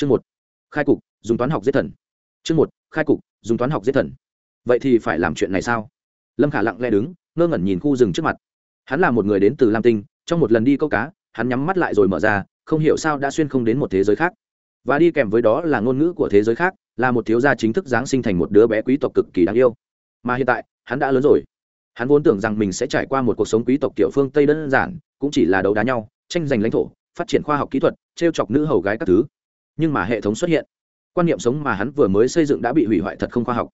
chương một, khai cục, dùng toán học giết thần. Chương một, khai cục, dùng toán học giết thần. Vậy thì phải làm chuyện này sao? Lâm khả lặng lẽ đứng, ngơ ngẩn nhìn khu rừng trước mặt. Hắn là một người đến từ lam tinh, trong một lần đi câu cá, hắn nhắm mắt lại rồi mở ra, không hiểu sao đã xuyên không đến một thế giới khác. Và đi kèm với đó là ngôn ngữ của thế giới khác, là một thiếu gia chính thức giáng sinh thành một đứa bé quý tộc cực kỳ đáng yêu. Mà hiện tại, hắn đã lớn rồi. Hắn vốn tưởng rằng mình sẽ trải qua một cuộc sống quý tộc kiểu phương tây đơn giản, cũng chỉ là đấu đá nhau, tranh giành lãnh thổ, phát triển khoa học kỹ thuật t r e o chọc nữ hầu gái các thứ nhưng mà hệ thống xuất hiện. Quan niệm sống mà hắn vừa mới xây dựng đã bị hủy hoại thật không khoa học.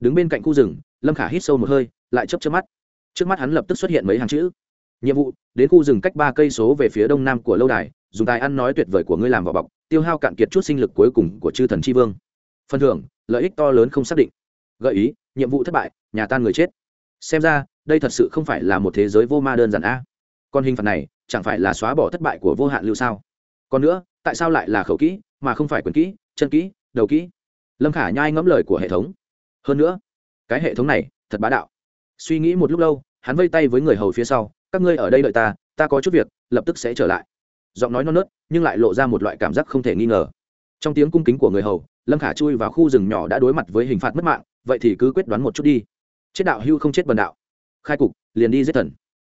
Đứng bên cạnh khu rừng, lâm khả hít sâu một hơi, lại chấp chấp mắt. Trước mắt hắn lập tức xuất hiện mấy hàng chữ. Nhiệm vụ, đến khu rừng cách ba cây số về phía đông nam của lâu đài, dùng tài ăn nói tuyệt vời của ngươi làm vỏ bọc, tiêu hao cạn kiệt chút sinh lực cuối cùng của chư thần tri vương. Phần thưởng, lợi ích to lớn không xác định. Gợi ý, nhiệm vụ thất bại, nhà tan người chết. Xem ra, đây thật sự không phải là một thế giới vô ma đơn giản a. Còn hình phạt này, chẳng phải là xóa bỏ thất bại của vô hạn lưu sao? Còn nữa, tại sao lại là khẩu kỹ? Mà không phải quyền kỹ, chân kỹ, đầu kỹ. Lâm khả nhai ngẫm lời của hệ thống. Hơn nữa, cái hệ thống này thật bá đạo. Suy nghĩ một lúc lâu, hắn vây tay với người hầu phía sau, các ngươi ở đây đợi ta ta có chút việc, lập tức sẽ trở lại. Giọng nói non nớt, nhưng lại lộ ra một loại cảm giác không thể nghi ngờ. Trong tiếng cung kính của người hầu, lâm khả chui vào khu rừng nhỏ đã đối mặt với hình phạt mất mạng, vậy thì cứ quyết đoán một chút đi. Chết đạo hưu không chết bần đạo. Khai cục, liền đi giết thần.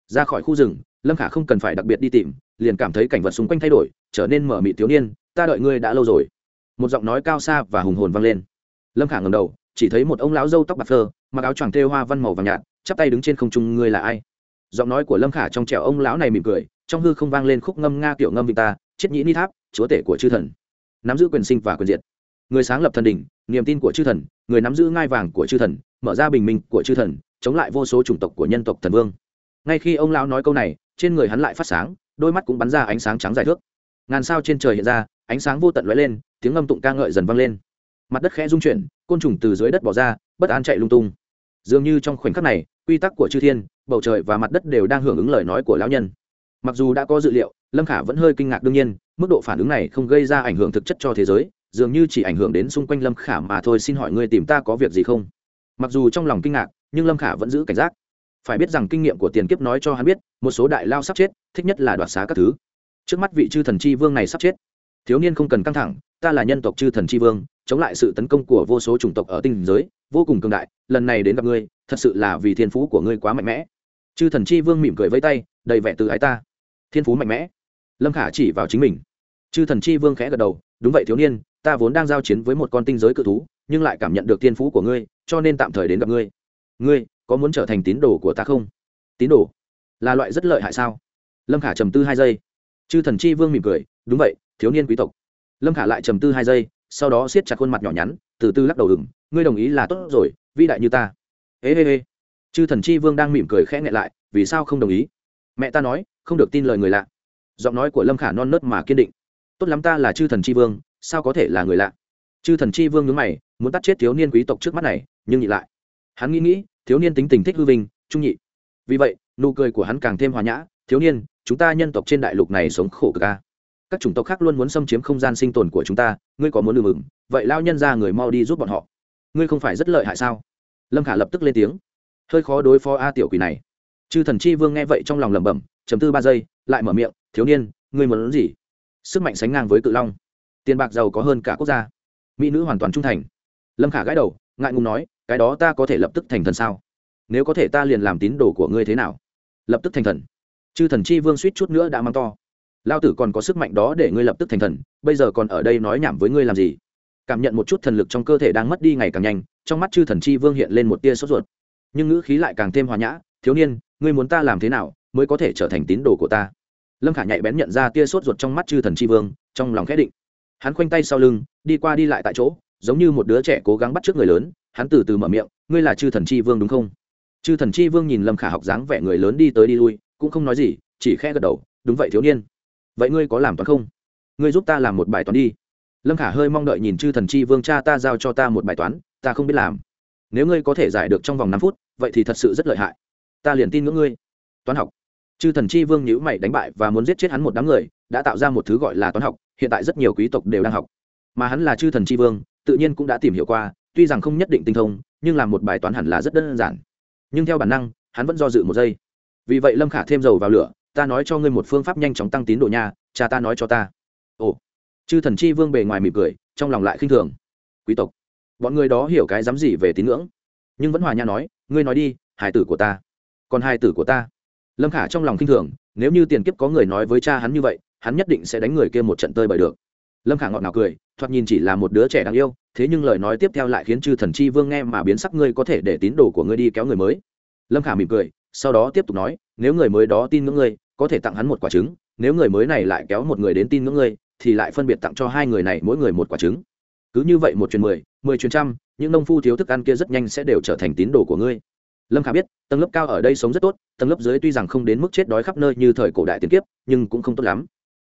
Ra khỏi khu rừng, lâm khả không cần phải đặc biệt đi tìm, liền cảm thấy cảnh vật xung quanh thay đổi, trở nên mở mị thiếu niên ta đợi ngươi đã lâu rồi. Một giọng nói cao xa và hùng hồn vang lên. Lâm khả ngầm đầu, chỉ thấy một ông lão râu tóc bạc phơ, mặc áo choàng thêu hoa văn màu vàng nhạt, chắp tay đứng trên không trung, ngươi là ai? Giọng nói của lâm khả trong trẻo ông lão này mỉm cười, trong hư không vang lên khúc ngâm nga kiểu ngâm vị ta, chết nhĩ ni tháp, chúa tể của chư thần. Nắm giữ quyền sinh và quyền diệt. Người sáng lập thần đỉnh, niềm tin của chư thần, người nắm giữ ngai vàng của chư thần, mở ra bình minh của chư thần, chống lại vô số chủng tộc của nhân tộc thần vương. Ngay khi ông lão nói câu này, trên người hắn lại phát sáng, đôi mắt cũng bắn ra ánh sáng trắng dài thước. Ngàn sao trên trời hiện ra ánh sáng vô tận lóe lên, tiếng ngâm tụng ca ngợi dần vang lên. Mặt đất khẽ rung chuyển, côn trùng từ dưới đất bỏ ra, bất an chạy lung tung. Dường như trong khoảnh khắc này, quy tắc của chư thiên, bầu trời và mặt đất đều đang hưởng ứng lời nói của lão nhân. Mặc dù đã có dự liệu, lâm khả vẫn hơi kinh ngạc đương nhiên, mức độ phản ứng này không gây ra ảnh hưởng thực chất cho thế giới, dường như chỉ ảnh hưởng đến xung quanh lâm khả mà thôi. Xin hỏi ngươi tìm ta có việc gì không? Mặc dù trong lòng kinh ngạc, nhưng lâm khả vẫn giữ cảnh giác. Phải biết rằng kinh nghiệm của tiền kiếp nói cho hắn biết, một số đại lao sắp chết, thích nhất là đoạt xá các thứ. Trước mắt vị chư thần chi vương này sắp chết thiếu niên không cần căng thẳng, ta là nhân tộc chư thần chi vương, chống lại sự tấn công của vô số chủng tộc ở tinh giới, vô cùng cường đại, lần này đến gặp ngươi, thật sự là vì thiên phú của ngươi quá mạnh mẽ. Chư thần chi vương mỉm cười với tay, đầy vẻ tự ái ta. Thiên phú mạnh mẽ. Lâm khả chỉ vào chính mình. Chư thần chi vương khẽ gật đầu, đúng vậy thiếu niên, ta vốn đang giao chiến với một con tinh giới cự thú, nhưng lại cảm nhận được thiên phú của ngươi, cho nên tạm thời đến gặp ngươi. Ngươi, có muốn trở thành tín đồ của ta không? Tín đồ? Là loại rất lợi hại sao? Lâm khả trầm tư hai giây. Chư thần chi vương mỉm cười, đúng vậy thiếu niên quý tộc. Lâm khả lại trầm tư hai giây, sau đó siết chặt khuôn mặt nhỏ nhắn, từ từ lắc đầu đừng ngươi đồng ý là tốt rồi, vĩ đại như ta. Ê ê ê chư thần chi vương đang mỉm cười khẽ nghẹn lại, vì sao không đồng ý? Mẹ ta nói, không được tin lời người lạ. Giọng nói của lâm khả non nớt mà kiên định. Tốt lắm ta là chư thần chi vương, sao có thể là người lạ? Chư thần chi vương nhớ mày, muốn tắt chết thiếu niên quý tộc trước mắt này, nhưng nhị lại. Hắn nghĩ nghĩ, thiếu niên tính tình thích hư vinh, trung nhị. Vì vậy, nụ cười của hắn càng thêm hòa nhã, thiếu niên, chúng ta nhân tộc trên đại lục này sống khổ cực ca các chủng tộc khác luôn muốn xâm chiếm không gian sinh tồn của chúng ta, ngươi có muốn lừa mừng, vậy lao nhân ra người mau đi giúp bọn họ. Ngươi không phải rất lợi hại sao? Lâm khả lập tức lên tiếng. Hơi khó đối phó a tiểu quỷ này. Chư thần chi vương nghe vậy trong lòng lẩm bẩm chấm tư ba giây, lại mở miệng, thiếu niên, ngươi muốn gì? Sức mạnh sánh ngang với cự long. Tiền bạc giàu có hơn cả quốc gia. Mỹ nữ hoàn toàn trung thành. Lâm khả gãi đầu, ngại ngùng nói, cái đó ta có thể lập tức thành thần sao? Nếu có thể ta liền làm tín đồ của ngươi thế nào? Lập tức thành thần. Chư thần chi vương suýt chút nữa đã mang to lao tử còn có sức mạnh đó để ngươi lập tức thành thần, bây giờ còn ở đây nói nhảm với ngươi làm gì? Cảm nhận một chút thần lực trong cơ thể đang mất đi ngày càng nhanh, trong mắt chư thần chi vương hiện lên một tia sốt ruột. Nhưng ngữ khí lại càng thêm hòa nhã, thiếu niên, ngươi muốn ta làm thế nào mới có thể trở thành tín đồ của ta? Lâm khả nhạy bén nhận ra tia sốt ruột trong mắt chư thần chi vương, trong lòng khẽ định. Hắn khoanh tay sau lưng, đi qua đi lại tại chỗ, giống như một đứa trẻ cố gắng bắt trước người lớn, hắn từ từ mở miệng, ngươi là chư thần chi vương đúng không? Chư thần chi vương nhìn lâm khả học dáng vẻ người lớn đi tới đi lui, cũng không nói gì, chỉ khẽ gật đầu, đúng vậy, thiếu niên vậy ngươi có làm toán không? Ngươi giúp ta làm một bài toán đi. Lâm khả hơi mong đợi nhìn chư thần chi vương cha ta giao cho ta một bài toán, ta không biết làm. Nếu ngươi có thể giải được trong vòng năm phút, vậy thì thật sự rất lợi hại. Ta liền tin ngưỡng ngươi. Toán học. Chư thần chi vương nhữ mày đánh bại và muốn giết chết hắn một đám người, đã tạo ra một thứ gọi là toán học, hiện tại rất nhiều quý tộc đều đang học. Mà hắn là chư thần chi vương, tự nhiên cũng đã tìm hiểu qua, tuy rằng không nhất định tinh thông, nhưng làm một bài toán hẳn là rất đơn giản. Nhưng theo bản năng, hắn vẫn do dự một giây. Vì vậy lâm khả thêm dầu vào lửa ta nói cho ngươi một phương pháp nhanh chóng tăng tín độ nha, cha ta nói cho ta. Ồ, chư thần chi vương bề ngoài mỉm cười, trong lòng lại khinh thường. Quý tộc, bọn người đó hiểu cái dám gì về tín ngưỡng. Nhưng vẫn hòa nha nói, ngươi nói đi hải tử của ta, còn hai tử của ta. Lâm khả trong lòng khinh thường, nếu như tiền kiếp có người nói với cha hắn như vậy, hắn nhất định sẽ đánh người kia một trận tơi bởi được. Lâm khả ngọt ngào cười, thoạt nhìn chỉ là một đứa trẻ đáng yêu, thế nhưng lời nói tiếp theo lại khiến chư thần chi vương nghe mà biến sắc, ngươi có thể để tín đồ của ngươi đi kéo người mới. Lâm khả mỉm cười, sau đó tiếp tục nói, nếu người mới đó tin ngưỡng ngươi có thể tặng hắn một quả trứng, nếu người mới này lại kéo một người đến tin ngưỡng ngươi, thì lại phân biệt tặng cho hai người này mỗi người một quả trứng. Cứ như vậy một chuyến mười mười chuyến trăm, những nông phu thiếu thức ăn kia rất nhanh sẽ đều trở thành tín đồ của ngươi. Lâm khả biết, tầng lớp cao ở đây sống rất tốt, tầng lớp dưới tuy rằng không đến mức chết đói khắp nơi như thời cổ đại tiền kiếp, nhưng cũng không tốt lắm.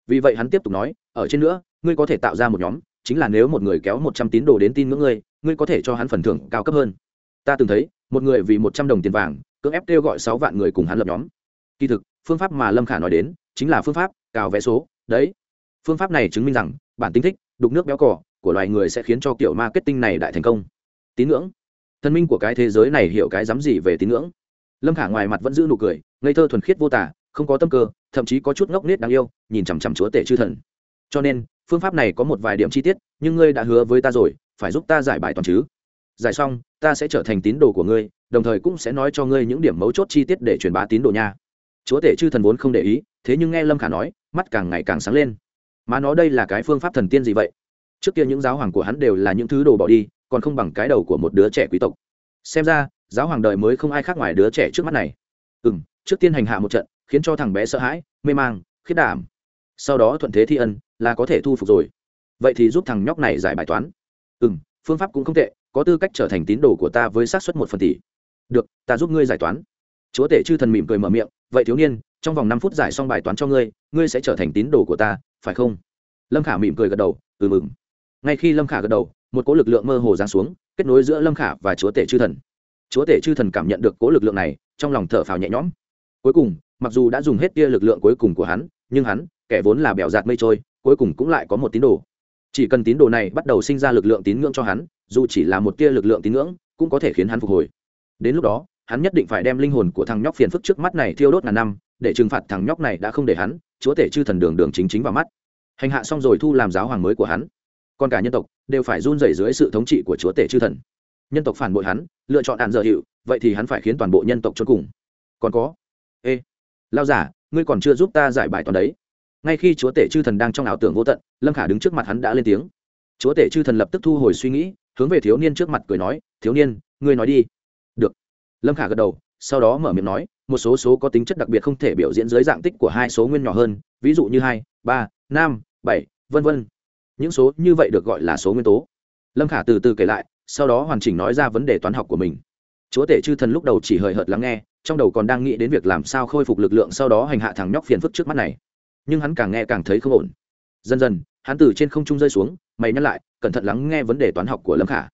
Vì vậy hắn tiếp tục nói, ở trên nữa, ngươi có thể tạo ra một nhóm, chính là nếu một người kéo một trăm tín đồ đến tin ngưỡng ngươi ngươi có thể cho hắn phần thưởng cao cấp hơn. Ta từng thấy, một người vì một trăm đồng tiền vàng, cưỡng ép kêu gọi sáu vạn người cùng hắn lập nhóm. Kỳ thực phương pháp mà lâm khả nói đến, chính là phương pháp cào vẽ số. Đấy, phương pháp này chứng minh rằng, bản tính thích đục nước béo cỏ của loài người sẽ khiến cho kiểu marketing này đại thành công. Tín ngưỡng. Thần minh của cái thế giới này hiểu cái dám gì về tín ngưỡng? Lâm khả ngoài mặt vẫn giữ nụ cười, ngây thơ thuần khiết vô tả không có tâm cơ, thậm chí có chút ngốc nết đáng yêu, nhìn chằm chằm chúa tể chư thần. Cho nên, phương pháp này có một vài điểm chi tiết, nhưng ngươi đã hứa với ta rồi, phải giúp ta giải bài toàn chứ? Giải xong, ta sẽ trở thành tín đồ của ngươi, đồng thời cũng sẽ nói cho ngươi những điểm mấu chốt chi tiết để truyền bá tín đồ nha chúa tể chư thần vốn không để ý, thế nhưng nghe lâm khả nói, mắt càng ngày càng sáng lên. Mà nó đây là cái phương pháp thần tiên gì vậy? Trước kia những giáo hoàng của hắn đều là những thứ đồ bỏ đi, còn không bằng cái đầu của một đứa trẻ quý tộc. Xem ra, giáo hoàng đời mới không ai khác ngoài đứa trẻ trước mắt này. Ừ m trước tiên hành hạ một trận, khiến cho thằng bé sợ hãi, mê mang khiết đảm. Sau đó thuận thế thi ân, là có thể thu phục rồi. Vậy thì giúp thằng nhóc này giải bài toán. Ừ m phương pháp cũng không tệ, có tư cách trở thành tín đồ của ta với xác suất một phần tỷ. Được, ta giúp ngươi giải toán. Chúa tể chư thần mỉm cười mở miệng vậy thiếu niên, trong vòng năm phút giải xong bài toán cho ngươi ngươi sẽ trở thành tín đồ của ta, phải không? Lâm khả mỉm cười gật đầu ừ mừng. Ngay khi lâm khả gật đầu, một cỗ lực lượng mơ hồ giáng xuống, kết nối giữa lâm khả và chúa tể chư thần. Chúa tể chư thần cảm nhận được cỗ lực lượng này, trong lòng thở phào nhẹ nhõm. Cuối cùng, mặc dù đã dùng hết tia lực lượng cuối cùng của hắn, nhưng hắn, kẻ vốn là bèo giạt mây trôi, cuối cùng cũng lại có một tín đồ. Chỉ cần tín đồ này bắt đầu sinh ra lực lượng tín ngưỡng cho hắn, dù chỉ là một tia lực lượng tín ngưỡng, cũng có thể khiến hắn phục hồi. Đến lúc đó hắn nhất định phải đem linh hồn của thằng nhóc phiền phức trước mắt này thiêu đốt ngàn năm, để trừng phạt thằng nhóc này đã không để hắn, chúa tể chư thần đường đường chính chính vào mắt. Hành hạ xong rồi thu làm giáo hoàng mới của hắn. Còn cả nhân tộc đều phải run rẩy dưới sự thống trị của chúa tể chư thần. Nhân tộc phản bội hắn, lựa chọn đạn dở hiệu, vậy thì hắn phải khiến toàn bộ nhân tộc cho cùng. Còn có, ê, lao giả, ngươi còn chưa giúp ta giải bài toàn đấy. Ngay khi chúa tể chư thần đang trong ảo tưởng vô tận, lâm khả đứng trước mặt hắn đã lên tiếng. Chúa tể chư thần lập tức thu hồi suy nghĩ, hướng về thiếu niên trước mặt cười nói, thiếu niên, ngươi nói đi lâm khả gật đầu, sau đó mở miệng nói, một số số có tính chất đặc biệt không thể biểu diễn dưới dạng tích của hai số nguyên nhỏ hơn, ví dụ như hai, ba, năm, bảy, vân vân. Những số như vậy được gọi là số nguyên tố. Lâm khả từ từ kể lại, sau đó hoàn chỉnh nói ra vấn đề toán học của mình. Chúa tể chư thần lúc đầu chỉ hời hợt lắng nghe, trong đầu còn đang nghĩ đến việc làm sao khôi phục lực lượng sau đó hành hạ thằng nhóc phiền phức trước mắt này. Nhưng hắn càng nghe càng thấy không ổn. Dần dần, hắn từ trên không trung rơi xuống, mày nhắc lại, cẩn thận lắng nghe vấn đề toán học của lâm khả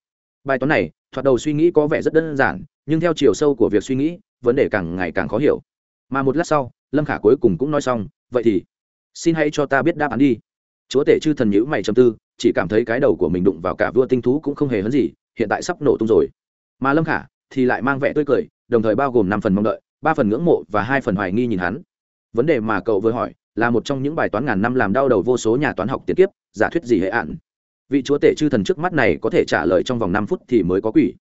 bài toán này, thoạt đầu suy nghĩ có vẻ rất đơn giản, nhưng theo chiều sâu của việc suy nghĩ, vấn đề càng ngày càng khó hiểu. Mà một lát sau, lâm khả cuối cùng cũng nói xong, vậy thì, xin hãy cho ta biết đáp án đi. Chúa tể chư thần nhữ mày chầm tư, chỉ cảm thấy cái đầu của mình đụng vào cả vua tinh thú cũng không hề hấn gì, hiện tại sắp nổ tung rồi. Mà lâm khả thì lại mang vẻ tươi cười, đồng thời bao gồm năm phần mong đợi, ba phần ngưỡng mộ và hai phần hoài nghi nhìn hắn. Vấn đề mà cậu vừa hỏi là một trong những bài toán ngàn năm làm đau đầu vô số nhà toán học tiết kiếp, giả thuyết gì hệ ạn vị chúa tể chư thần trước mắt này có thể trả lời trong vòng năm phút thì mới có quỷ.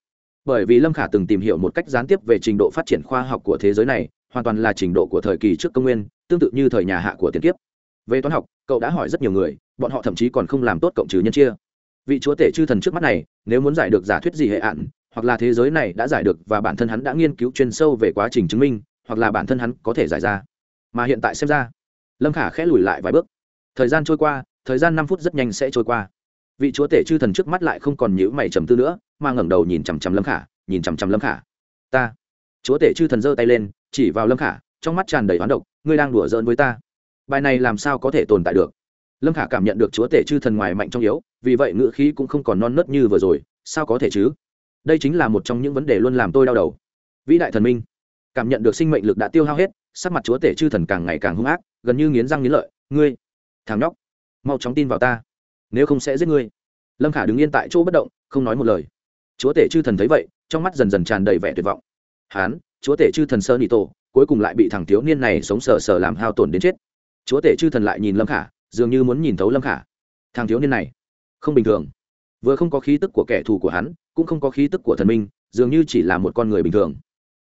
Bởi vì lâm khả từng tìm hiểu một cách gián tiếp về trình độ phát triển khoa học của thế giới này, hoàn toàn là trình độ của thời kỳ trước công nguyên, tương tự như thời nhà hạ của tiền kiếp. Về toán học, cậu đã hỏi rất nhiều người, bọn họ thậm chí còn không làm tốt cộng trừ nhân chia. Vị chúa tể chư thần trước mắt này, nếu muốn giải được giả thuyết gì hệ ạn, hoặc là thế giới này đã giải được và bản thân hắn đã nghiên cứu chuyên sâu về quá trình chứng minh, hoặc là bản thân hắn có thể giải ra. Mà hiện tại xem ra, lâm khả khẽ lùi lại vài bước. Thời gian trôi qua, thời gian năm phút rất nhanh sẽ trôi qua vị chúa tể chư thần trước mắt lại không còn nhữ mày trầm tư nữa, mà ngẩng đầu nhìn chằm chằm lâm khả, nhìn chằm chằm lâm khả. Ta. Chúa tể chư thần giơ tay lên, chỉ vào lâm khả, trong mắt tràn đầy hoán độc, ngươi đang đùa giỡn với ta. Bài này làm sao có thể tồn tại được? Lâm khả cảm nhận được chúa tể chư thần ngoài mạnh trong yếu, vì vậy ngữ khí cũng không còn non nớt như vừa rồi, sao có thể chứ? Đây chính là một trong những vấn đề luôn làm tôi đau đầu. Vĩ đại thần minh. Cảm nhận được sinh mệnh lực đã tiêu hao hết, sắc mặt chúa tể chư thần càng ngày càng hung ác, gần như nghiến răng nghiến lợi, ngươi, thằng nhóc, mau chóng tin vào ta nếu không sẽ giết ngươi. Lâm khả đứng yên tại chỗ bất động, không nói một lời. Chúa tể chư thần thấy vậy, trong mắt dần dần tràn đầy vẻ tuyệt vọng. Hán, chúa tể chư thần sơ nị tổ, cuối cùng lại bị thằng thiếu niên này sống sờ sờ làm hao tổn đến chết. Chúa tể chư thần lại nhìn lâm khả, dường như muốn nhìn thấu lâm khả. Thằng thiếu niên này, không bình thường. Vừa không có khí tức của kẻ thù của hắn, cũng không có khí tức của thần minh, dường như chỉ là một con người bình thường.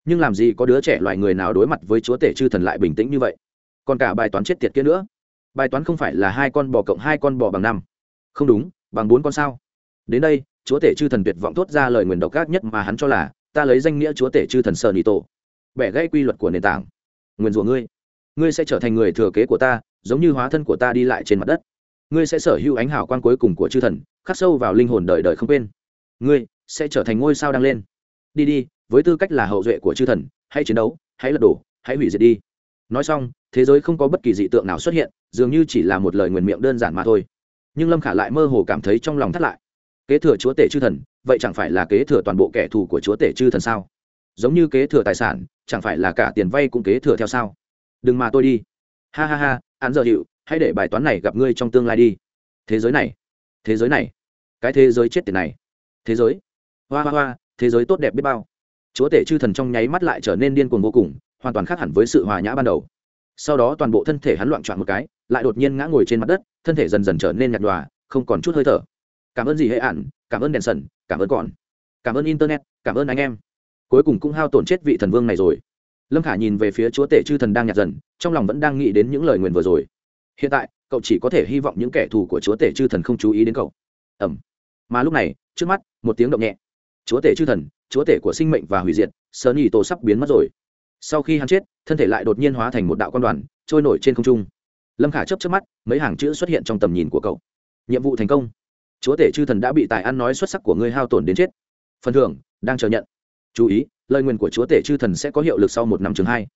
Nhưng làm gì có đứa trẻ loại người nào đối mặt với chúa tể chư thần lại bình tĩnh như vậy? Còn cả bài toán chết tiệt kia nữa. Bài toán không phải là hai con bò cộng hai con bò bằng năm không đúng, bằng bốn con sao? Đến đây, chúa tể chư thần tuyệt vọng thốt ra lời nguyền độc ác nhất mà hắn cho là, ta lấy danh nghĩa chúa tể chư thần sờ nị tổ. Bẻ gãy quy luật của nền tảng. Nguyền rủa ngươi. Ngươi sẽ trở thành người thừa kế của ta, giống như hóa thân của ta đi lại trên mặt đất. Ngươi sẽ sở hữu ánh hào quang cuối cùng của chư thần, khắc sâu vào linh hồn đời đời không quên. Ngươi sẽ trở thành ngôi sao đang lên. Đi đi, với tư cách là hậu duệ của chư thần, hãy chiến đấu, hãy lật đổ, hãy hủy diệt đi. Nói xong, thế giới không có bất kỳ dị tượng nào xuất hiện, dường như chỉ là một lời nguyền miệng đơn giản mà thôi nhưng lâm khả lại mơ hồ cảm thấy trong lòng thắt lại. Kế thừa chúa tể chư thần, vậy chẳng phải là kế thừa toàn bộ kẻ thù của chúa tể chư thần sao? Giống như kế thừa tài sản, chẳng phải là cả tiền vay cũng kế thừa theo sao? Đừng mà tôi đi. Ha ha ha, án giờ hiệu, hãy để bài toán này gặp ngươi trong tương lai đi. Thế giới này, thế giới này, cái thế giới chết tiền này, thế giới, hoa hoa hoa, thế giới tốt đẹp biết bao. Chúa tể chư thần trong nháy mắt lại trở nên điên cuồng vô cùng, hoàn toàn khác hẳn với sự hòa nhã ban đầu. Sau đó toàn bộ thân thể hắn loạn trọn một cái lại đột nhiên ngã ngồi trên mặt đất, thân thể dần dần trở nên nhạt nhòa, không còn chút hơi thở. Cảm ơn gì hệ ạn cảm ơn đèn sần, cảm ơn còn. Cảm ơn internet, cảm ơn anh em. Cuối cùng cũng hao tổn chết vị thần vương này rồi. Lâm khả nhìn về phía chúa tể chư thần đang nhạt dần, trong lòng vẫn đang nghĩ đến những lời nguyền vừa rồi. Hiện tại, cậu chỉ có thể hy vọng những kẻ thù của chúa tể chư thần không chú ý đến cậu. Ẩm mà lúc này, trước mắt, một tiếng động nhẹ. Chúa tể chư thần, chúa tể của sinh mệnh và hủy diệt sơ nhì tổ sắp biến mất rồi. Sau khi hắn chết, thân thể lại đột nhiên hóa thành một đạo quan đoàn, trôi nổi trên không trung lâm khả chấp chấp mắt mấy hàng chữ xuất hiện trong tầm nhìn của cậu nhiệm vụ thành công chúa tể chư thần đã bị tài ăn nói xuất sắc của ngươi hao tổn đến chết phần thưởng đang chờ nhận chú ý lời nguyền của chúa tể chư thần sẽ có hiệu lực sau một năm chương hai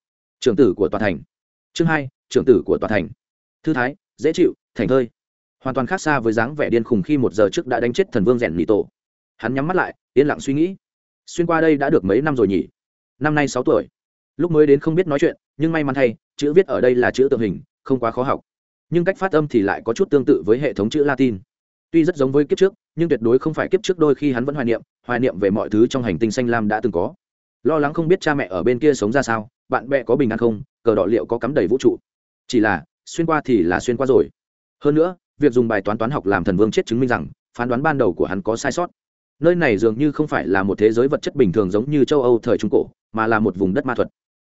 trưởng tử của tòa thành chương hai trưởng tử của tòa thành thư thái dễ chịu thành thơi hoàn toàn khác xa với dáng vẻ điên khùng khi một giờ trước đã đánh chết thần vương rèn mỹ tổ hắn nhắm mắt lại yên lặng suy nghĩ xuyên qua đây đã được mấy năm rồi nhỉ năm nay sáu tuổi lúc mới đến không biết nói chuyện nhưng may mắn thay chữ viết ở đây là chữ tượng hình không quá khó học. Nhưng cách phát âm thì lại có chút tương tự với hệ thống chữ latin. Tuy rất giống với kiếp trước, nhưng tuyệt đối không phải kiếp trước đôi khi hắn vẫn hoài niệm hoài niệm về mọi thứ trong hành tinh xanh lam đã từng có. Lo lắng không biết cha mẹ ở bên kia sống ra sao, bạn bè có bình an không, cờ đỏ liệu có cắm đầy vũ trụ. Chỉ là, xuyên qua thì là xuyên qua rồi. Hơn nữa, việc dùng bài toán toán học làm thần vương chết chứng minh rằng, phán đoán ban đầu của hắn có sai sót. Nơi này dường như không phải là một thế giới vật chất bình thường giống như châu âu thời trung cổ, mà là một vùng đất ma thuật.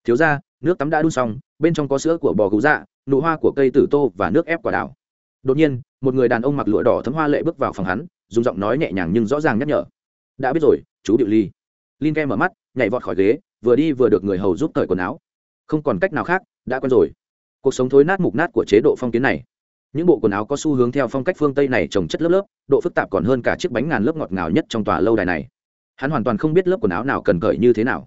Thiếu ra nước tắm đã đun xong bên trong có sữa của bò gấu dạ nụ hoa của cây tử tô và nước ép quả đào. Đột nhiên, một người đàn ông mặc lụa đỏ thấm hoa lệ bước vào phòng hắn, dùng giọng nói nhẹ nhàng nhưng rõ ràng nhắc nhở. Đã biết rồi, chú điệu ly. Linh ke mở mắt, nhảy vọt khỏi ghế, vừa đi vừa được người hầu giúp cởi quần áo. Không còn cách nào khác, đã quen rồi. Cuộc sống thối nát mục nát của chế độ phong kiến này. Những bộ quần áo có xu hướng theo phong cách phương tây này trồng chất lớp lớp, độ phức tạp còn hơn cả chiếc bánh ngàn lớp ngọt ngào nhất trong tòa lâu đài này. Hắn hoàn toàn không biết lớp quần áo nào cần cởi như thế nào.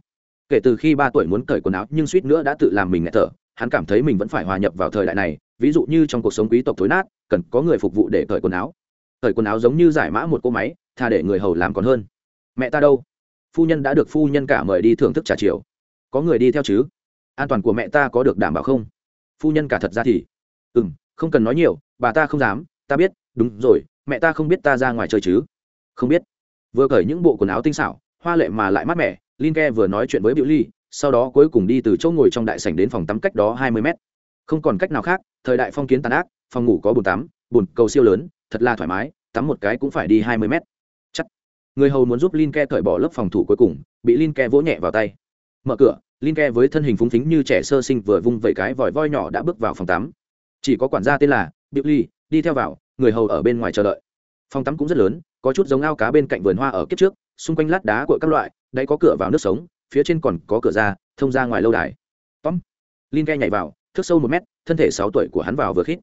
Kể từ khi ba tuổi muốn cởi quần áo, nhưng suýt nữa đã tự làm mình ngại thở hắn cảm thấy mình vẫn phải hòa nhập vào thời đại này ví dụ như trong cuộc sống quý tộc thối nát cần có người phục vụ để cởi quần áo. Cởi quần áo giống như giải mã một cỗ máy thà để người hầu làm còn hơn. Mẹ ta đâu? Phu nhân đã được phu nhân cả mời đi thưởng thức trà chiều. Có người đi theo chứ? An toàn của mẹ ta có được đảm bảo không? Phu nhân cả thật ra thì ừ m không cần nói nhiều bà ta không dám ta biết đúng rồi mẹ ta không biết ta ra ngoài chơi chứ? Không biết. Vừa cởi những bộ quần áo tinh xảo hoa lệ mà lại mát mẻ Linh Ke vừa nói chuyện với Biểu Ly, sau đó cuối cùng đi từ chỗ ngồi trong đại sảnh đến phòng tắm cách đó hai mươi mét. Không còn cách nào khác, thời đại phong kiến tàn ác, phòng ngủ có bồn tắm, bồn cầu siêu lớn, thật là thoải mái, tắm một cái cũng phải đi hai mươi mét. Chắc. Người hầu muốn giúp Linh Ke cởi bỏ lớp phòng thủ cuối cùng, bị Linh Ke vỗ nhẹ vào tay. Mở cửa, Linh Ke với thân hình phúng phính như trẻ sơ sinh vừa vung vẩy cái vòi voi nhỏ đã bước vào phòng tắm. Chỉ có quản gia tên là Biểu Ly, đi theo vào, người hầu ở bên ngoài chờ đợi. Phòng tắm cũng rất lớn, có chút giống ao cá bên cạnh vườn hoa ở kiếp trước, xung quanh lát đá của các loại đáy có cửa vào nước sống phía trên còn có cửa ra thông ra ngoài lâu đài. Tóm, linh ke nhảy vào thước sâu một mét thân thể sáu tuổi của hắn vào vừa khít.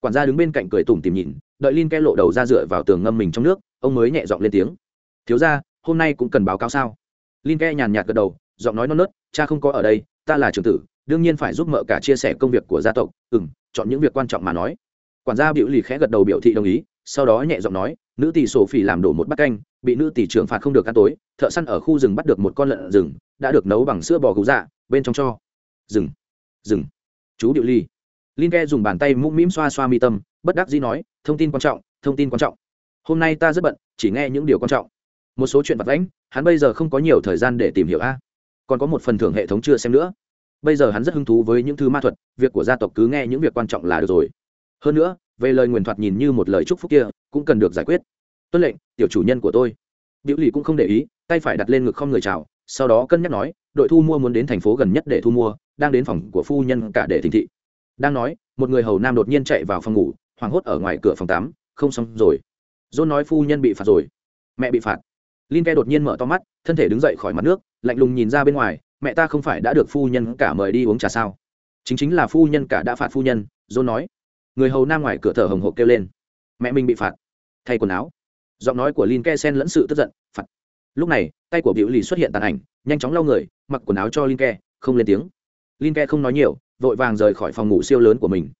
Quản gia đứng bên cạnh cười tủm tìm nhìn đợi linh ke lộ đầu ra dựa vào tường ngâm mình trong nước ông mới nhẹ giọng lên tiếng. Thiếu ra hôm nay cũng cần báo cáo sao? Linh ke nhàn nhạt gật đầu giọng nói non nớt cha không có ở đây ta là trưởng tử đương nhiên phải giúp mợ cả chia sẻ công việc của gia tộc. Ừ m chọn những việc quan trọng mà nói. Quản gia biểu lì khẽ gật đầu biểu thị đồng ý sau đó nhẹ giọng nói nữ tỷ sổ phỉ làm đổ một bát canh bị nữ tỷ trưởng phạt không được ăn tối thợ săn ở khu rừng bắt được một con lợn rừng đã được nấu bằng sữa bò gấu dạ bên trong cho. Rừng rừng chú điệu ly. Linh ke dùng bàn tay mũm mĩm xoa xoa mi tâm, bất đắc dĩ nói, thông tin quan trọng, thông tin quan trọng. Hôm nay ta rất bận, chỉ nghe những điều quan trọng. Một số chuyện vặt lãnh hắn bây giờ không có nhiều thời gian để tìm hiểu a. Còn có một phần thưởng hệ thống chưa xem nữa. Bây giờ hắn rất hứng thú với những thứ ma thuật, việc của gia tộc cứ nghe những việc quan trọng là được rồi. Hơn nữa, về lời nguyền thoạt nhìn như một lời chúc phúc kia, cũng cần được giải quyết. Tuân lệnh, tiểu chủ nhân của tôi. Biểu lì cũng không để ý, tay phải đặt lên ngực không người chào sau đó cân nhắc nói, đội thu mua muốn đến thành phố gần nhất để thu mua, đang đến phòng của phu nhân cả để thỉnh thị. Đang nói, một người hầu nam đột nhiên chạy vào phòng ngủ, hoảng hốt ở ngoài cửa phòng tắm, không xong rồi. John nói phu nhân bị phạt rồi. Mẹ bị phạt. Lin ke đột nhiên mở to mắt, thân thể đứng dậy khỏi mặt nước, lạnh lùng nhìn ra bên ngoài, mẹ ta không phải đã được phu nhân cả mời đi uống trà sao? Chính chính là phu nhân cả đã phạt phu nhân, john nói. Người hầu nam ngoài cửa thở hồng hộc kêu lên. Mẹ mình bị phạt. Thay quần áo. Giọng nói của lin ke sen lẫn sự tức giận, phạt lúc này, tay của biểu lì xuất hiện tàn ảnh, nhanh chóng lau người, mặc quần áo cho lin ke, không lên tiếng. Lin ke không nói nhiều, vội vàng rời khỏi phòng ngủ siêu lớn của mình.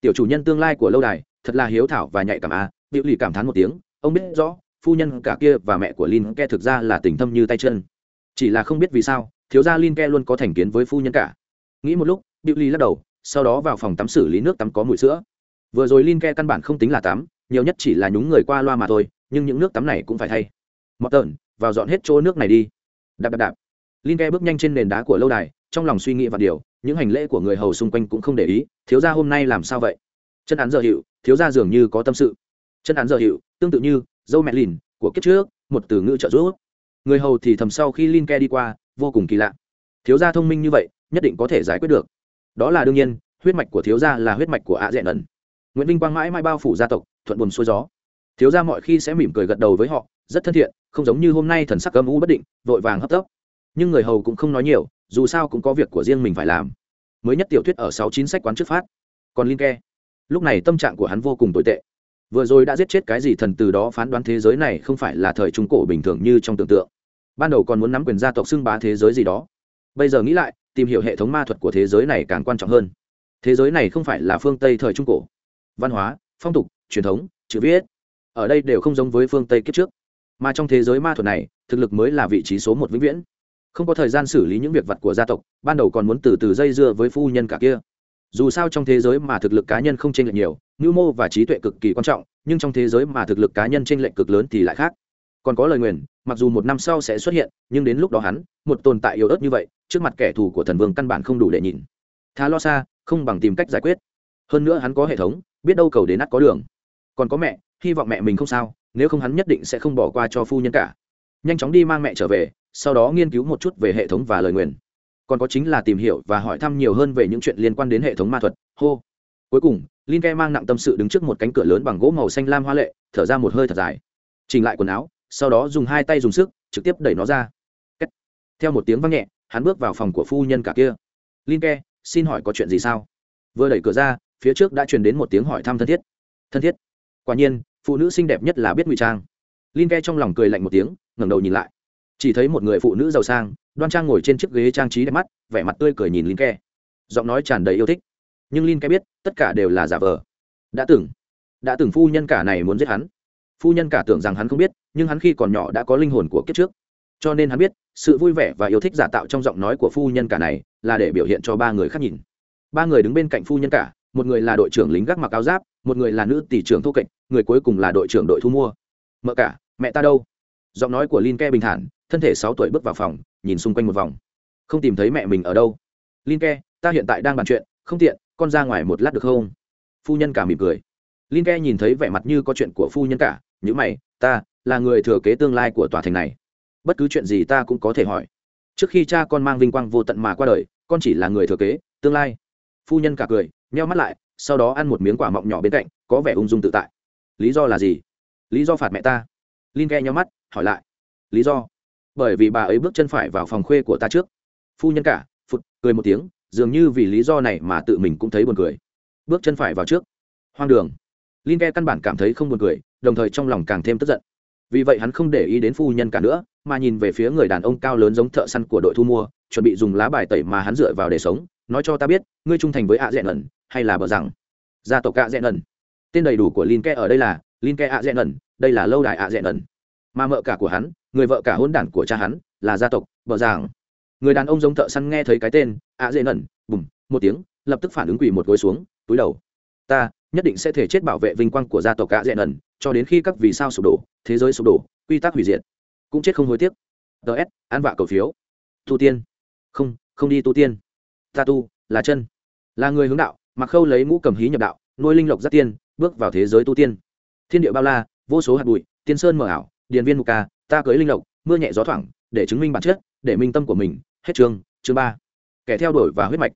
Tiểu chủ nhân tương lai của lâu đài, thật là hiếu thảo và nhạy cảm a à. biểu lì cảm thán một tiếng, ông biết rõ, phu nhân cả kia và mẹ của lin ke thực ra là tình thâm như tay chân. Chỉ là không biết vì sao, thiếu gia lin ke luôn có thành kiến với phu nhân cả. Nghĩ một lúc, biểu lì lắc đầu, sau đó vào phòng tắm xử lý nước tắm có mùi sữa. Vừa rồi lin ke căn bản không tính là tắm, nhiều nhất chỉ là nhúng người qua loa mà thôi, nhưng những nước tắm này cũng phải thay mọt tợn vào dọn hết chỗ nước này đi. Đạp đạp đạp. Linh ke bước nhanh trên nền đá của lâu đài, trong lòng suy nghĩ và điều, những hành lễ của người hầu xung quanh cũng không để ý, thiếu gia hôm nay làm sao vậy? Chân án giờ hiệu thiếu gia dường như có tâm sự. Chân án giờ hiệu tương tự như dâu mẹ lìn của kiếp trước, một từ ngữ trợ giúp. Người hầu thì thầm sau khi linh ke đi qua, vô cùng kỳ lạ. Thiếu gia thông minh như vậy, nhất định có thể giải quyết được. Đó là đương nhiên, huyết mạch của thiếu gia là huyết mạch của ạ dẹn ẩn. Nguyễn vinh quang mãi mãi bao phủ gia tộc, thuận buồn xuôi gió. Thiếu gia mọi khi sẽ mỉm cười gật đầu với họ, rất thân thiện không giống như hôm nay thần sắc âm u bất định, vội vàng hấp tấp. Nhưng người hầu cũng không nói nhiều, dù sao cũng có việc của riêng mình phải làm. Mới nhất tiểu thuyết ở sáu chín sách quán trước phát. Còn linh ke. Lúc này tâm trạng của hắn vô cùng tồi tệ. Vừa rồi đã giết chết cái gì thần từ đó phán đoán thế giới này không phải là thời trung cổ bình thường như trong tưởng tượng. Ban đầu còn muốn nắm quyền gia tộc xưng bá thế giới gì đó. Bây giờ nghĩ lại, tìm hiểu hệ thống ma thuật của thế giới này càng quan trọng hơn. Thế giới này không phải là phương tây thời trung cổ. Văn hóa, phong tục, truyền thống, chữ viết. Ở đây đều không giống với phương tây kiếp trước mà trong thế giới ma thuật này, thực lực mới là vị trí số một vĩnh viễn. Không có thời gian xử lý những việc vặt của gia tộc, ban đầu còn muốn từ từ dây dưa với phu nhân cả kia. Dù sao trong thế giới mà thực lực cá nhân không chênh lệch nhiều ngưu mô và trí tuệ cực kỳ quan trọng, nhưng trong thế giới mà thực lực cá nhân chênh lệch cực lớn thì lại khác. Còn có lời nguyền, mặc dù một năm sau sẽ xuất hiện, nhưng đến lúc đó hắn, một tồn tại yếu ớt như vậy, trước mặt kẻ thù của thần vương căn bản không đủ để nhìn. Thà lo xa, không bằng tìm cách giải quyết. Hơn nữa hắn có hệ thống, biết đâu cầu đến nát có đường. Còn có mẹ, hy vọng mẹ mình không sao nếu không hắn nhất định sẽ không bỏ qua cho phu nhân cả. Nhanh chóng đi mang mẹ trở về, sau đó nghiên cứu một chút về hệ thống và lời nguyền. Còn có chính là tìm hiểu và hỏi thăm nhiều hơn về những chuyện liên quan đến hệ thống ma thuật. Hô. Cuối cùng, linh ke mang nặng tâm sự đứng trước một cánh cửa lớn bằng gỗ màu xanh lam hoa lệ, thở ra một hơi thật dài. Chỉnh lại quần áo, sau đó dùng hai tay dùng sức, trực tiếp đẩy nó ra. Theo một tiếng vang nhẹ, hắn bước vào phòng của phu nhân cả kia. Linh ke, xin hỏi có chuyện gì sao? Vừa đẩy cửa ra, phía trước đã truyền đến một tiếng hỏi thăm thân thiết. Thân thiết. Quả nhiên phụ nữ xinh đẹp nhất là biết ngụy trang. Linh ke trong lòng cười lạnh một tiếng, ngẩng đầu nhìn lại. Chỉ thấy một người phụ nữ giàu sang, đoan trang ngồi trên chiếc ghế trang trí đẹp mắt, vẻ mặt tươi cười nhìn linh ke giọng nói tràn đầy yêu thích. Nhưng linh ke biết, tất cả đều là giả vờ. Đã từng đã từng phu nhân cả này muốn giết hắn. Phu nhân cả tưởng rằng hắn không biết, nhưng hắn khi còn nhỏ đã có linh hồn của kiếp trước. Cho nên hắn biết, sự vui vẻ và yêu thích giả tạo trong giọng nói của phu nhân cả này là để biểu hiện cho ba người khác nhìn. Ba người đứng bên cạnh phu nhân cả một người là đội trưởng lính gác mặc áo giáp, một người là nữ tỷ trưởng thu kệch, người cuối cùng là đội trưởng đội thu mua. Mợ cả, mẹ ta đâu? Giọng nói của linh ke bình thản, thân thể sáu tuổi bước vào phòng, nhìn xung quanh một vòng. Không tìm thấy mẹ mình ở đâu. Linh ke, ta hiện tại đang bàn chuyện, không tiện, con ra ngoài một lát được không? Phu nhân cả mỉm cười. Linh ke nhìn thấy vẻ mặt như có chuyện của phu nhân cả nhữ mày, ta là người thừa kế tương lai của tòa thành này. Bất cứ chuyện gì ta cũng có thể hỏi. Trước khi cha con mang vinh quang vô tận mà qua đời, con chỉ là người thừa kế, tương lai phu nhân cả cười, nheo mắt lại, sau đó ăn một miếng quả mọng nhỏ bên cạnh, có vẻ ung dung tự tại. Lý do là gì? Lý do phạt mẹ ta. Linh ghe nheo mắt, hỏi lại. Lý do? Bởi vì bà ấy bước chân phải vào phòng khuê của ta trước. Phu nhân cả, phụt, cười một tiếng, dường như vì lý do này mà tự mình cũng thấy buồn cười. Bước chân phải vào trước. Hoang đường. Linh ghe căn bản cảm thấy không buồn cười, đồng thời trong lòng càng thêm tức giận. Vì vậy hắn không để ý đến phu nhân cả nữa, mà nhìn về phía người đàn ông cao lớn giống thợ săn của đội thu mua, chuẩn bị dùng lá bài tẩy mà hắn dựa vào để sống nói cho ta biết ngươi trung thành với ạ dẹn ẩn hay là bờ rằng? Gia tộc ạ dẹn ẩn. Tên đầy đủ của lin ke ở đây là lin ke ạ dẹn ẩn đây là lâu đài ạ dẹn ẩn. Mà mợ cả của hắn người vợ cả hôn đản của cha hắn là gia tộc bờ rằng, người đàn ông giống thợ săn nghe thấy cái tên ạ dẹn ẩn bùm một tiếng lập tức phản ứng quỳ một gối xuống túi đầu. Ta nhất định sẽ thể chết bảo vệ vinh quang của gia tộc ạ dẹn ẩn cho đến khi các vì sao sụp đổ thế giới sụp đổ quy tắc hủy diệt. Cũng chết không hối tiếc. Ts an vạ cầu phiếu. Tu tiên. Không không đi tu tiên ta tu, là chân. Là người hướng đạo, mặc khâu lấy mũ cầm hí nhập đạo, nuôi linh lộc giác tiên, bước vào thế giới tu tiên. Thiên địa bao la, vô số hạt bụi, tiên sơn mở ảo, điền viên mục ca, ta cưới linh lộc, mưa nhẹ gió thoảng, để chứng minh bản chất, để minh tâm của mình. Hết chương chương ba. Kẻ theo đuổi và huyết mạch.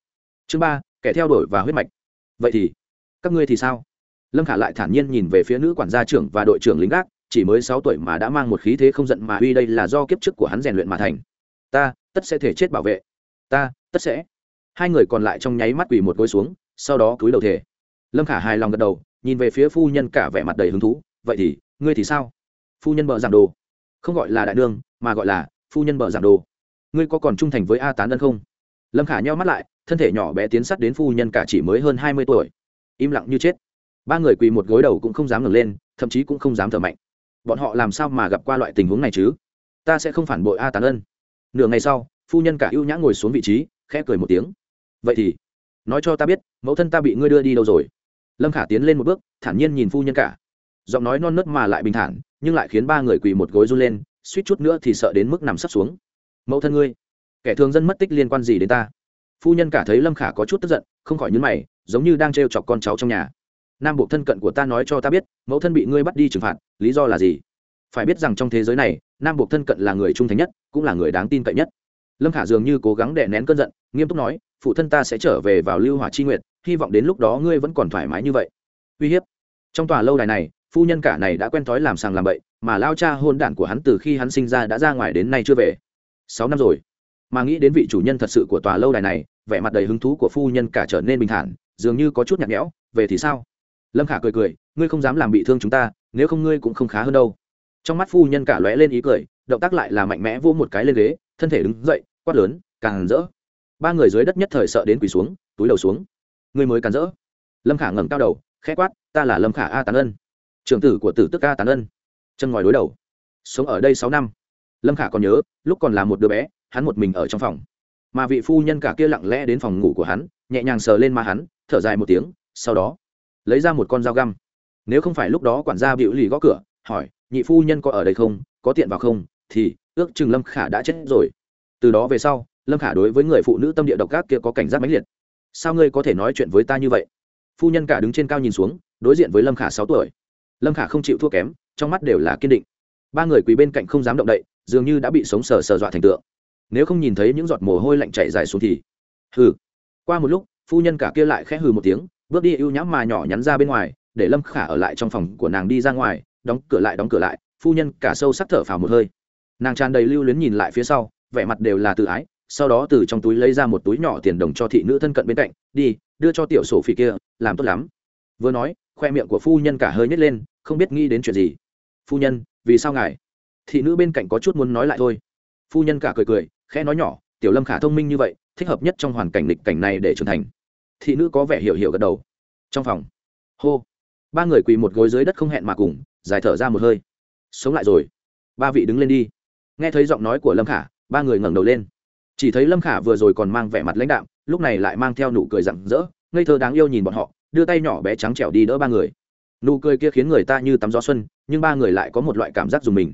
Chương ba, kẻ theo đuổi và huyết mạch. Vậy thì, các ngươi thì sao? Lâm khả lại thản nhiên nhìn về phía nữ quản gia trưởng và đội trưởng lính gác, chỉ mới sáu tuổi mà đã mang một khí thế không giận mà uy đây là do kiếp trước của hắn rèn luyện mà thành. Ta, tất sẽ thể chết bảo vệ. Ta, tất sẽ hai người còn lại trong nháy mắt quỳ một gối xuống, sau đó cúi đầu thể lâm khả hài lòng gật đầu, nhìn về phía phu nhân cả vẻ mặt đầy hứng thú. Vậy thì, ngươi thì sao? Phu nhân bợ giảng đồ. Không gọi là đại đương mà gọi là phu nhân bợ giảng đồ. Ngươi có còn trung thành với a tán ân không? Lâm khả nheo mắt lại, thân thể nhỏ bé tiến sắt đến phu nhân cả chỉ mới hơn hai mươi tuổi. Im lặng như chết. Ba người quỳ một gối đầu cũng không dám ngẩng lên, thậm chí cũng không dám thở mạnh. Bọn họ làm sao mà gặp qua loại tình huống này chứ? Ta sẽ không phản bội a tán ân. Nửa ngày sau, phu nhân cả ưu nhã ngồi xuống vị trí, khẽ cười một tiếng vậy thì, nói cho ta biết, mẫu thân ta bị ngươi đưa đi đâu rồi? Lâm khả tiến lên một bước, thản nhiên nhìn phu nhân cả. Giọng nói non nớt mà lại bình thản, nhưng lại khiến ba người quỳ một gối run lên, suýt chút nữa thì sợ đến mức nằm sấp xuống. Mẫu thân ngươi, kẻ thường dân mất tích liên quan gì đến ta? Phu nhân cả thấy lâm khả có chút tức giận, không khỏi nhấn mày, giống như đang t chọc con cháu trong nhà. Nam bộ thân cận của ta nói cho ta biết, mẫu thân bị ngươi bắt đi trừng phạt, lý do là gì? Phải biết rằng trong thế giới này, nam bộ thân cận là người trung thành nhất, cũng là người đáng tin cậy nhất lâm khả dường như cố gắng đè nén cơn giận, nghiêm túc nói, phụ thân ta sẽ trở về vào lưu hỏa chi nguyệt, hy vọng đến lúc đó ngươi vẫn còn thoải mái như vậy. Uy hiếp. Trong tòa lâu đài này, phu nhân cả này đã quen thói làm sàng làm bậy, mà lao cha hôn đản của hắn từ khi hắn sinh ra đã ra ngoài đến nay chưa về. Sáu năm rồi, mà nghĩ đến vị chủ nhân thật sự của tòa lâu đài này, vẻ mặt đầy hứng thú của phu nhân cả trở nên bình thản, dường như có chút nhạt nhẽo, về thì sao? Lâm khả cười cười, ngươi không dám làm bị thương chúng ta, nếu không ngươi cũng không khá hơn đâu. Trong mắt phu nhân cả lóe lên ý cười, động tác lại là mạnh mẽ vô một cái lên ghế, thân thể đứng dậy quát lớn, càng rỡ. Ba người dưới đất nhất thời sợ đến quỳ xuống, túi đầu xuống. Người mới càng rỡ. Lâm khả ngẩng cao đầu, khẽ quát, ta là lâm khả a tán ân. Trưởng tử của tử tức a tán ân. Chân ngòi đối đầu. Sống ở đây sáu năm. Lâm khả còn nhớ, lúc còn là một đứa bé, hắn một mình ở trong phòng. Mà vị phu nhân cả kia lặng lẽ đến phòng ngủ của hắn, nhẹ nhàng sờ lên má hắn, thở dài một tiếng, sau đó, lấy ra một con dao găm. Nếu không phải lúc đó quản gia bịu lì gõ cửa, hỏi, nhị phu nhân có ở đây không? Có tiện vào không? Thì, ước chừng lâm khả đã chết rồi từ đó về sau, lâm khả đối với người phụ nữ tâm địa độc ác kia có cảnh giác mãnh liệt. Sao ngươi có thể nói chuyện với ta như vậy? Phu nhân cả đứng trên cao nhìn xuống, đối diện với lâm khả sáu tuổi. Lâm khả không chịu thua kém, trong mắt đều là kiên định. Ba người quỳ bên cạnh không dám động đậy, dường như đã bị sống sờ sờ dọa thành tượng. Nếu không nhìn thấy những giọt mồ hôi lạnh chảy dài xuống thì, hừ. Qua một lúc, phu nhân cả kia lại khẽ hừ một tiếng, bước đi ưu nhãm mà nhỏ nhắn ra bên ngoài, để lâm khả ở lại trong phòng của nàng đi ra ngoài, đóng cửa lại, đóng cửa lại, phu nhân cả sâu sắc thở phào một hơi. Nàng tràn đầy lưu luyến nhìn lại phía sau vẻ mặt đều là tự ái, sau đó từ trong túi lấy ra một túi nhỏ tiền đồng cho thị nữ thân cận bên cạnh, đi, đưa cho tiểu sổ phỉ kia, làm tốt lắm. Vừa nói, khoe miệng của phu nhân cả hơi nhét lên, không biết nghĩ đến chuyện gì. Phu nhân, vì sao ngài? Thị nữ bên cạnh có chút muốn nói lại thôi. Phu nhân cả cười cười, khẽ nói nhỏ, tiểu lâm khả thông minh như vậy, thích hợp nhất trong hoàn cảnh lịch cảnh này để trưởng thành. Thị nữ có vẻ hiểu hiểu gật đầu. Trong phòng, hô, ba người quỳ một gối dưới đất không hẹn mà cùng, dài thở ra một hơi. Sống lại rồi. Ba vị đứng lên đi. Nghe thấy giọng nói của lâm khả ba người ngẩng đầu lên. Chỉ thấy lâm khả vừa rồi còn mang vẻ mặt lãnh đạm, lúc này lại mang theo nụ cười rặng rỡ, ngây thơ đáng yêu nhìn bọn họ, đưa tay nhỏ bé trắng trẻo đi đỡ ba người. Nụ cười kia khiến người ta như tắm gió xuân, nhưng ba người lại có một loại cảm giác dùng mình.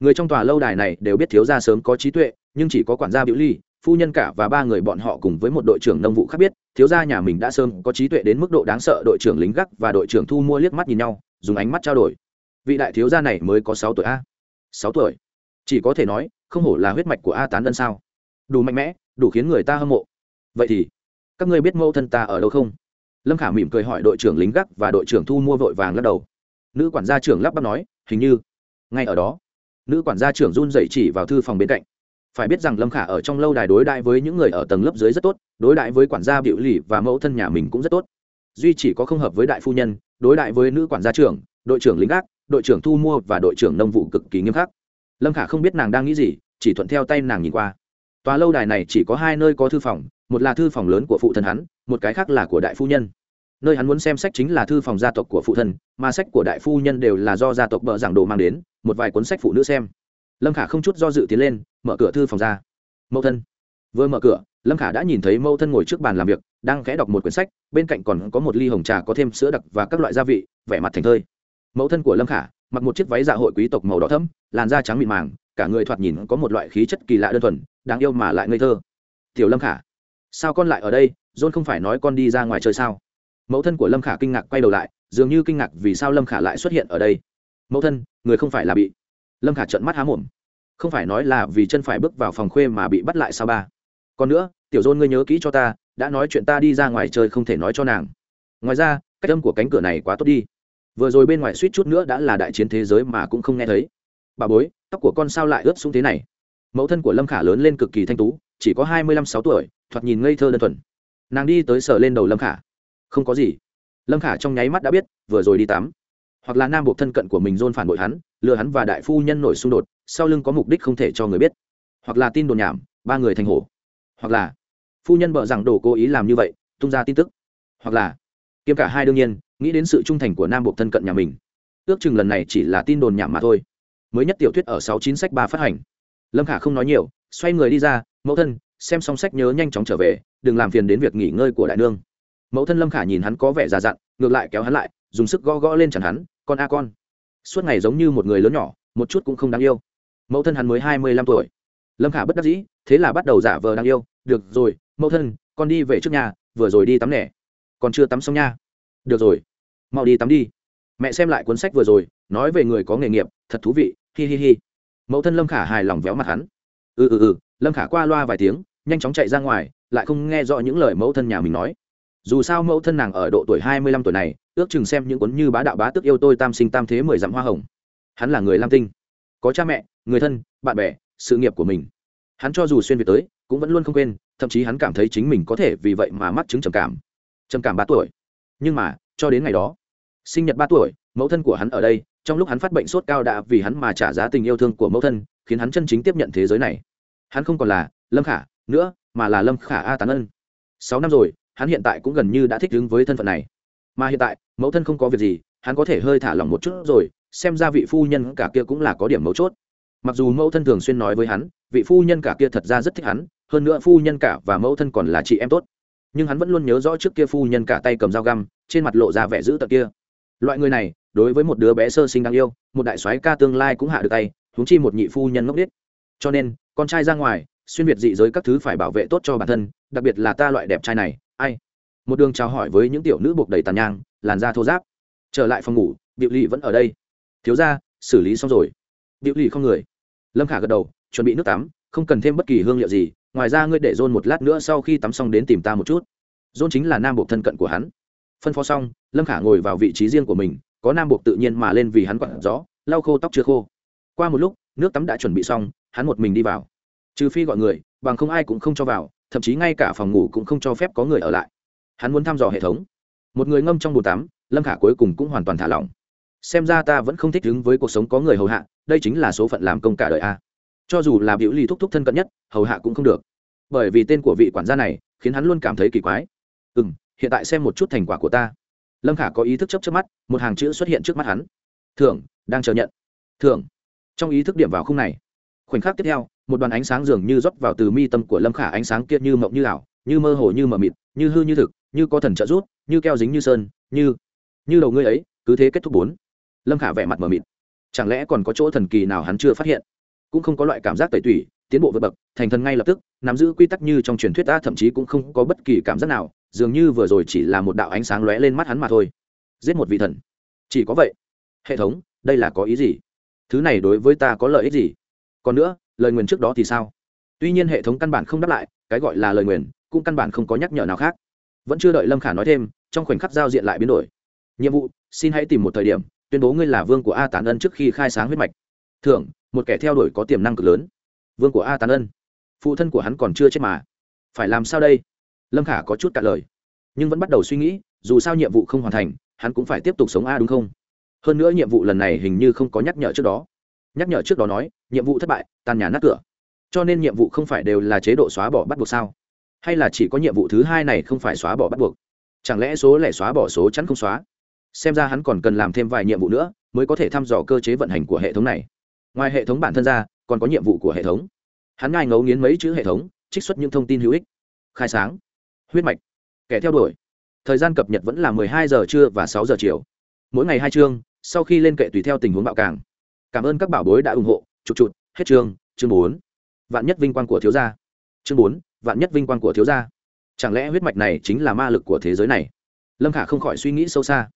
Người trong tòa lâu đài này đều biết thiếu gia sớm có trí tuệ, nhưng chỉ có quản gia biểu ly, phu nhân cả và ba người bọn họ cùng với một đội trưởng nông vụ khác biết, thiếu gia nhà mình đã sớm có trí tuệ đến mức độ đáng sợ, đội trưởng lính gác và đội trưởng thu mua liếc mắt nhìn nhau, dùng ánh mắt trao đổi. Vị đại thiếu gia này mới có sáu tuổi a. Sáu tuổi. Chỉ có thể nói không hổ là huyết mạch của a tán đơn sao? Đủ mạnh mẽ, đủ khiến người ta hâm mộ. Vậy thì, các ngươi biết mẫu thân ta ở đâu không? Lâm khả mỉm cười hỏi đội trưởng lính gác và đội trưởng thu mua vội vàng lắc đầu. Nữ quản gia trưởng lắp bắp nói, hình như, ngay ở đó. Nữ quản gia trưởng run dậy chỉ vào thư phòng bên cạnh. Phải biết rằng lâm khả ở trong lâu đài đối đại với những người ở tầng lớp dưới rất tốt, đối đại với quản gia biểu lì và mẫu thân nhà mình cũng rất tốt. Duy chỉ có không hợp với đại phu nhân, đối đại với nữ quản gia trưởng, đội trưởng lính gác, đội trưởng thu mua và đội trưởng nông vụ cực kỳ nghiêm khắc lâm khả không biết nàng đang nghĩ gì, chỉ thuận theo tay nàng nhìn qua. Tòa lâu đài này chỉ có hai nơi có thư phòng, một là thư phòng lớn của phụ thân hắn, một cái khác là của đại phu nhân. Nơi hắn muốn xem sách chính là thư phòng gia tộc của phụ thân, mà sách của đại phu nhân đều là do gia tộc bợ giảng đồ mang đến, một vài cuốn sách phụ nữ xem. Lâm khả không chút do dự tiến lên, mở cửa thư phòng ra. Mẫu thân. Vừa mở cửa, lâm khả đã nhìn thấy mẫu thân ngồi trước bàn làm việc, đang khẽ đọc một quyển sách, bên cạnh còn có một ly hồng trà có thêm sữa đặc và các loại gia vị, vẻ mặt thành thơi. Mẫu thân của lâm khả mặc một chiếc váy dạ hội quý tộc màu đỏ thẫm, làn da trắng mịn màng, cả người thoạt nhìn có một loại khí chất kỳ lạ đơn thuần, đáng yêu mà lại ngây thơ. Tiểu lâm khả, sao con lại ở đây? John không phải nói con đi ra ngoài chơi sao? Mẫu thân của lâm khả kinh ngạc quay đầu lại, dường như kinh ngạc vì sao lâm khả lại xuất hiện ở đây. Mẫu thân, người không phải là bị. Lâm khả trợn mắt há mồm. Không phải nói là vì chân phải bước vào phòng khuê mà bị bắt lại sao ba? Còn nữa, tiểu dôn ngươi nhớ kỹ cho ta, đã nói chuyện ta đi ra ngoài chơi không thể nói cho nàng. Ngoài ra, cách âm của cánh cửa này quá tốt đi vừa rồi bên ngoài suýt chút nữa đã là đại chiến thế giới mà cũng không nghe thấy. Bà bối, tóc của con sao lại ướt xuống thế này? Mẫu thân của lâm khả lớn lên cực kỳ thanh tú, chỉ có hai mươi lăm sáu tuổi, thoạt nhìn ngây thơ đơn thuần. Nàng đi tới sờ lên đầu lâm khả. Không có gì. Lâm khả trong nháy mắt đã biết, vừa rồi đi tắm. Hoặc là nam buộc thân cận của mình dôn phản bội hắn, lừa hắn và đại phu nhân nổi xung đột, sau lưng có mục đích không thể cho người biết. Hoặc là tin đồn nhảm, ba người thành hổ. Hoặc là, phu nhân bợ rằng đồ cố ý làm như vậy, tung ra tin tức. Hoặc là, kiêm cả hai đương nhiên nghĩ đến sự trung thành của nam bộ thân cận nhà mình. Ước chừng lần này chỉ là tin đồn nhảm mà thôi. Mới nhất tiểu thuyết ở sáu chín sách ba phát hành. Lâm khả không nói nhiều, xoay người đi ra, mẫu thân, xem xong sách nhớ nhanh chóng trở về, đừng làm phiền đến việc nghỉ ngơi của đại nương. Mẫu thân lâm khả nhìn hắn có vẻ già dặn, ngược lại kéo hắn lại, dùng sức gõ gõ lên chẳng hắn, con a con, suốt ngày giống như một người lớn nhỏ, một chút cũng không đáng yêu. Mẫu thân hắn mới hai mươi lăm tuổi. Lâm khả bất đắc dĩ, thế là bắt đầu giả vờ đáng yêu. Được rồi, mẫu thân, con đi về trước nhà, vừa rồi đi tắm nẻ còn chưa tắm xong nha được rồi, mau đi tắm đi. Mẹ xem lại cuốn sách vừa rồi, nói về người có nghề nghiệp, thật thú vị, hi hi hi. Mẫu thân lâm khả hài lòng véo mặt hắn. Ừ ừ ừ lâm khả qua loa vài tiếng, nhanh chóng chạy ra ngoài, lại không nghe rõ những lời mẫu thân nhà mình nói. Dù sao mẫu thân nàng ở độ tuổi hai mươi lăm tuổi này, ước chừng xem những cuốn như bá đạo bá tức yêu tôi tam sinh tam thế mười dặm hoa hồng. Hắn là người lam tinh. Có cha mẹ, người thân, bạn bè, sự nghiệp của mình. Hắn cho dù xuyên việt tới, cũng vẫn luôn không quên, thậm chí hắn cảm thấy chính mình có thể vì vậy mà mắc chứng trầm cảm. Trầm cảm ba tuổi nhưng mà, cho đến ngày đó, sinh nhật ba tuổi, mẫu thân của hắn ở đây, trong lúc hắn phát bệnh sốt cao đã vì hắn mà trả giá tình yêu thương của mẫu thân, khiến hắn chân chính tiếp nhận thế giới này. Hắn không còn là lâm khả nữa, mà là lâm khả a tán ân. Sáu năm rồi, hắn hiện tại cũng gần như đã thích ứng với thân phận này. Mà hiện tại, mẫu thân không có việc gì, hắn có thể hơi thả lỏng một chút rồi, xem ra vị phu nhân cả kia cũng là có điểm mấu chốt. Mặc dù mẫu thân thường xuyên nói với hắn, vị phu nhân cả kia thật ra rất thích hắn, hơn nữa phu nhân cả và mẫu thân còn là chị em tốt nhưng hắn vẫn luôn nhớ rõ trước kia phu nhân cả tay cầm dao găm, trên mặt lộ ra vẻ dữ tợn kia. Loại người này, đối với một đứa bé sơ sinh đáng yêu, một đại soái ca tương lai cũng hạ được tay, huống chi một nhị phu nhân ngốc biết cho nên, con trai ra ngoài, xuyên việt dị giới các thứ phải bảo vệ tốt cho bản thân, đặc biệt là ta loại đẹp trai này, ai? Một đường chào hỏi với những tiểu nữ buộc đầy tàn nhang, làn da thô giáp trở lại phòng ngủ điệu lỵ vẫn ở đây. Thiếu ra xử lý xong rồi. Điệu lỵ không người. Lâm khả gật đầu, chuẩn bị nước tắm, không cần thêm bất kỳ hương liệu gì ngoài ra ngươi để dôn một lát nữa sau khi tắm xong đến tìm ta một chút. Dôn chính là nam bộ thân cận của hắn. Phân phó xong, lâm khả ngồi vào vị trí riêng của mình, có nam bộ tự nhiên mà lên vì hắn quặn gió, lau khô tóc chưa khô. Qua một lúc, nước tắm đã chuẩn bị xong, hắn một mình đi vào. Trừ phi gọi người, bằng không ai cũng không cho vào, thậm chí ngay cả phòng ngủ cũng không cho phép có người ở lại. Hắn muốn thăm dò hệ thống. Một người ngâm trong bồn tắm, lâm khả cuối cùng cũng hoàn toàn thả lỏng. Xem ra ta vẫn không thích ứng với cuộc sống có người hầu hạ, đây chính là số phận làm công cả đời a cho dù là biểu lì thúc thúc thân cận nhất, hầu hạ cũng không được. Bởi vì tên của vị quản gia này khiến hắn luôn cảm thấy kỳ quái. Ừ m hiện tại xem một chút thành quả của ta. Lâm khả có ý thức chấp trước mắt, một hàng chữ xuất hiện trước mắt hắn. Thưởng, đang chờ nhận. Thưởng. Trong ý thức điểm vào khung này, khoảnh khắc tiếp theo, một đoàn ánh sáng dường như rót vào từ mi tâm của lâm khả, ánh sáng kia như mộng như ảo, như mơ hồ như mờ mịt, như hư như thực, như có thần trợ rút như keo dính như sơn, như như đầu ngươi ấy, cứ thế kết thúc bốn. Lâm khả vẻ mặt mờ mịt. Chẳng lẽ còn có chỗ thần kỳ nào hắn chưa phát hiện? Cũng không có loại cảm giác tẩy tủy, tiến bộ vượt bậc, thành thần ngay lập tức, nắm giữ quy tắc như trong truyền thuyết ta thậm chí cũng không có bất kỳ cảm giác nào, dường như vừa rồi chỉ là một đạo ánh sáng lóe lên mắt hắn mà thôi. Giết một vị thần. Chỉ có vậy. Hệ thống, đây là có ý gì? Thứ này đối với ta có lợi ích gì? Còn nữa, lời nguyền trước đó thì sao? Tuy nhiên hệ thống căn bản không đáp lại, cái gọi là lời nguyền, cũng căn bản không có nhắc nhở nào khác. Vẫn chưa đợi lâm khả nói thêm, trong khoảnh khắc giao diện lại biến đổi. Nhiệm vụ, xin hãy tìm một thời điểm, tuyên bố ngươi là vương của a tán ân trước khi khai sáng huyết mạch. Thưởng một kẻ theo đuổi có tiềm năng cực lớn. Vương của a tán ân. Phụ thân của hắn còn chưa chết mà. Phải làm sao đây? Lâm khả có chút cả lời. Nhưng vẫn bắt đầu suy nghĩ, dù sao nhiệm vụ không hoàn thành, hắn cũng phải tiếp tục sống a đúng không? Hơn nữa nhiệm vụ lần này hình như không có nhắc nhở trước đó. Nhắc nhở trước đó nói, nhiệm vụ thất bại tàn nhà nát cửa. Cho nên nhiệm vụ không phải đều là chế độ xóa bỏ bắt buộc sao? Hay là chỉ có nhiệm vụ thứ hai này không phải xóa bỏ bắt buộc? Chẳng lẽ số lẻ xóa bỏ số chắn không xóa? Xem ra hắn còn cần làm thêm vài nhiệm vụ nữa mới có thể thăm dò cơ chế vận hành của hệ thống này ngoài hệ thống bản thân ra, còn có nhiệm vụ của hệ thống. Hắn ngai ngấu nghiến mấy chữ hệ thống, trích xuất những thông tin hữu ích. Khai sáng. Huyết mạch. Kẻ theo đuổi. Thời gian cập nhật vẫn là mười hai giờ trưa và sáu giờ chiều. Mỗi ngày hai chương, sau khi lên kệ tùy theo tình huống bạo càng. Cảm ơn các bảo bối đã ủng hộ. Chụp chụt hết chương chương bốn. Vạn nhất vinh quang của thiếu gia. Chương bốn, vạn nhất vinh quang của thiếu gia. Chẳng lẽ huyết mạch này chính là ma lực của thế giới này? Lâm khả không khỏi suy nghĩ sâu xa.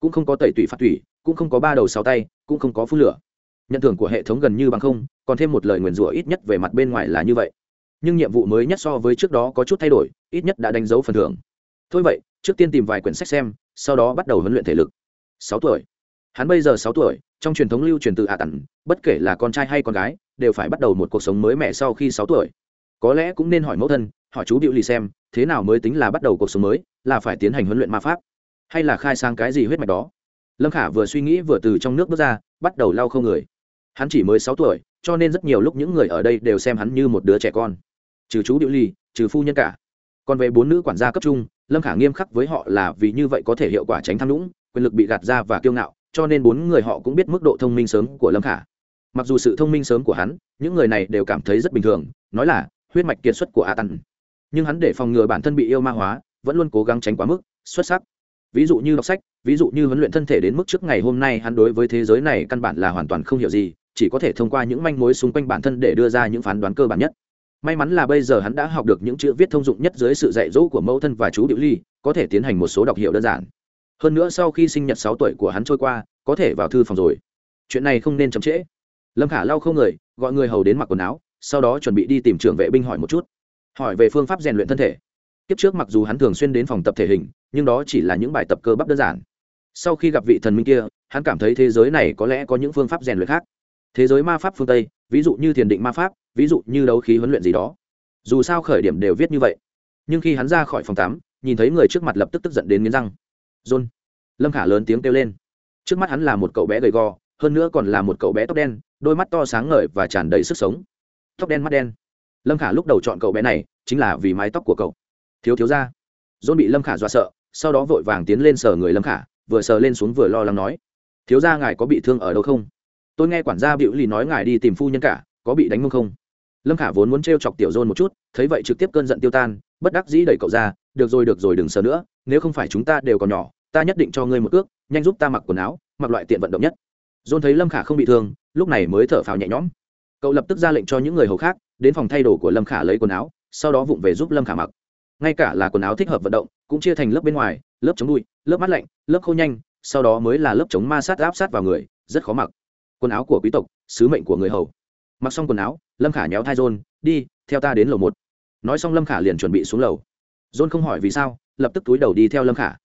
Cũng không có tẩy tủy phạt tủy, cũng không có ba đầu sáu tay, cũng không có phun lửa nhận thưởng của hệ thống gần như bằng không, còn thêm một lời nguyền rủa ít nhất về mặt bên ngoài là như vậy. Nhưng nhiệm vụ mới nhất so với trước đó có chút thay đổi, ít nhất đã đánh dấu phần thưởng. Thôi vậy, trước tiên tìm vài quyển sách xem, sau đó bắt đầu huấn luyện thể lực. Sáu tuổi. Hắn bây giờ sáu tuổi, trong truyền thống lưu truyền từ ạ tặng bất kể là con trai hay con gái, đều phải bắt đầu một cuộc sống mới mẻ sau khi sáu tuổi. Có lẽ cũng nên hỏi mẫu thân, hỏi chú điệu lì xem, thế nào mới tính là bắt đầu cuộc sống mới, là phải tiến hành huấn luyện ma pháp, hay là khai sang cái gì huyết mạch đó. Lâm khả vừa suy nghĩ vừa từ trong nước bước ra, bắt đầu lau không người hắn chỉ mới sáu tuổi, cho nên rất nhiều lúc những người ở đây đều xem hắn như một đứa trẻ con. Trừ chú điệu ly, trừ phu nhân cả. Còn về bốn nữ quản gia cấp trung, lâm khả nghiêm khắc với họ là vì như vậy có thể hiệu quả tránh tham nhũng, quyền lực bị gạt ra và kiêu ngạo, cho nên bốn người họ cũng biết mức độ thông minh sớm của lâm khả. Mặc dù sự thông minh sớm của hắn, những người này đều cảm thấy rất bình thường, nói là huyết mạch kiệt xuất của a tăng nhưng hắn để phòng ngừa bản thân bị yêu ma hóa, vẫn luôn cố gắng tránh quá mức, xuất sắc. Ví dụ như đọc sách, ví dụ như huấn luyện thân thể đến mức trước ngày hôm nay, hắn đối với thế giới này căn bản là hoàn toàn không hiểu gì chỉ có thể thông qua những manh mối xung quanh bản thân để đưa ra những phán đoán cơ bản nhất. May mắn là bây giờ hắn đã học được những chữ viết thông dụng nhất dưới sự dạy dỗ của mẫu thân và chú điệu ly, có thể tiến hành một số đọc hiệu đơn giản. Hơn nữa sau khi sinh nhật sáu tuổi của hắn trôi qua, có thể vào thư phòng rồi. Chuyện này không nên chậm trễ. Lâm khả lau không người, gọi người hầu đến mặc quần áo, sau đó chuẩn bị đi tìm trưởng vệ binh hỏi một chút. Hỏi về phương pháp rèn luyện thân thể. Kiếp trước mặc dù hắn thường xuyên đến phòng tập thể hình, nhưng đó chỉ là những bài tập cơ bắp đơn giản. Sau khi gặp vị thần minh kia, hắn cảm thấy thế giới này có lẽ có những phương pháp rèn luyện khác thế giới ma pháp phương tây, ví dụ như thiền định ma pháp, ví dụ như đấu khí huấn luyện gì đó. Dù sao khởi điểm đều viết như vậy. Nhưng khi hắn ra khỏi phòng tắm, nhìn thấy người trước mặt lập tức tức giận đến nghiến răng. John. Lâm khả lớn tiếng kêu lên. Trước mắt hắn là một cậu bé gầy gò, hơn nữa còn là một cậu bé tóc đen, đôi mắt to sáng ngời và tràn đầy sức sống. Tóc đen mắt đen. Lâm khả lúc đầu chọn cậu bé này chính là vì mái tóc của cậu. Thiếu thiếu ra john bị lâm khả dọa sợ, sau đó vội vàng tiến lên sờ người lâm khả, vừa sờ lên xuống vừa lo lắng nói, thiếu ra ngài có bị thương ở đâu không? Tôi nghe quản gia biểu lì nói ngài đi tìm phu nhân cả, có bị đánh mông không? Lâm khả vốn muốn t r e o chọc tiểu dôn một chút, thấy vậy trực tiếp cơn giận tiêu tan, bất đắc dĩ đẩy cậu ra, được rồi được rồi, đừng sờ nữa, nếu không phải chúng ta đều còn nhỏ, ta nhất định cho ngươi một ước, nhanh giúp ta mặc quần áo, mặc loại tiện vận động nhất. Dôn thấy lâm khả không bị thương, lúc này mới thở phào nhẹ nhõm. Cậu lập tức ra lệnh cho những người hầu khác, đến phòng thay đồ của lâm khả lấy quần áo, sau đó vụng về giúp lâm khả mặc. Ngay cả là quần áo thích hợp vận động, cũng chia thành lớp bên ngoài, lớp chống bụi lớp mát lạnh, lớp khô nhanh, sau đó mới là lớp chống ma sát áp sát vào người, rất khó mặc quần áo của quý tộc, sứ mệnh của người hầu. Mặc xong quần áo, lâm khả nhéo thai rôn đi, theo ta đến lầu một. Nói xong lâm khả liền chuẩn bị xuống lầu. Rôn không hỏi vì sao, lập tức túi đầu đi theo lâm khả.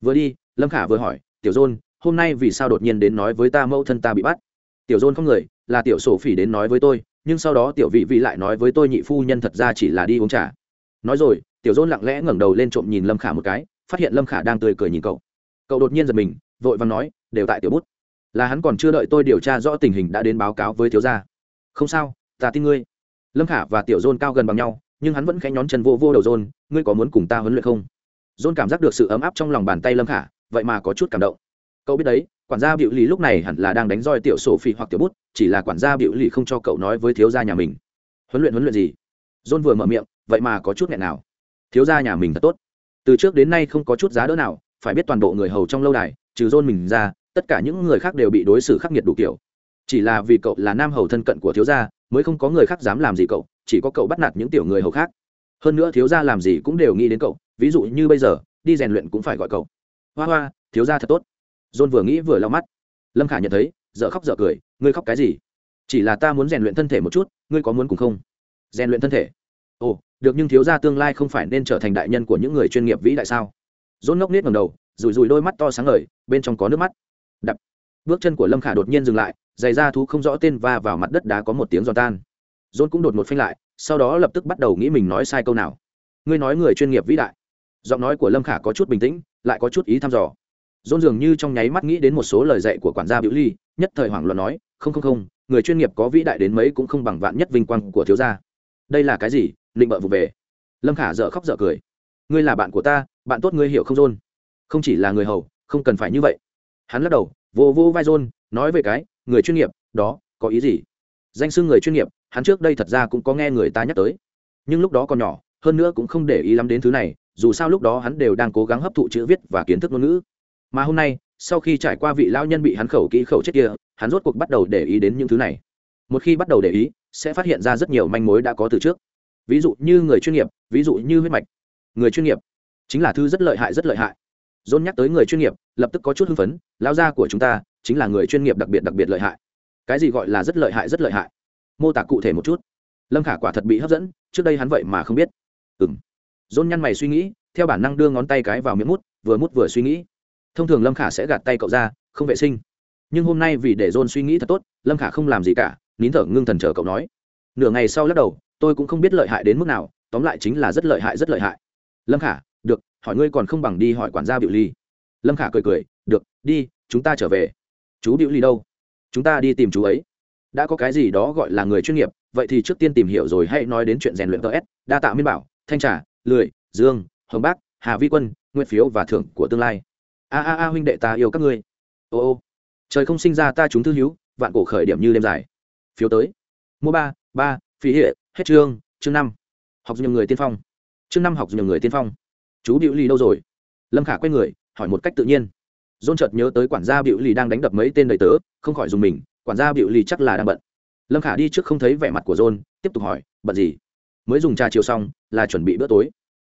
Vừa đi, lâm khả vừa hỏi, tiểu rôn hôm nay vì sao đột nhiên đến nói với ta mẫu thân ta bị bắt? Tiểu rôn không người, là tiểu sổ phỉ đến nói với tôi, nhưng sau đó tiểu vị vị lại nói với tôi nhị phu nhân thật ra chỉ là đi uống trà. Nói rồi, tiểu dôn lặng lẽ ngẩng đầu lên trộm nhìn lâm khả một cái, phát hiện lâm khả đang tươi cười nhìn cậu. Cậu đột nhiên giật mình, vội và nói, đều tại tiểu bút là hắn còn chưa đợi tôi điều tra rõ tình hình đã đến báo cáo với thiếu gia. Không sao, ta tin ngươi. Lâm khả và tiểu dôn cao gần bằng nhau, nhưng hắn vẫn khẽ nhón chân vô vô đầu dôn, ngươi có muốn cùng ta huấn luyện không? Dôn cảm giác được sự ấm áp trong lòng bàn tay lâm khả, vậy mà có chút cảm động. Cậu biết đấy, quản gia biểu lì lúc này hẳn là đang đánh roi tiểu sổ phi hoặc tiểu bút, chỉ là quản gia biểu lì không cho cậu nói với thiếu gia nhà mình. Huấn luyện huấn luyện gì? Dôn vừa mở miệng, vậy mà có chút nghẹn nào. Thiếu gia nhà mình thật tốt. Từ trước đến nay không có chút giá đỡ nào, phải biết toàn bộ người hầu trong lâu đài, trừ dôn mình ra tất cả những người khác đều bị đối xử khắc nghiệt đủ kiểu. Chỉ là vì cậu là nam hầu thân cận của thiếu gia, mới không có người khác dám làm gì cậu, chỉ có cậu bắt nạt những tiểu người hầu khác. Hơn nữa thiếu gia làm gì cũng đều nghĩ đến cậu, ví dụ như bây giờ, đi rèn luyện cũng phải gọi cậu. Hoa hoa, thiếu gia thật tốt. John vừa nghĩ vừa lau mắt. Lâm khả nhận thấy dợ khóc dợ cười, ngươi khóc cái gì? Chỉ là ta muốn rèn luyện thân thể một chút, ngươi có muốn cùng không? Rèn luyện thân thể. Ồ, được nhưng thiếu gia tương lai không phải nên trở thành đại nhân của những người chuyên nghiệp vĩ đại sao? John ngốc nết ngầm đầu rùi rùi đôi mắt to sáng ngời, bên trong có nước mắt đập. Bước chân của lâm khả đột nhiên dừng lại, giày da thú không rõ tên va vào mặt đất đá có một tiếng giòn tan. Dôn cũng đột một phanh lại, sau đó lập tức bắt đầu nghĩ mình nói sai câu nào. Ngươi nói người chuyên nghiệp vĩ đại. Giọng nói của lâm khả có chút bình tĩnh, lại có chút ý thăm dò. Dôn dường như trong nháy mắt nghĩ đến một số lời dạy của quản gia biểu ly, nhất thời hoảng loạn nói, không không không, người chuyên nghiệp có vĩ đại đến mấy cũng không bằng vạn nhất vinh quang của thiếu gia. Đây là cái gì? Định bợ vụ về. Lâm khả dợ khóc dợ cười. Ngươi là bạn của ta, bạn tốt ngươi hiểu không dôn không chỉ là người hầu, không cần phải như vậy hắn lắc đầu vô vô vai rôn, nói về cái người chuyên nghiệp đó có ý gì? Danh sư người chuyên nghiệp hắn trước đây thật ra cũng có nghe người ta nhắc tới. Nhưng lúc đó còn nhỏ hơn nữa cũng không để ý lắm đến thứ này dù sao lúc đó hắn đều đang cố gắng hấp thụ chữ viết và kiến thức ngôn ngữ. Mà hôm nay sau khi trải qua vị lão nhân bị hắn khẩu kỹ khẩu chết kia hắn rốt cuộc bắt đầu để ý đến những thứ này. Một khi bắt đầu để ý sẽ phát hiện ra rất nhiều manh mối đã có từ trước. Ví dụ như người chuyên nghiệp ví dụ như huyết mạch. Người chuyên nghiệp chính là thứ rất lợi hại rất lợi hại dôn nhắc tới người chuyên nghiệp, lập tức có chút hưng phấn lao gia của chúng ta chính là người chuyên nghiệp đặc biệt đặc biệt lợi hại. Cái gì gọi là rất lợi hại, rất lợi hại? Mô tả cụ thể một chút. Lâm khả quả thật bị hấp dẫn, trước đây hắn vậy mà không biết. Ừm. John dôn nhăn mày suy nghĩ, theo bản năng đưa ngón tay cái vào miệng mút, vừa mút vừa suy nghĩ. Thông thường lâm khả sẽ gạt tay cậu ra, không vệ sinh. Nhưng hôm nay vì để dôn suy nghĩ thật tốt, lâm khả không làm gì cả, nín thở ngưng thần chờ cậu nói. Nửa ngày sau lắc đầu, tôi cũng không biết lợi hại đến mức nào, tóm lại chính là rất lợi hại, rất lợi hại. Lâm khả được, hỏi ngươi còn không bằng đi hỏi quản gia biểu ly. Lâm khả cười cười, được, đi, chúng ta trở về. Chú biểu ly đâu? Chúng ta đi tìm chú ấy. Đã có cái gì đó gọi là người chuyên nghiệp, vậy thì trước tiên tìm hiểu rồi hãy nói đến chuyện rèn luyện ts đa tạ Minh bảo, thanh trà, lười, dương, hồng bác, hà vi quân nguyên phiếu và thưởng của tương lai. A a a, huynh đệ ta yêu các ngươi. Ô ô, trời không sinh ra ta chúng thư hiếu vạn cổ khởi điểm như đêm dài. Phiếu tới. Mua ba ba, phí hệ, hết chương chương năm. Học nhiều người tiên phong. Chương năm học nhiều người tiên phong chú biểu Lì đâu rồi? Lâm khả quay người, hỏi một cách tự nhiên. Dôn chợt nhớ tới quản gia biểu Lì đang đánh đập mấy tên đầy tớ, không khỏi dùng mình, quản gia biểu Lì chắc là đang bận. Lâm khả đi trước không thấy vẻ mặt của dôn tiếp tục hỏi, bận gì? Mới dùng trà chiều xong, là chuẩn bị bữa tối.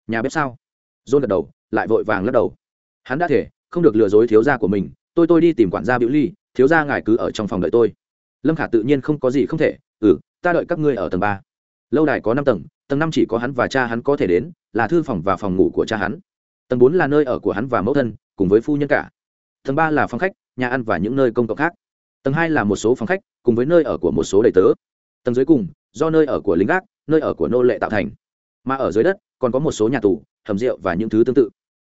Nhà bếp sao? Dôn gật đầu, lại vội vàng lắc đầu. Hắn đã thể, không được lừa dối thiếu gia của mình, tôi tôi đi tìm quản gia biểu ly thiếu gia ngài cứ ở trong phòng đợi tôi. Lâm khả tự nhiên không có gì không thể ừ ta đợi các ngươi ở tầng ba. Lâu đài có năm tầng tầng năm chỉ có hắn và cha hắn có thể đến, là thư phòng và phòng ngủ của cha hắn. Tầng bốn là nơi ở của hắn và mẫu thân, cùng với phu nhân cả. Tầng ba là phòng khách, nhà ăn và những nơi công cộng khác. Tầng hai là một số phòng khách, cùng với nơi ở của một số đầy tớ. Tầng dưới cùng, do nơi ở của lính gác, nơi ở của nô lệ tạo thành. Mà ở dưới đất, còn có một số nhà tù, hầm rượu và những thứ tương tự.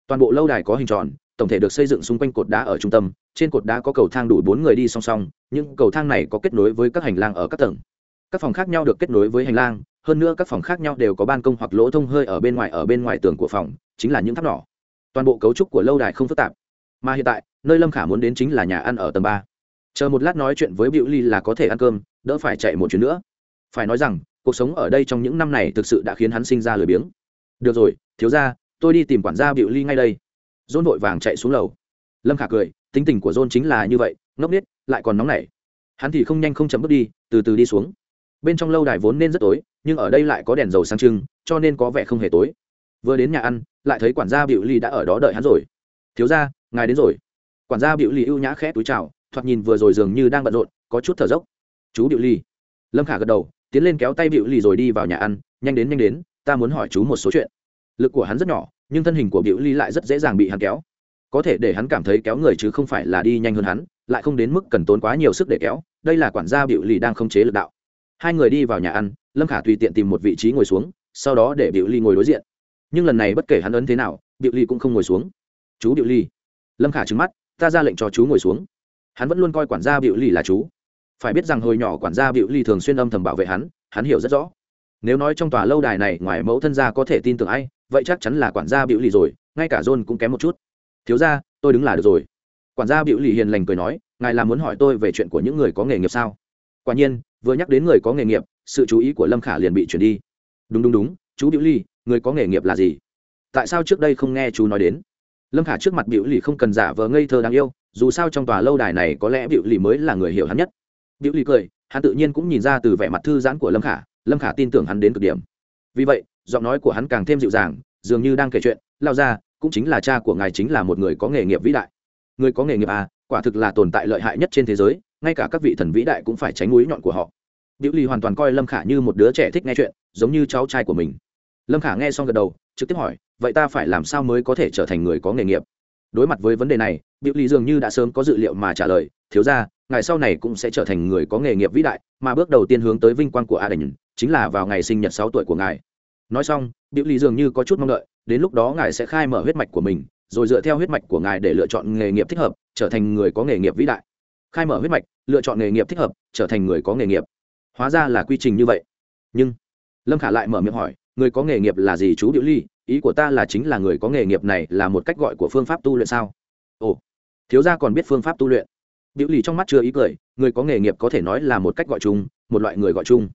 Toàn bộ lâu đài có hình tròn, tổng thể được xây dựng xung quanh cột đá ở trung tâm, trên cột đá có cầu thang đủ bốn người đi song song, những cầu thang này có kết nối với các hành lang ở các tầng. Các phòng khác nhau được kết nối với hành lang hơn nữa các phòng khác nhau đều có ban công hoặc lỗ thông hơi ở bên ngoài, ở bên ngoài tường của phòng, chính là những tháp nhỏ. Toàn bộ cấu trúc của lâu đài không phức tạp. Mà hiện tại, nơi lâm khả muốn đến chính là nhà ăn ở tầng ba. Chờ một lát nói chuyện với biểu ly là có thể ăn cơm, đỡ phải chạy một chuyến nữa. Phải nói rằng, cuộc sống ở đây trong những năm này thực sự đã khiến hắn sinh ra lười biếng. Được rồi, thiếu ra tôi đi tìm quản gia biểu ly ngay đây. Dôn vội vàng chạy xuống lầu. Lâm khả cười, tính tình của dôn chính là như vậy, ngốc n lại còn nóng nảy. Hắn thì không nhanh không chấm bước đi, từ từ đi xuống bên trong lâu đài vốn nên rất tối, nhưng ở đây lại có đèn dầu sang trưng, cho nên có vẻ không hề tối. Vừa đến nhà ăn, lại thấy quản gia biểu ly đã ở đó đợi hắn rồi. Thiếu ra ngài đến rồi. Quản gia biểu ly ưu nhã khẽ túi chào, thoạt nhìn vừa rồi dường như đang bận rộn, có chút thở dốc. Chú biểu ly lâm khả gật đầu, tiến lên kéo tay biểu ly rồi đi vào nhà ăn, nhanh đến nhanh đến, ta muốn hỏi chú một số chuyện. Lực của hắn rất nhỏ, nhưng thân hình của biểu ly lại rất dễ dàng bị hắn kéo. Có thể để hắn cảm thấy kéo người chứ không phải là đi nhanh hơn hắn, lại không đến mức cần tốn quá nhiều sức để kéo, đây là quản gia biểu ly đang không chế lực đạo hai người đi vào nhà ăn, lâm khả tùy tiện tìm một vị trí ngồi xuống, sau đó để biểu ly ngồi đối diện. Nhưng lần này bất kể hắn ấn thế nào, biểu ly cũng không ngồi xuống. Chú biểu ly. Lâm khả trứng mắt, ta ra lệnh cho chú ngồi xuống. Hắn vẫn luôn coi quản gia biểu ly là chú. Phải biết rằng hồi nhỏ quản gia biểu ly thường xuyên âm thầm bảo vệ hắn hắn hiểu rất rõ. Nếu nói trong tòa lâu đài này ngoài mẫu thân gia có thể tin tưởng ai, vậy chắc chắn là quản gia biểu ly rồi, ngay cả john cũng kém một chút. Thiếu ra tôi đứng là được rồi. Quản gia biểu ly hiền lành cười nói, ngài là muốn hỏi tôi về chuyện của những người có nghề nghiệp sao? Quả nhiên vừa nhắc đến người có nghề nghiệp, sự chú ý của lâm khả liền bị chuyển đi. Đúng đúng đúng, chú biểu ly người có nghề nghiệp là gì? Tại sao trước đây không nghe chú nói đến? Lâm khả trước mặt biểu ly không cần giả vờ ngây thơ đáng yêu, dù sao trong tòa lâu đài này có lẽ biểu ly mới là người hiểu hắn nhất. Biểu ly cười, hắn tự nhiên cũng nhìn ra từ vẻ mặt thư giãn của lâm khả lâm khả tin tưởng hắn đến cực điểm. Vì vậy, giọng nói của hắn càng thêm dịu dàng, dường như đang kể chuyện lao ra cũng chính là cha của ngài chính là một người có nghề nghiệp vĩ đại. Người có nghề nghiệp à? Quả thực là tồn tại lợi hại nhất trên thế giới, ngay cả các vị thần vĩ đại cũng phải tránh núi nhọn của họ. Diệu Ly hoàn toàn coi Lâm Khả như một đứa trẻ thích nghe chuyện, giống như cháu trai của mình. Lâm Khả nghe xong gật đầu, trực tiếp hỏi, vậy ta phải làm sao mới có thể trở thành người có nghề nghiệp? Đối mặt với vấn đề này, Diệu Ly dường như đã sớm có dự liệu mà trả lời, thiếu gia, ngài sau này cũng sẽ trở thành người có nghề nghiệp vĩ đại, mà bước đầu tiên hướng tới vinh quang của A Đình, chính là vào ngày sinh nhật sáu tuổi của ngài. Nói xong, Diệu Ly dường như có chút mong đợi, đến lúc đó ngài sẽ khai mở huyết mạch của mình, rồi dựa theo huyết mạch của ngài để lựa chọn nghề nghiệp thích hợp, trở thành người có nghề nghiệp vĩ đại. Khai mở huyết mạch, lựa chọn nghề nghiệp thích hợp, trở thành người có nghề nghiệp hóa ra là quy trình như vậy. Nhưng, lâm khả lại mở miệng hỏi, người có nghề nghiệp là gì chú điệu ly? Ý của ta là chính là người có nghề nghiệp này là một cách gọi của phương pháp tu luyện sao? Ồ, thiếu gia còn biết phương pháp tu luyện. Điệu ly trong mắt chưa ý cười, người có nghề nghiệp có thể nói là một cách gọi chung, một loại người gọi chung.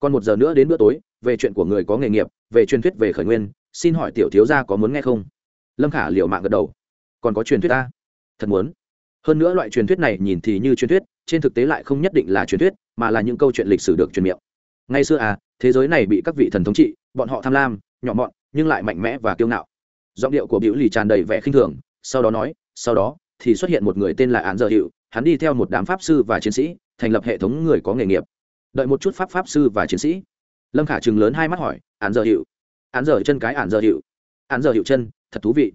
Còn một giờ nữa đến bữa tối, về chuyện của người có nghề nghiệp, về truyền thuyết về khởi nguyên, xin hỏi tiểu thiếu gia có muốn nghe không? Lâm khả liệu mạng gật đầu. Còn có truyền thuyết ta? Thật muốn. Hơn nữa loại truyền thuyết này nhìn thì như truyền thuyết, trên thực tế lại không nhất định là truyền thuyết mà là những câu chuyện lịch sử được truyền miệng. Ngay xưa à thế giới này bị các vị thần thống trị, bọn họ tham lam, nhỏ mọn, nhưng lại mạnh mẽ và kiêu ngạo. Giọng điệu của biểu lì tràn đầy vẻ khinh thường, sau đó nói, sau đó thì xuất hiện một người tên là án dợ hiệu hắn đi theo một đám pháp sư và chiến sĩ, thành lập hệ thống người có nghề nghiệp. Đợi một chút pháp pháp sư và chiến sĩ. Lâm khả chừng lớn hai mắt hỏi, án dợ hiệu án dợ chân cái án dợ hiệu án dợ hiệu chân, thật thú vị.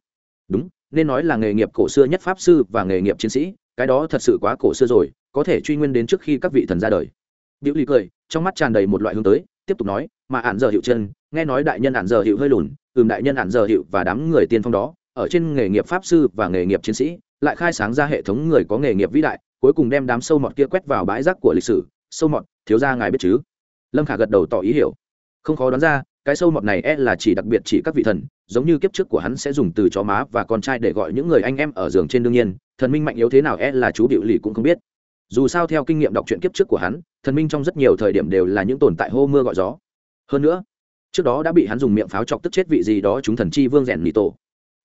Đúng, nên nói là nghề nghiệp cổ xưa nhất pháp sư và nghề nghiệp chiến sĩ, cái đó thật sự quá cổ xưa rồi có thể truy nguyên đến trước khi các vị thần ra đời. Biểu lì cười, trong mắt tràn đầy một loại hướng tới, tiếp tục nói, mà ạn giờ hiệu chân, nghe nói đại nhân ạn giờ hiệu hơi lùn, ừm đại nhân ạn giờ hiệu và đám người tiên phong đó, ở trên nghề nghiệp pháp sư và nghề nghiệp chiến sĩ, lại khai sáng ra hệ thống người có nghề nghiệp vĩ đại, cuối cùng đem đám sâu mọt kia quét vào bãi rác của lịch sử. Sâu mọt, thiếu ra ngài biết chứ? Lâm khả gật đầu tỏ ý hiểu. Không khó đoán ra, cái sâu mọt này e là chỉ đặc biệt chỉ các vị thần, giống như kiếp trước của hắn sẽ dùng từ chó má và con trai để gọi những người anh em ở giường trên đương nhiên, thần minh mạnh yếu thế nào e là chú điệu lì cũng không biết dù sao theo kinh nghiệm đọc truyện kiếp trước của hắn, thần minh trong rất nhiều thời điểm đều là những tồn tại hô mưa gọi gió. Hơn nữa, trước đó đã bị hắn dùng miệng pháo chọc tức chết vị gì đó chúng thần chi vương rèn mì tổ.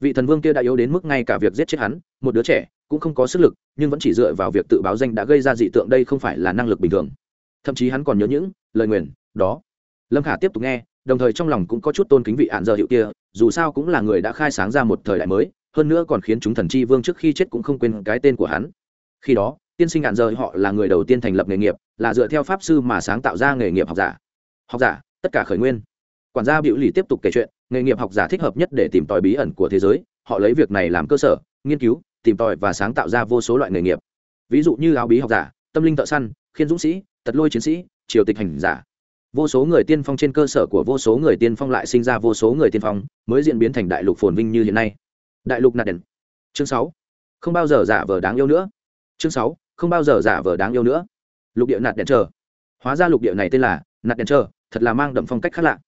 Vị thần vương kia đã yếu đến mức ngay cả việc giết chết hắn, một đứa trẻ, cũng không có sức lực, nhưng vẫn chỉ dựa vào việc tự báo danh đã gây ra dị tượng đây không phải là năng lực bình thường. Thậm chí hắn còn nhớ những lời nguyền, đó. Lâm khả tiếp tục nghe, đồng thời trong lòng cũng có chút tôn kính vị ạn Dơ hiệu kia, dù sao cũng là người đã khai sáng ra một thời đại mới, hơn nữa còn khiến chúng thần chi vương trước khi chết cũng không quên cái tên của hắn. Khi đó tiên sinh ạn rời họ là người đầu tiên thành lập nghề nghiệp, là dựa theo pháp sư mà sáng tạo ra nghề nghiệp học giả. Học giả, tất cả khởi nguyên. Quản gia biểu lì tiếp tục kể chuyện, nghề nghiệp học giả thích hợp nhất để tìm tòi bí ẩn của thế giới, họ lấy việc này làm cơ sở, nghiên cứu, tìm tòi và sáng tạo ra vô số loại nghề nghiệp. Ví dụ như áo bí học giả, tâm linh thợ săn, khiên dũng sĩ, tật lôi chiến sĩ, triều tịch hành giả. Vô số người tiên phong trên cơ sở của vô số người tiên phong lại sinh ra vô số người tiên phong, mới diễn biến thành đại lục phồn vinh như hiện nay. Đại lục nạt đèn. Chương sáu. Không bao giờ giả vờ đáng yêu nữa. Chương sáu không bao giờ giả vờ đáng yêu nữa. Lục địa nạt đèn chờ. Hóa ra lục địa này tên là nạt đèn chờ, thật là mang đậm phong cách khác lạ.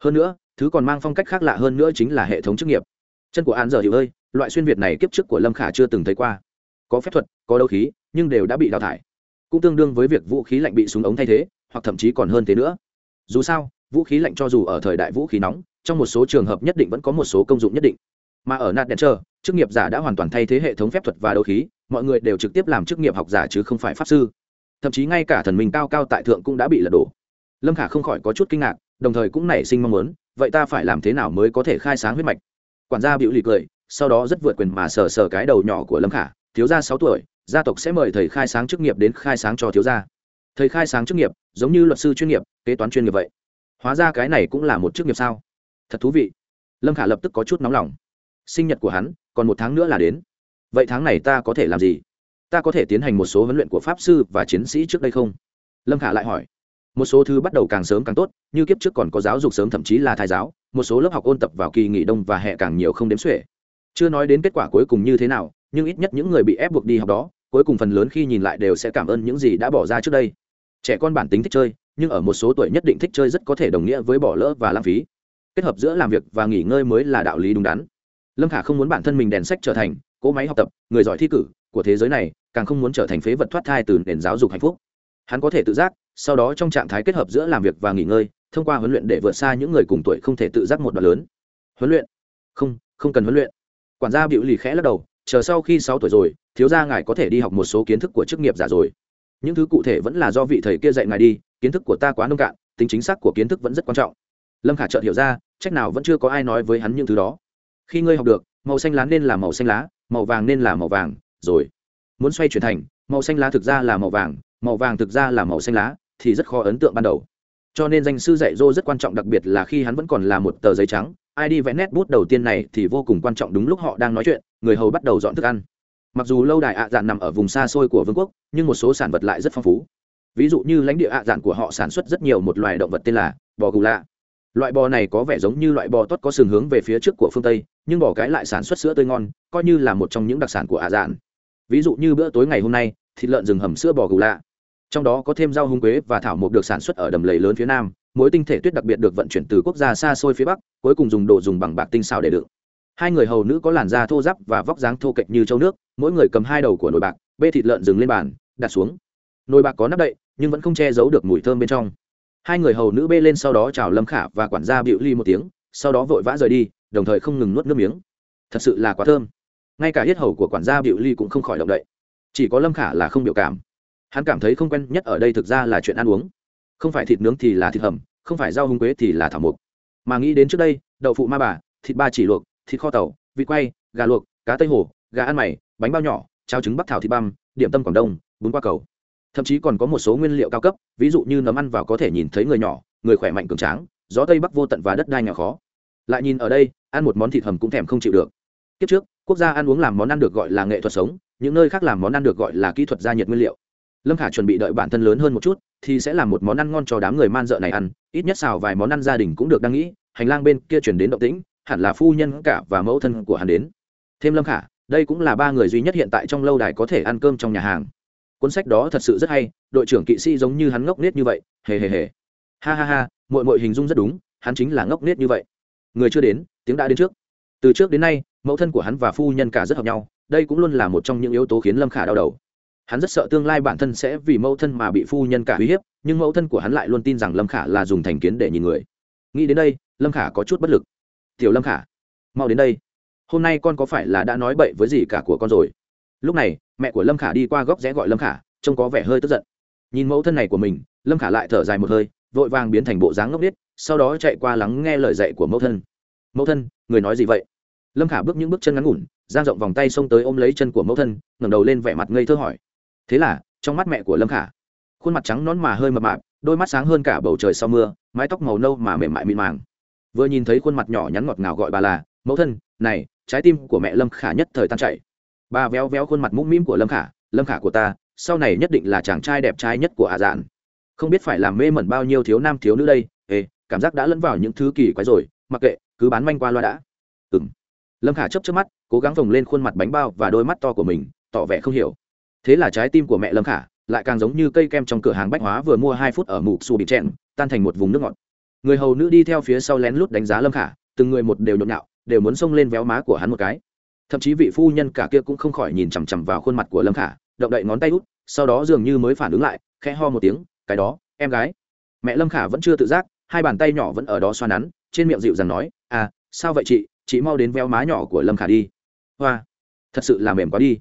Hơn nữa, thứ còn mang phong cách khác lạ hơn nữa chính là hệ thống chức nghiệp. Chân của an giờ hiểu ơi, loại xuyên việt này kiếp trước của lâm khả chưa từng thấy qua. Có phép thuật, có đấu khí, nhưng đều đã bị đào thải. Cũng tương đương với việc vũ khí lạnh bị súng ống thay thế, hoặc thậm chí còn hơn thế nữa. Dù sao, vũ khí lạnh cho dù ở thời đại vũ khí nóng, trong một số trường hợp nhất định vẫn có một số công dụng nhất định. Mà ở nạt đèn trơ chức nghiệp giả đã hoàn toàn thay thế hệ thống phép thuật và đấu khí mọi người đều trực tiếp làm chức nghiệp học giả chứ không phải pháp sư. Thậm chí ngay cả thần mình cao cao tại thượng cũng đã bị lật đổ. Lâm khả không khỏi có chút kinh ngạc, đồng thời cũng nảy sinh mong muốn, vậy ta phải làm thế nào mới có thể khai sáng huyết mạch? Quản gia bịu lì cười, sau đó rất vượt quyền mà sờ sờ cái đầu nhỏ của lâm khả, thiếu gia sáu tuổi, gia tộc sẽ mời thầy khai sáng chức nghiệp đến khai sáng cho thiếu gia. Thầy khai sáng chức nghiệp, giống như luật sư chuyên nghiệp, kế toán chuyên nghiệp vậy. Hóa ra cái này cũng là một chức nghiệp sao? Thật thú vị. Lâm khả lập tức có chút nóng lòng. Sinh nhật của hắn, còn một tháng nữa là đến vậy tháng này ta có thể làm gì? Ta có thể tiến hành một số huấn luyện của pháp sư và chiến sĩ trước đây không? Lâm khả lại hỏi. Một số thứ bắt đầu càng sớm càng tốt, như kiếp trước còn có giáo dục sớm thậm chí là thai giáo, một số lớp học ôn tập vào kỳ nghỉ đông và hè càng nhiều không đếm xuể. Chưa nói đến kết quả cuối cùng như thế nào, nhưng ít nhất những người bị ép buộc đi học đó, cuối cùng phần lớn khi nhìn lại đều sẽ cảm ơn những gì đã bỏ ra trước đây. Trẻ con bản tính thích chơi, nhưng ở một số tuổi nhất định thích chơi rất có thể đồng nghĩa với bỏ lỡ và lãng phí. Kết hợp giữa làm việc và nghỉ ngơi mới là đạo lý đúng đắn. Lâm khả không muốn bản thân mình đèn sách trở thành cỗ máy học tập, người giỏi thi cử của thế giới này càng không muốn trở thành phế vật thoát thai từ nền giáo dục hạnh phúc. Hắn có thể tự giác, sau đó trong trạng thái kết hợp giữa làm việc và nghỉ ngơi, thông qua huấn luyện để vượt xa những người cùng tuổi không thể tự giác một đoạn lớn. Huấn luyện? Không không cần huấn luyện. Quản gia bịu lì khẽ lắc đầu, chờ sau khi sáu tuổi rồi, thiếu gia ngài có thể đi học một số kiến thức của chức nghiệp giả rồi. Những thứ cụ thể vẫn là do vị thầy kia dạy ngài đi, kiến thức của ta quá nông cạn, tính chính xác của kiến thức vẫn rất quan trọng. Lâm khả chợt hiểu ra, trách nào vẫn chưa có ai nói với hắn những thứ đó. Khi ngươi học được, màu xanh lá nên là màu xanh lá màu vàng nên là màu vàng, rồi. Muốn xoay chuyển thành, màu xanh lá thực ra là màu vàng màu vàng thực ra là màu xanh lá, thì rất khó ấn tượng ban đầu. Cho nên danh sư dạy dô rất quan trọng đặc biệt là khi hắn vẫn còn là một tờ giấy trắng, ai đi vẽ nét bút đầu tiên này thì vô cùng quan trọng đúng lúc họ đang nói chuyện, người hầu bắt đầu dọn thức ăn. Mặc dù lâu đài ạ dạn nằm ở vùng xa xôi của vương quốc, nhưng một số sản vật lại rất phong phú. Ví dụ như lãnh địa ạ dạn của họ sản xuất rất nhiều một loài động vật tên là bò gù lạ loại bò này có vẻ giống như loại bò tốt có sừng hướng về phía trước của phương tây, nhưng bò cái lại sản xuất sữa tươi ngon, coi như là một trong những đặc sản của Ả dạn ví dụ như bữa tối ngày hôm nay, thịt lợn rừng hầm sữa bò gù lạ. Trong đó có thêm rau hung quế và thảo mộc được sản xuất ở đầm lầy lớn phía nam mỗi tinh thể tuyết đặc biệt được vận chuyển từ quốc gia xa xôi phía bắc, cuối cùng dùng đồ dùng bằng bạc tinh xào để đựng. Hai người hầu nữ có làn da thô ráp và vóc dáng thô kệch như châu nước, mỗi người cầm hai đầu của nồi bạc, bê thịt lợn rừng lên bàn, đặt xuống. Nồi bạc có nắp đậy, nhưng vẫn không che giấu được mùi thơm bên trong hai người hầu nữ bê lên sau đó chào lâm khả và quản gia bịu ly một tiếng, sau đó vội vã rời đi, đồng thời không ngừng nuốt nước miếng. Thật sự là quá thơm. Ngay cả yết hầu của quản gia bịu ly cũng không khỏi động đậy. Chỉ có lâm khả là không biểu cảm. Hắn cảm thấy không quen nhất ở đây thực ra là chuyện ăn uống. Không phải thịt nướng thì là thịt hầm, không phải rau hung quế thì là thảo mộc. Mà nghĩ đến trước đây, đậu phụ ma bà, thịt ba chỉ luộc, thịt kho tàu, vịt quay, gà luộc, cá tây hồ, gà ăn mày, bánh bao nhỏ trao trứng bắc thảo thịt băm, điểm tâm quảng đông, bún qua cầu thậm chí còn có một số nguyên liệu cao cấp, ví dụ như nấm ăn vào có thể nhìn thấy người nhỏ, người khỏe mạnh cường tráng, gió tây bắc vô tận và đất đai nghèo khó. Lại nhìn ở đây, ăn một món thịt hầm cũng thèm không chịu được. Kiếp trước, quốc gia ăn uống làm món ăn được gọi là nghệ thuật sống, những nơi khác làm món ăn được gọi là kỹ thuật gia nhiệt nguyên liệu. Lâm khả chuẩn bị đợi bản thân lớn hơn một chút, thì sẽ làm một món ăn ngon cho đám người man dợ này ăn, ít nhất xào vài món ăn gia đình cũng được đang nghĩ, hành lang bên kia chuyển đến động tĩnh, hẳn là phu nhân cả và mẫu thân của hắn đến. Thêm lâm khả, đây cũng là ba người duy nhất hiện tại trong lâu đài có thể ăn cơm trong nhà hàng cuốn sách đó thật sự rất hay, đội trưởng kỵ sĩ giống như hắn ngốc nết như vậy, hề hề hề. Ha ha ha mội mội hình dung rất đúng, hắn chính là ngốc nết như vậy. Người chưa đến, tiếng đã đến trước. Từ trước đến nay, mẫu thân của hắn và phu nhân cả rất hợp nhau, đây cũng luôn là một trong những yếu tố khiến lâm khả đau đầu. Hắn rất sợ tương lai bản thân sẽ vì mẫu thân mà bị phu nhân cả uy hiếp, nhưng mẫu thân của hắn lại luôn tin rằng lâm khả là dùng thành kiến để nhìn người. Nghĩ đến đây, lâm khả có chút bất lực. Tiểu lâm khả, mau đến đây. Hôm nay con có phải là đã nói bậy với gì cả của con rồi? Lúc này mẹ của lâm khả đi qua góc rẽ gọi lâm khả trông có vẻ hơi tức giận nhìn mẫu thân này của mình lâm khả lại thở dài một hơi vội vàng biến thành bộ dáng ngốc nghếch, sau đó chạy qua lắng nghe lời dạy của mẫu thân mẫu thân người nói gì vậy lâm khả bước những bước chân ngắn ngủn giang rộng vòng tay xông tới ôm lấy chân của mẫu thân ngẩng đầu lên vẻ mặt ngây thơ hỏi thế là trong mắt mẹ của lâm khả khuôn mặt trắng nón mà hơi mập mạp đôi mắt sáng hơn cả bầu trời sau mưa mái tóc màu nâu mà mềm mại mịn màng vừa nhìn thấy khuôn mặt nhỏ nhắn ngọt ngào gọi bà là mẫu thân này trái tim của mẹ lâm khả nhất thời tan chảy bà véo véo khuôn mặt mũm mĩm của lâm khả lâm khả của ta, sau này nhất định là chàng trai đẹp trai nhất của hạ dạn không biết phải làm mê mẩn bao nhiêu thiếu nam thiếu nữ đây. Ê, cảm giác đã lẫn vào những thứ kỳ quái rồi, mặc kệ, cứ bán manh qua loa đã. Ừng lâm khả chấp trước mắt, cố gắng vồng lên khuôn mặt bánh bao và đôi mắt to của mình, tỏ vẻ không hiểu. Thế là trái tim của mẹ lâm khả lại càng giống như cây kem trong cửa hàng bách hóa vừa mua hai phút ở mục xù bị chèn tan thành một vùng nước ngọt. Người hầu nữ đi theo phía sau lén lút đánh giá lâm khả, từng người một đều nhộn nhạo, đều muốn xông lên véo má của hắn một cái thậm chí vị phu nhân cả kia cũng không khỏi nhìn chằm chằm vào khuôn mặt của lâm khả, động đậy ngón tay út, sau đó dường như mới phản ứng lại, khẽ ho một tiếng, cái đó, em gái. Mẹ lâm khả vẫn chưa tự giác, hai bàn tay nhỏ vẫn ở đó xoa nắn, trên miệng dịu dàng nói à sao vậy chị? Chị mau đến véo má nhỏ của lâm khả đi. Hoa, thật sự là mềm quá đi.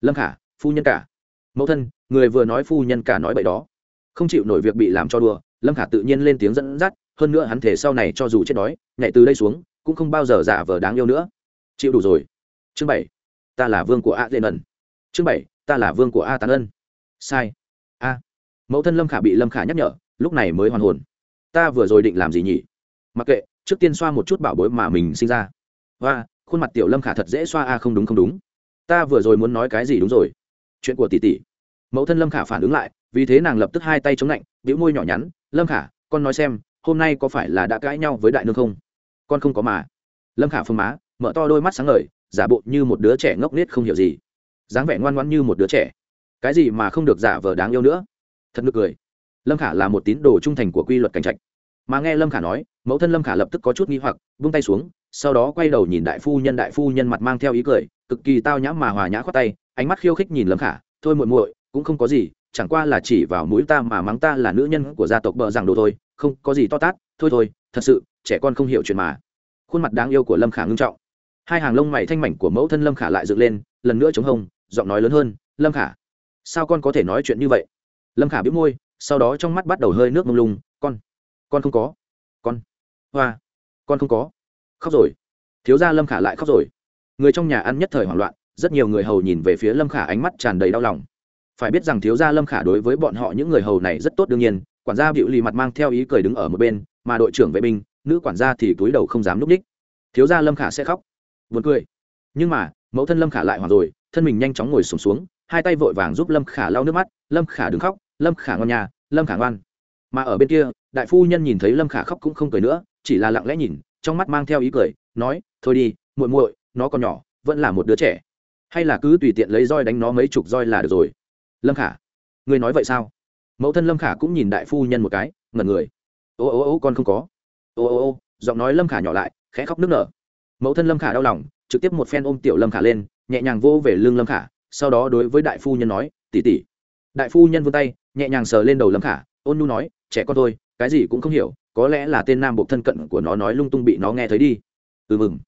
Lâm khả, phu nhân cả. Mẫu thân, người vừa nói phu nhân cả nói bậy đó. Không chịu nổi việc bị làm cho đùa, lâm khả tự nhiên lên tiếng dẫn dắt, hơn nữa hắn thể sau này cho dù chết đói, nhảy từ đây xuống, cũng không bao giờ giả vờ đáng yêu nữa. Chịu đủ rồi chương bảy, ta là vương của a dê nần chương bảy, ta là vương của a tán ân sai. A. Mẫu thân lâm khả bị lâm khả nhắc nhở, lúc này mới hoàn hồn. Ta vừa rồi định làm gì nhỉ? Mặc kệ, trước tiên xoa một chút bảo bối mà mình sinh ra. Và khuôn mặt tiểu lâm khả thật dễ xoa a, không đúng không đúng. Ta vừa rồi muốn nói cái gì đúng rồi? Chuyện của tỷ tỷ. Mẫu thân lâm khả phản ứng lại, vì thế nàng lập tức hai tay chống lạnh, bĩu môi nhỏ nhắn, lâm khả, con nói xem, hôm nay có phải là đã cãi nhau với đại nương không? Con không có mà. Lâm khả phương má, mở to đôi mắt sáng ngời giả bộ như một đứa trẻ ngốc nghếch không hiểu gì. Dáng vẻ ngoan ngoãn như một đứa trẻ. Cái gì mà không được giả vờ đáng yêu nữa? Thật nực cười. Lâm khả là một tín đồ trung thành của quy luật cảnh trạch. Mà nghe lâm khả nói, mẫu thân lâm khả lập tức có chút nghi hoặc, vung tay xuống, sau đó quay đầu nhìn đại phu nhân, đại phu nhân mặt mang theo ý cười, cực kỳ tao nhã mà hòa nhã khoát tay, ánh mắt khiêu khích nhìn lâm khả, thôi muội muội, cũng không có gì, chẳng qua là chỉ vào mũi ta mà mắng ta là nữ nhân của gia tộc bợ rằng đồ thôi, không có gì to tát, thôi thôi, thật sự, trẻ con không hiểu chuyện mà. Khuôn mặt đáng yêu của lâm khả ngưng trọng hai hàng lông mày thanh mảnh của mẫu thân lâm khả lại dựng lên, lần nữa chống hông, giọng nói lớn hơn, lâm khả, sao con có thể nói chuyện như vậy? Lâm khả biết môi, sau đó trong mắt bắt đầu hơi nước mông lung, con con không có, con, hoa, con không có. Khóc rồi. Thiếu gia lâm khả lại khóc rồi. Người trong nhà ăn nhất thời hoảng loạn, rất nhiều người hầu nhìn về phía lâm khả ánh mắt tràn đầy đau lòng. Phải biết rằng thiếu gia lâm khả đối với bọn họ những người hầu này rất tốt đương nhiên, quản gia bịu lì mặt mang theo ý cười đứng ở một bên, mà đội trưởng vệ binh, nữ quản gia thì túi đầu không dám núp đích. Thiếu gia lâm khả sẽ khóc buồn cười. Nhưng mà mẫu thân lâm khả lại hoảng rồi thân mình nhanh chóng ngồi sùng xuống, xuống hai tay vội vàng giúp lâm khả lau nước mắt lâm khả đứng khóc lâm khả ngon nhà lâm khả ngoan. Mà ở bên kia đại phu nhân nhìn thấy lâm khả khóc cũng không cười nữa chỉ là lặng lẽ nhìn trong mắt mang theo ý cười nói thôi đi muội muội nó còn nhỏ vẫn là một đứa trẻ. Hay là cứ tùy tiện lấy roi đánh nó mấy chục roi là được rồi. Lâm khả ngươi nói vậy sao? Mẫu thân lâm khả cũng nhìn đại phu nhân một cái ngẩn người. Ô ô ô con không có. Ô ô ô giọng nói lâm khả nhỏ lại khẽ khóc nức nở mẫu thân lâm khả đau lòng trực tiếp một phen ôm tiểu lâm khả lên nhẹ nhàng vô về lưng lâm khả sau đó đối với đại phu nhân nói tỉ tỉ đại phu nhân vươn tay nhẹ nhàng sờ lên đầu lâm khả ôn nu nói trẻ con thôi cái gì cũng không hiểu có lẽ là tên nam bộ thân cận của nó nói lung tung bị nó nghe thấy đi ừ mừng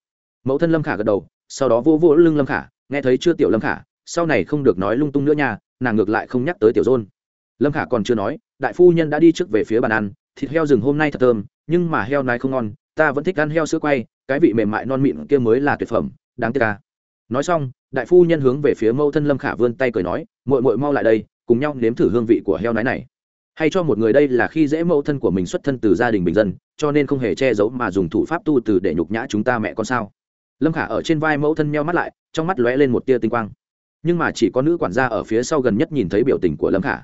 mẫu thân lâm khả gật đầu sau đó vô vô lưng lâm khả nghe thấy chưa tiểu lâm khả sau này không được nói lung tung nữa nha nàng ngược lại không nhắc tới tiểu dôn lâm khả còn chưa nói đại phu nhân đã đi trước về phía bàn ăn thịt heo rừng hôm nay thật thơm nhưng mà heo nái không ngon ta vẫn thích ăn heo sữa quay, cái vị mềm mại non mịn kia mới là tuyệt phẩm, đáng tiếc ca nói xong, đại phu nhân hướng về phía mẫu thân lâm khả vươn tay cười nói mội mội mau lại đây, cùng nhau nếm thử hương vị của heo nái này. Hay cho một người đây là khi dễ mẫu thân của mình xuất thân từ gia đình bình dân, cho nên không hề che giấu mà dùng thủ pháp tu từ để nhục nhã chúng ta mẹ con sao? Lâm khả ở trên vai mẫu thân meo mắt lại, trong mắt lóe lên một tia tinh quang. Nhưng mà chỉ có nữ quản gia ở phía sau gần nhất nhìn thấy biểu tình của lâm khả.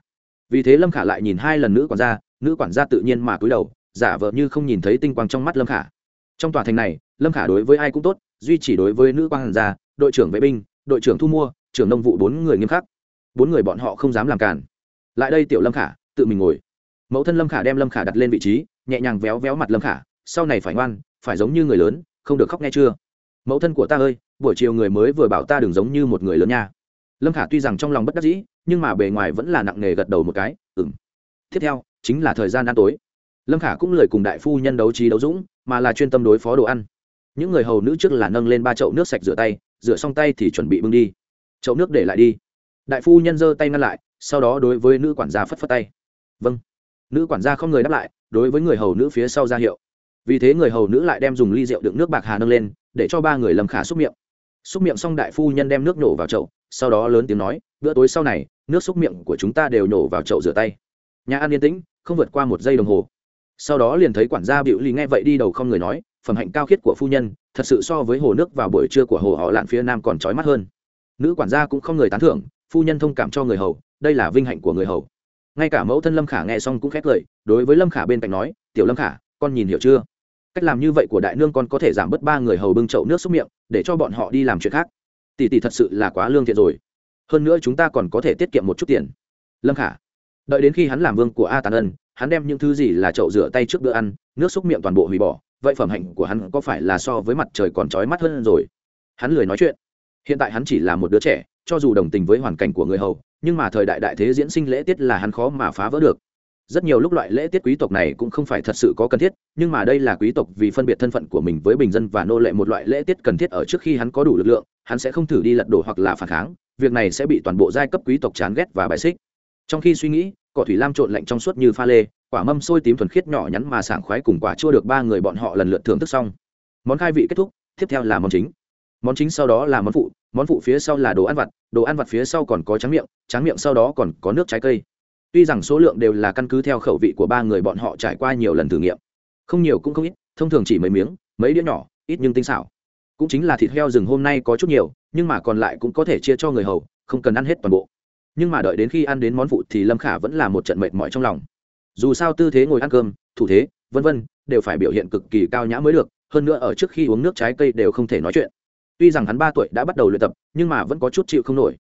Vì thế lâm khả lại nhìn hai lần nữ quản gia, nữ quản gia tự nhiên mà cúi đầu giả vờ như không nhìn thấy tinh quang trong mắt lâm khả. Trong tòa thành này, lâm khả đối với ai cũng tốt, duy chỉ đối với nữ quản gia, đội trưởng vệ binh, đội trưởng thu mua, trưởng nông vụ bốn người nghiêm khắc. Bốn người bọn họ không dám làm cản. Lại đây tiểu lâm khả, tự mình ngồi. Mẫu thân lâm khả đem lâm khả đặt lên vị trí, nhẹ nhàng véo véo mặt lâm khả, sau này phải ngoan, phải giống như người lớn, không được khóc nghe chưa. Mẫu thân của ta ơi, buổi chiều người mới vừa bảo ta đừng giống như một người lớn nha. Lâm khả tuy rằng trong lòng bất đắc dĩ, nhưng mà bề ngoài vẫn là nặng nề gật đầu một cái ừng tiếp theo, chính là thời gian ăn tối lâm khả cũng lời cùng đại phu nhân đấu trí đấu dũng, mà là chuyên tâm đối phó đồ ăn. Những người hầu nữ trước là nâng lên ba chậu nước sạch rửa tay, rửa xong tay thì chuẩn bị bưng đi. Chậu nước để lại đi. Đại phu nhân giơ tay ngăn lại, sau đó đối với nữ quản gia phất phất tay. Vâng. Nữ quản gia không người đáp lại, đối với người hầu nữ phía sau ra hiệu. Vì thế người hầu nữ lại đem dùng ly rượu đựng nước bạc hà nâng lên, để cho ba người lâm khả xúc miệng. Xúc miệng xong đại phu nhân đem nước nổ vào chậu, sau đó lớn tiếng nói, bữa tối sau này, nước xúc miệng của chúng ta đều nổ vào chậu rửa tay. Nhà ăn yên tĩnh, không vượt qua một giây đồng hồ sau đó liền thấy quản gia biểu ly nghe vậy đi đầu không người nói, phẩm hạnh cao khiết của phu nhân, thật sự so với hồ nước vào buổi trưa của hồ họ lạn phía nam còn trói mắt hơn. Nữ quản gia cũng không người tán thưởng, phu nhân thông cảm cho người hầu, đây là vinh hạnh của người hầu. Ngay cả mẫu thân lâm khả nghe xong cũng khét lời đối với lâm khả bên cạnh nói, tiểu lâm khả, con nhìn hiểu chưa? Cách làm như vậy của đại nương con có thể giảm bớt ba người hầu bưng chậu nước xúc miệng, để cho bọn họ đi làm chuyện khác. Tỷ tỷ thật sự là quá lương thiện rồi. Hơn nữa chúng ta còn có thể tiết kiệm một chút tiền. Lâm khả, đợi đến khi hắn làm vương của a tàn ân hắn đem những thứ gì là chậu rửa tay trước bữa ăn, nước xúc miệng toàn bộ hủy bỏ, vậy phẩm hạnh của hắn có phải là so với mặt trời còn trói mắt hơn rồi? Hắn lười nói chuyện. Hiện tại hắn chỉ là một đứa trẻ, cho dù đồng tình với hoàn cảnh của người hầu, nhưng mà thời đại đại thế diễn sinh lễ tiết là hắn khó mà phá vỡ được. Rất nhiều lúc loại lễ tiết quý tộc này cũng không phải thật sự có cần thiết, nhưng mà đây là quý tộc vì phân biệt thân phận của mình với bình dân và nô lệ một loại lễ tiết cần thiết ở trước khi hắn có đủ lực lượng, hắn sẽ không thử đi lật đổ hoặc là phản kháng, việc này sẽ bị toàn bộ giai cấp quý tộc chán ghét và bài xích. Trong khi suy nghĩ cỏ thủy lam trộn lạnh trong suốt như pha lê, quả mâm sôi tím thuần khiết nhỏ nhắn mà sảng khoái cùng quả chua được ba người bọn họ lần lượt thưởng thức xong. Món khai vị kết thúc, tiếp theo là món chính. Món chính sau đó là món phụ món phụ phía sau là đồ ăn vặt, đồ ăn vặt phía sau còn có tráng miệng tráng miệng sau đó còn có nước trái cây. Tuy rằng số lượng đều là căn cứ theo khẩu vị của ba người bọn họ trải qua nhiều lần thử nghiệm, không nhiều cũng không ít, thông thường chỉ mấy miếng, mấy đĩa nhỏ, ít nhưng tinh xảo. Cũng chính là thịt heo rừng hôm nay có chút nhiều, nhưng mà còn lại cũng có thể chia cho người hầu, không cần ăn hết toàn bộ nhưng mà đợi đến khi ăn đến món phụ thì lâm khả vẫn là một trận mệt mỏi trong lòng. Dù sao tư thế ngồi ăn cơm, thủ thế, vân vân, đều phải biểu hiện cực kỳ cao nhã mới được, hơn nữa ở trước khi uống nước trái cây đều không thể nói chuyện. Tuy rằng hắn ba tuổi đã bắt đầu luyện tập, nhưng mà vẫn có chút chịu không nổi.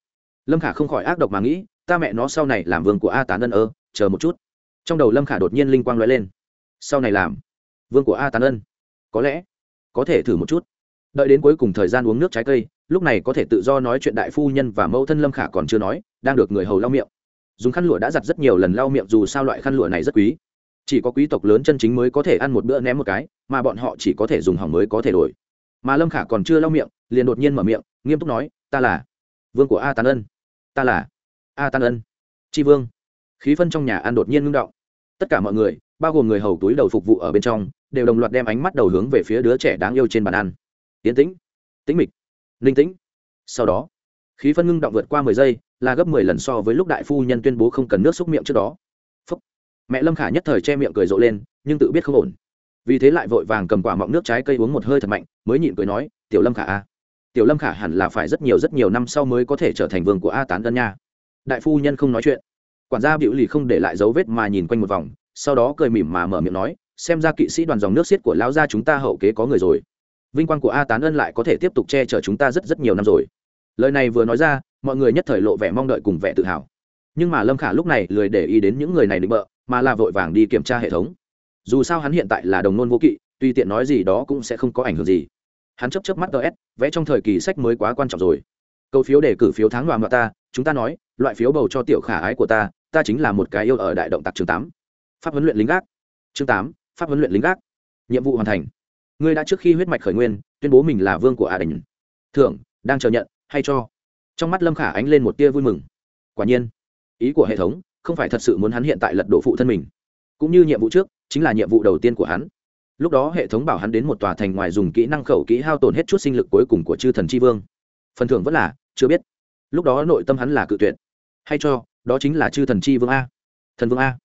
Lâm khả không khỏi ác độc mà nghĩ, ta mẹ nó sau này làm vương của a tán ân ơ, chờ một chút. Trong đầu lâm khả đột nhiên linh quang nói lên. Sau này làm vương của a tán ân? Có lẽ có thể thử một chút. Đợi đến cuối cùng thời gian uống nước trái cây, lúc này có thể tự do nói chuyện đại phu nhân và mẫu thân lâm khả còn chưa nói đang được người hầu lau miệng. Dùng khăn lụa đã giặt rất nhiều lần lau miệng dù sao loại khăn lụa này rất quý. Chỉ có quý tộc lớn chân chính mới có thể ăn một bữa ném một cái, mà bọn họ chỉ có thể dùng hỏng mới có thể đổi. Mà lâm khả còn chưa lau miệng, liền đột nhiên mở miệng, nghiêm túc nói, ta là vương của a tàn ân. Ta là a tàn ân tri vương. Khí phân trong nhà ăn đột nhiên ngưng động. Tất cả mọi người, bao gồm người hầu túi đầu phục vụ ở bên trong, đều đồng loạt đem ánh mắt đầu hướng về phía đứa trẻ đáng yêu trên bàn ăn. Yến tĩnh tĩnh mịch linh tĩnh. Sau đó khí phân ngưng động vượt qua mười giây, là gấp mười lần so với lúc đại phu nhân tuyên bố không cần nước xúc miệng trước đó. Phúc. mẹ lâm khả nhất thời che miệng cười rộ lên, nhưng tự biết không ổn. Vì thế lại vội vàng cầm quả mọng nước trái cây uống một hơi thật mạnh, mới nhịn cười nói, tiểu lâm khả a tiểu lâm khả hẳn là phải rất nhiều rất nhiều năm sau mới có thể trở thành vương của a tán ân nha. Đại phu nhân không nói chuyện. Quản gia biểu lì không để lại dấu vết mà nhìn quanh một vòng, sau đó cười mỉm mà mở miệng nói, xem ra kỵ sĩ đoàn dòng nước xiết của lão gia chúng ta hậu kế có người rồi. Vinh quang của a tán ân lại có thể tiếp tục che chở chúng ta rất rất nhiều năm rồi lời này vừa nói ra, mọi người nhất thời lộ vẻ mong đợi cùng vẻ tự hào. Nhưng mà lâm khả lúc này lười để ý đến những người này định bợ, mà là vội vàng đi kiểm tra hệ thống. Dù sao hắn hiện tại là đồng nôn vô kỵ, tuy tiện nói gì đó cũng sẽ không có ảnh hưởng gì. Hắn chấp chấp mắt ts vẽ trong thời kỳ sách mới quá quan trọng rồi. Câu phiếu đề cử phiếu tháng đoàn ngoại ta, chúng ta nói, loại phiếu bầu cho tiểu khả ái của ta ta chính là một cái yêu ở đại động tặc chương tám. Pháp huấn luyện lính gác. Chương tám, pháp huấn luyện lính gác. Nhiệm vụ hoàn thành. Ngươi đã trước khi huyết mạch khởi nguyên, tuyên bố mình là vương của ả đình thưởng, đang chờ nhận hay cho. Trong mắt lâm khả ánh lên một tia vui mừng. Quả nhiên, ý của hệ thống không phải thật sự muốn hắn hiện tại lật đổ phụ thân mình. Cũng như nhiệm vụ trước, chính là nhiệm vụ đầu tiên của hắn. Lúc đó hệ thống bảo hắn đến một tòa thành ngoài dùng kỹ năng khẩu kỹ hao tổn hết chút sinh lực cuối cùng của chư thần tri vương. Phần thưởng vẫn là, chưa biết. Lúc đó nội tâm hắn là cự tuyệt. Hay cho, đó chính là chư thần Tri vương a. Thần vương a.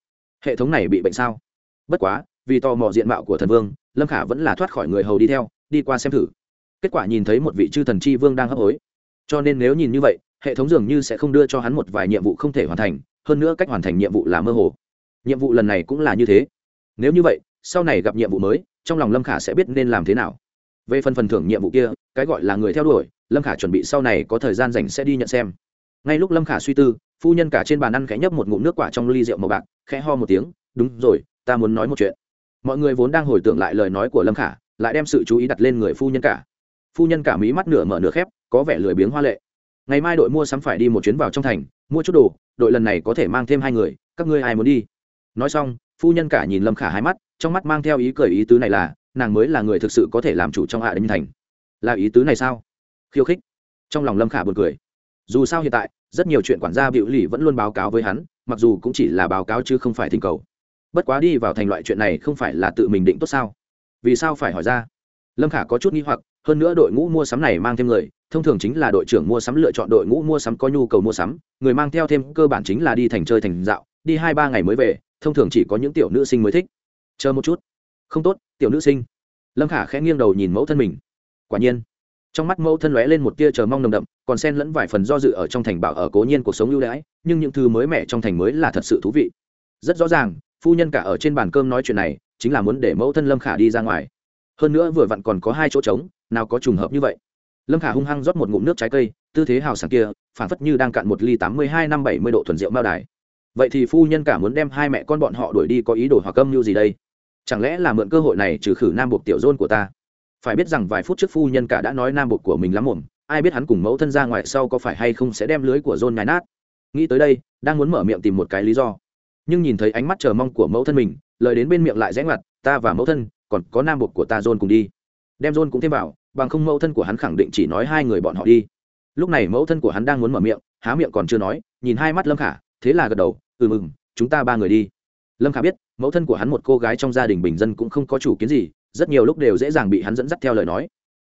Hệ thống này bị bệnh sao? Bất quá, vì tò mò diện mạo của thần vương, lâm khả vẫn là thoát khỏi người hầu đi theo, đi qua xem thử. Kết quả nhìn thấy một vị chư thần Tri vương đang hấp hối cho nên nếu nhìn như vậy, hệ thống dường như sẽ không đưa cho hắn một vài nhiệm vụ không thể hoàn thành, hơn nữa cách hoàn thành nhiệm vụ là mơ hồ. Nhiệm vụ lần này cũng là như thế. Nếu như vậy, sau này gặp nhiệm vụ mới, trong lòng lâm khả sẽ biết nên làm thế nào. Về phần phần thưởng nhiệm vụ kia, cái gọi là người theo đuổi, lâm khả chuẩn bị sau này có thời gian dành sẽ đi nhận xem. Ngay lúc lâm khả suy tư, phu nhân cả trên bàn ăn khẽ nhấp một ngụm nước quả trong ly rượu màu bạc, khẽ ho một tiếng, đúng rồi, ta muốn nói một chuyện. Mọi người vốn đang hồi tưởng lại lời nói của lâm khả, lại đem sự chú ý đặt lên người phu nhân cả. Phu nhân cả mí mắt nửa mở nửa khép có vẻ lười biếng hoa lệ. Ngày mai đội mua sắm phải đi một chuyến vào trong thành, mua chút đồ, đội lần này có thể mang thêm hai người, các ngươi ai muốn đi? Nói xong, phu nhân cả nhìn lâm khả hai mắt, trong mắt mang theo ý cười ý tứ này là, nàng mới là người thực sự có thể làm chủ trong hạ đinh thành. Là ý tứ này sao? Khiêu khích. Trong lòng lâm khả buồn cười. Dù sao hiện tại, rất nhiều chuyện quản gia biểu lì vẫn luôn báo cáo với hắn, mặc dù cũng chỉ là báo cáo chứ không phải thỉnh cầu. Bất quá đi vào thành loại chuyện này không phải là tự mình định tốt sao? Vì sao phải hỏi ra? Lâm khả có chút nghi hoặc hơn nữa đội ngũ mua sắm này mang thêm người, thông thường chính là đội trưởng mua sắm lựa chọn đội ngũ mua sắm có nhu cầu mua sắm, người mang theo thêm cơ bản chính là đi thành chơi thành dạo, đi hai ba ngày mới về, thông thường chỉ có những tiểu nữ sinh mới thích. Chờ một chút. Không tốt, tiểu nữ sinh. Lâm khả khẽ nghiêng đầu nhìn mẫu thân mình. Quả nhiên. Trong mắt mẫu thân lóe lên một tia chờ mong nồng đậm, còn xen lẫn vài phần do dự ở trong thành bảo ở cố nhiên cuộc sống ưu đãi, nhưng những thứ mới mẻ trong thành mới là thật sự thú vị. Rất rõ ràng, phu nhân cả ở trên bàn cơm nói chuyện này, chính là muốn để mẫu thân lâm khả đi ra ngoài. Hơn nữa vừa vặn còn có hai chỗ trống nào có trùng hợp như vậy. Lâm khả hung hăng rót một ngụm nước trái cây, tư thế hào sảng kia, phản phất như đang cạn một ly tám mươi hai năm bảy mươi độ thuần rượu mao đài. Vậy thì phu nhân cả muốn đem hai mẹ con bọn họ đuổi đi có ý đồ hoặc âm mưu gì đây? Chẳng lẽ là mượn cơ hội này trừ khử nam buộc tiểu dôn của ta? Phải biết rằng vài phút trước phu nhân cả đã nói nam buộc của mình lắm mồm ai biết hắn cùng mẫu thân ra ngoài sau có phải hay không sẽ đem lưới của dôn nhái nát. Nghĩ tới đây, đang muốn mở miệng tìm một cái lý do. Nhưng nhìn thấy ánh mắt chờ mong của mẫu thân mình, lời đến bên miệng lại rẽ ngoặt, ta và mẫu thân, còn có nam buộc của ta dôn cùng đi. Đem dôn cũng thêm vào bằng không mẫu thân của hắn khẳng định chỉ nói hai người bọn họ đi. Lúc này mẫu thân của hắn đang muốn mở miệng, há miệng còn chưa nói, nhìn hai mắt lâm khả, thế là gật đầu ừ mừng, chúng ta ba người đi. Lâm khả biết, mẫu thân của hắn một cô gái trong gia đình bình dân cũng không có chủ kiến gì, rất nhiều lúc đều dễ dàng bị hắn dẫn dắt theo lời nói.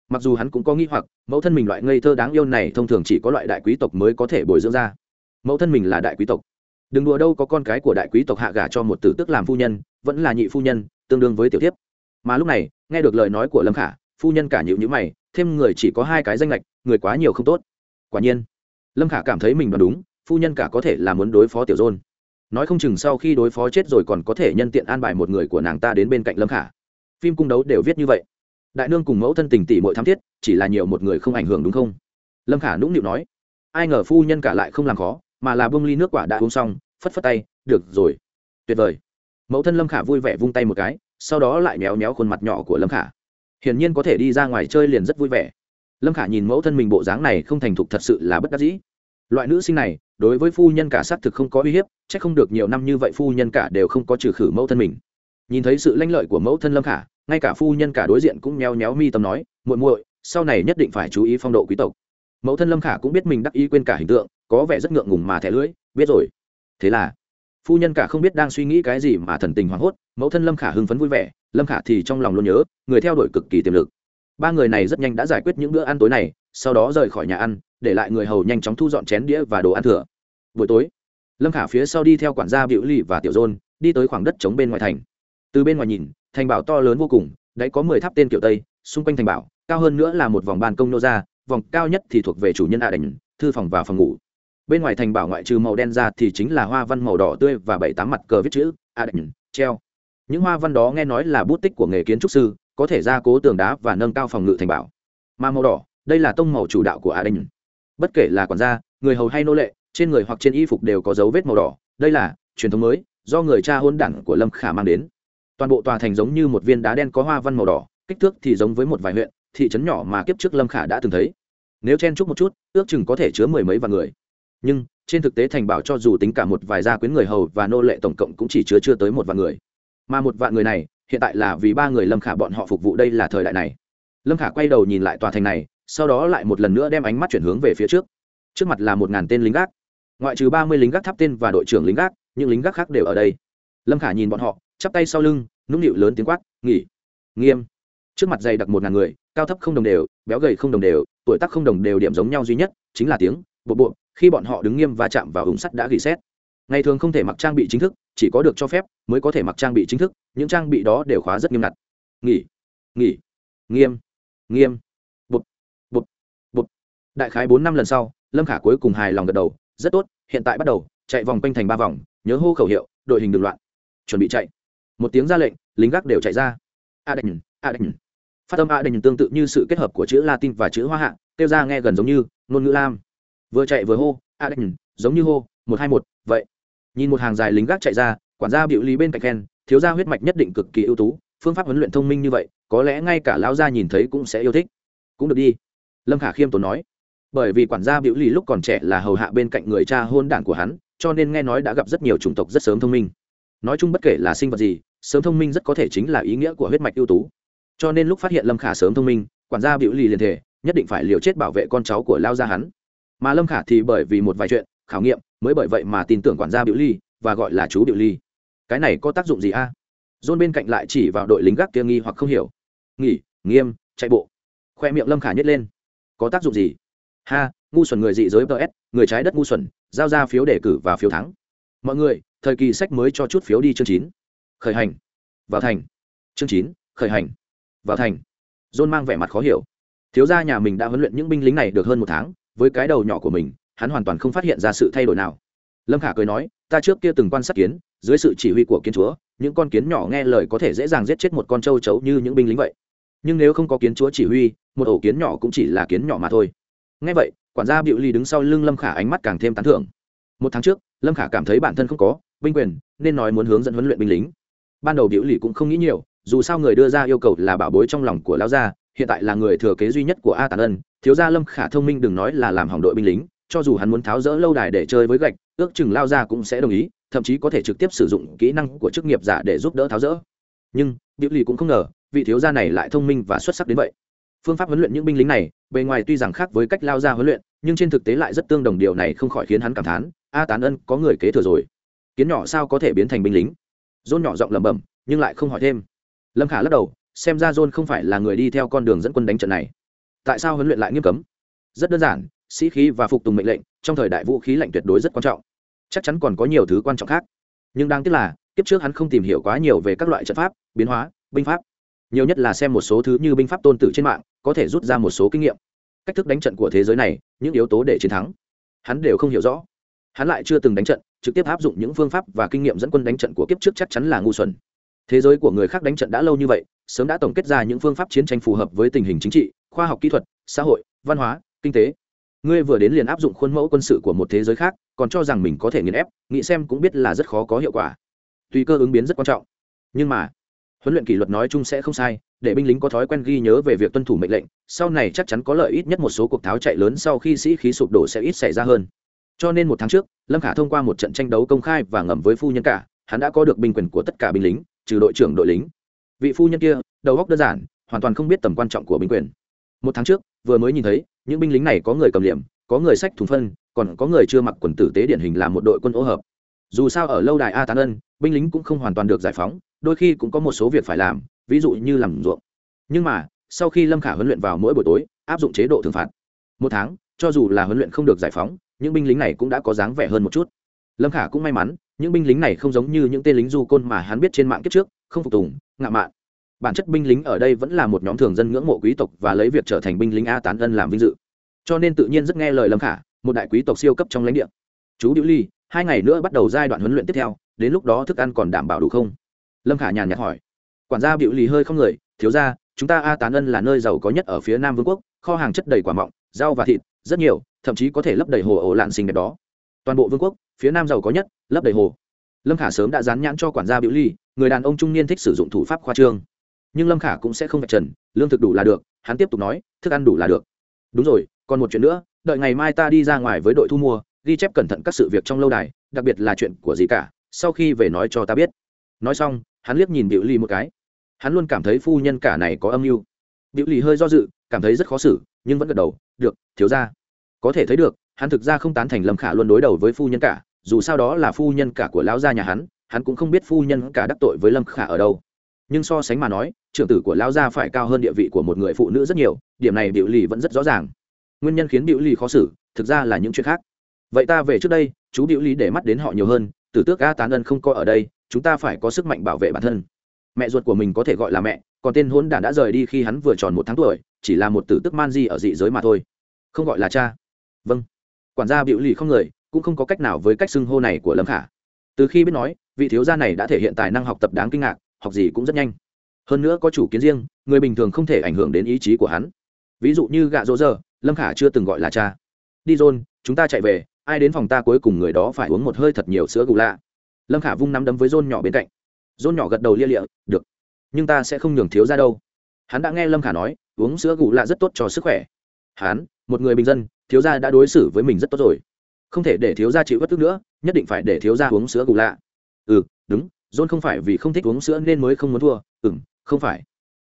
Mặc dù hắn cũng có nghĩ hoặc, mẫu thân mình loại ngây thơ đáng yêu này thông thường chỉ có loại đại quý tộc mới có thể bồi dưỡng ra. Mẫu thân mình là đại quý tộc. Đừng đùa đâu, có con cái của đại quý tộc hạ gả cho một tử tức làm phu nhân, vẫn là nhị phu nhân, tương đương với tiểu tiếp mà lúc này, nghe được lời nói của lâm khả phu nhân cả nhịu nhữ mày, thêm người chỉ có hai cái danh lệch người quá nhiều không tốt. Quả nhiên, lâm khả cảm thấy mình đoán đúng, phu nhân cả có thể là muốn đối phó tiểu dôn. Nói không chừng sau khi đối phó chết rồi còn có thể nhân tiện an bài một người của nàng ta đến bên cạnh lâm khả. Phim cung đấu đều viết như vậy. Đại nương cùng mẫu thân tình tỷ mọi tham thiết, chỉ là nhiều một người không ảnh hưởng đúng không? Lâm khả nũng nịu nói. Ai ngờ phu nhân cả lại không làm khó, mà là bưng ly nước quả đã uống xong, phất phất tay, được rồi. Tuyệt vời. Mẫu thân lâm khả vui vẻ vung tay một cái, sau đó lại méo méo khuôn mặt nhỏ của lâm khả hiển nhiên có thể đi ra ngoài chơi liền rất vui vẻ. Lâm khả nhìn mẫu thân mình bộ dáng này không thành thục thật sự là bất đắc dĩ. Loại nữ sinh này, đối với phu nhân cả xác thực không có uy hiếp c h ắ c không được nhiều năm như vậy phu nhân cả đều không có trừ khử mẫu thân mình. Nhìn thấy sự lanh lợi của mẫu thân lâm khả, ngay cả phu nhân cả đối diện cũng meo méo mi tâm nói, muội muội, sau này nhất định phải chú ý phong độ quý tộc. Mẫu thân lâm khả cũng biết mình đắc ý quên cả hình tượng, có vẻ rất ngượng ngùng mà thẻ lưỡi, biết rồi. Thế là, phu nhân cả không biết đang suy nghĩ cái gì mà thần tình hoảng hốt, mẫu thân lâm khả hưng phấn vui vẻ lâm khả thì trong lòng luôn nhớ, người theo đuổi cực kỳ tiềm lực. Ba người này rất nhanh đã giải quyết những bữa ăn tối này, sau đó rời khỏi nhà ăn, để lại người hầu nhanh chóng thu dọn chén đĩa và đồ ăn thừa. Buổi tối, lâm khả phía sau đi theo quản gia biểu lì và tiểu dôn, đi tới khoảng đất trống bên ngoài thành. Từ bên ngoài nhìn, thành bảo to lớn vô cùng đáy có mười tháp tên kiểu tây, xung quanh thành bảo, cao hơn nữa là một vòng ban công nô ra, vòng cao nhất thì thuộc về chủ nhân a đình thư phòng và phòng ngủ. Bên ngoài thành bảo ngoại trừ màu đen ra thì chính là hoa văn màu đỏ tươi và bảy tám mặt cờ viết chữ a đình treo những hoa văn đó nghe nói là bút tích của nghề kiến trúc sư, có thể gia cố tường đá và nâng cao phòng ngự thành bảo. Mà màu đỏ, đây là tông màu chủ đạo của a đình bất kể là quản gia, người hầu hay nô lệ, trên người hoặc trên y phục đều có dấu vết màu đỏ. Đây là truyền thống mới, do người cha hôn đẳng của lâm khả mang đến. Toàn bộ tòa thành giống như một viên đá đen có hoa văn màu đỏ, kích thước thì giống với một vài huyện, thị trấn nhỏ mà kiếp trước lâm khả đã từng thấy. Nếu chen chúc một chút, ước chừng có thể chứa mười mấy vạn người. Nhưng, trên thực tế thành bảo cho dù tính cả một vài gia quyến người hầu và nô lệ tổng cộng cũng chỉ chứa chưa tới một vạn người mà một vạn người này, hiện tại là vì ba người lâm khả bọn họ phục vụ đây là thời đại này. Lâm khả quay đầu nhìn lại tòa thành này, sau đó lại một lần nữa đem ánh mắt chuyển hướng về phía trước. Trước mặt là một ngàn tên lính gác. Ngoại trừ ba mươi lính gác tháp tên và đội trưởng lính gác, những lính gác khác đều ở đây. Lâm khả nhìn bọn họ, chắp tay sau lưng, nũng nịu lớn tiếng quát, nghỉ. Nghiêm. Trước mặt dày đặc một ngàn người, cao thấp không đồng đều, béo gầy không đồng đều, tuổi tác không đồng đều điểm giống nhau duy nhất, chính là tiếng, bộ bộ. Khi bọn họ đứng nghiêm và chạm vào ống sắt đã gỉ xét ngày thường không thể mặc trang bị chính thức, chỉ có được cho phép, mới có thể mặc trang bị chính thức, những trang bị đó đều khóa rất nghiêm ngặt. Nghỉ. Nghỉ. Nghiêm. Nghiêm. Bụt bụt bụt đại khái bốn năm lần sau, lâm khả cuối cùng hài lòng gật đầu, rất tốt, hiện tại bắt đầu, chạy vòng quanh thành ba vòng, nhớ hô khẩu hiệu, đội hình đường loạn. Chuẩn bị chạy. Một tiếng ra lệnh, lính gác đều chạy ra. A đành a đành phát âm a đành tương tự như sự kết hợp của chữ latin và chữ hoa hạ, kêu ra nghe gần giống như ngôn ngữ lam. Vừa chạy vừa hô, a đành giống như hô, một hai một, vậy nhìn một hàng dài lính gác chạy ra, quản gia biểu lý bên cạnh khen, thiếu gia huyết mạch nhất định cực kỳ ưu tú, phương pháp huấn luyện thông minh như vậy, có lẽ ngay cả lão gia nhìn thấy cũng sẽ yêu thích. Cũng được đi. Lâm khả khiêm tốn nói. Bởi vì quản gia biểu lý lúc còn trẻ là hầu hạ bên cạnh người cha hôn đản của hắn, cho nên nghe nói đã gặp rất nhiều chủng tộc rất sớm thông minh. Nói chung bất kể là sinh vật gì, sớm thông minh rất có thể chính là ý nghĩa của huyết mạch ưu tú. Cho nên lúc phát hiện lâm khả sớm thông minh, quản gia biểu lì liền thể nhất định phải liều chết bảo vệ con cháu của lao gia hắn. Mà lâm khả thì bởi vì một vài chuyện khảo nghiệm, mới bởi vậy mà tin tưởng quản gia biểu ly, và gọi là chú biểu ly. Cái này có tác dụng gì a? À? dôn bên cạnh lại chỉ vào đội lính gác kia nghi hoặc không hiểu. Nghỉ, nghiêm, chạy bộ. Khoe miệng lâm khả nhét lên. Có tác dụng gì? Ha, ngu xuẩn người dị giới ts người trái đất ngu xuẩn, giao ra phiếu đề cử và phiếu thắng. Mọi người, thời kỳ sách mới cho chút phiếu đi chương chín. Khởi hành. Vào thành. Chương chín, khởi hành. Vào thành. John mang vẻ mặt khó hiểu. Thiếu gia nhà mình đã huấn luyện những binh lính này được hơn một tháng, với cái đầu nhỏ của mình hắn hoàn toàn không phát hiện ra sự thay đổi nào. Lâm khả cười nói, ta trước kia từng quan sát kiến, dưới sự chỉ huy của kiến chúa, những con kiến nhỏ nghe lời có thể dễ dàng giết chết một con trâu chấu như những binh lính vậy. Nhưng nếu không có kiến chúa chỉ huy, một ổ kiến nhỏ cũng chỉ là kiến nhỏ mà thôi. Ngay vậy, quản gia Biểu ly đứng sau lưng lâm khả ánh mắt càng thêm tán thưởng. Một tháng trước, lâm khả cảm thấy bản thân không có binh quyền, nên nói muốn hướng dẫn huấn luyện binh lính. Ban đầu biểu lì cũng không nghĩ nhiều, dù sao người đưa ra yêu cầu là bảo bối trong lòng của lão gia, hiện tại là người thừa kế duy nhất của a tản ân, thiếu gia lâm khả thông minh đừng nói là làm hỏng đội binh lính cho dù hắn muốn tháo rỡ lâu đài để chơi với gạch, ước chừng lao ra cũng sẽ đồng ý, thậm chí có thể trực tiếp sử dụng kỹ năng của chức nghiệp giả để giúp đỡ tháo rỡ. Nhưng biểu lì cũng không ngờ, vị thiếu gia này lại thông minh và xuất sắc đến vậy. Phương pháp huấn luyện những binh lính này, bề ngoài tuy rằng khác với cách lao ra huấn luyện, nhưng trên thực tế lại rất tương đồng điều này không khỏi khiến hắn cảm thán, a tán ân, có người kế thừa rồi. Kiến nhỏ sao có thể biến thành binh lính? Dôn nhỏ giọng lẩm bẩm, nhưng lại không hỏi thêm. Lâm khả lắc đầu, xem ra john không phải là người đi theo con đường dẫn quân đánh trận này. Tại sao huấn luyện lại nghiêm cấm? Rất đơn giản sĩ khí và phục tùng mệnh lệnh, trong thời đại vũ khí lạnh tuyệt đối rất quan trọng. Chắc chắn còn có nhiều thứ quan trọng khác. Nhưng đáng tiếc là, kiếp trước hắn không tìm hiểu quá nhiều về các loại trận pháp, biến hóa, binh pháp. Nhiều nhất là xem một số thứ như binh pháp tôn tử trên mạng, có thể rút ra một số kinh nghiệm. Cách thức đánh trận của thế giới này, những yếu tố để chiến thắng, hắn đều không hiểu rõ. Hắn lại chưa từng đánh trận, trực tiếp áp dụng những phương pháp và kinh nghiệm dẫn quân đánh trận của kiếp trước chắc chắn là ngu xuẩn. Thế giới của người khác đánh trận đã lâu như vậy, sớm đã tổng kết ra những phương pháp chiến tranh phù hợp với tình hình chính trị, khoa học kỹ thuật, xã hội, văn hóa, kinh tế ngươi vừa đến liền áp dụng khuôn mẫu quân sự của một thế giới khác, còn cho rằng mình có thể nghiền ép, nghĩ xem cũng biết là rất khó có hiệu quả. Tùy cơ ứng biến rất quan trọng. Nhưng mà, huấn luyện kỷ luật nói chung sẽ không sai, để binh lính có thói quen ghi nhớ về việc tuân thủ mệnh lệnh, sau này chắc chắn có lợi ít nhất một số cuộc tháo chạy lớn sau khi sĩ khí sụp đổ sẽ ít xảy ra hơn. Cho nên một tháng trước, lâm khả thông qua một trận tranh đấu công khai và ngầm với phu nhân cả, hắn đã có được binh quyền của tất cả binh lính, trừ đội trưởng đội lính. Vị phu nhân kia, đầu góc đơn giản, hoàn toàn không biết tầm quan trọng của binh quyền. Một tháng trước, vừa mới nhìn thấy những binh lính này có người cầm liệm có người sách thùng phân, còn có người chưa mặc quần tử tế điển hình là một đội quân ô hợp. Dù sao ở lâu đài a tán ân, binh lính cũng không hoàn toàn được giải phóng, đôi khi cũng có một số việc phải làm, ví dụ như làm ruộng. Nhưng mà, sau khi lâm khả huấn luyện vào mỗi buổi tối, áp dụng chế độ thường phạt. Một tháng, cho dù là huấn luyện không được giải phóng, những binh lính này cũng đã có dáng vẻ hơn một chút. Lâm khả cũng may mắn, những binh lính này không giống như những tên lính du côn mà hắn biết trên mạng kiếp trước, không phục tùng, ngạo mạn bản chất binh lính ở đây vẫn là một nhóm thường dân ngưỡng mộ quý tộc và lấy việc trở thành binh lính a tán ân làm vinh dự. Cho nên tự nhiên rất nghe lời lâm khả, một đại quý tộc siêu cấp trong lãnh địa. Chú điệu ly, hai ngày nữa bắt đầu giai đoạn huấn luyện tiếp theo, đến lúc đó thức ăn còn đảm bảo đủ không? Lâm khả nhàn nhạt hỏi. Quản gia biểu ly hơi không người, thiếu ra chúng ta a tán ân là nơi giàu có nhất ở phía nam vương quốc, kho hàng chất đầy quả mọng, rau và thịt, rất nhiều, thậm chí có thể lấp đầy hồ ổ lạn xinh đẹp đó. Toàn bộ vương quốc, phía nam giàu có nhất, lấp đầy hồ. Lâm khả sớm đã dán nhãn cho quản gia biểu ly, người đàn ông trung niên thích sử dụng thủ pháp khoa trương nhưng lâm khả cũng sẽ không vạch trần, lương thực đủ là được, hắn tiếp tục nói, thức ăn đủ là được. Đúng rồi, còn một chuyện nữa, đợi ngày mai ta đi ra ngoài với đội thu mua, ghi chép cẩn thận các sự việc trong lâu đài, đặc biệt là chuyện của gì cả, sau khi về nói cho ta biết. Nói xong, hắn liếc nhìn biểu ly một cái. Hắn luôn cảm thấy phu nhân cả này có âm mưu. Biểu ly hơi do dự, cảm thấy rất khó xử, nhưng vẫn gật đầu, được, thiếu ra có thể thấy được, hắn thực ra không tán thành lâm khả luôn đối đầu với phu nhân cả, dù sao đó là phu nhân cả của lão gia nhà hắn hắn cũng không biết phu nhân cả đắc tội với lâm khả ở đâu nhưng so sánh mà nói, trưởng tử của lão gia phải cao hơn địa vị của một người phụ nữ rất nhiều, điểm này biểu lì vẫn rất rõ ràng. Nguyên nhân khiến biểu lì khó xử, thực ra là những chuyện khác. Vậy ta về trước đây, chú biểu lì để mắt đến họ nhiều hơn, tử tước a tán ân không coi ở đây, chúng ta phải có sức mạnh bảo vệ bản thân. Mẹ ruột của mình có thể gọi là mẹ, còn tên hôn đản đã rời đi khi hắn vừa tròn một tháng tuổi, chỉ là một tử tức man di ở dị giới mà thôi. Không gọi là cha. Vâng. Quản gia biểu lì không người, cũng không có cách nào với cách xưng hô này của lâm khả. Từ khi biết nói, vị thiếu gia này đã thể hiện tài năng học tập đáng kinh ngạc học gì cũng rất nhanh. Hơn nữa có chủ kiến riêng, người bình thường không thể ảnh hưởng đến ý chí của hắn. Ví dụ như gạ dỗ giờ, lâm khả chưa từng gọi là cha. Đi john, chúng ta chạy về, ai đến phòng ta cuối cùng người đó phải uống một hơi thật nhiều sữa gù lạ. Lâm khả vung nắm đấm với john nhỏ bên cạnh. John nhỏ gật đầu lia lịa, được, nhưng ta sẽ không nhường thiếu ra đâu. Hắn đã nghe lâm khả nói, uống sữa gù lạ rất tốt cho sức khỏe. Hắn, một người bình dân, thiếu gia đã đối xử với mình rất tốt rồi. Không thể để thiếu gia chịu bất tức nữa, nhất định phải để thiếu gia uống sữa gù lạ. Ừ đúng john không phải vì không thích uống sữa nên mới không muốn thua. Ừ m không phải.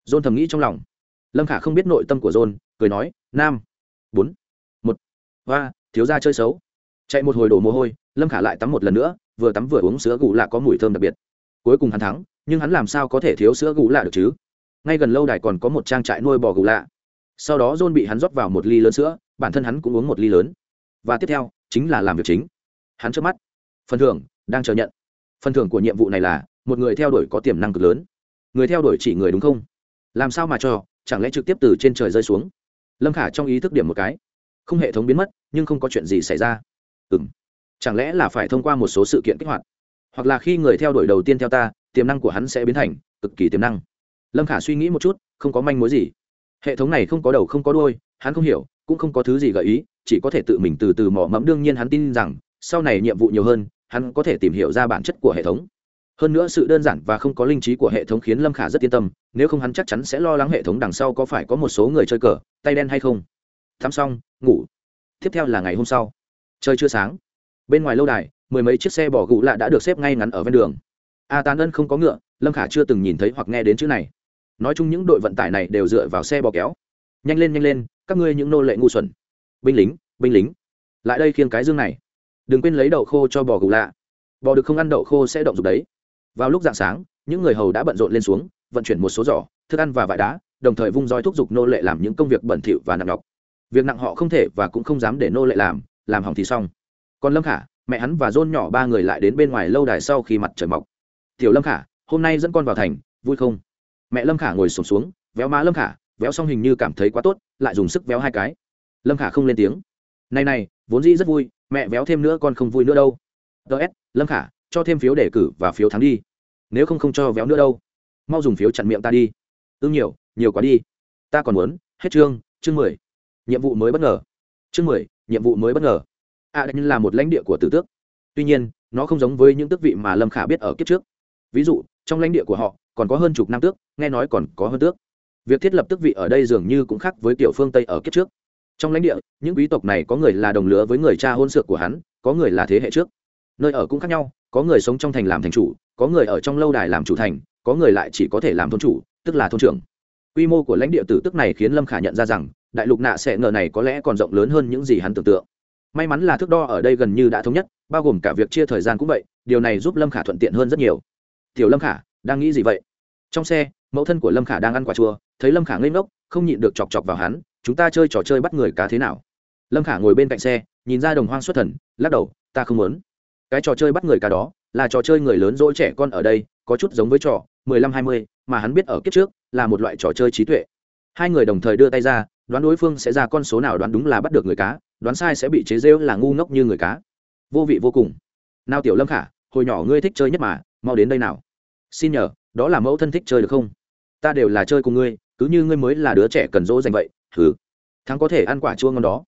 John thầm nghĩ trong lòng. Lâm khả không biết nội tâm của john, cười nói, nam. Bốn. Một. Và thiếu gia chơi xấu. Chạy một hồi đổ mồ hôi, lâm khả lại tắm một lần nữa, vừa tắm vừa uống sữa gù lạ có mùi thơm đặc biệt. Cuối cùng hắn thắng, nhưng hắn làm sao có thể thiếu sữa gù lạ được chứ? Ngay gần lâu đài còn có một trang trại nuôi bò gù lạ. Sau đó john bị hắn rót vào một ly lớn sữa, bản thân hắn cũng uống một ly lớn. Và tiếp theo, chính là làm việc chính. Hắn trước mắt. Phần thưởng, đang chờ nhận phần thưởng của nhiệm vụ này là, một người theo đuổi có tiềm năng cực lớn. Người theo đuổi chỉ người đúng không? Làm sao mà cho, chẳng lẽ trực tiếp từ trên trời rơi xuống? Lâm khả trong ý thức điểm một cái. Không hệ thống biến mất, nhưng không có chuyện gì xảy ra. Ừ m chẳng lẽ là phải thông qua một số sự kiện kích hoạt? Hoặc là khi người theo đuổi đầu tiên theo ta, tiềm năng của hắn sẽ biến thành cực kỳ tiềm năng. Lâm khả suy nghĩ một chút, không có manh mối gì. Hệ thống này không có đầu không có đôi hắn không hiểu, cũng không có thứ gì gợi ý, chỉ có thể tự mình từ từ mò mẫm. Đương nhiên hắn tin rằng, sau này nhiệm vụ nhiều hơn hắn có thể tìm hiểu ra bản chất của hệ thống. Hơn nữa sự đơn giản và không có linh trí của hệ thống khiến lâm khả rất yên tâm, nếu không hắn chắc chắn sẽ lo lắng hệ thống đằng sau có phải có một số người chơi cờ, tay đen hay không. Thăm xong, ngủ. Tiếp theo là ngày hôm sau. Chơi chưa sáng. Bên ngoài lâu đài, mười mấy chiếc xe bỏ gụ lạ đã được xếp ngay ngắn ở ven đường. A tán ân không có ngựa, lâm khả chưa từng nhìn thấy hoặc nghe đến chữ này. Nói chung những đội vận tải này đều dựa vào xe bò kéo. Nhanh lên nhanh lên, các ngươi những nô lệ ngu xuẩn. Binh lính binh lính. Lại đây khiêng cái dương này đừng quên lấy đậu khô cho bò gù lạ. Bò được không ăn đậu khô sẽ động dục đấy. Vào lúc dạng sáng những người hầu đã bận rộn lên xuống vận chuyển một số giỏ thức ăn và vải đá đồng thời vung roi thúc giục nô lệ làm những công việc bẩn thỉu và nặng nhọc. Việc nặng họ không thể và cũng không dám để nô lệ làm làm hỏng thì xong. Còn lâm khả mẹ hắn và dôn nhỏ ba người lại đến bên ngoài lâu đài sau khi mặt trời mọc. Tiểu lâm khả hôm nay dẫn con vào thành vui không? Mẹ lâm khả ngồi sụp xuống, xuống véo má lâm khả véo xong hình như cảm thấy quá tốt lại dùng sức véo hai cái. Lâm khả không lên tiếng. Này này vốn dĩ rất vui mẹ véo thêm nữa con không vui nữa đâu. Ts lâm khả cho thêm phiếu đề cử và phiếu thắng đi. Nếu không không cho véo nữa đâu. Mau dùng phiếu chặn miệng ta đi. Ưng nhiều nhiều quá đi. Ta còn muốn hết chương chương mười. Nhiệm vụ mới bất ngờ. Chương mười nhiệm vụ mới bất ngờ. A à, là một lãnh địa của tử tước. Tuy nhiên nó không giống với những tước vị mà lâm khả biết ở kiếp trước. Ví dụ trong lãnh địa của họ còn có hơn chục năm tước nghe nói còn có hơn tước. Việc thiết lập tước vị ở đây dường như cũng khác với tiểu phương tây ở kiếp trước trong lãnh địa, những quý tộc này có người là đồng lứa với người cha hôn sược của hắn, có người là thế hệ trước. Nơi ở cũng khác nhau, có người sống trong thành làm thành chủ, có người ở trong lâu đài làm chủ thành, có người lại chỉ có thể làm thôn chủ, tức là thôn trưởng. Quy mô của lãnh địa tử tức này khiến lâm khả nhận ra rằng, đại lục nạ sẽ ngờ này có lẽ còn rộng lớn hơn những gì hắn tưởng tượng. May mắn là thước đo ở đây gần như đã thống nhất, bao gồm cả việc chia thời gian cũng vậy, điều này giúp lâm khả thuận tiện hơn rất nhiều. Tiểu lâm khả, đang nghĩ gì vậy? Trong xe, mẫu thân của lâm khả đang ăn quả chua, thấy lâm khả ngây ngốc, không nhịn được chọc chọc vào hắn chúng ta chơi trò chơi bắt người cá thế nào? Lâm khả ngồi bên cạnh xe, nhìn ra đồng hoang xuất thần, lắc đầu, ta không muốn. Cái trò chơi bắt người cá đó, là trò chơi người lớn dỗi trẻ con ở đây, có chút giống với trò mười lăm hai mươi, mà hắn biết ở kiếp trước, là một loại trò chơi trí tuệ. Hai người đồng thời đưa tay ra, đoán đối phương sẽ ra con số nào đoán đúng là bắt được người cá, đoán sai sẽ bị chế rêu là ngu ngốc như người cá. Vô vị vô cùng. Nào tiểu lâm khả, hồi nhỏ ngươi thích chơi nhất mà, mau đến đây nào. Xin nhờ, đó là mẫu thân thích chơi được không? Ta đều là chơi cùng ngươi, cứ như ngươi mới là đứa trẻ cần dỗ dành vậy hừ. Thắng có thể ăn quả chua ngon đó.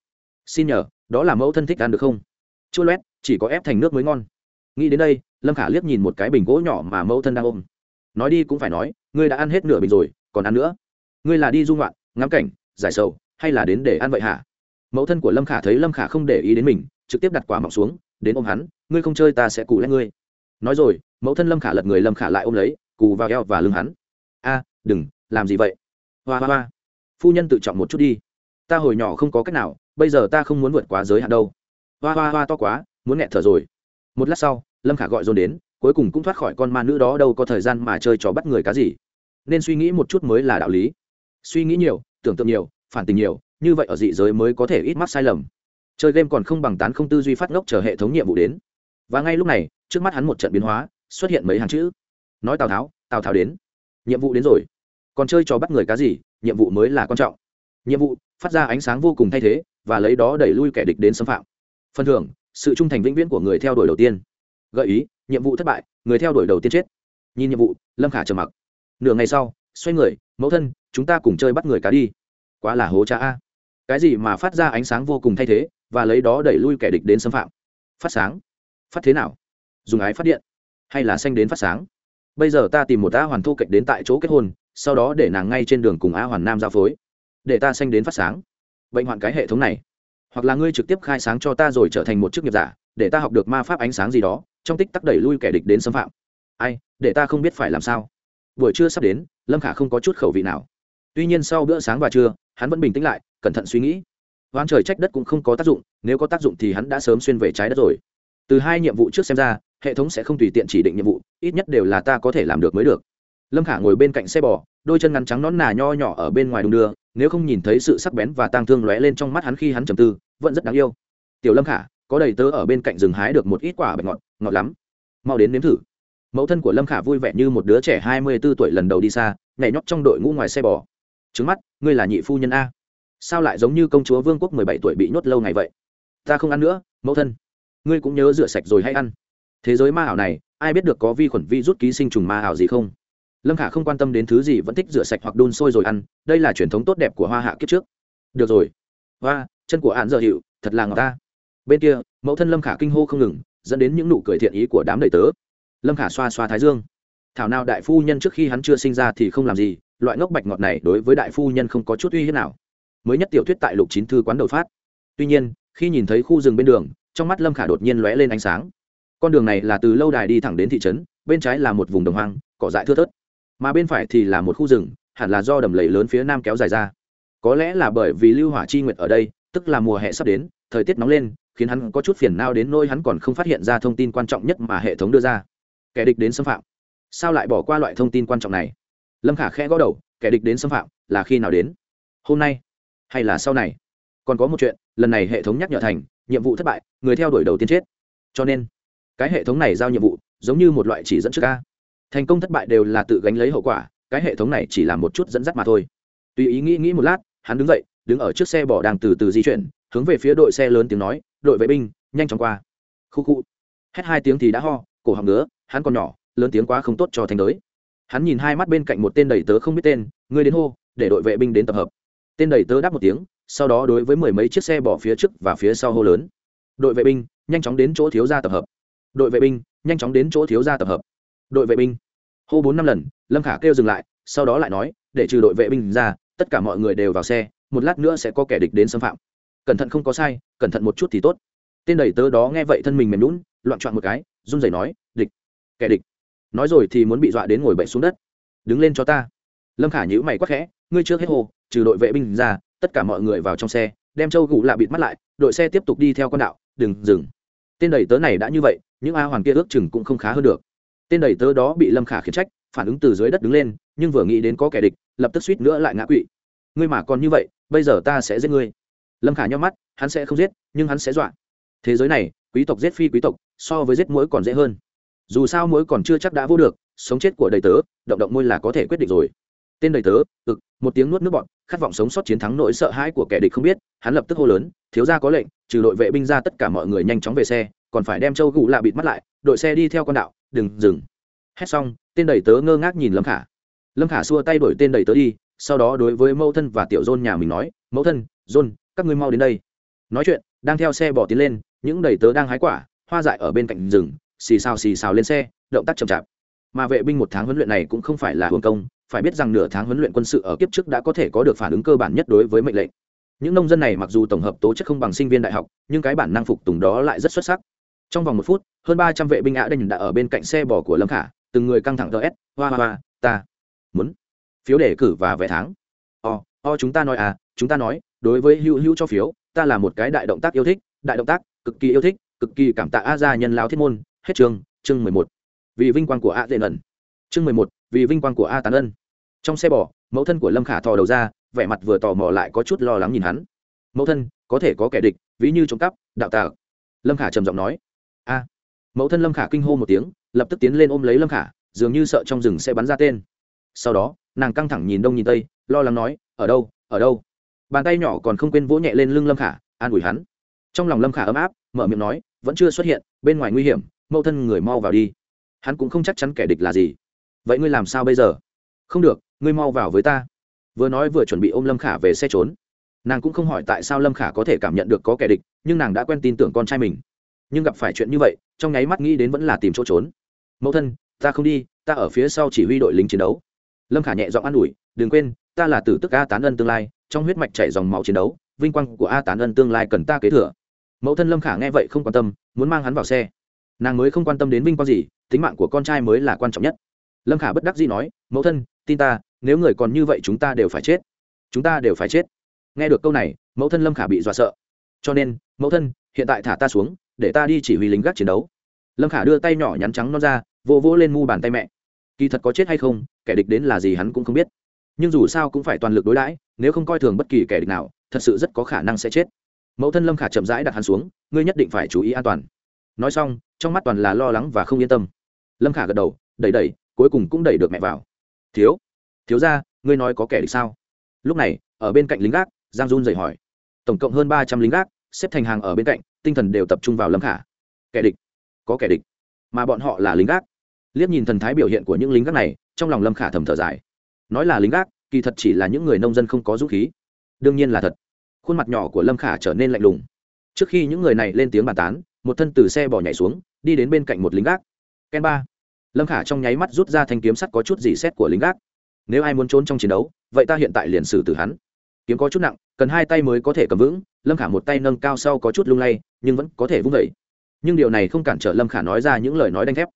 Xin nhờ, đó là mẫu thân thích ăn được không? Chua loét, chỉ có ép thành nước mới ngon. Nghĩ đến đây, lâm khả liếc nhìn một cái bình gỗ nhỏ mà mẫu thân đang ôm. Nói đi cũng phải nói, ngươi đã ăn hết nửa bình rồi, còn ăn nữa. Ngươi là đi dung loạn ngắm cảnh, giải sầu, hay là đến để ăn vậy hả? Mẫu thân của lâm khả thấy lâm khả không để ý đến mình, trực tiếp đặt quả mọng xuống, đến ôm hắn, ngươi không chơi ta sẽ cù lấy ngươi. Nói rồi, mẫu thân lâm khả lật người lâm khả lại ôm lấy, cù vào eo và lưng hắn. A, đừng, làm gì vậy? Hoa hoa hoa phu nhân tự trọng một chút đi. Ta hồi nhỏ không có cách nào, bây giờ ta không muốn vượt quá giới hạn đâu. Hoa hoa hoa to quá, muốn nghẹt thở rồi. Một lát sau, lâm khả gọi dồn đến, cuối cùng cũng thoát khỏi con ma nữ đó đâu có thời gian mà chơi trò bắt người cá gì. Nên suy nghĩ một chút mới là đạo lý. Suy nghĩ nhiều, tưởng tượng nhiều, phản tình nhiều, như vậy ở dị giới mới có thể ít mắc sai lầm. Chơi game còn không bằng tán không tư duy phát ngốc chờ hệ thống nhiệm vụ đến. Và ngay lúc này, trước mắt hắn một trận biến hóa, xuất hiện mấy hàng chữ. Nói tào tháo tào tháo đến. Nhiệm vụ đến rồi. Còn chơi trò bắt người cá gì nhiệm vụ mới là quan trọng. Nhiệm vụ, phát ra ánh sáng vô cùng thay thế và lấy đó đẩy lui kẻ địch đến xâm phạm. Phần thưởng, sự trung thành vĩnh viễn của người theo đuổi đầu tiên. Gợi ý, nhiệm vụ thất bại, người theo đuổi đầu tiên chết. Nhìn nhiệm vụ, lâm khả trầm mặc. Nửa ngày sau, xoay người, mẫu thân, chúng ta cùng chơi bắt người cá đi. Quá là hố cha a. Cái gì mà phát ra ánh sáng vô cùng thay thế và lấy đó đẩy lui kẻ địch đến xâm phạm? Phát sáng. Phát thế nào? Dùng ái phát điện. Hay là xanh đến phát sáng? Bây giờ ta tìm một ta hoàn thu kịch đến tại chỗ kết hôn sau đó để nàng ngay trên đường cùng a hoàn nam giao phối, để ta sanh đến phát sáng. Bệnh hoạn cái hệ thống này, hoặc là ngươi trực tiếp khai sáng cho ta rồi trở thành một chức nghiệp giả, để ta học được ma pháp ánh sáng gì đó, trong tích tắc đẩy lui kẻ địch đến xâm phạm. Ai, để ta không biết phải làm sao. Buổi trưa sắp đến, lâm khả không có chút khẩu vị nào. Tuy nhiên sau bữa sáng và trưa, hắn vẫn bình tĩnh lại, cẩn thận suy nghĩ. Hoang trời trách đất cũng không có tác dụng, nếu có tác dụng thì hắn đã sớm xuyên về trái đất rồi. Từ hai nhiệm vụ trước xem ra, hệ thống sẽ không tùy tiện chỉ định nhiệm vụ, ít nhất đều là ta có thể làm được mới được lâm khả ngồi bên cạnh xe bò, đôi chân ngắn trắng nón nà nho nhỏ ở bên ngoài đung đưa, nếu không nhìn thấy sự sắc bén và tang thương lóe lên trong mắt hắn khi hắn trầm tư, vẫn rất đáng yêu. Tiểu lâm khả, có đầy tớ ở bên cạnh rừng hái được một ít quả bạch ngọt ngọt lắm. Mau đến nếm thử. Mẫu thân của lâm khả vui vẻ như một đứa trẻ hai mươi b ố tuổi lần đầu đi xa, nhảy nhót trong đội ngũ ngoài xe bò. Trứng mắt, ngươi là nhị phu nhân a. Sao lại giống như công chúa vương quốc mười bảy tuổi bị nhốt lâu ngày vậy? Ta không ăn nữa, mẫu thân. Ngươi cũng nhớ rửa sạch rồi hay ăn. Thế giới ma ảo này, ai biết được có vi khuẩn vi rút ký sinh trùng ma ảo gì không? Lâm khả không quan tâm đến thứ gì, vẫn thích rửa sạch hoặc đun sôi rồi ăn. Đây là truyền thống tốt đẹp của hoa hạ kiếp trước. Được rồi. Hoa, chân của hạn dợ hiệu thật là ngọt ta. Bên kia, mẫu thân lâm khả kinh hô không ngừng, dẫn đến những nụ cười thiện ý của đám đầy tớ. Lâm khả xoa xoa thái dương. Thảo nào đại phu nhân trước khi hắn chưa sinh ra thì không làm gì, loại ngốc bạch ngọt này đối với đại phu nhân không có chút uy hiếp nào. Mới nhất tiểu thuyết tại lục chín thư quán đầu phát. Tuy nhiên, khi nhìn thấy khu rừng bên đường, trong mắt lâm khả đột nhiên lóe lên ánh sáng. Con đường này là từ lâu đài đi thẳng đến thị trấn, bên trái là một vùng đồng hoang, cỏ dại thưa thớt mà bên phải thì là một khu rừng, hẳn là do đầm lầy lớn phía nam kéo dài ra. Có lẽ là bởi vì lưu hỏa chi nguyệt ở đây, tức là mùa hè sắp đến, thời tiết nóng lên, khiến hắn có chút phiền nao đến nôi hắn còn không phát hiện ra thông tin quan trọng nhất mà hệ thống đưa ra. Kẻ địch đến xâm phạm. Sao lại bỏ qua loại thông tin quan trọng này? Lâm khả khẽ gõ đầu, kẻ địch đến xâm phạm là khi nào đến? Hôm nay hay là sau này? Còn có một chuyện, lần này hệ thống nhắc nhở thành, nhiệm vụ thất bại, người theo đuổi đầu tiên chết. Cho nên, cái hệ thống này giao nhiệm vụ, giống như một loại chỉ dẫn trước ca thành công thất bại đều là tự gánh lấy hậu quả, cái hệ thống này chỉ là một chút dẫn dắt mà thôi. Tùy ý nghĩ nghĩ một lát, hắn đứng dậy, đứng ở trước xe bỏ đang từ từ di chuyển, hướng về phía đội xe lớn tiếng nói, đội vệ binh, nhanh chóng qua. Khu khu. Hét hai tiếng thì đã ho, cổ họng ngứa, hắn còn nhỏ, lớn tiếng quá không tốt cho thành đới. Hắn nhìn hai mắt bên cạnh một tên đầy tớ không biết tên, ngươi đến hô, để đội vệ binh đến tập hợp. Tên đầy tớ đáp một tiếng, sau đó đối với mười mấy chiếc xe bỏ phía trước và phía sau hô lớn, đội vệ binh, nhanh chóng đến chỗ thiếu gia tập hợp. Đội vệ binh, nhanh chóng đến chỗ thiếu gia tập hợp đội vệ binh. Hô bốn năm lần, lâm khả kêu dừng lại, sau đó lại nói, để trừ đội vệ binh ra, tất cả mọi người đều vào xe, một lát nữa sẽ có kẻ địch đến xâm phạm. Cẩn thận không có sai, cẩn thận một chút thì tốt. Tên đầy tớ đó nghe vậy thân mình mềm lún loạn trọn một cái, run rẩy nói, địch, kẻ địch. Nói rồi thì muốn bị dọa đến ngồi bậy xuống đất. Đứng lên cho ta. Lâm khả nhữ mày quắc khẽ, ngươi trước hết hồ, trừ đội vệ binh ra, tất cả mọi người vào trong xe, đem châu gù lạ bịt mắt lại, đội xe tiếp tục đi theo con đạo, đừng dừng. Tên đầy tớ này đã như vậy, những a hoàng kia ước chừng cũng không khá hơn được tên đầy tớ đó bị lâm khả khiển trách, phản ứng từ dưới đất đứng lên, nhưng vừa nghĩ đến có kẻ địch, lập tức suýt nữa lại ngã quỵ. Ngươi mà còn như vậy, bây giờ ta sẽ giết ngươi. Lâm khả nhắm mắt, hắn sẽ không giết, nhưng hắn sẽ dọa. Thế giới này, quý tộc giết phi quý tộc, so với giết mũi còn dễ hơn. Dù sao mũi còn chưa chắc đã vô được, sống chết của đầy tớ, động động môi là có thể quyết định rồi. Tên đầy tớ, ực, một tiếng nuốt nước bọn khát vọng sống sót chiến thắng nỗi sợ hãi của kẻ địch không biết, hắn lập tức hô lớn, thiếu gia có lệnh, trừ đội vệ binh ra tất cả mọi người nhanh chóng về xe, còn phải đem châu gù lạ bịt mắt lại, đội xe đi theo con đạo đừng dừng. Hét xong, tên đầy tớ ngơ ngác nhìn lâm khả. Lâm khả xua tay đổi tên đầy tớ đi, sau đó đối với mẫu thân và tiểu dôn nhà mình nói, mẫu thân, dôn, các ngươi mau đến đây. Nói chuyện, đang theo xe bỏ tiến lên, những đầy tớ đang hái quả, hoa dại ở bên cạnh rừng, xì xào xì xào lên xe, động tác chậm chạp. Mà vệ binh một tháng huấn luyện này cũng không phải là hưởng công, phải biết rằng nửa tháng huấn luyện quân sự ở kiếp trước đã có thể có được phản ứng cơ bản nhất đối với mệnh lệnh. Những nông dân này mặc dù tổng hợp tố chất không bằng sinh viên đại học, nhưng cái bản năng phục tùng đó lại rất xuất sắc trong vòng một phút, hơn ba trăm vệ binh ạ đinh đã ở bên cạnh xe bò của lâm khả, từng người căng thẳng ts hoa hoa hoa, ta muốn phiếu đề cử và vé tháng. O o chúng ta nói à chúng ta nói, đối với hữu hữu cho phiếu, ta là một cái đại động tác yêu thích, đại động tác cực kỳ yêu thích, cực kỳ cảm tạ a gia nhân lao thiết môn. Hết chương chương mười một. Vì vinh quang của a tệ ẩn chương mười một, vì vinh quang của a tán ân. Trong xe bò, mẫu thân của lâm khả thò đầu ra, vẻ mặt vừa tò mò lại có chút lo lắng nhìn hắn. Mẫu thân, có thể có kẻ địch, ví như trộm cắp, đạo tạc lâm khả trầm giọng nói a. Mẫu thân lâm khả kinh hô một tiếng, lập tức tiến lên ôm lấy lâm khả, dường như sợ trong rừng sẽ bắn ra tên. Sau đó, nàng căng thẳng nhìn đông nhìn tây, lo lắng nói, ở đâu ở đâu? Bàn tay nhỏ còn không quên vỗ nhẹ lên lưng lâm khả, an ủi hắn. Trong lòng lâm khả ấm áp, mở miệng nói, vẫn chưa xuất hiện, bên ngoài nguy hiểm, mẫu thân người mau vào đi. Hắn cũng không chắc chắn kẻ địch là gì. Vậy ngươi làm sao bây giờ? Không được, ngươi mau vào với ta. Vừa nói vừa chuẩn bị ôm lâm khả về xe trốn. Nàng cũng không hỏi tại sao lâm khả có thể cảm nhận được có kẻ địch, nhưng nàng đã quen tin tưởng con trai mình nhưng gặp phải chuyện như vậy, trong nháy mắt nghĩ đến vẫn là tìm chỗ trốn. Mẫu thân, ta không đi, ta ở phía sau chỉ huy đội lính chiến đấu. Lâm khả nhẹ giọng an ủi, đừng quên, ta là tử tức a tán ân tương lai, trong huyết mạch chảy dòng máu chiến đấu, vinh quang của a tán ân tương lai cần ta kế thừa. Mẫu thân lâm khả nghe vậy không quan tâm, muốn mang hắn vào xe. Nàng mới không quan tâm đến vinh quang gì, tính mạng của con trai mới là quan trọng nhất. Lâm khả bất đắc dĩ nói, mẫu thân, tin ta, nếu người còn như vậy chúng ta đều phải chết. Chúng ta đều phải chết. Nghe được câu này, mẫu thân lâm khả bị dọa sợ. Cho nên, mẫu thân, hiện tại thả ta xuống để ta đi chỉ huy lính gác chiến đấu. Lâm khả đưa tay nhỏ nhắn trắng non ra, vỗ vỗ lên mu bàn tay mẹ. Kỳ thật có chết hay không, kẻ địch đến là gì hắn cũng không biết. Nhưng dù sao cũng phải toàn lực đối đãi, nếu không coi thường bất kỳ kẻ địch nào, thật sự rất có khả năng sẽ chết. Mẫu thân lâm khả chậm rãi đặt hắn xuống, ngươi nhất định phải chú ý an toàn. Nói xong, trong mắt toàn là lo lắng và không yên tâm. Lâm khả gật đầu, đẩy đẩy, cuối cùng cũng đẩy được mẹ vào. Thiếu thiếu ra ngươi nói có kẻ địch sao? Lúc này, ở bên cạnh lính gác, giang run dậy hỏi. Tổng cộng hơn ba trăm lính gác xếp thành hàng ở bên cạnh, tinh thần đều tập trung vào lâm khả. Kẻ địch, có kẻ địch, mà bọn họ là lính gác. Liếc nhìn thần thái biểu hiện của những lính gác này, trong lòng lâm khả thầm thở dài. Nói là lính gác, kỳ thật chỉ là những người nông dân không có dũng khí. Đương nhiên là thật. Khuôn mặt nhỏ của lâm khả trở nên lạnh lùng. Trước khi những người này lên tiếng bàn tán, một thân từ xe bỏ nhảy xuống, đi đến bên cạnh một lính gác. Ken ba. Lâm khả trong nháy mắt rút ra thanh kiếm sắt có chút gì xét của lính gác. Nếu ai muốn trốn trong chiến đấu, vậy ta hiện tại liền xử tử hắn. Kiếm có chút nặng, cần hai tay mới có thể cầm vững lâm khả một tay nâng cao sau có chút lung lay, nhưng vẫn có thể vung vẩy nhưng điều này không cản trở lâm khả nói ra những lời nói đanh thép.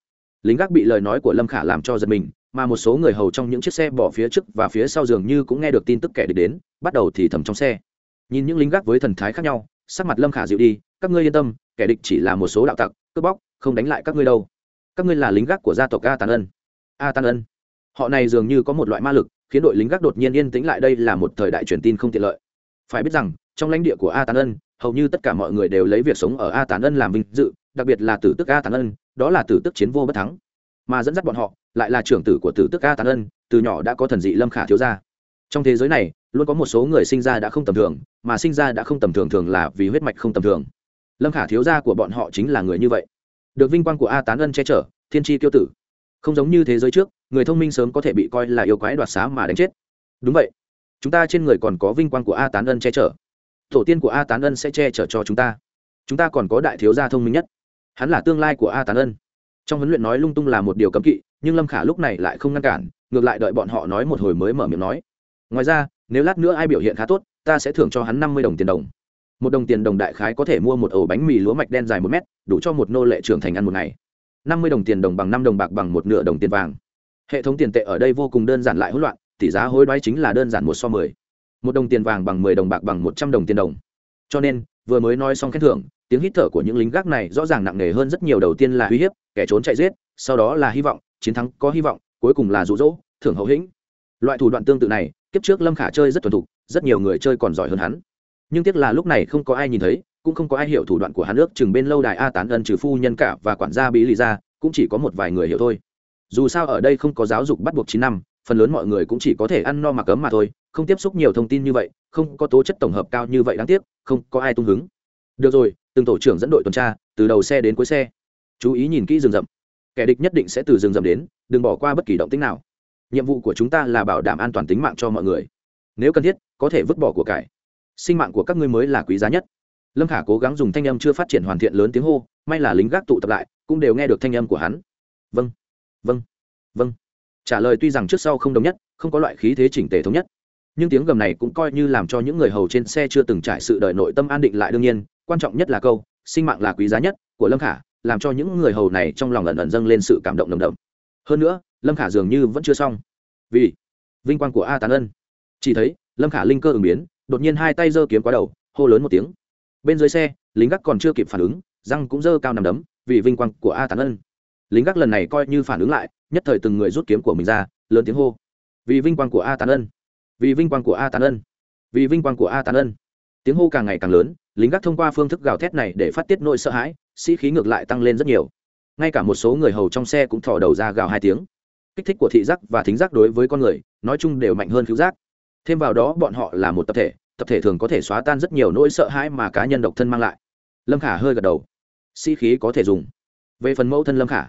Lính gác bị lời nói của lâm khả làm cho giật mình, mà một số người hầu trong những chiếc xe bỏ phía trước và phía sau giường như cũng nghe được tin tức kẻ địch đến, bắt đầu thì thầm trong xe. Nhìn những lính gác với thần thái khác nhau, sắc mặt lâm khả dịu đi, các ngươi yên tâm, kẻ địch chỉ là một số đạo tặc, cướp bóc, không đánh lại các ngươi đâu. Các ngươi là lính gác của gia tộc a tàn ân. A tàn ân. Họ này dường như có một loại ma lực, khiến đội lính gác đột nhiên yên tĩnh lại, đây là một thời đại truyền tin không tiện lợi. Phải biết rằng trong lãnh địa của a Tán ân, hầu như tất cả mọi người đều lấy việc sống ở a Tán ân làm vinh dự, đặc biệt là tử tức a Tán ân, đó là tử tức chiến vô bất thắng. Mà dẫn dắt bọn họ, lại là trưởng tử của tử tức a Tán ân, từ nhỏ đã có thần dị lâm khả thiếu gia. Trong thế giới này, luôn có một số người sinh ra đã không tầm thường, mà sinh ra đã không tầm thường thường là vì huyết mạch không tầm thường. Lâm khả thiếu gia của bọn họ chính là người như vậy. Được vinh quang của a tán ân che chở, thiên tri tiêu tử. Không giống như thế giới trước, người thông minh sớm có thể bị coi là yêu quái đoạt xá mà đánh chết. Đúng vậy. Chúng ta trên người còn có vinh quang của a tán ân che chở tổ tiên của a tán ân sẽ che chở cho chúng ta. Chúng ta còn có đại thiếu gia thông minh nhất. Hắn là tương lai của a tán ân. Trong huấn luyện nói lung tung là một điều cấm kỵ, nhưng lâm khả lúc này lại không ngăn cản, ngược lại đợi bọn họ nói một hồi mới mở miệng nói. Ngoài ra, nếu lát nữa ai biểu hiện khá tốt, ta sẽ thưởng cho hắn năm mươi đồng tiền đồng. Một đồng tiền đồng đại khái có thể mua một ổ bánh mì lúa mạch đen dài một mét, đủ cho một nô lệ trưởng thành ăn một ngày. năm mươi đồng tiền đồng bằng năm đồng bạc bằng một nửa đồng tiền vàng. Hệ thống tiền tệ ở đây vô cùng đơn giản lại hỗn loạn, tỷ giá hối đoái chính là đơn giản một so mười một đồng tiền vàng bằng mười đồng bạc bằng một trăm đồng tiền đồng. Cho nên, vừa mới nói xong khen thưởng, tiếng hít thở của những lính gác này rõ ràng nặng nề hơn rất nhiều đầu tiên là uy hiếp, kẻ trốn chạy giết, sau đó là hy vọng, chiến thắng có hy vọng, cuối cùng là rụ rỗ thưởng hậu hĩnh. Loại thủ đoạn tương tự này, kiếp trước lâm khả chơi rất thuần thục, rất nhiều người chơi còn giỏi hơn hắn. Nhưng tiếc là lúc này không có ai nhìn thấy, cũng không có ai hiểu thủ đoạn của hắn ước chừng bên lâu đài a tán ân trừ phu nhân cả và quản gia bí lì ra, cũng chỉ có một vài người hiểu thôi. Dù sao ở đây không có giáo dục bắt buộc chín năm, phần lớn mọi người cũng chỉ có thể ăn no mặc cấm mà thôi không tiếp xúc nhiều thông tin như vậy, không có tố chất tổng hợp cao như vậy đáng tiếc, không có ai tung hứng. Được rồi, từng tổ trưởng dẫn đội tuần tra, từ đầu xe đến cuối xe. Chú ý nhìn kỹ rừng rậm. Kẻ địch nhất định sẽ từ rừng rậm đến, đừng bỏ qua bất kỳ động tính nào. Nhiệm vụ của chúng ta là bảo đảm an toàn tính mạng cho mọi người. Nếu cần thiết, có thể vứt bỏ của cải. Sinh mạng của các ngươi mới là quý giá nhất. Lâm khả cố gắng dùng thanh âm chưa phát triển hoàn thiện lớn tiếng hô, may là lính gác tụ tập lại, cũng đều nghe được thanh âm của hắn. Vâng vâng vâng. Trả lời tuy rằng trước sau không đồng nhất, không có loại khí thế chỉnh tề thống nhất nhưng tiếng gầm này cũng coi như làm cho những người hầu trên xe chưa từng trải sự đời nội tâm an định lại đương nhiên, quan trọng nhất là câu, sinh mạng là quý giá nhất, của lâm khả, làm cho những người hầu này trong lòng ẩn ẩn dâng lên sự cảm động nồng đậm. Hơn nữa, lâm khả dường như vẫn chưa xong. Vì vinh quang của a tán ân. Chỉ thấy, lâm khả linh cơ ứng biến, đột nhiên hai tay giơ kiếm qua đầu, hô lớn một tiếng. Bên dưới xe, lính gác còn chưa kịp phản ứng, răng cũng giơ cao nằm đấm, vì vinh quang của a tán ân. Lính gác lần này coi như phản ứng lại, nhất thời từng người rút kiếm của mình ra, lớn tiếng hô. Vì vinh quang của a tán ân vì vinh quang của a tán ân. Vì vinh quang của a tán ân. Tiếng hô càng ngày càng lớn, lính gác thông qua phương thức gào thét này để phát tiết nỗi sợ hãi, sĩ khí ngược lại tăng lên rất nhiều. Ngay cả một số người hầu trong xe cũng thò đầu ra gào hai tiếng. Kích thích của thị giác và thính giác đối với con người, nói chung đều mạnh hơn cứu giác. Thêm vào đó, bọn họ là một tập thể tập thể thường có thể xóa tan rất nhiều nỗi sợ hãi mà cá nhân độc thân mang lại. Lâm khả hơi gật đầu. Sĩ khí có thể dùng. Về phần mẫu thân lâm khả.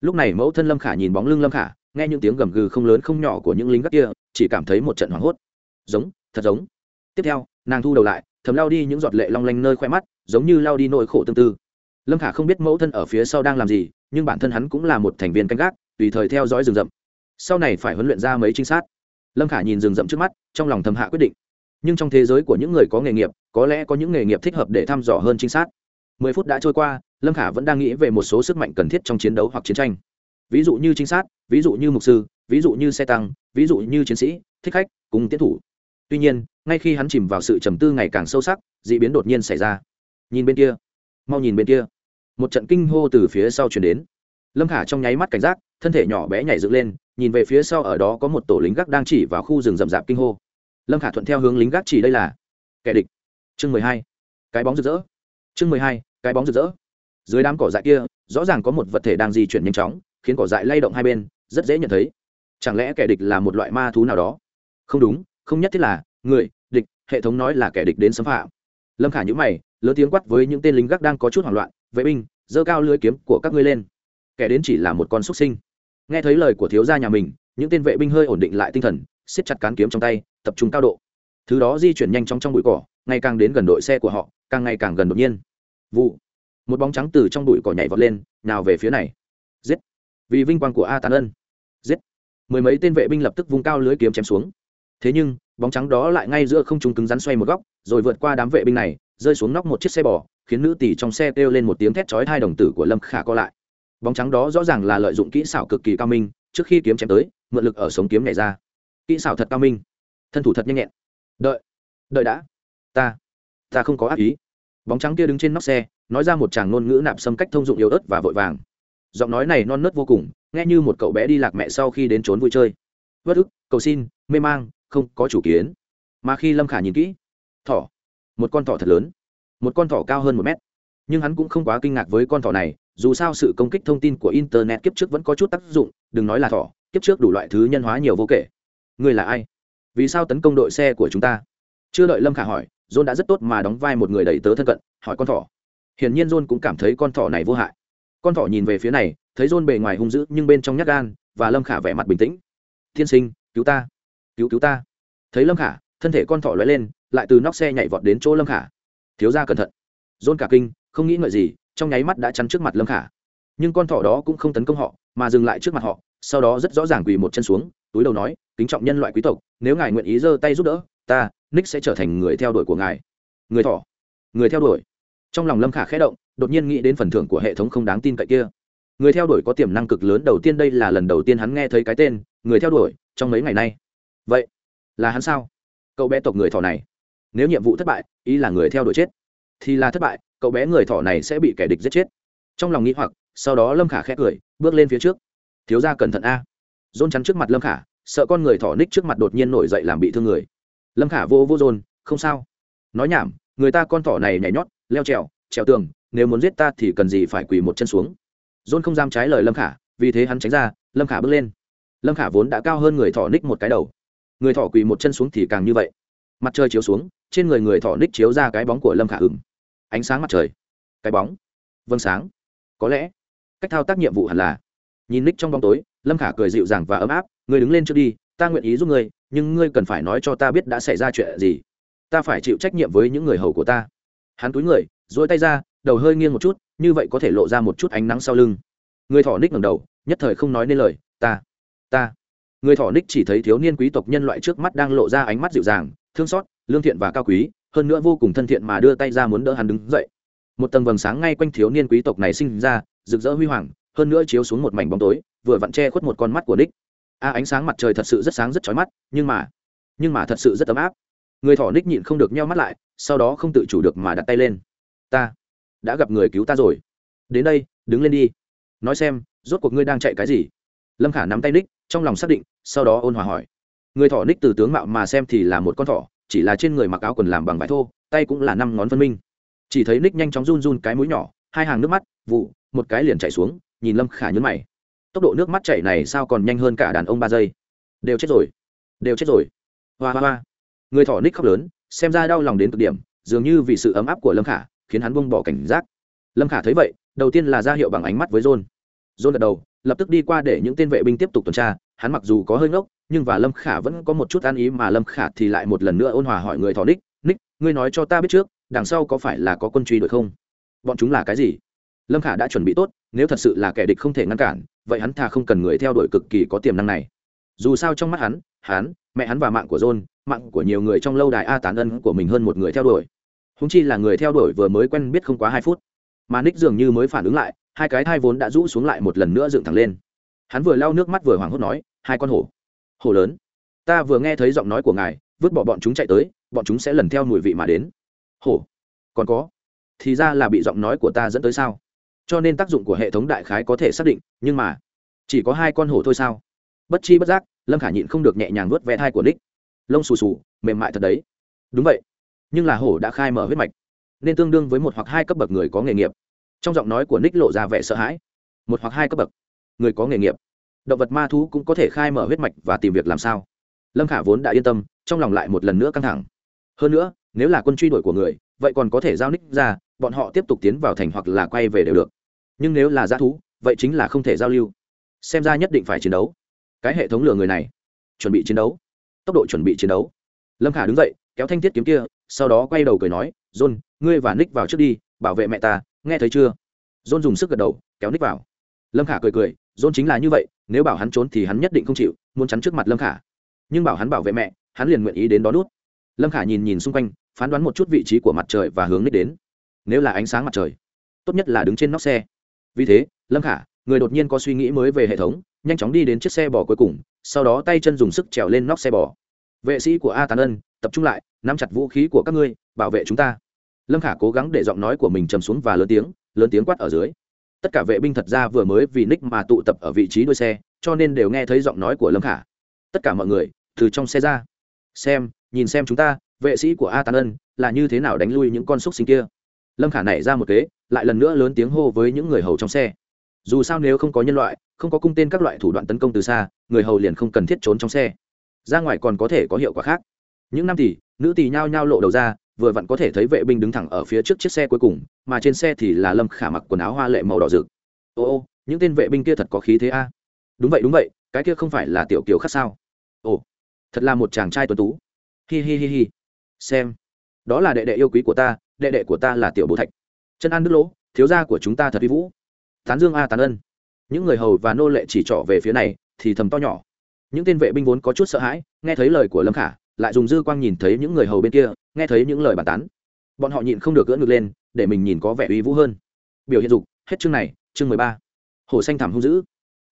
Lúc này mẫu thân lâm khả nhìn bóng lưng lâm khả nghe những tiếng gầm gừ không lớn không nhỏ của những lính gác kia, chỉ cảm thấy một trận hoảng hốt. Giống, thật giống. Tiếp theo, nàng thu đầu lại, thầm lao đi những giọt lệ long lanh nơi khoe mắt, giống như lao đi nỗi khổ tương tư. Lâm khả không biết mẫu thân ở phía sau đang làm gì, nhưng bản thân hắn cũng là một thành viên canh gác, tùy thời theo dõi rừng rậm. Sau này phải huấn luyện ra mấy trinh sát. Lâm khả nhìn rừng rậm trước mắt, trong lòng thầm hạ quyết định. Nhưng trong thế giới của những người có nghề nghiệp, có lẽ có những nghề nghiệp thích hợp để thăm dò hơn trinh sát. Mười phút đã trôi qua, lâm khả vẫn đang nghĩ về một số sức mạnh cần thiết trong chiến đấu hoặc chiến tranh ví dụ như trinh sát, ví dụ như mục sư, ví dụ như xe tăng, ví dụ như chiến sĩ, thích khách, cùng tiến thủ. Tuy nhiên, ngay khi hắn chìm vào sự trầm tư ngày càng sâu sắc d ị biến đột nhiên xảy ra. Nhìn bên kia. Mau nhìn bên kia. Một trận kinh hô từ phía sau chuyển đến. Lâm khả trong nháy mắt cảnh giác, thân thể nhỏ bé nhảy dựng lên, nhìn về phía sau ở đó có một tổ lính gác đang chỉ vào khu rừng rậm rạp kinh hô. Lâm khả thuận theo hướng lính gác chỉ đây là kẻ địch. Chương mười hai. Cái bóng rực rỡ. Chương mười hai, cái bóng rực rỡ. Dưới đám cỏ dại kia, rõ ràng có một vật thể đang di chuyển nhanh chóng khiến cỏ dại lay động hai bên, rất dễ nhận thấy. Chẳng lẽ kẻ địch là một loại ma thú nào đó? Không đúng, không nhất thiết là, người, địch, hệ thống nói là kẻ địch đến xâm phạm. Lâm khả nhữ mày, lớn tiếng quát với những tên lính gác đang có chút hoảng loạn, vệ binh, giơ cao lưới kiếm của các ngươi lên. Kẻ đến chỉ là một con xuất sinh. Nghe thấy lời của thiếu gia nhà mình, những tên vệ binh hơi ổn định lại tinh thần, siết chặt cán kiếm trong tay, tập trung cao độ. Thứ đó di chuyển nhanh chóng trong bụi cỏ, ngày càng đến gần đội xe của họ, càng ngày càng gần đột nhiên. Vụ. Một bóng trắng từ trong bụi cỏ nhảy vọt lên nào về phía này vì vinh quang của a tàn ân. Giết. Mười mấy tên vệ binh lập tức vung cao lưới kiếm chém xuống. Thế nhưng, bóng trắng đó lại ngay giữa không trung cứng rắn xoay một góc, rồi vượt qua đám vệ binh này, rơi xuống nóc một chiếc xe bò, khiến nữ tỷ trong xe kêu lên một tiếng thét chói hai đồng tử của lâm khả co lại. Bóng trắng đó rõ ràng là lợi dụng kỹ xảo cực kỳ cao minh, trước khi kiếm chém tới, mượn lực ở sống kiếm này ra. Kỹ xảo thật cao minh. Thân thủ thật nhanh nhẹn. Đợi. Đợi đã. Ta. Ta không có ác ý. Bóng trắng kia đứng trên nóc xe, nói ra một tràng ngôn ngữ nạp xâm cách thông dụng yếu ớt và vội vàng giọng nói này non nớt vô cùng, nghe như một cậu bé đi lạc mẹ sau khi đến trốn vui chơi. Vất ức, cầu xin, mê mang, không có chủ kiến. Mà khi lâm khả nhìn kỹ, thỏ, một con thỏ thật lớn, một con thỏ cao hơn một mét. Nhưng hắn cũng không quá kinh ngạc với con thỏ này, dù sao sự công kích thông tin của internet kiếp trước vẫn có chút tác dụng, đừng nói là thỏ, kiếp trước đủ loại thứ nhân hóa nhiều vô kể. Người là ai? Vì sao tấn công đội xe của chúng ta? Chưa đợi lâm khả hỏi, john đã rất tốt mà đóng vai một người đầy tớ thân cận, hỏi con thỏ. Hiển nhiên john cũng cảm thấy con thỏ này vô hại con thỏ nhìn về phía này, thấy john bề ngoài hung dữ nhưng bên trong nhát gan, và lâm khả vẻ mặt bình tĩnh. Tiên sinh, cứu ta, cứu cứu ta. Thấy lâm khả, thân thể con thỏ lóe lên, lại từ nóc xe nhảy vọt đến chỗ lâm khả. Thiếu ra cẩn thận. John cả kinh, không nghĩ ngợi gì, trong nháy mắt đã chắn trước mặt lâm khả. Nhưng con thỏ đó cũng không tấn công họ, mà dừng lại trước mặt họ, sau đó rất rõ ràng quỳ một chân xuống, túi đầu nói, kính trọng nhân loại quý tộc, nếu ngài nguyện ý giơ tay giúp đỡ, ta, nick sẽ trở thành người theo đuổi của ngài. Người thỏ, người theo đuổi? Trong lòng lâm khả khẽ động, đột nhiên nghĩ đến phần thưởng của hệ thống không đáng tin cậy kia. Người theo đuổi có tiềm năng cực lớn, đầu tiên đây là lần đầu tiên hắn nghe thấy cái tên, người theo đuổi, trong mấy ngày nay. Vậy, là hắn sao? Cậu bé tộc người thỏ này. Nếu nhiệm vụ thất bại, ý là người theo đuổi chết. Thì là thất bại, cậu bé người thỏ này sẽ bị kẻ địch giết chết. Trong lòng nghĩ hoặc, sau đó lâm khả khẽ cười, bước lên phía trước. Thiếu ra cẩn thận a. Dôn chắn trước mặt lâm khả, sợ con người thỏ ních trước mặt đột nhiên nổi dậy làm bị thương người. Lâm khả vô vô dôn không sao. Nói nhảm, người ta con thỏ này nhảy nhót leo trèo trèo tường, nếu muốn giết ta thì cần gì phải quỳ một chân xuống. Dôn không dám trái lời lâm khả, vì thế hắn tránh ra, lâm khả bước lên. Lâm khả vốn đã cao hơn người thỏ ních một cái đầu. Người thỏ quỳ một chân xuống thì càng như vậy. Mặt trời chiếu xuống, trên người người thỏ ních chiếu ra cái bóng của lâm khả ứng ánh sáng mặt trời. Cái bóng. Vâng sáng. Có lẽ, cách thao tác nhiệm vụ hẳn là, nhìn ních trong bóng tối, lâm khả cười dịu dàng và ấm áp người đứng lên trước đi, ta nguyện ý giúp ngươi, nhưng ngươi cần phải nói cho ta biết đã xảy ra chuyện gì. Ta phải chịu trách nhiệm với những người hầu của ta hắn túi người dỗi tay ra, đầu hơi nghiêng một chút, như vậy có thể lộ ra một chút ánh nắng sau lưng. Người thỏ ních ngẩng đầu, nhất thời không nói nên lời, ta ta. Người thỏ ních chỉ thấy thiếu niên quý tộc nhân loại trước mắt đang lộ ra ánh mắt dịu dàng, thương xót, lương thiện và cao quý, hơn nữa vô cùng thân thiện mà đưa tay ra muốn đỡ hắn đứng dậy. Một tầng vầng sáng ngay quanh thiếu niên quý tộc này sinh ra, rực rỡ huy hoàng, hơn nữa chiếu xuống một mảnh bóng tối, vừa vặn che khuất một con mắt của ních. A, ánh sáng mặt trời thật sự rất sáng rất chói mắt, nhưng mà nhưng mà thật sự rất ấm áp người thỏ ních nhịn không được nheo mắt lại, sau đó không tự chủ được mà đặt tay lên. Ta đã gặp người cứu ta rồi. Đến đây, đứng lên đi. Nói xem, rốt cuộc ngươi đang chạy cái gì? Lâm khả nắm tay ních, trong lòng xác định, sau đó ôn hòa hỏi. Người thỏ ních từ tướng mạo mà xem thì là một con thỏ, chỉ là trên người mặc áo quần làm bằng vải thô, tay cũng là năm ngón phân minh. Chỉ thấy ních nhanh chóng run run cái mũi nhỏ, hai hàng nước mắt, vụ, một cái liền chạy xuống, nhìn lâm khả nhấn mày. Tốc độ nước mắt chảy này sao còn nhanh hơn cả đàn ông ba giây? Đều chết rồi. Đều chết rồi. Hoa hoa hoa người thỏ ních khóc lớn, xem ra đau lòng đến cực điểm, dường như vì sự ấm áp của lâm khả, khiến hắn bông bỏ cảnh giác. Lâm khả thấy vậy, đầu tiên là ra hiệu bằng ánh mắt với john. John gật đầu, lập tức đi qua để những tên vệ binh tiếp tục tuần tra, hắn mặc dù có hơi ngốc, nhưng và lâm khả vẫn có một chút an ý mà lâm khả thì lại một lần nữa ôn hòa hỏi người thỏ ních ních, ngươi nói cho ta biết trước, đằng sau có phải là có quân truy đuổi không? Bọn chúng là cái gì? Lâm khả đã chuẩn bị tốt, nếu thật sự là kẻ địch không thể ngăn cản, vậy hắn thà không cần người theo đuổi cực kỳ có tiềm năng này. Dù sao trong mắt hắn hắn, mẹ hắn và mạng của john mạng của nhiều người trong lâu đài a tán ân của mình hơn một người theo đuổi. Húng chi là người theo đuổi vừa mới quen biết không quá hai phút. Mà nick dường như mới phản ứng lại, hai cái thai vốn đã rũ xuống lại một lần nữa dựng thẳng lên. Hắn vừa lau nước mắt vừa hoảng hốt nói, hai con hổ. Hổ lớn. Ta vừa nghe thấy giọng nói của ngài, vứt bỏ bọn chúng chạy tới, bọn chúng sẽ lần theo mùi vị mà đến. Hổ? Còn có? Thì ra là bị giọng nói của ta dẫn tới sao? Cho nên tác dụng của hệ thống đại khái có thể xác định, nhưng mà chỉ có hai con hổ thôi sao? Bất chi bất giác, lâm khả nhịn không được nhẹ nhàng vớt vẽ thai của nick lông xù xù, mềm mại thật đấy. Đúng vậy. Nhưng là hổ đã khai mở huyết mạch, nên tương đương với một hoặc hai cấp bậc người có nghề nghiệp. Trong giọng nói của nick lộ ra vẻ sợ hãi. Một hoặc hai cấp bậc người có nghề nghiệp. Động vật ma thú cũng có thể khai mở huyết mạch và tìm việc làm sao? Lâm khả vốn đã yên tâm, trong lòng lại một lần nữa căng thẳng. Hơn nữa, nếu là quân truy đuổi của người, vậy còn có thể giao nick ra, bọn họ tiếp tục tiến vào thành hoặc là quay về đều được. Nhưng nếu là g thú, vậy chính là không thể giao lưu. Xem ra nhất định phải chiến đấu. Cái hệ thống lừa người này, chuẩn bị chiến đấu tốc độ chuẩn bị chiến đấu. Lâm khả đứng dậy, kéo thanh thiết kiếm kia, sau đó quay đầu cười nói, john, ngươi và nick vào trước đi, bảo vệ mẹ ta, nghe thấy chưa? John dùng sức gật đầu, kéo nick vào. Lâm khả cười cười, john chính là như vậy, nếu bảo hắn trốn thì hắn nhất định không chịu, muốn chắn trước mặt lâm khả. Nhưng bảo hắn bảo vệ mẹ, hắn liền nguyện ý đến đó nút. Lâm khả nhìn nhìn xung quanh, phán đoán một chút vị trí của mặt trời và hướng nick đến. Nếu là ánh sáng mặt trời, tốt nhất là đứng trên nóc xe. Vì thế, lâm khả, người đột nhiên có suy nghĩ mới về hệ thống, nhanh chóng đi đến chiếc xe bò cuối cùng sau đó tay chân dùng sức trèo lên nóc xe bò. Vệ sĩ của a tàn ân, tập trung lại, nắm chặt vũ khí của các ngươi, bảo vệ chúng ta. Lâm khả cố gắng để giọng nói của mình trầm xuống và lớn tiếng lớn tiếng quát ở dưới. Tất cả vệ binh thật ra vừa mới vì nick mà tụ tập ở vị trí đuôi xe, cho nên đều nghe thấy giọng nói của lâm khả. Tất cả mọi người, từ trong xe ra. Xem, nhìn xem chúng ta, vệ sĩ của a tàn ân, là như thế nào đánh lui những con xúc sinh kia. Lâm khả nảy ra một kế, lại lần nữa lớn tiếng hô với những người hầu trong xe dù sao nếu không có nhân loại, không có cung tên các loại thủ đoạn tấn công từ xa, người hầu liền không cần thiết trốn trong xe. Ra ngoài còn có thể có hiệu quả khác. Những năm tỷ nữ tỷ nhao nhao lộ đầu ra, vừa vặn có thể thấy vệ binh đứng thẳng ở phía trước chiếc xe cuối cùng, mà trên xe thì là lâm khả mặc quần áo hoa lệ màu đỏ rực. Ô ô, những tên vệ binh kia thật có khí thế a. Đúng vậy đúng vậy, cái kia không phải là tiểu kiều khác sao? Ồ, thật là một chàng trai tuấn tú. Hi hi hi hi. Xem, đó là đệ đệ yêu quý của ta, đệ đệ của ta là tiểu bố thạch. Chân an đức lỗ, thiếu gia của chúng ta thật vi vũ tán dương a tán ân. Những người hầu và nô lệ chỉ trỏ về phía này, thì thầm to nhỏ. Những tên vệ binh vốn có chút sợ hãi, nghe thấy lời của lâm khả, lại dùng dư quang nhìn thấy những người hầu bên kia, nghe thấy những lời bàn tán. Bọn họ nhịn không được gỡ ngược lên, để mình nhìn có vẻ uy vũ hơn. Biểu hiện dục, hết chương này, chương mười ba. Hồ xanh thảm hung dữ.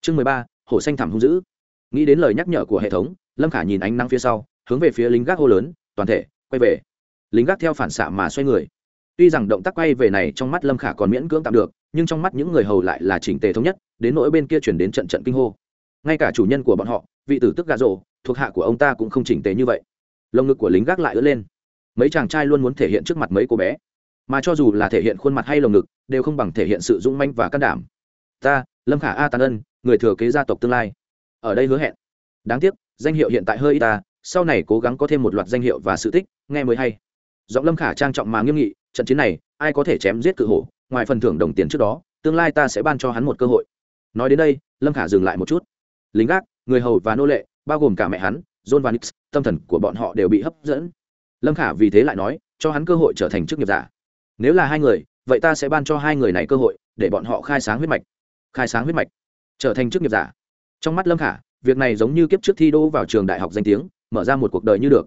Chương mười ba hồ xanh thảm hung dữ. Nghĩ đến lời nhắc nhở của hệ thống, lâm khả nhìn ánh nắng phía sau, hướng về phía lính gác hô lớn, toàn thể, quay về. Lính gác theo phản xạ mà xoay người. Tuy rằng động tác quay về này trong mắt lâm khả còn miễn cưỡng tạm được nhưng trong mắt những người hầu lại là chỉnh tề thống nhất, đến nỗi bên kia chuyển đến trận trận kinh hô. Ngay cả chủ nhân của bọn họ, vị tử tức gà rộ thuộc hạ của ông ta cũng không chỉnh tề như vậy. Lồng ngực của lính gác lại ướt lên. Mấy chàng trai luôn muốn thể hiện trước mặt mấy cô bé, mà cho dù là thể hiện khuôn mặt hay lồng ngực, đều không bằng thể hiện sự dũng manh và can đảm. Ta, lâm khả a tàn ân, người thừa kế gia tộc tương lai. Ở đây hứa hẹn. Đáng tiếc, danh hiệu hiện tại hơi ít ta, sau này cố gắng có thêm một loạt danh hiệu và sự tích, nghe mới hay. Giọng lâm khả trang trọng mà nghiêm nghị, trận chiến này, ai có thể chém giết cự hổ ngoài phần thưởng đồng tiền trước đó, tương lai ta sẽ ban cho hắn một cơ hội. Nói đến đây, lâm khả dừng lại một chút. Lính gác, người hầu và nô lệ, bao gồm cả mẹ hắn, john và nix, tâm thần của bọn họ đều bị hấp dẫn. Lâm khả vì thế lại nói, cho hắn cơ hội trở thành chức nghiệp giả. Nếu là hai người, vậy ta sẽ ban cho hai người này cơ hội, để bọn họ khai sáng huyết mạch. Khai sáng huyết mạch. Trở thành chức nghiệp giả. Trong mắt lâm khả, việc này giống như kiếp trước thi đỗ vào trường đại học danh tiếng, mở ra một cuộc đời như được.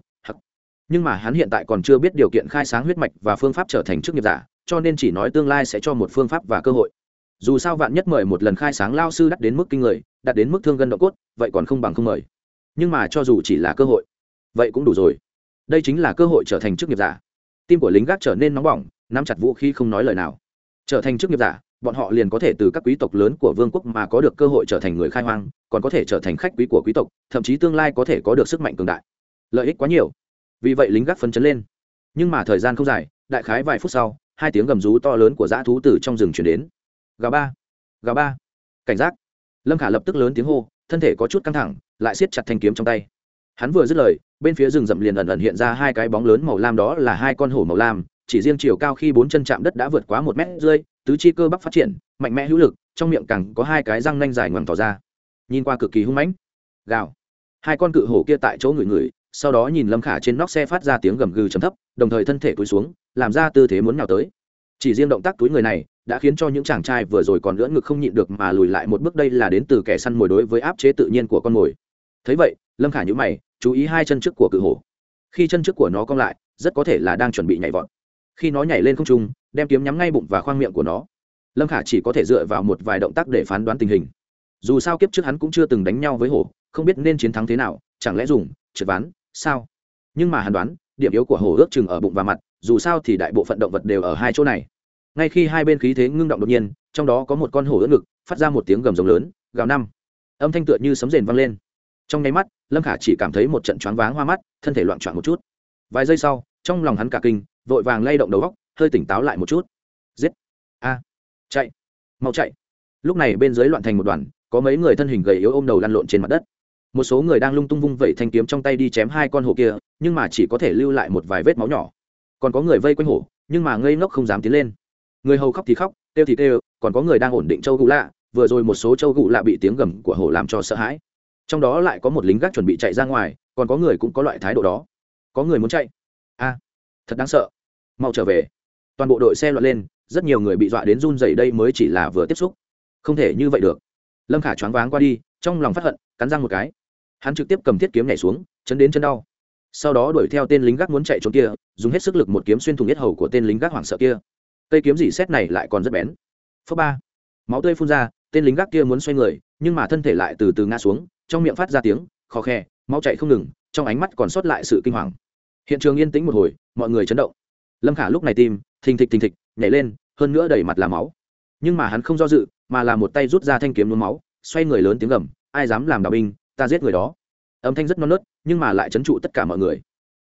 Nhưng mà hắn hiện tại còn chưa biết điều kiện khai sáng huyết mạch và phương pháp trở thành chức nghiệp giả cho nên chỉ nói tương lai sẽ cho một phương pháp và cơ hội. Dù sao vạn nhất mời một lần khai sáng lao sư đắt đến mức kinh người đặt đến mức thương gân độ cốt, vậy còn không bằng không mời. Nhưng mà cho dù chỉ là cơ hội, vậy cũng đủ rồi. Đây chính là cơ hội trở thành chức nghiệp giả. Tim của lính gác trở nên nóng bỏng, nắm chặt vũ khí không nói lời nào. Trở thành chức nghiệp giả, bọn họ liền có thể từ các quý tộc lớn của vương quốc mà có được cơ hội trở thành người khai hoang, còn có thể trở thành khách quý của quý tộc, thậm chí tương lai có thể có được sức mạnh cường đại. Lợi ích quá nhiều. Vì vậy lính gác phấn chấn lên. Nhưng mà thời gian không dài, đại khái vài phút sau hai tiếng gầm rú to lớn của dã thú từ trong rừng chuyển đến. Gà ba gà ba. Cảnh giác. Lâm khả lập tức lớn tiếng hô, thân thể có chút căng thẳng, lại siết chặt thanh kiếm trong tay. Hắn vừa dứt lời, bên phía rừng rậm liền ẩn ẩn hiện ra hai cái bóng lớn màu lam đó là hai con hổ màu lam, chỉ riêng chiều cao khi bốn chân chạm đất đã vượt quá một mét rơi tứ chi cơ bắp phát triển, mạnh mẽ hữu lực, trong miệng cẳng có hai cái răng nanh dài ngoằng tỏ ra. Nhìn qua cực kỳ hung mãnh. Gào. Hai con cự hổ kia tại chỗ ngửi ngửi, sau đó nhìn lâm khả trên nóc xe phát ra tiếng gầm gừ trầm thấp, đồng thời thân thể cúi xuống làm ra tư thế muốn nào tới. Chỉ riêng động tác túi người này đã khiến cho những chàng trai vừa rồi còn lưỡn ngực không nhịn được mà lùi lại một bước đây là đến từ kẻ săn mồi đối với áp chế tự nhiên của con mồi. Thấy vậy, lâm khả nhữ mày, chú ý hai chân trước của cự hổ. Khi chân trước của nó cong lại, rất có thể là đang chuẩn bị nhảy vọt. Khi nó nhảy lên không trung, đem kiếm nhắm ngay bụng và khoang miệng của nó. Lâm khả chỉ có thể dựa vào một vài động tác để phán đoán tình hình. Dù sao kiếp trước hắn cũng chưa từng đánh nhau với hổ, không biết nên chiến thắng thế nào, chẳng lẽ dùng trượt ván, sao? Nhưng mà hắn đoán, điểm yếu của hổ ước chừng ở bụng và mặt dù sao thì đại bộ phận động vật đều ở hai chỗ này. Ngay khi hai bên khí thế ngưng động đột nhiên, trong đó có một con hổ ướt ngực, phát ra một tiếng gầm rồng lớn, gào năm. Âm thanh tựa như sấm rền vang lên. Trong nháy mắt, lâm khả chỉ cảm thấy một trận choáng váng hoa mắt, thân thể loạn choạng một chút. Vài giây sau, trong lòng hắn cả kinh, vội vàng lay động đầu góc, hơi tỉnh táo lại một chút. Giết! A! Chạy! Mau chạy! Lúc này bên dưới loạn thành một đoàn, có mấy người thân hình gầy yếu ôm đầu lăn lộn trên mặt đất. Một số người đang lung tung vung vẩy thanh kiếm trong tay đi chém hai con hổ kia, nhưng mà chỉ có thể lưu lại một vài vết máu nhỏ còn có người vây quanh hổ, nhưng mà ngây ngốc không dám tiến lên. Người hầu khóc thì khóc, kêu thì kêu, còn có người đang ổn định châu gù lạ, vừa rồi một số châu gù lạ bị tiếng gầm của hổ làm cho sợ hãi. Trong đó lại có một lính gác chuẩn bị chạy ra ngoài, còn có người cũng có loại thái độ đó. Có người muốn chạy. A, thật đáng sợ. Mau trở về. Toàn bộ đội xe loạn lên, rất nhiều người bị dọa đến run dày đây mới chỉ là vừa tiếp xúc. Không thể như vậy được. Lâm khả choáng váng qua đi, trong lòng phát hận, cắn răng một cái. Hắn trực tiếp cầm thiết kiếm nhảy xuống, chấn đến chân đau sau đó đuổi theo tên lính gác muốn chạy trốn kia, dùng hết sức lực một kiếm xuyên thủng nhất hầu của tên lính gác hoảng sợ kia. Cây kiếm dỉ xét này lại còn rất bén. Phớ ba. Máu tươi phun ra, tên lính gác kia muốn xoay người, nhưng mà thân thể lại từ từ ngã xuống, trong miệng phát ra tiếng, khó khe, máu chạy không ngừng, trong ánh mắt còn sót lại sự kinh hoàng. Hiện trường yên tĩnh một hồi, mọi người chấn động. Lâm khả lúc này tim, thình thịch thình thịch, nhảy lên, hơn nữa đầy mặt là máu. Nhưng mà hắn không do dự, mà là một tay rút ra thanh kiếm nôn máu, xoay người lớn tiếng gầm, ai dám làm đạo binh, ta giết người đó âm thanh rất non nớt, nhưng mà lại chấn trụ tất cả mọi người.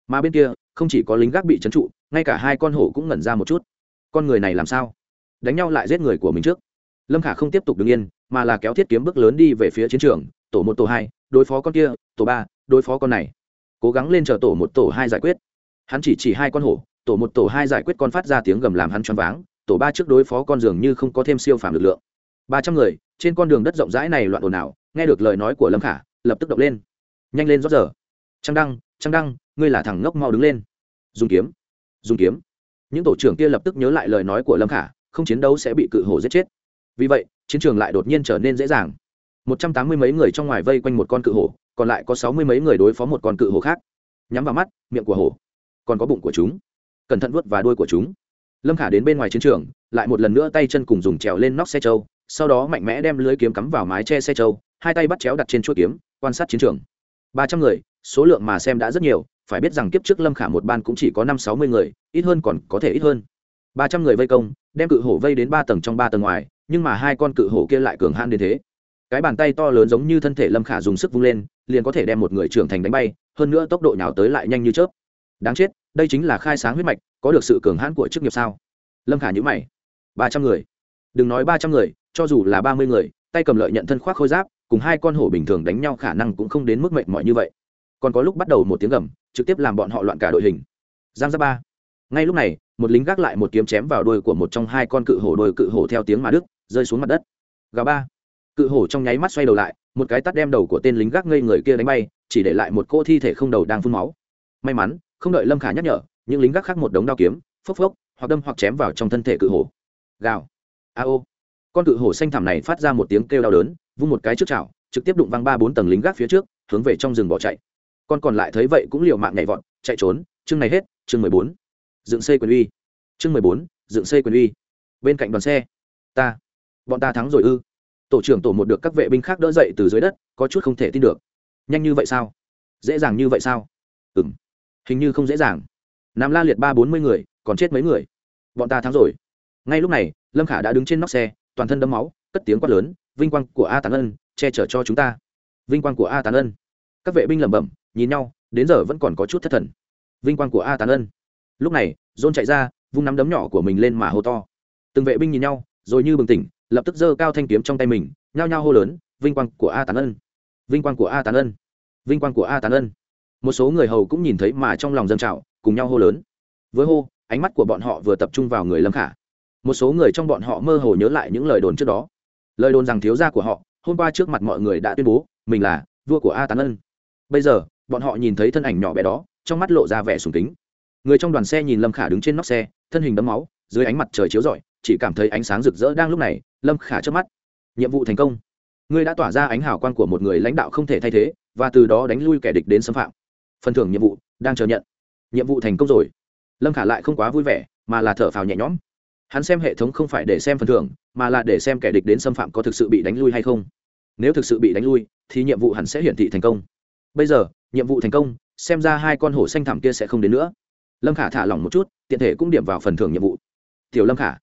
Mà bên kia, không chỉ có lính gác bị chấn trụ, ngay cả hai con hổ cũng ngẩn ra một chút. Con người này làm sao? Đánh nhau lại giết người của mình trước. Lâm khả không tiếp tục đứng yên, mà là kéo thiết kiếm bước lớn đi về phía chiến trường, tổ một, tổ hai, đối phó con kia, tổ ba, đối phó con này. Cố gắng lên chờ tổ một, tổ hai giải quyết. Hắn chỉ chỉ hai con hổ, tổ một, tổ hai giải quyết con phát ra tiếng gầm làm hắn choáng váng, tổ ba trước đối phó con dường như không có thêm siêu phàm lực lượng. Ba trăm người, trên con đường đất rộng rãi này loạn ồn ào, nghe được lời nói của lâm khả, lập tức động lên nhanh lên rót giờ. Trăng đăng trăng đăng, ngươi là thằng ngốc mau đứng lên. Dùng kiếm dùng kiếm. Những tổ trưởng kia lập tức nhớ lại lời nói của lâm khả, không chiến đấu sẽ bị cự hổ giết chết. Vì vậy, chiến trường lại đột nhiên trở nên dễ dàng. Một trăm tám mươi mấy người trong ngoài vây quanh một con cự hổ, còn lại có sáu mươi mấy người đối phó một con cự hổ khác. Nhắm vào mắt, miệng của hổ. Còn có bụng của chúng. Cẩn thận vuốt và đuôi của chúng. Lâm khả đến bên ngoài chiến trường, lại một lần nữa tay chân cùng dùng trèo lên nóc xe trâu, sau đó mạnh mẽ đem lưới kiếm cắm vào mái che xe trâu, hai tay bắt chéo đặt trên chuỗi kiếm, quan sát chiến trường ba trăm người, số lượng mà xem đã rất nhiều, phải biết rằng kiếp trước lâm khả một ban cũng chỉ có năm sáu mươi người, ít hơn còn có thể ít hơn. Ba trăm người vây công, đem cự hổ vây đến ba tầng trong ba tầng ngoài, nhưng mà hai con cự hổ kia lại cường hãn đến thế. Cái bàn tay to lớn giống như thân thể lâm khả dùng sức vung lên, liền có thể đem một người trưởng thành đánh bay, hơn nữa tốc độ nhào tới lại nhanh như chớp. Đáng chết, đây chính là khai sáng huyết mạch, có được sự cường hãn của chức nghiệp sao? Lâm khả nhữ mày. Ba trăm người. Đừng nói ba trăm người, cho dù là ba mươi người, tay cầm lợi nhận thân khoác khôi giáp cùng hai con hổ bình thường đánh nhau khả năng cũng không đến mức mệt mỏi như vậy. Còn có lúc bắt đầu một tiếng gầm, trực tiếp làm bọn họ loạn cả đội hình. Giang ra ba. Ngay lúc này, một lính gác lại một kiếm chém vào đuôi của một trong hai con cự hổ, đuôi cự hổ theo tiếng mà đức rơi xuống mặt đất. Gà ba. Cự hổ trong nháy mắt xoay đầu lại, một cái tắt đem đầu của tên lính gác ngây người kia đánh bay, chỉ để lại một cô thi thể không đầu đang phun máu. May mắn, không đợi lâm khả nhắc nhở, những lính gác khác một đống đao kiếm, phốc phốc, hoặc đâm hoặc chém vào trong thân thể cự hổ. Gào. A ô. Con cự hổ xanh thảm này phát ra một tiếng kêu đau đớn vung một cái trước chảo, trực tiếp đụng văng ba bốn tầng lính gác phía trước, hướng về trong rừng bỏ chạy. Con còn lại thấy vậy cũng liều mạng nhảy vọt, chạy trốn. Chương này hết, chương mười bốn. Dựng xây quyền uy. Chương mười bốn, dựng xây quyền uy. Bên cạnh đoàn xe, ta. Bọn ta thắng rồi ư. Tổ trưởng tổ một được các vệ binh khác đỡ dậy từ dưới đất, có chút không thể tin được. Nhanh như vậy sao? Dễ dàng như vậy sao? Ừ m hình như không dễ dàng. Nam la liệt ba bốn mươi người, còn chết mấy người. Bọn ta thắng rồi. Ngay lúc này, lâm khả đã đứng trên nóc xe, toàn thân đấm máu, cất tiếng quát lớn vinh quang của a Tán ân, che chở cho chúng ta. Vinh quang của a tán ân. Các vệ binh lẩm bẩm, nhìn nhau, đến giờ vẫn còn có chút thất thần. Vinh quang của a tán ân. Lúc này dôn chạy ra, vung nắm đấm nhỏ của mình lên mà hô to. Từng vệ binh nhìn nhau, rồi như bừng tỉnh, lập tức giơ cao thanh kiếm trong tay mình, nhao nhao hô lớn, vinh quang của a tán ân! Vinh quang của a tán ân! Vinh quang của a tán ân! Một số người hầu cũng nhìn thấy mà trong lòng dâng trào, cùng nhau hô lớn. Với hô, ánh mắt của bọn họ vừa tập trung vào người lâm khả. Một số người trong bọn họ mơ hồ nhớ lại những lời đồn trước đó lời đồn rằng thiếu gia của họ, hôm qua trước mặt mọi người đã tuyên bố, mình là vua của a tán ân. Bây giờ, bọn họ nhìn thấy thân ảnh nhỏ bé đó, trong mắt lộ ra vẻ sùng kính. Người trong đoàn xe nhìn lâm khả đứng trên nóc xe, thân hình đấm máu, dưới ánh mặt trời chiếu rọi, chỉ cảm thấy ánh sáng rực rỡ đang lúc này, lâm khả trước mắt. Nhiệm vụ thành công. Ngươi đã tỏa ra ánh hào quang của một người lãnh đạo không thể thay thế, và từ đó đánh lui kẻ địch đến xâm phạm. Phần thưởng nhiệm vụ đang chờ nhận. Nhiệm vụ thành công rồi. Lâm khả lại không quá vui vẻ, mà là thở phào nhẹ nhõm hắn xem hệ thống không phải để xem phần thưởng, mà là để xem kẻ địch đến xâm phạm có thực sự bị đánh lui hay không. Nếu thực sự bị đánh lui, thì nhiệm vụ hẳn sẽ hiển thị thành công. Bây giờ, nhiệm vụ thành công, xem ra hai con hổ xanh thảm kia sẽ không đến nữa. Lâm khả thả lỏng một chút, tiện thể cũng điểm vào phần thưởng nhiệm vụ. Tiểu lâm khả,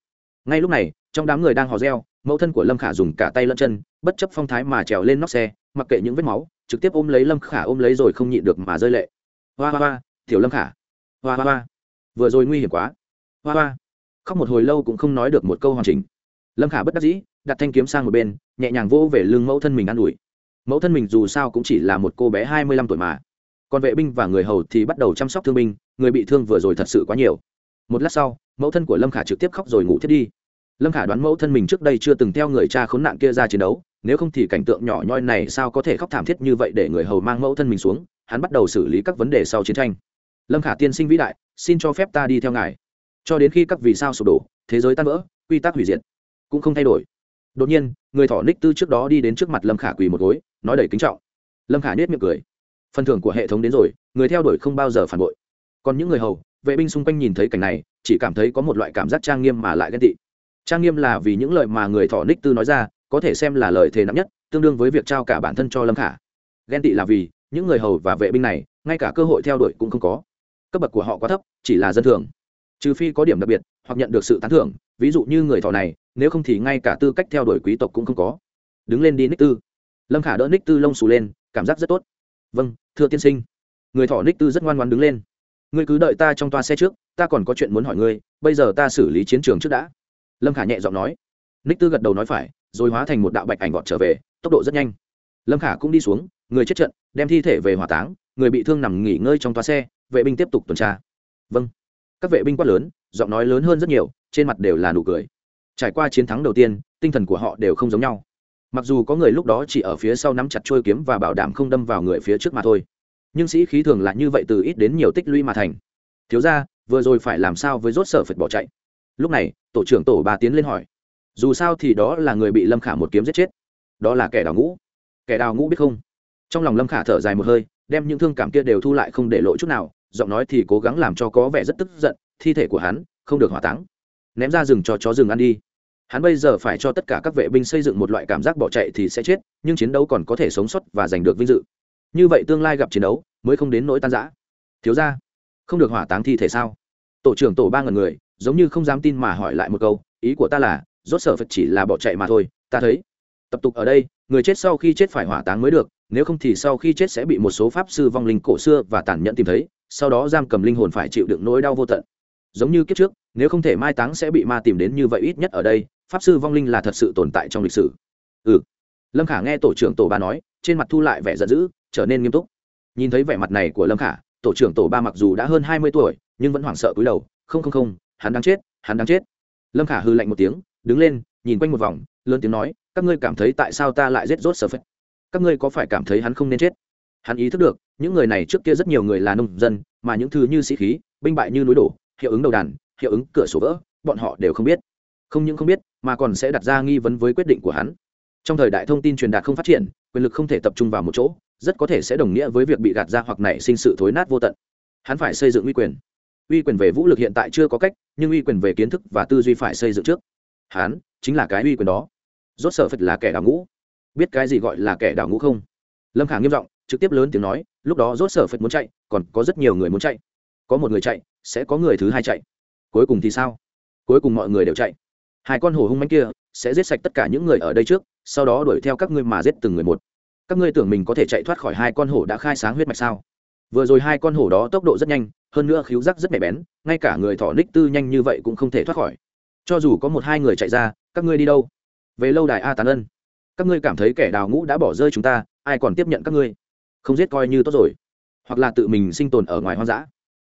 ngay lúc này, trong đám người đang hò reo, mẫu thân của lâm khả dùng cả tay lẫn chân, bất chấp phong thái mà trèo lên nóc xe, mặc kệ những vết máu, trực tiếp ôm lấy lâm khả ôm lấy rồi không nhịn được mà rơi lệ. Hoa hoa hoa, tiểu lâm khả. Hoa hoa hoa. Vừa rồi nguy hiểm quá. Hoa hoa khóc một hồi lâu cũng không nói được một câu hoàn chỉnh. Lâm khả bất đắc dĩ, đặt thanh kiếm sang một bên, nhẹ nhàng vỗ về lưng mẫu thân mình ă n ủi. Mẫu thân mình dù sao cũng chỉ là một cô bé hai mươi lăm tuổi mà. Còn vệ binh và người hầu thì bắt đầu chăm sóc thương binh, người bị thương vừa rồi thật sự quá nhiều. Một lát sau, mẫu thân của lâm khả trực tiếp khóc rồi ngủ thiết đi. Lâm khả đoán mẫu thân mình trước đây chưa từng theo người cha khốn nạn kia ra chiến đấu, nếu không thì cảnh tượng nhỏ nhoi này sao có thể khóc thảm thiết như vậy để người hầu mang mẫu thân mình xuống, hắn bắt đầu xử lý các vấn đề sau chiến tranh. Lâm khả tiên sinh vĩ đại, xin cho phép ta đi theo ngài cho đến khi các vì sao sụp đổ, thế giới tan vỡ, quy tắc hủy diệt, cũng không thay đổi. Đột nhiên, người thỏ ních tư trước đó đi đến trước mặt lâm khả quỳ một gối, nói đầy kính trọng. Lâm khả nết miệng cười. Phần thưởng của hệ thống đến rồi, người theo đuổi không bao giờ phản bội. Còn những người hầu, vệ binh xung quanh nhìn thấy cảnh này, chỉ cảm thấy có một loại cảm giác trang nghiêm mà lại ghen tị. Trang nghiêm là vì những lời mà người thỏ ních tư nói ra, có thể xem là lời thề nặng nhất, tương đương với việc trao cả bản thân cho lâm khả. Ghen tị là vì những người hầu và vệ binh này, ngay cả cơ hội theo đuổi cũng không có. Cấp bậc của họ quá thấp, chỉ là dân thường trừ phi có điểm đặc biệt, hoặc nhận được sự tán thưởng, ví dụ như người thỏ này, nếu không thì ngay cả tư cách theo đuổi quý tộc cũng không có. Đứng lên đi, ních tư. Lâm khả đỡ ních tư lông xù lên, cảm giác rất tốt. Vâng thưa tiên sinh. Người thỏ ních tư rất ngoan ngoan đứng lên. Ngươi cứ đợi ta trong toa xe trước, ta còn có chuyện muốn hỏi ngươi, bây giờ ta xử lý chiến trường trước đã. Lâm khả nhẹ giọng nói. Ních tư gật đầu nói phải, rồi hóa thành một đạo bạch ảnh vọt trở về, tốc độ rất nhanh. Lâm khả cũng đi xuống, người chết trận, đem thi thể về hỏa táng, người bị thương nằm nghỉ ngơi trong toa xe, vệ binh tiếp tục tuần tra. Vâng các vệ binh quát lớn, giọng nói lớn hơn rất nhiều, trên mặt đều là nụ cười. Trải qua chiến thắng đầu tiên, tinh thần của họ đều không giống nhau. Mặc dù có người lúc đó chỉ ở phía sau nắm chặt trôi kiếm và bảo đảm không đâm vào người phía trước mà thôi, nhưng sĩ khí thường là như vậy từ ít đến nhiều tích lũy mà thành. Thiếu ra vừa rồi phải làm sao với rốt sở phật bỏ chạy? Lúc này, tổ trưởng tổ ba tiến lên hỏi. Dù sao thì đó là người bị lâm khả một kiếm giết chết. Đó là kẻ đào ngũ. Kẻ đào ngũ biết không? Trong lòng lâm khả thở dài một hơi, đem những thương cảm kia đều thu lại không để lộ chút nào giọng nói thì cố gắng làm cho có vẻ rất tức giận, thi thể của hắn không được hỏa táng. Ném ra rừng cho chó rừng ăn đi. Hắn bây giờ phải cho tất cả các vệ binh xây dựng một loại cảm giác bỏ chạy thì sẽ chết, nhưng chiến đấu còn có thể sống sót và giành được vinh dự. Như vậy tương lai gặp chiến đấu mới không đến nỗi tan giã thiếu ra không được hỏa táng thi thể sao? Tổ trưởng tổ ba ngần người, giống như không dám tin mà hỏi lại một câu, ý của ta là, rốt sở phật chỉ là bỏ chạy mà thôi, ta thấy. Tập tục ở đây, người chết sau khi chết phải hỏa táng mới được, nếu không thì sau khi chết sẽ bị một số pháp sư vong linh cổ xưa và tàn nhẫn tìm thấy sau đó giam cầm linh hồn phải chịu đựng nỗi đau vô tận. Giống như kiếp trước, nếu không thể mai táng sẽ bị ma tìm đến như vậy ít nhất ở đây, pháp sư vong linh là thật sự tồn tại trong lịch sử. Ừ. Lâm khả nghe tổ trưởng tổ ba nói, trên mặt thu lại vẻ giận dữ, trở nên nghiêm túc. Nhìn thấy vẻ mặt này của lâm khả, tổ trưởng tổ ba mặc dù đã hơn hai mươi tuổi, nhưng vẫn hoảng sợ cúi đầu, không không không, hắn đang chết, hắn đang chết. Lâm khả hư lạnh một tiếng, đứng lên, nhìn quanh một vòng, lớn tiếng nói, các ngươi cảm thấy tại sao ta lại giết rốt sở phết các ngươi có phải cảm thấy hắn không nên chết? Hắn ý thức được những người này trước kia rất nhiều người là nông dân, mà những thứ như sĩ khí, binh bại như núi đổ, hiệu ứng đầu đàn, hiệu ứng cửa sổ vỡ, bọn họ đều không biết. Không những không biết, mà còn sẽ đặt ra nghi vấn với quyết định của hắn. Trong thời đại thông tin truyền đạt không phát triển, quyền lực không thể tập trung vào một chỗ, rất có thể sẽ đồng nghĩa với việc bị gạt ra hoặc nảy sinh sự thối nát vô tận. Hắn phải xây dựng uy quyền. Uy quyền về vũ lực hiện tại chưa có cách, nhưng uy quyền về kiến thức và tư duy phải xây dựng trước. Hắn chính là cái uy quyền đó. Rốt sở phật là kẻ đào ngũ. Biết cái gì gọi là kẻ đào ngũ không? Lâm khả nghiêm giọng, trực tiếp lớn tiếng nói lúc đó rốt sở phật muốn chạy, còn có rất nhiều người muốn chạy. Có một người chạy, sẽ có người thứ hai chạy. Cuối cùng thì sao? Cuối cùng mọi người đều chạy. Hai con hổ hung manh kia sẽ giết sạch tất cả những người ở đây trước, sau đó đuổi theo các ngươi mà giết từng người một. Các ngươi tưởng mình có thể chạy thoát khỏi hai con hổ đã khai sáng huyết mạch sao? Vừa rồi hai con hổ đó tốc độ rất nhanh, hơn nữa khíu rắc rất mẻ bén, ngay cả người thỏ ních tư nhanh như vậy cũng không thể thoát khỏi. Cho dù có một hai người chạy ra, các ngươi đi đâu? Về lâu đài a tán ân. Các ngươi cảm thấy kẻ đào ngũ đã bỏ rơi chúng ta, ai còn tiếp nhận các ngươi? Không giết coi như tốt rồi. Hoặc là tự mình sinh tồn ở ngoài hoang dã.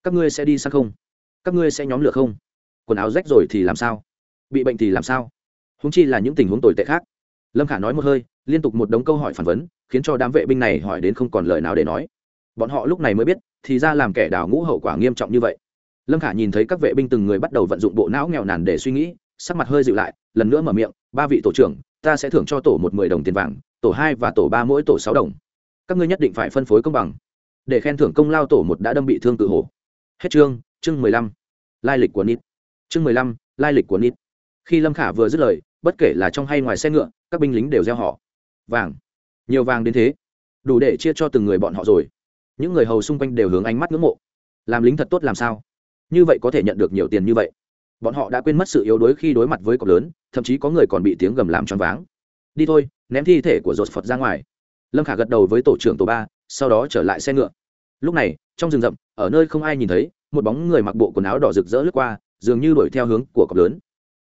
Các ngươi sẽ đi sang không? Các ngươi sẽ nhóm lửa không? Quần áo rách rồi thì làm sao? Bị bệnh thì làm sao? Húng chi là những tình huống tồi tệ khác. Lâm khả nói một hơi, liên tục một đống câu hỏi phản vấn, khiến cho đám vệ binh này hỏi đến không còn lời nào để nói. Bọn họ lúc này mới biết, thì ra làm kẻ đào ngũ hậu quả nghiêm trọng như vậy. Lâm khả nhìn thấy các vệ binh từng người bắt đầu vận dụng bộ não nghèo nàn để suy nghĩ, sắc mặt hơi dịu lại, lần nữa mở miệng, ba vị tổ trưởng, ta sẽ thưởng cho tổ một mười đồng tiền vàng, tổ hai và tổ ba mỗi tổ sáu đồng các ngươi nhất định phải phân phối công bằng. Để khen thưởng công lao tổ một đã đâm bị thương tự hổ. Hết chương chương mười lăm. Lai lịch của nít. Chương mười lăm, lai lịch của nít. Khi lâm khả vừa dứt lời, bất kể là trong hay ngoài xe ngựa, các binh lính đều gieo họ. Vàng. Nhiều vàng đến thế. Đủ để chia cho từng người bọn họ rồi. Những người hầu xung quanh đều hướng ánh mắt ngưỡng mộ. Làm lính thật tốt làm sao? Như vậy có thể nhận được nhiều tiền như vậy. Bọn họ đã quên mất sự yếu đuối khi đối mặt với cọc lớn, thậm chí có người còn bị tiếng gầm làm choáng váng. Đi thôi, ném thi thể của dột phật ra ngoài lâm khả gật đầu với tổ trưởng tổ ba, sau đó trở lại xe ngựa. Lúc này, trong rừng rậm, ở nơi không ai nhìn thấy, một bóng người mặc bộ quần áo đỏ rực rỡ lướt qua, dường như đuổi theo hướng của cọc lớn.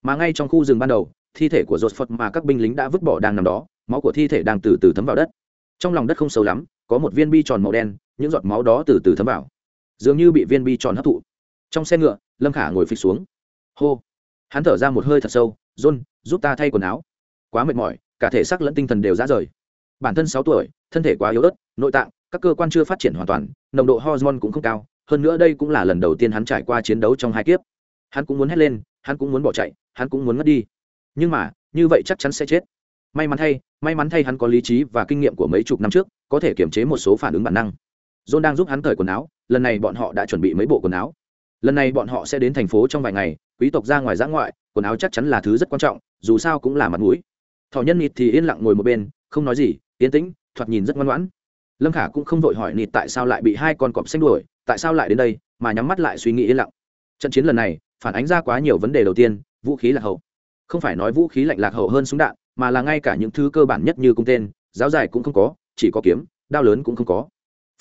Mà ngay trong khu rừng ban đầu, thi thể của dột phật mà các binh lính đã vứt bỏ đang nằm đó, máu của thi thể đang từ từ thấm vào đất. Trong lòng đất không sâu lắm, có một viên bi tròn màu đen, những giọt máu đó từ từ thấm vào. Dường như bị viên bi tròn hấp thụ. Trong xe ngựa, lâm khả ngồi phịch xuống. Hô. Hắn thở ra một hơi thật sâu, john, giúp ta thay quần áo. Quá mệt mỏi, cả thể xác lẫn tinh thần đều ra rời bản thân sáu tuổi, thân thể quá yếu ớt, nội tạng, các cơ quan chưa phát triển hoàn toàn, nồng độ hormone cũng không cao, hơn nữa đây cũng là lần đầu tiên hắn trải qua chiến đấu trong hai kiếp. Hắn cũng muốn hét lên, hắn cũng muốn bỏ chạy, hắn cũng muốn ngất đi. Nhưng mà, như vậy chắc chắn sẽ chết. May mắn thay, may mắn thay hắn có lý trí và kinh nghiệm của mấy chục năm trước, có thể kiểm chế một số phản ứng bản năng. John đang giúp hắn cởi quần áo, lần này bọn họ đã chuẩn bị mấy bộ quần áo. Lần này bọn họ sẽ đến thành phố trong vài ngày, quý tộc ra ngoài giã ngoại, quần áo chắc chắn là thứ rất quan trọng, dù sao cũng là mặt mũi. Thỏ nhân nịt thì yên lặng ngồi một bên, không nói gì yên tĩnh, thoạt nhìn rất ngoan ngoãn. Lâm khả cũng không vội hỏi nịt tại sao lại bị hai con cọp xanh đuổi, tại sao lại đến đây, mà nhắm mắt lại suy nghĩ yên lặng. Trận chiến lần này, phản ánh ra quá nhiều vấn đề đầu tiên, vũ khí lạc hậu. Không phải nói vũ khí lạnh lạc hậu hơn súng đạn, mà là ngay cả những thứ cơ bản nhất như cung tên, giáo dài cũng không có, chỉ có kiếm, đao lớn cũng không có.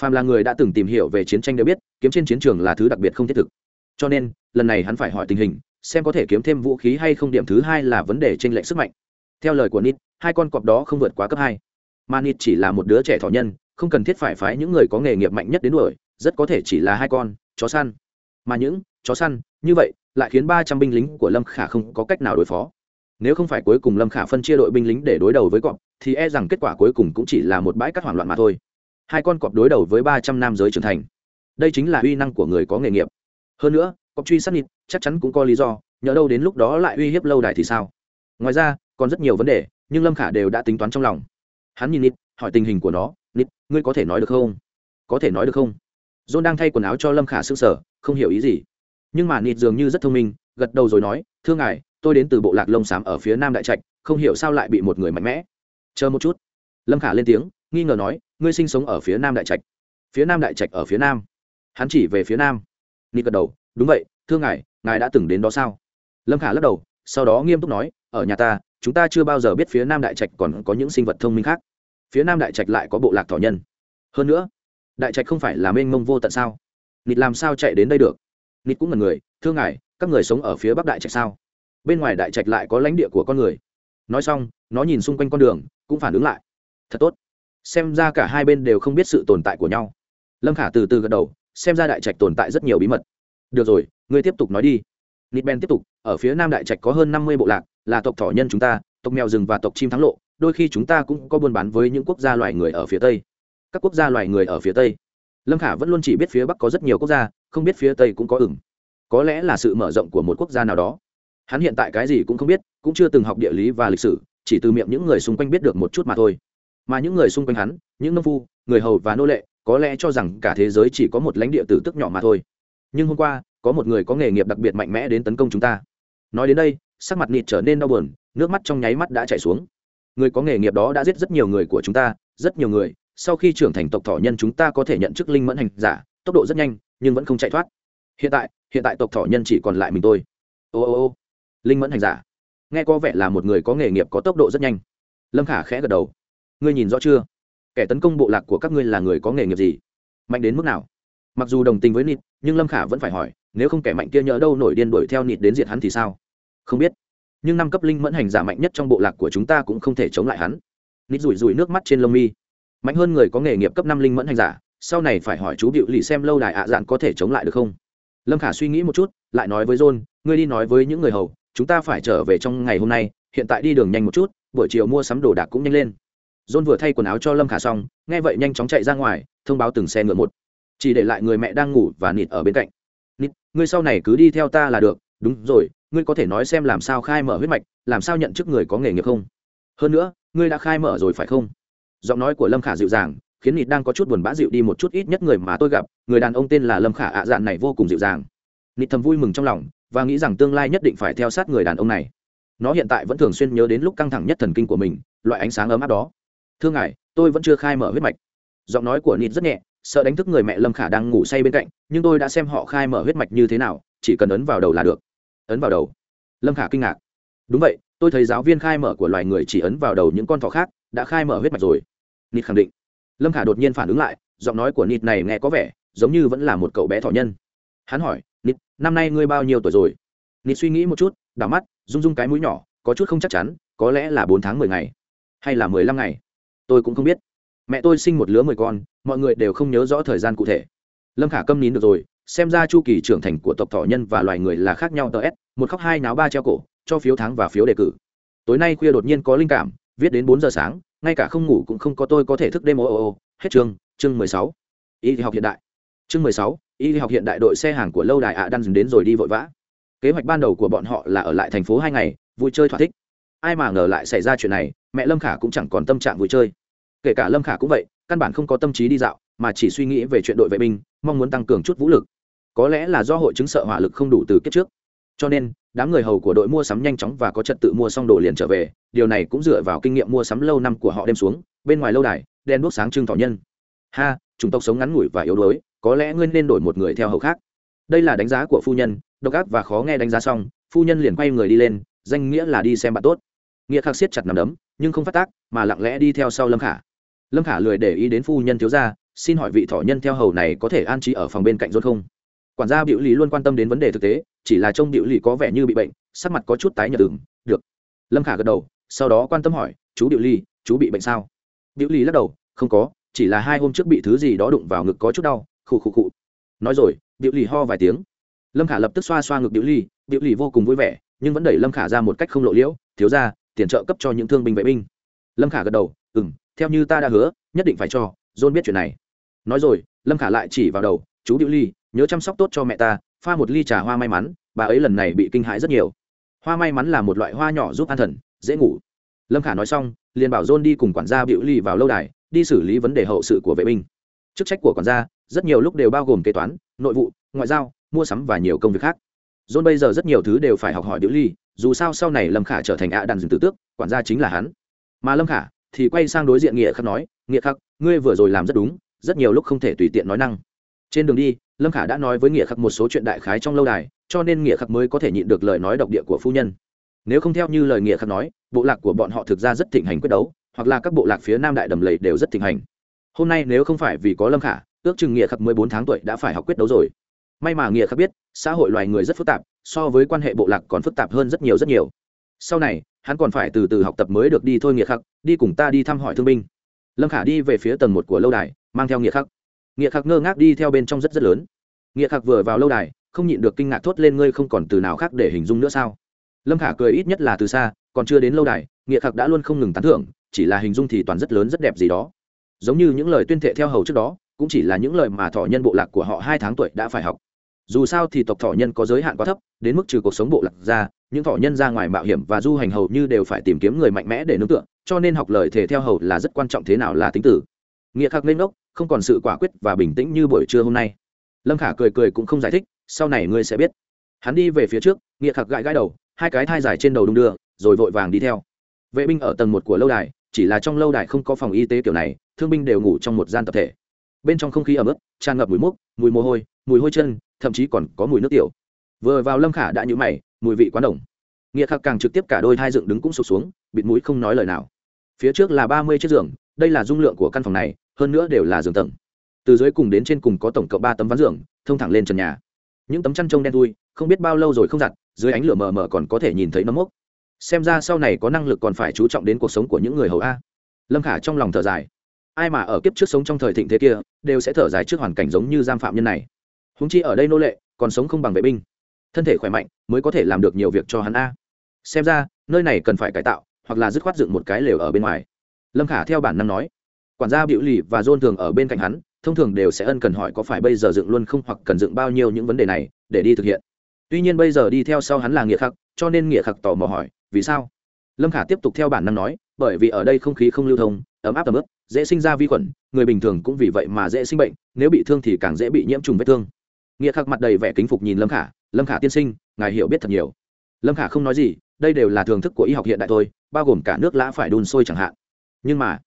Phàm là người đã từng tìm hiểu về chiến tranh đều biết, kiếm trên chiến trường là thứ đặc biệt không thiết thực. Cho nên, lần này hắn phải hỏi tình hình, xem có thể kiếm thêm vũ khí hay không, điểm thứ hai là vấn đề tranh lệch sức mạnh. Theo lời của nít hai con cọp đó không vượt quá cấp hai. Manit chỉ là một đứa trẻ thỏ nhân, không cần thiết phải phái những người có nghề nghiệp mạnh nhất đến đuổi, rất có thể chỉ là hai con, chó săn. Mà những chó săn, như vậy, lại khiến ba trăm binh lính của lâm khả không có cách nào đối phó. Nếu không phải cuối cùng lâm khả phân chia đội binh lính để đối đầu với cọp, thì e rằng kết quả cuối cùng cũng chỉ là một bãi cắt hoảng loạn mà thôi. Hai con cọp đối đầu với ba trăm nam giới trưởng thành. Đây chính là uy năng của người có nghề nghiệp. Hơn nữa, cọp truy sát nịt chắc chắn cũng có lý do nhỡ đâu đến lúc đó lại uy hiếp lâu đài thì sao? Ngoài ra, còn rất nhiều vấn đề, nhưng lâm khả đều đã tính toán trong lòng hắn nhìn nịt hỏi tình hình của nó nịt ngươi có thể nói được không? Có thể nói được không? John đang thay quần áo cho lâm khả s ư sở không hiểu ý gì. Nhưng mà nịt dường như rất thông minh, gật đầu rồi nói, thưa ngài, tôi đến từ bộ lạc lông xám ở phía nam đại trạch, không hiểu sao lại bị một người mạnh mẽ. Chờ một chút. Lâm khả lên tiếng, nghi ngờ nói, ngươi sinh sống ở phía nam đại trạch. Phía nam đại trạch ở phía nam. Hắn chỉ về phía nam. Nịt gật đầu, đúng vậy, thưa ngài ngài đã từng đến đó sao? Lâm khả lắc đầu, sau đó nghiêm túc nói, ở nhà ta chúng ta chưa bao giờ biết phía nam đại trạch còn có những sinh vật thông minh khác. Phía nam đại trạch lại có bộ lạc thỏ nhân. Hơn nữa, đại trạch không phải là mênh mông vô tận sao? Nịt làm sao chạy đến đây được? Nịt cũng là người thương ngài, các người sống ở phía bắc đại trạch sao? Bên ngoài đại trạch lại có lãnh địa của con người. Nói xong, nó nhìn xung quanh con đường, cũng phản ứng lại. Thật tốt. Xem ra cả hai bên đều không biết sự tồn tại của nhau. Lâm khả từ từ gật đầu, xem ra đại trạch tồn tại rất nhiều bí mật. Được rồi, ngươi tiếp tục nói đi. Nịt ben tiếp tục, ở phía nam đại trạch có hơn năm mươi bộ lạc là tộc thỏ nhân chúng ta, tộc mèo rừng và tộc chim thắng lộ, đôi khi chúng ta cũng có buôn bán với những quốc gia loài người ở phía tây. Các quốc gia loài người ở phía tây. Lâm khả vẫn luôn chỉ biết phía bắc có rất nhiều quốc gia, không biết phía tây cũng có ửng. Có lẽ là sự mở rộng của một quốc gia nào đó. Hắn hiện tại cái gì cũng không biết, cũng chưa từng học địa lý và lịch sử, chỉ từ miệng những người xung quanh biết được một chút mà thôi. Mà những người xung quanh hắn, những nông phu, người hầu và nô lệ, có lẽ cho rằng cả thế giới chỉ có một lãnh địa tử tức nhỏ mà thôi. Nhưng hôm qua, có một người có nghề nghiệp đặc biệt mạnh mẽ đến tấn công chúng ta. Nói đến đây sắc mặt nịt trở nên đau buồn, nước mắt trong nháy mắt đã chảy xuống. Người có nghề nghiệp đó đã giết rất nhiều người của chúng ta, rất nhiều người. Sau khi trưởng thành tộc thỏ nhân chúng ta có thể nhận chức linh mẫn hành giả, tốc độ rất nhanh, nhưng vẫn không chạy thoát. Hiện tại hiện tại tộc thỏ nhân chỉ còn lại mình tôi. Ô ô ô linh mẫn hành giả. Nghe có vẻ là một người có nghề nghiệp có tốc độ rất nhanh. Lâm khả khẽ gật đầu. Ngươi nhìn rõ chưa? Kẻ tấn công bộ lạc của các ngươi là người có nghề nghiệp gì? Mạnh đến mức nào? Mặc dù đồng tình với nịt, nhưng lâm khả vẫn phải hỏi, nếu không kẻ mạnh kia nhỡ đâu nổi điên đuổi theo nịt đến diệt hắn thì sao? Không biết. Nhưng năm cấp linh mẫn hành giả mạnh nhất trong bộ lạc của chúng ta cũng không thể chống lại hắn. Nít rủi rủi nước mắt trên lông mi. Mạnh hơn người có nghề nghiệp cấp năm linh mẫn hành giả, sau này phải hỏi chú điệu lì xem lâu đài ạ à dạn có thể chống lại được không? Lâm khả suy nghĩ một chút, lại nói với john, ngươi đi nói với những người hầu, chúng ta phải trở về trong ngày hôm nay, hiện tại đi đường nhanh một chút, buổi chiều mua sắm đồ đạc cũng nhanh lên. John vừa thay quần áo cho lâm khả xong, nghe vậy nhanh chóng chạy ra ngoài, thông báo từng xe ngựa một. Chỉ để lại người mẹ đang ngủ và nịt ở bên cạnh. Nịt ngươi sau này cứ đi theo ta là được, đúng rồi ngươi có thể nói xem làm sao khai mở huyết mạch, làm sao nhận chức người có nghề nghiệp không? Hơn nữa, ngươi đã khai mở rồi phải không? Giọng nói của lâm khả dịu dàng, khiến nịt đang có chút buồn bã dịu đi một chút ít nhất người mà tôi gặp, người đàn ông tên là lâm khả ạ dạn này vô cùng dịu dàng. Nịt thầm vui mừng trong lòng, và nghĩ rằng tương lai nhất định phải theo sát người đàn ông này. Nó hiện tại vẫn thường xuyên nhớ đến lúc căng thẳng nhất thần kinh của mình, loại ánh sáng ấm áp đó. Thưa ngài, tôi vẫn chưa khai mở huyết mạch. Giọng nói của nịt rất nhẹ, sợ đánh thức người mẹ lâm khả đang ngủ say bên cạnh, nhưng tôi đã xem họ khai mở huyết mạch như thế nào, chỉ cần ấn vào đầu là được ấn vào đầu. Lâm khả kinh ngạc. Đúng vậy, tôi thấy giáo viên khai mở của loài người chỉ ấn vào đầu những con thỏ khác, đã khai mở huyết mạch rồi. Nịt khẳng định. Lâm khả đột nhiên phản ứng lại, giọng nói của nịt này nghe có vẻ giống như vẫn là một cậu bé thỏ nhân. Hắn hỏi, nịt, năm nay ngươi bao nhiêu tuổi rồi? Nịt suy nghĩ một chút, đảo mắt, rung rung cái mũi nhỏ, có chút không chắc chắn, có lẽ là bốn tháng mười ngày, hay là mười lăm ngày. Tôi cũng không biết. Mẹ tôi sinh một lứa mười con, mọi người đều không nhớ rõ thời gian cụ thể. Lâm khả câm nín được rồi xem ra chu kỳ trưởng thành của tộc thỏ nhân và loài người là khác nhau tờ s, một khóc hai náo ba treo cổ, cho phiếu thắng và phiếu đề cử. Tối nay khuya đột nhiên có linh cảm, viết đến bốn giờ sáng, ngay cả không ngủ cũng không có tôi có thể thức đêm ô ô ô. Hết chương chương mười sáu. Y học hiện đại. Chương mười sáu, y học hiện đại đội xe hàng của lâu đài ạ à đang dừng đến rồi đi vội vã. Kế hoạch ban đầu của bọn họ là ở lại thành phố hai ngày, vui chơi thỏa thích. Ai mà ngờ lại xảy ra chuyện này, mẹ lâm khả cũng chẳng còn tâm trạng vui chơi. Kể cả lâm khả cũng vậy, căn bản không có tâm trí đi dạo, mà chỉ suy nghĩ về chuyện đội vệ binh, mong muốn tăng cường chút vũ lực có lẽ là do hội chứng sợ hỏa lực không đủ từ kiếp trước. Cho nên, đám người hầu của đội mua sắm nhanh chóng và có trật tự mua xong đồ liền trở về, điều này cũng dựa vào kinh nghiệm mua sắm lâu năm của họ đem xuống, bên ngoài lâu đài đen đuốc sáng trưng thỏ nhân. Ha chúng tộc sống ngắn ngủi và yếu đuối, có lẽ ngươi nên đổi một người theo hầu khác. Đây là đánh giá của phu nhân, độc ác và khó nghe đánh giá xong, phu nhân liền quay người đi lên, danh nghĩa là đi xem bạn tốt. Nghĩa khắc siết chặt nằm đấm, nhưng không phát tác, mà lặng lẽ đi theo sau lâm khả. Lâm khả lười để ý đến phu nhân thiếu gia, xin hỏi vị thỏ nhân theo hầu này có thể an trí ở phòng bên cạnh rốt không? Quản gia biểu lý luôn quan tâm đến vấn đề thực tế, chỉ là trông biểu lý có vẻ như bị bệnh, sắc mặt có chút tái nhợt đường. được. Lâm khả gật đầu, sau đó quan tâm hỏi, chú biểu lý chú bị bệnh sao? Biểu lý lắc đầu, không có, chỉ là hai hôm trước bị thứ gì đó đụng vào ngực có chút đau, khụ khụ khụ. Nói rồi, biểu lý ho vài tiếng. Lâm khả lập tức xoa xoa ngực biểu lý biểu lý vô cùng vui vẻ, nhưng vẫn đẩy lâm khả ra một cách không lộ liễu, thiếu ra tiền trợ cấp cho những thương binh vệ binh. Lâm khả gật đầu ừ m theo như ta đã hứa, nhất định phải cho, john biết chuyện này. Nói rồi, lâm khả lại chỉ vào đầu, chú điệu ly nhớ chăm sóc tốt cho mẹ ta, pha một ly trà hoa may mắn, bà ấy lần này bị kinh hãi rất nhiều. Hoa may mắn là một loại hoa nhỏ giúp an thần, dễ ngủ. Lâm khả nói xong, liền bảo john đi cùng quản gia biểu ly vào lâu đài, đi xử lý vấn đề hậu sự của vệ binh. Chức trách của quản gia, rất nhiều lúc đều bao gồm kế toán, nội vụ, ngoại giao, mua sắm và nhiều công việc khác. John bây giờ rất nhiều thứ đều phải học hỏi biểu ly dù sao sau này lâm khả trở thành ạ đàn dừng tử tước, quản gia chính là hắn. Mà lâm khả thì quay sang đối diện nghĩa khắc nói, nghĩa khắc, ngươi vừa rồi làm rất đúng, rất nhiều lúc không thể tùy tiện nói năng. Trên đường đi lâm khả đã nói với nghĩa khắc một số chuyện đại khái trong lâu đài, cho nên nghĩa khắc mới có thể nhịn được lời nói độc địa của phu nhân. Nếu không theo như lời nghĩa khắc nói, bộ lạc của bọn họ thực ra rất thịnh hành quyết đấu, hoặc là các bộ lạc phía nam đại đầm lầy đều rất thịnh hành. Hôm nay nếu không phải vì có lâm khả, ước chừng nghĩa khắc mười bốn tháng tuổi đã phải học quyết đấu rồi. May mà nghĩa khắc biết, xã hội loài người rất phức tạp, so với quan hệ bộ lạc còn phức tạp hơn rất nhiều rất nhiều. Sau này, hắn còn phải từ từ học tập mới được đi thôi nghĩa khắc, đi cùng ta đi thăm hỏi thương binh. Lâm khả đi về phía tầng một của lâu đài, mang theo nghĩa khắc nghĩa khắc ngơ ngác đi theo bên trong rất rất lớn. Nghĩa khắc vừa vào lâu đài, không nhịn được kinh ngạc thốt lên, ngươi không còn từ nào khác để hình dung nữa sao? Lâm khả cười ít nhất là từ xa, còn chưa đến lâu đài, nghĩa khắc đã luôn không ngừng tán thưởng, chỉ là hình dung thì toàn rất lớn rất đẹp gì đó. Giống như những lời tuyên thệ theo hầu trước đó, cũng chỉ là những lời mà thọ nhân bộ lạc của họ hai tháng tuổi đã phải học. Dù sao thì tộc thọ nhân có giới hạn quá thấp, đến mức trừ cuộc sống bộ lạc ra, những thọ nhân ra ngoài mạo hiểm và du hành hầu như đều phải tìm kiếm người mạnh mẽ để nương tựa, cho nên học lời thể theo hầu là rất quan trọng thế nào là tính tử nghĩa khắc lên ngốc không còn sự quả quyết và bình tĩnh như buổi trưa hôm nay. Lâm khả cười cười cũng không giải thích, sau này ngươi sẽ biết. Hắn đi về phía trước, nghĩa khạc gãi gãi đầu, hai cái thai dài trên đầu đung đưa, rồi vội vàng đi theo. Vệ binh ở tầng một của lâu đài, chỉ là trong lâu đài không có phòng y tế kiểu này, thương binh đều ngủ trong một gian tập thể. Bên trong không khí ẩm ướt, tràn ngập mùi mốc, mùi mồ hôi, mùi hôi chân, thậm chí còn có mùi nước tiểu. Vừa vào lâm khả đã nhũ mày, mùi vị quá đồng nghĩa khắc càng trực tiếp cả đôi thai dựng đứng cũng sụp xuống, bịt mũi không nói lời nào. Phía trước là ba mươi chiếc giường, đây là dung lượng của căn phòng này hơn nữa đều là giường tầng. Từ dưới cùng đến trên cùng có tổng cộng ba tấm ván giường, thông thẳng lên trần nhà. Những tấm chăn trông đen thui, không biết bao lâu rồi không giặt, dưới ánh lửa mờ mờ còn có thể nhìn thấy nấm mốc. Xem ra sau này có năng lực còn phải chú trọng đến cuộc sống của những người hầu a. Lâm khả trong lòng thở dài. Ai mà ở kiếp trước sống trong thời thịnh thế kia, đều sẽ thở dài trước hoàn cảnh giống như giam phạm nhân này. Húng chi ở đây nô lệ, còn sống không bằng vệ binh. Thân thể khỏe mạnh, mới có thể làm được nhiều việc cho hắn a. Xem ra, nơi này cần phải cải tạo, hoặc là dứt khoát dựng một cái lều ở bên ngoài. Lâm khả theo bản năng nói quản gia biểu lì và john thường ở bên cạnh hắn, thông thường đều sẽ ân cần hỏi có phải bây giờ dựng luôn không hoặc cần dựng bao nhiêu những vấn đề này để đi thực hiện. Tuy nhiên bây giờ đi theo sau hắn là nghĩa khắc, cho nên nghĩa khắc tò mò hỏi, vì sao? Lâm khả tiếp tục theo bản năng nói, bởi vì ở đây không khí không lưu thông, ấm áp tầm ướp dễ sinh ra vi khuẩn, người bình thường cũng vì vậy mà dễ sinh bệnh, nếu bị thương thì càng dễ bị nhiễm trùng vết thương. Nghĩa khắc mặt đầy vẻ kính phục nhìn lâm khả lâm khả tiên sinh, ngài hiểu biết thật nhiều. Lâm khả không nói gì, đây đều là thưởng thức của y học hiện đại thôi, bao gồm cả nước lã phải đun sôi chẳng hạn. Nhưng mà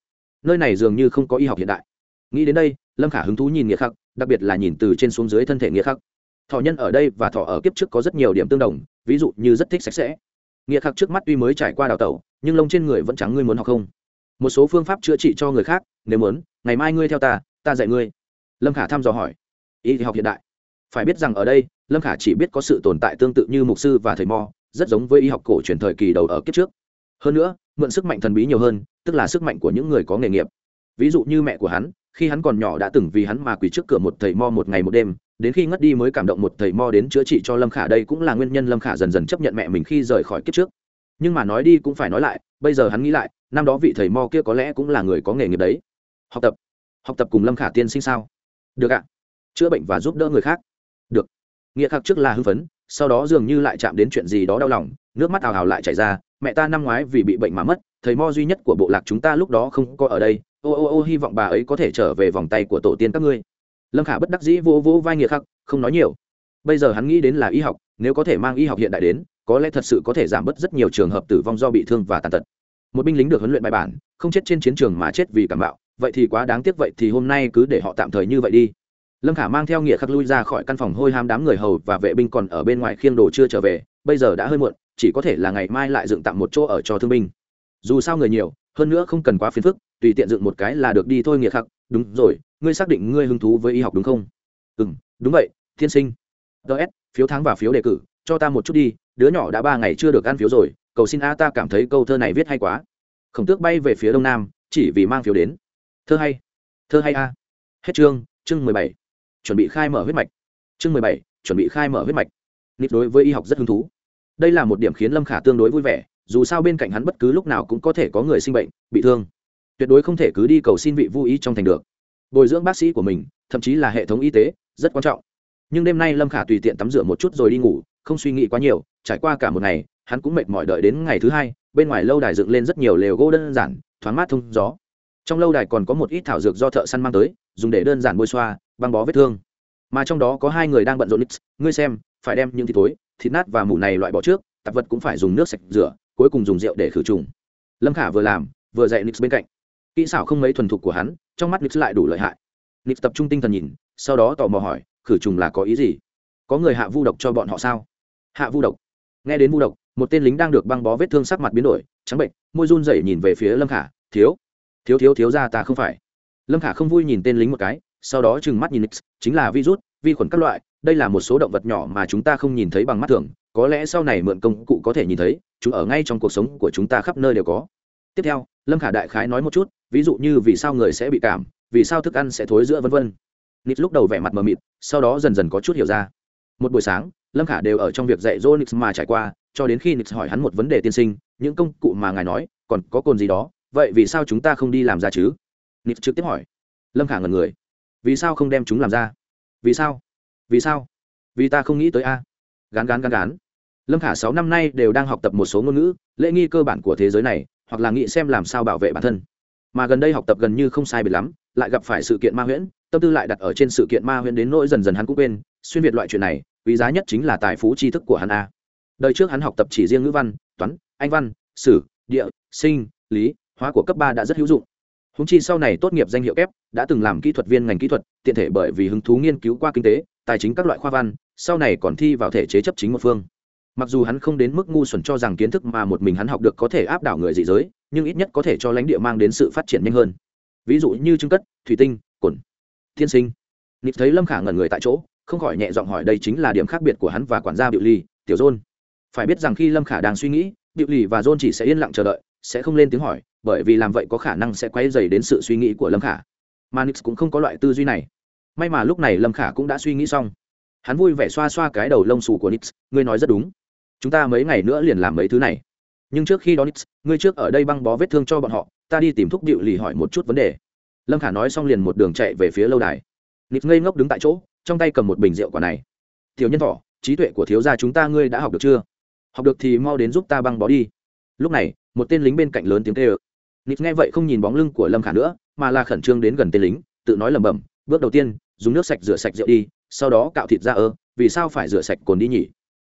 nơi này dường như không có y học hiện đại. Nghĩ đến đây, lâm khả hứng thú nhìn nghĩa khắc, đặc biệt là nhìn từ trên xuống dưới thân thể nghĩa khắc. Thọ nhân ở đây và thọ ở kiếp trước có rất nhiều điểm tương đồng, ví dụ như rất thích sạch sẽ. Nghĩa khắc trước mắt tuy mới trải qua đào tẩu, nhưng lông trên người vẫn trắng ngươi muốn học không? Một số phương pháp chữa trị cho người khác, nếu muốn, ngày mai ngươi theo ta ta dạy ngươi. Lâm khả thăm dò hỏi. Y học hiện đại. Phải biết rằng ở đây, lâm khả chỉ biết có sự tồn tại tương tự như mục sư và thầy mo, rất giống với y học cổ truyền thời kỳ đầu ở kiếp trước. Hơn nữa, mượn sức mạnh thần bí nhiều hơn tức là sức mạnh của những người có nghề nghiệp. Ví dụ như mẹ của hắn, khi hắn còn nhỏ đã từng vì hắn mà quỳ trước cửa một thầy mo một ngày một đêm, đến khi ngất đi mới cảm động một thầy mo đến chữa trị cho lâm khả. Đây cũng là nguyên nhân lâm khả dần dần chấp nhận mẹ mình khi rời khỏi kiếp trước. Nhưng mà nói đi cũng phải nói lại, bây giờ hắn nghĩ lại, năm đó vị thầy mo kia có lẽ cũng là người có nghề nghiệp đấy. Học tập. Học tập cùng lâm khả tiên sinh sao? Được ạ. Chữa bệnh và giúp đỡ người khác. Được. Nghĩa khắc trước là hưng phấn, sau đó dường như lại chạm đến chuyện gì đó đau lòng, nước mắt ào ào lại chảy ra, mẹ ta năm ngoái vì bị bệnh mà mất thầy mo duy nhất của bộ lạc chúng ta lúc đó không có ở đây. Ô ô ô, hy vọng bà ấy có thể trở về vòng tay của tổ tiên các ngươi. Lâm khả bất đắc dĩ vô vô vai nghĩa khắc, không nói nhiều. Bây giờ hắn nghĩ đến là y học, nếu có thể mang y học hiện đại đến, có lẽ thật sự có thể giảm bớt rất nhiều trường hợp tử vong do bị thương và tàn tật. Một binh lính được huấn luyện bài bản, không chết trên chiến trường mà chết vì cảm bạo, vậy thì quá đáng tiếc, vậy thì hôm nay cứ để họ tạm thời như vậy đi. Lâm khả mang theo nghĩa khắc lui ra khỏi căn phòng hôi ham đám người hầu và vệ binh còn ở bên ngoài khiêng đồ chưa trở về, bây giờ đã hơi muộn, chỉ có thể là ngày mai lại dựng tạm một chỗ ở cho thương binh dù sao người nhiều, hơn nữa không cần quá phiền phức, tùy tiện dựng một cái là được đi thôi nghĩa khắc đúng rồi, ngươi xác định ngươi hứng thú với y học đúng không? Ừ m đúng vậy, thiên sinh. Ts phiếu thắng và phiếu đề cử, cho ta một chút đi, đứa nhỏ đã ba ngày chưa được ăn phiếu rồi, cầu xin a ta cảm thấy câu thơ này viết hay quá. Khổng tước bay về phía đông nam, chỉ vì mang phiếu đến. Thơ hay thơ hay a. Hết chương chương mười bảy. Chuẩn bị khai mở huyết mạch. Chương mười bảy, chuẩn bị khai mở huyết mạch. Nít đối với y học rất hứng thú. Đây là một điểm khiến lâm khả tương đối vui vẻ dù sao bên cạnh hắn bất cứ lúc nào cũng có thể có người sinh bệnh, bị thương. Tuyệt đối không thể cứ đi cầu xin vị vô ý trong thành được. Bồi dưỡng bác sĩ của mình, thậm chí là hệ thống y tế, rất quan trọng. Nhưng đêm nay lâm khả tùy tiện tắm rửa một chút rồi đi ngủ, không suy nghĩ quá nhiều, trải qua cả một ngày, hắn cũng mệt mỏi đợi đến ngày thứ hai, bên ngoài lâu đài dựng lên rất nhiều lều gỗ đơn giản, thoáng mát thông gió. Trong lâu đài còn có một ít thảo dược do thợ săn mang tới, dùng để đơn giản bôi xoa, băng bó vết thương. Mà trong đó có hai người đang bận rộn nix ngươi xem, phải đem những thịt tối thịt nát và mủ này loại bỏ trước, tạp vật cũng phải dùng nước sạch rửa cuối cùng dùng rượu để khử trùng. Lâm khả vừa làm, vừa dạy nix bên cạnh. Kỹ xảo không mấy thuần thục của hắn, trong mắt nix lại đủ lợi hại. Nix tập trung tinh thần nhìn, sau đó tò mò hỏi, khử trùng là có ý gì? Có người hạ vu độc cho bọn họ sao? Hạ vu độc. Nghe đến vu độc, một tên lính đang được băng bó vết thương sắc mặt biến đổi, trắng bệnh, môi run rẩy nhìn về phía lâm khả, thiếu thiếu thiếu thiếu ra ta không phải. Lâm khả không vui nhìn tên lính một cái, sau đó trừng mắt nhìn nix, chính là virus, vi khuẩn các loại, đây là một số động vật nhỏ mà chúng ta không nhìn thấy bằng mắt thường có lẽ sau này mượn công cụ có thể nhìn thấy, chúng ở ngay trong cuộc sống của chúng ta khắp nơi đều có. Tiếp theo, lâm khả đại khái nói một chút, ví dụ như vì sao người sẽ bị cảm, vì sao thức ăn sẽ thối giữa vân vân. Nix lúc đầu vẻ mặt mờ mịt, sau đó dần dần có chút hiểu ra. Một buổi sáng, lâm khả đều ở trong việc dạy dỗ nix mà trải qua, cho đến khi nix hỏi hắn một vấn đề tiên sinh, những công cụ mà ngài nói, còn có cồn gì đó, vậy vì sao chúng ta không đi làm ra chứ? Nix trực tiếp hỏi. Lâm khả ngần người. Vì sao không đem chúng làm ra? Vì sao? Vì sao? Vì ta không nghĩ tới a gán gán gán gán. Lâm khả sáu năm nay đều đang học tập một số ngôn ngữ, lễ nghi cơ bản của thế giới này, hoặc là nghĩ xem làm sao bảo vệ bản thân. Mà gần đây học tập gần như không sai biệt lắm, lại gặp phải sự kiện ma huyễn, tâm tư lại đặt ở trên sự kiện ma huyễn đến nỗi dần dần hắn cũng quên, xuyên việt loại chuyện này, quý giá nhất chính là tài phú tri thức của hắn a. Đời trước hắn học tập chỉ riêng ngữ văn, toán, anh văn, sử, địa, sinh, lý, hóa của cấp ba đã rất hữu dụng húng chi sau này tốt nghiệp danh hiệu kép, đã từng làm kỹ thuật viên ngành kỹ thuật, tiện thể bởi vì hứng thú nghiên cứu qua kinh tế, tài chính các loại khoa văn, sau này còn thi vào thể chế chấp chính một phương. Mặc dù hắn không đến mức ngu xuẩn cho rằng kiến thức mà một mình hắn học được có thể áp đảo người dị giới, nhưng ít nhất có thể cho lãnh địa mang đến sự phát triển nhanh hơn. Ví dụ như trưng cất, thủy tinh cồn thiên sinh. Nịp thấy lâm khả ngẩn người tại chỗ, không khỏi nhẹ giọng hỏi đây chính là điểm khác biệt của hắn và quản gia biểu ly tiểu dôn. Phải biết rằng khi lâm khả đang suy nghĩ, biểu ly và dôn chỉ sẽ yên lặng chờ đợi, sẽ không lên tiếng hỏi bởi vì làm vậy có khả năng sẽ quay dày đến sự suy nghĩ của lâm khả. Mà nix cũng không có loại tư duy này. May mà lúc này lâm khả cũng đã suy nghĩ xong. Hắn vui vẻ xoa xoa cái đầu lông xù của nix, ngươi nói rất đúng. Chúng ta mấy ngày nữa liền làm mấy thứ này. Nhưng trước khi đó nix, ngươi trước ở đây băng bó vết thương cho bọn họ, ta đi tìm thúc điệu lì hỏi một chút vấn đề. Lâm khả nói xong liền một đường chạy về phía lâu đài. Nix ngây ngốc đứng tại chỗ, trong tay cầm một bình rượu quả này. Tiểu nhân thỏ, trí tuệ của thiếu gia chúng ta ngươi đã học được chưa? Học được thì mau đến giúp ta băng bó đi. Lúc này, một tên lính bên cạnh lớn tiếng tê ực nix nghe vậy không nhìn bóng lưng của lâm khả nữa, mà là khẩn trương đến gần tên lính, tự nói lẩm bẩm, bước đầu tiên, dùng nước sạch rửa sạch rượu đi, sau đó cạo thịt ra ơ, vì sao phải rửa sạch cồn đi nhỉ?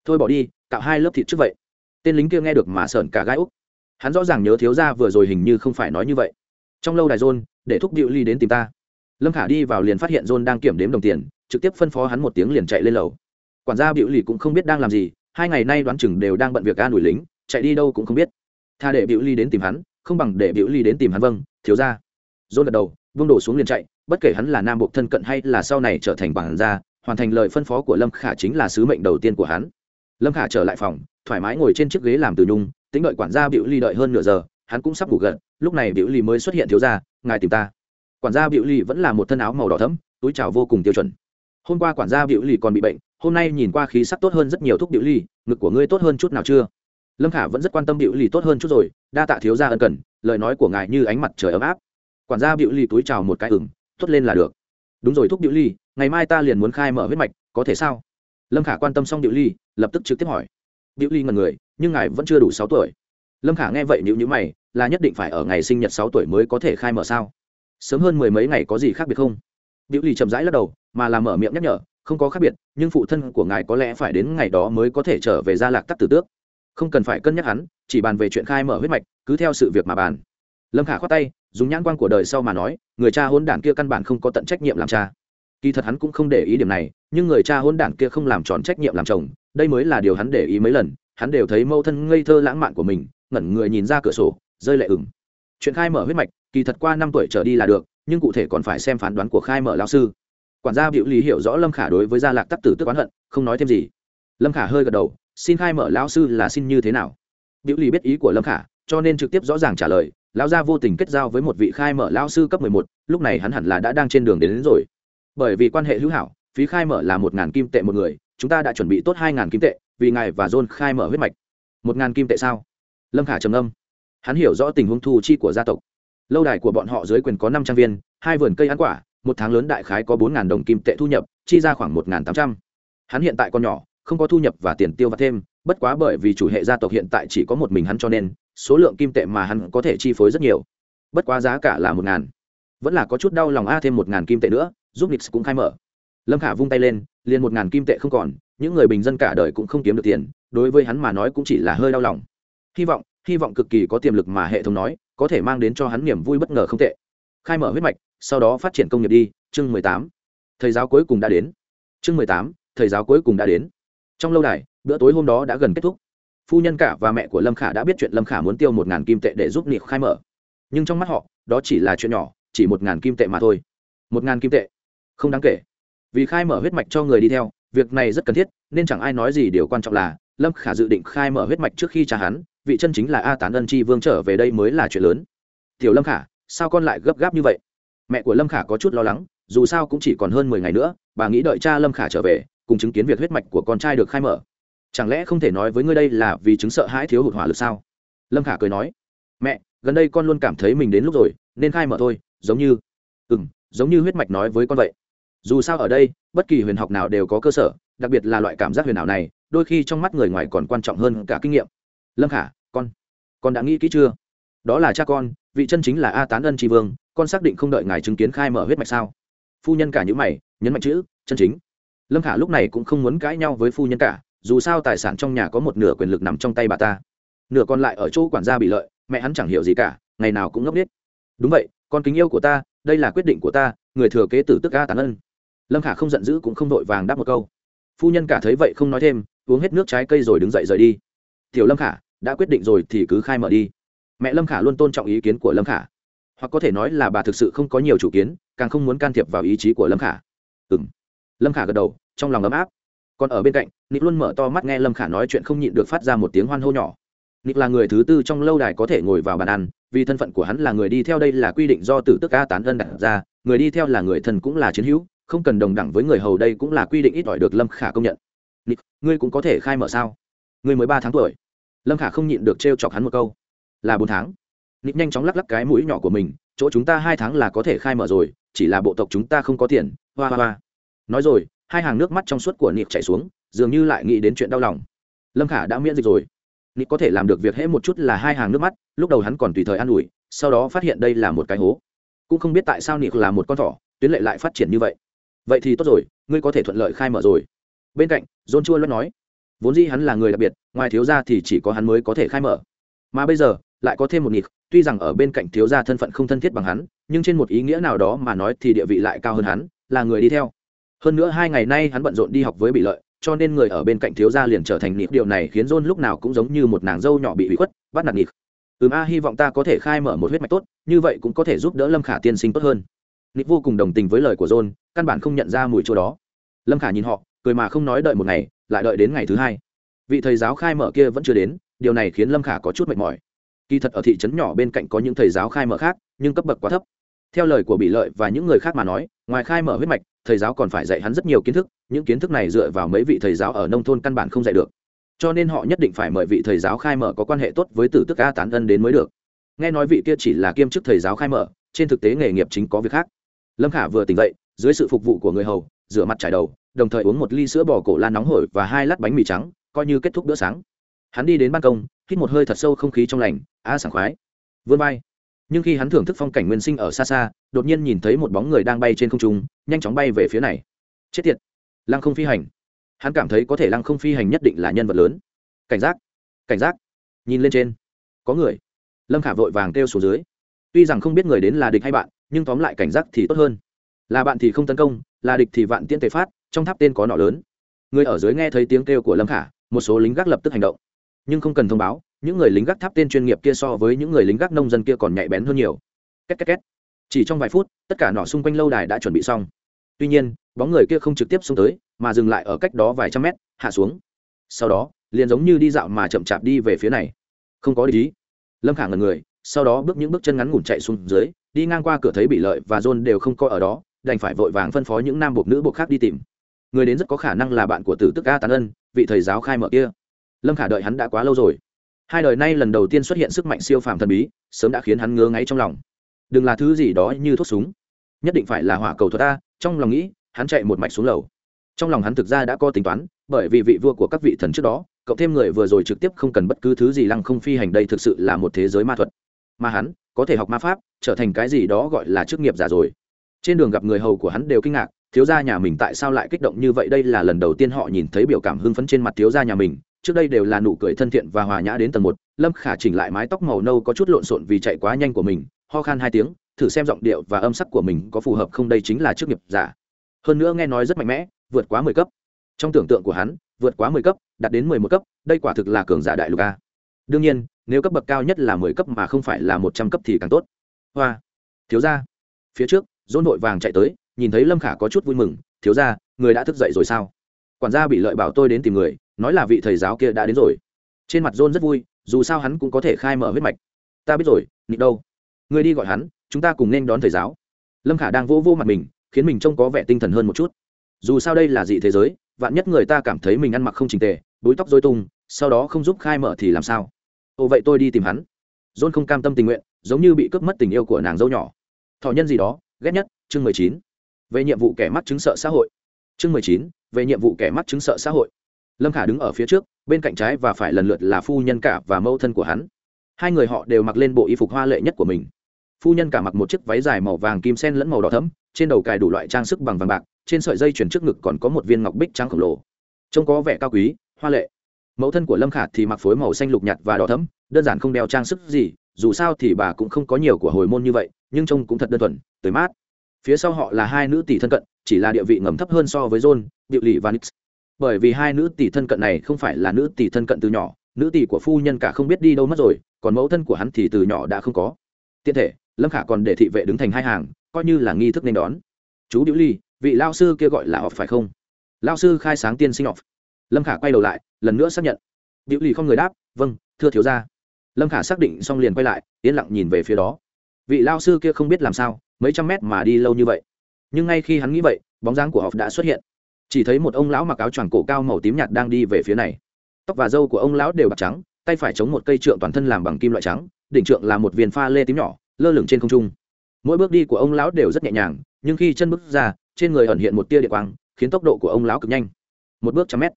Thôi bỏ đi, cạo hai lớp thịt trước vậy. Tên lính kia nghe được mà sởn cả gai úc. Hắn rõ ràng nhớ thiếu ra vừa rồi hình như không phải nói như vậy. Trong lâu đài rôn để thúc điệu ly đến tìm ta. Lâm khả đi vào liền phát hiện rôn đang kiểm đếm đồng tiền, trực tiếp phân phó hắn một tiếng liền chạy lên lầu. Quản gia biểu lì cũng không biết đang làm gì, hai ngày nay đoán chừng đều đang bận việc an ủi lính, chạy đi đâu cũng không biết. Tha để biểu ly đến tìm hắn không bằng để biểu ly đến tìm hắn vâng thiếu ra rôn gật đầu vương đổ xuống liền chạy, bất kể hắn là nam bộ thân cận hay là sau này trở thành bản gia, hoàn thành lời phân phó của lâm khả chính là sứ mệnh đầu tiên của hắn. Lâm khả trở lại phòng, thoải mái ngồi trên chiếc ghế làm từ nhung, tính đợi quản gia biểu ly đợi hơn nửa giờ, hắn cũng sắp ngủ gật, lúc này biểu ly mới xuất hiện thiếu ra ngài tìm ta. Quản gia biểu ly vẫn là một thân áo màu đỏ thấm túi trào vô cùng tiêu chuẩn. Hôm qua quản gia biểu ly còn bị bệnh, hôm nay nhìn qua khí sắc tốt hơn rất nhiều thuốc biểu ly, ngực của ngươi tốt hơn chút nào chưa? Lâm khả vẫn rất quan tâm biểu ly tốt hơn chút rồi, đa tạ thiếu gia ân cần, lời nói của ngài như ánh mặt trời ấm áp. Quản gia biểu ly túi trào một cái ửng tốt lên là được. Đúng rồi thúc biểu ly ngày mai ta liền muốn khai mở huyết mạch, có thể sao? Lâm khả quan tâm xong biểu ly lập tức trực tiếp hỏi. Biểu ly ngần người, nhưng ngài vẫn chưa đủ sáu tuổi. Lâm khả nghe vậy nếu như mày, là nhất định phải ở ngày sinh nhật sáu tuổi mới có thể khai mở sao? Sớm hơn mười mấy ngày có gì khác biệt không? Biểu ly chậm rãi lắc đầu, mà làm mở miệng nhắc nhở, không có khác biệt, nhưng phụ thân của ngài có lẽ phải đến ngày đó mới có thể trở về gia lạc tắc tử tước không cần phải cân nhắc hắn, chỉ bàn về chuyện khai mở huyết mạch, cứ theo sự việc mà bàn. Lâm khả khoát tay, dùng nhãn quan của đời sau mà nói, người cha hôn đản kia căn bản không có tận trách nhiệm làm cha. Kỳ thật hắn cũng không để ý điểm này, nhưng người cha hôn đản kia không làm tròn trách nhiệm làm chồng, đây mới là điều hắn để ý mấy lần, hắn đều thấy mâu thân ngây thơ lãng mạn của mình, ngẩn người nhìn ra cửa sổ, rơi lệ ửng. Chuyện khai mở huyết mạch, kỳ thật qua năm tuổi trở đi là được, nhưng cụ thể còn phải xem phán đoán của khai mở lao sư. Quản gia biểu lý hiểu rõ lâm khả đối với gia lạc tắc tử tức oán hận, không nói thêm gì lâm khả hơi gật đầu xin khai mở lão sư là xin như thế nào? Biểu lì biết ý của lâm khả cho nên trực tiếp rõ ràng trả lời lão gia vô tình kết giao với một vị khai mở lão sư cấp mười một lúc này hắn hẳn là đã đang trên đường đến, đến rồi. Bởi vì quan hệ hữu hảo phí khai mở là một ngàn kim tệ một người chúng ta đã chuẩn bị tốt hai ngàn kim tệ vì ngài và john khai mở huyết mạch. Một ngàn kim tệ sao? Lâm khả trầm âm hắn hiểu rõ tình huống thu chi của gia tộc. Lâu đài của bọn họ dưới quyền có năm trăm viên hai vườn cây ăn quả một tháng lớn đại khái có bốn ngàn đồng kim tệ thu nhập chi ra khoảng một ngàn tám trăm. Hắn hiện tại còn nhỏ không có thu nhập và tiền tiêu và thêm, bất quá bởi vì chủ hệ gia tộc hiện tại chỉ có một mình hắn cho nên, số lượng kim tệ mà hắn có thể chi phối rất nhiều. Bất quá giá cả là một ngàn. Vẫn là có chút đau lòng a thêm một ngàn kim tệ nữa, giúp nix cũng khai mở. Lâm khả vung tay lên, liền một ngàn kim tệ không còn, những người bình dân cả đời cũng không kiếm được tiền, đối với hắn mà nói cũng chỉ là hơi đau lòng. Hy vọng hy vọng cực kỳ có tiềm lực mà hệ thống nói, có thể mang đến cho hắn niềm vui bất ngờ không tệ. Khai mở huyết mạch, sau đó phát triển công nghiệp đi, chương mười tám. Thầy giáo cuối cùng đã đến. Chương mười tám, thầy giáo cuối cùng đã đến trong lâu đài, bữa tối hôm đó đã gần kết thúc. Phu nhân cả và mẹ của lâm khả đã biết chuyện lâm khả muốn tiêu một ngàn kim tệ để giúp niệm khai mở. Nhưng trong mắt họ, đó chỉ là chuyện nhỏ, chỉ một ngàn kim tệ mà thôi. Một ngàn kim tệ? Không đáng kể. Vì khai mở huyết mạch cho người đi theo, việc này rất cần thiết, nên chẳng ai nói gì, điều quan trọng là, lâm khả dự định khai mở huyết mạch trước khi cha hắn, vị chân chính là a tán ân chi vương trở về đây mới là chuyện lớn. Tiểu lâm khả, sao con lại gấp gáp như vậy? Mẹ của lâm khả có chút lo lắng, dù sao cũng chỉ còn hơn mười ngày nữa, bà nghĩ đợi cha lâm khả trở về cùng chứng kiến việc huyết mạch của con trai được khai mở. Chẳng lẽ không thể nói với ngươi đây là vì chứng sợ hãi thiếu hụt hỏa lực sao? Lâm khả cười nói, mẹ, gần đây con luôn cảm thấy mình đến lúc rồi, nên khai mở thôi, giống như ừ m giống như huyết mạch nói với con vậy. Dù sao ở đây, bất kỳ huyền học nào đều có cơ sở, đặc biệt là loại cảm giác huyền ảo này, đôi khi trong mắt người ngoài còn quan trọng hơn cả kinh nghiệm. Lâm khả, con con đã nghĩ kỹ chưa? Đó là cha con, vị chân chính là a tán ân tri vương, con xác định không đợi ngài chứng kiến khai mở huyết mạch sao? Phu nhân cả những mày, nhấn mạnh chữ, chân chính lâm khả lúc này cũng không muốn cãi nhau với phu nhân cả, dù sao tài sản trong nhà có một nửa quyền lực nằm trong tay bà ta. Nửa còn lại ở chỗ quản gia bị lợi, mẹ hắn chẳng hiểu gì cả, ngày nào cũng ngốc biết đúng vậy, con kính yêu của ta, đây là quyết định của ta, người thừa kế tử tức a tán ân. Lâm khả không giận dữ cũng không vội vàng đáp một câu. Phu nhân cả thấy vậy không nói thêm, uống hết nước trái cây rồi đứng dậy rời đi. Tiểu lâm khả, đã quyết định rồi thì cứ khai mở đi. Mẹ lâm khả luôn tôn trọng ý kiến của lâm khả. Hoặc có thể nói là bà thực sự không có nhiều chủ kiến, càng không muốn can thiệp vào ý chí của lâm khả. Ừ m lâm khả gật đầu, trong lòng ấm áp. Còn ở bên cạnh nịp luôn mở to mắt nghe lâm khả nói chuyện không nhịn được phát ra một tiếng hoan hô nhỏ. Nịp là người thứ tư trong lâu đài có thể ngồi vào bàn ăn, vì thân phận của hắn là người đi theo đây là quy định do tử tức ca tán ân đặt ra, người đi theo là người thân cũng là chiến hữu, không cần đồng đẳng với người hầu đây cũng là quy định ít ỏi được lâm khả công nhận. Nịp ngươi cũng có thể khai mở sao? Ngươi mới ba tháng tuổi. Lâm khả không nhịn được t chọc hắn một câu. Là bốn tháng. Nịp nhanh chóng lắc lắc cái mũi nhỏ của mình, chỗ chúng ta hai tháng là có thể khai mở rồi, chỉ là bộ tộc chúng ta không có tiền, hoa hoa hoa nói rồi, hai hàng nước mắt trong suốt của nịp chảy xuống, dường như lại nghĩ đến chuyện đau lòng. Lâm khả đã miễn dịch rồi. Nịp có thể làm được việc hễ một chút là hai hàng nước mắt, lúc đầu hắn còn tùy thời an ủi, sau đó phát hiện đây là một cái hố. Cũng không biết tại sao nịp là một con thỏ, tuyến lệ lại phát triển như vậy. Vậy thì tốt rồi, ngươi có thể thuận lợi khai mở rồi. Bên cạnh, john chua luôn nói, vốn dĩ hắn là người đặc biệt, ngoài thiếu gia thì chỉ có hắn mới có thể khai mở. Mà bây giờ, lại có thêm một nịp tuy rằng ở bên cạnh thiếu gia thân phận không thân thiết bằng hắn, nhưng trên một ý nghĩa nào đó mà nói thì địa vị lại cao hơn hắn, là người đi theo hơn nữa hai ngày nay hắn bận rộn đi học với bị lợi, cho nên người ở bên cạnh thiếu gia liền trở thành nịp. Điều này khiến john lúc nào cũng giống như một nàng dâu nhỏ bị bị khuất, bắt nạt nịp. Ừm, a, hy vọng ta có thể khai mở một huyết mạch tốt, như vậy cũng có thể giúp đỡ lâm khả tiên sinh tốt hơn. Nịp vô cùng đồng tình với lời của john, căn bản không nhận ra mùi chỗ đó. Lâm khả nhìn họ, cười mà không nói đợi một ngày, lại đợi đến ngày thứ hai. Vị thầy giáo khai mở kia vẫn chưa đến, điều này khiến lâm khả có chút mệt mỏi. Kỳ thật ở thị trấn nhỏ bên cạnh có những thầy giáo khai mở khác, nhưng cấp bậc quá thấp theo lời của bị lợi và những người khác mà nói, ngoài khai mở huyết mạch, thầy giáo còn phải dạy hắn rất nhiều kiến thức, những kiến thức này dựa vào mấy vị thầy giáo ở nông thôn căn bản không dạy được. Cho nên họ nhất định phải mời vị thầy giáo khai mở có quan hệ tốt với tử tức a tán ân đến mới được. Nghe nói vị kia chỉ là kiêm chức thầy giáo khai mở, trên thực tế nghề nghiệp chính có việc khác. Lâm khả vừa tỉnh dậy, dưới sự phục vụ của người hầu, rửa mặt trải đầu, đồng thời uống một ly sữa bò cổ lan nóng hổi và hai lát bánh mì trắng, coi như kết thúc bữa sáng. Hắn đi đến ban công, hít một hơi thật sâu không khí trong lành, a sảng khoái, vươn vai nhưng khi hắn thưởng thức phong cảnh nguyên sinh ở xa xa, đột nhiên nhìn thấy một bóng người đang bay trên không trung, nhanh chóng bay về phía này. Chết tiệt! Lăng không phi hành. Hắn cảm thấy có thể lăng không phi hành nhất định là nhân vật lớn. Cảnh giác! Cảnh giác! Nhìn lên trên. Có người. Lâm khả vội vàng kêu xuống dưới. Tuy rằng không biết người đến là địch hay bạn, nhưng tóm lại cảnh giác thì tốt hơn. Là bạn thì không tấn công, là địch thì vạn tiễn tề phát, trong tháp tên có nọ lớn. Người ở dưới nghe thấy tiếng kêu của lâm khả, một số lính gác lập tức hành động nhưng không cần thông báo, những người lính gác tháp tên chuyên nghiệp kia so với những người lính gác nông dân kia còn nhạy bén hơn nhiều. Két két két. Chỉ trong vài phút, tất cả nọ xung quanh lâu đài đã chuẩn bị xong. Tuy nhiên, bóng người kia không trực tiếp xuống tới, mà dừng lại ở cách đó vài trăm mét, hạ xuống. Sau đó, liền giống như đi dạo mà chậm chạp đi về phía này. Không có lý lâm khả ngần người, sau đó bước những bước chân ngắn ngủn chạy xuống dưới, đi ngang qua cửa thấy bị lợi và john đều không coi ở đó, đành phải vội vàng phân phó những nam buộc nữ buộc khác đi tìm. Người đến rất có khả năng là bạn của tử tức a tán ân, vị thầy giáo khai mở kia lâm khả đợi hắn đã quá lâu rồi. Hai đời nay lần đầu tiên xuất hiện sức mạnh siêu phàm thần bí, sớm đã khiến hắn ngứa ngáy trong lòng. Đừng là thứ gì đó như thuốc súng. Nhất định phải là hỏa cầu thuật ta, trong lòng nghĩ, hắn chạy một mạch xuống lầu. Trong lòng hắn thực ra đã có tính toán, bởi vì vị vua của các vị thần trước đó, cộng thêm người vừa rồi trực tiếp không cần bất cứ thứ gì lăng không phi hành đây thực sự là một thế giới ma thuật. Mà hắn, có thể học ma pháp, trở thành cái gì đó gọi là chức nghiệp giả rồi. Trên đường gặp người hầu của hắn đều kinh ngạc, thiếu gia nhà mình tại sao lại kích động như vậy? Đây là lần đầu tiên họ nhìn thấy biểu cảm hưng phấn trên mặt thiếu gia nhà mình trước đây đều là nụ cười thân thiện và hòa nhã đến tầng một, lâm khả chỉnh lại mái tóc màu nâu có chút lộn xộn vì chạy quá nhanh của mình, ho khan hai tiếng, thử xem giọng điệu và âm sắc của mình có phù hợp không đây chính là chức nghiệp giả. Hơn nữa nghe nói rất mạnh mẽ, vượt quá mười cấp. Trong tưởng tượng của hắn, vượt quá mười cấp, đạt đến mười một cấp, đây quả thực là cường giả đại lục a. Đương nhiên, nếu cấp bậc cao nhất là mười cấp mà không phải là một trăm cấp thì càng tốt. Hoa. Thiếu gia. Phía trước dôn vội vàng chạy tới, nhìn thấy lâm khả có chút vui mừng, thiếu gia, người đã thức dậy rồi sao? Quản gia bị lợi bảo tôi đến tìm người nói là vị thầy giáo kia đã đến rồi. Trên mặt john rất vui, dù sao hắn cũng có thể khai mở huyết mạch. Ta biết rồi nịt đâu? Người đi gọi hắn, chúng ta cùng nên đón thầy giáo. Lâm khả đang vô vô mặt mình, khiến mình trông có vẻ tinh thần hơn một chút. Dù sao đây là dị thế giới, vạn nhất người ta cảm thấy mình ăn mặc không trình tề, búi tóc dối tung, sau đó không giúp khai mở thì làm sao? Ồ, vậy tôi đi tìm hắn. John không cam tâm tình nguyện, giống như bị cướp mất tình yêu của nàng dâu nhỏ. Thọ nhân gì đó, ghét nhất, chương mười chín. Về nhiệm vụ kẻ mắc chứng sợ xã hội. Chương mười chín, về nhiệm vụ kẻ mắc chứng sợ xã hội lâm khả đứng ở phía trước, bên cạnh trái và phải lần lượt là phu nhân cả và mẫu thân của hắn. Hai người họ đều mặc lên bộ y phục hoa lệ nhất của mình. Phu nhân cả mặc một chiếc váy dài màu vàng kim sen lẫn màu đỏ thấm trên đầu cài đủ loại trang sức bằng vàng bạc, trên sợi dây chuyển trước ngực còn có một viên ngọc bích trắng khổng lồ. Trông có vẻ cao quý, hoa lệ. Mẫu thân của lâm khả thì mặc phối màu xanh lục nhạt và đỏ thấm đơn giản không đeo trang sức gì, dù sao thì bà cũng không có nhiều của hồi môn như vậy, nhưng trông cũng thật đơn thuần tới mát. Phía sau họ là hai nữ tỷ thân cận, chỉ là địa vị ngầm thấp hơn so với john điệu lì và nix bởi vì hai nữ tỷ thân cận này không phải là nữ tỷ thân cận từ nhỏ, nữ tỷ của phu nhân cả không biết đi đâu mất rồi, còn mẫu thân của hắn thì từ nhỏ đã không có. Tiện thể, lâm khả còn để thị vệ đứng thành hai hàng, coi như là nghi thức nên đón. Chú điệu ly, vị lao sư kia gọi là họp phải không? Lao sư khai sáng tiên sinh họp. lâm khả quay đầu lại, lần nữa xác nhận. Điệu ly không người đáp vâng thưa thiếu gia. Lâm khả xác định xong liền quay lại, yên lặng nhìn về phía đó. Vị lao sư kia không biết làm sao, mấy trăm mét mà đi lâu như vậy. Nhưng ngay khi hắn nghĩ vậy, bóng dáng của họ đã xuất hiện chỉ thấy một ông lão mặc áo choàng cổ cao màu tím nhạt đang đi về phía này. Tóc và râu của ông lão đều bạc trắng, tay phải chống một cây trượng toàn thân làm bằng kim loại trắng, đỉnh trượng là một viên pha lê tím nhỏ, lơ lửng trên không trung. Mỗi bước đi của ông lão đều rất nhẹ nhàng, nhưng khi chân bước ra, trên người ẩn hiện một tia điện quang, khiến tốc độ của ông lão cực nhanh. Một bước trăm mét.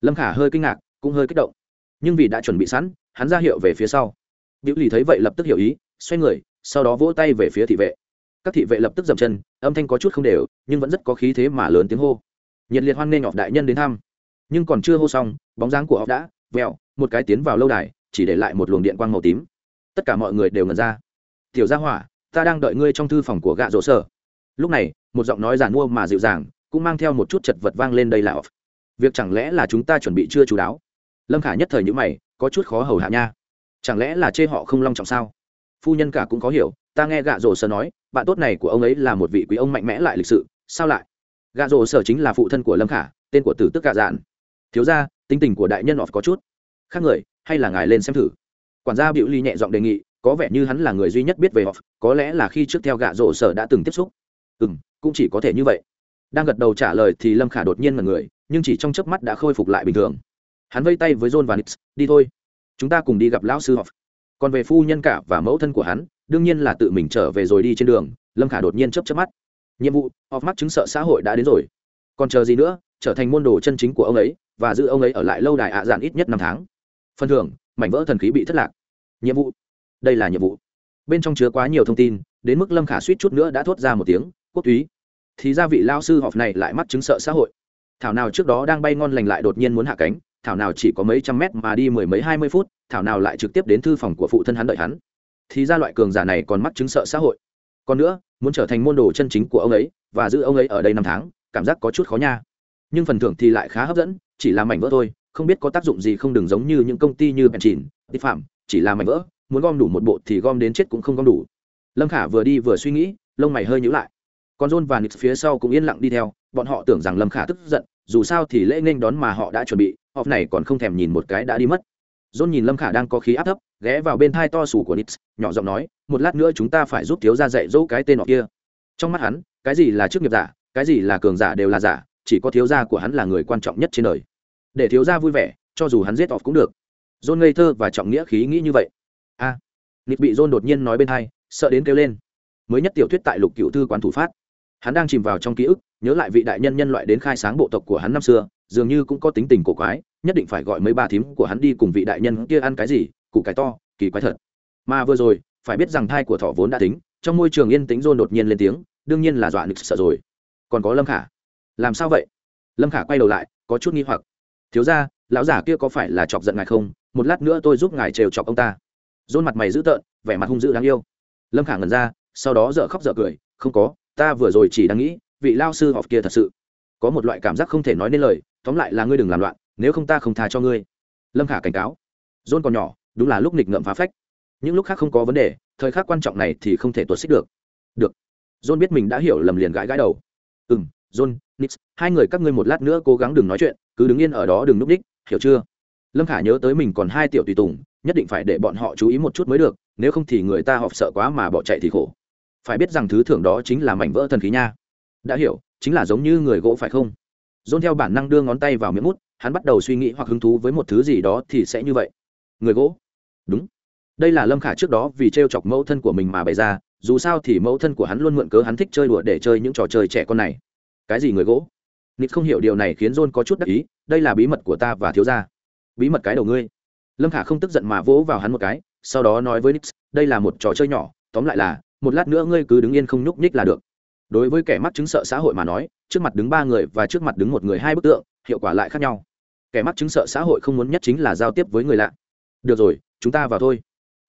Lâm khả hơi kinh ngạc, cũng hơi kích động. Nhưng vì đã chuẩn bị sẵn, hắn ra hiệu về phía sau. Biểu lì thấy vậy lập tức hiểu ý, xoay người, sau đó vỗ tay về phía thị vệ. Các thị vệ lập tức dậm chân, âm thanh có chút không đều, nhưng vẫn rất có khí thế mà lớn tiếng hô nhiệt liệt hoan nghênh ngọc đại nhân đến thăm. Nhưng còn chưa hô xong, bóng dáng của họ đã vẹo, một cái tiến vào lâu đài, chỉ để lại một luồng điện quang màu tím. Tất cả mọi người đều ngẩn ra. Tiểu gia hỏa, ta đang đợi ngươi trong thư phòng của gạ rỗ sở. Lúc này, một giọng nói giản mua mà dịu dàng, cũng mang theo một chút chật vật vang lên đây là ọc việc chẳng lẽ là chúng ta chuẩn bị chưa chú đáo? Lâm khả nhất thời nhữ mày, có chút khó hầu hạ nha. Chẳng lẽ là chê họ không long trọng sao? Phu nhân cả cũng có hiểu, ta nghe gạ rổ sở nói, bạn tốt này của ông ấy là một vị quý ông mạnh mẽ lại lịch sự, sao lại? Gạ rổ sở chính là phụ thân của lâm khả, tên của tử tức gạ dạn thiếu ra tính tình của đại nhân họ có chút khác người, hay là ngài lên xem thử. Quản gia biểu ly nhẹ giọng đề nghị, có vẻ như hắn là người duy nhất biết về họ. có lẽ là khi trước theo gạ rổ sở đã từng tiếp xúc. Ừ m cũng chỉ có thể như vậy. Đang gật đầu trả lời thì lâm khả đột nhiên mật người, nhưng chỉ trong chớp mắt đã khôi phục lại bình thường. Hắn vây tay với john và nix, đi thôi, chúng ta cùng đi gặp lão sư họ. còn về phu nhân cả và mẫu thân của hắn, đương nhiên là tự mình trở về rồi đi trên đường, lâm khả đột nhiên chấp chấp mắt nhiệm vụ, off mắt chứng sợ xã hội đã đến rồi. Còn chờ gì nữa, trở thành môn đồ chân chính của ông ấy và giữ ông ấy ở lại lâu đài ạ à dạn ít nhất năm tháng. Phần thưởng, mảnh vỡ thần khí bị thất lạc. Nhiệm vụ. Đây là nhiệm vụ. Bên trong chứa quá nhiều thông tin, đến mức lâm khả suýt chút nữa đã thốt ra một tiếng, quốc túy thì ra vị lao sư họp này lại mắc chứng sợ xã hội. Thảo nào trước đó đang bay ngon lành lại đột nhiên muốn hạ cánh, thảo nào chỉ có mấy trăm mét mà đi mười mấy hai mươi phút, thảo nào lại trực tiếp đến thư phòng của phụ thân hắn đợi hắn. Thì ra loại cường giả này còn mắc chứng sợ xã hội còn nữa, muốn trở thành môn đồ chân chính của ông ấy và giữ ông ấy ở đây năm tháng, cảm giác có chút khó nha. Nhưng phần thưởng thì lại khá hấp dẫn, chỉ là mảnh vỡ thôi, không biết có tác dụng gì không đừng giống như những công ty như bèn chìn vi phạm, chỉ là mảnh vỡ, muốn gom đủ một bộ thì gom đến chết cũng không gom đủ. Lâm khả vừa đi vừa suy nghĩ, lông mày hơi nhữ lại. Còn john và nix phía sau cũng yên lặng đi theo, bọn họ tưởng rằng lâm khả tức giận, dù sao thì lễ nghênh đón mà họ đã chuẩn bị, họp này còn không thèm nhìn một cái đã đi mất john nhìn lâm khả đang có khí áp thấp ghé vào bên thai to sủ của nix nhỏ giọng nói một lát nữa chúng ta phải giúp thiếu gia dạy dỗ cái tên họ kia. Trong mắt hắn cái gì là chức nghiệp giả cái gì là cường giả đều là giả chỉ có thiếu gia của hắn là người quan trọng nhất trên đời. Để thiếu gia vui vẻ cho dù hắn giết off cũng được. John ngây thơ và trọng nghĩa khí nghĩ như vậy. A. À, bị john đột nhiên nói bên thai sợ đến kêu lên. Mới nhất tiểu thuyết tại lục cửu thư quán thủ phát. Hắn đang chìm vào trong ký ức nhớ lại vị đại nhân nhân loại đến khai sáng bộ tộc của hắn năm xưa dường như cũng có tính tình cổ quái, nhất định phải gọi mấy bà thím của hắn đi cùng vị đại nhân kia ăn cái gì, củ cái to, kỳ quái thật. Mà vừa rồi, phải biết rằng thai của thọ vốn đã tính, trong môi trường yên tĩnh rôn đột nhiên lên tiếng, đương nhiên là dọa nịch sợ rồi. Còn có lâm khả. Làm sao vậy? Lâm khả quay đầu lại, có chút nghi hoặc. Thiếu ra lão giả kia có phải là chọc giận ngài không? Một lát nữa tôi giúp ngài trêu chọc ông ta. Rôn mặt mày dữ tợn, vẻ mặt hung dữ đáng yêu. Lâm khả ngẩn ra, sau đó dợ khóc dợ cười, không có, ta vừa rồi chỉ đang nghĩ, vị lao sư học kia thật sự. Có một loại cảm giác không thể nói nên lời tóm lại là ngươi đừng làm loạn nếu không ta không tha cho ngươi. Lâm khả cảnh cáo. John còn nhỏ đúng là lúc nghịch ngợm phá phách. Những lúc khác không có vấn đề thời khắc quan trọng này thì không thể tuột xích được. Được. John biết mình đã hiểu lầm liền gãi gãi đầu. Ừ m john nix hai người các ngươi một lát nữa cố gắng đừng nói chuyện cứ đứng yên ở đó đừng núp ních, hiểu chưa? Lâm khả nhớ tới mình còn hai tiểu tùy tùng nhất định phải để bọn họ chú ý một chút mới được nếu không thì người ta họ sợ quá mà bỏ chạy thì khổ. Phải biết rằng thứ thưởng đó chính là mảnh vỡ thần khí nha. Đã hiểu chính là giống như người gỗ phải không? Dôn theo bản năng đưa ngón tay vào miệng mút, hắn bắt đầu suy nghĩ hoặc hứng thú với một thứ gì đó thì sẽ như vậy. Người gỗ. Đúng. Đây là lâm khả trước đó vì t r e o chọc mẫu thân của mình mà bày ra, dù sao thì mẫu thân của hắn luôn mượn cớ hắn thích chơi đùa để chơi những trò chơi trẻ con này. Cái gì người gỗ? Nít không hiểu điều này khiến john có chút đắc ý, đây là bí mật của ta và thiếu gia. Bí mật cái đầu ngươi. Lâm khả không tức giận mà vỗ vào hắn một cái, sau đó nói với nít đây là một trò chơi nhỏ, tóm lại là, một lát nữa ngươi cứ đứng yên không nhúc nhích là được. Đối với kẻ mắc chứng sợ xã hội mà nói trước mặt đứng ba người và trước mặt đứng một người hai bức tượng, hiệu quả lại khác nhau. Kẻ mắc chứng sợ xã hội không muốn nhất chính là giao tiếp với người lạ. Được rồi, chúng ta vào thôi.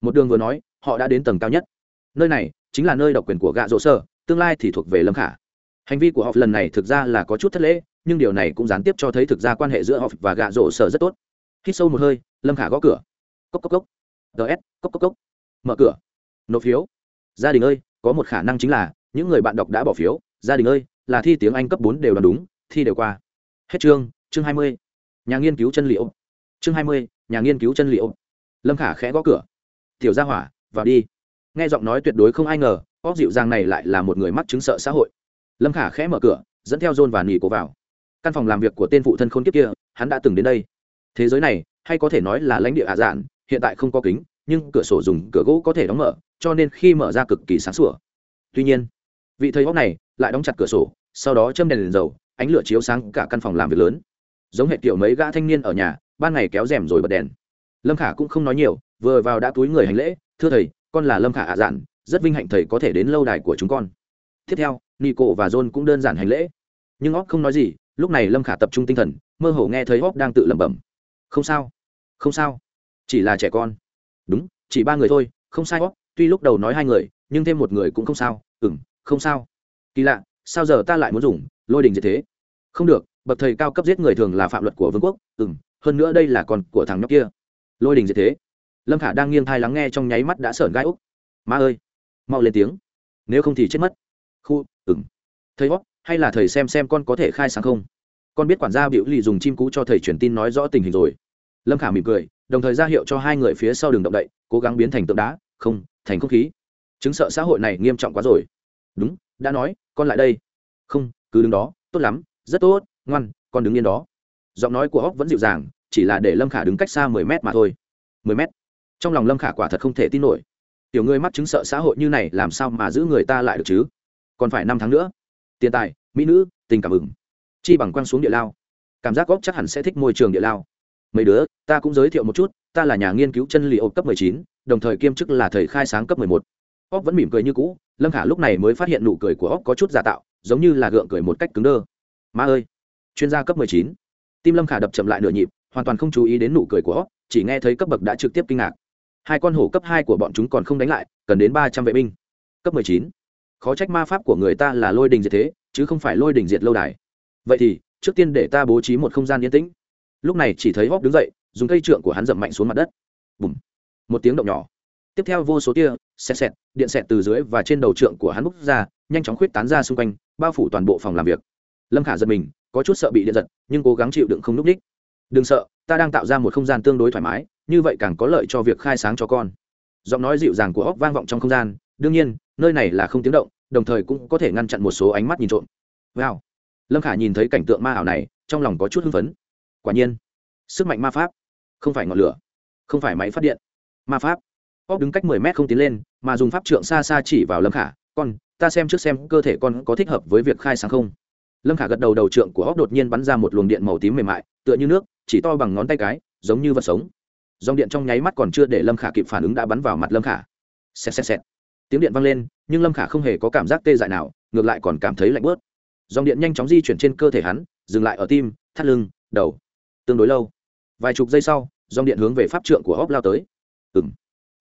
Một đường vừa nói, họ đã đến tầng cao nhất. Nơi này chính là nơi độc quyền của gạ rỗ sơ, tương lai thì thuộc về lâm khả. Hành vi của họ lần này thực ra là có chút thất lễ, nhưng điều này cũng gián tiếp cho thấy thực ra quan hệ giữa họ và gạ rỗ sở rất tốt. Hít sâu một hơi, lâm khả gõ cửa. Cốc cốc cốc. Ts cốc cốc cốc. Mở cửa. Nộp phiếu. Gia đình ơi, có một khả năng chính là, những người bạn đọc đã bỏ phiếu. Gia đình ơi là thi tiếng anh cấp bốn đều đoán đúng, thi đều qua. Hết chương chương hai mươi. Nhà nghiên cứu chân liệu. Chương hai mươi, nhà nghiên cứu chân liệu. Lâm khả khẽ gõ cửa. Tiểu gia hỏa, vào đi. Nghe giọng nói tuyệt đối không ai ngờ óc dịu dàng này lại là một người mắc chứng sợ xã hội. Lâm khả khẽ mở cửa, dẫn theo john và nỉ cố vào. Căn phòng làm việc của tên phụ thân khôn kiếp kia, hắn đã từng đến đây. Thế giới này, hay có thể nói là lãnh địa hạ giản, hiện tại không có kính, nhưng cửa sổ dùng cửa gỗ có thể đóng mở, cho nên khi mở ra cực kỳ sáng sủa. Tuy nhiên, vị thầy hóc này lại đóng chặt cửa sổ sau đó châm đèn, đèn dầu ánh lửa chiếu sáng cả căn phòng làm việc lớn. Giống hệ kiểu mấy gã thanh niên ở nhà ban ngày kéo rèm rồi bật đèn. Lâm khả cũng không nói nhiều vừa vào đã túi người hành lễ thưa thầy con là lâm khả ạ dạn rất vinh hạnh thầy có thể đến lâu đài của chúng con. Tiếp theo nico và john cũng đơn giản hành lễ. Nhưng óc không nói gì lúc này lâm khả tập trung tinh thần mơ hồ nghe thấy óc đang tự lẩm bẩm. Không sao không sao chỉ là trẻ con. Đúng chỉ ba người thôi không sai óc tuy lúc đầu nói hai người nhưng thêm một người cũng không sao. Ừ m không sao kỳ lạ, sao giờ ta lại muốn dùng lôi đình như thế? Không được, bậc thầy cao cấp giết người thường là phạm luật của vương quốc. Ừ m hơn nữa đây là con của thằng nhóc kia. Lôi đình như thế. Lâm khả đang nghiêng thai lắng nghe trong nháy mắt đã sởn gai úc. Ma ơi! Mau lên tiếng. Nếu không thì chết mất. Khu ừng thầy hót hay là thầy xem xem con có thể khai sáng không? Con biết quản gia biểu lì dùng chim cú cho thầy truyền tin nói rõ tình hình rồi. Lâm khả mỉm cười, đồng thời ra hiệu cho hai người phía sau đường động đậy, cố gắng biến thành tượng đá. Không, thành không khí. Chứng sợ xã hội này nghiêm trọng quá rồi. Đúng đã nói, con lại đây. Không, cứ đứng đó, tốt lắm, rất tốt, ngoan, con đứng yên đó. Giọng nói của óc vẫn dịu dàng, chỉ là để lâm khả đứng cách xa mười mét mà thôi. Mười mét? Trong lòng lâm khả quả thật không thể tin nổi. Tiểu ngươi mắc chứng sợ xã hội như này làm sao mà giữ người ta lại được chứ? Còn phải năm tháng nữa. Tiền tài, mỹ nữ, tình cảm ứng chi bằng quăng xuống địa lao. Cảm giác Góc chắc hẳn sẽ thích môi trường địa lao. Mấy đứa, ta cũng giới thiệu một chút, ta là nhà nghiên cứu chân lý ô cấp mười chín, đồng thời kiêm chức là thầy khai sáng cấp mười một óc vẫn mỉm cười như cũ, lâm khả lúc này mới phát hiện nụ cười của óc có chút giả tạo, giống như là gượng cười một cách cứng đơ. Ma ơi! Chuyên gia cấp mười chín. Tim lâm khả đập chậm lại nửa nhịp, hoàn toàn không chú ý đến nụ cười của óc chỉ nghe thấy cấp bậc đã trực tiếp kinh ngạc. Hai con hổ cấp hai của bọn chúng còn không đánh lại, cần đến ba trăm vệ binh. Cấp mười chín. Khó trách ma pháp của người ta là lôi đình diệt thế, chứ không phải lôi đình diệt lâu đài. Vậy thì, trước tiên để ta bố trí một không gian yên tĩnh. Lúc này chỉ thấy óc đứng dậy, dùng cây trượng của hắn dậm mạnh xuống mặt đất. Bùm. Một tiếng động nhỏ tiếp theo vô số tia, xẹt xẹt, điện xẹt từ dưới và trên đầu trượng của hắn bút ra, nhanh chóng khuyết tán ra xung quanh, bao phủ toàn bộ phòng làm việc. Lâm khả giật mình, có chút sợ bị điện giật, nhưng cố gắng chịu đựng không núp đích. Đừng sợ, ta đang tạo ra một không gian tương đối thoải mái, như vậy càng có lợi cho việc khai sáng cho con. Giọng nói dịu dàng của óc vang vọng trong không gian, đương nhiên, nơi này là không tiếng động, đồng thời cũng có thể ngăn chặn một số ánh mắt nhìn trộm. Wow. Lâm khả nhìn thấy cảnh tượng ma ảo này, trong lòng có chút hưng phấn. Quả nhiên, sức mạnh ma pháp không phải ngọn lửa, không phải máy phát điện, ma pháp óc đứng cách mười mét không tiến lên, mà dùng pháp trượng xa xa chỉ vào lâm khả, con, ta xem trước xem cơ thể con có thích hợp với việc khai sáng không? Lâm khả gật đầu đầu trượng của óc đột nhiên bắn ra một luồng điện màu tím mềm mại, tựa như nước, chỉ to bằng ngón tay cái, giống như vật sống. Dòng điện trong nháy mắt còn chưa để lâm khả kịp phản ứng đã bắn vào mặt lâm khả. Xẹt xẹt xẹt. Tiếng điện vang lên, nhưng lâm khả không hề có cảm giác tê dại nào, ngược lại còn cảm thấy lạnh bớt dòng điện nhanh chóng di chuyển trên cơ thể hắn, dừng lại ở tim, thắt lưng, đầu. Tương đối lâu. Vài chục giây sau, dòng điện hướng về pháp trượng của óc lao tới. Ừng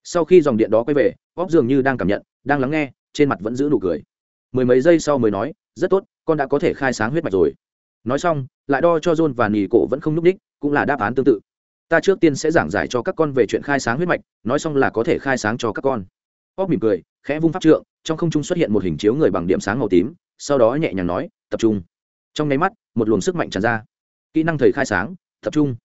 sau khi dòng điện đó quay về, óc dường như đang cảm nhận, đang lắng nghe, trên mặt vẫn giữ nụ cười. Mười mấy giây sau mới nói, rất tốt, con đã có thể khai sáng huyết mạch rồi. Nói xong, lại đo cho john và nì cổ vẫn không nhúc ních cũng là đáp án tương tự. Ta trước tiên sẽ giảng giải cho các con về chuyện khai sáng huyết mạch, nói xong là có thể khai sáng cho các con. Óc mỉm cười, khẽ vung pháp trượng, trong không trung xuất hiện một hình chiếu người bằng điểm sáng màu tím, sau đó nhẹ nhàng nói, tập trung. Trong nháy mắt, một luồng sức mạnh tràn ra. Kỹ năng thầy khai sáng, tập trung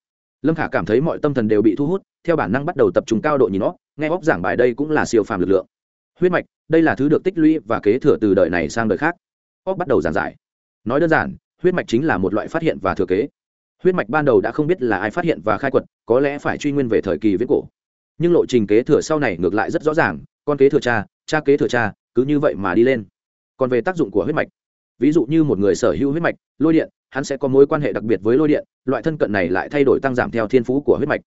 lâm khả cảm thấy mọi tâm thần đều bị thu hút, theo bản năng bắt đầu tập trung cao độ nhìn nó, nghe óc giảng bài đây cũng là siêu phàm lực lượng. Huyết mạch, đây là thứ được tích lũy và kế thừa từ đời này sang đời khác. Óc bắt đầu giảng giải. Nói đơn giản, huyết mạch chính là một loại phát hiện và thừa kế. Huyết mạch ban đầu đã không biết là ai phát hiện và khai quật, có lẽ phải truy nguyên về thời kỳ viết cổ. Nhưng lộ trình kế thừa sau này ngược lại rất rõ ràng, con kế thừa cha cha kế thừa cha, cứ như vậy mà đi lên. Còn về tác dụng của huyết mạch. Ví dụ như một người sở hữu huyết mạch, lôi điện hắn sẽ có mối quan hệ đặc biệt với lôi điện, loại thân cận này lại thay đổi tăng giảm theo thiên phú của huyết mạch.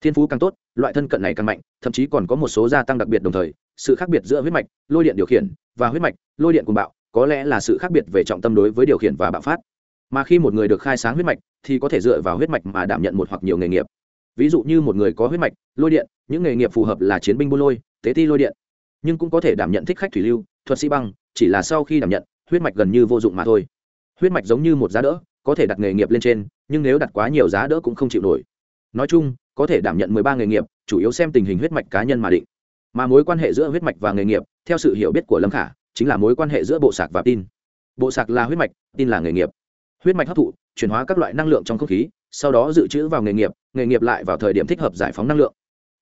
Thiên phú càng tốt, loại thân cận này càng mạnh, thậm chí còn có một số gia tăng đặc biệt đồng thời, sự khác biệt giữa huyết mạch, lôi điện điều khiển và huyết mạch, lôi điện cùng bạo, có lẽ là sự khác biệt về trọng tâm đối với điều khiển và bạo phát. Mà khi một người được khai sáng huyết mạch, thì có thể dựa vào huyết mạch mà đảm nhận một hoặc nhiều nghề nghiệp. Ví dụ như một người có huyết mạch, lôi điện, những nghề nghiệp phù hợp là chiến binh buôn lôi, tế ti lôi điện, nhưng cũng có thể đảm nhận thích khách thủy lưu, thuật sĩ băng, chỉ là sau khi đảm nhận, huyết mạch gần như vô dụng mà thôi huyết mạch giống như một giá đỡ, có thể đặt nghề nghiệp lên trên, nhưng nếu đặt quá nhiều giá đỡ cũng không chịu nổi. Nói chung, có thể đảm nhận mười ba nghề nghiệp, chủ yếu xem tình hình huyết mạch cá nhân mà định. Mà mối quan hệ giữa huyết mạch và nghề nghiệp, theo sự hiểu biết của lâm khả, chính là mối quan hệ giữa bộ sạc và tin. Bộ sạc là huyết mạch, tin là nghề nghiệp. Huyết mạch hấp thụ, chuyển hóa các loại năng lượng trong không khí, sau đó dự trữ vào nghề nghiệp nghề nghiệp lại vào thời điểm thích hợp giải phóng năng lượng.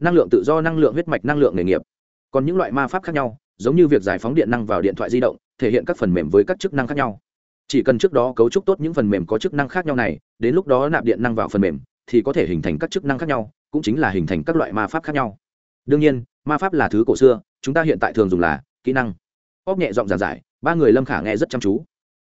Năng lượng tự do, năng lượng huyết mạch, năng lượng nghề nghiệp. Còn những loại ma pháp khác nhau, giống như việc giải phóng điện năng vào điện thoại di động, thể hiện các phần mềm với các chức năng khác nhau chỉ cần trước đó cấu trúc tốt những phần mềm có chức năng khác nhau này, đến lúc đó nạp điện năng vào phần mềm, thì có thể hình thành các chức năng khác nhau, cũng chính là hình thành các loại ma pháp khác nhau. Đương nhiên, ma pháp là thứ cổ xưa, chúng ta hiện tại thường dùng là kỹ năng. Óc nhẹ giọng giảng giải, ba người lâm khả nghe rất chăm chú.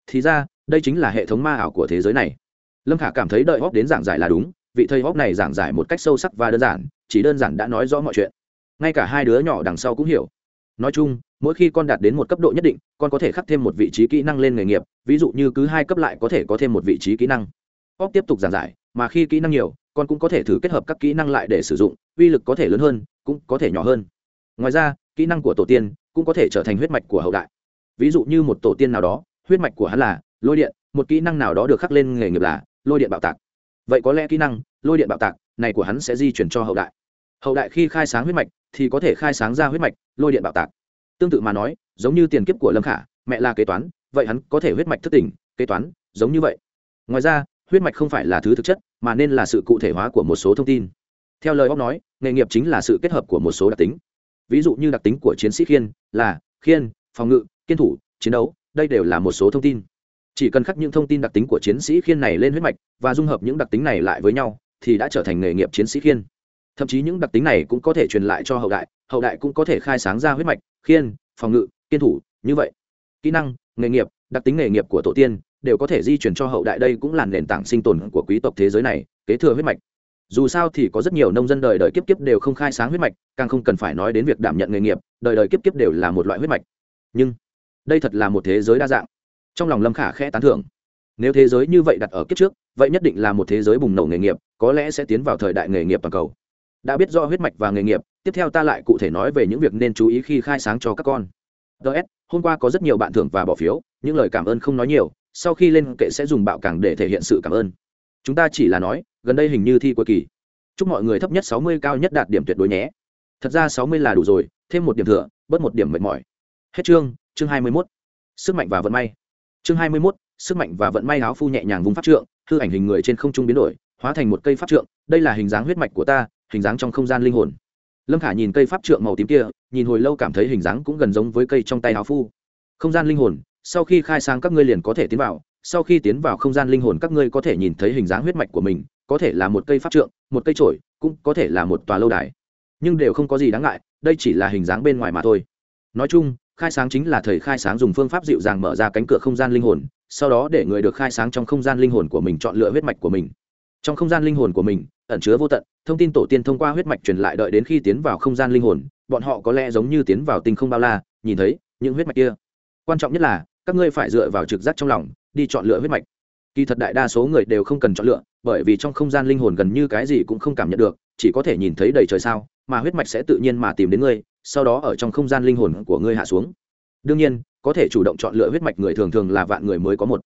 Thì ra, đây chính là hệ thống ma ảo của thế giới này. Lâm khả cảm thấy đợi óc đến giảng giải là đúng, vị thầy óc này giảng giải một cách sâu sắc và đơn giản, chỉ đơn giản đã nói rõ mọi chuyện. Ngay cả hai đứa nhỏ đằng sau cũng hiểu nói chung, mỗi khi con đạt đến một cấp độ nhất định, con có thể khắc thêm một vị trí kỹ năng lên nghề nghiệp, ví dụ như cứ hai cấp lại có thể có thêm một vị trí kỹ năng. Óc tiếp tục giảng giải, mà khi kỹ năng nhiều, con cũng có thể thử kết hợp các kỹ năng lại để sử dụng, uy lực có thể lớn hơn, cũng có thể nhỏ hơn. Ngoài ra, kỹ năng của tổ tiên cũng có thể trở thành huyết mạch của hậu đại. Ví dụ như một tổ tiên nào đó, huyết mạch của hắn là lôi điện, một kỹ năng nào đó được khắc lên nghề nghiệp là lôi điện bạo tạc. Vậy có lẽ kỹ năng lôi điện bạo tạc này của hắn sẽ di chuyển cho hậu đại. Hậu đại khi khai sáng huyết mạch thì có thể khai sáng ra huyết mạch lôi điện bạo tạc. Tương tự mà nói giống như tiền kiếp của lâm khả mẹ là kế toán vậy hắn có thể huyết mạch thất tình, kế toán giống như vậy. Ngoài ra huyết mạch không phải là thứ thực chất mà nên là sự cụ thể hóa của một số thông tin. Theo lời ông nói nghề nghiệp chính là sự kết hợp của một số đặc tính. Ví dụ như đặc tính của chiến sĩ khiên là khiên phòng ngự kiên thủ chiến đấu đây đều là một số thông tin. Chỉ cần khắc những thông tin đặc tính của chiến sĩ khiên này lên huyết mạch và dung hợp những đặc tính này lại với nhau thì đã trở thành nghề nghiệp chiến sĩ khiên thậm chí những đặc tính này cũng có thể truyền lại cho hậu đại hậu đại cũng có thể khai sáng ra huyết mạch, khiên, phòng ngự, kiên thủ, như vậy. Kỹ năng, nghề nghiệp, đặc tính nghề nghiệp của tổ tiên đều có thể di chuyển cho hậu đại đây cũng là nền tảng sinh tồn của quý tộc thế giới này, kế thừa huyết mạch. Dù sao thì có rất nhiều nông dân đời đời kiếp kiếp đều không khai sáng huyết mạch, càng không cần phải nói đến việc đảm nhận nghề nghiệp, đời đời kiếp kiếp đều là một loại huyết mạch. Nhưng, đây thật là một thế giới đa dạng. Trong lòng lâm khả khẽ tán thưởng. Nếu thế giới như vậy đặt ở kiếp trước, vậy nhất định là một thế giới bùng nổ nghề nghiệp, có lẽ sẽ tiến vào thời đại nghề nghiệp toàn cầu đã biết rõ huyết mạch và nghề nghiệp, tiếp theo ta lại cụ thể nói về những việc nên chú ý khi khai sáng cho các con. Ts hôm qua có rất nhiều bạn thưởng và bỏ phiếu, những lời cảm ơn không nói nhiều, sau khi lên kệ sẽ dùng bạo càng để thể hiện sự cảm ơn. Chúng ta chỉ là nói, gần đây hình như thi cuối kỳ. Chúc mọi người thấp nhất sáu mươi, cao nhất đạt điểm tuyệt đối nhé. Thật ra sáu mươi là đủ rồi, thêm một điểm thừa, bớt một điểm mệt mỏi. Hết chương chương hai mươi mốt. Sức mạnh và vận may. Chương hai mươi mốt, sức mạnh và vận may áo phu nhẹ nhàng vùng pháp trượng, hư ảnh hình người trên không trung biến đổi, hóa thành một cây pháp trượng, đây là hình dáng huyết mạch của ta hình dáng trong không gian linh hồn. Lâm khả nhìn cây pháp trượng màu tím kia, nhìn hồi lâu cảm thấy hình dáng cũng gần giống với cây trong tay áo phu. Không gian linh hồn, sau khi khai sáng các ngươi liền có thể tiến vào, sau khi tiến vào không gian linh hồn các ngươi có thể nhìn thấy hình dáng huyết mạch của mình, có thể là một cây pháp trượng, một cây trổi cũng có thể là một tòa lâu đài. Nhưng đều không có gì đáng ngại, đây chỉ là hình dáng bên ngoài mà thôi. Nói chung, khai sáng chính là thầy khai sáng dùng phương pháp dịu dàng mở ra cánh cửa không gian linh hồn, sau đó để người được khai sáng trong không gian linh hồn của mình chọn lựa huyết mạch của mình trong không gian linh hồn của mình, ẩn chứa vô tận, thông tin tổ tiên thông qua huyết mạch truyền lại đợi đến khi tiến vào không gian linh hồn, bọn họ có lẽ giống như tiến vào tinh không bao la, nhìn thấy những huyết mạch kia. Quan trọng nhất là, các ngươi phải dựa vào trực giác trong lòng, đi chọn lựa huyết mạch. Kỳ thật đại đa số người đều không cần chọn lựa, bởi vì trong không gian linh hồn gần như cái gì cũng không cảm nhận được, chỉ có thể nhìn thấy đầy trời sao, mà huyết mạch sẽ tự nhiên mà tìm đến ngươi, sau đó ở trong không gian linh hồn của ngươi hạ xuống. Đương nhiên, có thể chủ động chọn lựa huyết mạch người thường thường là vạn người mới có một.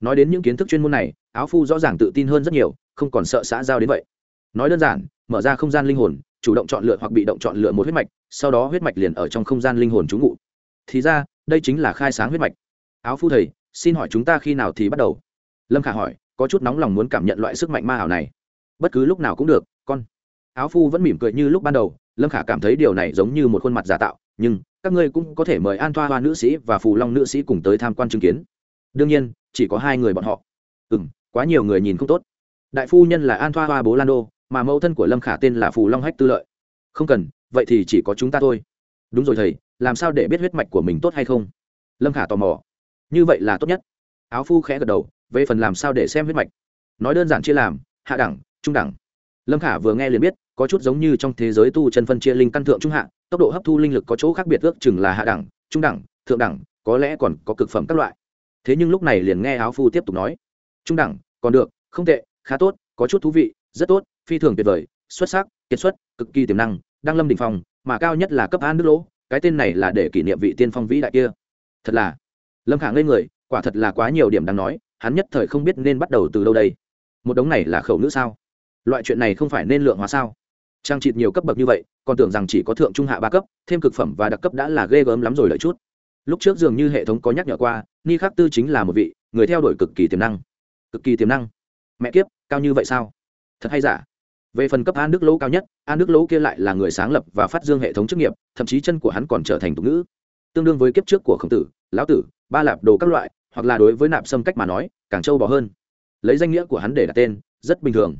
Nói đến những kiến thức chuyên môn này áo phu rõ ràng tự tin hơn rất nhiều, không còn sợ xã giao đến vậy. Nói đơn giản, mở ra không gian linh hồn, chủ động chọn lựa hoặc bị động chọn lựa một huyết mạch, sau đó huyết mạch liền ở trong không gian linh hồn trú ngụ. Thì ra, đây chính là khai sáng huyết mạch. Áo phu thầy, xin hỏi chúng ta khi nào thì bắt đầu? Lâm khả hỏi, có chút nóng lòng muốn cảm nhận loại sức mạnh ma ảo này. Bất cứ lúc nào cũng được, con. Áo phu vẫn mỉm cười như lúc ban đầu, lâm khả cảm thấy điều này giống như một khuôn mặt giả tạo, nhưng các ngươi cũng có thể mời an thoa hoa nữ sĩ và phù long nữ sĩ cùng tới tham quan chứng kiến. Đương nhiên, chỉ có hai người bọn họ. Ừ m quá nhiều người nhìn không tốt. Đại phu nhân là an thoa hoa bố lan đô, mà mẫu thân của lâm khả tên là phù long hách tư lợi. Không cần, vậy thì chỉ có chúng ta thôi. Đúng rồi thầy, làm sao để biết huyết mạch của mình tốt hay không? Lâm khả tò mò. Như vậy là tốt nhất. Áo phu khẽ gật đầu, về phần làm sao để xem huyết mạch. Nói đơn giản chia làm, hạ đẳng, trung đẳng. Lâm khả vừa nghe liền biết, có chút giống như trong thế giới tu chân phân chia linh căn thượng trung hạ, tốc độ hấp thu linh lực có chỗ khác biệt ước chừng là hạ đẳng, trung đẳng, thượng đẳng, có lẽ còn có cực phẩm các loại. Thế nhưng lúc này liền nghe áo phu tiếp tục nói. Trung đẳng còn được, không tệ, khá tốt, có chút thú vị, rất tốt, phi thường tuyệt vời, xuất sắc, kiệt xuất, cực kỳ tiềm năng, đang lâm đ ỉ n h phòng mà cao nhất là cấp an nước lỗ, cái tên này là để kỷ niệm vị tiên phong vĩ đại kia. Thật là, lâm khả ngây người, quả thật là quá nhiều điểm đáng nói, hắn nhất thời không biết nên bắt đầu từ đâu đây. Một đống này là khẩu nữ sao? Loại chuyện này không phải nên lượng hóa sao? Trang trịt nhiều cấp bậc như vậy, còn tưởng rằng chỉ có thượng trung hạ ba cấp, thêm cực phẩm và đặc cấp đã là ghê gớm lắm rồi lợi chút. Lúc trước dường như hệ thống có nhắc nhở qua, ni khắc tư chính là một vị người theo đuổi cực kỳ tiềm năng cực kỳ tiềm năng. Mẹ kiếp, cao như vậy sao? Thật hay giả? Về phần cấp an đức lỗ cao nhất, an đức lỗ kia lại là người sáng lập và phát dương hệ thống chức nghiệp, thậm chí chân của hắn còn trở thành tục ngữ. Tương đương với kiếp trước của khổng tử, lão tử, ba lạp đồ các loại, hoặc là đối với nạp xâm cách mà nói, càng trâu bò hơn. Lấy danh nghĩa của hắn để đặt tên, rất bình thường.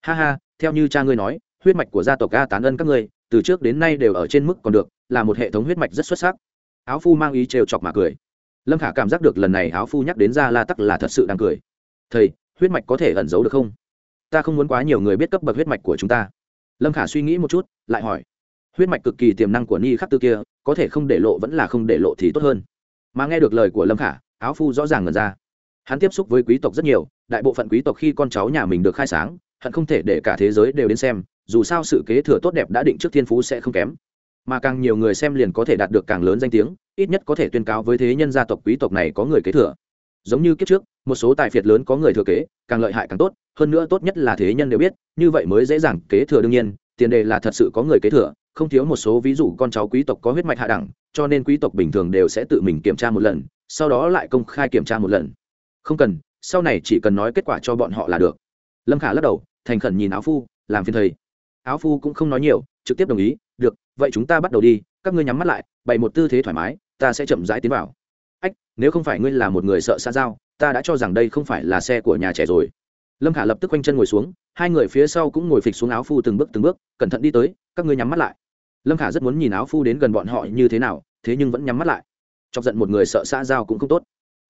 Ha ha, theo như cha ngươi nói, huyết mạch của gia tộc a tán ân các ngươi, từ trước đến nay đều ở trên mức còn được, là một hệ thống huyết mạch rất xuất sắc. Áo phu mang ý trêu chọc mà cười. Lâm khả cảm giác được lần này áo phu nhắc đến ra la tắc là thật sự đang cười thầy, huyết mạch có thể ẩn giấu được không? Ta không muốn quá nhiều người biết cấp bậc huyết mạch của chúng ta. Lâm khả suy nghĩ một chút, lại hỏi. Huyết mạch cực kỳ tiềm năng của ni khắc tư kia, có thể không để lộ vẫn là không để lộ thì tốt hơn. Mà nghe được lời của lâm khả, áo phu rõ ràng ngần ra. Hắn tiếp xúc với quý tộc rất nhiều, đại bộ phận quý tộc khi con cháu nhà mình được khai sáng, hận không thể để cả thế giới đều đến xem, dù sao sự kế thừa tốt đẹp đã định trước thiên phú sẽ không kém. Mà càng nhiều người xem liền có thể đạt được càng lớn danh tiếng, ít nhất có thể tuyên cáo với thế nhân gia tộc quý tộc này có người kế thừa. Giống như kiếp trước một số tài phiệt lớn có người thừa kế, càng lợi hại càng tốt, hơn nữa tốt nhất là thế nhân đều biết, như vậy mới dễ dàng kế thừa đương nhiên, tiền đề là thật sự có người kế thừa, không thiếu một số ví dụ con cháu quý tộc có huyết mạch hạ đẳng, cho nên quý tộc bình thường đều sẽ tự mình kiểm tra một lần, sau đó lại công khai kiểm tra một lần. Không cần, sau này chỉ cần nói kết quả cho bọn họ là được. Lâm khả lắc đầu, thành khẩn nhìn áo phu, làm phiền thầy. Áo phu cũng không nói nhiều, trực tiếp đồng ý, được, vậy chúng ta bắt đầu đi, các ngươi nhắm mắt lại, bày một tư thế thoải mái, ta sẽ chậm rãi tiến vào. Ách, nếu không phải ngươi là một người sợ xa giao ta đã cho rằng đây không phải là xe của nhà trẻ rồi. Lâm khả lập tức quanh chân ngồi xuống, hai người phía sau cũng ngồi phịch xuống áo phu từng bước từng bước, cẩn thận đi tới, các ngươi nhắm mắt lại. Lâm khả rất muốn nhìn áo phu đến gần bọn họ như thế nào, thế nhưng vẫn nhắm mắt lại. Chọc giận một người sợ xã giao cũng không tốt.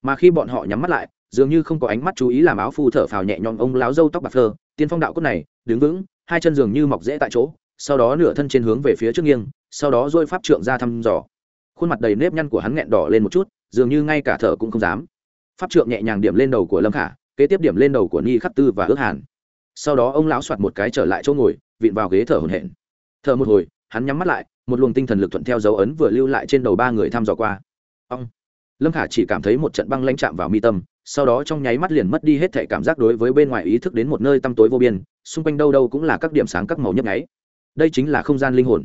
Mà khi bọn họ nhắm mắt lại, dường như không có ánh mắt chú ý làm áo phu thở phào nhẹ nhõm ông láo dâu tóc bạc phơ, tiên phong đạo cốt này, đứng vững, hai chân dường như mọc rễ tại chỗ, sau đó nửa thân trên hướng về phía trước nghiêng, sau đó dôi pháp trượng ra thăm dò. Khuôn mặt đầy nếp nhăn của hắn nghẹn đỏ lên một chút, dường như ngay cả thở cũng không dám pháp trượng nhẹ nhàng điểm lên đầu của lâm khả, kế tiếp điểm lên đầu của ni khắc tư và ước hàn. Sau đó ông lão soạt một cái trở lại chỗ ngồi, vịn vào ghế thở hổn hển. Thở một hồi, hắn nhắm mắt lại, một luồng tinh thần lực thuận theo dấu ấn vừa lưu lại trên đầu ba người thăm dò qua. Ông. Lâm khả chỉ cảm thấy một trận băng lãnh chạm vào mi tâm, sau đó trong nháy mắt liền mất đi hết thể cảm giác đối với bên ngoài ý thức đến một nơi tăm tối vô biên, xung quanh đâu đâu cũng là các điểm sáng các màu nhấp nháy. Đây chính là không gian linh hồn.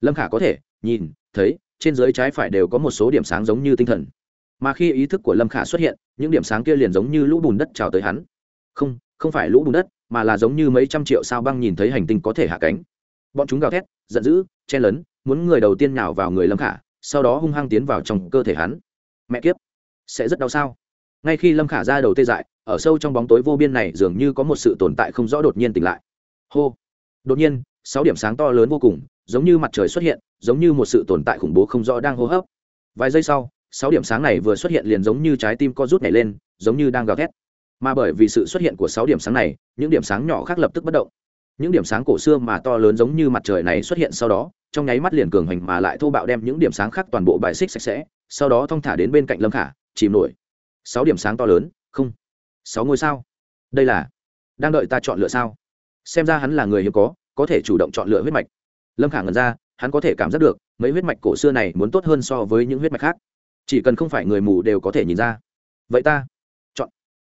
Lâm khả có thể nhìn, thấy, trên dưới trái phải đều có một số điểm sáng giống như tinh thần mà khi ý thức của lâm khả xuất hiện, những điểm sáng kia liền giống như lũ bùn đất trào tới hắn. Không không phải lũ bùn đất, mà là giống như mấy trăm triệu sao băng nhìn thấy hành tinh có thể hạ cánh. Bọn chúng gào thét, giận dữ chen lấn, muốn người đầu tiên nào vào người lâm khả, sau đó hung hăng tiến vào trong cơ thể hắn. Mẹ kiếp, sẽ rất đau sao? Ngay khi lâm khả ra đầu tê dại, ở sâu trong bóng tối vô biên này dường như có một sự tồn tại không rõ đột nhiên tỉnh lại. Hô! Đột nhiên, sáu điểm sáng to lớn vô cùng, giống như mặt trời xuất hiện, giống như một sự tồn tại khủng bố không rõ đang hô hấp. Vài giây sau sáu điểm sáng này vừa xuất hiện liền giống như trái tim co rút nhảy lên, giống như đang gào thét. Mà bởi vì sự xuất hiện của sáu điểm sáng này, những điểm sáng nhỏ khác lập tức bất động. Những điểm sáng cổ xưa mà to lớn giống như mặt trời này xuất hiện sau đó, trong nháy mắt liền cường hành mà lại thô bạo đem những điểm sáng khác toàn bộ bài xích sạch sẽ, sau đó thong thả đến bên cạnh lâm khả, chìm nổi. Sáu điểm sáng to lớn, không. Sáu ngôi sao? Đây là đang đợi ta chọn lựa sao? Xem ra hắn là người hiếm có có thể chủ động chọn lựa huyết mạch. Lâm khả ngần ra, hắn có thể cảm giác được, mấy huyết mạch cổ xưa này muốn tốt hơn so với những huyết mạch khác chỉ cần không phải người mù đều có thể nhìn ra. Vậy ta? Chọn.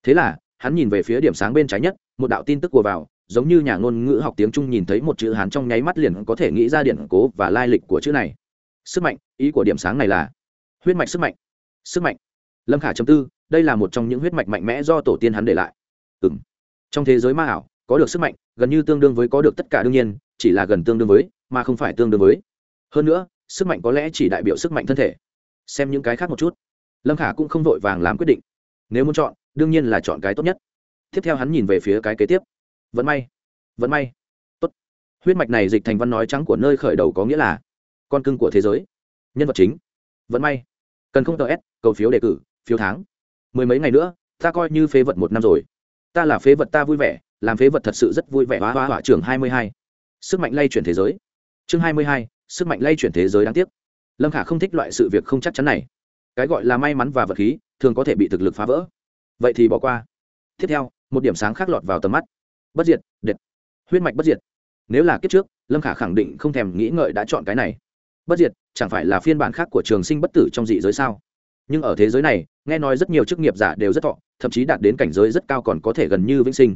Thế là, hắn nhìn về phía điểm sáng bên trái nhất, một đạo tin tức của vào, giống như nhà ngôn ngữ học tiếng trung nhìn thấy một chữ hán trong nháy mắt liền có thể nghĩ ra điện cố và lai lịch của chữ này. Sức mạnh, ý của điểm sáng này là huyết mạch sức mạnh. Sức mạnh. Lâm khả chấm tư, đây là một trong những huyết mạch mạnh mẽ do tổ tiên hắn để lại. Ừ m trong thế giới ma ảo, có được sức mạnh, gần như tương đương với có được tất cả đương nhiên, chỉ là gần tương đương với, mà không phải tương đương với. Hơn nữa, sức mạnh có lẽ chỉ đại biểu sức mạnh thân thể xem những cái khác một chút. Lâm khả cũng không vội vàng làm quyết định. Nếu muốn chọn, đương nhiên là chọn cái tốt nhất. Tiếp theo hắn nhìn về phía cái kế tiếp. Vẫn may. Vẫn may. Tốt. Huyết mạch này dịch thành văn nói trắng của nơi khởi đầu có nghĩa là con cưng của thế giới. Nhân vật chính. Vẫn may. Cần không tờ s, cầu phiếu đề cử, phiếu tháng. Mười mấy ngày nữa, ta coi như phế vật một năm rồi. Ta là phế vật ta vui vẻ, làm phế vật thật sự rất vui vẻ. Hóa hóa hỏa trường hai mươi hai. Sức mạnh lay chuyển thế giới. Chương hai mươi hai, sức mạnh lay chuyển thế giới đáng tiếc lâm khả không thích loại sự việc không chắc chắn này. Cái gọi là may mắn và vật khí, thường có thể bị thực lực phá vỡ. Vậy thì bỏ qua. Tiếp theo, một điểm sáng khác lọt vào tầm mắt. Bất diệt, đệt. Huyết mạch bất diệt. Nếu là kiếp trước, lâm khả khẳng định không thèm nghĩ ngợi đã chọn cái này. Bất diệt, chẳng phải là phiên bản khác của trường sinh bất tử trong dị giới sao? Nhưng ở thế giới này, nghe nói rất nhiều chức nghiệp giả đều rất thọ, thậm chí đạt đến cảnh giới rất cao còn có thể gần như vĩnh sinh.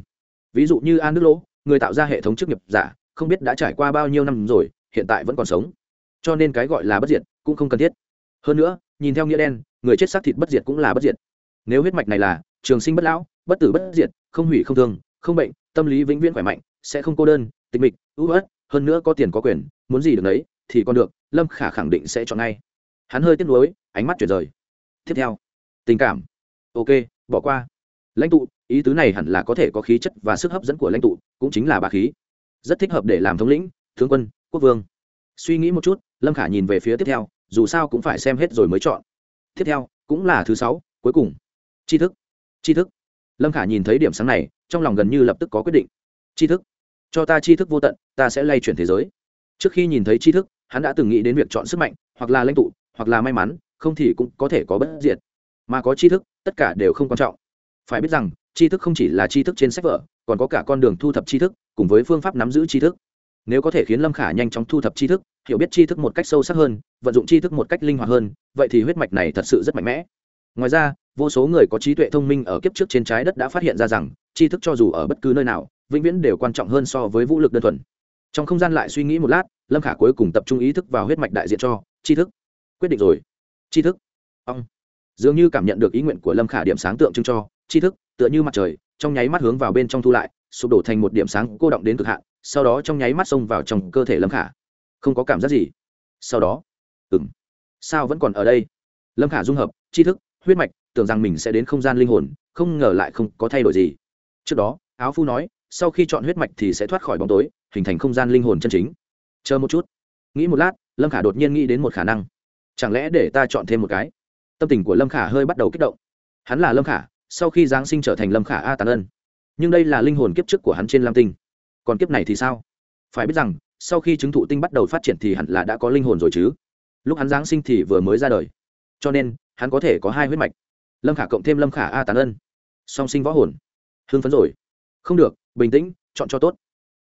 Ví dụ như an đức lỗ, người tạo ra hệ thống chức nghiệp giả, không biết đã trải qua bao nhiêu năm rồi, hiện tại vẫn còn sống cho nên cái gọi là bất diệt cũng không cần thiết. Hơn nữa, nhìn theo nghĩa đen, người chết xác thịt bất diệt cũng là bất diệt. Nếu huyết mạch này là trường sinh bất lão, bất tử bất diệt, không hủy không thương, không bệnh, tâm lý vĩnh viễn khỏe mạnh, sẽ không cô đơn, tịch mịch, ưu ớt hơn nữa có tiền có quyền, muốn gì được đấy thì còn được, lâm khả khẳng định sẽ chọn ngay. Hắn hơi tiếc nuối, ánh mắt chuyển rời. Tiếp theo, tình cảm. Ok, bỏ qua. Lãnh tụ, ý tứ này hẳn là có thể có khí chất và sức hấp dẫn của lãnh tụ, cũng chính là bà khí. Rất thích hợp để làm thống lĩnh, tướng quân, quốc vương. Suy nghĩ một chút lâm khả nhìn về phía tiếp theo, dù sao cũng phải xem hết rồi mới chọn. Tiếp theo, cũng là thứ sáu, cuối cùng. Tri thức. Tri thức. Lâm khả nhìn thấy điểm sáng này, trong lòng gần như lập tức có quyết định. Tri thức. Cho ta tri thức vô tận, ta sẽ lay chuyển thế giới. Trước khi nhìn thấy tri thức, hắn đã từng nghĩ đến việc chọn sức mạnh, hoặc là lãnh tụ, hoặc là may mắn, không thì cũng có thể có bất diệt. Mà có tri thức, tất cả đều không quan trọng. Phải biết rằng, tri thức không chỉ là tri thức trên sách vở, còn có cả con đường thu thập tri thức, cùng với phương pháp nắm giữ tri thức. Nếu có thể khiến lâm khả nhanh chóng thu thập tri thức hiểu biết tri thức một cách sâu sắc hơn, vận dụng tri thức một cách linh hoạt hơn, vậy thì huyết mạch này thật sự rất mạnh mẽ. Ngoài ra, vô số người có trí tuệ thông minh ở kiếp trước trên trái đất đã phát hiện ra rằng, tri thức cho dù ở bất cứ nơi nào, vĩnh viễn đều quan trọng hơn so với vũ lực đơn thuần. Trong không gian lại suy nghĩ một lát, lâm khả cuối cùng tập trung ý thức vào huyết mạch đại diện cho tri thức. Quyết định rồi. Tri thức. Ông dường như cảm nhận được ý nguyện của lâm khả điểm sáng tượng trưng cho, tri thức, tựa như mặt trời, trong nháy mắt hướng vào bên trong thu lại, sụp đổ thành một điểm sáng cô động đến cực hạn, sau đó trong nháy mắt xông vào trong cơ thể lâm khả không có cảm giác gì. Sau đó ừng sao vẫn còn ở đây? Lâm khả dung hợp, tri thức, huyết mạch, tưởng rằng mình sẽ đến không gian linh hồn, không ngờ lại không có thay đổi gì. Trước đó, áo phu nói, sau khi chọn huyết mạch thì sẽ thoát khỏi bóng tối, hình thành không gian linh hồn chân chính. Chờ một chút. Nghĩ một lát, lâm khả đột nhiên nghĩ đến một khả năng. Chẳng lẽ để ta chọn thêm một cái? Tâm tình của lâm khả hơi bắt đầu kích động. Hắn là lâm khả, sau khi giáng sinh trở thành lâm khả a tàn ân. Nhưng đây là linh hồn kiếp trước của hắn trên lam tinh. Còn kiếp này thì sao? Phải biết rằng sau khi chứng thụ tinh bắt đầu phát triển thì hẳn là đã có linh hồn rồi chứ. Lúc hắn giáng sinh thì vừa mới ra đời. Cho nên, hắn có thể có hai huyết mạch. Lâm khả cộng thêm lâm khả a tán ân. Song sinh võ hồn. Hưng phấn rồi. Không được, bình tĩnh, chọn cho tốt.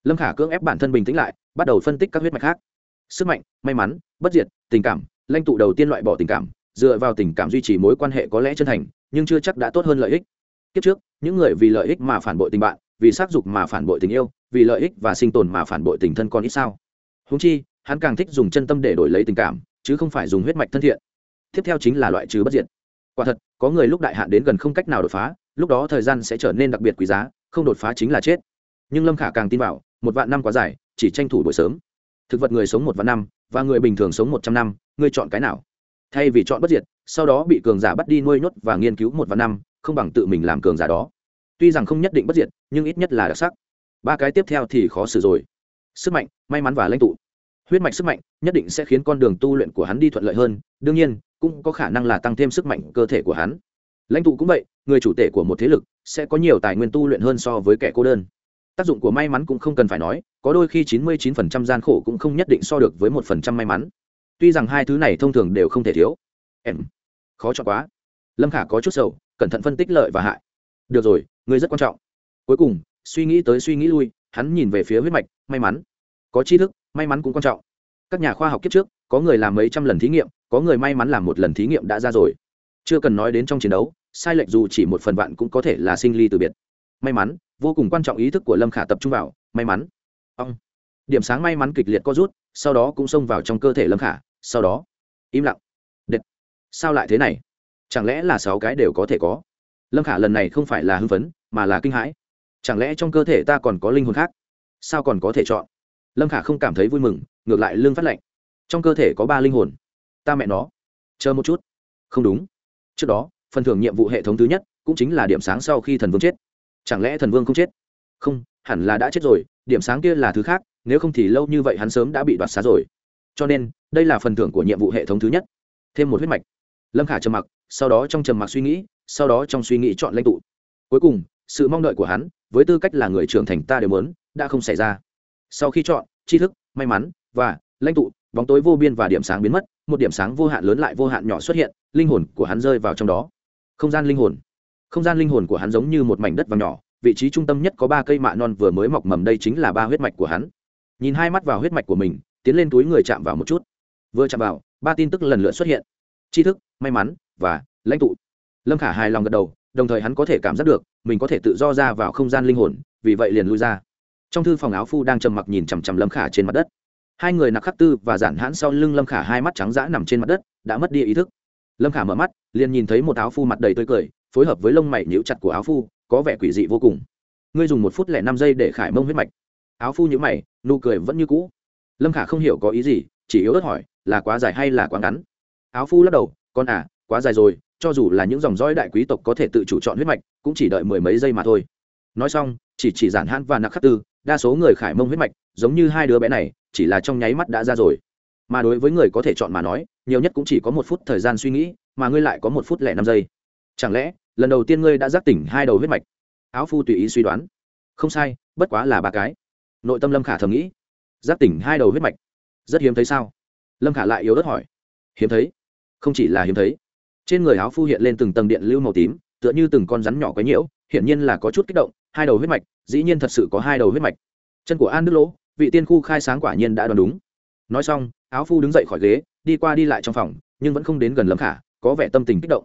Lâm khả cưỡng ép bản thân bình tĩnh lại, bắt đầu phân tích các huyết mạch khác. Sức mạnh, may mắn, bất diệt, tình cảm, lãnh tụ đầu tiên loại bỏ tình cảm, dựa vào tình cảm duy trì mối quan hệ có lẽ chân thành, nhưng chưa chắc đã tốt hơn lợi ích. Kiếp trước, những người vì lợi ích mà phản bội tình bạn, vì s á c dục mà phản bội tình yêu vì lợi ích và sinh tồn mà phản bội tình thân con ít sao? Húng chi, hắn càng thích dùng chân tâm để đổi lấy tình cảm, chứ không phải dùng huyết mạch thân thiện. Tiếp theo chính là loại trừ bất diệt. Quả thật, có người lúc đại hạn đến gần không cách nào đột phá, lúc đó thời gian sẽ trở nên đặc biệt quý giá, không đột phá chính là chết. Nhưng lâm khả càng tin vào một vạn năm quá dài, chỉ tranh thủ buổi sớm. Thực vật người sống một vạn năm, và người bình thường sống một trăm năm, ngươi chọn cái nào? Thay vì chọn bất diệt, sau đó bị cường giả bắt đi nuôi nhốt và nghiên cứu một vạn năm, không bằng tự mình làm cường giả đó. Tuy rằng không nhất định bất diệt, nhưng ít nhất là đặc sắc ba cái tiếp theo thì khó xử rồi. Sức mạnh, may mắn và lãnh tụ. Huyết mạch sức mạnh nhất định sẽ khiến con đường tu luyện của hắn đi thuận lợi hơn, đương nhiên, cũng có khả năng là tăng thêm sức mạnh cơ thể của hắn. Lãnh tụ cũng vậy, người chủ tể của một thế lực sẽ có nhiều tài nguyên tu luyện hơn so với kẻ cô đơn. Tác dụng của may mắn cũng không cần phải nói, có đôi khi chín mươi 99% gian khổ cũng không nhất định so được với một phần trăm may mắn. Tuy rằng hai thứ này thông thường đều không thể thiếu. Em. Khó cho quá. Lâm khả có chút sầu, cẩn thận phân tích lợi và hại. Được rồi, ngươi rất quan trọng. Cuối cùng suy nghĩ tới suy nghĩ lui, hắn nhìn về phía huyết mạch, may mắn. Có tri thức, may mắn cũng quan trọng. Các nhà khoa học kiếp trước, có người làm mấy trăm lần thí nghiệm, có người may mắn làm một lần thí nghiệm đã ra rồi. Chưa cần nói đến trong chiến đấu, sai lệch dù chỉ một phần vạn cũng có thể là sinh ly từ biệt. May mắn, vô cùng quan trọng ý thức của lâm khả tập trung vào, may mắn. Ông. Điểm sáng may mắn kịch liệt co rút, sau đó cũng xông vào trong cơ thể lâm khả, sau đó. Im lặng. Đệt. Sao lại thế này? Chẳng lẽ là sáu cái đều có thể có? Lâm khả lần này không phải là hưng phấn, mà là kinh hãi chẳng lẽ trong cơ thể ta còn có linh hồn khác? Sao còn có thể chọn? Lâm khả không cảm thấy vui mừng, ngược lại lương phát lệnh trong cơ thể có ba linh hồn. Ta mẹ nó. Chờ một chút. Không đúng. Trước đó, phần thưởng nhiệm vụ hệ thống thứ nhất cũng chính là điểm sáng sau khi thần vương chết. Chẳng lẽ thần vương không chết? Không, hẳn là đã chết rồi, điểm sáng kia là thứ khác, nếu không thì lâu như vậy hắn sớm đã bị đoạt xá rồi. Cho nên, đây là phần thưởng của nhiệm vụ hệ thống thứ nhất. Thêm một huyết mạch. Lâm khả trầm mặc, sau đó trong trầm mặc suy nghĩ, sau đó trong suy nghĩ chọn lãnh tụ. Cuối cùng sự mong đợi của hắn với tư cách là người trưởng thành ta đều muốn, đã không xảy ra. Sau khi chọn, tri thức, may mắn và lãnh tụ, bóng tối vô biên và điểm sáng biến mất, một điểm sáng vô hạn lớn lại vô hạn nhỏ xuất hiện, linh hồn của hắn rơi vào trong đó. Không gian linh hồn. Không gian linh hồn của hắn giống như một mảnh đất vàng nhỏ, vị trí trung tâm nhất có ba cây mạ non vừa mới mọc mầm đây chính là ba huyết mạch của hắn. Nhìn hai mắt vào huyết mạch của mình, tiến lên túi người chạm vào một chút. Vừa chạm vào, ba tin tức lần lượt xuất hiện. Tri thức, may mắn và lãnh tụ. Lâm khả hài lòng gật đầu, đồng thời hắn có thể cảm giác được mình có thể tự do ra vào không gian linh hồn, vì vậy liền lui ra. Trong thư phòng áo phu đang trầm mặc nhìn chằm chằm lâm khả trên mặt đất. Hai người nặc khắc tư và giản hãn sau lưng lâm khả hai mắt trắng dã nằm trên mặt đất, đã mất đi ý thức. Lâm khả mở mắt, liền nhìn thấy một áo phu mặt đầy tươi cười, phối hợp với lông mày nhíu chặt của áo phu, có vẻ quỷ dị vô cùng. Ngươi dùng một phút lẻ năm giây để khải mông huyết mạch. Áo phu nhíu mày, nụ cười vẫn như cũ. Lâm khả không hiểu có ý gì, chỉ yếu ớt hỏi, là quá dài hay là quá ngắn? Áo phu lắc đầu, con à quá dài rồi cho dù là những dòng dõi đại quý tộc có thể tự chủ chọn huyết mạch, cũng chỉ đợi mười mấy giây mà thôi. Nói xong, chỉ chỉ giản hãn và nặc khắc tư, đa số người khải mông huyết mạch, giống như hai đứa bé này, chỉ là trong nháy mắt đã ra rồi. Mà đối với người có thể chọn mà nói, nhiều nhất cũng chỉ có một phút thời gian suy nghĩ, mà ngươi lại có một phút lẻ năm giây. Chẳng lẽ, lần đầu tiên ngươi đã giác tỉnh hai đầu huyết mạch? Áo phu tùy ý suy đoán. Không sai, bất quá là ba cái. Nội tâm lâm khả thầm nghĩ. Giác tỉnh hai đầu huyết mạch. Rất hiếm thấy sao? Lâm khả lại yếu đất hỏi. Hiếm thấy. Không chỉ là hiếm thấy trên người áo phu hiện lên từng tầng điện lưu màu tím, tựa như từng con rắn nhỏ quấy nhiễu, hiển nhiên là có chút kích động, hai đầu huyết mạch, dĩ nhiên thật sự có hai đầu huyết mạch. Chân của an đức lỗ, vị tiên khu khai sáng quả nhiên đã đoán đúng. Nói xong, áo phu đứng dậy khỏi ghế, đi qua đi lại trong phòng, nhưng vẫn không đến gần lâm khả, có vẻ tâm tình kích động.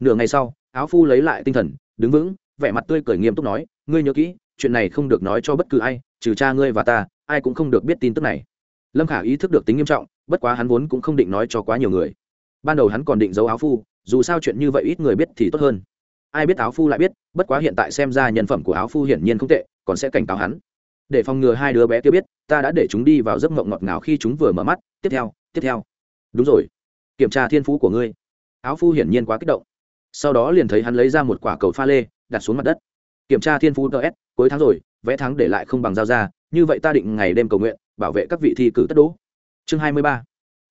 Nửa ngày sau, áo phu lấy lại tinh thần, đứng vững, vẻ mặt tươi cười nghiêm túc nói, ngươi nhớ kỹ, chuyện này không được nói cho bất cứ ai, trừ cha ngươi và ta, ai cũng không được biết tin tức này. Lâm khả ý thức được tính nghiêm trọng, bất quá hắn vốn cũng không định nói cho quá nhiều người. Ban đầu hắn còn định giấu áo phu dù sao chuyện như vậy ít người biết thì tốt hơn. Ai biết áo phu lại biết, bất quá hiện tại xem ra nhân phẩm của áo phu hiển nhiên không tệ, còn sẽ cảnh cáo hắn. Để phòng ngừa hai đứa bé kia biết, ta đã để chúng đi vào giấc mộng ngọt ngào khi chúng vừa mở mắt. Tiếp theo tiếp theo. Đúng rồi. Kiểm tra thiên phú của ngươi. Áo phu hiển nhiên quá kích động. Sau đó liền thấy hắn lấy ra một quả cầu pha lê, đặt xuống mặt đất. Kiểm tra thiên phú ts cuối tháng rồi vẽ tháng để lại không bằng giao ra, như vậy ta định ngày đêm cầu nguyện, bảo vệ các vị thi cử tất đỗ chương hai mươi ba.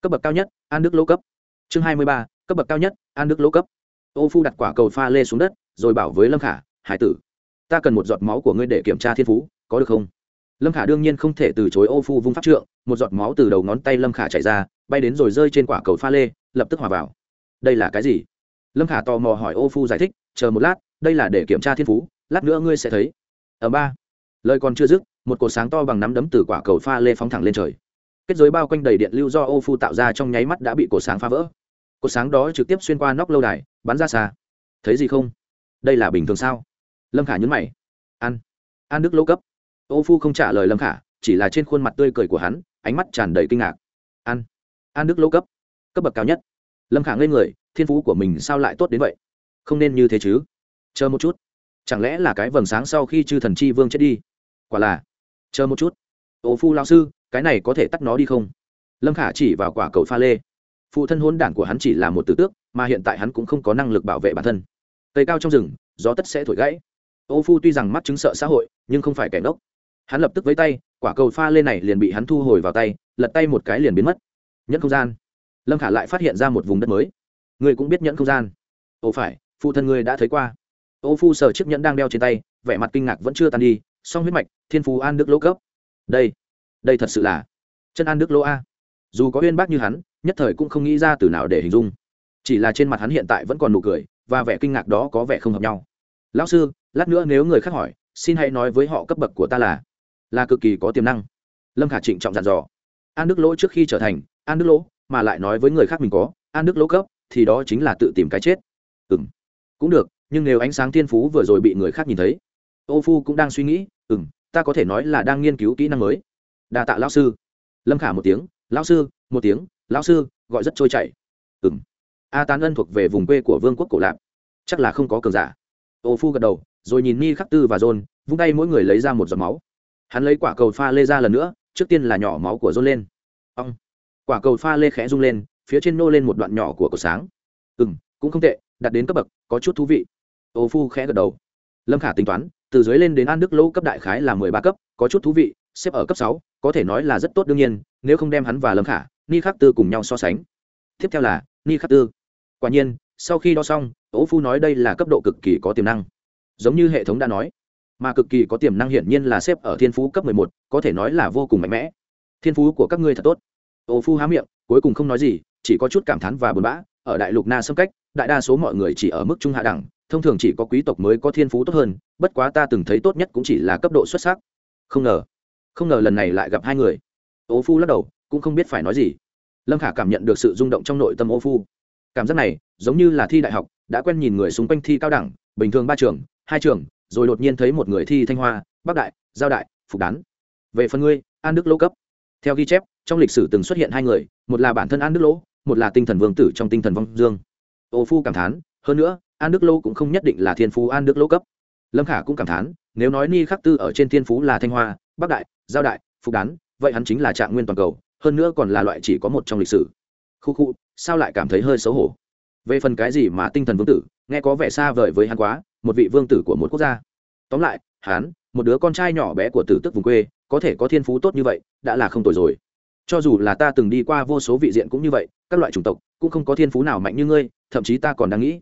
Cấp bậc cao nhất, an đức lỗ cấp. Chương hai mươi ba cấp bậc cao nhất, an đức lỗ cấp. Ô phu đặt quả cầu pha lê xuống đất, rồi bảo với lâm khả, hải tử, ta cần một giọt máu của ngươi để kiểm tra thiên phú, có được không? Lâm khả đương nhiên không thể từ chối ô phu vung pháp trượng, một giọt máu từ đầu ngón tay lâm khả chạy ra, bay đến rồi rơi trên quả cầu pha lê, lập tức hòa vào. Đây là cái gì? Lâm khả tò mò hỏi ô phu giải thích, chờ một lát, đây là để kiểm tra thiên phú, lát nữa ngươi sẽ thấy. Ở ba, lời còn chưa dứt, một cột sáng to bằng nắm đấm từ quả cầu pha lê phóng thẳng lên trời. Kết giới bao quanh đầy điện lưu do ô phu tạo ra trong nháy mắt đã bị cột sáng phá vỡ cột sáng đó trực tiếp xuyên qua nóc lâu đài, bắn ra xa. Thấy gì không? Đây là bình thường sao? Lâm khả nhấn mày. Ăn an đức lỗ cấp. Ô phu không trả lời lâm khả, chỉ là trên khuôn mặt tươi cười của hắn, ánh mắt tràn đầy kinh ngạc. Ăn an đức lỗ cấp. Cấp bậc cao nhất. Lâm khả ngây người, thiên phú của mình sao lại tốt đến vậy? Không nên như thế chứ. Chờ một chút. Chẳng lẽ là cái vầng sáng sau khi chư thần chi vương chết đi? Quả là, chờ một chút. Ô phu lao sư, cái này có thể tắt nó đi không? Lâm khả chỉ vào quả cầu pha lê phụ thân hôn đản của hắn chỉ là một tử tước, mà hiện tại hắn cũng không có năng lực bảo vệ bản thân. Cây cao trong rừng, gió tất sẽ thổi gãy. Ô phu tuy rằng mắt chứng sợ xã hội, nhưng không phải kẻ ngốc. Hắn lập tức với tay, quả cầu pha lên này liền bị hắn thu hồi vào tay, lật tay một cái liền biến mất. Nhẫn không gian. Lâm khả lại phát hiện ra một vùng đất mới. Ngươi cũng biết nhẫn không gian. Ô phải, phụ thân ngươi đã thấy qua. Ô phu sờ chiếc nhẫn đang đeo trên tay, vẻ mặt kinh ngạc vẫn chưa tan đi, song huyết mạch, thiên phú an đức lỗ cấp. Đây đây thật sự là chân an đức lỗ a. Dù có uyên bác như hắn nhất thời cũng không nghĩ ra từ nào để hình dung. Chỉ là trên mặt hắn hiện tại vẫn còn nụ cười, và vẻ kinh ngạc đó có vẻ không hợp nhau. Lão sư, lát nữa nếu người khác hỏi, xin hãy nói với họ cấp bậc của ta là là cực kỳ có tiềm năng. Lâm khả trịnh trọng dặn dò. An đức lỗ trước khi trở thành an đức lỗ, mà lại nói với người khác mình có, an đức lỗ cấp, thì đó chính là tự tìm cái chết. Ừ m cũng được, nhưng nếu ánh sáng thiên phú vừa rồi bị người khác nhìn thấy, ô phu cũng đang suy nghĩ ừ m ta có thể nói là đang nghiên cứu kỹ năng mới. Đa tạ lão sư. Lâm khả một tiếng, lão sư, một tiếng lão sư, gọi rất trôi chảy. Ừ m a tán ân thuộc về vùng quê của vương quốc cổ lạp. Chắc là không có cường giả. Ô phu gật đầu, rồi nhìn ni khắc tư và dôn, vung tay mỗi người lấy ra một giọt máu. Hắn lấy quả cầu pha lê ra lần nữa, trước tiên là nhỏ máu của dôn lên. Ông quả cầu pha lê khẽ rung lên, phía trên nô lên một đoạn nhỏ của cầu sáng. Ừ m cũng không tệ, đặt đến cấp bậc, có chút thú vị. Ô phu khẽ gật đầu. Lâm khả tính toán, từ dưới lên đến an đức lỗ cấp đại khái là mười ba cấp, có chút thú vị, xếp ở cấp sáu, có thể nói là rất tốt đương nhiên, nếu không đem hắn và lâm khả ni khắc tư cùng nhau so sánh. Tiếp theo là, ni khắc tư. Quả nhiên, sau khi đo xong ố phu nói đây là cấp độ cực kỳ có tiềm năng. Giống như hệ thống đã nói, mà cực kỳ có tiềm năng hiển nhiên là xếp ở thiên phú cấp mười một, có thể nói là vô cùng mạnh mẽ. Thiên phú của các ngươi thật tốt. Ố phu há miệng, cuối cùng không nói gì, chỉ có chút cảm thán và buồn bã. Ở đại lục na xâm cách, đại đa số mọi người chỉ ở mức trung hạ đẳng, thông thường chỉ có quý tộc mới có thiên phú tốt hơn, bất quá ta từng thấy tốt nhất cũng chỉ là cấp độ xuất sắc. Không ngờ không ngờ lần này lại gặp hai người. Ố phu lắc đầu cũng không biết phải nói gì. Lâm khả cảm nhận được sự rung động trong nội tâm ô phu. Cảm giác này, giống như là thi đại học, đã quen nhìn người xung quanh thi cao đẳng, bình thường ba trường, hai trường, rồi đột nhiên thấy một người thi thanh hoa, bắc đại, giao đại, phục đán. Về phần ngươi, an đức lỗ cấp. Theo ghi chép, trong lịch sử từng xuất hiện hai người, một là bản thân an đức lỗ, một là tinh thần vương tử trong tinh thần vong dương. Ô phu cảm thán, hơn nữa, an đức lỗ cũng không nhất định là thiên phú an đức lỗ cấp. Lâm khả cũng cảm thán, nếu nói ni khắc tư ở trên thiên phú là thanh hoa, bắc đại, giao đại, phục đán, vậy hắn chính là trạng nguyên toàn cầu hơn nữa còn là loại chỉ có một trong lịch sử. Khu khu, sao lại cảm thấy hơi xấu hổ? Về phần cái gì mà tinh thần vương tử, nghe có vẻ xa vời với hắn quá, một vị vương tử của một quốc gia. Tóm lại, hắn, một đứa con trai nhỏ bé của tử tức vùng quê, có thể có thiên phú tốt như vậy, đã là không tồi rồi. Cho dù là ta từng đi qua vô số vị diện cũng như vậy, các loại chủng tộc cũng không có thiên phú nào mạnh như ngươi, thậm chí ta còn đang nghĩ,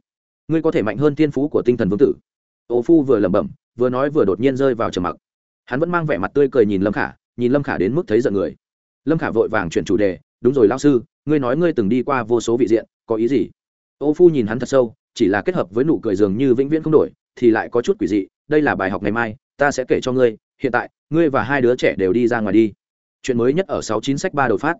ngươi có thể mạnh hơn thiên phú của tinh thần vương tử. Ô phu vừa lẩm bẩm, vừa nói vừa đột nhiên rơi vào trầm mặc. Hắn vẫn mang vẻ mặt tươi cười nhìn lâm khả, nhìn lâm khả đến mức thấy giận người lâm khả vội vàng chuyển chủ đề, đúng rồi lao sư, ngươi nói ngươi từng đi qua vô số vị diện, có ý gì? Ô phu nhìn hắn thật sâu, chỉ là kết hợp với nụ cười dường như vĩnh viễn không đổi, thì lại có chút quỷ dị, đây là bài học ngày mai, ta sẽ kể cho ngươi, hiện tại, ngươi và hai đứa trẻ đều đi ra ngoài đi. Chuyện mới nhất ở sáu chín sách ba đầu phát.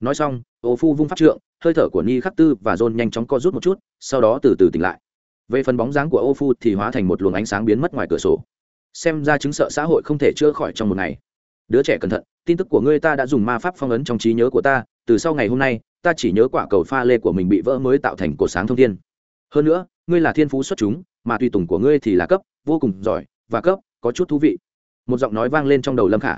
Nói xong, ô phu vung phát trượng, hơi thở của ni khắc tư và dôn nhanh chóng co rút một chút, sau đó từ từ tỉnh lại. Về phần bóng dáng của ô phu thì hóa thành một luồng ánh sáng biến mất ngoài cửa sổ. Xem ra chứng sợ xã hội không thể chữa khỏi trong một ngày đứa trẻ cẩn thận, tin tức của ngươi ta đã dùng ma pháp phong ấn trong trí nhớ của ta, từ sau ngày hôm nay, ta chỉ nhớ quả cầu pha lê của mình bị vỡ mới tạo thành cổ sáng thông thiên. Hơn nữa, ngươi là thiên phú xuất chúng, mà tùy tùng của ngươi thì là cấp, vô cùng giỏi, và cấp, có chút thú vị. Một giọng nói vang lên trong đầu lâm khả.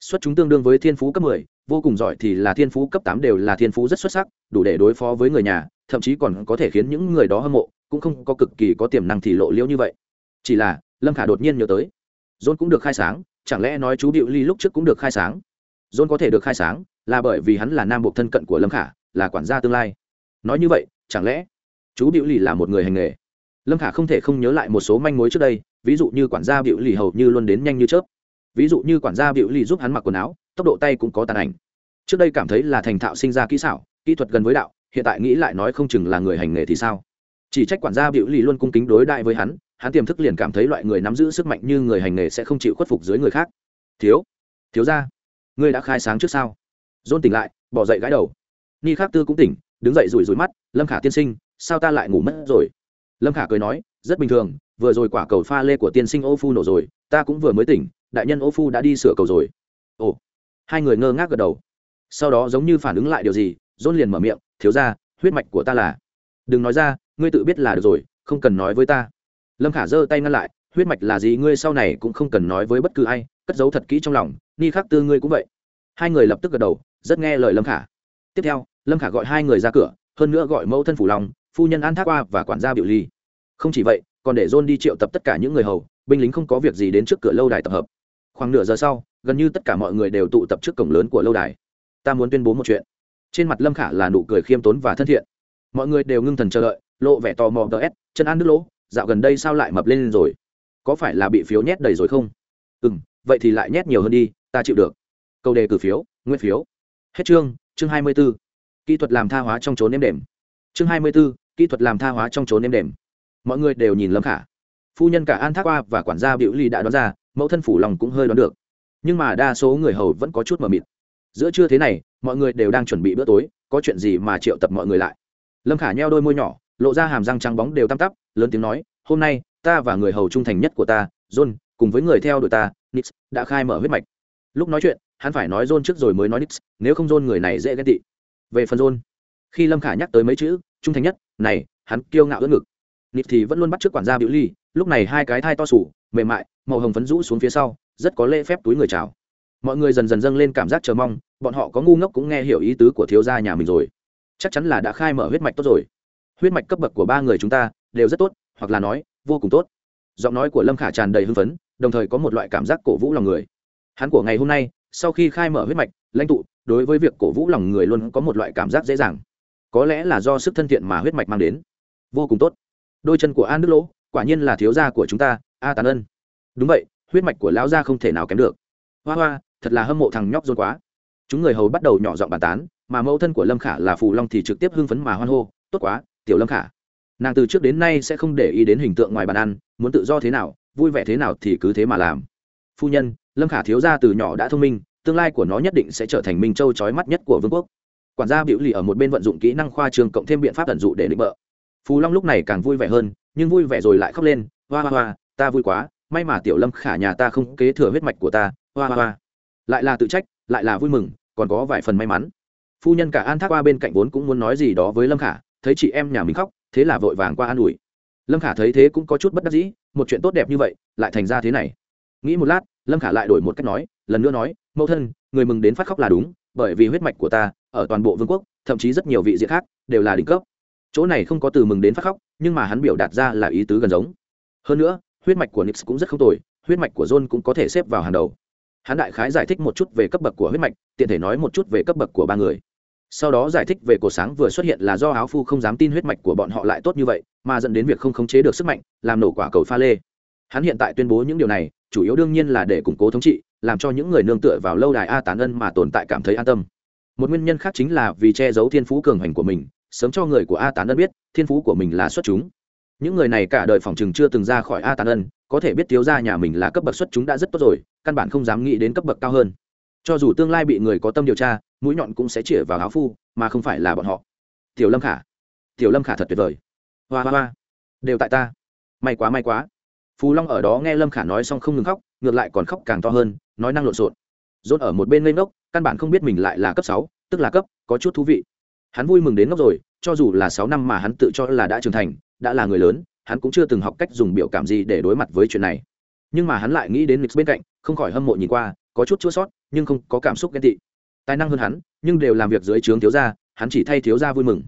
Xuất chúng tương đương với thiên phú cấp mười, vô cùng giỏi thì là thiên phú cấp tám đều là thiên phú rất xuất sắc, đủ để đối phó với người nhà, thậm chí còn có thể khiến những người đó hâm mộ, cũng không có cực kỳ có tiềm năng thì lộ liễu như vậy. Chỉ là, lâm khả đột nhiên nhớ tới. John cũng được khai sáng chẳng lẽ nói chú điệu ly lúc trước cũng được khai sáng? John có thể được khai sáng là bởi vì hắn là nam buộc thân cận của lâm khả, là quản gia tương lai. Nói như vậy, chẳng lẽ chú điệu ly là một người hành nghề? Lâm khả không thể không nhớ lại một số manh mối trước đây, ví dụ như quản gia biểu lì hầu như luôn đến nhanh như chớp. Ví dụ như quản gia biểu lì giúp hắn mặc quần áo, tốc độ tay cũng có tàn ảnh. Trước đây cảm thấy là thành thạo sinh ra kỹ xảo, kỹ thuật gần với đạo, hiện tại nghĩ lại nói không chừng là người hành nghề thì sao? Chỉ trách quản gia biểu lì luôn cung kính đối đại với hắn hắn tiềm thức liền cảm thấy loại người nắm giữ sức mạnh như người hành nghề sẽ không chịu khuất phục dưới người khác. Thiếu thiếu ra, ngươi đã khai sáng trước sao? Dôn tỉnh lại, bỏ dậy gãi đầu. Ni khắc tư cũng tỉnh, đứng dậy rủi rủi mắt, lâm khả tiên sinh, sao ta lại ngủ mất rồi? Lâm khả cười nói, rất bình thường, vừa rồi quả cầu pha lê của tiên sinh ô phu nổ rồi, ta cũng vừa mới tỉnh, đại nhân ô phu đã đi sửa cầu rồi. Ồ, hai người ngơ ngác gật đầu. Sau đó giống như phản ứng lại điều gì dôn liền mở miệng, thiếu ra, huyết mạch của ta là. Đừng nói ra, ngươi tự biết là được rồi, không cần nói với ta lâm khả giơ tay ngăn lại, huyết mạch là gì ngươi sau này cũng không cần nói với bất cứ ai, cất giấu thật kỹ trong lòng, ni khắc tư ngươi cũng vậy. Hai người lập tức gật đầu, rất nghe lời lâm khả. Tiếp theo, lâm khả gọi hai người ra cửa, hơn nữa gọi mẫu thân phủ lòng, phu nhân an thác qua và quản gia biểu ly. Không chỉ vậy, còn để john đi triệu tập tất cả những người hầu, binh lính không có việc gì đến trước cửa lâu đài tập hợp. Khoảng nửa giờ sau, gần như tất cả mọi người đều tụ tập trước cổng lớn của lâu đài. Ta muốn tuyên bố một chuyện. Trên mặt lâm khả là nụ cười khiêm tốn và thân thiện. Mọi người đều ngưng thần chờ đợi, lộ vẻ tò mò ts chân ăn nước lỗ dạo gần đây sao lại mập lên rồi? Có phải là bị phiếu nhét đầy rồi không? Ừ m vậy thì lại nhét nhiều hơn đi, ta chịu được. Câu đề cử phiếu, nguyên phiếu. Hết chương chương hai mươi b ố kỹ thuật làm tha hóa trong trốn nêm đềm. Chương hai mươi b ố kỹ thuật làm tha hóa trong trốn nêm đềm. Mọi người đều nhìn lâm khả. Phu nhân cả an thác qua và quản gia biểu ly đã đoán ra, mẫu thân phủ lòng cũng hơi đoán được. Nhưng mà đa số người hầu vẫn có chút mờ mịt. Giữa trưa thế này, mọi người đều đang chuẩn bị bữa tối, có chuyện gì mà triệu tập mọi người lại. Lâm khả nheo đôi môi nhỏ lộ ra hàm răng trắng bóng đều tăm tắp, lớn tiếng nói, hôm nay, ta và người hầu trung thành nhất của ta, john, cùng với người theo đuổi ta, nix, đã khai mở huyết mạch. Lúc nói chuyện, hắn phải nói john trước rồi mới nói nix, nếu không john người này dễ ghen tị. Về phần john, khi lâm khả nhắc tới mấy chữ, trung thành nhất này, hắn kiêu ngạo ưỡn ngực. Nix thì vẫn luôn bắt trước quản gia biểu ly, lúc này hai cái thai to sủ, mềm mại, màu hồng phấn rũ xuống phía sau, rất có lễ phép túi người chào. Mọi người dần dần dâng lên cảm giác chờ mong, bọn họ có ngu ngốc cũng nghe hiểu ý tứ của thiếu gia nhà mình rồi. Chắc chắn là đã khai mở huyết mạch tốt rồi huyết mạch cấp bậc của ba người chúng ta đều rất tốt, hoặc là nói, vô cùng tốt. Giọng nói của lâm khả tràn đầy hưng phấn, đồng thời có một loại cảm giác cổ vũ lòng người. Hắn của ngày hôm nay, sau khi khai mở huyết mạch, lãnh tụ, đối với việc cổ vũ lòng người luôn có một loại cảm giác dễ dàng. Có lẽ là do sức thân thiện mà huyết mạch mang đến. Vô cùng tốt. Đôi chân của an đức lỗ, quả nhiên là thiếu gia của chúng ta, a tàn ân. Đúng vậy, huyết mạch của lão gia không thể nào kém được. Hoa hoa, thật là hâm mộ thằng nhóc dôn quá. Chúng người hầu bắt đầu nhỏ giọng bàn tán, mà mẫu thân của lâm khả là phù long thì trực tiếp hưng phấn mà hoan hô, tốt quá tiểu lâm khả. Nàng từ trước đến nay sẽ không để ý đến hình tượng ngoài bàn ăn, muốn tự do thế nào, vui vẻ thế nào thì cứ thế mà làm. Phu nhân, lâm khả thiếu ra từ nhỏ đã thông minh, tương lai của nó nhất định sẽ trở thành minh châu trói mắt nhất của vương quốc. Quản gia biểu lì ở một bên vận dụng kỹ năng khoa trường cộng thêm biện pháp tận dụ để định bợ. Phù long lúc này càng vui vẻ hơn, nhưng vui vẻ rồi lại khóc lên, hoa hoa hoa, ta vui quá, may mà tiểu lâm khả nhà ta không kế thừa huyết mạch của ta, hoa hoa hoa. Lại là tự trách, lại là vui mừng, còn có vài phần may mắn. Phu nhân cả an thác qua bên cạnh vốn cũng muốn nói gì đó với lâm khả thấy chị em nhà mình khóc, thế là vội vàng qua an ủi. Lâm khả thấy thế cũng có chút bất đắc dĩ, một chuyện tốt đẹp như vậy, lại thành ra thế này. Nghĩ một lát, lâm khả lại đổi một cách nói, lần nữa nói, mẫu thân, người mừng đến phát khóc là đúng, bởi vì huyết mạch của ta, ở toàn bộ vương quốc, thậm chí rất nhiều vị diện khác, đều là đỉnh cấp. Chỗ này không có từ mừng đến phát khóc, nhưng mà hắn biểu đạt ra là ý tứ gần giống. Hơn nữa, huyết mạch của nix cũng rất không tồi, huyết mạch của john cũng có thể xếp vào hàng đầu. Hắn đại khái giải thích một chút về cấp bậc của huyết mạch, tiện thể nói một chút về cấp bậc của ba người sau đó giải thích về cổ sáng vừa xuất hiện là do áo phu không dám tin huyết mạch của bọn họ lại tốt như vậy, mà dẫn đến việc không khống chế được sức mạnh, làm nổ quả cầu pha lê. Hắn hiện tại tuyên bố những điều này, chủ yếu đương nhiên là để củng cố thống trị, làm cho những người nương tựa vào lâu đài a tán ân mà tồn tại cảm thấy an tâm. Một nguyên nhân khác chính là vì che giấu thiên phú cường hành của mình, sớm cho người của a tán ân biết, thiên phú của mình là xuất chúng. Những người này cả đời phòng chừng chưa từng ra khỏi a tán ân, có thể biết thiếu ra nhà mình là cấp bậc xuất chúng đã rất tốt rồi, căn bản không dám nghĩ đến cấp bậc cao hơn cho dù tương lai bị người có tâm điều tra, mũi nhọn cũng sẽ chĩa vào áo phu, mà không phải là bọn họ. Tiểu lâm khả. Tiểu lâm khả thật tuyệt vời. Hoa hoa hoa. Đều tại ta. May quá may quá. Phù long ở đó nghe lâm khả nói xong không ngừng khóc, ngược lại còn khóc càng to hơn, nói năng lộn xộn. Dốt ở một bên lên ngốc, căn bản không biết mình lại là cấp sáu, tức là cấp, có chút thú vị. Hắn vui mừng đến ngốc rồi, cho dù là sáu năm mà hắn tự cho là đã trưởng thành, đã là người lớn, hắn cũng chưa từng học cách dùng biểu cảm gì để đối mặt với chuyện này. Nhưng mà hắn lại nghĩ đến nix bên cạnh, không khỏi hâm mộ nhìn qua có chút chua sót, nhưng không có cảm xúc ghen tị. Tài năng hơn hắn, nhưng đều làm việc dưới trướng thiếu gia, hắn chỉ thay thiếu gia vui mừng.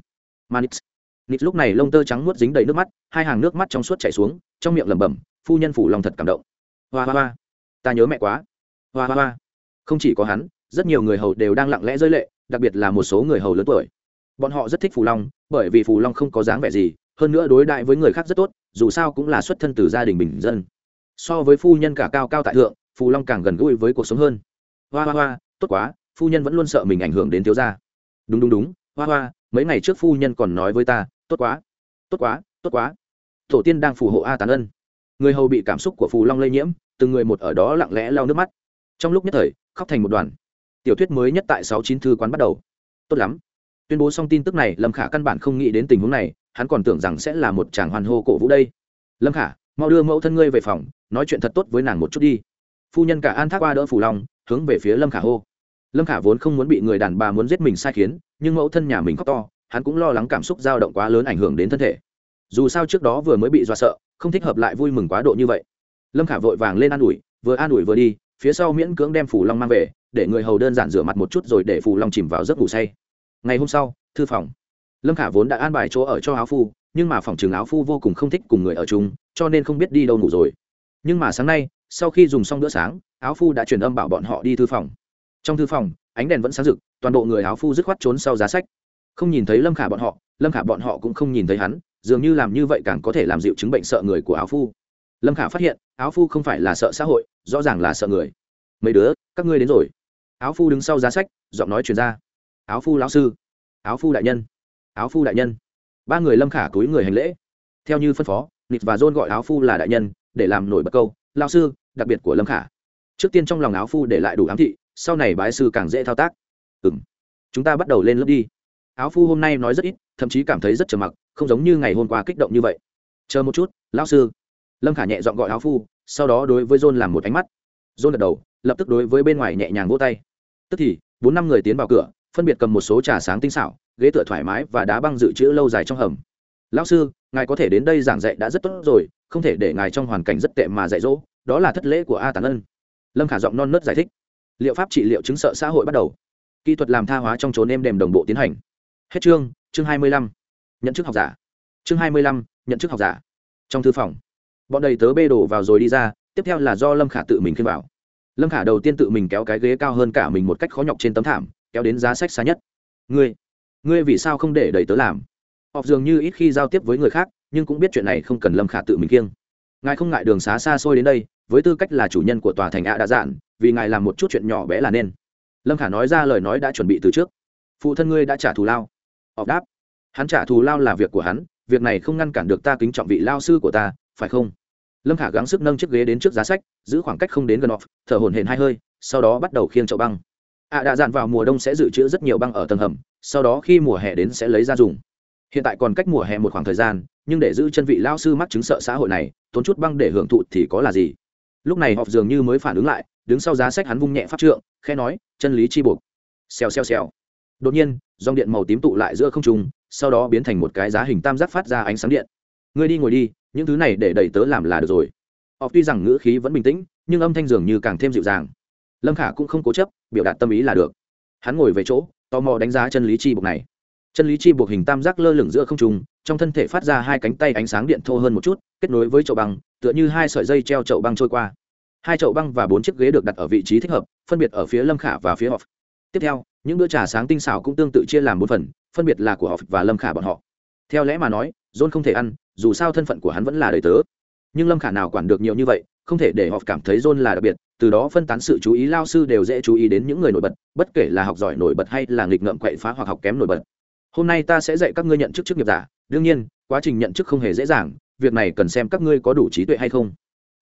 Mà nix nix lúc này lông tơ trắng nuốt dính đầy nước mắt, hai hàng nước mắt trong suốt chảy xuống, trong miệng lẩm bẩm, phu nhân phủ lòng thật cảm động. Hoa hoa hoa. Ta nhớ mẹ quá. Hoa hoa hoa. Không chỉ có hắn, rất nhiều người hầu đều đang lặng lẽ rơi lệ, đặc biệt là một số người hầu lớn tuổi. Bọn họ rất thích phù long, bởi vì phù long không có dáng vẻ gì, hơn nữa đối đại với người khác rất tốt, dù sao cũng là xuất thân từ gia đình bình dân. So với phu nhân cả cao cao tại thượng phù long càng gần gũi với cuộc sống hơn. Hoa hoa hoa, tốt quá, phu nhân vẫn luôn sợ mình ảnh hưởng đến thiếu gia. Đúng đúng đúng, hoa hoa, mấy ngày trước phu nhân còn nói với ta, tốt quá tốt quá tốt quá. Tổ tiên đang phù hộ a tán ân. Người hầu bị cảm xúc của phù long lây nhiễm, từng người một ở đó lặng lẽ lau nước mắt. Trong lúc nhất thời, khóc thành một đoàn. Tiểu thuyết mới nhất tại sáu chín thư quán bắt đầu. Tốt lắm. Tuyên bố xong tin tức này, lâm khả căn bản không nghĩ đến tình huống này, hắn còn tưởng rằng sẽ là một chàng hoàn hô cổ vũ đây. Lâm khả, mau đưa mẫu thân ngươi về phòng, nói chuyện thật tốt với nàng một chút đi phu nhân cả an thác qua đỡ phù long, hướng về phía lâm khả hô. Lâm khả vốn không muốn bị người đàn bà muốn giết mình sai khiến, nhưng mẫu thân nhà mình khóc to, hắn cũng lo lắng cảm xúc dao động quá lớn ảnh hưởng đến thân thể. Dù sao trước đó vừa mới bị dọa sợ, không thích hợp lại vui mừng quá độ như vậy. Lâm khả vội vàng lên an ủi, vừa an ủi vừa đi, phía sau miễn cưỡng đem phù long mang về, để người hầu đơn giản rửa mặt một chút rồi để phù long chìm vào giấc ngủ say. Ngày hôm sau, thư phòng. Lâm khả vốn đã an bài chỗ ở cho áo phu, nhưng mà phòng trường áo phu vô cùng không thích cùng người ở chung, cho nên không biết đi đâu ngủ rồi. Nhưng mà sáng nay sau khi dùng xong bữa sáng, áo phu đã truyền âm bảo bọn họ đi thư phòng. Trong thư phòng, ánh đèn vẫn sáng rực, toàn bộ người áo phu dứt khoát trốn sau giá sách. Không nhìn thấy lâm khả bọn họ, lâm khả bọn họ cũng không nhìn thấy hắn, dường như làm như vậy càng có thể làm dịu chứng bệnh sợ người của áo phu. Lâm khả phát hiện, áo phu không phải là sợ xã hội, rõ ràng là sợ người. Mấy đứa, các ngươi đến rồi. Áo phu đứng sau giá sách, giọng nói truyền ra. Áo phu lão sư, áo phu đại nhân, áo phu đại nhân. Ba người lâm khả túi người hành lễ. Theo như phân phó, nịt và dôn gọi áo phu là đại nhân, để làm nổi bật câu lao sư, đặc biệt của lâm khả. Trước tiên trong lòng áo phu để lại đủ ám thị, sau này bái sư càng dễ thao tác. Ừ m chúng ta bắt đầu lên lớp đi. Áo phu hôm nay nói rất ít, thậm chí cảm thấy rất trầm mặc, không giống như ngày hôm qua kích động như vậy. Chờ một chút lão sư. Lâm khả nhẹ dọn gọi áo phu, sau đó đối với john làm một ánh mắt. John gật đầu, lập tức đối với bên ngoài nhẹ nhàng vỗ tay. Tức thì, bốn năm người tiến vào cửa, phân biệt cầm một số trà sáng tinh xảo, ghế tựa thoải mái và đá băng dự trữ lâu dài trong hầm. Lão sư, ngài có thể đến đây giảng dạy đã rất tốt rồi không thể để ngài trong hoàn cảnh rất tệ mà dạy dỗ, đó là thất lễ của a Tán ân. Lâm khả giọng non nớt giải thích. Liệu pháp trị liệu chứng sợ xã hội bắt đầu. Kỹ thuật làm tha hóa trong trốn êm đềm đồng bộ tiến hành. Hết chương chương hai mươi lăm. Nhận chức học giả. Chương hai mươi lăm, nhận chức học giả. Trong thư phòng, bọn đầy tớ bê đổ vào rồi đi ra, tiếp theo là do lâm khả tự mình khiên vào. Lâm khả đầu tiên tự mình kéo cái ghế cao hơn cả mình một cách khó nhọc trên tấm thảm, kéo đến giá sách xa nhất. Ngươi ngươi vì sao không để đầy tớ làm? Họp dường như ít khi giao tiếp với người khác nhưng cũng biết chuyện này không cần lâm khả tự mình kiêng. Ngài không ngại đường xá xa xôi đến đây, với tư cách là chủ nhân của tòa thành ạ đã dạn, vì ngài làm một chút chuyện nhỏ bé là nên. Lâm khả nói ra lời nói đã chuẩn bị từ trước. Phụ thân ngươi đã trả thù lao. Họp đáp. Hắn trả thù lao là việc của hắn, việc này không ngăn cản được ta kính trọng vị lao sư của ta, phải không? Lâm khả gắng sức nâng chiếc ghế đến trước giá sách, giữ khoảng cách không đến gần off thở hổn hển hai hơi, sau đó bắt đầu khiêng chậu băng. Ạ đã dạn vào mùa đông sẽ dự trữ rất nhiều băng ở tầng hầm, sau đó khi mùa hè đến sẽ lấy ra dùng hiện tại còn cách mùa hè một khoảng thời gian, nhưng để giữ chân vị lao sư mắc chứng sợ xã hội này, tốn chút băng để hưởng thụ thì có là gì? Lúc này họ dường như mới phản ứng lại, đứng sau giá sách hắn vung nhẹ pháp trượng khe nói, chân lý chi buộc. Xèo xèo xèo. Đột nhiên, dòng điện màu tím tụ lại giữa không trung, sau đó biến thành một cái giá hình tam giác phát ra ánh sáng điện. Ngươi đi ngồi đi, những thứ này để đẩy tớ làm là được rồi. Họ tuy rằng ngữ khí vẫn bình tĩnh, nhưng âm thanh dường như càng thêm dịu dàng. Lâm khả cũng không cố chấp, biểu đạt tâm ý là được. Hắn ngồi về chỗ, tò mò đánh giá chân lý chi buộc này chân lý chi buộc hình tam giác lơ lửng giữa không trung, trong thân thể phát ra hai cánh tay ánh sáng điện thô hơn một chút, kết nối với chậu băng, tựa như hai sợi dây treo chậu băng trôi qua. Hai chậu băng và bốn chiếc ghế được đặt ở vị trí thích hợp, phân biệt ở phía lâm khả và phía họ tiếp theo, những bữa trà sáng tinh xảo cũng tương tự chia làm bốn phần, phân biệt là của họ và lâm khả bọn họ. Theo lẽ mà nói, john không thể ăn, dù sao thân phận của hắn vẫn là đời tớ. Nhưng lâm khả nào quản được nhiều như vậy, không thể để họ cảm thấy john là đặc biệt, từ đó phân tán sự chú ý, lao sư đều dễ chú ý đến những người nổi bật, bất kể là học giỏi nổi bật hay là nghịch ngợm quậy phá hoặc học kém nổi bật hôm nay ta sẽ dạy các ngươi nhận chức chức nghiệp giả. Đương nhiên, quá trình nhận chức không hề dễ dàng, việc này cần xem các ngươi có đủ trí tuệ hay không.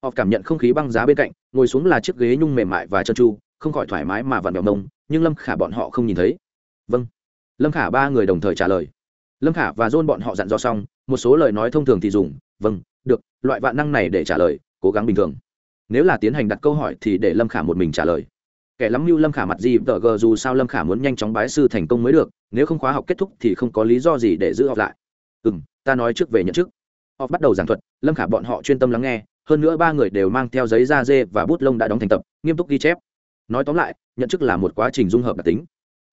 Họ cảm nhận không khí băng giá bên cạnh, ngồi xuống là chiếc ghế nhung mềm mại và trơn tru, không khỏi thoải mái mà vặn vẹo mông, nhưng lâm khả bọn họ không nhìn thấy. Vâng. Lâm khả ba người đồng thời trả lời. Lâm khả và dôn bọn họ dặn dò xong, một số lời nói thông thường thì dùng vâng được, loại vạn năng này để trả lời, cố gắng bình thường. Nếu là tiến hành đặt câu hỏi thì để lâm khả một mình trả lời kẻ lắm mưu lâm khả mặt gì, tờ gờ dù sao lâm khả muốn nhanh chóng bái sư thành công mới được, nếu không khóa học kết thúc thì không có lý do gì để giữ học lại. Ừ m ta nói trước về nhận chức. Họ bắt đầu giảng thuật, lâm khả bọn họ chuyên tâm lắng nghe, hơn nữa ba người đều mang theo giấy da dê và bút lông đã đóng thành tập, nghiêm túc ghi chép. Nói tóm lại, nhận chức là một quá trình dung hợp đặc tính.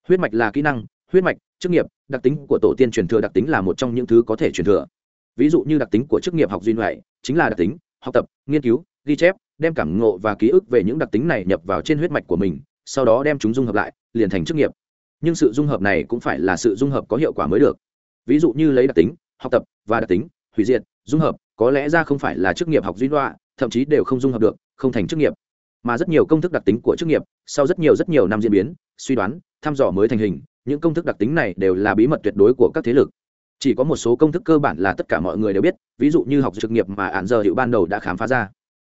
Huyết mạch là kỹ năng, huyết mạch, chức nghiệp, đặc tính của tổ tiên truyền thừa đặc tính là một trong những thứ có thể truyền thừa. Ví dụ như đặc tính của chức nghiệp học duy ngoại, chính là đặc tính, học tập, nghiên cứu, ghi chép đem cảm ngộ và ký ức về những đặc tính này nhập vào trên huyết mạch của mình, sau đó đem chúng dung hợp lại, liền thành chức nghiệp. Nhưng sự dung hợp này cũng phải là sự dung hợp có hiệu quả mới được. Ví dụ như lấy đặc tính, học tập và đặc tính, hủy diệt, dung hợp, có lẽ ra không phải là chức nghiệp học duy đoạ, thậm chí đều không dung hợp được, không thành chức nghiệp. Mà rất nhiều công thức đặc tính của chức nghiệp, sau rất nhiều rất nhiều năm diễn biến, suy đoán, thăm dò mới thành hình, những công thức đặc tính này đều là bí mật tuyệt đối của các thế lực. Chỉ có một số công thức cơ bản là tất cả mọi người đều biết, ví dụ như học trực nghiệp mà ạn giờ hiệu ban đầu đã khám phá ra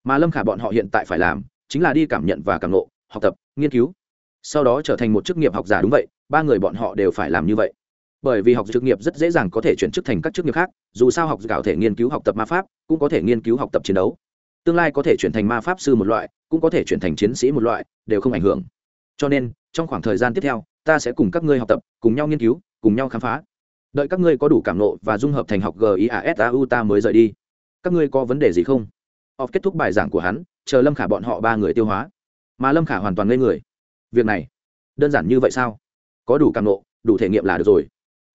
mà lâm khả bọn họ hiện tại phải làm chính là đi cảm nhận và cảm nộ học tập, nghiên cứu. Sau đó trở thành một chức nghiệp học giả đúng vậy, ba người bọn họ đều phải làm như vậy. Bởi vì học chức nghiệp rất dễ dàng có thể chuyển chức thành các chức nghiệp khác, dù sao học gạo thể nghiên cứu học tập ma pháp, cũng có thể nghiên cứu học tập chiến đấu. Tương lai có thể chuyển thành ma pháp sư một loại, cũng có thể chuyển thành chiến sĩ một loại, đều không ảnh hưởng. Cho nên, trong khoảng thời gian tiếp theo, ta sẽ cùng các ngươi học tập, cùng nhau nghiên cứu, cùng nhau khám phá. Đợi các ngươi có đủ cảm nộ và dung hợp thành học gisau ta mới rời đi. Các ngươi có vấn đề gì không? Off kết thúc bài giảng của hắn, chờ lâm khả bọn họ ba người tiêu hóa. Mà lâm khả hoàn toàn ngây người. Việc này, đơn giản như vậy sao? Có đủ càng nộ đủ thể nghiệm là được rồi.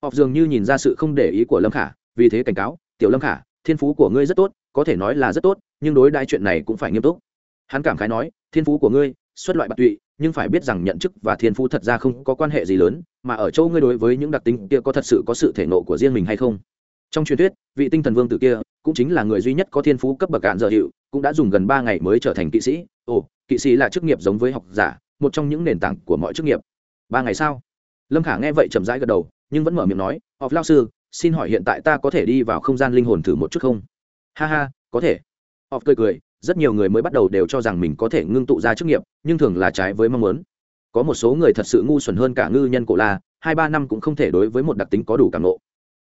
Off dường như nhìn ra sự không để ý của lâm khả, vì thế cảnh cáo, tiểu lâm khả, thiên phú của ngươi rất tốt, có thể nói là rất tốt, nhưng đối đại chuyện này cũng phải nghiêm túc. Hắn cảm khái nói, thiên phú của ngươi, xuất loại bạc tụy, nhưng phải biết rằng nhận chức và thiên phú thật ra không có quan hệ gì lớn, mà ở châu ngươi đối với những đặc tính kia có thật sự có sự thể nộ của riêng mình hay không? Trong truyền thuyết, vị tinh thần vương tử kia cũng chính là người duy nhất có thiên phú cấp bậc cạn dở hiệu, cũng đã dùng gần ba ngày mới trở thành kỵ sĩ. Ồ, kỵ sĩ là chức nghiệp giống với học giả, một trong những nền tảng của mọi chức nghiệp. Ba ngày sau, lâm khả nghe vậy chậm rãi gật đầu, nhưng vẫn mở miệng nói học lao sư, xin hỏi hiện tại ta có thể đi vào không gian linh hồn thử một chút không? Ha ha, có thể. Học cười cười, rất nhiều người mới bắt đầu đều cho rằng mình có thể ngưng tụ ra chức nghiệp, nhưng thường là trái với mong muốn. Có một số người thật sự ngu xuẩn hơn cả ngư nhân cổ la, hai ba năm cũng không thể đối với một đặc tính có đủ cảm lộ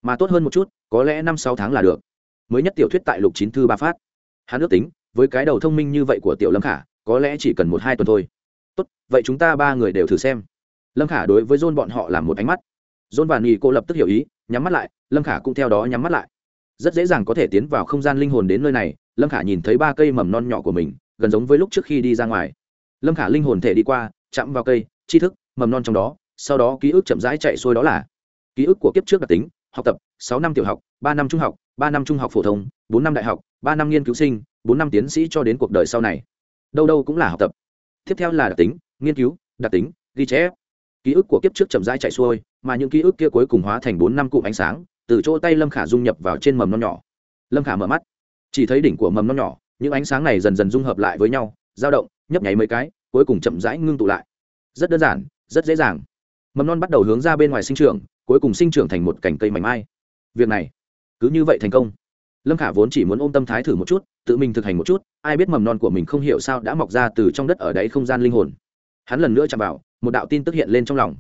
mà tốt hơn một chút, có lẽ năm sáu tháng là được mới nhất tiểu thuyết tại lục chín thư ba phát. Hắn ước tính, với cái đầu thông minh như vậy của tiểu lâm khả, có lẽ chỉ cần một hai tuần thôi. Tốt, vậy chúng ta ba người đều thử xem. Lâm khả đối với john bọn họ làm một ánh mắt. John và nỉ cô lập tức hiểu ý, nhắm mắt lại, lâm khả cũng theo đó nhắm mắt lại. Rất dễ dàng có thể tiến vào không gian linh hồn đến nơi này, lâm khả nhìn thấy ba cây mầm non nhỏ của mình, gần giống với lúc trước khi đi ra ngoài. Lâm khả linh hồn thể đi qua, chạm vào cây, tri thức, mầm non trong đó, sau đó ký ức chậm rãi chạy xuôi đó là ký ức của kiếp trước đặc tính, học tập, sáu năm tiểu học ba năm trung học, ba năm trung học phổ thông, bốn năm đại học, ba năm nghiên cứu sinh, bốn năm tiến sĩ cho đến cuộc đời sau này. Đâu đâu cũng là học tập. Tiếp theo là đặc tính, nghiên cứu, đặc tính, ghi chép. Ký ức của kiếp trước chậm rãi chạy xuôi, mà những ký ức kia cuối cùng hóa thành bốn năm cụm ánh sáng, từ chỗ tay lâm khả dung nhập vào trên mầm non nhỏ. Lâm khả mở mắt. Chỉ thấy đỉnh của mầm non nhỏ, những ánh sáng này dần dần dung hợp lại với nhau, dao động, nhấp nháy mấy cái, cuối cùng chậm rãi ngưng tụ lại. Rất đơn giản, rất dễ dàng. Mầm non bắt đầu hướng ra bên ngoài sinh trưởng, cuối cùng sinh trưởng thành một cành cây mảnh mai. Việc này cứ như vậy thành công. Lâm khả vốn chỉ muốn ôm tâm thái thử một chút, tự mình thực hành một chút, ai biết mầm non của mình không hiểu sao đã mọc ra từ trong đất ở đáy không gian linh hồn. Hắn lần nữa chạm vào, một đạo tin tức hiện lên trong lòng.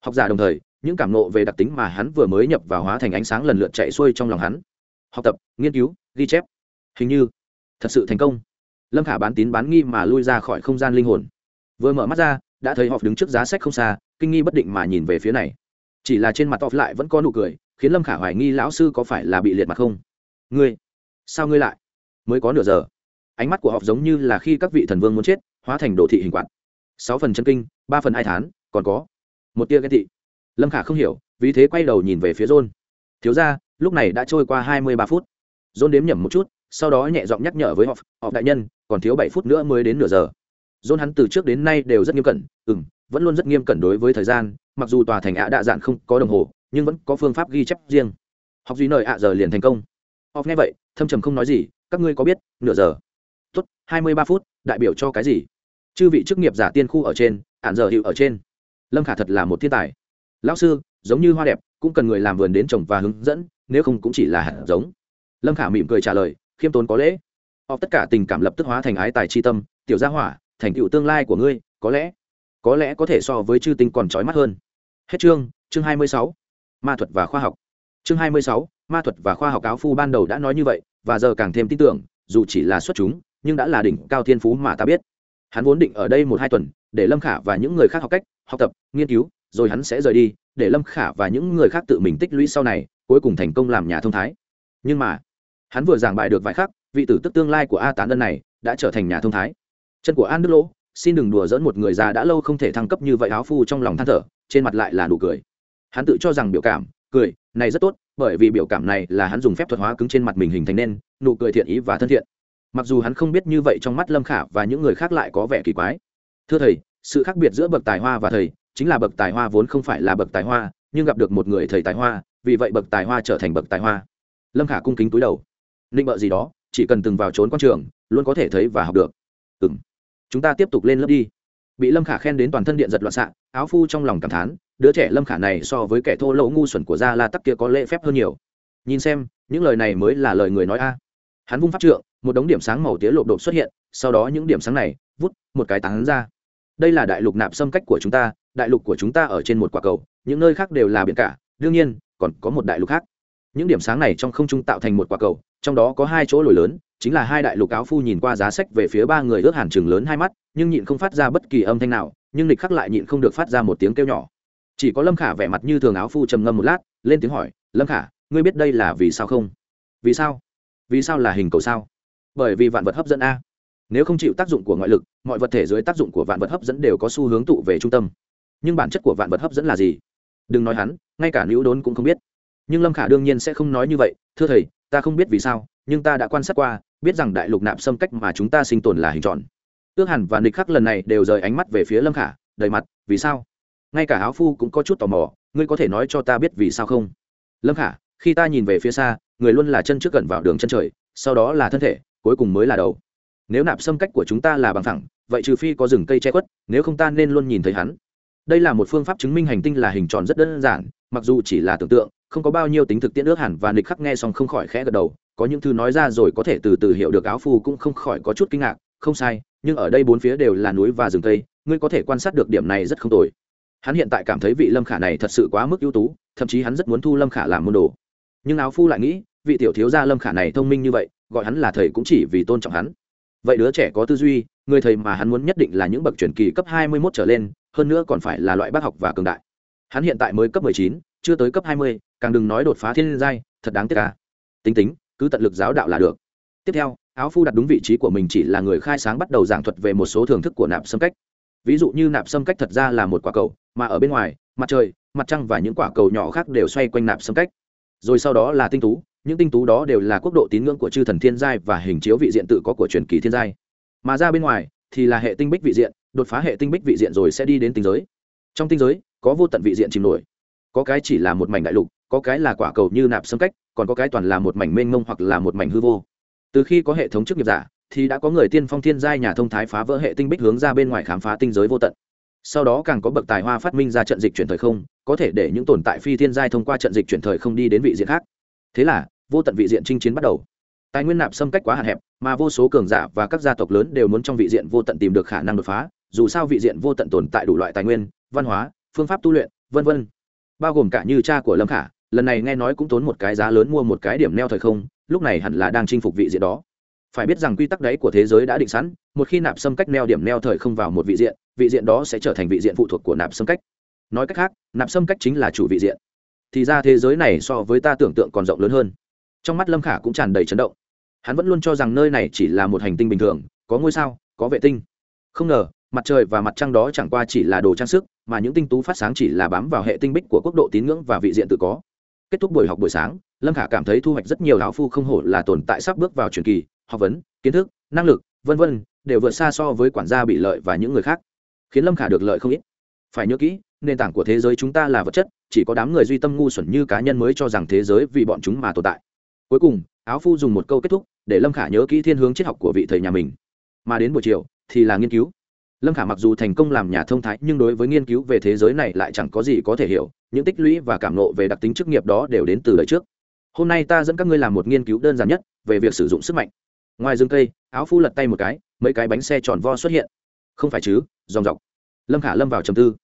Học giả đồng thời, những cảm nộ về đặc tính mà hắn vừa mới nhập vào hóa thành ánh sáng lần lượt chạy xuôi trong lòng hắn. Học tập, nghiên cứu, ghi chép. Hình như, thật sự thành công. Lâm khả bán tín bán nghi mà lui ra khỏi không gian linh hồn. Vừa mở mắt ra, đã thấy họ đứng trước giá sách không xa, kinh nghi bất định mà nhìn về phía này chỉ là trên mặt họ lại vẫn có nụ cười, khiến lâm khả hoài nghi lão sư có phải là bị liệt mặt không? Ngươi, sao ngươi lại mới có nửa giờ? Ánh mắt của họ giống như là khi các vị thần vương muốn chết, hóa thành đồ thị hình quạt. Sáu phần chân kinh, ba phần ai thán, còn có một tia ghen thị lâm khả không hiểu, vì thế quay đầu nhìn về phía john. Thiếu ra lúc này đã trôi qua hai mươi ba phút. John đếm nhẩm một chút, sau đó nhẹ giọng nhắc nhở với họ họ đại nhân, còn thiếu bảy phút nữa mới đến nửa giờ. John hắn từ trước đến nay đều rất nghiêm cẩn ừ m vẫn luôn rất nghiêm cẩn đối với thời gian, mặc dù tòa thành ạ đạ dạn không có đồng hồ, nhưng vẫn có phương pháp ghi chép riêng. Học duy nơi ạ giờ liền thành công. Họ nghe vậy, thâm trầm không nói gì, các ngươi có biết, nửa giờ. Tốt, hai mươi ba phút, đại biểu cho cái gì? Chư vị chức nghiệp giả tiên khu ở trên ạn giờ hiệu ở trên. Lâm khả thật là một thiên tài. Lão sư, giống như hoa đẹp, cũng cần người làm vườn đến trồng và hướng dẫn, nếu không cũng chỉ là hạt giống. Lâm khả mỉm cười trả lời, khiêm tốn có lễ. Họ tất cả tình cảm lập tức hóa thành ái tài chi tâm, tiểu gia hỏa, thành tựu tương lai của ngươi, có lẽ có lẽ có thể so với chư tinh còn trói mắt hơn. Hết chương chương hai mươi sáu. Ma thuật và khoa học. Chương hai mươi sáu, ma thuật và khoa học áo phu ban đầu đã nói như vậy, và giờ càng thêm tin tưởng, dù chỉ là xuất chúng, nhưng đã là đỉnh cao thiên phú mà ta biết. Hắn vốn định ở đây một hai tuần, để lâm khả và những người khác học cách, học tập, nghiên cứu, rồi hắn sẽ rời đi, để lâm khả và những người khác tự mình tích lũy sau này, cuối cùng thành công làm nhà thông thái. Nhưng mà, hắn vừa giảng bài được vài khắc, vị tử tức tương lai của a tán đơn này đã trở thành nhà thông thái. Chân của an đức lỗ xin đừng đùa dẫn một người già đã lâu không thể thăng cấp như vậy áo phu trong lòng than thở, trên mặt lại là nụ cười. Hắn tự cho rằng biểu cảm, cười, này rất tốt, bởi vì biểu cảm này là hắn dùng phép thuật hóa cứng trên mặt mình hình thành nên, nụ cười thiện ý và thân thiện. Mặc dù hắn không biết như vậy trong mắt lâm khả và những người khác lại có vẻ kỳ quái. Thưa thầy, sự khác biệt giữa bậc tài hoa và thầy chính là bậc tài hoa vốn không phải là bậc tài hoa, nhưng gặp được một người thầy tài hoa, vì vậy bậc tài hoa trở thành bậc tài hoa. Lâm khả cung kính túi đầu. Định bợ gì đó, chỉ cần từng vào trốn quan trường, luôn có thể thấy và học được. Ừ m chúng ta tiếp tục lên lớp đi. Bị lâm khả khen đến toàn thân điện giật loạn xạ, áo phu trong lòng cảm thán, đứa trẻ lâm khả này so với kẻ thô lỗ ngu xuẩn của gia la tắc kia có lễ phép hơn nhiều. Nhìn xem, những lời này mới là lời người nói a. Hắn vung pháp trượng, một đống điểm sáng màu tía lộp đột xuất hiện, sau đó những điểm sáng này, vút, một cái tán ra. Đây là đại lục nạp xâm cách của chúng ta, đại lục của chúng ta ở trên một quả cầu, những nơi khác đều là biển cả, đương nhiên, còn có một đại lục khác. Những điểm sáng này trong không trung tạo thành một quả cầu, trong đó có hai chỗ lồi lớn chính là hai đại lục áo phu nhìn qua giá sách về phía ba người ước hàn chừng lớn hai mắt, nhưng nhịn không phát ra bất kỳ âm thanh nào, nhưng địch khắc lại nhịn không được phát ra một tiếng kêu nhỏ. Chỉ có lâm khả vẻ mặt như thường áo phu trầm ngâm một lát, lên tiếng hỏi, lâm khả, ngươi biết đây là vì sao không? Vì sao? Vì sao là hình cầu sao? Bởi vì vạn vật hấp dẫn a. Nếu không chịu tác dụng của ngoại lực, mọi vật thể dưới tác dụng của vạn vật hấp dẫn đều có xu hướng tụ về trung tâm. Nhưng bản chất của vạn vật hấp dẫn là gì? Đừng nói hắn, ngay cả nữ đốn cũng không biết. Nhưng lâm khả đương nhiên sẽ không nói như vậy, thưa thầy, ta không biết vì sao, nhưng ta đã quan sát qua biết rằng đại lục nạp xâm cách mà chúng ta sinh tồn là hình tròn. Ước hẳn và nịch khắc lần này đều rời ánh mắt về phía lâm khả, đầy mặt, vì sao? Ngay cả áo phu cũng có chút tò mò, ngươi có thể nói cho ta biết vì sao không? Lâm khả, khi ta nhìn về phía xa, người luôn là chân trước gần vào đường chân trời, sau đó là thân thể, cuối cùng mới là đầu. Nếu nạp xâm cách của chúng ta là bằng thẳng vậy trừ phi có rừng cây che khuất, nếu không ta nên luôn nhìn thấy hắn. Đây là một phương pháp chứng minh hành tinh là hình tròn rất đơn giản, mặc dù chỉ là tưởng tượng, không có bao nhiêu tính thực tiễn ước hẳn và nịch khắc nghe xong không khỏi khẽ gật đầu có những thứ nói ra rồi có thể từ từ hiểu được áo phu cũng không khỏi có chút kinh ngạc, không sai, nhưng ở đây bốn phía đều là núi và rừng cây, ngươi có thể quan sát được điểm này rất không tồi. Hắn hiện tại cảm thấy vị lâm khả này thật sự quá mức ưu tú, thậm chí hắn rất muốn thu lâm khả làm môn đồ. Nhưng áo phu lại nghĩ, vị tiểu thiếu gia lâm khả này thông minh như vậy, gọi hắn là thầy cũng chỉ vì tôn trọng hắn. Vậy đứa trẻ có tư duy, người thầy mà hắn muốn nhất định là những bậc truyền kỳ cấp hai mươi 21 trở lên, hơn nữa còn phải là loại bác học và cường đại. Hắn hiện tại mới cấp mười chín, chưa tới cấp hai mươi, càng đừng nói đột phá thiên giai, thật đáng tiếc ca tính tính cứ tận lực giáo đạo là được. Tiếp theo, áo phu đặt đúng vị trí của mình chỉ là người khai sáng bắt đầu giảng thuật về một số thưởng thức của nạp xâm cách. Ví dụ như nạp xâm cách thật ra là một quả cầu, mà ở bên ngoài, mặt trời, mặt trăng và những quả cầu nhỏ khác đều xoay quanh nạp xâm cách. Rồi sau đó là tinh tú, những tinh tú đó đều là quốc độ tín ngưỡng của chư thần thiên giai và hình chiếu vị diện tự có của truyền kỳ thiên giai. Mà ra bên ngoài, thì là hệ tinh bích vị diện, đột phá hệ tinh bích vị diện rồi sẽ đi đến tinh giới. Trong tinh giới, có vô tận vị diện chìm nổi. Có cái chỉ là một mảnh đại lục, có cái là quả cầu như nạp xâm cách còn có cái toàn là một mảnh mênh mông hoặc là một mảnh hư vô. Từ khi có hệ thống chức nghiệp giả, thì đã có người tiên phong thiên giai nhà thông thái phá vỡ hệ tinh bích hướng ra bên ngoài khám phá tinh giới vô tận. Sau đó càng có bậc tài hoa phát minh ra trận dịch chuyển thời không, có thể để những tồn tại phi thiên giai thông qua trận dịch chuyển thời không đi đến vị diện khác. Thế là, vô tận vị diện chinh chiến bắt đầu. Tài nguyên nạp xâm cách quá hạn hẹp, mà vô số cường giả và các gia tộc lớn đều muốn trong vị diện vô tận tìm được khả năng đột phá, dù sao vị diện vô tận tồn tại đủ loại tài nguyên, văn hóa, phương pháp tu luyện, vân vân. Bao gồm cả như cha của lâm khả lần này nghe nói cũng tốn một cái giá lớn mua một cái điểm neo thời không, lúc này hẳn là đang chinh phục vị diện đó. Phải biết rằng quy tắc đấy của thế giới đã định sẵn, một khi nạp xâm cách neo điểm neo thời không vào một vị diện vị diện đó sẽ trở thành vị diện phụ thuộc của nạp xâm cách. Nói cách khác, nạp xâm cách chính là chủ vị diện. Thì ra thế giới này so với ta tưởng tượng còn rộng lớn hơn. Trong mắt lâm khả cũng tràn đầy chấn động. Hắn vẫn luôn cho rằng nơi này chỉ là một hành tinh bình thường, có ngôi sao, có vệ tinh. Không ngờ, mặt trời và mặt trăng đó chẳng qua chỉ là đồ trang sức, mà những tinh tú phát sáng chỉ là bám vào hệ tinh bích của quốc độ tín ngưỡng và vị diện tự có kết thúc buổi học buổi sáng, lâm khả cảm thấy thu hoạch rất nhiều áo phu không hổ là tồn tại sắp bước vào truyền kỳ, học vấn, kiến thức, năng lực, vân vân, đều vượt xa so với quản gia bị lợi và những người khác, khiến lâm khả được lợi không ít. Phải nhớ kỹ, nền tảng của thế giới chúng ta là vật chất, chỉ có đám người duy tâm ngu xuẩn như cá nhân mới cho rằng thế giới vì bọn chúng mà tồn tại. Cuối cùng, áo phu dùng một câu kết thúc, để lâm khả nhớ kỹ thiên hướng triết học của vị thầy nhà mình. Mà đến buổi chiều, thì là nghiên cứu lâm khả mặc dù thành công làm nhà thông thái, nhưng đối với nghiên cứu về thế giới này lại chẳng có gì có thể hiểu. Những tích lũy và cảm nộ về đặc tính chức nghiệp đó đều đến từ đời trước. Hôm nay ta dẫn các ngươi làm một nghiên cứu đơn giản nhất về việc sử dụng sức mạnh. Ngoài rừng cây, áo phu lật tay một cái, mấy cái bánh xe tròn vo xuất hiện. Không phải chứ, dòng dọc. Lâm khả lâm vào trầm tư.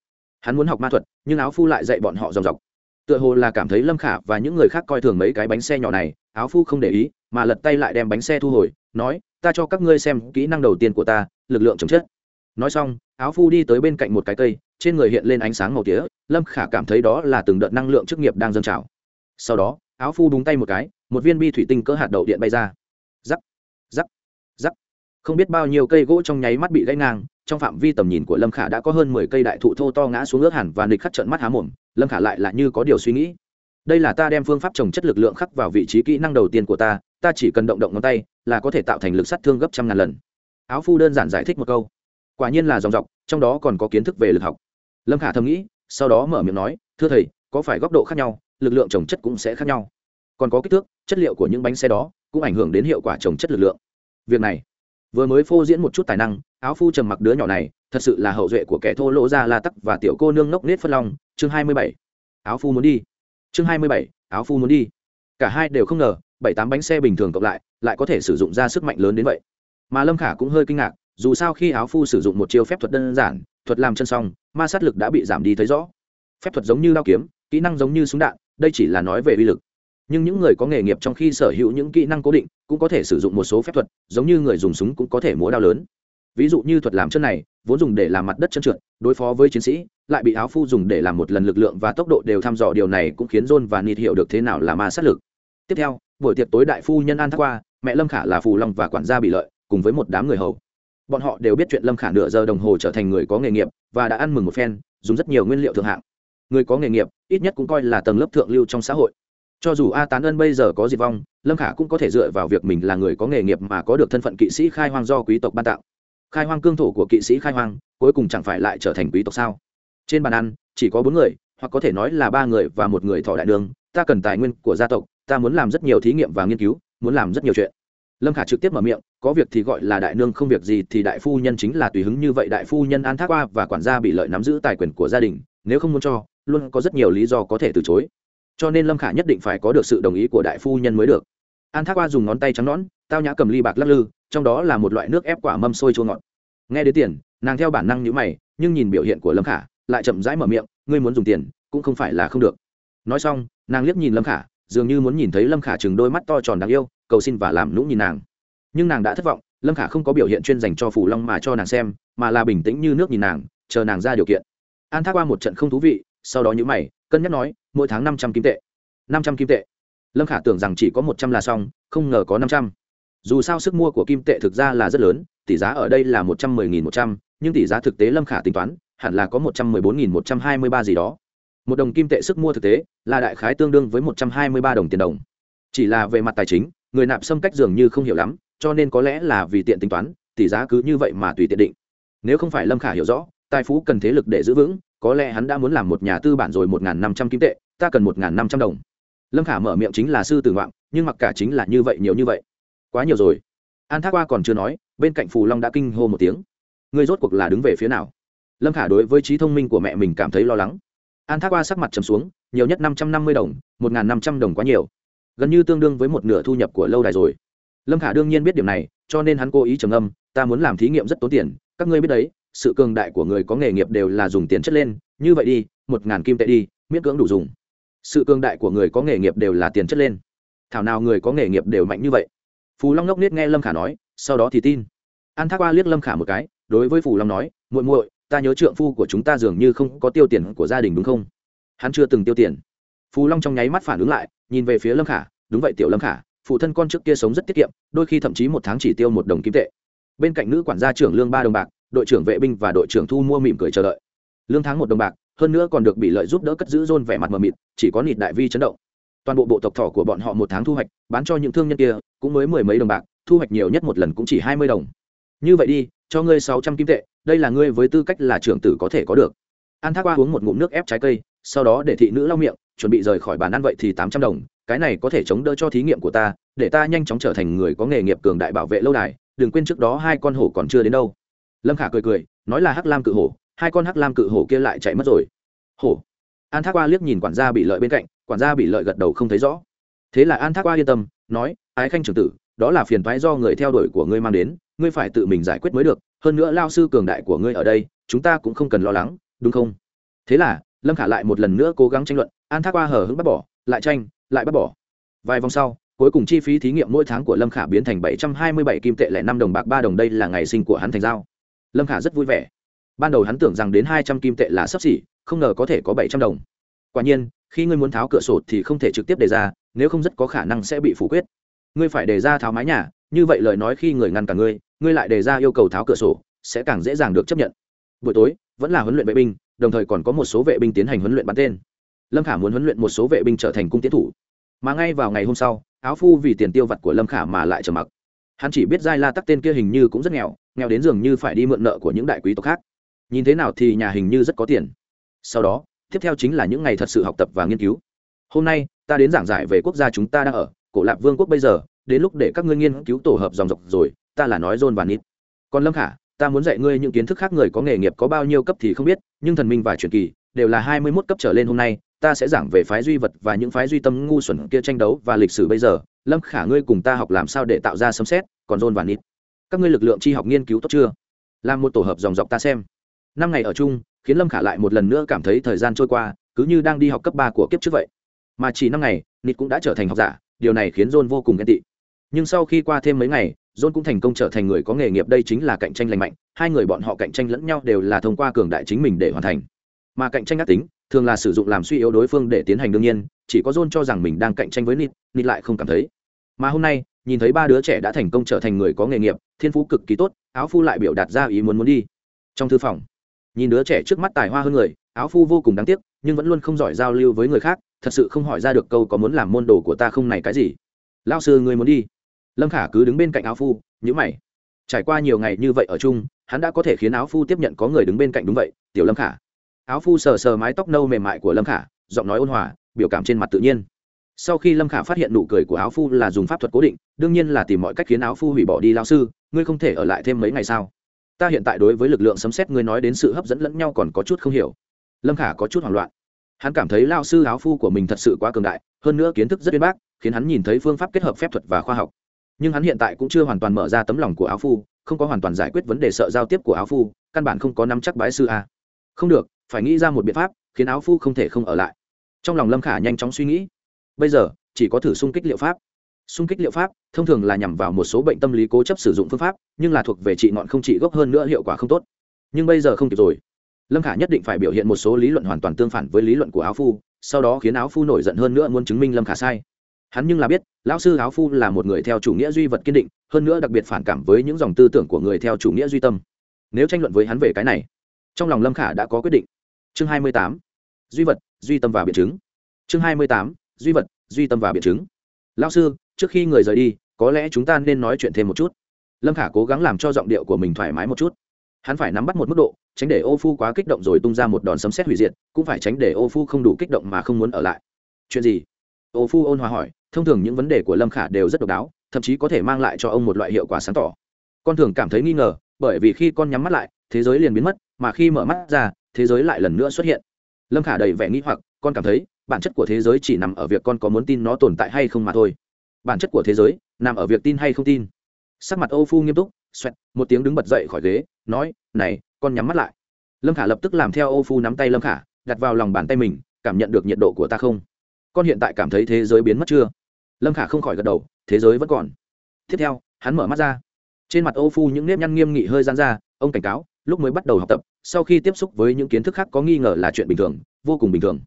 Hắn muốn học ma thuật, nhưng áo phu lại dạy bọn họ dòng dọc. Tựa hồ là cảm thấy lâm khả và những người khác coi thường mấy cái bánh xe nhỏ này, áo phu không để ý, mà lật tay lại đem bánh xe thu hồi, nói, ta cho các ngươi xem kỹ năng đầu tiên của ta, lực lượng chống chết nói xong, áo phu đi tới bên cạnh một cái cây, trên người hiện lên ánh sáng màu tía, lâm khả cảm thấy đó là từng đợt năng lượng chức nghiệp đang dâng trào. Sau đó, áo phu đúng tay một cái, một viên bi thủy tinh cỡ hạt đậu điện bay ra. Giắc giắc giắc không biết bao nhiêu cây gỗ trong nháy mắt bị gãy ngang, trong phạm vi tầm nhìn của lâm khả đã có hơn mười cây đại thụ thô to ngã xuống ướt hẳn và nịch khắc trận mắt há mồm, lâm khả lại là như có điều suy nghĩ. Đây là ta đem phương pháp trồng chất lực lượng khắc vào vị trí kỹ năng đầu tiên của ta ta chỉ cần động động ngón tay là có thể tạo thành lực sát thương gấp trăm ngàn lần. Áo phu đơn giản giải thích một câu quả nhiên là dòng dọc, trong đó còn có kiến thức về lực học. Lâm khả thầm nghĩ, sau đó mở miệng nói, thưa thầy, có phải góc độ khác nhau, lực lượng trồng chất cũng sẽ khác nhau? Còn có kích thước, chất liệu của những bánh xe đó cũng ảnh hưởng đến hiệu quả trồng chất lực lượng. Việc này, vừa mới phô diễn một chút tài năng, áo phu trầm mặc đứa nhỏ này, thật sự là hậu duệ của kẻ thô lỗ ra la tắc và tiểu cô nương nốc nết phân long. Chương hai mươi bảy. Áo phu muốn đi. Chương hai mươi bảy, áo phu muốn đi. Cả hai đều không ngờ, bảy tám bánh xe bình thường cộng lại lại có thể sử dụng ra sức mạnh lớn đến vậy. Mà lâm khả cũng hơi kinh ngạc dù sao khi áo phu sử dụng một chiêu phép thuật đơn giản, thuật làm chân xong ma sát lực đã bị giảm đi thấy rõ. Phép thuật giống như đao kiếm, kỹ năng giống như súng đạn, đây chỉ là nói về uy lực. Nhưng những người có nghề nghiệp trong khi sở hữu những kỹ năng cố định, cũng có thể sử dụng một số phép thuật, giống như người dùng súng cũng có thể múa đao lớn. Ví dụ như thuật làm chân này, vốn dùng để làm mặt đất chân trượt, đối phó với chiến sĩ, lại bị áo phu dùng để làm một lần lực lượng và tốc độ đều thăm dò điều này cũng khiến john và nịt hiểu được thế nào là ma sát lực. Tiếp theo, buổi tiệc tối đại phu nhân an thác qua, mẹ lâm khả là phù long và quản gia bị lợi, cùng với một đám người hầu bọn họ đều biết chuyện lâm khả nửa giờ đồng hồ trở thành người có nghề nghiệp và đã ăn mừng một phen, dùng rất nhiều nguyên liệu thượng hạng. Người có nghề nghiệp, ít nhất cũng coi là tầng lớp thượng lưu trong xã hội. Cho dù a tán ân bây giờ có diệt vong, lâm khả cũng có thể dựa vào việc mình là người có nghề nghiệp mà có được thân phận kỵ sĩ khai hoang do quý tộc ban tặng khai hoang cương thổ của kỵ sĩ khai hoang, cuối cùng chẳng phải lại trở thành quý tộc sao? Trên bàn ăn, chỉ có bốn người, hoặc có thể nói là ba người và một người thọ đại đường. Ta cần tài nguyên của gia tộc, ta muốn làm rất nhiều thí nghiệm và nghiên cứu, muốn làm rất nhiều chuyện lâm khả trực tiếp mở miệng, có việc thì gọi là đại nương, không việc gì thì đại phu nhân chính là tùy hứng như vậy. Đại phu nhân an thác qua và quản gia bị lợi nắm giữ tài quyền của gia đình, nếu không muốn cho, luôn có rất nhiều lý do có thể từ chối. Cho nên lâm khả nhất định phải có được sự đồng ý của đại phu nhân mới được. An thác qua dùng ngón tay trắng nõn, tao nhã cầm ly bạc lắc lư, trong đó là một loại nước ép quả mâm sôi chua ngọt. Nghe đến tiền, nàng theo bản năng nhữ mày, nhưng nhìn biểu hiện của lâm khả, lại chậm rãi mở miệng, ngươi muốn dùng tiền, cũng không phải là không được. Nói xong, nàng liếc nhìn lâm khả dường như muốn nhìn thấy lâm khả chừng đôi mắt to tròn đáng yêu, cầu xin và làm nũng nhìn nàng. Nhưng nàng đã thất vọng, lâm khả không có biểu hiện chuyên dành cho phủ long mà cho nàng xem, mà là bình tĩnh như nước nhìn nàng, chờ nàng ra điều kiện. An thác qua một trận không thú vị, sau đó nhữ mày, cân nhắc nói, mỗi tháng năm trăm kim tệ. Năm trăm kim tệ. Lâm khả tưởng rằng chỉ có một trăm là xong, không ngờ có năm trăm. Dù sao sức mua của kim tệ thực ra là rất lớn, tỷ giá ở đây là một trăm mười nghìn một trăm, nhưng tỷ giá thực tế lâm khả tính toán, hẳn là có một trăm mười bốn nghìn một trăm hai mươi ba gì đó một đồng kim tệ sức mua thực tế, là đại khái tương đương với một trăm hai mươi ba đồng tiền đồng. Chỉ là về mặt tài chính, người nạp xâm cách dường như không hiểu lắm, cho nên có lẽ là vì tiện tính toán, tỷ giá cứ như vậy mà tùy tiện định. Nếu không phải lâm khả hiểu rõ, tài phú cần thế lực để giữ vững, có lẽ hắn đã muốn làm một nhà tư bản rồi một n g h n năm trăm kim tệ, ta cần một n g h n năm trăm đồng. Lâm khả mở miệng chính là sư tử ngoạn, nhưng mặc cả chính là như vậy nhiều như vậy. Quá nhiều rồi. An thác qua còn chưa nói, bên cạnh phù long đã kinh hô một tiếng. Ngươi rốt cuộc là đứng về phía nào? Lâm khả đối với trí thông minh của mẹ mình cảm thấy lo lắng an thác qua sắc mặt trầm xuống, nhiều nhất năm trăm năm mươi đồng, một n g h n năm trăm đồng quá nhiều. Gần như tương đương với một nửa thu nhập của lâu đài rồi. Lâm khả đương nhiên biết điểm này, cho nên hắn cố ý trầm âm ta muốn làm thí nghiệm rất tốn tiền, các ngươi biết đấy, sự cường đại của người có nghề nghiệp đều là dùng tiền chất lên, như vậy đi, một ngàn kim tệ đi, miễn cưỡng đủ dùng. Sự cường đại của người có nghề nghiệp đều là tiền chất lên. Thảo nào người có nghề nghiệp đều mạnh như vậy. Phù long ngốc niết nghe lâm khả nói, sau đó thì tin. An thác qua liếc lâm khả một cái, đối với phù long nói, muội muội ta nhớ trượng phu của chúng ta dường như không có tiêu tiền của gia đình đúng không? Hắn chưa từng tiêu tiền. Phù long trong nháy mắt phản ứng lại, nhìn về phía lâm khả. Đúng vậy tiểu lâm khả, phụ thân con trước kia sống rất tiết kiệm, đôi khi thậm chí một tháng chỉ tiêu một đồng kim tệ. Bên cạnh nữ quản gia trưởng lương ba đồng bạc, đội trưởng vệ binh và đội trưởng thu mua mỉm cười chờ đợi. Lương tháng một đồng bạc, hơn nữa còn được bị lợi giúp đỡ cất giữ rôn vẻ mặt mờ mịt, chỉ có nịt đại vi chấn động. Toàn bộ bộ tộc thỏ của bọn họ một tháng thu hoạch, bán cho những thương nhân kia, cũng mới mười mấy đồng bạc, thu hoạch nhiều nhất một lần cũng chỉ hai mươi đồng. Như vậy đi, cho ngươi sáu trăm kim tệ đây là ngươi với tư cách là trưởng tử có thể có được. An thác qua uống một ngụm nước ép trái cây, sau đó để thị nữ lau miệng, chuẩn bị rời khỏi bàn ăn vậy thì tám trăm đồng, cái này có thể chống đỡ cho thí nghiệm của ta, để ta nhanh chóng trở thành người có nghề nghiệp cường đại bảo vệ lâu đài, đừng quên trước đó hai con hổ còn chưa đến đâu. Lâm khả cười cười, nói là hắc lam cự hổ, hai con hắc lam cự hổ kia lại chạy mất rồi. Hổ. An thác qua liếc nhìn quản gia bị lợi bên cạnh, quản gia bị lợi gật đầu không thấy rõ. Thế là an thác qua yên tâm, nói, ái khanh trưởng tử, đó là phiền thoái do người theo đuổi của ngươi mang đến, ngươi phải tự mình giải quyết mới được hơn nữa lao sư cường đại của ngươi ở đây, chúng ta cũng không cần lo lắng, đúng không? Thế là, lâm khả lại một lần nữa cố gắng tranh luận, an thác qua hờ hững bắt bỏ, lại tranh, lại bắt bỏ. Vài vòng sau, cuối cùng chi phí thí nghiệm mỗi tháng của lâm khả biến thành bảy trăm hai mươi bảy kim tệ lẻ năm đồng bạc ba đồng, đây là ngày sinh của hắn thành giao. Lâm khả rất vui vẻ. Ban đầu hắn tưởng rằng đến hai trăm kim tệ là sắp xỉ, không ngờ có thể có bảy trăm đồng. Quả nhiên, khi ngươi muốn tháo cửa sổ thì không thể trực tiếp đề ra, nếu không rất có khả năng sẽ bị phủ quyết. Ngươi phải đề ra tháo mái nhà, như vậy lời nói khi người ngăn cả ngươi ngươi lại đề ra yêu cầu tháo cửa sổ, sẽ càng dễ dàng được chấp nhận. Buổi tối, vẫn là huấn luyện vệ binh, đồng thời còn có một số vệ binh tiến hành huấn luyện bắn tên. Lâm khả muốn huấn luyện một số vệ binh trở thành cung tiến thủ. Mà ngay vào ngày hôm sau, áo phu vì tiền tiêu vặt của lâm khả mà lại trầm mặc. Hắn chỉ biết giai la tắc tên kia hình như cũng rất nghèo nghèo đến dường như phải đi mượn nợ của những đại quý tộc khác. Nhìn thế nào thì nhà hình như rất có tiền. Sau đó, tiếp theo chính là những ngày thật sự học tập và nghiên cứu. Hôm nay, ta đến giảng giải về quốc gia chúng ta đang ở, cổ lạc vương quốc bây giờ, đến lúc để các ngươi nghiên cứu tổ hợp dòng dọc rồi ta là nói john và nít còn lâm khả, ta muốn dạy ngươi những kiến thức khác người có nghề nghiệp có bao nhiêu cấp thì không biết, nhưng thần minh và truyền kỳ đều là hai mươi mốt cấp trở lên hôm nay, ta sẽ giảng về phái duy vật và những phái duy tâm ngu xuẩn kia tranh đấu và lịch sử bây giờ. Lâm khả, ngươi cùng ta học làm sao để tạo ra sấm xét còn john và nít các ngươi lực lượng tri học nghiên cứu tốt chưa? Làm một tổ hợp dòng dọc ta xem. Năm ngày ở chung, khiến lâm khả lại một lần nữa cảm thấy thời gian trôi qua, cứ như đang đi học cấp ba của kiếp trước vậy. Mà chỉ năm ngày nịt cũng đã trở thành học giả, điều này khiến john vô cùng ghen tị. Nhưng sau khi qua thêm mấy ngày john cũng thành công trở thành người có nghề nghiệp đây chính là cạnh tranh lành mạnh hai người bọn họ cạnh tranh lẫn nhau đều là thông qua cường đại chính mình để hoàn thành. Mà cạnh tranh ác tính thường là sử dụng làm suy yếu đối phương để tiến hành đương nhiên chỉ có john cho rằng mình đang cạnh tranh với Nit, Nit lại không cảm thấy. Mà hôm nay nhìn thấy ba đứa trẻ đã thành công trở thành người có nghề nghiệp thiên phú cực kỳ tốt áo phu lại biểu đạt ra ý muốn muốn đi. Trong thư phòng nhìn đứa trẻ trước mắt tài hoa hơn người áo phu vô cùng đáng tiếc nhưng vẫn luôn không giỏi giao lưu với người khác thật sự không hỏi ra được câu có muốn làm môn đồ của ta không này cái gì. Lão sư người muốn đi lâm khả cứ đứng bên cạnh áo phu nhữ mày. Trải qua nhiều ngày như vậy ở chung, hắn đã có thể khiến áo phu tiếp nhận có người đứng bên cạnh đúng vậy, tiểu lâm khả. Áo phu sờ sờ mái tóc nâu mềm mại của lâm khả, giọng nói ôn hòa, biểu cảm trên mặt tự nhiên. Sau khi lâm khả phát hiện nụ cười của áo phu là dùng pháp thuật cố định, đương nhiên là tìm mọi cách khiến áo phu hủy bỏ đi lao sư, ngươi không thể ở lại thêm mấy ngày sao? Ta hiện tại đối với lực lượng sấm xét ngươi nói đến sự hấp dẫn lẫn nhau còn có chút không hiểu. Lâm khả có chút hoảng loạn. Hắn cảm thấy lao sư áo phu của mình thật sự quá cường đại, hơn nữa kiến thức rất uyên bác, khiến hắn nhìn thấy phương pháp kết hợp phép thuật và khoa học nhưng hắn hiện tại cũng chưa hoàn toàn mở ra tấm lòng của áo phu, không có hoàn toàn giải quyết vấn đề sợ giao tiếp của áo phu, căn bản không có nắm chắc bái sư a. Không được, phải nghĩ ra một biện pháp, khiến áo phu không thể không ở lại. Trong lòng lâm khả nhanh chóng suy nghĩ. Bây giờ, chỉ có thử xung kích liệu pháp. Xung kích liệu pháp, thông thường là nhằm vào một số bệnh tâm lý cố chấp sử dụng phương pháp, nhưng là thuộc về trị ngọn không trị gốc hơn nữa hiệu quả không tốt. Nhưng bây giờ không kịp rồi. Lâm khả nhất định phải biểu hiện một số lý luận hoàn toàn tương phản với lý luận của áo phu, sau đó khiến áo phu nổi giận hơn nữa muốn chứng minh lâm khả sai hắn nhưng là biết, lão sư áo phu là một người theo chủ nghĩa duy vật kiên định, hơn nữa đặc biệt phản cảm với những dòng tư tưởng của người theo chủ nghĩa duy tâm. Nếu tranh luận với hắn về cái này, trong lòng lâm khả đã có quyết định. Chương hai mươi tám, duy vật, duy tâm và biện chứng. Chương hai mươi tám, duy vật, duy tâm và biện chứng. Lão sư, trước khi người rời đi, có lẽ chúng ta nên nói chuyện thêm một chút. Lâm khả cố gắng làm cho giọng điệu của mình thoải mái một chút. Hắn phải nắm bắt một mức độ, tránh để ô phu quá kích động rồi tung ra một đòn sấm xét hủy diệt, cũng phải tránh để ô phu không đủ kích động mà không muốn ở lại. Chuyện gì? Ô phu ôn hòa hỏi thông thường những vấn đề của lâm khả đều rất độc đáo, thậm chí có thể mang lại cho ông một loại hiệu quả sáng tỏ. Con thường cảm thấy nghi ngờ, bởi vì khi con nhắm mắt lại, thế giới liền biến mất, mà khi mở mắt ra, thế giới lại lần nữa xuất hiện. Lâm khả đầy vẻ nghĩ hoặc, con cảm thấy, bản chất của thế giới chỉ nằm ở việc con có muốn tin nó tồn tại hay không mà thôi. Bản chất của thế giới, nằm ở việc tin hay không tin. Sắc mặt Âu phu nghiêm túc, xoẹt, một tiếng đứng bật dậy khỏi ghế, nói, này, con nhắm mắt lại. Lâm khả lập tức làm theo Âu phu nắm tay lâm khả, đặt vào lòng bàn tay mình, cảm nhận được nhiệt độ của ta không? Con hiện tại cảm thấy thế giới biến mất chưa? Lâm khả không khỏi gật đầu, thế giới vẫn còn. Tiếp theo, hắn mở mắt ra. Trên mặt ô phu những nếp nhăn nghiêm nghị hơi gian ra, ông cảnh cáo, lúc mới bắt đầu học tập, sau khi tiếp xúc với những kiến thức khác có nghi ngờ là chuyện bình thường, vô cùng bình thường.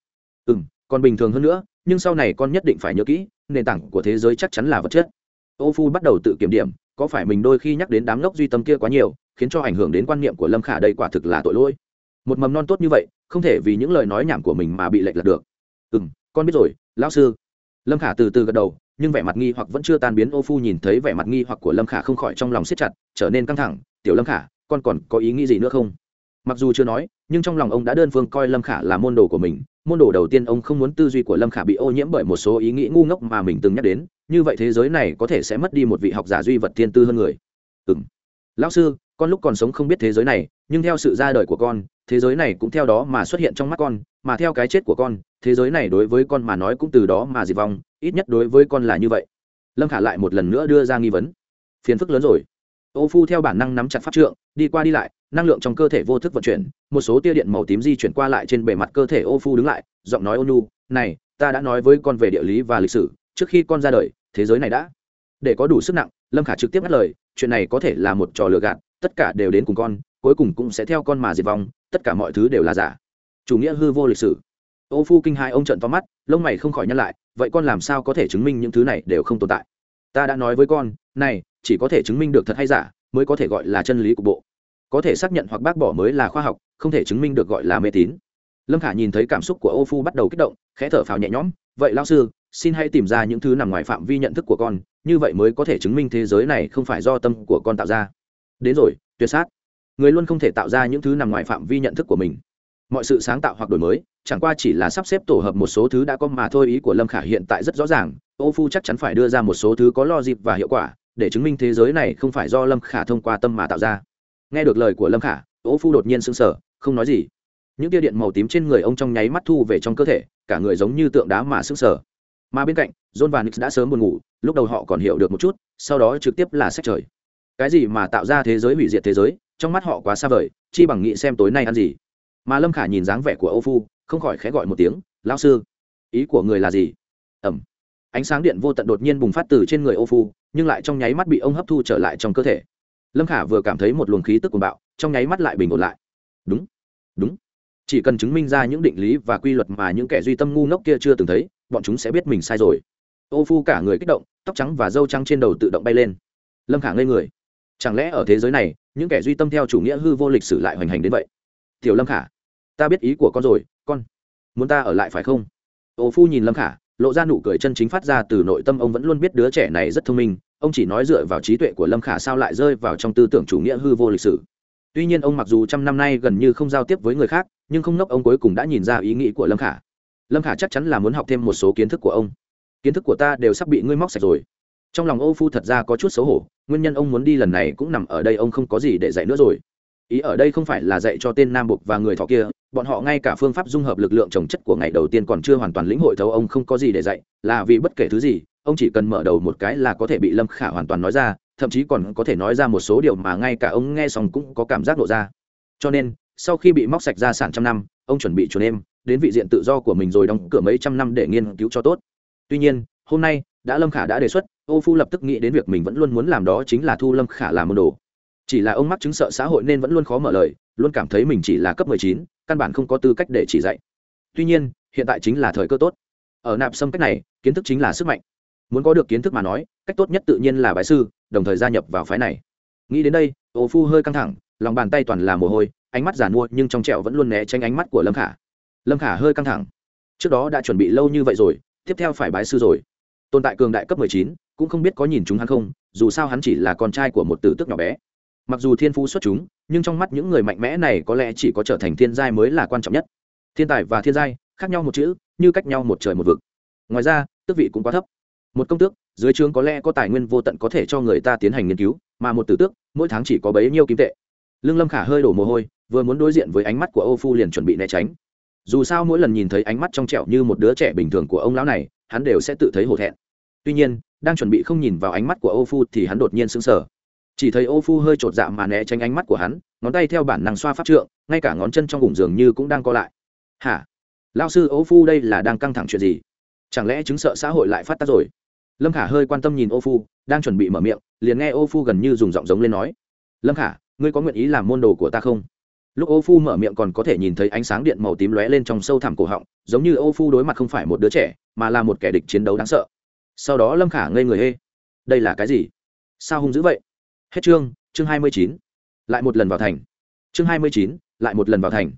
Ừ m còn bình thường hơn nữa, nhưng sau này con nhất định phải nhớ kỹ, nền tảng của thế giới chắc chắn là vật chất. Ô phu bắt đầu tự kiểm điểm, có phải mình đôi khi nhắc đến đám ngốc duy tâm kia quá nhiều, khiến cho ảnh hưởng đến quan niệm của lâm khả đây quả thực là tội lỗi. Một mầm non tốt như vậy, không thể vì những lời nói nhảm của mình mà bị lệch lạc được. Ừ m con biết rồi, lão sư. Lâm khả từ từ gật đầu nhưng vẻ mặt nghi hoặc vẫn chưa tan biến. Ô phu nhìn thấy vẻ mặt nghi hoặc của lâm khả không khỏi trong lòng siết chặt, trở nên căng thẳng. Tiểu lâm khả, con còn có ý nghĩ gì nữa không? Mặc dù chưa nói, nhưng trong lòng ông đã đơn phương coi lâm khả là môn đồ của mình. Môn đồ đầu tiên ông không muốn tư duy của lâm khả bị ô nhiễm bởi một số ý nghĩ ngu ngốc mà mình từng nhắc đến. Như vậy thế giới này có thể sẽ mất đi một vị học giả duy vật thiên tư hơn người. Ừ m lão sư, con lúc còn sống không biết thế giới này, nhưng theo sự ra đời của con thế giới này cũng theo đó mà xuất hiện trong mắt con, mà theo cái chết của con, thế giới này đối với con mà nói cũng từ đó mà diệt vong, ít nhất đối với con là như vậy. Lâm khả lại một lần nữa đưa ra nghi vấn. Phiền phức lớn rồi. Ô phu theo bản năng nắm chặt pháp trượng, đi qua đi lại, năng lượng trong cơ thể vô thức vận chuyển, một số tia điện màu tím di chuyển qua lại trên bề mặt cơ thể ô phu đứng lại, giọng nói ô nu này, ta đã nói với con về địa lý và lịch sử, trước khi con ra đời, thế giới này đã. Để có đủ sức nặng, lâm khả trực tiếp ngắt lời, chuyện này có thể là một trò lừa gạt, tất cả đều đến cùng con cuối cùng cũng sẽ theo con mà diệt vong, tất cả mọi thứ đều là giả. Chủ nghĩa hư vô lịch sử. Ô phu kinh hai ông trận to mắt, lông mày không khỏi nhăn lại, vậy con làm sao có thể chứng minh những thứ này đều không tồn tại? Ta đã nói với con, này, chỉ có thể chứng minh được thật hay giả, mới có thể gọi là chân lý của bộ. Có thể xác nhận hoặc bác bỏ mới là khoa học, không thể chứng minh được gọi là mê tín. Lâm khả nhìn thấy cảm xúc của ô phu bắt đầu kích động, khẽ thở phào nhẹ nhõm, vậy lao sư, xin hãy tìm ra những thứ nằm ngoài phạm vi nhận thức của con, như vậy mới có thể chứng minh thế giới này không phải do tâm của con tạo ra. Đến rồi, tuyệt sát người luôn không thể tạo ra những thứ nằm ngoài phạm vi nhận thức của mình. Mọi sự sáng tạo hoặc đổi mới, chẳng qua chỉ là sắp xếp tổ hợp một số thứ đã có mà thôi, ý của lâm khả hiện tại rất rõ ràng, ô phu chắc chắn phải đưa ra một số thứ có lo dịp và hiệu quả, để chứng minh thế giới này không phải do lâm khả thông qua tâm mà tạo ra. Nghe được lời của lâm khả, ô phu đột nhiên sững sờ, không nói gì. Những tia điện màu tím trên người ông trong nháy mắt thu về trong cơ thể, cả người giống như tượng đá mà sững sờ. Mà bên cạnh, john và nix đã sớm buồn ngủ, lúc đầu họ còn hiểu được một chút, sau đó trực tiếp là sách trời cái gì mà tạo ra thế giới hủy diệt thế giới, trong mắt họ quá xa vời, chi bằng nghĩ xem tối nay ăn gì. Mà lâm khả nhìn dáng vẻ của âu phu, không khỏi khẽ gọi một tiếng, lão sư, ý của người là gì? Ẩm. Ánh sáng điện vô tận đột nhiên bùng phát từ trên người âu phu, nhưng lại trong nháy mắt bị ông hấp thu trở lại trong cơ thể. Lâm khả vừa cảm thấy một luồng khí tức cuồng bạo, trong nháy mắt lại bình ổn lại. Đúng đúng. Chỉ cần chứng minh ra những định lý và quy luật mà những kẻ duy tâm ngu ngốc kia chưa từng thấy, bọn chúng sẽ biết mình sai rồi. Ô phu cả người kích động, tóc trắng và râu trắng trên đầu tự động bay lên. Lâm khả ngây người chẳng lẽ ở thế giới này, những kẻ duy tâm theo chủ nghĩa hư vô lịch sử lại hoành hành đến vậy? Tiểu lâm khả, ta biết ý của con rồi, con, muốn ta ở lại phải không? Ô phu nhìn lâm khả, lộ ra nụ cười chân chính phát ra từ nội tâm, ông vẫn luôn biết đứa trẻ này rất thông minh, ông chỉ nói dựa vào trí tuệ của lâm khả sao lại rơi vào trong tư tưởng chủ nghĩa hư vô lịch sử. Tuy nhiên ông mặc dù trăm năm nay gần như không giao tiếp với người khác, nhưng không nốc ông cuối cùng đã nhìn ra ý nghĩ của lâm khả. Lâm khả chắc chắn là muốn học thêm một số kiến thức của ông. Kiến thức của ta đều sắp bị ngươi móc sạch rồi trong lòng ô phu thật ra có chút xấu hổ, nguyên nhân ông muốn đi lần này cũng nằm ở đây, ông không có gì để dạy nữa rồi. Ý ở đây không phải là dạy cho tên nam bục và người thọ kia, bọn họ ngay cả phương pháp dung hợp lực lượng trồng chất của ngày đầu tiên còn chưa hoàn toàn lĩnh hội thấu, ông không có gì để dạy, là vì bất kể thứ gì, ông chỉ cần mở đầu một cái là có thể bị lâm khả hoàn toàn nói ra, thậm chí còn có thể nói ra một số điều mà ngay cả ông nghe xong cũng có cảm giác lộ ra. Cho nên, sau khi bị móc sạch ra sản trăm năm, ông chuẩn bị chuồn em đến vị diện tự do của mình rồi đóng cửa mấy trăm năm để nghiên cứu cho tốt. Tuy nhiên, hôm nay đã lâm khả đã đề xuất, ô phu lập tức nghĩ đến việc mình vẫn luôn muốn làm đó chính là thu lâm khả làm môn đồ. Chỉ là ông mắc chứng sợ xã hội nên vẫn luôn khó mở lời, luôn cảm thấy mình chỉ là cấp mười chín, căn bản không có tư cách để chỉ dạy. Tuy nhiên, hiện tại chính là thời cơ tốt. Ở nạp xâm cách này, kiến thức chính là sức mạnh. Muốn có được kiến thức mà nói, cách tốt nhất tự nhiên là bái sư, đồng thời gia nhập vào phái này. Nghĩ đến đây, ô phu hơi căng thẳng, lòng bàn tay toàn là mồ hôi, ánh mắt giàn mua nhưng trong trẹo vẫn luôn né tránh ánh mắt của lâm khả. Lâm khả hơi căng thẳng. Trước đó đã chuẩn bị lâu như vậy rồi, tiếp theo phải bái sư rồi tồn tại cường đại cấp mười chín, cũng không biết có nhìn chúng hắn không, dù sao hắn chỉ là con trai của một tử tước nhỏ bé. Mặc dù thiên phú xuất chúng, nhưng trong mắt những người mạnh mẽ này có lẽ chỉ có trở thành thiên giai mới là quan trọng nhất. Thiên tài và thiên giai, khác nhau một chữ, như cách nhau một trời một vực. Ngoài ra, tước vị cũng quá thấp. Một công tước, dưới trướng có lẽ có tài nguyên vô tận có thể cho người ta tiến hành nghiên cứu, mà một tử tước, mỗi tháng chỉ có bấy nhiêu kim tệ. Lương lâm khả hơi đổ mồ hôi, vừa muốn đối diện với ánh mắt của ô phu liền chuẩn bị né tránh. Dù sao mỗi lần nhìn thấy ánh mắt trong trẻo như một đứa trẻ bình thường của ông lão này, hắn đều sẽ tự thấy hổ thẹn tuy nhiên, đang chuẩn bị không nhìn vào ánh mắt của ô phu thì hắn đột nhiên sững sờ. Chỉ thấy ô phu hơi t r ộ t dạ mà né tránh ánh mắt của hắn, ngón tay theo bản năng xoa pháp trượng, ngay cả ngón chân trong vùng giường như cũng đang co lại. Hả? Lao sư ô phu đây là đang căng thẳng chuyện gì? Chẳng lẽ chứng sợ xã hội lại phát tác rồi? Lâm khả hơi quan tâm nhìn ô phu đang chuẩn bị mở miệng, liền nghe ô phu gần như dùng giọng giống lên nói. Lâm khả, ngươi có nguyện ý làm môn đồ của ta không? Lúc ô phu mở miệng còn có thể nhìn thấy ánh sáng điện màu tím lóe lên trong sâu thẳm cổ họng, giống như ô phu đối mặt không phải một đứa trẻ, mà là một kẻ địch chiến đấu đáng sợ sau đó lâm khả ngây người hê. Đây là cái gì? Sao hung dữ vậy? Hết chương chương hai mươi chín. Lại một lần vào thành. Chương hai mươi chín, lại một lần vào thành.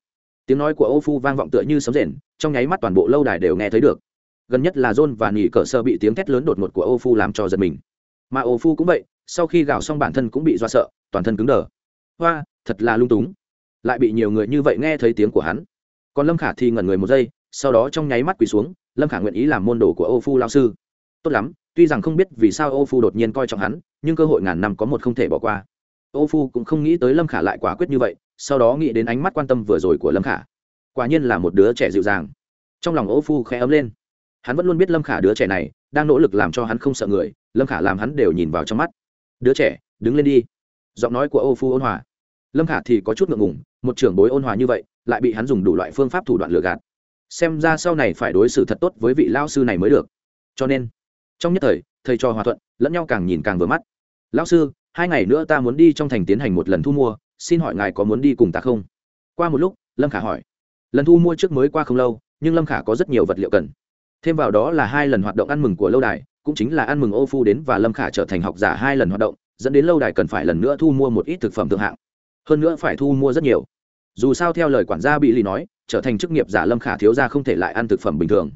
Tiếng nói của ô phu vang vọng tựa như sấm rền, trong nháy mắt toàn bộ lâu đài đều nghe thấy được. Gần nhất là john và nỉ cỡ sơ bị tiếng thét lớn đột ngột của ô phu làm cho giật mình. Mà ô phu cũng vậy, sau khi gào xong bản thân cũng bị do sợ, toàn thân cứng đờ. Hoa, thật là lung túng. Lại bị nhiều người như vậy nghe thấy tiếng của hắn. Còn lâm khả thì ngẩn người một giây, sau đó trong nháy mắt quỳ xuống, lâm khả nguyện ý làm môn đồ của ô phu lao sư tốt lắm, tuy rằng không biết vì sao ô phu đột nhiên coi trọng hắn, nhưng cơ hội ngàn năm có một không thể bỏ qua. Ô phu cũng không nghĩ tới lâm khả lại quả quyết như vậy, sau đó nghĩ đến ánh mắt quan tâm vừa rồi của lâm khả. Quả nhiên là một đứa trẻ dịu dàng. Trong lòng ô phu khẽ ấm lên. Hắn vẫn luôn biết lâm khả đứa trẻ này đang nỗ lực làm cho hắn không sợ người, lâm khả làm hắn đều nhìn vào trong mắt. Đứa trẻ, đứng lên đi. Giọng nói của ô phu ôn hòa. Lâm khả thì có chút ngượng ngùng, một trưởng bối ôn hòa như vậy, lại bị hắn dùng đủ loại phương pháp thủ đoạn lừa gạt. Xem ra sau này phải đối xử thật tốt với vị lao sư này mới được. Cho nên trong nhất thời, thầy trò hòa thuận, lẫn nhau càng nhìn càng vừa mắt. Lão sư, hai ngày nữa ta muốn đi trong thành tiến hành một lần thu mua, xin hỏi ngài có muốn đi cùng ta không? Qua một lúc, lâm khả hỏi. Lần thu mua trước mới qua không lâu, nhưng lâm khả có rất nhiều vật liệu cần. Thêm vào đó là hai lần hoạt động ăn mừng của lâu đài, cũng chính là ăn mừng ô phu đến và lâm khả trở thành học giả hai lần hoạt động, dẫn đến lâu đài cần phải lần nữa thu mua một ít thực phẩm thượng hạng. Hơn nữa phải thu mua rất nhiều. Dù sao theo lời quản gia bị lì nói, trở thành chức nghiệp giả lâm khả thiếu ra không thể lại ăn thực phẩm bình thường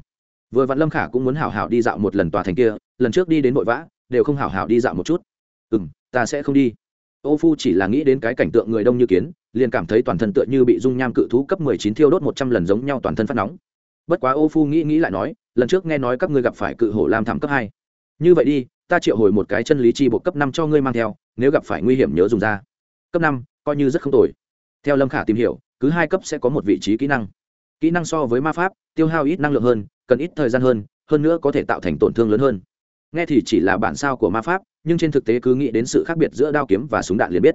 vừa vặn lâm khả cũng muốn hảo hảo đi dạo một lần tòa thành kia, lần trước đi đến vội vã, đều không hảo hảo đi dạo một chút. Ừ m ta sẽ không đi. Ô phu chỉ là nghĩ đến cái cảnh tượng người đông như kiến, liền cảm thấy toàn thân tựa như bị dung nham cự thú cấp mười chín thiêu đốt một trăm lần giống nhau toàn thân phát nóng. Bất quá ô phu nghĩ nghĩ lại nói, lần trước nghe nói các ngươi gặp phải cự hổ lam thảm cấp hai. Như vậy đi, ta triệu hồi một cái chân lý chi bộ cấp năm cho ngươi mang theo, nếu gặp phải nguy hiểm nhớ dùng ra. Cấp năm, coi như rất không tồi. Theo lâm khả tìm hiểu, cứ hai cấp sẽ có một vị trí kỹ năng. Kỹ năng so với ma pháp, tiêu hao ít năng lượng hơn cần ít thời gian hơn hơn nữa có thể tạo thành tổn thương lớn hơn. Nghe thì chỉ là bản sao của ma pháp, nhưng trên thực tế cứ nghĩ đến sự khác biệt giữa đao kiếm và súng đạn liền biết.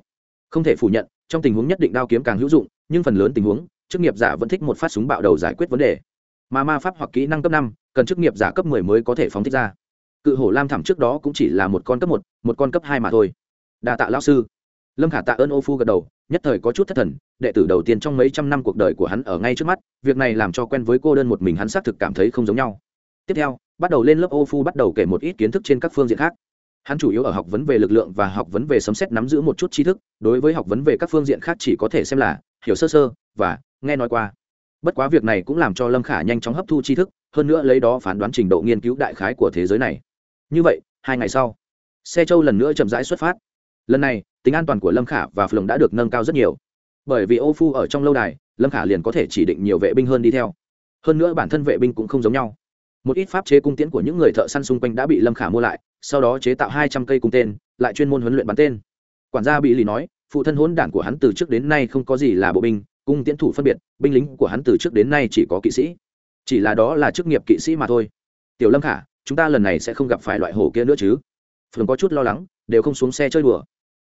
Không thể phủ nhận, trong tình huống nhất định đao kiếm càng hữu dụng, nhưng phần lớn tình huống, chức nghiệp giả vẫn thích một phát súng bạo đầu giải quyết vấn đề. Mà ma pháp hoặc kỹ năng cấp năm, cần chức nghiệp giả cấp mười mới có thể phóng thích ra. Cự hổ lam thẳm trước đó cũng chỉ là một con cấp một một con cấp hai mà thôi. Đa tạ lão sư lâm khả tạ ơn ô phu gật đầu, nhất thời có chút thất thần, đệ tử đầu tiên trong mấy trăm năm cuộc đời của hắn ở ngay trước mắt, việc này làm cho quen với cô đơn một mình hắn xác thực cảm thấy không giống nhau. Tiếp theo, bắt đầu lên lớp ô phu bắt đầu kể một ít kiến thức trên các phương diện khác. Hắn chủ yếu ở học vấn về lực lượng và học vấn về sấm xét nắm giữ một chút tri thức, đối với học vấn về các phương diện khác chỉ có thể xem là hiểu sơ sơ và nghe nói qua. Bất quá việc này cũng làm cho lâm khả nhanh chóng hấp thu tri thức, hơn nữa lấy đó phán đoán trình độ nghiên cứu đại khái của thế giới này. Như vậy, hai ngày sau, xe châu lần nữa chậm rãi xuất phát. Lần này tính an toàn của lâm khả và phường đã được nâng cao rất nhiều. Bởi vì ô phu ở trong lâu đài, lâm khả liền có thể chỉ định nhiều vệ binh hơn đi theo. Hơn nữa bản thân vệ binh cũng không giống nhau. Một ít pháp chế cung tiễn của những người thợ săn xung quanh đã bị lâm khả mua lại, sau đó chế tạo hai trăm cây cung tên, lại chuyên môn huấn luyện bắn tên. Quản gia bị lì nói, phụ thân hỗn đản của hắn từ trước đến nay không có gì là bộ binh, cung tiễn thủ phân biệt, binh lính của hắn từ trước đến nay chỉ có kỵ sĩ. Chỉ là đó là chức nghiệp kỵ sĩ mà thôi. Tiểu lâm khả, chúng ta lần này sẽ không gặp phải loại hổ kia nữa chứ. Phường có chút lo lắng, đều không xuống xe chơi đùa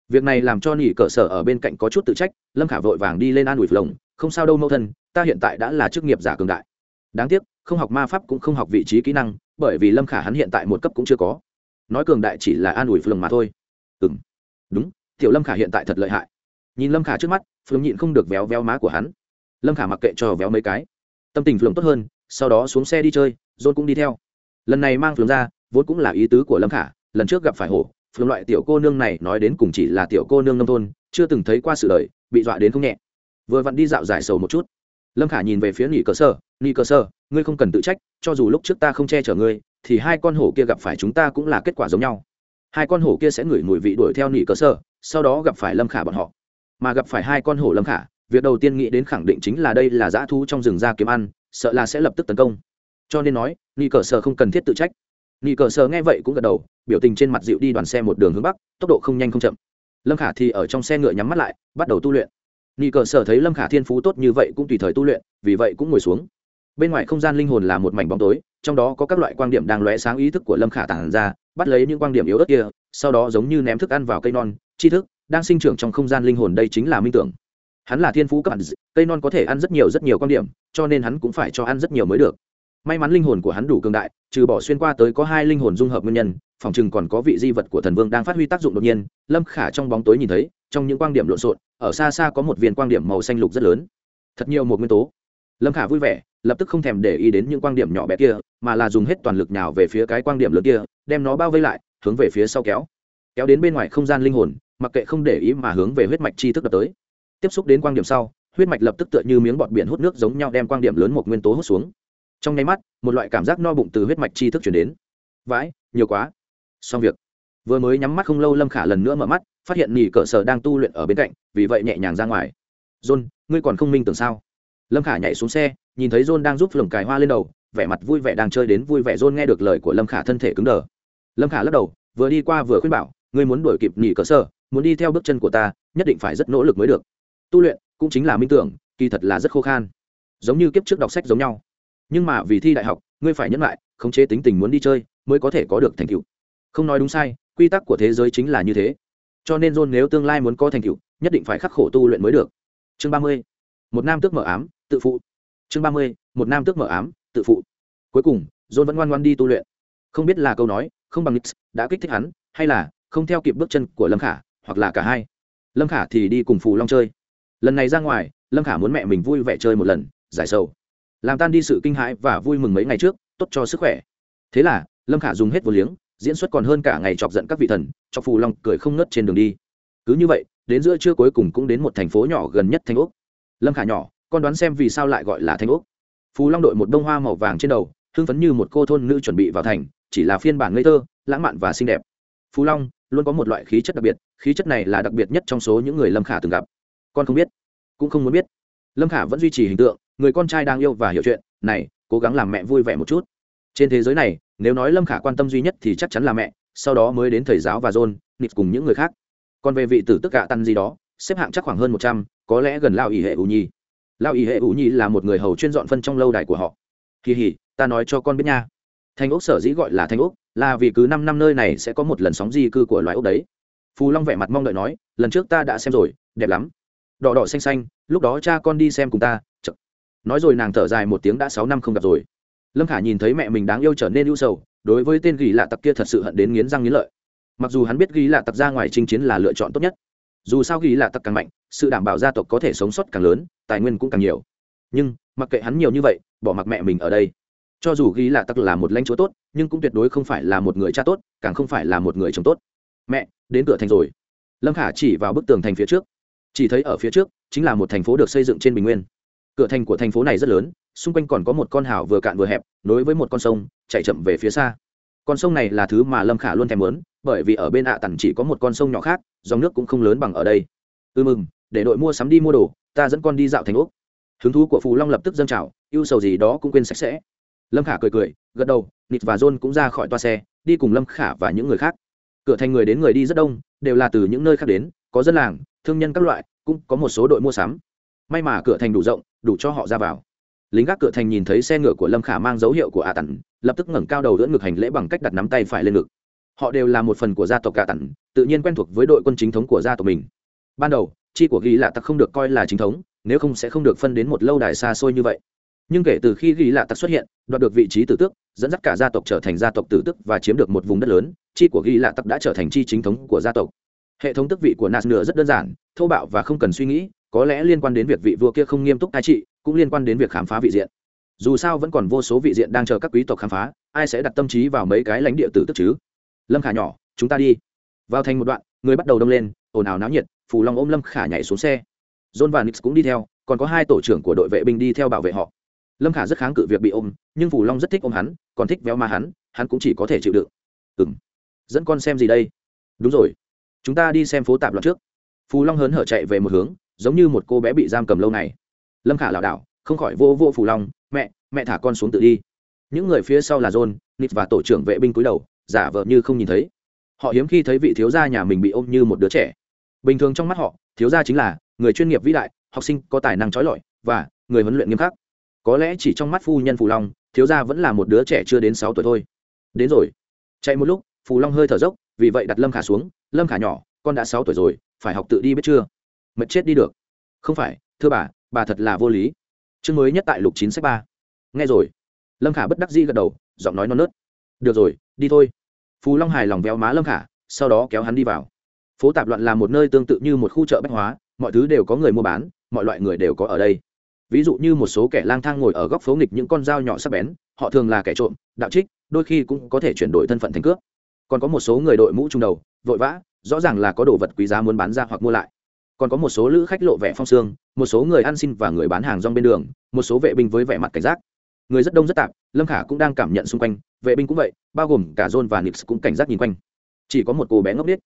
việc này làm cho nỉ cỡ sở ở bên cạnh có chút tự trách, lâm khả vội vàng đi lên an ủi phồng không sao đâu mẫu thân, ta hiện tại đã là chức nghiệp giả cường đại. Đáng tiếc, không học ma pháp cũng không học vị trí kỹ năng, bởi vì lâm khả hắn hiện tại một cấp cũng chưa có. Nói cường đại chỉ là an ủi phường mà thôi. Ừ m đúng, tiểu lâm khả hiện tại thật lợi hại. Nhìn lâm khả trước mắt phường nhịn không được véo véo má của hắn. Lâm khả mặc kệ cho véo mấy cái. Tâm tình phường tốt hơn, sau đó xuống xe đi chơi dôn cũng đi theo. Lần này mang phường ra, vốn cũng là ý tứ của lâm khả, lần trước gặp phải hổ phương loại tiểu cô nương này nói đến cùng chỉ là tiểu cô nương nông thôn, chưa từng thấy qua sự đời, bị dọa đến không nhẹ. Vừa vặn đi dạo giải sầu một chút. Lâm khả nhìn về phía nghỉ cơ sơ nghỉ cơ sơ, ngươi không cần tự trách, cho dù lúc trước ta không che chở ngươi, thì hai con hổ kia gặp phải chúng ta cũng là kết quả giống nhau. Hai con hổ kia sẽ ngửi mùi vị đuổi theo nghỉ cơ sơ, sau đó gặp phải lâm khả bọn họ. Mà gặp phải hai con hổ lâm khả, việc đầu tiên nghĩ đến khẳng định chính là đây là dã thu trong rừng ra kiếm ăn, sợ là sẽ lập tức tấn công. Cho nên nói nghỉ cơ sơ không cần thiết tự trách. Nị Cờ Sờ nghe vậy cũng gật đầu, biểu tình trên mặt dịu đi đoàn xe một đường hướng bắc, tốc độ không nhanh không chậm. Lâm khả thì ở trong xe ngựa nhắm mắt lại, bắt đầu tu luyện. Nị cờ Sờ thấy lâm khả thiên phú tốt như vậy cũng tùy thời tu luyện, vì vậy cũng ngồi xuống. Bên ngoài không gian linh hồn là một mảnh bóng tối, trong đó có các loại quan điểm đang lóe sáng ý thức của lâm khả tản ra, bắt lấy những quan điểm yếu ớt kia, sau đó giống như ném thức ăn vào cây non, tri thức, đang sinh trưởng trong không gian linh hồn đây chính là minh tưởng. Hắn là thiên phú cấp cây non có thể ăn rất nhiều rất nhiều quan điểm, cho nên hắn cũng phải cho ăn rất nhiều mới được may mắn linh hồn của hắn đủ cường đại, trừ bỏ xuyên qua tới có hai linh hồn dung hợp nguyên nhân, phòng chừng còn có vị di vật của thần vương đang phát huy tác dụng đột nhiên, lâm khả trong bóng tối nhìn thấy, trong những quang điểm lộn xộn, ở xa xa có một viên quang điểm màu xanh lục rất lớn. Thật nhiều một nguyên tố. Lâm khả vui vẻ, lập tức không thèm để ý đến những quang điểm nhỏ bé kia, mà là dùng hết toàn lực nhào về phía cái quang điểm lớn kia, đem nó bao vây lại, hướng về phía sau kéo. Kéo đến bên ngoài không gian linh hồn, mặc kệ không để ý mà hướng về huyết mạch chi thức đập tới. Tiếp xúc đến quang điểm sau, huyết mạch lập tức tựa như miếng bọt biển hút nước giống nhau đem quang điểm lớn một nguyên tố hút xuống trong nháy mắt, một loại cảm giác no bụng từ huyết mạch chi thức chuyển đến. Vãi, nhiều quá. Xong việc. Vừa mới nhắm mắt không lâu, lâm khả lần nữa mở mắt, phát hiện nỉ cỡ sở đang tu luyện ở bên cạnh, vì vậy nhẹ nhàng ra ngoài. John, ngươi còn không minh tưởng sao? Lâm khả nhảy xuống xe, nhìn thấy john đang giúp lồng cài hoa lên đầu, vẻ mặt vui vẻ đang chơi đến vui vẻ. John nghe được lời của lâm khả thân thể cứng đờ. Lâm khả lắc đầu, vừa đi qua vừa khuyên bảo, ngươi muốn đuổi kịp nỉ cỡ sở, muốn đi theo bước chân của ta, nhất định phải rất nỗ lực mới được. Tu luyện cũng chính là minh tưởng, kỳ thật là rất khô khan. Giống như kiếp trước đọc sách giống nhau nhưng mà vì thi đại học, ngươi phải nhẫn lại, khống chế tính tình muốn đi chơi mới có thể có được thành tựu. Không nói đúng sai, quy tắc của thế giới chính là như thế. Cho nên john nếu tương lai muốn có thành tựu, nhất định phải khắc khổ tu luyện mới được. Chương ba mươi, một nam tước mở ám, tự phụ. Chương ba mươi, một nam tước mở ám, tự phụ. Cuối cùng, john vẫn ngoan ngoan đi tu luyện. Không biết là câu nói, không bằng nix, đã kích thích hắn, hay là không theo kịp bước chân của lâm khả, hoặc là cả hai. Lâm khả thì đi cùng phù long chơi. Lần này ra ngoài, lâm khả muốn mẹ mình vui vẻ chơi một lần, giải sầu làm tan đi sự kinh hãi và vui mừng mấy ngày trước, tốt cho sức khỏe. Thế là, lâm khả dùng hết vô liếng, diễn xuất còn hơn cả ngày chọc giận các vị thần, chọc phù long cười không ngất trên đường đi. Cứ như vậy, đến giữa trưa cuối cùng cũng đến một thành phố nhỏ gần nhất thanh úc. Lâm khả nhỏ, con đoán xem vì sao lại gọi là thanh úc. Phù long đội một bông hoa màu vàng trên đầu, hưng phấn như một cô thôn nữ chuẩn bị vào thành, chỉ là phiên bản ngây thơ, lãng mạn và xinh đẹp. Phù long luôn có một loại khí chất đặc biệt, khí chất này là đặc biệt nhất trong số những người lâm khả từng gặp. Con không biết, cũng không muốn biết. Lâm khả vẫn duy trì hình tượng người con trai đang yêu và hiểu chuyện, này, cố gắng làm mẹ vui vẻ một chút. Trên thế giới này, nếu nói lâm khả quan tâm duy nhất thì chắc chắn là mẹ, sau đó mới đến thầy giáo và john nịp cùng những người khác. Còn về vị tử tức gạ tăn gì đó, xếp hạng chắc khoảng hơn một trăm, có lẽ gần lao ỉ hệ ủ nhi. Lao ỉ hệ ủ nhi là một người hầu chuyên dọn phân trong lâu đài của họ. Kỳ hỉ ta nói cho con biết nha. Thanh ốc sở dĩ gọi là thanh ốc là vì cứ năm năm nơi này sẽ có một lần sóng di cư của loài ốc đấy. Phù long vẻ mặt mong đợi nói, lần trước ta đã xem rồi, đẹp lắm. Đỏ đỏ xanh xanh, lúc đó cha con đi xem cùng ta Chật nói rồi nàng thở dài một tiếng đã sáu năm không gặp rồi. Lâm khả nhìn thấy mẹ mình đáng yêu trở nên ưu sầu, đối với tên ghi lạ tặc kia thật sự hận đến nghiến răng nghiến lợi. Mặc dù hắn biết ghi lạ tặc ra ngoài chinh chiến là lựa chọn tốt nhất, dù sao ghi lạ tặc càng mạnh, sự đảm bảo gia tộc có thể sống sót càng lớn, tài nguyên cũng càng nhiều. Nhưng, mặc kệ hắn nhiều như vậy, bỏ mặc mẹ mình ở đây. Cho dù ghi lạ tặc là một lãnh chúa tốt, nhưng cũng tuyệt đối không phải là một người cha tốt, càng không phải là một người chồng tốt. Mẹ, đến cửa thành rồi. Lâm khả chỉ vào bức tường thành phía trước. Chỉ thấy ở phía trước, chính là một thành phố được xây dựng trên bình nguyên cửa thành của thành phố này rất lớn, xung quanh còn có một con hào vừa cạn vừa hẹp, nối với một con sông, chạy chậm về phía xa. Con sông này là thứ mà lâm khả luôn thèm muốn, bởi vì ở bên ạ à tần chỉ có một con sông nhỏ khác, dòng nước cũng không lớn bằng ở đây. Ư ừ mừng, để đội mua sắm đi mua đồ, ta dẫn con đi dạo thành úc hứng thú của phù long lập tức dâng trào, yêu sầu gì đó cũng quên sạch sẽ. Lâm khả cười cười, gật đầu, nịt và john cũng ra khỏi toa xe, đi cùng lâm khả và những người khác. Cửa thành người đến người đi rất đông, đều là từ những nơi khác đến, có dân làng, thương nhân các loại, cũng có một số đội mua sắm. May mà cửa thành đủ rộng đủ cho họ ra vào. Lính gác cửa thành nhìn thấy xe ngựa của lâm khả mang dấu hiệu của a tần, lập tức ngẩng cao đầu đỡ ngực hành lễ bằng cách đặt nắm tay phải lên ngực. Họ đều là một phần của gia tộc a tần, tự nhiên quen thuộc với đội quân chính thống của gia tộc mình. Ban đầu, chi của ghi lạ tặc không được coi là chính thống, nếu không sẽ không được phân đến một lâu đài xa xôi như vậy. Nhưng kể từ khi ghi lạ tặc xuất hiện, đoạt được vị trí tử tước, dẫn dắt cả gia tộc trở thành gia tộc tử tước và chiếm được một vùng đất lớn, chi của ghi lạ tặc đã trở thành chi chính thống của gia tộc. Hệ thống tước vị của nas nửa rất đơn giản, thô bạo và không cần suy nghĩ có lẽ liên quan đến việc vị vua kia không nghiêm túc cai trị, cũng liên quan đến việc khám phá vị diện. Dù sao vẫn còn vô số vị diện đang chờ các quý tộc khám phá, ai sẽ đặt tâm trí vào mấy cái lãnh địa tử tức chứ? Lâm khả nhỏ, chúng ta đi. Vào thành một đoạn, người bắt đầu đông lên, ồn ào náo nhiệt, phù long ôm lâm khả nhảy xuống xe. John và nix cũng đi theo, còn có hai tổ trưởng của đội vệ binh đi theo bảo vệ họ. Lâm khả rất kháng cự việc bị ôm, nhưng phù long rất thích ôm hắn, còn thích véo ma hắn hắn cũng chỉ có thể chịu đựng. Ừ m dẫn con xem gì đây? Đúng rồi. Chúng ta đi xem phố tạp loạn trước. Phù long hớn hở chạy về một hướng giống như một cô bé bị giam cầm lâu này lâm khả lảo đảo, không khỏi vô vô phù long mẹ mẹ thả con xuống tự đi. Những người phía sau là john nít và tổ trưởng vệ binh cúi đầu, giả vờ như không nhìn thấy. Họ hiếm khi thấy vị thiếu gia nhà mình bị ôm như một đứa trẻ. Bình thường trong mắt họ, thiếu gia chính là người chuyên nghiệp vĩ đại, học sinh có tài năng trói lọi và người huấn luyện nghiêm khắc. Có lẽ chỉ trong mắt phu nhân phù long, thiếu gia vẫn là một đứa trẻ chưa đến sáu tuổi thôi. Đến rồi. Chạy một lúc, phù long hơi thở dốc, vì vậy đặt lâm khả xuống. Lâm khả nhỏ, con đã sáu tuổi rồi, phải học tự đi biết chưa? Mệt chết đi được. Không phải, thưa bà bà thật là vô lý. Chương mới nhất tại lục chín sách ba. Nghe rồi. Lâm khả bất đắc dĩ gật đầu, giọng nói non nớt. Được rồi, đi thôi. Phù long hài lòng véo má lâm khả, sau đó kéo hắn đi vào. Phố tạp loạn là một nơi tương tự như một khu chợ bách hóa, mọi thứ đều có người mua bán, mọi loại người đều có ở đây. Ví dụ như một số kẻ lang thang ngồi ở góc phố nghịch những con dao nhỏ sắc bén, họ thường là kẻ trộm, đạo trích, đôi khi cũng có thể chuyển đổi thân phận thành cướp. Còn có một số người đội mũ trung đầu, vội vã, rõ ràng là có đồ vật quý giá muốn bán ra hoặc mua lại còn có một số lữ khách lộ vẻ phong sương, một số người ăn xin và người bán hàng rong bên đường, một số vệ binh với vẻ mặt cảnh giác. Người rất đông rất tạp, lâm khả cũng đang cảm nhận xung quanh, vệ binh cũng vậy, bao gồm cả john và nix cũng cảnh giác nhìn quanh. Chỉ có một cô bé ngốc biết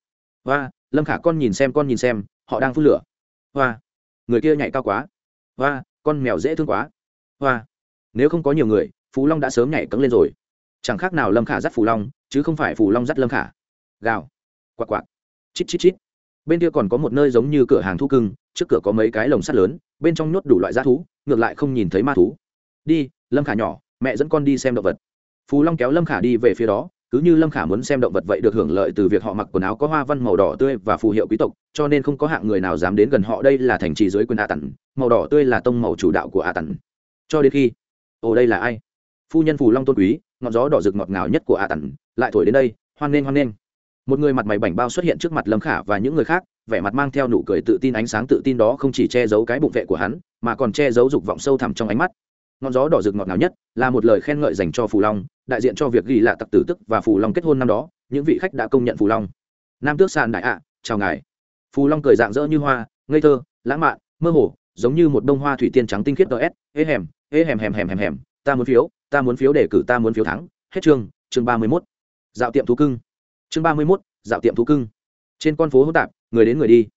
và lâm khả con nhìn xem, con nhìn xem, họ đang phun lửa. Hoa, người kia nhảy cao quá. Hoa, con mèo dễ thương quá. Hoa, nếu không có nhiều người, phú long đã sớm nhảy cấm lên rồi. Chẳng khác nào lâm khả dắt phù long, chứ không phải phù long dắt lâm khả. Gào quạt quạt chít chít chít bên kia còn có một nơi giống như cửa hàng thu cưng, trước cửa có mấy cái lồng sắt lớn, bên trong nhốt đủ loại g thú, ngược lại không nhìn thấy ma thú. Đi, lâm khả nhỏ, mẹ dẫn con đi xem động vật. Phú long kéo lâm khả đi về phía đó, cứ như lâm khả muốn xem động vật vậy được hưởng lợi từ việc họ mặc quần áo có hoa văn màu đỏ tươi và phù hiệu quý tộc, cho nên không có hạng người nào dám đến gần họ đây là thành trì dưới quyền a tần, màu đỏ tươi là tông màu chủ đạo của a tần. Cho đến khi, ồ, đây là ai? Phu nhân phù long tôn quý, ngọn gió đỏ rực ngọt ngào nhất của a tần, lại thổi đến đây, hoan nghênh hoan nghênh một người mặt mày bảnh bao xuất hiện trước mặt lâm khả và những người khác, vẻ mặt mang theo nụ cười tự tin ánh sáng tự tin đó không chỉ che giấu cái bụng vệ của hắn, mà còn che giấu dục vọng sâu thẳm trong ánh mắt. Ngọn gió đỏ rực ngọt ngào nhất là một lời khen ngợi dành cho phù long, đại diện cho việc ghi lạ tặc tử tức và phù long kết hôn năm đó, những vị khách đã công nhận phù long. Nam tước sàn đại ạ, chào ngài. Phù long cười dạng dỡ như hoa, ngây thơ, lãng mạn, mơ hồ, giống như một bông hoa thủy tiên trắng tinh khiết ts ê hèm ê hèm hèm hèm hèm hèm, ta muốn phiếu, ta muốn phiếu để cử, ta muốn phiếu thắng, hết chương chương ba mươi mốt. Dạo tiệm thú cưng chương ba mươi mốt, dạo tiệm thú cưng. Trên con phố hỗn tạp, người đến người đi.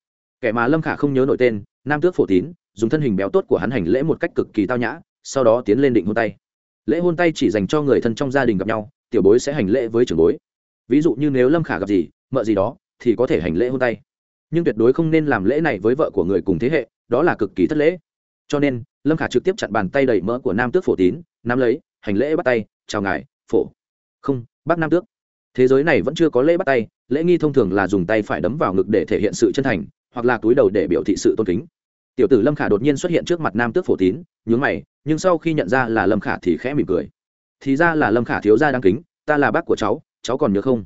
Kẻ mà lâm khả không nhớ nổi tên, nam tước phổ tín, dùng thân hình béo tốt của hắn hành lễ một cách cực kỳ tao nhã, sau đó tiến lên định hôn tay. Lễ hôn tay chỉ dành cho người thân trong gia đình gặp nhau, tiểu bối sẽ hành lễ với trưởng bối. Ví dụ như nếu lâm khả gặp gì, mợ gì đó, thì có thể hành lễ hôn tay. Nhưng tuyệt đối không nên làm lễ này với vợ của người cùng thế hệ, đó là cực kỳ thất lễ. Cho nên, lâm khả trực tiếp chặn bàn tay đầy mỡ của nam tước phổ tín, nắm lấy, hành lễ bắt tay, chào ngài, phổ. Không, bác nam tước thế giới này vẫn chưa có lễ bắt tay, lễ nghi thông thường là dùng tay phải đấm vào ngực để thể hiện sự chân thành, hoặc là túi đầu để biểu thị sự tôn kính. Tiểu tử lâm khả đột nhiên xuất hiện trước mặt nam tước phổ tín, nhướng mày, nhưng sau khi nhận ra là lâm khả thì khẽ mỉm cười. Thì ra là lâm khả thiếu gia đáng kính, ta là bác của cháu cháu còn nhớ không?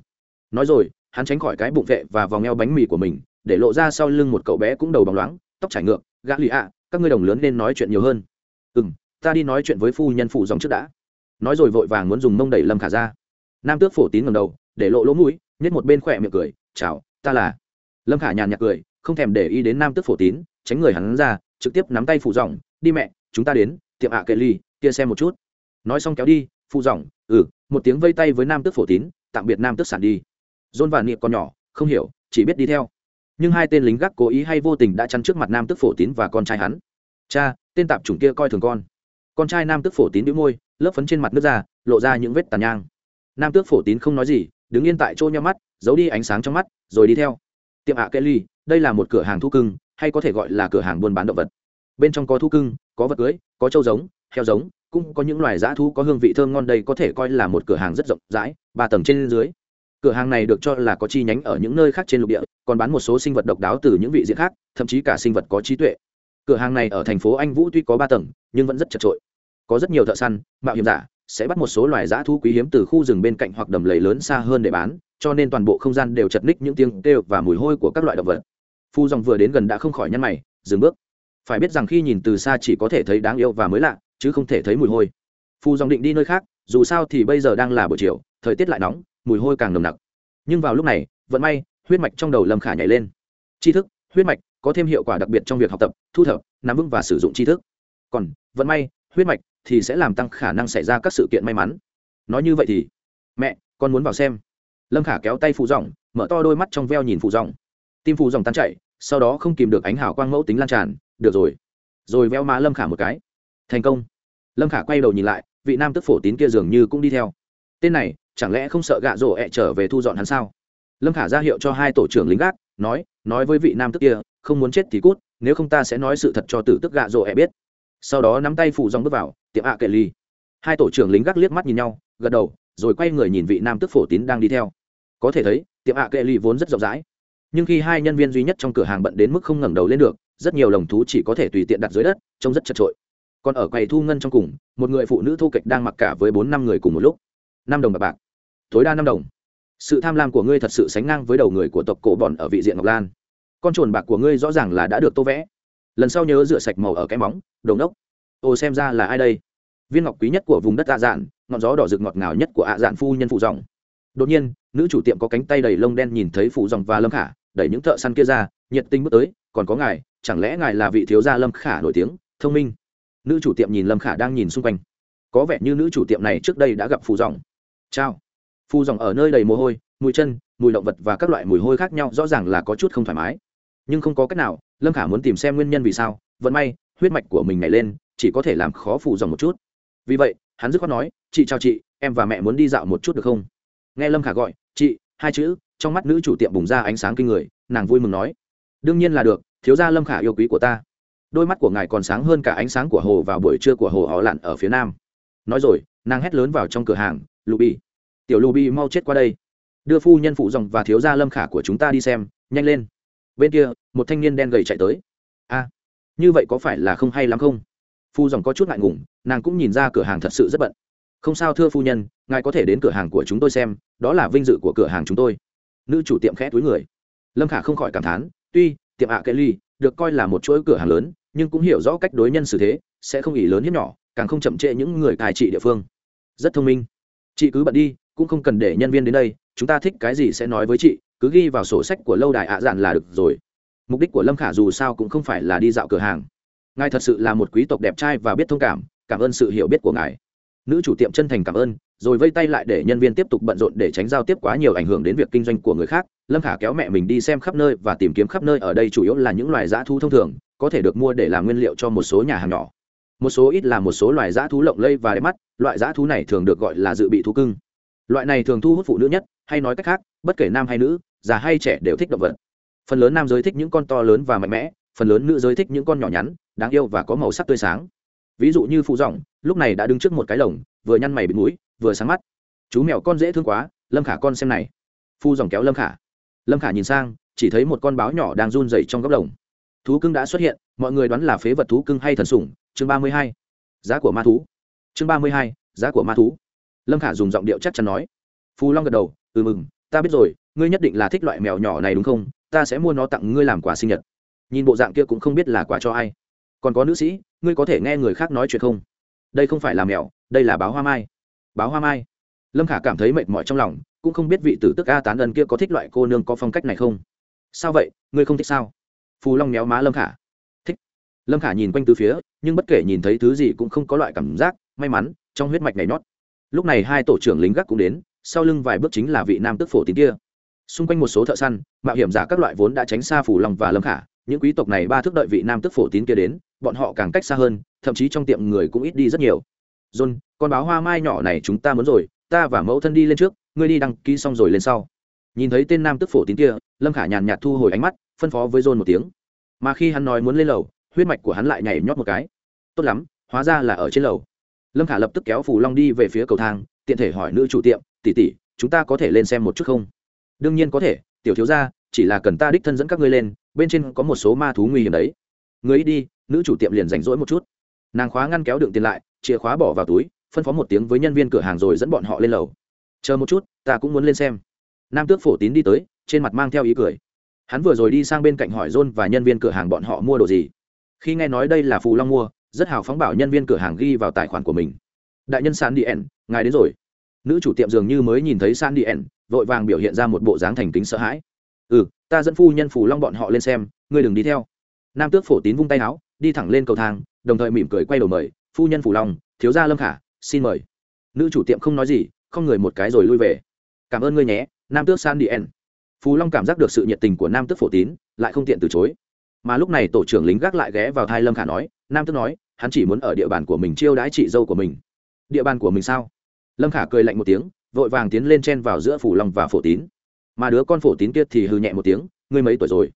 Nói rồi, hắn tránh khỏi cái bụng vệ và vòng eo bánh mì của mình, để lộ ra sau lưng một cậu bé cũng đầu bóng loáng, tóc trải ngược, gã lì ạ, các ngươi đồng lớn nên nói chuyện nhiều hơn. Ừ m ta đi nói chuyện với phu nhân phụ dòng trước đã. Nói rồi vội vàng muốn dùng mông đẩy lâm khả ra nam tước phổ tín ngầm đầu, để lộ lỗ mũi, nhét một bên khỏe miệng cười, chào, ta là lâm khả nhàn nhạt cười, không thèm để ý đến nam tước phổ tín, tránh người hắn ra, trực tiếp nắm tay phụ dòng đi mẹ, chúng ta đến, tiệm ạ kệ ly, kia xem một chút. Nói xong kéo đi, phụ dòng ừ một tiếng vây tay với nam tước phổ tín tạm biệt nam tước sản đi. Dôn và niệm còn nhỏ, không hiểu, chỉ biết đi theo. Nhưng hai tên lính gác cố ý hay vô tình đã chắn trước mặt nam tước phổ tín và con trai hắn. Cha, tên tạp chủng kia coi thường con. Con trai nam tước phổ tín đĩu môi, lớp phấn trên mặt nước ra, lộ ra những vết tàn nhang nam tước phổ tín không nói gì, đứng yên tại chỗ nhau mắt, giấu đi ánh sáng trong mắt, rồi đi theo. Tiệm ạ kelly, đây là một cửa hàng thu cưng, hay có thể gọi là cửa hàng buôn bán động vật. Bên trong có thu cưng, có vật cưới, có trâu giống, heo giống, cũng có những loài dã thú có hương vị thơm ngon đây có thể coi là một cửa hàng rất rộng rãi, ba tầng trên dưới. Cửa hàng này được cho là có chi nhánh ở những nơi khác trên lục địa, còn bán một số sinh vật độc đáo từ những vị diện khác, thậm chí cả sinh vật có trí tuệ. Cửa hàng này ở thành phố anh vũ tuy có ba tầng, nhưng vẫn rất chật trội có rất nhiều thợ săn, mạo hiểm giả sẽ bắt một số loài dã thú quý hiếm từ khu rừng bên cạnh hoặc đầm lầy lớn xa hơn để bán, cho nên toàn bộ không gian đều chật ních những tiếng kêu và mùi hôi của các loại động vật. Phu dòng vừa đến gần đã không khỏi nhăn mày, dừng bước. Phải biết rằng khi nhìn từ xa chỉ có thể thấy đáng yêu và mới lạ, chứ không thể thấy mùi hôi. Phu dòng định đi nơi khác, dù sao thì bây giờ đang là buổi chiều, thời tiết lại nóng, mùi hôi càng nồng nặc. Nhưng vào lúc này, vận may, huyết mạch trong đầu lâm khả nhảy lên. Tri thức, huyết mạch có thêm hiệu quả đặc biệt trong việc học tập, thu thập, nắm vững và sử dụng tri thức. Còn vận may, huyết mạch thì sẽ làm tăng khả năng xảy ra các sự kiện may mắn. Nói như vậy thì, mẹ, con muốn vào xem. Lâm khả kéo tay phụ dòng, mở to đôi mắt trong veo nhìn phụ dòng. Tim phụ dòng tan chảy, sau đó không kìm được ánh hào quang mẫu tính lan tràn, được rồi. Rồi veo má lâm khả một cái. Thành công. Lâm khả quay đầu nhìn lại, vị nam tức phổ tín kia dường như cũng đi theo. Tên này, chẳng lẽ không sợ gạ rổ ẹ trở về thu dọn hắn sao? Lâm khả ra hiệu cho hai tổ trưởng lính gác, nói nói với vị nam tức kia, không muốn chết thì cút, nếu không ta sẽ nói sự thật cho tử tức gạ rổ ẹ biết sau đó nắm tay phụ dòng bước vào, tiệm ạ kệ ly. Hai tổ trưởng lính gác liếc mắt nhìn nhau, gật đầu, rồi quay người nhìn vị nam tức phổ tín đang đi theo. Có thể thấy, tiệm ạ kệ ly vốn rất rộng rãi. Nhưng khi hai nhân viên duy nhất trong cửa hàng bận đến mức không ngẩng đầu lên được, rất nhiều lồng thú chỉ có thể tùy tiện đặt dưới đất, trông rất chật trội còn ở quầy thu ngân trong cùng, một người phụ nữ thu kịch đang mặc cả với bốn năm người cùng một lúc. Năm đồng bạc bạc. Tối đa năm đồng. Sự tham lam của ngươi thật sự sánh ngang với đầu người của tộc cổ bọn ở vị diện ngọc lan. Con chuồn bạc của ngươi rõ ràng là đã được tô vẽ lần sau nhớ rửa sạch màu ở cái móng đồn đốc ô, xem ra là ai đây? Viên ngọc quý nhất của vùng đất ạ dạn ngọn gió đỏ rực ngọt ngào nhất của ạ dạn phu nhân phụ dòng. Đột nhiên, nữ chủ tiệm có cánh tay đầy lông đen nhìn thấy phụ dòng và lâm khả, đẩy những thợ săn kia ra, nhiệt tinh bước tới, còn có ngài, chẳng lẽ ngài là vị thiếu gia lâm khả nổi tiếng, thông minh? Nữ chủ tiệm nhìn lâm khả đang nhìn xung quanh. Có vẻ như nữ chủ tiệm này trước đây đã gặp phù dòng. Chào. Phù dòng ở nơi đầy mồ hôi, mùi chân, mùi động vật và các loại mùi hôi khác nhau rõ ràng là có chút không thoải mái. Nhưng không có cách nào lâm khả muốn tìm xem nguyên nhân vì sao vẫn may, huyết mạch của mình nhảy lên, chỉ có thể làm khó phủ dòng một chút. Vì vậy, hắn dứt khoát nói, chị chào chị, em và mẹ muốn đi dạo một chút được không? Nghe lâm khả gọi, chị, hai chữ. Trong mắt nữ chủ tiệm bùng ra ánh sáng kinh người, nàng vui mừng nói, đương nhiên là được, thiếu gia lâm khả yêu quý của ta. Đôi mắt của ngài còn sáng hơn cả ánh sáng của hồ vào buổi trưa của hồ họ lặn ở phía nam. Nói rồi, nàng hét lớn vào trong cửa hàng luby tiểu luby mau chết qua đây. Đưa phu nhân phụ dòng và thiếu gia lâm khả của chúng ta đi xem, nhanh lên bên kia, một thanh niên đen gầy chạy tới. A, như vậy có phải là không hay lắm không? Phu dòng có chút ngại ngùng, nàng cũng nhìn ra cửa hàng thật sự rất bận. Không sao thưa phu nhân, ngài có thể đến cửa hàng của chúng tôi xem, đó là vinh dự của cửa hàng chúng tôi. Nữ chủ tiệm khẽ túi người. Lâm khả không khỏi cảm thán, tuy, tiệm ạ à ly được coi là một chuỗi cửa hàng lớn, nhưng cũng hiểu rõ cách đối nhân xử thế, sẽ không ỉ lớn hiếp nhỏ, càng không chậm trễ những người tài trị địa phương. Rất thông minh. Chị cứ bận đi, cũng không cần để nhân viên đến đây, chúng ta thích cái gì sẽ nói với chị cứ ghi vào sổ sách của lâu đài ạ dạn là được rồi. Mục đích của lâm khả dù sao cũng không phải là đi dạo cửa hàng. Ngài thật sự là một quý tộc đẹp trai và biết thông cảm cảm ơn sự hiểu biết của ngài. Nữ chủ tiệm chân thành cảm ơn, rồi vây tay lại để nhân viên tiếp tục bận rộn để tránh giao tiếp quá nhiều ảnh hưởng đến việc kinh doanh của người khác. Lâm khả kéo mẹ mình đi xem khắp nơi và tìm kiếm khắp nơi, ở đây chủ yếu là những loài dã thú thông thường, có thể được mua để làm nguyên liệu cho một số nhà hàng nhỏ. Một số ít là một số loài dã thú lộng lây và đẹp mắt, loại dã thú này thường được gọi là dự bị thú cưng. Loại này thường thu hút phụ nữ nhất, hay nói cách khác, bất kể nam hay nữ già hay trẻ đều thích động vật. Phần lớn nam giới thích những con to lớn và mạnh mẽ, phần lớn nữ giới thích những con nhỏ nhắn, đáng yêu và có màu sắc tươi sáng. Ví dụ như phụ giọng lúc này đã đứng trước một cái lồng, vừa nhăn mày bịt mũi, vừa sáng mắt. Chú mèo con dễ thương quá, lâm khả con xem này. Phu dòng kéo lâm khả. Lâm khả nhìn sang, chỉ thấy một con báo nhỏ đang run dày trong góc lồng. Thú cưng đã xuất hiện, mọi người đoán là phế vật thú cưng hay thần sủng, chương ba mươi hai. Giá của ma thú. Chương ba mươi hai, giá của ma thú. Lâm khả dùng giọng điệu chắc chắn nói. Phu long gật đầu ừ mừng ta biết rồi, ngươi nhất định là thích loại mèo nhỏ này đúng không? Ta sẽ mua nó tặng ngươi làm quà sinh nhật. Nhìn bộ dạng kia cũng không biết là quà cho ai. Còn có nữ sĩ, ngươi có thể nghe người khác nói chuyện không? Đây không phải là mèo, đây là báo hoa mai. Báo hoa mai. Lâm khả cảm thấy mệt mỏi trong lòng, cũng không biết vị tử tức a tán ân kia có thích loại cô nương có phong cách này không. Sao vậy, ngươi không thích sao? Phù long méo má lâm khả. Thích. Lâm khả nhìn quanh từ phía, nhưng bất kể nhìn thấy thứ gì cũng không có loại cảm giác, may mắn, trong huyết mạch này nhót. Lúc này hai tổ trưởng lính gác cũng đến sau lưng vài bước chính là vị nam tức phổ tín kia. Xung quanh một số thợ săn, mạo hiểm giả các loại vốn đã tránh xa phủ long và lâm khả, những quý tộc này ba thước đợi vị nam tức phổ tín kia đến, bọn họ càng cách xa hơn, thậm chí trong tiệm người cũng ít đi rất nhiều. John, con báo hoa mai nhỏ này chúng ta muốn rồi, ta và mẫu thân đi lên trước, ngươi đi đăng ký xong rồi lên sau. Nhìn thấy tên nam tức phổ tín kia, lâm khả nhàn nhạt thu hồi ánh mắt, phân phó với john một tiếng. Mà khi hắn nói muốn lên lầu, huyết mạch của hắn lại nhảy nhót một cái. Tốt lắm, hóa ra là ở trên lầu. Lâm khả lập tức kéo phù long đi về phía cầu thang, tiện thể hỏi nữ chủ tiệm Tỷ tỷ, chúng ta có thể lên xem một chút không? Đương nhiên có thể tiểu thiếu gia, chỉ là cần ta đích thân dẫn các ngươi lên bên trên có một số ma thú nguy hiểm đấy. Người đi nữ chủ tiệm liền rảnh rỗi một chút. Nàng khóa ngăn kéo đựng tiền lại chìa khóa bỏ vào túi phân phó một tiếng với nhân viên cửa hàng rồi dẫn bọn họ lên lầu. Chờ một chút ta cũng muốn lên xem. Nam tước phổ tín đi tới trên mặt mang theo ý cười. Hắn vừa rồi đi sang bên cạnh hỏi john và nhân viên cửa hàng bọn họ mua đồ gì. Khi nghe nói đây là phù long mua rất hào phóng bảo nhân viên cửa hàng ghi vào tài khoản của mình. Đại nhân sán đi ẻn ngài đến rồi nữ chủ tiệm dường như mới nhìn thấy san đi ẻn vội vàng biểu hiện ra một bộ dáng thành kính sợ hãi. Ừ ta dẫn phu nhân phù long bọn họ lên xem, ngươi đừng đi theo. Nam tước phổ tín vung tay áo, đi thẳng lên cầu thang, đồng thời mỉm cười quay đầu mời, phu nhân phù long, thiếu gia lâm khả, xin mời. Nữ chủ tiệm không nói gì, không người một cái rồi lui về. Cảm ơn ngươi nhé, nam tước san đi ẻn phù long cảm giác được sự nhiệt tình của nam tước phổ tín, lại không tiện từ chối. Mà lúc này tổ trưởng lính gác lại ghé vào thai lâm khả nói, nam tước nói, hắn chỉ muốn ở địa bàn của mình chiêu đãi chị dâu của mình. Địa bàn của mình sao? Lâm khả cười lạnh một tiếng, vội vàng tiến lên chen vào giữa phủ long và phổ tín. Mà đứa con phổ tín kia thì hư nhẹ một tiếng, ngươi mấy tuổi rồi?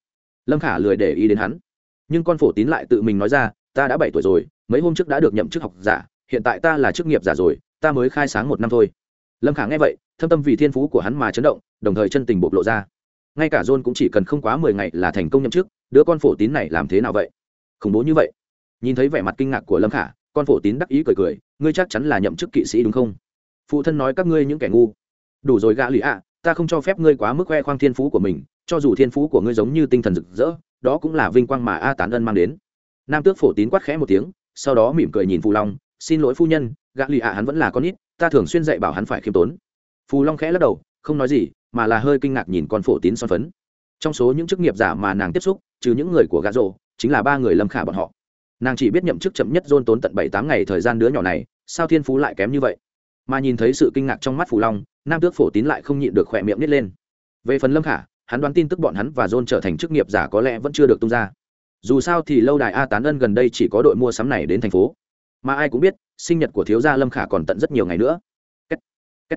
Lâm khả lười để ý đến hắn. Nhưng con phổ tín lại tự mình nói ra, ta đã bảy tuổi rồi, mấy hôm trước đã được nhậm chức học giả, hiện tại ta là chức nghiệp giả rồi, ta mới khai sáng một năm thôi. Lâm khả nghe vậy, thâm tâm vì thiên phú của hắn mà chấn động, đồng thời chân tình bộc lộ ra. Ngay cả john cũng chỉ cần không quá mười ngày là thành công nhậm chức, đứa con phổ tín này làm thế nào vậy? Khủng bố như vậy. Nhìn thấy vẻ mặt kinh ngạc của lâm khả, con phổ tín đắc ý cười cười, ngươi chắc chắn là nhậm chức kỵ sĩ đúng không? Phụ thân nói các ngươi những kẻ ngu. Đủ rồi gã lì ạ, ta không cho phép ngươi quá mức khoe khoang thiên phú của mình, cho dù thiên phú của ngươi giống như tinh thần rực rỡ, đó cũng là vinh quang mà a tán ân mang đến. Nam tước phổ tín quát khẽ một tiếng, sau đó mỉm cười nhìn phù long, xin lỗi phu nhân, gã lì ạ hắn vẫn là con ít ta thường xuyên dạy bảo hắn phải khiêm tốn. Phù long khẽ lắc đầu, không nói gì, mà là hơi kinh ngạc nhìn con phổ tín son phấn. Trong số những chức nghiệp giả mà nàng tiếp xúc, trừ những người của gã rộ chính là ba người lâm khả bọn họ. Nàng chỉ biết nhậm chức chậm nhất dôn tốn tận bảy tám ngày thời gian đứa nhỏ này, sao thiên phú lại kém như vậy? Mà nhìn thấy sự kinh ngạc trong mắt phù long, nam tước phổ tín lại không nhịn được khỏe miệng nít lên. Về phần lâm khả, hắn đoán tin tức bọn hắn và dôn trở thành chức nghiệp giả có lẽ vẫn chưa được tung ra. Dù sao thì lâu đài a tán ân gần đây chỉ có đội mua sắm này đến thành phố. Mà ai cũng biết, sinh nhật của thiếu gia lâm khả còn tận rất nhiều ngày nữa. Kết. Kết.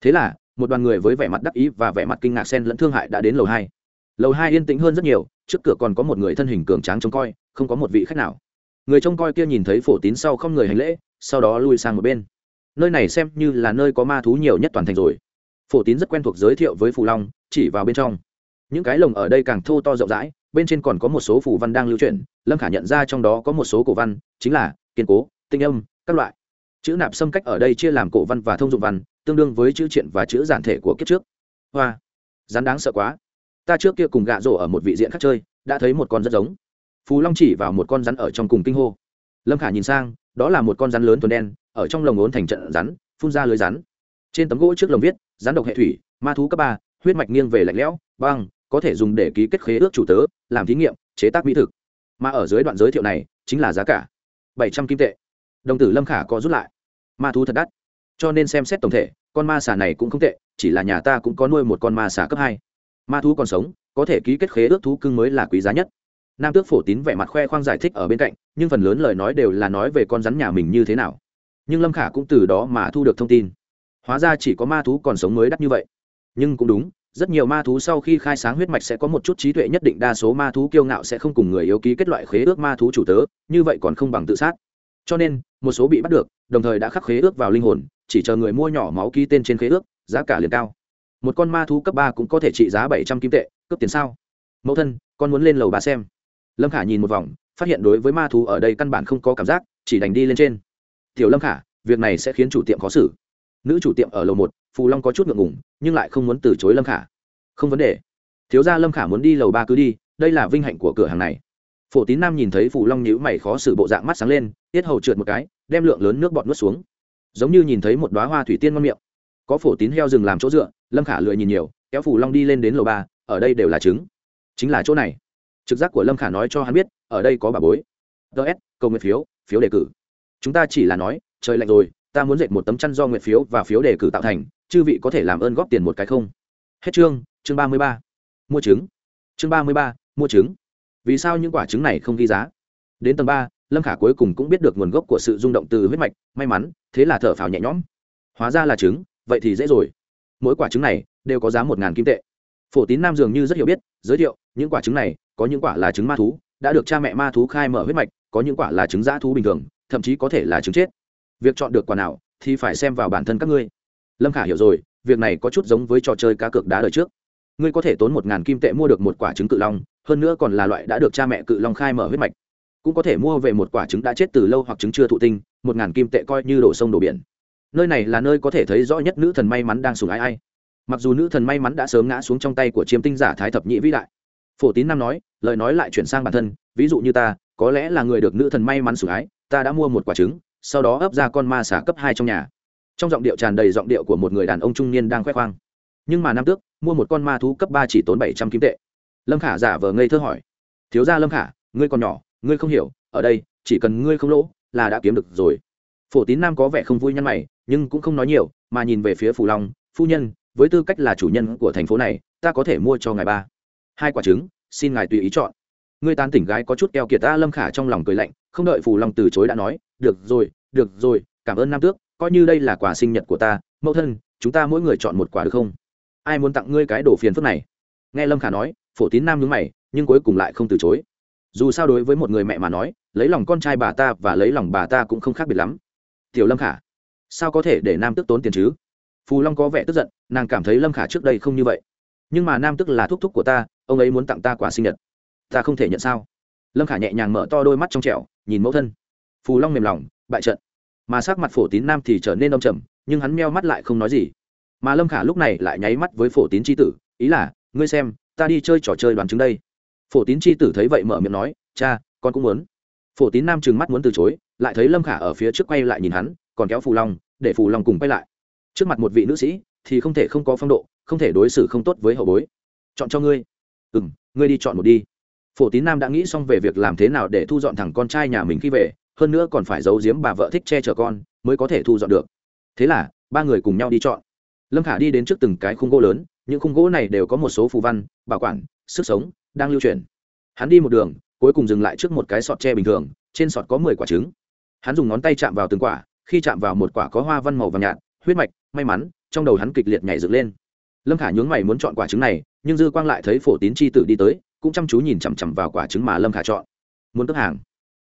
thế là, một đoàn người với vẻ mặt đắc ý và vẻ mặt kinh ngạc sen lẫn thương hại đã đến lầu hai. Lầu hai yên tĩnh hơn rất nhiều, trước cửa còn có một người thân hình cường tráng trông coi, không có một vị khách nào. Người trông coi kia nhìn thấy phổ tín sau không người hành lễ, sau đó lui sang một bên nơi này xem như là nơi có ma thú nhiều nhất toàn thành rồi. Phổ tín rất quen thuộc giới thiệu với phù long, chỉ vào bên trong. Những cái lồng ở đây càng thô to rộng rãi, bên trên còn có một số phù văn đang lưu chuyển, lâm khả nhận ra trong đó có một số cổ văn, chính là kiên cố, tinh âm, các loại. Chữ nạp xâm cách ở đây chia làm cổ văn và thông dụng văn, tương đương với chữ triện và chữ giản thể của kiếp trước. Hoa, rắn đáng sợ quá. Ta trước kia cùng gạ rổ ở một vị diện khác chơi, đã thấy một con rất giống. Phù long chỉ vào một con rắn ở trong cùng kinh hô. Lâm khả nhìn sang, đó là một con rắn lớn thuần đen ở trong lồng ốn thành trận rắn, phun ra lưới rắn. Trên tấm gỗ trước lồng viết, rắn độc hệ thủy, ma thú cấp ba, huyết mạch nghiêng về lạnh lẽo, băng, có thể dùng để ký kết khế ước chủ tớ, làm thí nghiệm, chế tác mỹ thực. Mà ở dưới đoạn giới thiệu này, chính là giá cả. Bảy trăm kim tệ. Đồng tử lâm khả có rút lại. Ma thú thật đắt. Cho nên xem xét tổng thể, con ma xà này cũng không tệ, chỉ là nhà ta cũng có nuôi một con ma xà cấp hai. Ma thú còn sống, có thể ký kết khế ước thú cưng mới là quý giá nhất. Nam tước phổ tín vẻ mặt khoe khoang giải thích ở bên cạnh, nhưng phần lớn lời nói đều là nói về con rắn nhà mình như thế nào nhưng lâm khả cũng từ đó mà thu được thông tin. Hóa ra chỉ có ma thú còn sống mới đắt như vậy. Nhưng cũng đúng, rất nhiều ma thú sau khi khai sáng huyết mạch sẽ có một chút trí tuệ nhất định, đa số ma thú kiêu ngạo sẽ không cùng người yếu ký kết loại khế ước ma thú chủ tớ, như vậy còn không bằng tự sát. Cho nên, một số bị bắt được, đồng thời đã khắc khế ước vào linh hồn, chỉ chờ người mua nhỏ máu ký tên trên khế ước, giá cả liền cao. Một con ma thú cấp ba cũng có thể trị giá bảy trăm kim tệ, cướp tiền sao? Mẫu thân, con muốn lên lầu bà xem. Lâm khả nhìn một vòng, phát hiện đối với ma thú ở đây căn bản không có cảm giác, chỉ đành đi lên trên tiểu lâm khả, việc này sẽ khiến chủ tiệm khó xử. Nữ chủ tiệm ở lầu một, phù long có chút ngượng ngùng, nhưng lại không muốn từ chối lâm khả. Không vấn đề. Thiếu gia lâm khả muốn đi lầu ba cứ đi, đây là vinh hạnh của cửa hàng này. Phổ tín nam nhìn thấy phù long nhíu mày khó xử bộ dạng mắt sáng lên, tiết hầu trượt một cái, đem lượng lớn nước bọt nuốt xuống. Giống như nhìn thấy một đoá hoa thủy tiên ngon miệng. Có phổ tín heo rừng làm chỗ dựa, lâm khả lười nhìn nhiều, kéo phù long đi lên đến lầu ba, ở đây đều là trứng. Chính là chỗ này. Trực giác của lâm khả nói cho hắn biết, ở đây có bà bối. Ts cầu nguyện phiếu phiếu đề cử chúng ta chỉ là nói, trời lạnh rồi, ta muốn dệt một tấm chăn do nguyện phiếu và phiếu đề cử tạo thành, chư vị có thể làm ơn góp tiền một cái không? Hết chương chương ba mươi ba. Mua trứng. Chương ba mươi ba, mua trứng. Vì sao những quả trứng này không ghi giá? Đến tầng ba, lâm khả cuối cùng cũng biết được nguồn gốc của sự rung động từ huyết mạch, may mắn, thế là thở phào nhẹ nhõm. Hóa ra là trứng, vậy thì dễ rồi. Mỗi quả trứng này đều có giá một ngàn kim tệ. Phổ tín nam dường như rất hiểu biết, giới thiệu, những quả trứng này, có những quả là trứng ma thú, đã được cha mẹ ma thú khai mở huyết mạch, có những quả là trứng dã thú bình thường thậm chí có thể là trứng chết. Việc chọn được quả nào thì phải xem vào bản thân các ngươi. Lâm khả hiểu rồi, việc này có chút giống với trò chơi cá cược đá đời trước. Ngươi có thể tốn một ngàn kim tệ mua được một quả trứng cự long, hơn nữa còn là loại đã được cha mẹ cự long khai mở huyết mạch. Cũng có thể mua về một quả trứng đã chết từ lâu hoặc trứng chưa thụ tinh, một ngàn kim tệ coi như đổ sông đổ biển. Nơi này là nơi có thể thấy rõ nhất nữ thần may mắn đang sùng ái ai. Mặc dù nữ thần may mắn đã sớm ngã xuống trong tay của chiêm tinh giả thái thập nhị vĩ đại. Phổ tín nam nói, lời nói lại chuyển sang bản thân, ví dụ như ta, có lẽ là người được nữ thần may mắn sủng ái ta đã mua một quả trứng, sau đó ấp ra con ma xả cấp hai trong nhà. Trong giọng điệu tràn đầy giọng điệu của một người đàn ông trung niên đang khoe khoang. Nhưng mà năm tước, mua một con ma thú cấp ba chỉ tốn bảy trăm kim tệ. Lâm khả giả vờ ngây thơ hỏi. Thiếu gia lâm khả, ngươi còn nhỏ, ngươi không hiểu, ở đây, chỉ cần ngươi không lỗ, là đã kiếm được rồi. Phổ tín nam có vẻ không vui nhăn mày, nhưng cũng không nói nhiều, mà nhìn về phía phù long, phu nhân, với tư cách là chủ nhân của thành phố này, ta có thể mua cho ngài ba. Hai quả trứng, xin ngài tùy ý chọn ngươi tán tỉnh gái có chút keo kiệt ta lâm khả trong lòng cười lạnh, không đợi phù long từ chối đã nói, được rồi được rồi, cảm ơn nam tước, coi như đây là quà sinh nhật của ta, mẫu thân, chúng ta mỗi người chọn một quả được không? Ai muốn tặng ngươi cái đồ phiền phức này? Nghe lâm khả nói, phổ tín nam nhướng mày, nhưng cuối cùng lại không từ chối. Dù sao đối với một người mẹ mà nói, lấy lòng con trai bà ta và lấy lòng bà ta cũng không khác biệt lắm. Tiểu lâm khả, sao có thể để nam tước tốn tiền chứ? Phù long có vẻ tức giận, nàng cảm thấy lâm khả trước đây không như vậy. Nhưng mà nam tức là thúc thúc của ta, ông ấy muốn tặng ta quả sinh nhật ta không thể nhận sao? Lâm khả nhẹ nhàng mở to đôi mắt trong trẻo, nhìn mẫu thân. Phù long mềm lòng, bại trận. Mà sắc mặt phổ tín nam thì trở nên đông trầm, nhưng hắn meo mắt lại không nói gì. Mà lâm khả lúc này lại nháy mắt với phổ tín tri tử, ý là, ngươi xem, ta đi chơi trò chơi đoàn chứng đây. Phổ tín tri tử thấy vậy mở miệng nói, cha, con cũng muốn. Phổ tín nam trừng mắt muốn từ chối, lại thấy lâm khả ở phía trước quay lại nhìn hắn, còn kéo phù long, để phù long cùng quay lại. Trước mặt một vị nữ sĩ, thì không thể không có phong độ, không thể đối xử không tốt với hậu bối. Chọn cho ngươi. Ừ m ngươi đi chọn một đi phổ tín nam đã nghĩ xong về việc làm thế nào để thu dọn thằng con trai nhà mình khi về, hơn nữa còn phải giấu giếm bà vợ thích che chở con, mới có thể thu dọn được. Thế là, ba người cùng nhau đi chọn. Lâm khả đi đến trước từng cái khung gỗ lớn, những khung gỗ này đều có một số phù văn, bảo quản, sức sống, đang lưu truyền hắn đi một đường, cuối cùng dừng lại trước một cái sọt tre bình thường, trên sọt có mười quả trứng. Hắn dùng ngón tay chạm vào từng quả, khi chạm vào một quả có hoa văn màu vàng nhạt, huyết mạch, may mắn, trong đầu hắn kịch liệt nhảy dựng lên. Lâm khả nhướng mày muốn chọn quả trứng này, nhưng dư quang lại thấy phổ tín chi tử đi tới cũng chăm chú nhìn chằm chằm vào quả trứng mà lâm khả chọn. Muốn cướp hàng.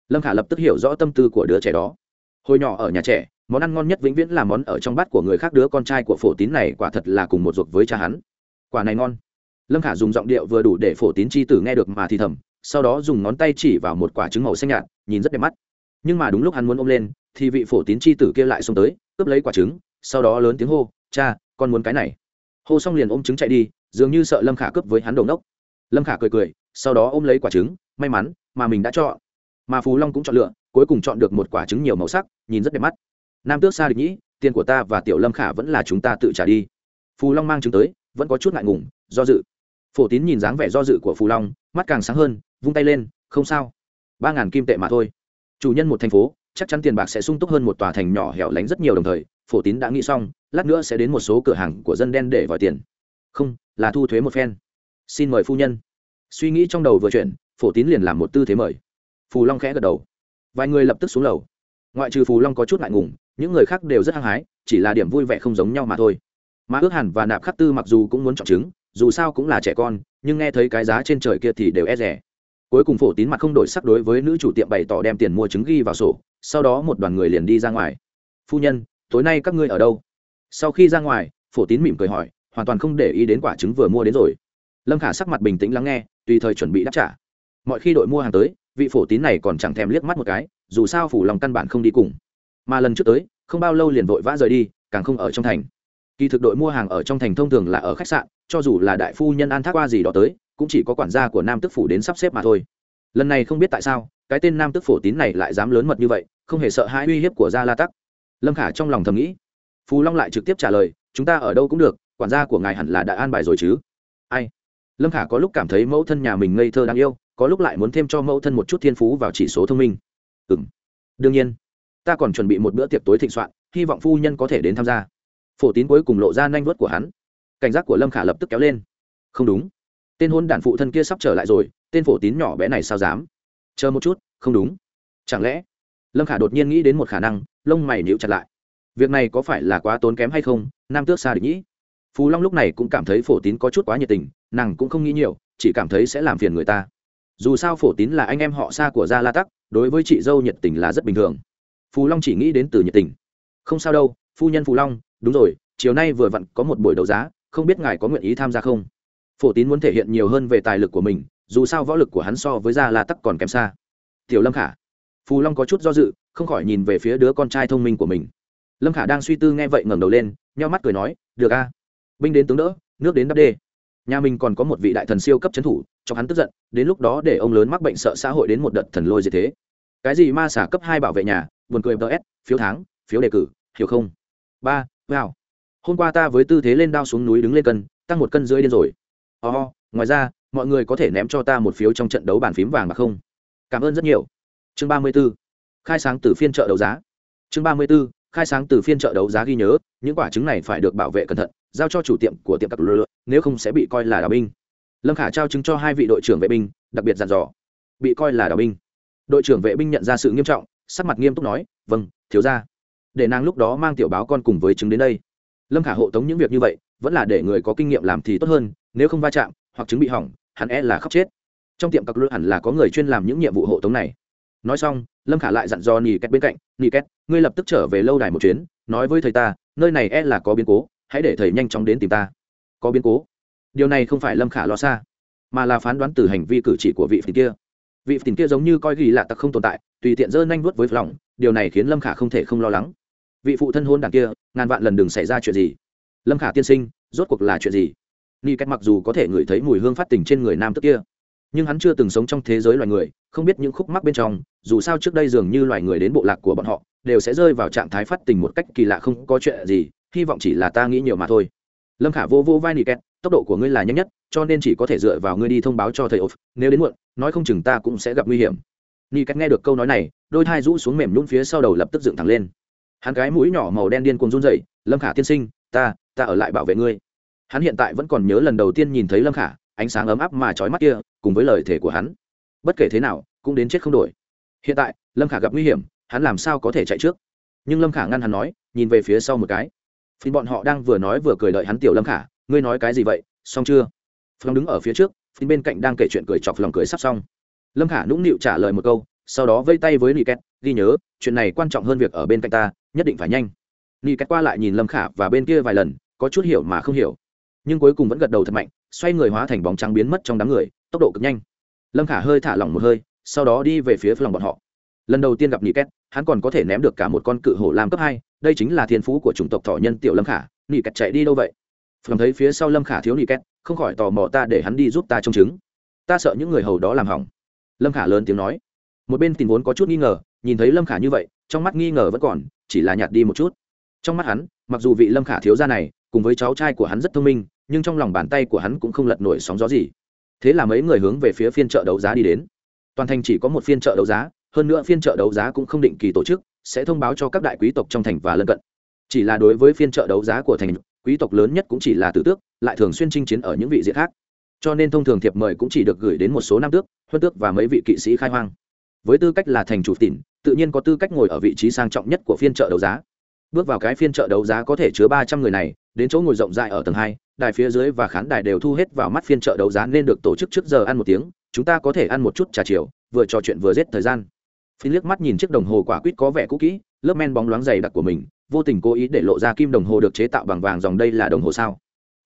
Lâm khả lập tức hiểu rõ tâm tư của đứa trẻ đó. Hồi nhỏ ở nhà trẻ, món ăn ngon nhất vĩnh viễn là món ở trong bát của người khác, đứa con trai của phổ tín này quả thật là cùng một ruột với cha hắn. Quả này ngon. Lâm khả dùng giọng điệu vừa đủ để phổ tín chi tử nghe được mà thì thầm, sau đó dùng ngón tay chỉ vào một quả trứng màu xanh nhạt, nhìn rất đẹp mắt. Nhưng mà đúng lúc hắn muốn ôm lên, thì vị phổ tín chi tử kia lại xông tới, cướp lấy quả trứng, sau đó lớn tiếng hô, cha, con muốn cái này. Hô xong liền ôm trứng chạy đi, dường như sợ lâm khả cướp với hắn đầu nốc lâm khả cười cười, sau đó ôm lấy quả trứng, may mắn mà mình đã chọn. Mà Phù long cũng chọn lựa, cuối cùng chọn được một quả trứng nhiều màu sắc, nhìn rất đẹp mắt. Nam tước xa địch nhĩ, tiền của ta và tiểu lâm khả vẫn là chúng ta tự trả đi. Phù long mang trứng tới, vẫn có chút ngại ngùng, do dự. Phổ tín nhìn dáng vẻ do dự của phù long, mắt càng sáng hơn, vung tay lên, không sao. Ba ngàn kim tệ mà thôi. Chủ nhân một thành phố, chắc chắn tiền bạc sẽ sung túc hơn một tòa thành nhỏ hẻo lánh rất nhiều đồng thời. Phổ tín đã nghĩ xong, lát nữa sẽ đến một số cửa hàng của dân đen để vòi tiền. Không, là thu thuế một phen xin mời phu nhân. Suy nghĩ trong đầu vừa chuyển, phổ tín liền làm một tư thế mời. Phù long khẽ gật đầu. Vài người lập tức xuống lầu. Ngoại trừ phù long có chút ngại ngùng, những người khác đều rất hăng hái, chỉ là điểm vui vẻ không giống nhau mà thôi. Mà ước hẳn và nạp khắc tư mặc dù cũng muốn chọn chứng dù sao cũng là trẻ con, nhưng nghe thấy cái giá trên trời kia thì đều e rẻ cuối cùng phổ tín mặt không đổi sắc đối với nữ chủ tiệm bày tỏ đem tiền mua trứng ghi vào sổ, sau đó một đoàn người liền đi ra ngoài. Phu nhân, tối nay các ngươi ở đâu? Sau khi ra ngoài, phổ tín mỉm cười hỏi, hoàn toàn không để ý đến quả trứng vừa mua đến rồi lâm khả sắc mặt bình tĩnh lắng nghe, tùy thời chuẩn bị đáp trả. Mọi khi đội mua hàng tới, vị phổ tín này còn chẳng thèm liếc mắt một cái, dù sao phủ lòng căn bản không đi cùng. Mà lần trước tới, không bao lâu liền vội vã rời đi, càng không ở trong thành. Kỳ thực đội mua hàng ở trong thành thông thường là ở khách sạn, cho dù là đại phu nhân an thác qua gì đó tới, cũng chỉ có quản gia của nam tức phủ đến sắp xếp mà thôi. Lần này không biết tại sao, cái tên nam tức phổ tín này lại dám lớn mật như vậy, không hề sợ hãi uy hiếp của gia la tắc. Lâm khả trong lòng thầm nghĩ. Phù long lại trực tiếp trả lời, chúng ta ở đâu cũng được, quản gia của ngài hẳn là đã an bài rồi chứ? Ai? Lâm khả có lúc cảm thấy mẫu thân nhà mình ngây thơ đáng yêu, có lúc lại muốn thêm cho mẫu thân một chút thiên phú vào chỉ số thông minh. Ừ m đương nhiên, ta còn chuẩn bị một bữa tiệc tối thịnh soạn, hy vọng phu nhân có thể đến tham gia. Phổ tín cuối cùng lộ ra nanh vớt của hắn. Cảnh giác của lâm khả lập tức kéo lên. Không đúng. Tên hôn đản phụ thân kia sắp trở lại rồi, tên phổ tín nhỏ bé này sao dám? Chờ một chút, không đúng. Chẳng lẽ? Lâm khả đột nhiên nghĩ đến một khả năng, lông mày níu chặt lại. Việc này có phải là quá tốn kém hay không? Nam tước xa định nhĩ phú long lúc này cũng cảm thấy phổ tín có chút quá nhiệt tình nàng cũng không nghĩ nhiều, chỉ cảm thấy sẽ làm phiền người ta. Dù sao phổ tín là anh em họ xa của gia la tắc, đối với chị dâu nhiệt tình là rất bình thường. Phù long chỉ nghĩ đến từ nhiệt tình. Không sao đâu, phu nhân phù long, đúng rồi, chiều nay vừa vặn có một buổi đấu giá, không biết ngài có nguyện ý tham gia không? Phổ tín muốn thể hiện nhiều hơn về tài lực của mình, dù sao võ lực của hắn so với gia la tắc còn kém xa. Tiểu lâm khả. Phù long có chút do dự, không khỏi nhìn về phía đứa con trai thông minh của mình. Lâm khả đang suy tư nghe vậy ngẩng đầu lên, nheo mắt cười nói, được a. Binh đến tướng đỡ, nước đến đắp đê nhà mình còn có một vị đại thần siêu cấp c thủ cho hắn tức giận đến lúc đó để ông lớn mắc bệnh sợ xã hội đến một đợt thần lôi gì thế. Cái gì ma xả cấp hai bảo vệ nhà buồn cười ts phiếu tháng phiếu đề cử hiểu không? Ba wow. Hôm qua ta với tư thế lên đao xuống núi đứng lên cân tăng một cân rưỡi điên rồi. Oh, ngoài ra mọi người có thể ném cho ta một phiếu trong trận đấu bàn phím vàng mà không? Cảm ơn rất nhiều. Chương ba mươi 34. khai sáng từ phiên chợ đấu giá. Chương ba mươi 34 khai sáng từ phiên chợ đấu giá ghi nhớ, những quả trứng này phải được bảo vệ cẩn thận, giao cho chủ tiệm của tiệm cặp lừa nếu không sẽ bị coi là đào binh. Lâm khả trao chứng cho hai vị đội trưởng vệ binh, đặc biệt dặn dò. Bị coi là đào binh. Đội trưởng vệ binh nhận ra sự nghiêm trọng, sắc mặt nghiêm túc nói vâng thiếu ra để nàng lúc đó mang tiểu báo con cùng với chứng đến đây. Lâm khả hộ tống những việc như vậy, vẫn là để người có kinh nghiệm làm thì tốt hơn, nếu không va chạm hoặc chứng bị hỏng, hắn e là khóc chết. Trong tiệm cặp lừa hẳn là có người chuyên làm những nhiệm vụ hộ tống này nói xong, lâm khả lại dặn dò nỉ két bên cạnh, nỉ két, ngươi lập tức trở về lâu đài một chuyến, nói với thầy ta, nơi này e là có biến cố, hãy để thầy nhanh chóng đến tìm ta. Có biến cố? Điều này không phải lâm khả lo xa, mà là phán đoán từ hành vi cử chỉ của vị phình kia. Vị phình kia giống như coi ghi lạ tặc không tồn tại, tùy tiện dơ nhanh vuốt với lòng, điều này khiến lâm khả không thể không lo lắng. Vị phụ thân hôn đằng kia, ngàn vạn lần đừng xảy ra chuyện gì. Lâm khả tiên sinh, rốt cuộc là chuyện gì? Ni cách mặc dù có thể ngửi thấy mùi hương phát tình trên người nam tức kia nhưng hắn chưa từng sống trong thế giới loài người, không biết những khúc mắc bên trong, dù sao trước đây dường như loài người đến bộ lạc của bọn họ, đều sẽ rơi vào trạng thái phát tình một cách kỳ lạ không có chuyện gì, hy vọng chỉ là ta nghĩ nhiều mà thôi. Lâm khả vô vô vai nị kẹt, tốc độ của ngươi là nhanh nhất, cho nên chỉ có thể dựa vào ngươi đi thông báo cho thầy ốp nếu đến muộn, nói không chừng ta cũng sẽ gặp nguy hiểm. Nị kẹt nghe được câu nói này, đôi thai rũ xuống mềm nhún phía sau đầu lập tức dựng thẳng lên. Hắn cái mũi nhỏ màu đen điên cuồng run dậy lâm khả tiên sinh, ta ta ở lại bảo vệ ngươi. Hắn hiện tại vẫn còn nhớ lần đầu tiên nhìn thấy lâm khả ánh sáng ấm áp mà trói mắt kia, cùng với lời thể của hắn. Bất kể thế nào, cũng đến chết không đổi. Hiện tại, lâm khả gặp nguy hiểm, hắn làm sao có thể chạy trước? Nhưng lâm khả ngăn hắn nói, nhìn về phía sau một cái. Phim bọn họ đang vừa nói vừa cười đợi hắn tiểu lâm khả, ngươi nói cái gì vậy? Xong chưa? Phong đứng ở phía trước phim bên cạnh đang kể chuyện cười chọc lòng cười sắp xong. Lâm khả nũng nịu trả lời một câu, sau đó vây tay với nị két ghi nhớ, chuyện này quan trọng hơn việc ở bên cạnh ta, nhất định phải nhanh. Nị két qua lại nhìn lâm khả và bên kia vài lần, có chút hiểu mà không hiểu. Nhưng cuối cùng vẫn gật đầu thật mạnh xoay người hóa thành bóng trắng biến mất trong đám người, tốc độ cực nhanh. Lâm khả hơi thả lỏng một hơi, sau đó đi về phía lòng bọn họ. Lần đầu tiên gặp nghị két hắn còn có thể ném được cả một con cự hổ làm cấp hai, đây chính là thiên phú của chủng tộc thọ nhân tiểu lâm khả. Nghị két chạy đi đâu vậy? Phòng thấy phía sau lâm khả thiếu nghị két không khỏi tò mò ta để hắn đi giúp ta trông chứng. Ta sợ những người hầu đó làm hỏng. Lâm khả lớn tiếng nói. Một bên tình vốn có chút nghi ngờ, nhìn thấy lâm khả như vậy, trong mắt nghi ngờ vẫn còn, chỉ là nhạt đi một chút. Trong mắt hắn, mặc dù vị lâm khả thiếu gia này, cùng với cháu trai của hắn rất thông minh nhưng trong lòng bàn tay của hắn cũng không lật nổi sóng gió gì. Thế là mấy người hướng về phía phiên chợ đấu giá đi đến. Toàn thành chỉ có một phiên chợ đấu giá, hơn nữa phiên chợ đấu giá cũng không định kỳ tổ chức, sẽ thông báo cho các đại quý tộc trong thành và lân cận. Chỉ là đối với phiên chợ đấu giá của thành, quý tộc lớn nhất cũng chỉ là tử tước, lại thường xuyên chinh chiến ở những vị diện khác. Cho nên thông thường thiệp mời cũng chỉ được gửi đến một số nam tước, huân tước và mấy vị kỵ sĩ khai hoang. Với tư cách là thành chủ tỉnh, tự nhiên có tư cách ngồi ở vị trí sang trọng nhất của phiên chợ đấu giá. Bước vào cái phiên chợ đấu giá có thể chứa ba trăm người này đến chỗ ngồi rộng rãi ở tầng hai, đài phía dưới và khán đài đều thu hết vào mắt phiên chợ đấu giá nên được tổ chức trước giờ ăn một tiếng, chúng ta có thể ăn một chút trà chiều, vừa trò chuyện vừa giết thời gian. Phi liếc mắt nhìn chiếc đồng hồ quả quýt có vẻ cũ kỹ, lớp men bóng loáng dày đặc của mình, vô tình cố ý để lộ ra kim đồng hồ được chế tạo bằng vàng dòng đây là đồng hồ sao.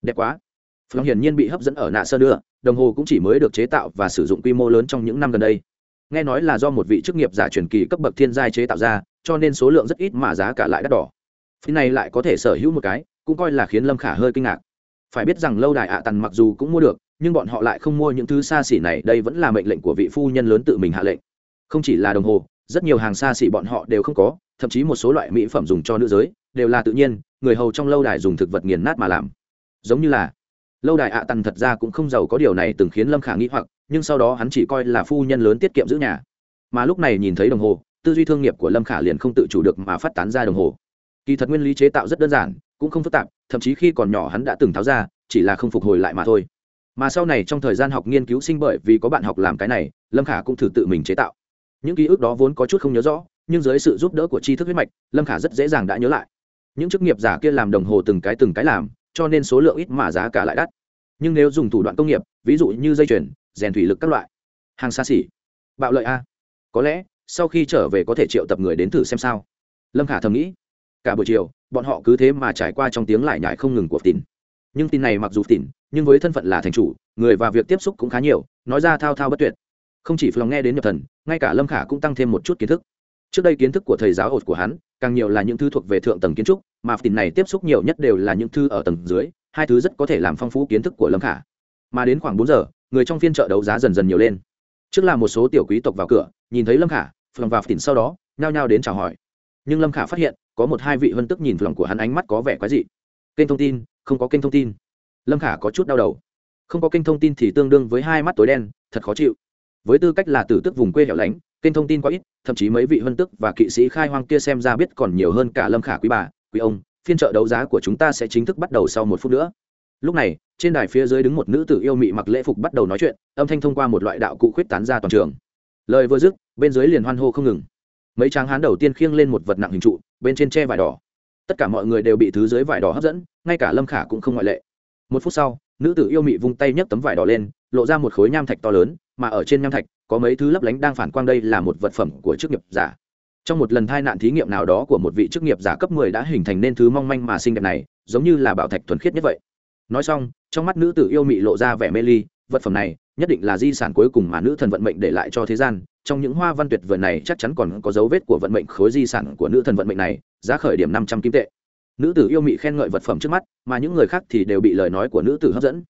Đẹp quá. Phong hiển nhiên bị hấp dẫn ở nạ sơ nữa đồng hồ cũng chỉ mới được chế tạo và sử dụng quy mô lớn trong những năm gần đây. Nghe nói là do một vị chức nghiệp giả truyền kỳ cấp bậc thiên giai chế tạo ra, cho nên số lượng rất ít mà giá cả lại đắt đỏ. Phi này lại có thể sở hữu một cái cũng coi là khiến lâm khả hơi kinh ngạc. Phải biết rằng lâu đài ạ tần mặc dù cũng mua được, nhưng bọn họ lại không mua những thứ xa xỉ này, đây vẫn là mệnh lệnh của vị phu nhân lớn tự mình hạ lệnh. Không chỉ là đồng hồ, rất nhiều hàng xa xỉ bọn họ đều không có, thậm chí một số loại mỹ phẩm dùng cho nữ giới, đều là tự nhiên, người hầu trong lâu đài dùng thực vật nghiền nát mà làm. Giống như là, lâu đài ạ tần thật ra cũng không giàu có điều này từng khiến lâm khả nghĩ hoặc, nhưng sau đó hắn chỉ coi là phu nhân lớn tiết kiệm giữ nhà. Mà lúc này nhìn thấy đồng hồ, tư duy thương nghiệp của lâm khả liền không tự chủ được mà phát tán ra đồng hồ. Kỳ thật nguyên lý chế tạo rất đơn giản cũng không phức tạp, thậm chí khi còn nhỏ hắn đã từng tháo ra, chỉ là không phục hồi lại mà thôi. Mà sau này trong thời gian học nghiên cứu sinh bởi vì có bạn học làm cái này, lâm khả cũng thử tự mình chế tạo. Những ký ức đó vốn có chút không nhớ rõ, nhưng dưới sự giúp đỡ của tri thức huyết mạch, lâm khả rất dễ dàng đã nhớ lại. Những chức nghiệp giả kia làm đồng hồ từng cái từng cái làm, cho nên số lượng ít mà giá cả lại đắt. Nhưng nếu dùng thủ đoạn công nghiệp, ví dụ như dây chuyền, rèn thủy lực các loại, hàng xa xỉ, bạo lợi a. Có lẽ, sau khi trở về có thể triệu tập người đến thử xem sao. Lâm khả thầm nghĩ cả buổi chiều, bọn họ cứ thế mà trải qua trong tiếng lại nhải không ngừng của tin nhưng tin này mặc dù tin nhưng với thân phận là thành chủ, người và việc tiếp xúc cũng khá nhiều, nói ra thao thao bất tuyệt. Không chỉ lòng nghe đến nhập thần, ngay cả lâm khả cũng tăng thêm một chút kiến thức. Trước đây kiến thức của thầy giáo ột của hắn, càng nhiều là những thứ thuộc về thượng tầng kiến trúc, mà tin này tiếp xúc nhiều nhất đều là những thư ở tầng dưới, hai thứ rất có thể làm phong phú kiến thức của lâm khả. Mà đến khoảng bốn giờ, người trong phiên chợ đấu giá dần dần nhiều lên. Trước là một số tiểu quý tộc vào cửa, nhìn thấy lâm khả phường vào tỉnh sau đó, nhao nhao đến chào hỏi. Nhưng lâm khả phát hiện có một hai vị hân tức nhìn lòng của hắn ánh mắt có vẻ quái dị. Kênh thông tin, không có kênh thông tin. Lâm khả có chút đau đầu. Không có kênh thông tin thì tương đương với hai mắt tối đen, thật khó chịu. Với tư cách là tử tức vùng quê hẻo lánh, kênh thông tin quá ít, thậm chí mấy vị hân tức và kỵ sĩ khai hoang kia xem ra biết còn nhiều hơn cả lâm khả quý bà, quý ông. Phiên chợ đấu giá của chúng ta sẽ chính thức bắt đầu sau một phút nữa. Lúc này, trên đài phía dưới đứng một nữ tử yêu mị mặc lễ phục bắt đầu nói chuyện, âm thanh thông qua một loại đạo cụ khuyết tán ra toàn trường. Lời vừa dứt, bên dưới liền hoan hô không ngừng mấy tráng hán đầu tiên khiêng lên một vật nặng hình trụ, bên trên tre vải đỏ. Tất cả mọi người đều bị thứ dưới vải đỏ hấp dẫn, ngay cả lâm khả cũng không ngoại lệ. Một phút sau, nữ tử yêu mị vung tay nhấc tấm vải đỏ lên, lộ ra một khối nham thạch to lớn, mà ở trên nham thạch, có mấy thứ lấp lánh đang phản quang đây là một vật phẩm của chức nghiệp giả. Trong một lần thai nạn thí nghiệm nào đó của một vị chức nghiệp giả cấp 10 đã hình thành nên thứ mong manh mà xinh đẹp này, giống như là bảo thạch thuần khiết nhất vậy. Nói xong, trong mắt nữ tử yêu mị lộ ra vẻ mê ly, vật phẩm này nhất định là di sản cuối cùng mà nữ thần vận mệnh để lại cho thế gian trong những hoa văn tuyệt vời này chắc chắn còn có dấu vết của vận mệnh khối di sản của nữ thần vận mệnh này, giá khởi điểm năm trăm kim tệ. Nữ tử yêu mị khen ngợi vật phẩm trước mắt, mà những người khác thì đều bị lời nói của nữ tử hấp dẫn.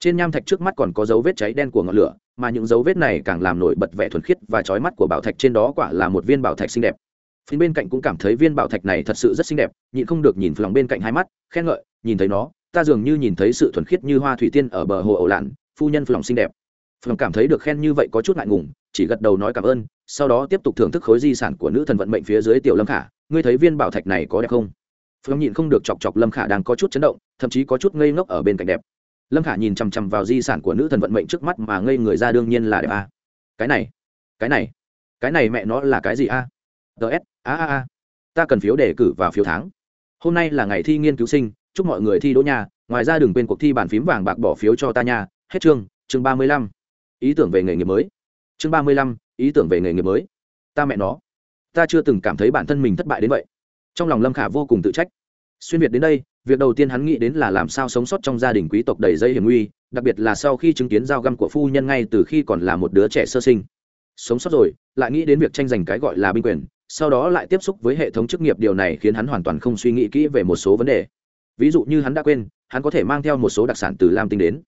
Trên nham thạch trước mắt còn có dấu vết cháy đen của ngọn lửa, mà những dấu vết này càng làm nổi bật vẻ thuần khiết và trói mắt của bảo thạch trên đó quả là một viên bảo thạch xinh đẹp. Phía bên cạnh cũng cảm thấy viên bảo thạch này thật sự rất xinh đẹp, nhịn không được nhìn lòng bên cạnh hai mắt, khen ngợi, nhìn thấy nó, ta dường như nhìn thấy sự thuần khiết như hoa thủy tiên ở bờ hồ ẩu lạn, phu nhân lòng xinh đẹp. Lòng cảm thấy được khen như vậy có chút ngại ngùng chỉ gật đầu nói cảm ơn, sau đó tiếp tục thưởng thức khối di sản của nữ thần vận mệnh phía dưới tiểu lâm khả. Ngươi thấy viên bảo thạch này có đẹp không? Phương nhịn không được chọc chọc lâm khả đang có chút chấn động, thậm chí có chút ngây ngốc ở bên cạnh đẹp. Lâm khả nhìn chằm chằm vào di sản của nữ thần vận mệnh trước mắt mà ngây người ra đương nhiên là đẹp a. À. cái này cái này cái này mẹ nó là cái gì a? Ts a a a. Ta cần phiếu đề cử vào phiếu tháng. Hôm nay là ngày thi nghiên cứu sinh, chúc mọi người thi đỗ nhà. Ngoài ra đừng quên cuộc thi bàn phím vàng bạc bỏ phiếu cho ta nha. Hết chương chương ba mươi lăm. Ý tưởng về nghề nghiệp mới chương ba mươi lăm, ý tưởng về nghề nghiệp mới. Ta mẹ nó. Ta chưa từng cảm thấy bản thân mình thất bại đến vậy. Trong lòng lâm khả vô cùng tự trách. Xuyên việt đến đây, việc đầu tiên hắn nghĩ đến là làm sao sống sót trong gia đình quý tộc đầy dây hiểm nguy, đặc biệt là sau khi chứng kiến dao găm của phu nhân ngay từ khi còn là một đứa trẻ sơ sinh. Sống sót rồi, lại nghĩ đến việc tranh giành cái gọi là binh quyền, sau đó lại tiếp xúc với hệ thống chức nghiệp điều này khiến hắn hoàn toàn không suy nghĩ kỹ về một số vấn đề. Ví dụ như hắn đã quên, hắn có thể mang theo một số đặc sản từ lam tinh đến.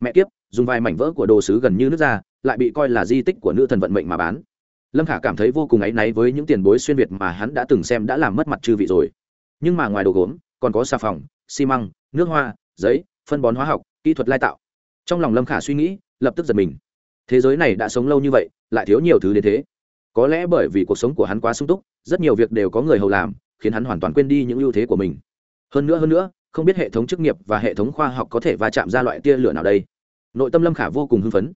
Mẹ kiếp, dùng vài mảnh vỡ của đồ sứ gần như nước ra lại bị coi là di tích của nữ thần vận mệnh mà bán. Lâm khả cảm thấy vô cùng áy náy với những tiền bối xuyên việt mà hắn đã từng xem đã làm mất mặt chư vị rồi. Nhưng mà ngoài đồ gốm, còn có xà phòng, xi măng, nước hoa, giấy, phân bón hóa học, kỹ thuật lai tạo. Trong lòng lâm khả suy nghĩ, lập tức giật mình. Thế giới này đã sống lâu như vậy, lại thiếu nhiều thứ đến thế. Có lẽ bởi vì cuộc sống của hắn quá sung túc, rất nhiều việc đều có người hầu làm, khiến hắn hoàn toàn quên đi những ưu thế của mình. Hơn nữa hơn nữa, không biết hệ thống chức nghiệp và hệ thống khoa học có thể va chạm ra loại tia lửa nào đây. Nội tâm lâm khả vô cùng hưng phấn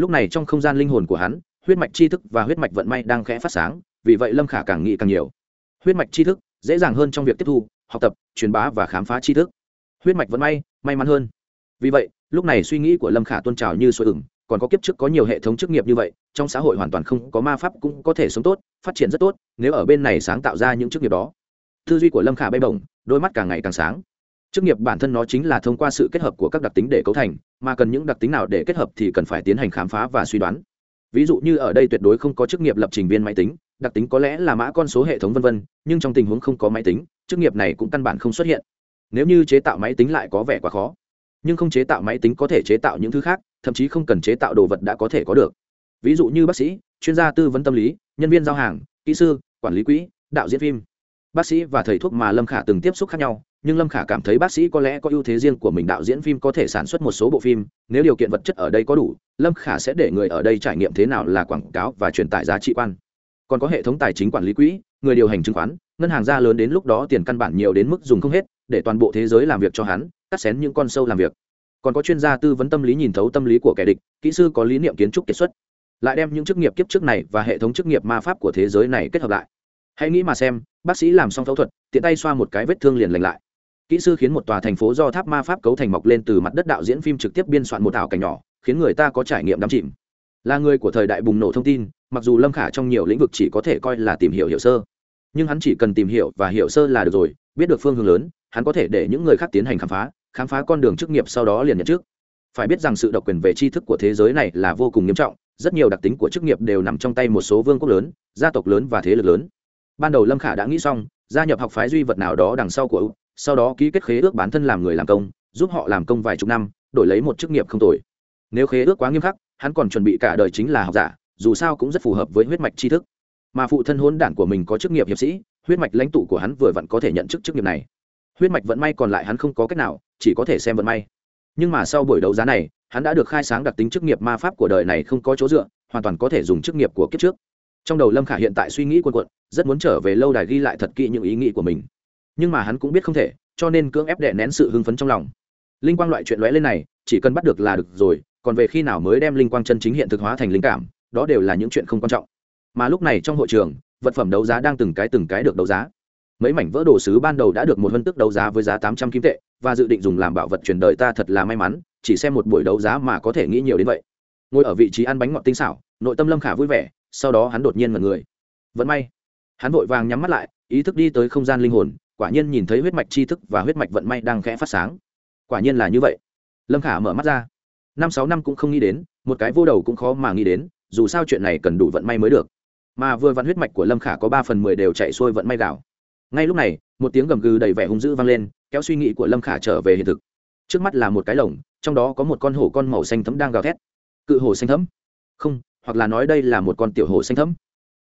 lúc này trong không gian linh hồn của hắn, huyết mạch tri thức và huyết mạch vận may đang khẽ phát sáng, vì vậy lâm khả càng nghĩ càng nhiều. Huyết mạch tri thức, dễ dàng hơn trong việc tiếp thu, học tập, truyền bá và khám phá tri thức. Huyết mạch vận may may mắn hơn. Vì vậy, lúc này suy nghĩ của lâm khả tôn trào như sôi ửng, còn có kiếp trước có nhiều hệ thống chức nghiệp như vậy, trong xã hội hoàn toàn không có ma pháp cũng có thể sống tốt, phát triển rất tốt, nếu ở bên này sáng tạo ra những chức nghiệp đó. Tư duy của lâm khả bay bổng, đôi mắt càng ngày càng sáng chức nghiệp bản thân nó chính là thông qua sự kết hợp của các đặc tính để cấu thành, mà cần những đặc tính nào để kết hợp thì cần phải tiến hành khám phá và suy đoán. Ví dụ như ở đây tuyệt đối không có chức nghiệp lập trình viên máy tính, đặc tính có lẽ là mã con số hệ thống v v nhưng trong tình huống không có máy tính, chức nghiệp này cũng căn bản không xuất hiện. Nếu như chế tạo máy tính lại có vẻ quá khó, nhưng không chế tạo máy tính có thể chế tạo những thứ khác, thậm chí không cần chế tạo đồ vật đã có thể có được. Ví dụ như bác sĩ, chuyên gia tư vấn tâm lý, nhân viên giao hàng, kỹ sư, quản lý quỹ, đạo diễn phim bác sĩ và thầy thuốc mà lâm khả từng tiếp xúc khác nhau, nhưng lâm khả cảm thấy bác sĩ có lẽ có ưu thế riêng của mình đạo diễn phim có thể sản xuất một số bộ phim, nếu điều kiện vật chất ở đây có đủ, lâm khả sẽ để người ở đây trải nghiệm thế nào là quảng cáo và truyền tải giá trị quan. Còn có hệ thống tài chính quản lý quỹ, người điều hành chứng khoán, ngân hàng gia lớn đến lúc đó tiền căn bản nhiều đến mức dùng không hết, để toàn bộ thế giới làm việc cho hắn, cắt xén những con sâu làm việc. Còn có chuyên gia tư vấn tâm lý nhìn thấu tâm lý của kẻ địch, kỹ sư có lý niệm kiến trúc kiệt xuất. Lại đem những chức nghiệp kiếp trước này và hệ thống chức nghiệp ma pháp của thế giới này kết hợp lại hãy nghĩ mà xem, bác sĩ làm xong phẫu thuật, tiện tay xoa một cái vết thương liền lành lại. Kỹ sư khiến một tòa thành phố do tháp ma pháp cấu thành mọc lên từ mặt đất đạo diễn phim trực tiếp biên soạn một ảo cảnh nhỏ, khiến người ta có trải nghiệm đắm chìm. Là người của thời đại bùng nổ thông tin, mặc dù lâm khả trong nhiều lĩnh vực chỉ có thể coi là tìm hiểu hiểu sơ, nhưng hắn chỉ cần tìm hiểu và hiểu sơ là được rồi, biết được phương hướng lớn, hắn có thể để những người khác tiến hành khám phá khám phá con đường chức nghiệp sau đó liền nhận trước phải biết rằng sự độc quyền về tri thức của thế giới này là vô cùng nghiêm trọng, rất nhiều đặc tính của chức nghiệp đều nằm trong tay một số vương quốc lớn, gia tộc lớn và thế lực lớn ban đầu lâm khả đã nghĩ xong, gia nhập học phái duy vật nào đó đằng sau của úc sau đó ký kết khế ước bán thân làm người làm công, giúp họ làm công vài chục năm, đổi lấy một chức nghiệp không tồi. Nếu khế ước quá nghiêm khắc, hắn còn chuẩn bị cả đời chính là học giả, dù sao cũng rất phù hợp với huyết mạch tri thức. Mà phụ thân hôn đản của mình có chức nghiệp hiệp sĩ, huyết mạch lãnh tụ của hắn vừa vặn có thể nhận chức chức nghiệp này. Huyết mạch vận may còn lại hắn không có cách nào, chỉ có thể xem vận may. Nhưng mà sau buổi đấu giá này, hắn đã được khai sáng đặc tính chức nghiệp ma pháp của đời này không có chỗ dựa, hoàn toàn có thể dùng chức nghiệp của kiếp trước trong đầu lâm khả hiện tại suy nghĩ quần quận rất muốn trở về lâu đài ghi lại thật kỹ những ý nghĩ của mình. Nhưng mà hắn cũng biết không thể, cho nên cưỡng ép đệ nén sự hưng phấn trong lòng. Linh quang loại chuyện lóe lên này, chỉ cần bắt được là được rồi, còn về khi nào mới đem linh quang chân chính hiện thực hóa thành linh cảm, đó đều là những chuyện không quan trọng. Mà lúc này trong hội trường, vật phẩm đấu giá đang từng cái từng cái được đấu giá. Mấy mảnh vỡ đồ sứ ban đầu đã được một vân tức đấu giá với giá tám trăm kim tệ, và dự định dùng làm bảo vật truyền đời ta thật là may mắn, chỉ xem một buổi đấu giá mà có thể nghĩ nhiều đến vậy. Ngồi ở vị trí ăn bánh ngọt tinh xảo, nội tâm lâm khả vui vẻ sau đó hắn đột nhiên mật người. Vẫn may. Hắn vội vàng nhắm mắt lại, ý thức đi tới không gian linh hồn, quả nhiên nhìn thấy huyết mạch tri thức và huyết mạch vận may đang khẽ phát sáng. Quả nhiên là như vậy. Lâm khả mở mắt ra. Năm sáu năm cũng không nghĩ đến, một cái vô đầu cũng khó mà nghĩ đến, dù sao chuyện này cần đủ vận may mới được. Mà vừa vặn huyết mạch của lâm khả có ba phần mười đều chạy xuôi vận may gạo. Ngay lúc này, một tiếng gầm gừ đầy vẻ hung dữ vang lên, kéo suy nghĩ của lâm khả trở về hiện thực. Trước mắt là một cái lồng, trong đó có một con hổ con màu xanh thấm đang gào thét. Cự hổ xanh thấm không hoặc là nói đây là một con tiểu hổ xanh thẫm,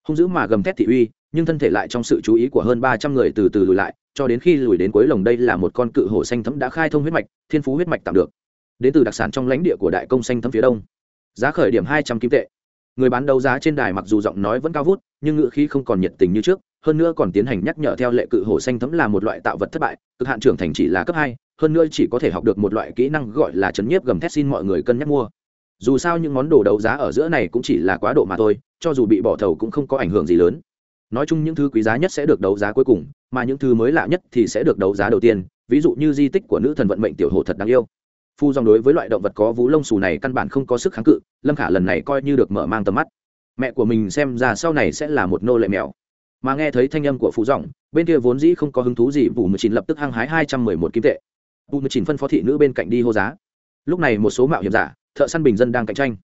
hung dữ mà gầm thét thị uy nhưng thân thể lại trong sự chú ý của hơn ba trăm người từ từ lùi lại cho đến khi lùi đến cuối lồng đây là một con cự hổ xanh thẫm đã khai thông huyết mạch thiên phú huyết mạch tạm được. Đến từ đặc sản trong lãnh địa của đại công xanh thấm phía đông. Giá khởi điểm hai trăm kim tệ. Người bán đấu giá trên đài mặc dù giọng nói vẫn cao vút nhưng ngữ khí không còn nhiệt tình như trước hơn nữa còn tiến hành nhắc nhở theo lệ cự hổ xanh thấm là một loại tạo vật thất bại cực hạn trưởng thành chỉ là cấp hai hơn nữa chỉ có thể học được một loại kỹ năng gọi là chấn nhiếp gầm thét xin mọi người cân nhắc mua dù sao những món đồ đấu giá ở giữa này cũng chỉ là quá độ mà thôi, cho dù bị bỏ thầu cũng không có ảnh hưởng gì lớn. Nói chung những thứ quý giá nhất sẽ được đấu giá cuối cùng, mà những thứ mới lạ nhất thì sẽ được đấu giá đầu tiên, ví dụ như di tích của nữ thần vận mệnh tiểu hồ thật đáng yêu. Phu dòng đối với loại động vật có vú lông xù này căn bản không có sức kháng cự, lâm khả lần này coi như được mở mang tầm mắt. Mẹ của mình xem ra sau này sẽ là một nô lệ mèo. Mà nghe thấy thanh âm của phú dòng, bên kia vốn dĩ không có hứng thú gì vụ mười chín lập tức hăng hái hai trăm mười một kim tệ. Vụ mười chín phân phó thị nữ bên cạnh đi hô giá. Lúc này một số mạo hiểm giả thợ săn bình dân đang cạnh tranh.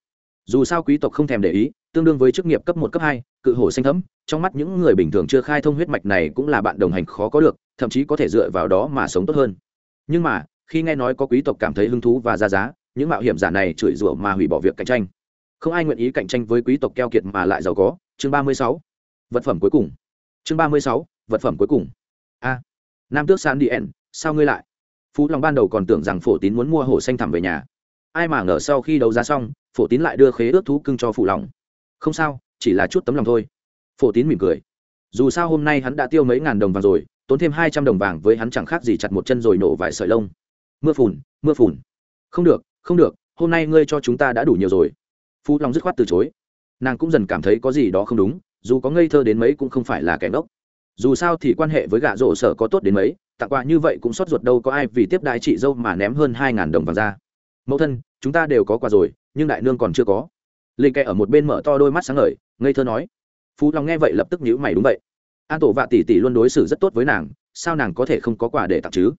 Dù sao quý tộc không thèm để ý, tương đương với chức nghiệp cấp một, cấp hai, cự hổ xanh thấm trong mắt những người bình thường chưa khai thông huyết mạch này cũng là bạn đồng hành khó có được, thậm chí có thể dựa vào đó mà sống tốt hơn. Nhưng mà, khi nghe nói có quý tộc cảm thấy hứng thú và ra giá, những mạo hiểm giả này chửi rủa mà hủy bỏ việc cạnh tranh. Không ai nguyện ý cạnh tranh với quý tộc keo kiệt mà lại giàu có. Chương ba mươi sáu, vật phẩm cuối cùng. Chương ba mươi sáu, vật phẩm cuối cùng. A, nam tước san đi ẻn sao ngươi lại? Phú lòng ban đầu còn tưởng rằng phổ tín muốn mua hổ xanh thẳm về nhà ai mà ngờ sau khi đấu giá xong, phổ tín lại đưa khế ước thú cưng cho phụ lòng không sao, chỉ là chút tấm lòng thôi. Phổ tín mỉm cười. Dù sao hôm nay hắn đã tiêu mấy ngàn đồng vàng rồi, tốn thêm hai trăm đồng vàng với hắn chẳng khác gì chặt một chân rồi nổ vài sợi lông. Mưa phùn mưa phùn. Không được không được, hôm nay ngươi cho chúng ta đã đủ nhiều rồi. Phú long dứt khoát từ chối. Nàng cũng dần cảm thấy có gì đó không đúng, dù có ngây thơ đến mấy cũng không phải là kẻ ngốc. Dù sao thì quan hệ với gạ rổ sở có tốt đến mấy, tặng quà như vậy cũng xót ruột đâu có ai vì tiếp đại chị dâu mà ném hơn hai ngàn đồng vàng ra mẫu thân, chúng ta đều có quà rồi, nhưng đại nương còn chưa có. Lê kệ ở một bên mở to đôi mắt sáng ngời, ngây thơ nói. Phú lòng nghe vậy lập tức nhíu mày đúng vậy. An tổ vạ tỷ tỷ luôn đối xử rất tốt với nàng, sao nàng có thể không có quà để tặng chứ?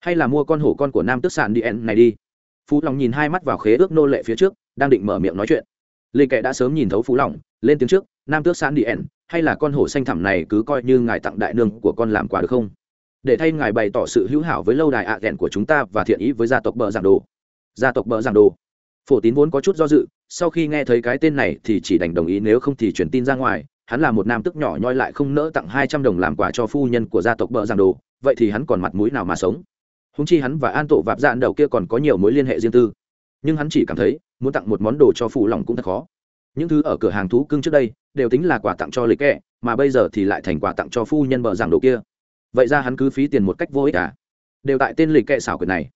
Hay là mua con hổ con của nam tức sàn đi en này đi. Phú lòng nhìn hai mắt vào khế ước nô lệ phía trước, đang định mở miệng nói chuyện. Lê kệ đã sớm nhìn thấu phú lòng lên tiếng trước, nam tước sàn đi en hay là con hổ xanh thẳm này cứ coi như ngài tặng đại nương của con làm quà được không? Để thay ngài bày tỏ sự hữu hảo với lâu đài ạ à của chúng ta và thiện ý với gia tộc bờ giảng đồ gia tộc bợ giảng đồ. Phổ tín vốn có chút do dự, sau khi nghe thấy cái tên này thì chỉ đành đồng ý nếu không thì truyền tin ra ngoài. Hắn là một nam tức nhỏ nhoi lại không nỡ tặng hai trăm đồng làm quà cho phu nhân của gia tộc bợ giảng đồ, vậy thì hắn còn mặt mũi nào mà sống? Húng chi hắn và an tổ vạp dạn đầu kia còn có nhiều mối liên hệ riêng tư. Nhưng hắn chỉ cảm thấy, muốn tặng một món đồ cho phụ lòng cũng thật khó. Những thứ ở cửa hàng thú cưng trước đây, đều tính là quà tặng cho lịch kẹ, mà bây giờ thì lại thành quà tặng cho phu nhân bờ giảng đồ kia. Vậy ra hắn cứ phí tiền một cách vô ích cả đều tại tên lịch kẹ xảo quyệt này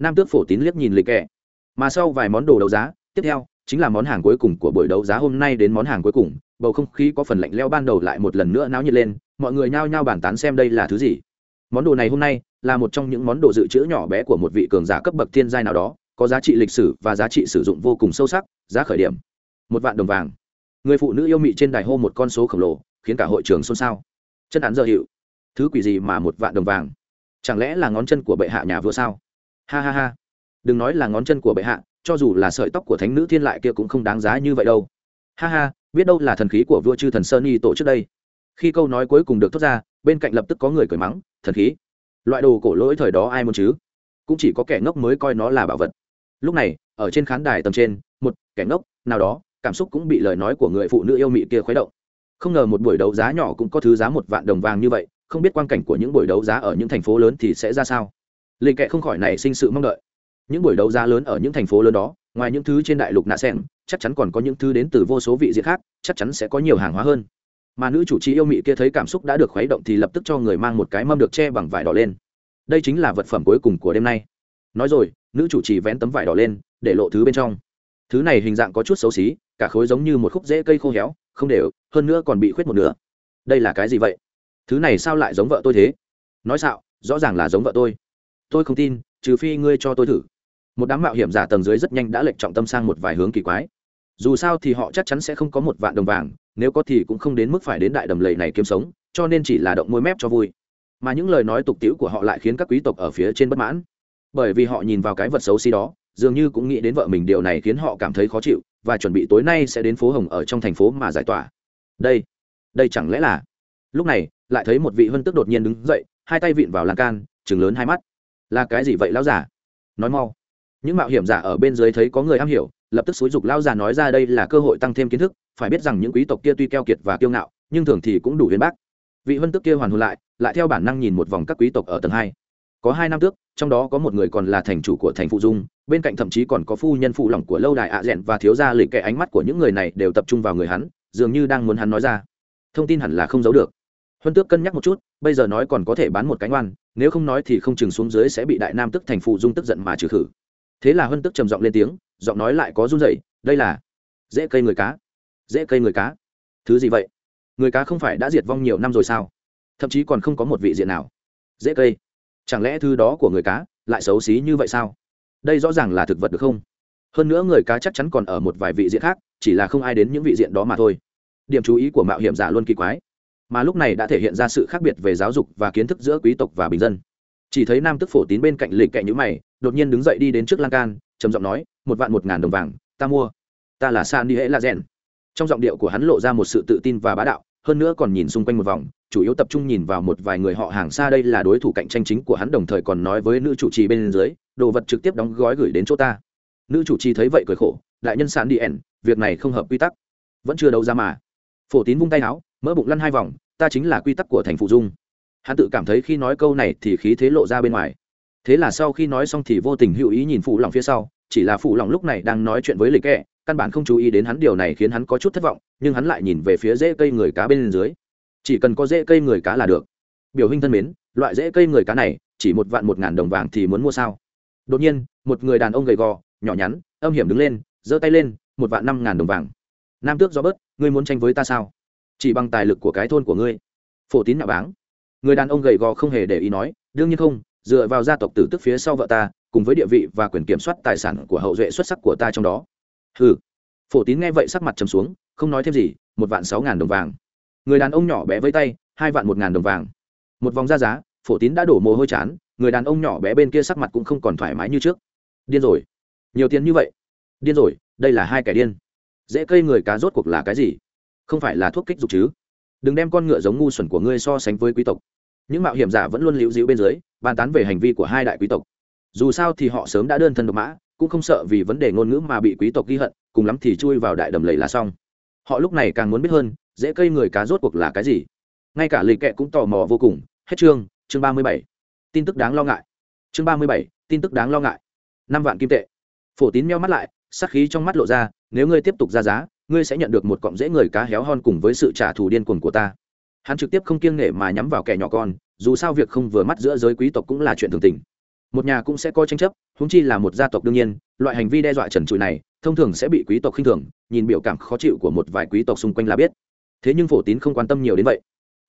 nam tước phổ tín liếc nhìn lịch kẹ mà sau vài món đồ đấu giá, tiếp theo, chính là món hàng cuối cùng của buổi đấu giá hôm nay đến món hàng cuối cùng. Bầu không khí có phần lạnh leo ban đầu lại một lần nữa náo nhiệt lên, mọi người nhao nhao bàn tán xem đây là thứ gì. Món đồ này hôm nay là một trong những món đồ dự trữ nhỏ bé của một vị cường giả cấp bậc thiên giai nào đó, có giá trị lịch sử và giá trị sử dụng vô cùng sâu sắc, giá khởi điểm. Một vạn đồng vàng. Người phụ nữ yêu mị trên đài hô một con số khổng lồ, khiến cả hội trường xôn xao. Chân án giờ hiệu. Thứ quỷ gì mà một vạn đồng vàng? Chẳng lẽ là ngón chân của bệ hạ nhà vua sao? Ha ha ha. Đừng nói là ngón chân của bệ hạ, cho dù là sợi tóc của thánh nữ thiên lại kia cũng không đáng giá như vậy đâu. Ha ha, biết đâu là thần khí của vua chư thần sơn y tổ trước đây. Khi câu nói cuối cùng được thốt ra, bên cạnh lập tức có người cười mắng, thần khí? Loại đồ cổ lỗi thời đó ai muốn chứ? Cũng chỉ có kẻ ngốc mới coi nó là bảo vật. Lúc này, ở trên khán đài tầng trên, một kẻ ngốc, nào đó, cảm xúc cũng bị lời nói của người phụ nữ yêu mị kia khuấy động. Không ngờ một buổi đấu giá nhỏ cũng có thứ giá một vạn đồng vàng như vậy, không biết quan cảnh của những buổi đấu giá ở những thành phố lớn thì sẽ ra sao? Lịch kệ không khỏi nảy sinh sự mong đợi. Những buổi đấu giá lớn ở những thành phố lớn đó, ngoài những thứ trên đại lục nạ sen chắc chắn còn có những thứ đến từ vô số vị diện khác, chắc chắn sẽ có nhiều hàng hóa hơn. Mà nữ chủ trì yêu mị kia thấy cảm xúc đã được khuấy động thì lập tức cho người mang một cái mâm được che bằng vải đỏ lên. Đây chính là vật phẩm cuối cùng của đêm nay. Nói rồi, nữ chủ trì vén tấm vải đỏ lên, để lộ thứ bên trong. Thứ này hình dạng có chút xấu xí, cả khối giống như một khúc rễ cây khô héo, không đều, hơn nữa còn bị khuyết một nửa. Đây là cái gì vậy? Thứ này sao lại giống vợ tôi thế? Nói xạo, rõ ràng là giống vợ tôi tôi không tin, trừ phi ngươi cho tôi thử. Một đám mạo hiểm giả tầng dưới rất nhanh đã lệnh trọng tâm sang một vài hướng kỳ quái. Dù sao thì họ chắc chắn sẽ không có một vạn đồng vàng, nếu có thì cũng không đến mức phải đến đại đầm lầy này kiếm sống, cho nên chỉ là động môi mép cho vui. Mà những lời nói tục tiễu của họ lại khiến các quý tộc ở phía trên bất mãn. Bởi vì họ nhìn vào cái vật xấu xí đó, dường như cũng nghĩ đến vợ mình điều này khiến họ cảm thấy khó chịu, và chuẩn bị tối nay sẽ đến phố hồng ở trong thành phố mà giải tỏa. Đây đây chẳng lẽ là? Lúc này, lại thấy một vị hân tức đột nhiên đứng dậy, hai tay vịn vào lan can chừng lớn hai mắt là cái gì vậy lão giả nói mau. Những mạo hiểm giả ở bên dưới thấy có người am hiểu, lập tức xúi dục lão giả nói ra đây là cơ hội tăng thêm kiến thức, phải biết rằng những quý tộc kia tuy keo kiệt và kiêu ngạo, nhưng thường thì cũng đủ huyền bác. Vị huân tước kia hoàn hồn lại lại theo bản năng nhìn một vòng các quý tộc ở tầng hai. Có hai nam tước, trong đó có một người còn là thành chủ của thành phụ dung, bên cạnh thậm chí còn có phu nhân phụ lòng của lâu đài ạ à và thiếu gia lịch kệ ánh mắt của những người này đều tập trung vào người hắn, dường như đang muốn hắn nói ra. Thông tin hẳn là không giấu được. Huân tước cân nhắc một chút, bây giờ nói còn có thể bán một cánh oan nếu không nói thì không chừng xuống dưới sẽ bị đại nam tức thành phụ dung tức giận mà trừ khử. Thế là hân tức trầm giọng lên tiếng, giọng nói lại có run rẩy, đây là dễ cây người cá, dễ cây người cá. Thứ gì vậy? Người cá không phải đã diệt vong nhiều năm rồi sao? Thậm chí còn không có một vị diện nào. Dễ cây? Chẳng lẽ thứ đó của người cá lại xấu xí như vậy sao? Đây rõ ràng là thực vật được không? Hơn nữa người cá chắc chắn còn ở một vài vị diện khác, chỉ là không ai đến những vị diện đó mà thôi. Điểm chú ý của mạo hiểm giả luôn kỳ quái mà lúc này đã thể hiện ra sự khác biệt về giáo dục và kiến thức giữa quý tộc và bình dân. Chỉ thấy nam tức phổ tín bên cạnh lịch cạnh nhữ mày, đột nhiên đứng dậy đi đến trước lan can, trầm giọng nói, một vạn một ngàn đồng vàng, ta mua. Ta là san đi hễ la rèn trong giọng điệu của hắn lộ ra một sự tự tin và bá đạo, hơn nữa còn nhìn xung quanh một vòng, chủ yếu tập trung nhìn vào một vài người họ hàng xa đây là đối thủ cạnh tranh chính của hắn đồng thời còn nói với nữ chủ trì bên dưới, đồ vật trực tiếp đóng gói gửi đến chỗ ta. Nữ chủ trì thấy vậy cười khổ, đại nhân sản đi ẻn việc này không hợp quy tắc. Vẫn chưa đấu ra mà. Phổ tín vung tay áo mỡ bụng lăn hai vòng, ta chính là quy tắc của thành phụ dung. Hắn tự cảm thấy khi nói câu này thì khí thế lộ ra bên ngoài. Thế là sau khi nói xong thì vô tình hữu ý nhìn phụ lòng phía sau, chỉ là phụ lòng lúc này đang nói chuyện với lịch kẹ căn bản không chú ý đến hắn, điều này khiến hắn có chút thất vọng, nhưng hắn lại nhìn về phía rễ cây người cá bên dưới. Chỉ cần có rễ cây người cá là được. Biểu hình thân mến, loại rễ cây người cá này, chỉ một vạn một ngàn đồng vàng thì muốn mua sao? Đột nhiên, một người đàn ông gầy gò, nhỏ nhắn, âm hiểm đứng lên, giơ tay lên, một vạn năm ngàn đồng vàng. Nam tước do bớt, ngươi muốn tranh với ta sao? Chỉ bằng tài lực của cái thôn của ngươi. Phổ tín nạ báng. Người đàn ông gầy gò không hề để ý nói, đương nhiên không, dựa vào gia tộc tử tức phía sau vợ ta, cùng với địa vị và quyền kiểm soát tài sản của hậu duệ xuất sắc của ta trong đó. Ừ phổ tín nghe vậy sắc mặt trầm xuống, không nói thêm gì, một vạn sáu ngàn đồng vàng. Người đàn ông nhỏ bé với tay, hai vạn một ngàn đồng vàng. Một vòng ra giá, phổ tín đã đổ mồ hôi chán, người đàn ông nhỏ bé bên kia sắc mặt cũng không còn thoải mái như trước. Điên rồi. Nhiều tiền như vậy. Điên rồi, đây là hai kẻ điên. Dễ cây người cá rốt cuộc là cái gì? Không phải là thuốc kích dục chứ? Đừng đem con ngựa giống ngu xuẩn của ngươi so sánh với quý tộc. Những mạo hiểm giả vẫn luôn lưu giữ bên dưới, bàn tán về hành vi của hai đại quý tộc. Dù sao thì họ sớm đã đơn thân độc mã, cũng không sợ vì vấn đề ngôn ngữ mà bị quý tộc ghi hận, cùng lắm thì chui vào đại đầm lầy là xong. Họ lúc này càng muốn biết hơn, dễ cây người cá rốt cuộc là cái gì? Ngay cả lịch kệ cũng tò mò vô cùng. Hết chương chương ba mươi bảy. Tin tức đáng lo ngại. Chương ba mươi bảy, tin tức đáng lo ngại. Năm vạn kim tệ. Phổ tín meo mắt lại sắc khí trong mắt lộ ra, nếu ngươi tiếp tục ra giá ngươi sẽ nhận được một cọng rễ người cá héo hon cùng với sự trả thù điên cuồng của ta. Hắn trực tiếp không kiêng nể mà nhắm vào kẻ nhỏ con, dù sao việc không vừa mắt giữa giới quý tộc cũng là chuyện thường tình. Một nhà cũng sẽ có tranh chấp húng chi là một gia tộc đương nhiên, loại hành vi đe dọa trần trụi này, thông thường sẽ bị quý tộc khinh thường, nhìn biểu cảm khó chịu của một vài quý tộc xung quanh là biết. Thế nhưng phổ tín không quan tâm nhiều đến vậy.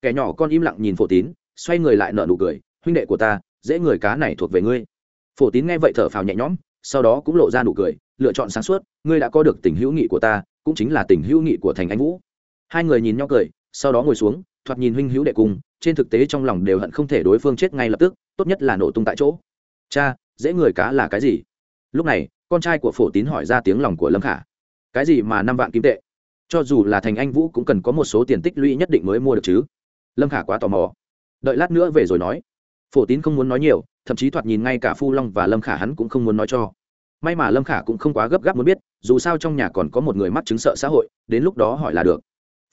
Kẻ nhỏ con im lặng nhìn phổ tín, xoay người lại nở nụ cười, huynh đệ của ta dễ người cá này thuộc về ngươi. Phổ tín nghe vậy thở phào nhẹ nhõm, sau đó cũng lộ ra nụ cười, lựa chọn sáng suốt, ngươi đã có được tình hữu nghị của ta cũng chính là tình hữu nghị của thành anh vũ. Hai người nhìn nhau cười, sau đó ngồi xuống, thoạt nhìn huynh hữu đệ cùng, trên thực tế trong lòng đều hận không thể đối phương chết ngay lập tức, tốt nhất là nổ tung tại chỗ. Cha, dễ người cá là cái gì? Lúc này, con trai của phổ tín hỏi ra tiếng lòng của lâm khả. Cái gì mà năm vạn kim tệ? Cho dù là thành anh vũ cũng cần có một số tiền tích lũy nhất định mới mua được chứ. Lâm khả quá tò mò. Đợi lát nữa về rồi nói. Phổ tín không muốn nói nhiều, thậm chí thoạt nhìn ngay cả phu long và lâm khả hắn cũng không muốn nói cho may mà lâm khả cũng không quá gấp gáp muốn biết, dù sao trong nhà còn có một người mắc chứng sợ xã hội, đến lúc đó hỏi là được.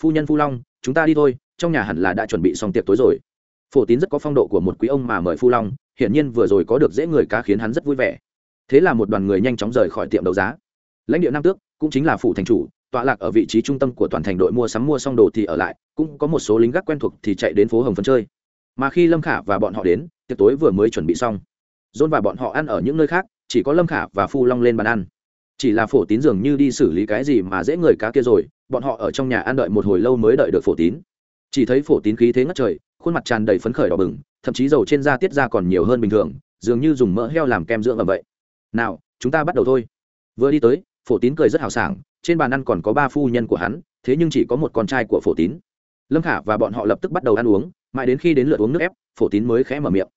Phu nhân phu long, chúng ta đi thôi, trong nhà hẳn là đã chuẩn bị xong tiệc tối rồi. Phổ tín rất có phong độ của một quý ông mà mời phu long, hiển nhiên vừa rồi có được dễ người cá khiến hắn rất vui vẻ. Thế là một đoàn người nhanh chóng rời khỏi tiệm đấu giá. Lãnh địa nam tước, cũng chính là phủ thành chủ, tọa lạc ở vị trí trung tâm của toàn thành đội mua sắm mua xong đồ thì ở lại, cũng có một số lính gác quen thuộc thì chạy đến phố hồng phân chơi. Mà khi lâm khả và bọn họ đến, tiệc tối vừa mới chuẩn bị xong. Dôn và bọn họ ăn ở những nơi khác chỉ có lâm khả và phu long lên bàn ăn. Chỉ là phổ tín dường như đi xử lý cái gì mà dễ người cá kia rồi, bọn họ ở trong nhà ăn đợi một hồi lâu mới đợi được phổ tín. Chỉ thấy phổ tín khí thế ngất trời, khuôn mặt tràn đầy phấn khởi đỏ bừng, thậm chí dầu trên da tiết ra còn nhiều hơn bình thường, dường như dùng mỡ heo làm kem dưỡng ở vậy. Nào, chúng ta bắt đầu thôi. Vừa đi tới, phổ tín cười rất hào sảng, trên bàn ăn còn có ba phu nhân của hắn, thế nhưng chỉ có một con trai của phổ tín. Lâm khả và bọn họ lập tức bắt đầu ăn uống, mãi đến khi đến lượt uống nước ép, phổ tín mới khẽ mở miệng.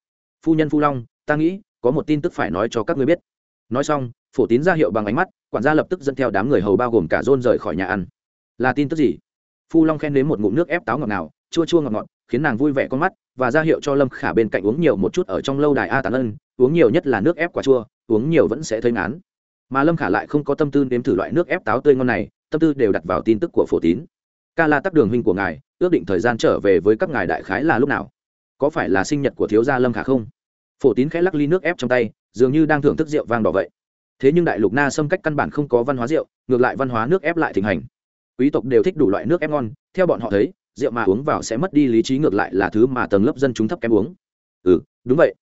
Phu nhân phu long, ta nghĩ có một tin tức phải nói cho các ngươi biết. Nói xong, phổ tín ra hiệu bằng ánh mắt, quản gia lập tức dẫn theo đám người hầu bao gồm cả rôn rời khỏi nhà ăn. Là tin tức gì? Phu long khen đến một ngụm nước ép táo ngọt nào, chua chua ngọt ngọt, khiến nàng vui vẻ con mắt, và ra hiệu cho lâm khả bên cạnh uống nhiều một chút ở trong lâu đài a tán ân, uống nhiều nhất là nước ép quả chua, uống nhiều vẫn sẽ thấy ngán. Mà lâm khả lại không có tâm tư nếm thử loại nước ép táo tươi ngon này, tâm tư đều đặt vào tin tức của phổ tín. Ca la tắc đường huynh của ngài, ước định thời gian trở về với các ngài đại khái là lúc nào? Có phải là sinh nhật của thiếu gia lâm khả không? Phổ tín khẽ lắc ly nước ép trong tay, dường như đang thưởng thức rượu vang đỏ vậy. Thế nhưng đại lục na xâm cách căn bản không có văn hóa rượu, ngược lại văn hóa nước ép lại thịnh hành. Quý tộc đều thích đủ loại nước ép ngon, theo bọn họ thấy, rượu mà uống vào sẽ mất đi lý trí ngược lại là thứ mà tầng lớp dân chúng thấp kém uống. Ừ đúng vậy.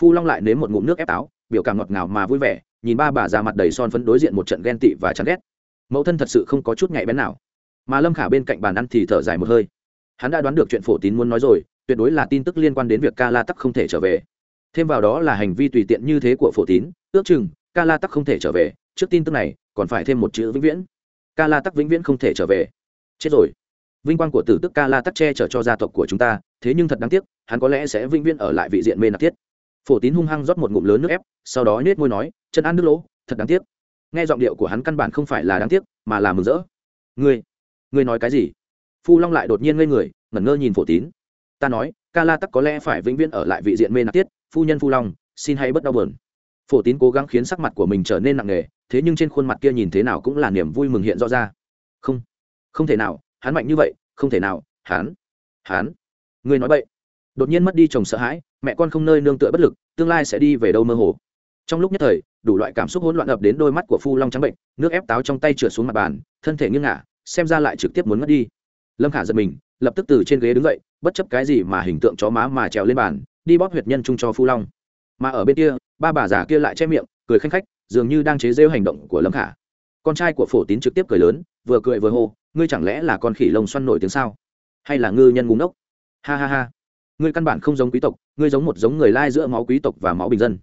Phu long lại nếm một ngụm nước ép táo, biểu cảm ngọt ngào mà vui vẻ, nhìn ba bà già mặt đầy son phấn đối diện một trận ghen tị và chán ghét. Mẫu thân thật sự không có chút nhạy bén nào. Mà lâm khả bên cạnh bàn ăn thì thở dài một hơi. Hắn đã đoán được chuyện phổ tín muốn nói rồi, tuyệt đối là tin tức liên quan đến việc ca la tắc không thể trở về thêm vào đó là hành vi tùy tiện như thế của phổ tín, ước chừng ca la tắc không thể trở về. Trước tin tức này, còn phải thêm một chữ vĩnh viễn. Ca la tắc vĩnh viễn không thể trở về. Chết rồi. Vinh quang của tử tức ca la tắc che chở cho gia tộc của chúng ta, thế nhưng thật đáng tiếc, hắn có lẽ sẽ vĩnh viễn ở lại vị diện mê nạp thiết phổ tín hung hăng rót một ngụm lớn nước ép, sau đó nết môi nói, chân ăn nước lỗ, thật đáng tiếc. Nghe giọng điệu của hắn căn bản không phải là đáng tiếc, mà là mừng rỡ. Ngươi ngươi nói cái gì? Phu long lại đột nhiên ngây người, ngẩn ngơ nhìn phổ tín. Ta nói ca la tắc có lẽ phải vĩnh viễn ở lại vị diện mê nạp tiết phu nhân phu long, xin hãy bất đau bờn phổ tín cố gắng khiến sắc mặt của mình trở nên nặng nề, thế nhưng trên khuôn mặt kia nhìn thế nào cũng là niềm vui mừng hiện rõ ra. Không không thể nào, hắn mạnh như vậy, không thể nào, hắn hắn, người nói vậy đột nhiên mất đi chồng sợ hãi, mẹ con không nơi nương tựa bất lực, tương lai sẽ đi về đâu mơ hồ. Trong lúc nhất thời, đủ loại cảm xúc hỗn loạn ập đến đôi mắt của phu long trắng bệnh, nước ép táo trong tay trượt xuống mặt bàn, thân thể nghiêng ngả, xem ra lại trực tiếp muốn mất đi. Lâm khả giật mình, lập tức từ trên ghế đứng dậy, bất chấp cái gì mà hình tượng chó má mà trèo lên bàn đi bóp huyệt nhân trung cho phu long. Mà ở bên kia, ba bà già kia lại che miệng, cười khanh khách, dường như đang chế rêu hành động của lâm khả. Con trai của phổ tín trực tiếp cười lớn, vừa cười vừa hô, ngươi chẳng lẽ là con khỉ lông xoăn nổi tiếng sao? Hay là ngư nhân ngúng ốc ha ha ha. Ngươi căn bản không giống quý tộc, ngươi giống một giống người lai giữa máu quý tộc và máu bình dân.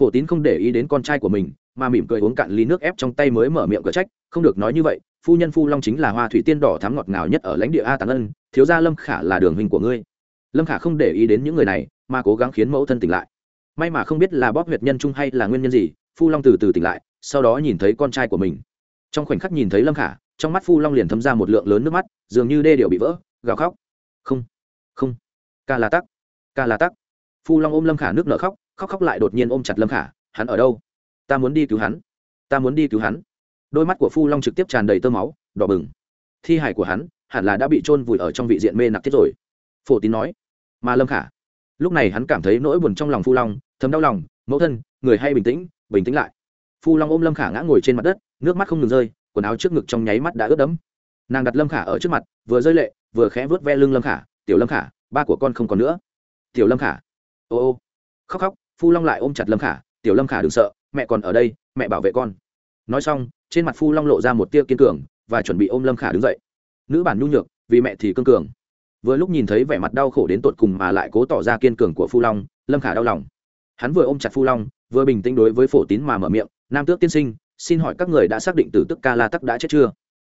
Phổ tín không để ý đến con trai của mình, mà mỉm cười uống cạn ly nước ép trong tay mới mở miệng cửa trách, không được nói như vậy, phu nhân phu long chính là hoa thủy tiên đỏ thắm ngọt ngào nhất ở lãnh địa a tàng ân, thiếu gia lâm khả là đường hình của ngươi. Lâm khả không để ý đến những người này mà cố gắng khiến mẫu thân tỉnh lại. May mà không biết là bóp huyệt nhân trung hay là nguyên nhân gì, phu long từ từ tỉnh lại, sau đó nhìn thấy con trai của mình. Trong khoảnh khắc nhìn thấy lâm khả, trong mắt phu long liền thấm ra một lượng lớn nước mắt, dường như đê điệu bị vỡ, gào khóc. Không không. Ca là tắc, ca là tắc. Phu long ôm lâm khả nước nở khóc khóc khóc lại đột nhiên ôm chặt lâm khả, hắn ở đâu? Ta muốn đi cứu hắn. Ta muốn đi cứu hắn. Đôi mắt của phu long trực tiếp tràn đầy tơ máu, đỏ bừng. Thi hải của hắn hẳn là đã bị trôn vùi ở trong vị diện mê nặc thiết rồi. Phổ tín nói. Mà lâm khả lúc này hắn cảm thấy nỗi buồn trong lòng phu long thấm đau lòng, mẫu thân, người hay bình tĩnh bình tĩnh lại. Phu long ôm lâm khả ngã ngồi trên mặt đất, nước mắt không ngừng rơi, quần áo trước ngực trong nháy mắt đã ướt đẫm. Nàng đặt lâm khả ở trước mặt, vừa rơi lệ, vừa khẽ vớt ve lưng lâm khả, tiểu lâm khả, ba của con không còn nữa. Tiểu lâm khả. Ô ô. Khóc khóc, phu long lại ôm chặt lâm khả, tiểu lâm khả đừng sợ, mẹ còn ở đây, mẹ bảo vệ con. Nói xong, trên mặt phu long lộ ra một tia kiên cường và chuẩn bị ôm lâm khả đứng dậy. Nữ bản nhu nhược, vì mẹ thì cương cường vừa lúc nhìn thấy vẻ mặt đau khổ đến tột cùng mà lại cố tỏ ra kiên cường của phu long, lâm khả đau lòng. Hắn vừa ôm chặt phu long, vừa bình tĩnh đối với phổ tín mà mở miệng, nam tước tiên sinh, xin hỏi các người đã xác định tử tức ca la tắc đã chết chưa?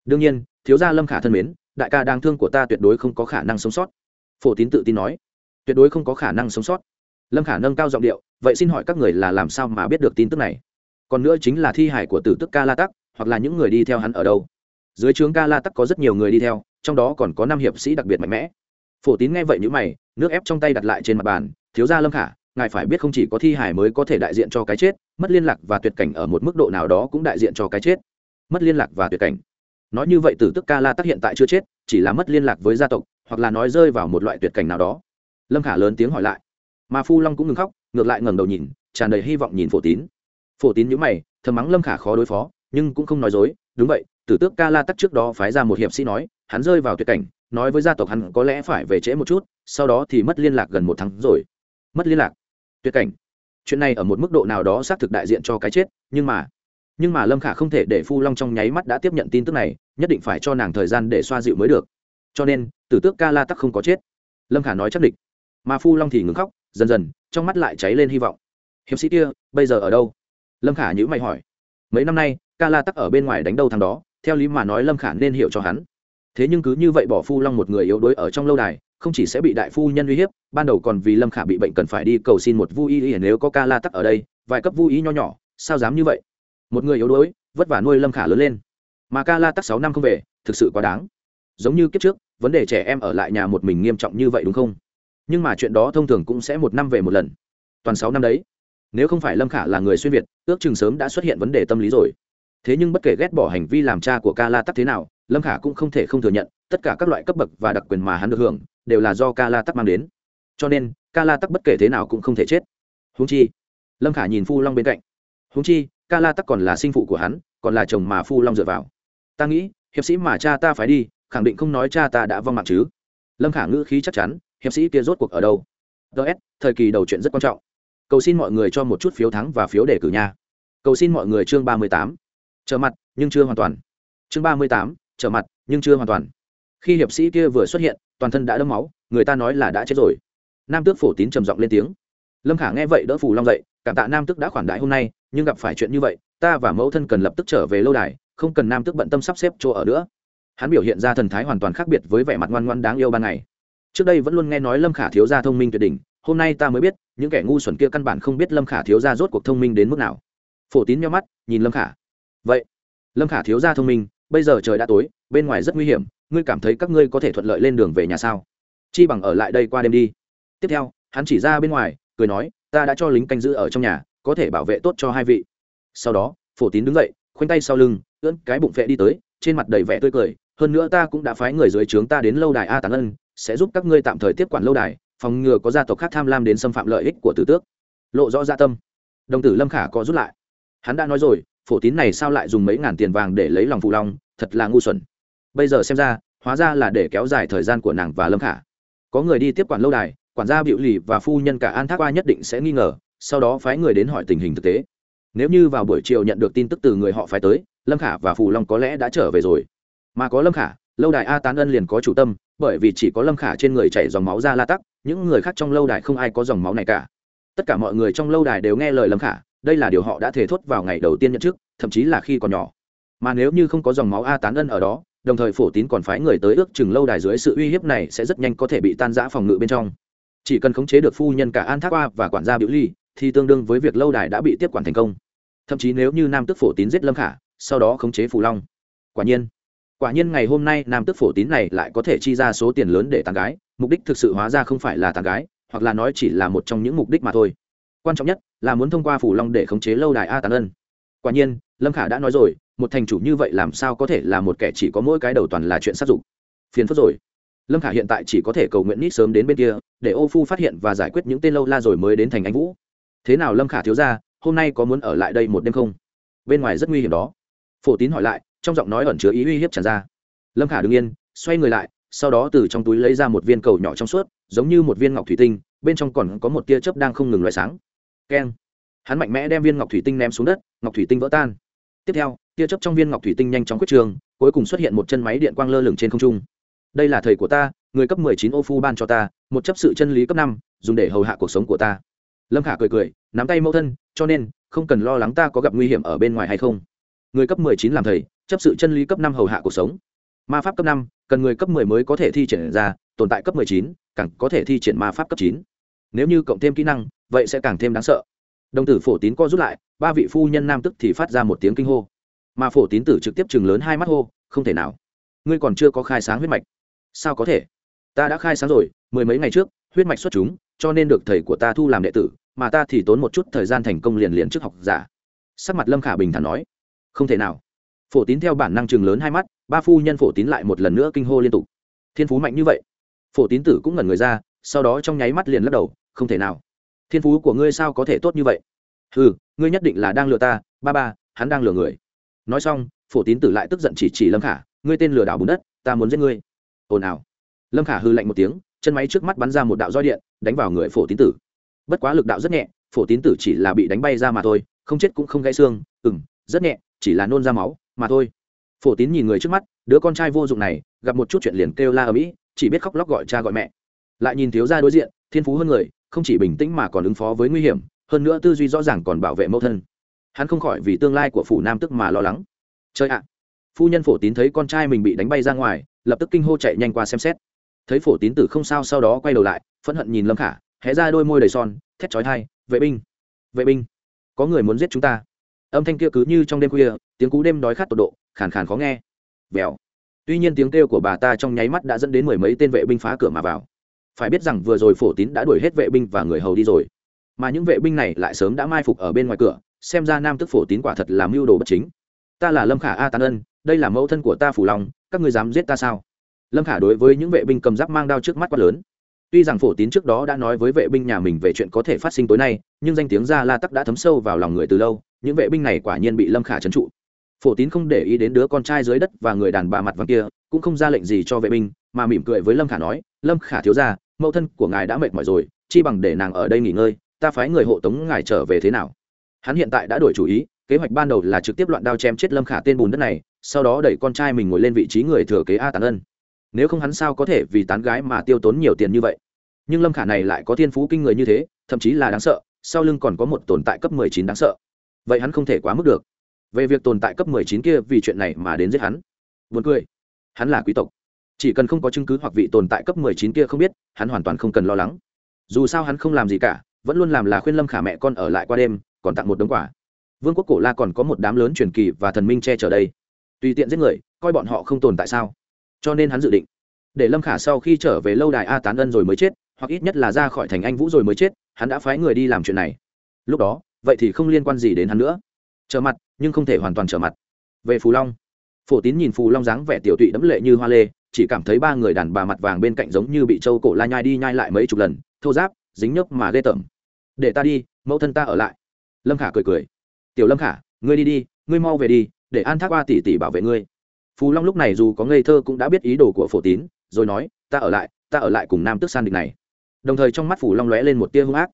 Đương nhiên, thiếu gia lâm khả thân mến, đại ca đang thương của ta tuyệt đối không có khả năng sống sót. Phổ tín tự tin nói. Tuyệt đối không có khả năng sống sót. Lâm khả nâng cao giọng điệu, vậy xin hỏi các người là làm sao mà biết được tin tức này? Còn nữa chính là thi hải của tử tức ca la tắc, hoặc là những người đi theo hắn ở đâu? Dưới trướng ca la tắc có rất nhiều người đi theo trong đó còn có năm hiệp sĩ đặc biệt mạnh mẽ. Phổ tín nghe vậy n mày, nước ép trong tay đặt lại trên mặt bàn, thiếu gia lâm khả, ngài phải biết không chỉ có thi hải mới có thể đại diện cho cái chết, mất liên lạc và tuyệt cảnh ở một mức độ nào đó cũng đại diện cho cái chết. Mất liên lạc và tuyệt cảnh. Nói như vậy tử tức ca la tắc hiện tại chưa chết, chỉ là mất liên lạc với gia tộc, hoặc là nói rơi vào một loại tuyệt cảnh nào đó. Lâm khả lớn tiếng hỏi lại. Mà phu long cũng ngừng khóc, ngược lại ngẩng đầu nhìn, tràn đầy hy vọng nhìn phổ tín. Phổ tín nhữ mày, thầm mắng lâm khả khó đối phó, nhưng cũng không nói dối, đúng vậy tử tước ca la tắc trước đó phái ra một hiệp sĩ nói, hắn rơi vào tuyệt cảnh, nói với gia tộc hắn có lẽ phải về trễ một chút, sau đó thì mất liên lạc gần một tháng rồi. Mất liên lạc? Tuyệt cảnh. Chuyện này ở một mức độ nào đó xác thực đại diện cho cái chết, nhưng mà nhưng mà lâm khả không thể để phu long trong nháy mắt đã tiếp nhận tin tức này, nhất định phải cho nàng thời gian để xoa dịu mới được. Cho nên, tử tước ca la tắc không có chết. Lâm khả nói chắc định mà phu long thì ngừng khóc, dần dần, trong mắt lại cháy lên hy vọng. Hiệp sĩ kia, bây giờ ở đâu? Lâm khả nhữ mày hỏi. Mấy năm nay, ca la tắc ở bên ngoài đánh đâu thằng đó? Theo lý mà nói lâm khả nên hiểu cho hắn. Thế nhưng cứ như vậy bỏ phu long một người yếu đuối ở trong lâu đài, không chỉ sẽ bị đại phu nhân uy hiếp, ban đầu còn vì lâm khả bị bệnh cần phải đi cầu xin một vui y nếu có ca la tắc ở đây, vài cấp vui y nho nhỏ, sao dám như vậy? Một người yếu đuối, vất vả nuôi lâm khả lớn lên. Mà ca la tắc sáu năm không về, thực sự quá đáng. Giống như kiếp trước, vấn đề trẻ em ở lại nhà một mình nghiêm trọng như vậy đúng không? Nhưng mà chuyện đó thông thường cũng sẽ một năm về một lần. Toàn sáu năm đấy. Nếu không phải lâm khả là người xuyên việt, ước chừng sớm đã xuất hiện vấn đề tâm lý rồi thế nhưng bất kể ghét bỏ hành vi làm cha của ca la tắc thế nào, lâm khả cũng không thể không thừa nhận, tất cả các loại cấp bậc và đặc quyền mà hắn được hưởng, đều là do ca la tắc mang đến. Cho nên ca la tắc bất kể thế nào cũng không thể chết. Húng chi, lâm khả nhìn phu long bên cạnh. Húng chi ca la tắc còn là sinh phụ của hắn, còn là chồng mà phu long dựa vào. Ta nghĩ, hiệp sĩ mà cha ta phải đi, khẳng định không nói cha ta đã vong mạng chứ. Lâm khả ngữ khí chắc chắn, hiệp sĩ kia rốt cuộc ở đâu? Ts thời kỳ đầu chuyện rất quan trọng. Cầu xin mọi người cho một chút phiếu thắng và phiếu đề cử nha. Cầu xin mọi người chương ba mươi tám trở mặt, nhưng chưa hoàn toàn. Chương ba mươi tám, trở mặt, nhưng chưa hoàn toàn. Khi hiệp sĩ kia vừa xuất hiện, toàn thân đã đâm máu, người ta nói là đã chết rồi. Nam tước phổ tín trầm giọng lên tiếng. Lâm khả nghe vậy đỡ phù long dậy, cảm tạ nam tước đã khoản đãi hôm nay, nhưng gặp phải chuyện như vậy, ta và mẫu thân cần lập tức trở về lâu đài, không cần nam tước bận tâm sắp xếp chỗ ở nữa. Hắn biểu hiện ra thần thái hoàn toàn khác biệt với vẻ mặt ngoan ngoan đáng yêu ban ngày. Trước đây vẫn luôn nghe nói lâm khả thiếu gia thông minh tuyệt đỉnh, hôm nay ta mới biết, những kẻ ngu xuẩn kia căn bản không biết lâm khả thiếu gia rốt cuộc thông minh đến mức nào. Phổ tín nhau mắt, nhìn lâm khả vậy, lâm khả thiếu gia thông minh, bây giờ trời đã tối, bên ngoài rất nguy hiểm, ngươi cảm thấy các ngươi có thể thuận lợi lên đường về nhà sao? Chi bằng ở lại đây qua đêm đi. Tiếp theo, hắn chỉ ra bên ngoài, cười nói, ta đã cho lính canh giữ ở trong nhà, có thể bảo vệ tốt cho hai vị. Sau đó, phổ tín đứng dậy, khoanh tay sau lưng, ưỡn cái bụng vệ đi tới, trên mặt đầy vẻ tươi cười, hơn nữa ta cũng đã phái người dưới trướng ta đến lâu đài a tán ân, sẽ giúp các ngươi tạm thời tiếp quản lâu đài, phòng ngừa có gia tộc khác tham lam đến xâm phạm lợi ích của tử tước. Lộ rõ gia tâm. Đồng tử lâm khả có rút lại. Hắn đã nói rồi phổ tín này sao lại dùng mấy ngàn tiền vàng để lấy lòng phụ long, thật là ngu xuẩn. Bây giờ xem ra, hóa ra là để kéo dài thời gian của nàng và lâm khả. Có người đi tiếp quản lâu đài, quản gia biểu lì và phu nhân cả an thác qua nhất định sẽ nghi ngờ, sau đó phái người đến hỏi tình hình thực tế. Nếu như vào buổi chiều nhận được tin tức từ người họ phái tới, lâm khả và phù long có lẽ đã trở về rồi. Mà có lâm khả, lâu đài a tán ân liền có chủ tâm, bởi vì chỉ có lâm khả trên người chảy dòng máu ra la tắc, những người khác trong lâu đài không ai có dòng máu này cả. Tất cả mọi người trong lâu đài đều nghe lời lâm khả đây là điều họ đã thể thốt vào ngày đầu tiên nhận chức, thậm chí là khi còn nhỏ. Mà nếu như không có dòng máu a tán ân ở đó, đồng thời phổ tín còn phái người tới ước chừng lâu đài dưới sự uy hiếp này sẽ rất nhanh có thể bị tan giã phòng ngự bên trong. Chỉ cần khống chế được phu nhân cả an thác qua và quản gia biểu ly, thì tương đương với việc lâu đài đã bị tiếp quản thành công. Thậm chí nếu như nam tức phổ tín giết lâm khả, sau đó khống chế phù long. Quả nhiên quả nhiên ngày hôm nay nam tức phổ tín này lại có thể chi ra số tiền lớn để tàn gái, mục đích thực sự hóa ra không phải là tàn gái, hoặc là nói chỉ là một trong những mục đích mà thôi quan trọng nhất là muốn thông qua phủ long để khống chế lâu đài a tàn ân. Quả nhiên, lâm khả đã nói rồi, một thành chủ như vậy làm sao có thể là một kẻ chỉ có mỗi cái đầu toàn là chuyện sát dục phiền phức rồi. Lâm khả hiện tại chỉ có thể cầu nguyện nít sớm đến bên kia, để ô phu phát hiện và giải quyết những tên lâu la rồi mới đến thành anh vũ. Thế nào lâm khả thiếu ra hôm nay có muốn ở lại đây một đêm không? Bên ngoài rất nguy hiểm đó. Phổ tín hỏi lại, trong giọng nói ẩn chứa ý uy hiếp tràn ra. Lâm khả đứng yên, xoay người lại, sau đó từ trong túi lấy ra một viên cầu nhỏ trong suốt, giống như một viên ngọc thủy tinh, bên trong còn có một tia chớp đang không ngừng loại sáng keng. Hắn mạnh mẽ đem viên ngọc thủy tinh ném xuống đất, ngọc thủy tinh vỡ tan. Tiếp theo, tia chớp trong viên ngọc thủy tinh nhanh chóng quyết trường, cuối cùng xuất hiện một chân máy điện quang lơ lửng trên không trung. Đây là thầy của ta, người cấp mười chín ô phu ban cho ta, một chấp sự chân lý cấp năm, dùng để hầu hạ cuộc sống của ta. Lâm khả cười cười, nắm tay mẫu thân, cho nên, không cần lo lắng ta có gặp nguy hiểm ở bên ngoài hay không. Người cấp mười chín làm thầy, chấp sự chân lý cấp năm hầu hạ cuộc sống. Ma pháp cấp năm, cần người cấp mười mới có thể thi triển ra, tồn tại cấp mười chín, càng có thể thi triển ma pháp cấp chín. Nếu như cộng thêm kỹ năng vậy sẽ càng thêm đáng sợ. Đồng tử phổ tín co rút lại, ba vị phu nhân nam tức thì phát ra một tiếng kinh hô. Mà phổ tín tử trực tiếp chừng lớn hai mắt hô, không thể nào. Ngươi còn chưa có khai sáng huyết mạch. Sao có thể? Ta đã khai sáng rồi, mười mấy ngày trước, huyết mạch xuất chúng, cho nên được thầy của ta thu làm đệ tử, mà ta thì tốn một chút thời gian thành công liền liền trước học giả. Sắc mặt lâm khả bình thản nói. Không thể nào. Phổ tín theo bản năng chừng lớn hai mắt, ba phu nhân phổ tín lại một lần nữa kinh hô liên tục. Thiên phú mạnh như vậy. Phổ tín tử cũng ngẩn người ra, sau đó trong nháy mắt liền lắc đầu, không thể nào thiên phú của ngươi sao có thể tốt như vậy? Ừ ngươi nhất định là đang lừa ta, ba ba, hắn đang lừa người. Nói xong, phổ tín tử lại tức giận chỉ chỉ lâm khả, ngươi tên lừa đảo bùn đất, ta muốn giết ngươi. Ồn ào. Lâm khả hư lạnh một tiếng, chân máy trước mắt bắn ra một đạo roi điện, đánh vào người phổ tín tử. Bất quá lực đạo rất nhẹ, phổ tín tử chỉ là bị đánh bay ra mà thôi, không chết cũng không gãy xương ừ m rất nhẹ, chỉ là nôn ra máu mà thôi. Phổ tín nhìn người trước mắt, đứa con trai vô dụng này, gặp một chút chuyện liền kêu la ở mỹ chỉ biết khóc lóc gọi cha gọi mẹ. Lại nhìn thiếu gia đối diện, thiên phú hơn người không chỉ bình tĩnh mà còn ứng phó với nguy hiểm, hơn nữa tư duy rõ ràng còn bảo vệ mẫu thân. Hắn không khỏi vì tương lai của phủ nam tức mà lo lắng. Chơi ạ! Phu nhân phổ tín thấy con trai mình bị đánh bay ra ngoài, lập tức kinh hô chạy nhanh qua xem xét. Thấy phổ tín tử không sao sau đó quay đầu lại, phẫn hận nhìn lâm khả, hé ra đôi môi đầy son, thét chói thai vệ binh! Vệ binh! Có người muốn giết chúng ta! Âm thanh kia cứ như trong đêm khuya, tiếng cú đêm đói khát tột độ, khàn khàn khó nghe. Vèo. Tuy nhiên tiếng kêu của bà ta trong nháy mắt đã dẫn đến mười mấy tên vệ binh phá cửa mà vào phải biết rằng vừa rồi phổ tín đã đuổi hết vệ binh và người hầu đi rồi. Mà những vệ binh này lại sớm đã mai phục ở bên ngoài cửa, xem ra nam tức phổ tín quả thật là mưu đồ bất chính. Ta là lâm khả a tán ân, đây là mẫu thân của ta phủ lòng các ngươi dám giết ta sao? Lâm khả đối với những vệ binh cầm giáp mang đao trước mắt quá lớn. Tuy rằng phổ tín trước đó đã nói với vệ binh nhà mình về chuyện có thể phát sinh tối nay, nhưng danh tiếng ra la tắc đã thấm sâu vào lòng người từ lâu, những vệ binh này quả nhiên bị lâm khả trấn trụ. Phổ tín không để ý đến đứa con trai dưới đất và người đàn bà mặt vàng kia, cũng không ra lệnh gì cho vệ binh mà mỉm cười với lâm khả nói, lâm khả thiếu ra mẫu thân của ngài đã mệt mỏi rồi, chi bằng để nàng ở đây nghỉ ngơi, ta phái người hộ tống ngài trở về thế nào? Hắn hiện tại đã đổi chủ ý, kế hoạch ban đầu là trực tiếp loạn đao chém chết lâm khả tên bùn đất này, sau đó đẩy con trai mình ngồi lên vị trí người thừa kế a tán ân. Nếu không hắn sao có thể vì tán gái mà tiêu tốn nhiều tiền như vậy? Nhưng lâm khả này lại có thiên phú kinh người như thế, thậm chí là đáng sợ, sau lưng còn có một tồn tại cấp mười chín đáng sợ. Vậy hắn không thể quá mức được. Về việc tồn tại cấp mười chín kia vì chuyện này mà đến giết hắn. Vượt cười. Hắn là quý tộc chỉ cần không có chứng cứ hoặc vị tồn tại cấp mười chín kia không biết, hắn hoàn toàn không cần lo lắng. Dù sao hắn không làm gì cả, vẫn luôn làm là khuyên lâm khả mẹ con ở lại qua đêm, còn tặng một đống quả vương quốc cổ la còn có một đám lớn truyền kỳ và thần minh che chở đây. Tùy tiện giết người, coi bọn họ không tồn tại sao? Cho nên hắn dự định, để lâm khả sau khi trở về lâu đài a tán ân rồi mới chết, hoặc ít nhất là ra khỏi thành anh vũ rồi mới chết, hắn đã phái người đi làm chuyện này. Lúc đó, vậy thì không liên quan gì đến hắn nữa. Trở mặt, nhưng không thể hoàn toàn trở mặt. Về phù long, phổ tín nhìn phù long dáng vẻ tiểu tụy đẫm lệ như hoa lê chỉ cảm thấy ba người đàn bà mặt vàng bên cạnh giống như bị trâu cổ la nhai đi nhai lại mấy chục lần, thô giáp, dính nhớp mà ghê tởm. Để ta đi, mẫu thân ta ở lại. Lâm khả cười cười. Tiểu lâm khả, ngươi đi đi, ngươi mau về đi, để an thác ba tỷ tỷ bảo vệ ngươi. Phù long lúc này dù có ngây thơ cũng đã biết ý đồ của phổ tín, rồi nói, ta ở lại, ta ở lại cùng nam tước san địch này. Đồng thời trong mắt phù long lóe lên một tia hung ác.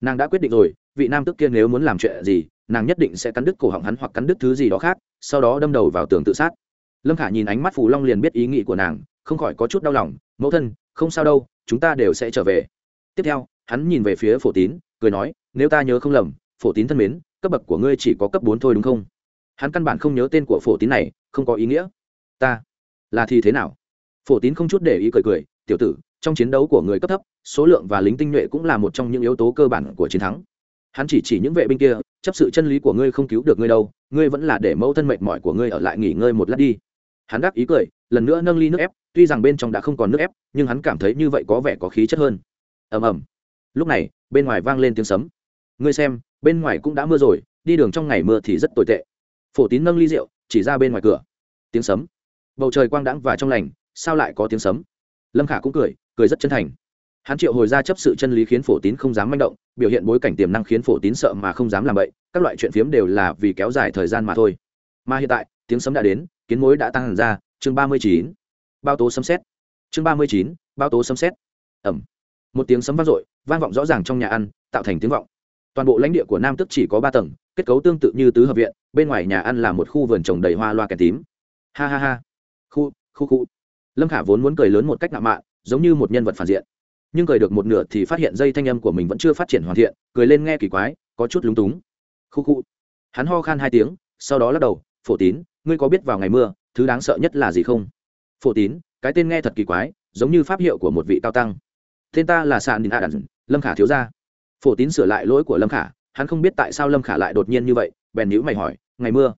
Nàng đã quyết định rồi, vị nam tước kia nếu muốn làm chuyện gì, nàng nhất định sẽ cắn đứt cổ họng hắn hoặc cắn đứt thứ gì đó khác, sau đó đâm đầu vào tường tự sát lâm khả nhìn ánh mắt phù long liền biết ý nghĩ của nàng, không khỏi có chút đau lòng, mẫu thân, không sao đâu, chúng ta đều sẽ trở về. Tiếp theo, hắn nhìn về phía phổ tín, cười nói, nếu ta nhớ không lầm, phổ tín thân mến, cấp bậc của ngươi chỉ có cấp bốn thôi đúng không? Hắn căn bản không nhớ tên của phổ tín này, không có ý nghĩa. Ta là thì thế nào? Phổ tín không chút để ý cười cười, tiểu tử, trong chiến đấu của người cấp thấp, số lượng và lính tinh nhuệ cũng là một trong những yếu tố cơ bản của chiến thắng. Hắn chỉ chỉ những vệ binh kia, chấp sự chân lý của ngươi không cứu được ngươi đâu, ngươi vẫn là để mẫu thân mệnh mỏi của ngươi ở lại nghỉ ngơi một lát đi hắn đắc ý cười, lần nữa nâng ly nước ép, tuy rằng bên trong đã không còn nước ép, nhưng hắn cảm thấy như vậy có vẻ có khí chất hơn. Ầm ầm. Lúc này, bên ngoài vang lên tiếng sấm. Ngươi xem, bên ngoài cũng đã mưa rồi, đi đường trong ngày mưa thì rất tồi tệ. Phổ tín nâng ly rượu, chỉ ra bên ngoài cửa. Tiếng sấm. Bầu trời quang đãng và trong lành, sao lại có tiếng sấm? Lâm khả cũng cười cười rất chân thành. Hắn triệu hồi ra chấp sự chân lý khiến phổ tín không dám manh động, biểu hiện bối cảnh tiềm năng khiến phổ tín sợ mà không dám làm vậy các loại chuyện phiếm đều là vì kéo dài thời gian mà thôi mà hiện tại, tiếng sấm đã đến, kiến mối đã tăng hẳn ra, chương ba mươi chín. Bao tố sấm xét chương ba mươi chín, bao tố sấm xét ẩm. Một tiếng sấm vang dội, vang vọng rõ ràng trong nhà ăn, tạo thành tiếng vọng. Toàn bộ lãnh địa của nam tức chỉ có ba tầng, kết cấu tương tự như tứ hợp viện, bên ngoài nhà ăn là một khu vườn trồng đầy hoa loa kèn tím. Ha ha ha. Khu khu khu. Lâm khả vốn muốn cười lớn một cách nạo mạ giống như một nhân vật phản diện. Nhưng cười được một nửa thì phát hiện dây thanh âm của mình vẫn chưa phát triển hoàn thiện, cười lên nghe kỳ quái, có chút lúng túng. Khu khu. Hắn ho khan hai tiếng, sau đó lắc đầu phổ tín, ngươi có biết vào ngày mưa, thứ đáng sợ nhất là gì không? Phổ tín, cái tên nghe thật kỳ quái, giống như pháp hiệu của một vị cao tăng. Tên ta là sàn đình a đàn lâm khả thiếu gia. Phổ tín sửa lại lỗi của lâm khả, hắn không biết tại sao lâm khả lại đột nhiên như vậy, bèn nhữ mày hỏi, ngày mưa,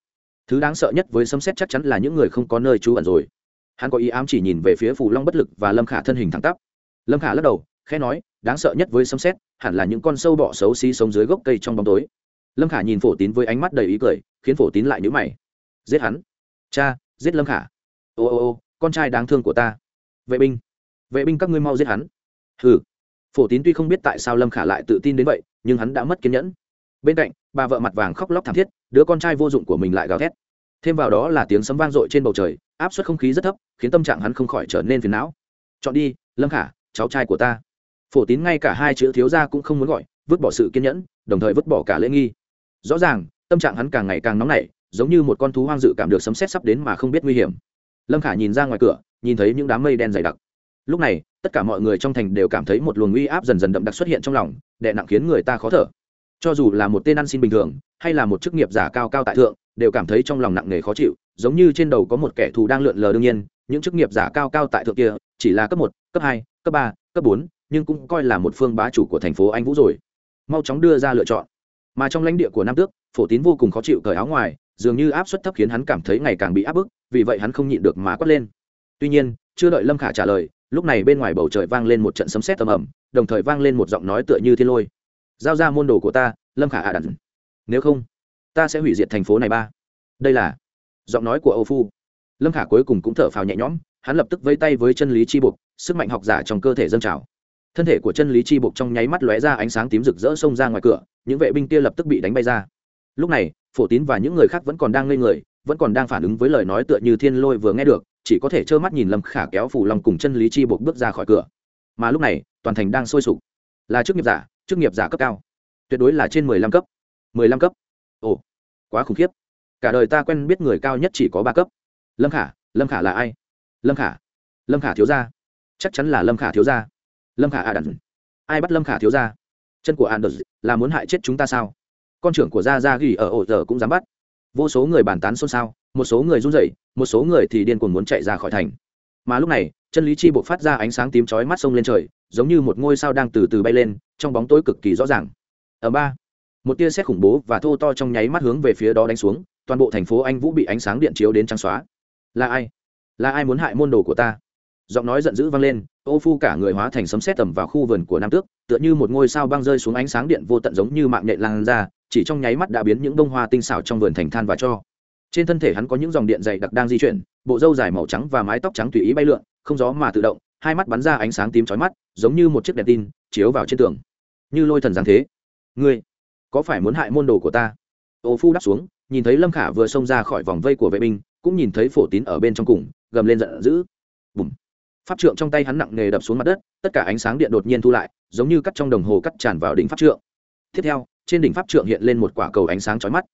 thứ đáng sợ nhất với sấm xét chắc chắn là những người không có nơi trú ẩn rồi. Hắn có ý ám chỉ nhìn về phía phù long bất lực và lâm khả thân hình thẳng tắp. Lâm khả lắc đầu, khẽ nói, đáng sợ nhất với sấm xét hẳn là những con sâu bọ xấu xí sống dưới gốc cây trong bóng tối. Lâm khả nhìn phổ tín với ánh mắt đầy ý cười, khiến phổ tín lại nhữ mày giết hắn. Cha, giết lâm khả. Ô ô ô, con trai đáng thương của ta. Vệ binh. Vệ binh các ngươi mau giết hắn. Hừ. phổ tín tuy không biết tại sao lâm khả lại tự tin đến vậy, nhưng hắn đã mất kiên nhẫn. Bên cạnh, bà vợ mặt vàng khóc lóc thảm thiết, đứa con trai vô dụng của mình lại gào thét. Thêm vào đó là tiếng sấm vang dội trên bầu trời, áp suất không khí rất thấp, khiến tâm trạng hắn không khỏi trở nên phiền não. Chọn đi, lâm khả, cháu trai của ta. Phổ tín ngay cả hai chữ thiếu gia cũng không muốn gọi, vứt bỏ sự kiên nhẫn, đồng thời vứt bỏ cả lễ nghi. Rõ ràng, tâm trạng hắn càng ngày càng nóng nảy giống như một con thú hoang dự cảm được sấm xét sắp đến mà không biết nguy hiểm. Lâm khả nhìn ra ngoài cửa, nhìn thấy những đám mây đen dày đặc. Lúc này, tất cả mọi người trong thành đều cảm thấy một luồng uy áp dần dần đậm đặc xuất hiện trong lòng, đè nặng khiến người ta khó thở. Cho dù là một tên ăn xin bình thường, hay là một chức nghiệp giả cao cao tại thượng, đều cảm thấy trong lòng nặng nề khó chịu, giống như trên đầu có một kẻ thù đang lượn lờ đương nhiên, những chức nghiệp giả cao cao tại thượng kia, chỉ là cấp một, cấp hai, cấp ba, cấp bốn, nhưng cũng coi là một phương bá chủ của thành phố anh vũ rồi. Mau chóng đưa ra lựa chọn. Mà trong lãnh địa của nam tước, phổ tín vô cùng khó chịu cởi áo ngoài dường như áp suất thấp khiến hắn cảm thấy ngày càng bị áp bức vì vậy hắn không nhịn được mà quát lên. Tuy nhiên chưa đợi lâm khả trả lời lúc này bên ngoài bầu trời vang lên một trận sấm sét tầm ầm, đồng thời vang lên một giọng nói tựa như thiên lôi. Giao ra môn đồ của ta lâm khả ạ à đặn. Nếu không ta sẽ hủy diệt thành phố này ba. Đây là giọng nói của âu phu. Lâm khả cuối cùng cũng thở phào nhẹ nhõm hắn lập tức vây tay với chân lý chi bục sức mạnh học giả trong cơ thể dâng trào. Thân thể của chân lý chi bục trong nháy mắt lóe ra ánh sáng tím rực rỡ xông ra ngoài cửa những vệ binh kia lập tức bị đánh bay ra lúc này, phổ tín và những người khác vẫn còn đang ngây người, vẫn còn đang phản ứng với lời nói tựa như thiên lôi vừa nghe được, chỉ có thể trơ mắt nhìn lâm khả kéo phủ lòng cùng chân lý chi buộc bước ra khỏi cửa. Mà lúc này, toàn thành đang sôi sục. Là chức nghiệp giả, chức nghiệp giả cấp cao. Tuyệt đối là trên mười lăm cấp. mười lăm cấp. Ồ, quá khủng khiếp. Cả đời ta quen biết người cao nhất chỉ có ba cấp. Lâm khả lâm khả là ai? Lâm khả. Lâm khả thiếu gia. Chắc chắn là lâm khả thiếu gia. Lâm khả a đ ai bắt lâm khả thiếu gia? Chân của a đ là muốn hại chết chúng ta sao? Con trưởng của gia gia gỉ ở ổ giờ cũng dám bắt. Vô số người bàn tán xôn xao, một số người run rẩy, một số người thì điên cuồng muốn chạy ra khỏi thành. Mà lúc này, chân lý chi bộ phát ra ánh sáng tím chói mắt sông lên trời, giống như một ngôi sao đang từ từ bay lên, trong bóng tối cực kỳ rõ ràng. Ở ba, một tia sét khủng bố và thô to trong nháy mắt hướng về phía đó đánh xuống, toàn bộ thành phố anh vũ bị ánh sáng điện chiếu đến trắng xóa. Là ai? Là ai muốn hại môn đồ của ta? Giọng nói giận dữ vang lên, ô phu cả người hóa thành sấm sét tầm vào khu vườn của nam tước, tựa như một ngôi sao băng rơi xuống ánh sáng điện vô tận giống như mạng nhện lan ra, chỉ trong nháy mắt đã biến những bông hoa tinh xảo trong vườn thành than và cho. Trên thân thể hắn có những dòng điện dày đặc đang di chuyển, bộ râu dài màu trắng và mái tóc trắng tùy ý bay lượn, không gió mà tự động, hai mắt bắn ra ánh sáng tím chói mắt, giống như một chiếc đèn tin, chiếu vào trên tường. Như lôi thần giáng thế. Ngươi, có phải muốn hại môn đồ của ta? Ô phu đáp xuống, nhìn thấy lâm khả vừa xông ra khỏi vòng vây của vệ binh, cũng nhìn thấy phổ tín ở bên trong cùng, gầm lên giận dữ. Bùm pháp trượng trong tay hắn nặng nề đập xuống mặt đất, tất cả ánh sáng điện đột nhiên thu lại, giống như cắt trong đồng hồ cắt tràn vào đỉnh pháp trượng. Tiếp theo, trên đỉnh pháp trượng hiện lên một quả cầu ánh sáng chói mắt.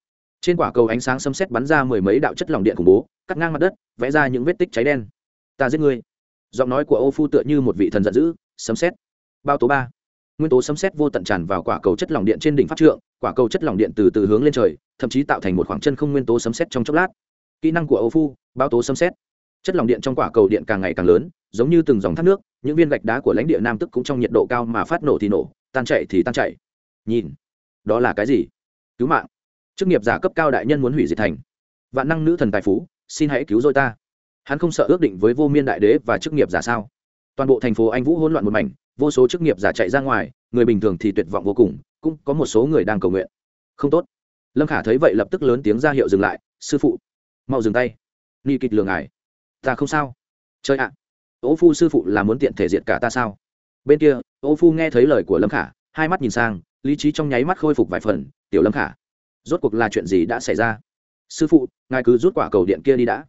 Trên quả cầu ánh sáng xâm xét bắn ra mười mấy đạo chất lỏng điện khủng bố, cắt ngang mặt đất, vẽ ra những vết tích cháy đen. Ta giết ngươi. Giọng nói của ô phu tựa như một vị thần giận dữ, sấm xét bao tố ba. Nguyên tố sấm xét vô tận tràn vào quả cầu chất lỏng điện trên đỉnh pháp trượng, quả cầu chất lỏng điện từ từ hướng lên trời, thậm chí tạo thành một khoảng chân không nguyên tố sấm xét trong chốc lát. Kỹ năng của ô phu, bao tố sấm xét chất lỏng điện trong quả cầu điện càng ngày càng lớn giống như từng dòng thác nước, những viên gạch đá của lãnh địa nam tức cũng trong nhiệt độ cao mà phát nổ thì nổ, tan chạy thì tan chạy nhìn, đó là cái gì? Cứu mạng. Chức nghiệp giả cấp cao đại nhân muốn hủy diệt thành. Vạn năng nữ thần tài phú, xin hãy cứu rồi ta. Hắn không sợ ước định với vô miên đại đế và chức nghiệp giả sao? Toàn bộ thành phố anh vũ hỗn loạn một mảnh, vô số chức nghiệp giả chạy ra ngoài, người bình thường thì tuyệt vọng vô cùng, cũng có một số người đang cầu nguyện. Không tốt. Lâm khả thấy vậy lập tức lớn tiếng ra hiệu dừng lại, sư phụ, mau dừng tay. Nghi kịch lường ngài. Ta không sao. Chơi ạ à ô phu sư phụ là muốn tiện thể diện cả ta sao? Bên kia, ô phu nghe thấy lời của lâm khả, hai mắt nhìn sang, lý trí trong nháy mắt khôi phục vài phần, tiểu lâm khả, rốt cuộc là chuyện gì đã xảy ra? Sư phụ, ngài cứ rút quả cầu điện kia đi đã.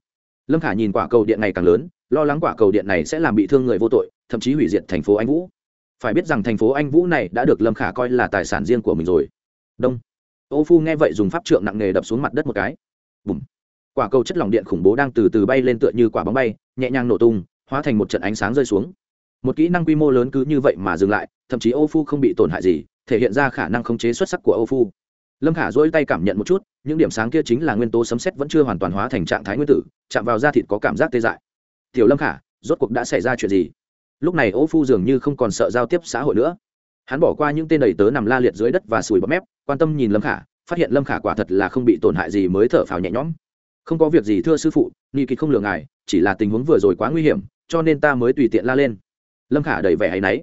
Lâm khả nhìn quả cầu điện này càng lớn, lo lắng quả cầu điện này sẽ làm bị thương người vô tội, thậm chí hủy diệt thành phố anh vũ. Phải biết rằng thành phố anh vũ này đã được lâm khả coi là tài sản riêng của mình rồi. Đông. Ô phu nghe vậy dùng pháp trượng nặng nề đập xuống mặt đất một cái. Bùm. Quả cầu chất lỏng điện khủng bố đang từ từ bay lên tựa như quả bóng bay, nhẹ nhàng nổ tung hóa thành một trận ánh sáng rơi xuống. Một kỹ năng quy mô lớn cứ như vậy mà dừng lại, thậm chí ô phu không bị tổn hại gì, thể hiện ra khả năng khống chế xuất sắc của ô phu. Lâm khả dỗi tay cảm nhận một chút, những điểm sáng kia chính là nguyên tố sấm xét vẫn chưa hoàn toàn hóa thành trạng thái nguyên tử, chạm vào da thịt có cảm giác tê dại. Tiểu lâm khả, rốt cuộc đã xảy ra chuyện gì? Lúc này ô phu dường như không còn sợ giao tiếp xã hội nữa. Hắn bỏ qua những tên đầy tớ nằm la liệt dưới đất và sùi bọt mép, quan tâm nhìn lâm khả, phát hiện lâm khả quả thật là không bị tổn hại gì mới thở phào nhẹ nhõm. Không có việc gì thưa sư phụ nghi kịch không lường ngài, chỉ là tình huống vừa rồi quá nguy hiểm cho nên ta mới tùy tiện la lên. Lâm khả đầy vẻ hay náy.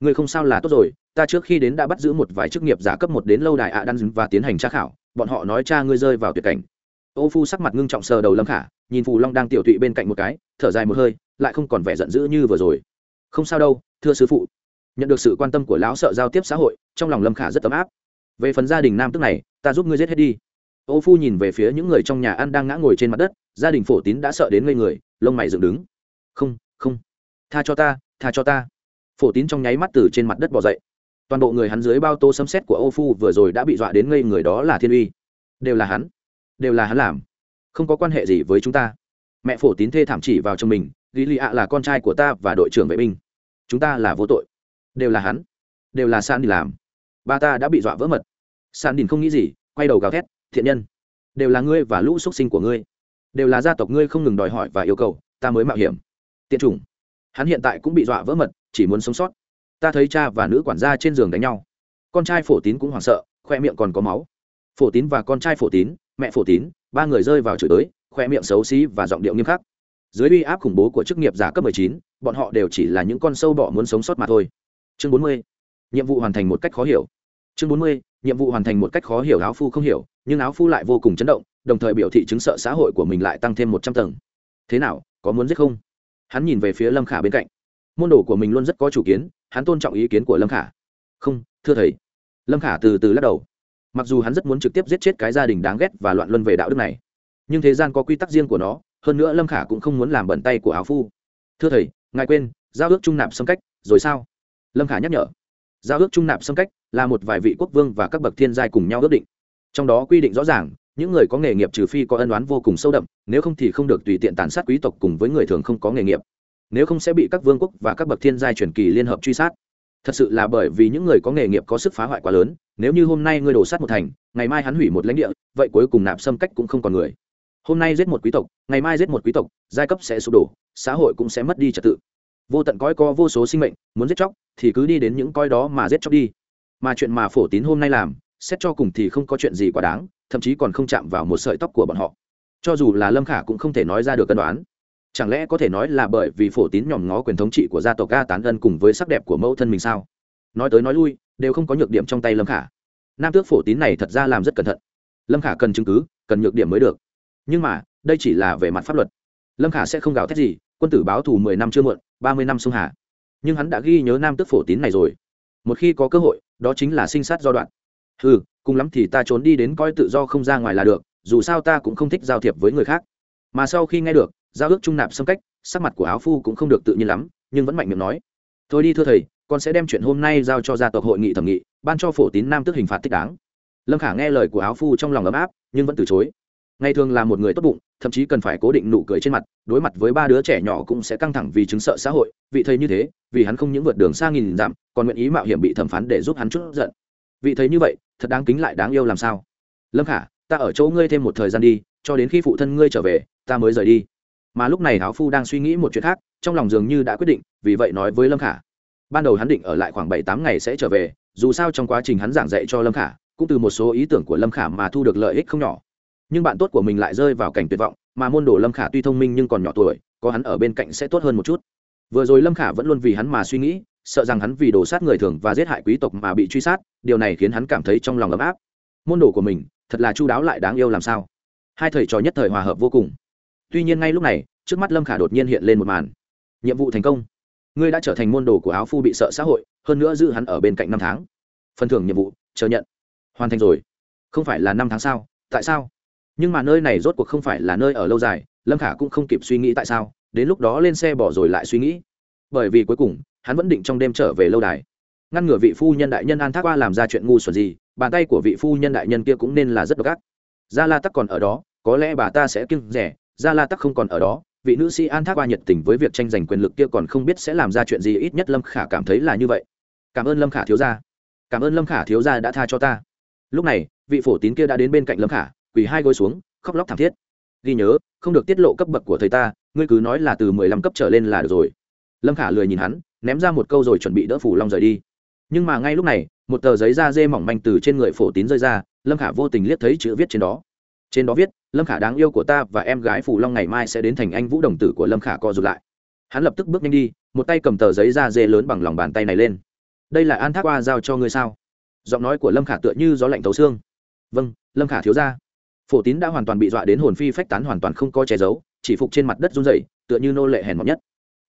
Người không sao là tốt rồi, ta trước khi đến đã bắt giữ một vài chức nghiệp giả cấp một đến lâu đài ạ đan và tiến hành tra khảo, bọn họ nói cha ngươi rơi vào tuyệt cảnh. Ô phu sắc mặt ngưng trọng sờ đầu lâm khả, nhìn phù long đang tiểu tụy bên cạnh một cái, thở dài một hơi, lại không còn vẻ giận dữ như vừa rồi. Không sao đâu, thưa sư phụ. Nhận được sự quan tâm của lão sợ giao tiếp xã hội, trong lòng lâm khả rất ấm áp. Về phần gia đình nam tức này, ta giúp ngươi giết hết đi. Ô phu nhìn về phía những người trong nhà ăn đang ngã ngồi trên mặt đất, gia đình phổ tín đã sợ đến ngây người, lông mày dựng đứng. Không không, tha cho ta, tha cho ta. Phổ tín trong nháy mắt từ trên mặt đất bỏ dậy. Toàn bộ người hắn dưới bao tô sấm xét của ô phu vừa rồi đã bị dọa đến ngây người đó là thiên uy. Đều là hắn, đều là hắn làm. Không có quan hệ gì với chúng ta. Mẹ phổ tín thê thảm chỉ vào trong mình ghi lì ạ là con trai của ta và đội trưởng vệ binh. Chúng ta là vô tội. Đều là hắn, đều là san đi làm. Ba ta đã bị dọa vỡ mật. San đình không nghĩ gì, quay đầu gào thét, thiện nhân, đều là ngươi và lũ xuất sinh của ngươi. Đều là gia tộc ngươi không ngừng đòi hỏi và yêu cầu, ta mới mạo hiểm tiện chủng. Hắn hiện tại cũng bị dọa vỡ mật chỉ muốn sống sót. Ta thấy cha và nữ quản gia trên giường đánh nhau. Con trai phổ tín cũng hoảng sợ khoe miệng còn có máu. Phổ tín và con trai phổ tín mẹ phổ tín ba người rơi vào chửi tới khoe miệng xấu xí và giọng điệu nghiêm khắc. Dưới uy áp khủng bố của chức nghiệp giả cấp 19, bọn họ đều chỉ là những con sâu bọ muốn sống sót mà thôi. Chương 40. nhiệm vụ hoàn thành một cách khó hiểu. Chương 40. nhiệm vụ hoàn thành một cách khó hiểu áo phu không hiểu nhưng áo phu lại vô cùng chấn động đồng thời biểu thị chứng sợ xã hội của mình lại tăng thêm một trăm tầng. Thế nào có muốn giết không? Hắn nhìn về phía lâm khả bên cạnh. Môn đồ của mình luôn rất có chủ kiến, hắn tôn trọng ý kiến của lâm khả. Không, thưa thầy. Lâm khả từ từ lắc đầu. Mặc dù hắn rất muốn trực tiếp giết chết cái gia đình đáng ghét và loạn luân về đạo đức này, nhưng thế gian có quy tắc riêng của nó, hơn nữa lâm khả cũng không muốn làm bẩn tay của áo phu. Thưa thầy, ngài quên, giao ước trung nạp xâm cách, rồi sao? Lâm khả nhắc nhở. Giao ước trung nạp xâm cách là một vài vị quốc vương và các bậc thiên giai cùng nhau ước định. Trong đó quy định rõ ràng những người có nghề nghiệp trừ phi có ân oán vô cùng sâu đậm, nếu không thì không được tùy tiện tàn sát quý tộc cùng với người thường không có nghề nghiệp. Nếu không sẽ bị các vương quốc và các bậc thiên giai truyền kỳ liên hợp truy sát. Thật sự là bởi vì những người có nghề nghiệp có sức phá hoại quá lớn, nếu như hôm nay ngươi đổ sát một thành, ngày mai hắn hủy một lãnh địa, vậy cuối cùng nạp xâm cách cũng không còn người. Hôm nay giết một quý tộc, ngày mai giết một quý tộc, giai cấp sẽ sụp đổ, xã hội cũng sẽ mất đi trật tự. Vô tận cõi có vô số sinh mệnh, muốn giết chóc thì cứ đi đến những coi đó mà giết chóc đi. Mà chuyện mà phổ tín hôm nay làm, xét cho cùng thì không có chuyện gì quá đáng thậm chí còn không chạm vào một sợi tóc của bọn họ. Cho dù là lâm khả cũng không thể nói ra được cân đoán. Chẳng lẽ có thể nói là bởi vì phổ tín nhòm ngó quyền thống trị của gia tộc ca tán ân cùng với sắc đẹp của mẫu thân mình sao? Nói tới nói lui, đều không có nhược điểm trong tay lâm khả. Nam tước phổ tín này thật ra làm rất cẩn thận. Lâm khả cần chứng cứ, cần nhược điểm mới được. Nhưng mà, đây chỉ là về mặt pháp luật. Lâm khả sẽ không gào thét gì, quân tử báo thù mười năm chưa muộn, ba mươi năm sông hà. Nhưng hắn đã ghi nhớ nam tước phổ tín này rồi. Một khi có cơ hội, đó chính là sinh sát do đoạn. Ừ cùng lắm thì ta trốn đi đến coi tự do không ra ngoài là được, dù sao ta cũng không thích giao thiệp với người khác. Mà sau khi nghe được, giao ước trung nạp xâm cách, sắc mặt của áo phu cũng không được tự nhiên lắm, nhưng vẫn mạnh miệng nói. Thôi đi thưa thầy, con sẽ đem chuyện hôm nay giao cho gia tộc hội nghị thẩm nghị, ban cho phổ tín nam tức hình phạt thích đáng. Lâm khả nghe lời của áo phu trong lòng ấm áp, nhưng vẫn từ chối. Ngày thường là một người tốt bụng, thậm chí cần phải cố định nụ cười trên mặt, đối mặt với ba đứa trẻ nhỏ cũng sẽ căng thẳng vì chứng sợ xã hội, vị thầy như thế, vì hắn không những vượt đường xa nghìn dặm, còn nguyện ý mạo hiểm bị thẩm phán để giúp hắn chút giận vị thấy như vậy, thật đáng kính lại đáng yêu làm sao? Lâm khả, ta ở chỗ ngươi thêm một thời gian đi, cho đến khi phụ thân ngươi trở về, ta mới rời đi. Mà lúc này áo phu đang suy nghĩ một chuyện khác, trong lòng dường như đã quyết định, vì vậy nói với lâm khả. Ban đầu hắn định ở lại khoảng bảy tám ngày sẽ trở về, dù sao trong quá trình hắn giảng dạy cho lâm khả, cũng từ một số ý tưởng của lâm khả mà thu được lợi ích không nhỏ. Nhưng bạn tốt của mình lại rơi vào cảnh tuyệt vọng, mà môn đồ lâm khả tuy thông minh nhưng còn nhỏ tuổi, có hắn ở bên cạnh sẽ tốt hơn một chút. Vừa rồi lâm khả vẫn luôn vì hắn mà suy nghĩ sợ rằng hắn vì đổ sát người thường và giết hại quý tộc mà bị truy sát, điều này khiến hắn cảm thấy trong lòng ấm áp. Môn đồ của mình, thật là chu đáo lại đáng yêu làm sao? Hai thầy trò nhất thời hòa hợp vô cùng. Tuy nhiên ngay lúc này, trước mắt lâm khả đột nhiên hiện lên một màn. Nhiệm vụ thành công. Ngươi đã trở thành môn đồ của áo phu bị sợ xã hội, hơn nữa giữ hắn ở bên cạnh năm tháng. Phần thưởng nhiệm vụ, chờ nhận. Hoàn thành rồi. Không phải là năm tháng sao? Tại sao? Nhưng mà nơi này rốt cuộc không phải là nơi ở lâu dài, lâm khả cũng không kịp suy nghĩ tại sao, đến lúc đó lên xe bỏ rồi lại suy nghĩ. Bởi vì cuối cùng hắn vẫn định trong đêm trở về lâu đài. Ngăn ngừa vị phu nhân đại nhân an thác qua làm ra chuyện ngu xuẩn gì, bàn tay của vị phu nhân đại nhân kia cũng nên là rất độc ác. Gia la tắc còn ở đó, có lẽ bà ta sẽ kiêng rẻ, gia la tắc không còn ở đó, vị nữ sĩ an thác qua nhiệt tình với việc tranh giành quyền lực kia còn không biết sẽ làm ra chuyện gì, ít nhất lâm khả cảm thấy là như vậy. Cảm ơn lâm khả thiếu gia. Cảm ơn lâm khả thiếu gia đã tha cho ta. Lúc này, vị phổ tín kia đã đến bên cạnh lâm khả, quỳ hai gối xuống, khóc lóc thảm thiết. Ghi nhớ, không được tiết lộ cấp bậc của thầy ta, ngươi cứ nói là từ mười lăm cấp trở lên là được rồi lâm khả lười nhìn hắn, ném ra một câu rồi chuẩn bị đỡ phủ long rời đi. Nhưng mà ngay lúc này, một tờ giấy da dê mỏng manh từ trên người phổ tín rơi ra, lâm khả vô tình liếc thấy chữ viết trên đó. Trên đó viết, lâm khả đáng yêu của ta và em gái phủ long ngày mai sẽ đến thành anh vũ đồng tử của lâm khả co rụt lại. Hắn lập tức bước nhanh đi, một tay cầm tờ giấy da dê lớn bằng lòng bàn tay này lên. Đây là an thác qua giao cho ngươi sao? Giọng nói của lâm khả tựa như gió lạnh thấu xương. Vâng lâm khả thiếu ra phổ tín đã hoàn toàn bị dọa đến hồn phi phách tán hoàn toàn không có che giấu, chỉ phục trên mặt đất run rẩy, tựa như nô lệ hèn mọt nhất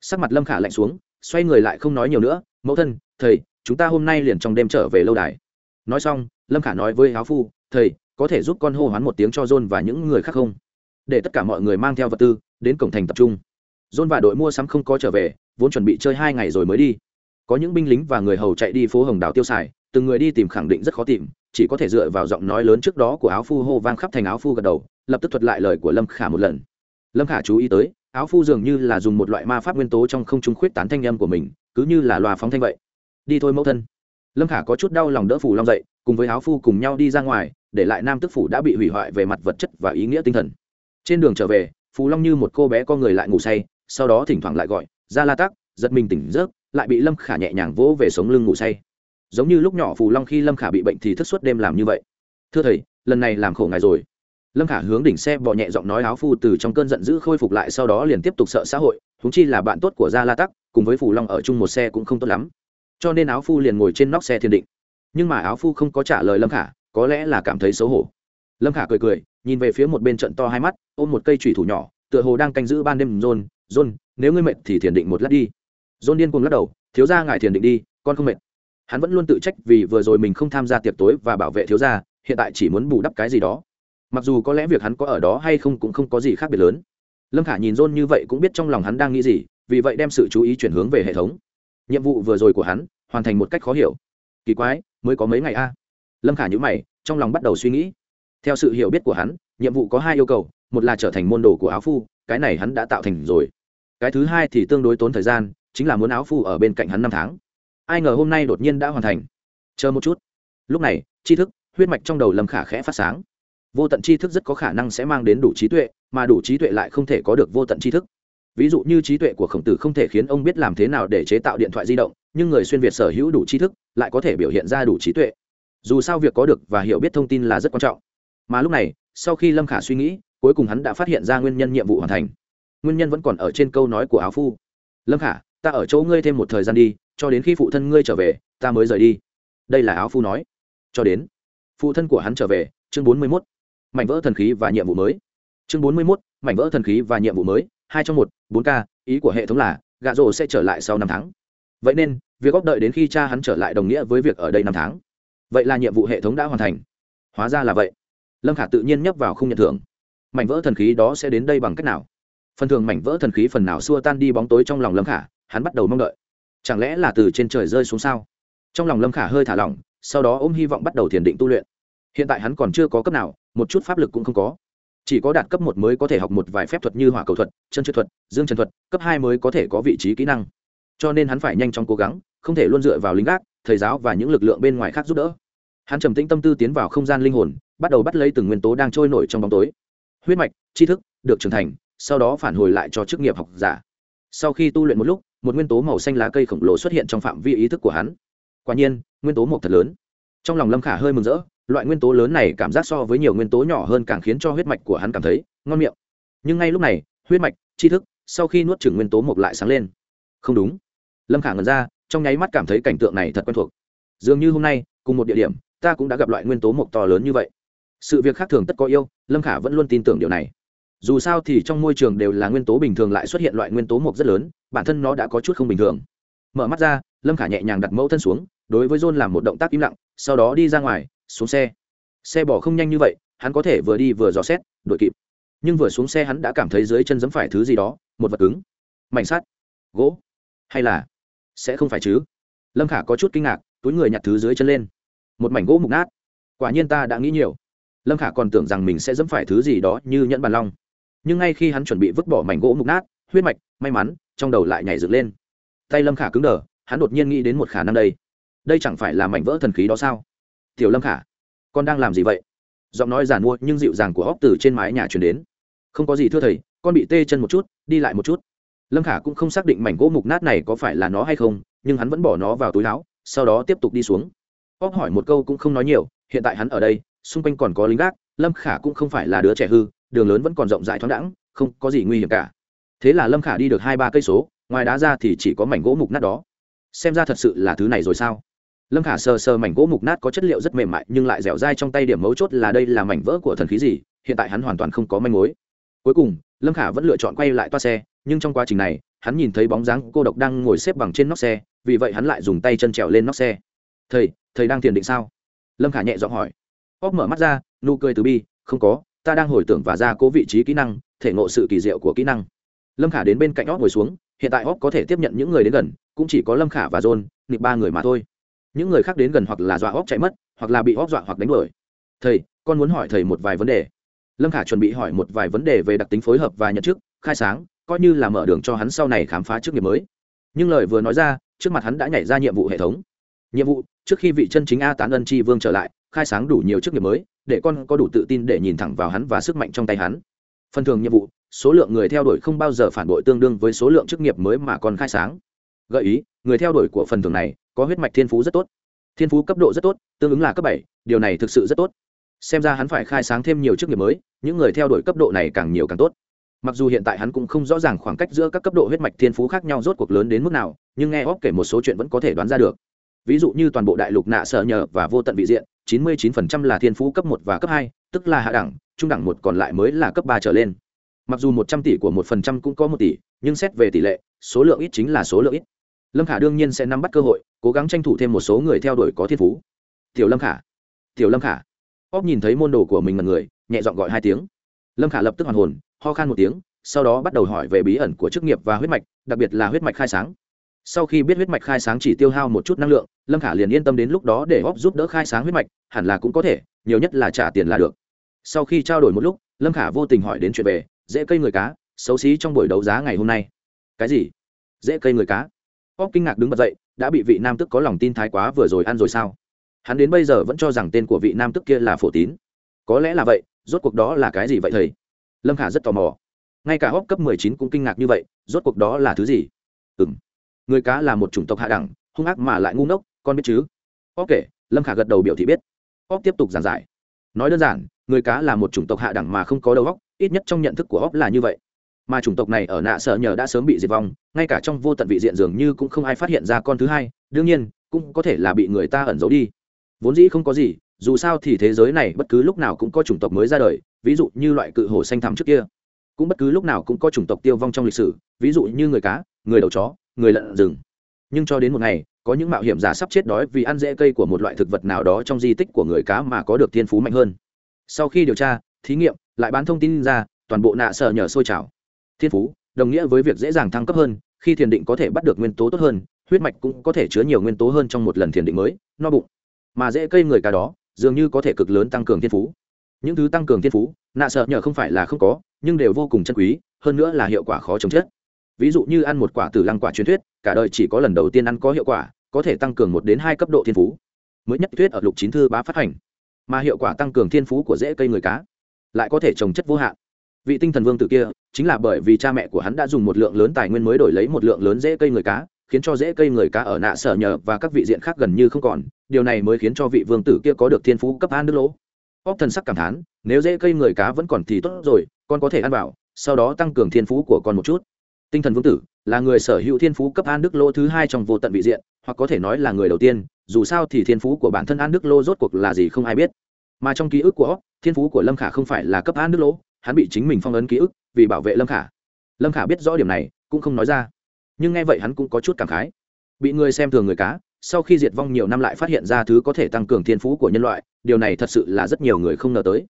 sắc mặt lâm khả lạnh xuống, xoay người lại không nói nhiều nữa, mẫu thân, thầy, chúng ta hôm nay liền trong đêm trở về lâu đài. Nói xong, lâm khả nói với áo phu, thầy, có thể giúp con hô hoán một tiếng cho john và những người khác không? Để tất cả mọi người mang theo vật tư, đến cổng thành tập trung. John và đội mua sắm không có trở về, vốn chuẩn bị chơi hai ngày rồi mới đi. Có những binh lính và người hầu chạy đi phố hồng đào tiêu xài, từng người đi tìm khẳng định rất khó tìm, chỉ có thể dựa vào giọng nói lớn trước đó của áo phu hô vang khắp thành áo phu gật đầu, lập tức thuật lại lời của lâm khả một lần. Lâm khả chú ý tới áo phu dường như là dùng một loại ma pháp nguyên tố trong không trung khuyết tán thanh âm của mình, cứ như là loa phóng thanh vậy. Đi thôi mẫu thân. Lâm khả có chút đau lòng đỡ phủ long dậy, cùng với áo phu cùng nhau đi ra ngoài, để lại nam tức phủ đã bị hủy hoại về mặt vật chất và ý nghĩa tinh thần. Trên đường trở về, phù long như một cô bé con người lại ngủ say, sau đó thỉnh thoảng lại gọi, ra la tắc, giật mình tỉnh giấc, lại bị lâm khả nhẹ nhàng vỗ về sống lưng ngủ say. Giống như lúc nhỏ phù long khi lâm khả bị bệnh thì thức suốt đêm làm như vậy. Thưa thầy, lần này làm khổ ngài rồi lâm khả hướng đỉnh xe bỏ nhẹ giọng nói áo phu từ trong cơn giận dữ khôi phục lại, sau đó liền tiếp tục sợ xã hội húng chi là bạn tốt của gia la tắc, cùng với phù long ở chung một xe cũng không tốt lắm. Cho nên áo phu liền ngồi trên nóc xe thiên định. Nhưng mà áo phu không có trả lời lâm khả, có lẽ là cảm thấy xấu hổ. Lâm khả cười cười, nhìn về phía một bên trận to hai mắt, ôm một cây thủy thủ nhỏ, tựa hồ đang canh giữ ban đêm rôn rôn nếu ngươi mệt thì thiền định một lát đi. Rôn điên cùng lắc đầu, thiếu gia ngại thiền định đi, con không mệt. Hắn vẫn luôn tự trách vì vừa rồi mình không tham gia tiệc tối và bảo vệ thiếu gia, hiện tại chỉ muốn bù đắp cái gì đó mặc dù có lẽ việc hắn có ở đó hay không cũng không có gì khác biệt lớn. Lâm khả nhìn rôn như vậy cũng biết trong lòng hắn đang nghĩ gì, vì vậy đem sự chú ý chuyển hướng về hệ thống. Nhiệm vụ vừa rồi của hắn, hoàn thành một cách khó hiểu. Kỳ quái, mới có mấy ngày a. Lâm khả nhữ mày, trong lòng bắt đầu suy nghĩ. Theo sự hiểu biết của hắn, nhiệm vụ có hai yêu cầu, một là trở thành môn đồ của áo phu, cái này hắn đã tạo thành rồi. Cái thứ hai thì tương đối tốn thời gian, chính là muốn áo phu ở bên cạnh hắn năm tháng. Ai ngờ hôm nay đột nhiên đã hoàn thành. Chờ một chút. Lúc này, tri thức, huyết mạch trong đầu lâm khả khẽ phát sáng vô tận tri thức rất có khả năng sẽ mang đến đủ trí tuệ, mà đủ trí tuệ lại không thể có được vô tận tri thức. Ví dụ như trí tuệ của khổng tử không thể khiến ông biết làm thế nào để chế tạo điện thoại di động, nhưng người xuyên việt sở hữu đủ tri thức lại có thể biểu hiện ra đủ trí tuệ. Dù sao việc có được và hiểu biết thông tin là rất quan trọng. Mà lúc này, sau khi lâm khả suy nghĩ, cuối cùng hắn đã phát hiện ra nguyên nhân nhiệm vụ hoàn thành. Nguyên nhân vẫn còn ở trên câu nói của áo phu. Lâm khả, ta ở chỗ ngươi thêm một thời gian đi, cho đến khi phụ thân ngươi trở về, ta mới rời đi. Đây là áo phu nói. Cho đến, phụ thân của hắn trở về, chương bốn mươi mốt mảnh vỡ thần khí và nhiệm vụ mới. Chương bốn mươi mốt, mảnh vỡ thần khí và nhiệm vụ mới, hai trong một, bốn k, ý của hệ thống là, gạ rổ sẽ trở lại sau năm tháng. Vậy nên, việc góp đợi đến khi cha hắn trở lại đồng nghĩa với việc ở đây năm tháng. Vậy là nhiệm vụ hệ thống đã hoàn thành. Hóa ra là vậy. Lâm khả tự nhiên nhấp vào không nhận thưởng. Mảnh vỡ thần khí đó sẽ đến đây bằng cách nào? Phần thường mảnh vỡ thần khí phần nào xua tan đi bóng tối trong lòng lâm khả, hắn bắt đầu mong đợi. Chẳng lẽ là từ trên trời rơi xuống sao? Trong lòng lâm khả hơi thả lỏng, sau đó ôm hy vọng bắt đầu thiền định tu luyện. Hiện tại hắn còn chưa có cấp nào một chút pháp lực cũng không có. Chỉ có đạt cấp một mới có thể học một vài phép thuật như hỏa cầu thuật, chân chữ thuật, dương trần thuật, cấp hai mới có thể có vị trí kỹ năng. Cho nên hắn phải nhanh chóng cố gắng, không thể luôn dựa vào lính gác, thầy giáo và những lực lượng bên ngoài khác giúp đỡ. Hắn trầm tĩnh tâm tư tiến vào không gian linh hồn, bắt đầu bắt lấy từng nguyên tố đang trôi nổi trong bóng tối. Huyết mạch, tri thức, được trưởng thành, sau đó phản hồi lại cho chức nghiệp học giả. Sau khi tu luyện một lúc, một nguyên tố màu xanh lá cây khổng lồ xuất hiện trong phạm vi ý thức của hắn. Quả nhiên, nguyên tố một thật lớn. Trong lòng lâm khả hơi mừng rỡ loại nguyên tố lớn này cảm giác so với nhiều nguyên tố nhỏ hơn càng khiến cho huyết mạch của hắn cảm thấy ngon miệng. Nhưng ngay lúc này, huyết mạch, tri thức, sau khi nuốt trừng nguyên tố một lại sáng lên. Không đúng. Lâm khả ngẩn ra, trong nháy mắt cảm thấy cảnh tượng này thật quen thuộc. Dường như hôm nay, cùng một địa điểm, ta cũng đã gặp loại nguyên tố mộc to lớn như vậy. Sự việc khác thường tất có yêu, lâm khả vẫn luôn tin tưởng điều này. Dù sao thì trong môi trường đều là nguyên tố bình thường lại xuất hiện loại nguyên tố mộc rất lớn, bản thân nó đã có chút không bình thường. Mở mắt ra, lâm khả nhẹ nhàng đặt mẫu thân xuống, đối với john làm một động tác im lặng, sau đó đi ra ngoài xuống xe. Xe bỏ không nhanh như vậy, hắn có thể vừa đi vừa dò xét, đuổi kịp. Nhưng vừa xuống xe hắn đã cảm thấy dưới chân giẫm phải thứ gì đó, một vật cứng. Mảnh sắt, gỗ, hay là sẽ không phải chứ? Lâm khả có chút kinh ngạc, túi người nhặt thứ dưới chân lên. Một mảnh gỗ mục nát. Quả nhiên ta đã nghĩ nhiều. Lâm khả còn tưởng rằng mình sẽ dẫm phải thứ gì đó như nhẫn bàn long. Nhưng ngay khi hắn chuẩn bị vứt bỏ mảnh gỗ mục nát, huyết mạch, may mắn, trong đầu lại nhảy dựng lên. Tay lâm khả cứng đờ, hắn đột nhiên nghĩ đến một khả năng đây. Đây chẳng phải là mảnh vỡ thần khí đó sao? Tiểu lâm khả, con đang làm gì vậy? Giọng nói giàn mua nhưng dịu dàng của óc từ trên mái nhà chuyển đến. Không có gì thưa thầy, con bị tê chân một chút, đi lại một chút. Lâm khả cũng không xác định mảnh gỗ mục nát này có phải là nó hay không, nhưng hắn vẫn bỏ nó vào túi áo, sau đó tiếp tục đi xuống. Óc hỏi một câu cũng không nói nhiều, hiện tại hắn ở đây, xung quanh còn có lính gác, lâm khả cũng không phải là đứa trẻ hư, đường lớn vẫn còn rộng rãi thoáng đẳng không có gì nguy hiểm cả. Thế là lâm khả đi được hai ba cây số, ngoài đá ra thì chỉ có mảnh gỗ mục nát đó. Xem ra thật sự là thứ này rồi sao? Lâm khả sờ sờ mảnh gỗ mục nát có chất liệu rất mềm mại, nhưng lại dẻo dai trong tay điểm mấu chốt là đây là mảnh vỡ của thần khí gì, hiện tại hắn hoàn toàn không có manh mối. Cuối cùng, lâm khả vẫn lựa chọn quay lại toa xe, nhưng trong quá trình này, hắn nhìn thấy bóng dáng cô độc đang ngồi xếp bằng trên nóc xe, vì vậy hắn lại dùng tay chân trèo lên nóc xe. Thầy thầy đang thiền định sao? Lâm khả nhẹ giọng hỏi. Óc mở mắt ra, nụ cười từ bi, không có, ta đang hồi tưởng và ra cố vị trí kỹ năng, thể ngộ sự kỳ diệu của kỹ năng. Lâm khả đến bên cạnh óc ngồi xuống, hiện tại óc có thể tiếp nhận những người đến gần, cũng chỉ có lâm khả và john nịp ba người mà thôi những người khác đến gần hoặc là dọa óc chạy mất, hoặc là bị óc dọa hoặc đánh đuổi. Thầy, con muốn hỏi thầy một vài vấn đề. Lâm khả chuẩn bị hỏi một vài vấn đề về đặc tính phối hợp và nhận chức, khai sáng, coi như là mở đường cho hắn sau này khám phá chức nghiệp mới. Nhưng lời vừa nói ra, trước mặt hắn đã nhảy ra nhiệm vụ hệ thống. Nhiệm vụ, trước khi vị chân chính a tán ân chi vương trở lại, khai sáng đủ nhiều chức nghiệp mới, để con có đủ tự tin để nhìn thẳng vào hắn và sức mạnh trong tay hắn. Phần thường nhiệm vụ, số lượng người theo đuổi không bao giờ phản bội tương đương với số lượng chức nghiệp mới mà con khai sáng. Gợi ý, người theo đuổi của phần thường này có huyết mạch thiên phú rất tốt. Thiên phú cấp độ rất tốt, tương ứng là cấp bảy, điều này thực sự rất tốt. Xem ra hắn phải khai sáng thêm nhiều chức nghiệp mới, những người theo đuổi cấp độ này càng nhiều càng tốt. Mặc dù hiện tại hắn cũng không rõ ràng khoảng cách giữa các cấp độ huyết mạch thiên phú khác nhau rốt cuộc lớn đến mức nào, nhưng nghe óc kể một số chuyện vẫn có thể đoán ra được. Ví dụ như toàn bộ đại lục nạ sợ nhờ và vô tận vị diện 99% là thiên phú cấp một và cấp hai, tức là hạ đẳng, trung đẳng một còn lại mới là cấp ba trở lên. Mặc dù một trăm tỷ của một phần trăm cũng có một tỷ, nhưng xét về tỷ lệ, số lượng ít chính là số lượng ít lâm khả đương nhiên sẽ nắm bắt cơ hội, cố gắng tranh thủ thêm một số người theo đuổi có thiên phú. Tiểu lâm khả, tiểu lâm khả. Óc nhìn thấy môn đồ của mình mật người, nhẹ giọng gọi hai tiếng. Lâm khả lập tức hoàn hồn, ho khan một tiếng, sau đó bắt đầu hỏi về bí ẩn của chức nghiệp và huyết mạch, đặc biệt là huyết mạch khai sáng. Sau khi biết huyết mạch khai sáng chỉ tiêu hao một chút năng lượng, lâm khả liền yên tâm đến lúc đó để óc giúp đỡ khai sáng huyết mạch, hẳn là cũng có thể, nhiều nhất là trả tiền là được. Sau khi trao đổi một lúc, lâm khả vô tình hỏi đến chuyện về dễ cây người cá, xấu xí trong buổi đấu giá ngày hôm nay. Cái gì? Dễ cây người cá? Óc kinh ngạc đứng bật dậy, đã bị vị nam tức có lòng tin thái quá vừa rồi ăn rồi sao? Hắn đến bây giờ vẫn cho rằng tên của vị nam tức kia là phổ tín. Có lẽ là vậy, rốt cuộc đó là cái gì vậy thầy? Lâm khả rất tò mò. Ngay cả óc cấp mười chín cũng kinh ngạc như vậy, rốt cuộc đó là thứ gì? Ừ m người cá là một chủng tộc hạ đẳng, hung ác mà lại ngu ngốc, con biết chứ? Óc kể, lâm khả gật đầu biểu thị biết. Óc tiếp tục giảng giải. Nói đơn giản, người cá là một chủng tộc hạ đẳng mà không có đầu óc, ít nhất trong nhận thức của óc là như vậy mà chủng tộc này ở nạ sợ nhờ đã sớm bị diệt vong, ngay cả trong vô tận vị diện dường như cũng không ai phát hiện ra con thứ hai, đương nhiên, cũng có thể là bị người ta ẩn giấu đi. Vốn dĩ không có gì, dù sao thì thế giới này bất cứ lúc nào cũng có chủng tộc mới ra đời, ví dụ như loại cự hồ xanh thẳm trước kia. Cũng bất cứ lúc nào cũng có chủng tộc tiêu vong trong lịch sử, ví dụ như người cá, người đầu chó, người lợn rừng. Nhưng cho đến một ngày, có những mạo hiểm giả sắp chết đói vì ăn rễ cây của một loại thực vật nào đó trong di tích của người cá mà có được thiên phú mạnh hơn. Sau khi điều tra, thí nghiệm, lại bán thông tin ra, toàn bộ nạ sợ nhờ sôi trào thiên phú, đồng nghĩa với việc dễ dàng thăng cấp hơn, khi thiền định có thể bắt được nguyên tố tốt hơn, huyết mạch cũng có thể chứa nhiều nguyên tố hơn trong một lần thiền định mới, no bụng. Mà dễ cây người cá đó, dường như có thể cực lớn tăng cường thiên phú. Những thứ tăng cường thiên phú, nạ sợ nhờ không phải là không có, nhưng đều vô cùng chân quý, hơn nữa là hiệu quả khó chống chết. Ví dụ như ăn một quả tử lăng quả truyền thuyết, cả đời chỉ có lần đầu tiên ăn có hiệu quả, có thể tăng cường một đến hai cấp độ thiên phú. Mới nhất thuyết ở lục chín thư bá phát hành. Mà hiệu quả tăng cường thiên phú của dễ cây người cá lại có thể trồng chất vô hạn vị tinh thần vương tử kia, chính là bởi vì cha mẹ của hắn đã dùng một lượng lớn tài nguyên mới đổi lấy một lượng lớn dễ cây người cá, khiến cho dễ cây người cá ở nạ sở nhờ và các vị diện khác gần như không còn. Điều này mới khiến cho vị vương tử kia có được thiên phú cấp an nước lỗ. Óc thần sắc cảm thán, nếu dễ cây người cá vẫn còn thì tốt rồi, con có thể ăn vào, sau đó tăng cường thiên phú của con một chút. Tinh thần vương tử, là người sở hữu thiên phú cấp an đức lô thứ hai trong vô tận vị diện, hoặc có thể nói là người đầu tiên, dù sao thì thiên phú của bản thân an đức lô rốt cuộc là gì không ai biết. Mà trong ký ức của óc thiên phú của lâm khả không phải là cấp an đức lô hắn bị chính mình phong ấn ký ức vì bảo vệ lâm khả lâm khả biết rõ điểm này cũng không nói ra nhưng nghe vậy hắn cũng có chút cảm khái bị người xem thường người cá sau khi diệt vong nhiều năm lại phát hiện ra thứ có thể tăng cường thiên phú của nhân loại điều này thật sự là rất nhiều người không ngờ tới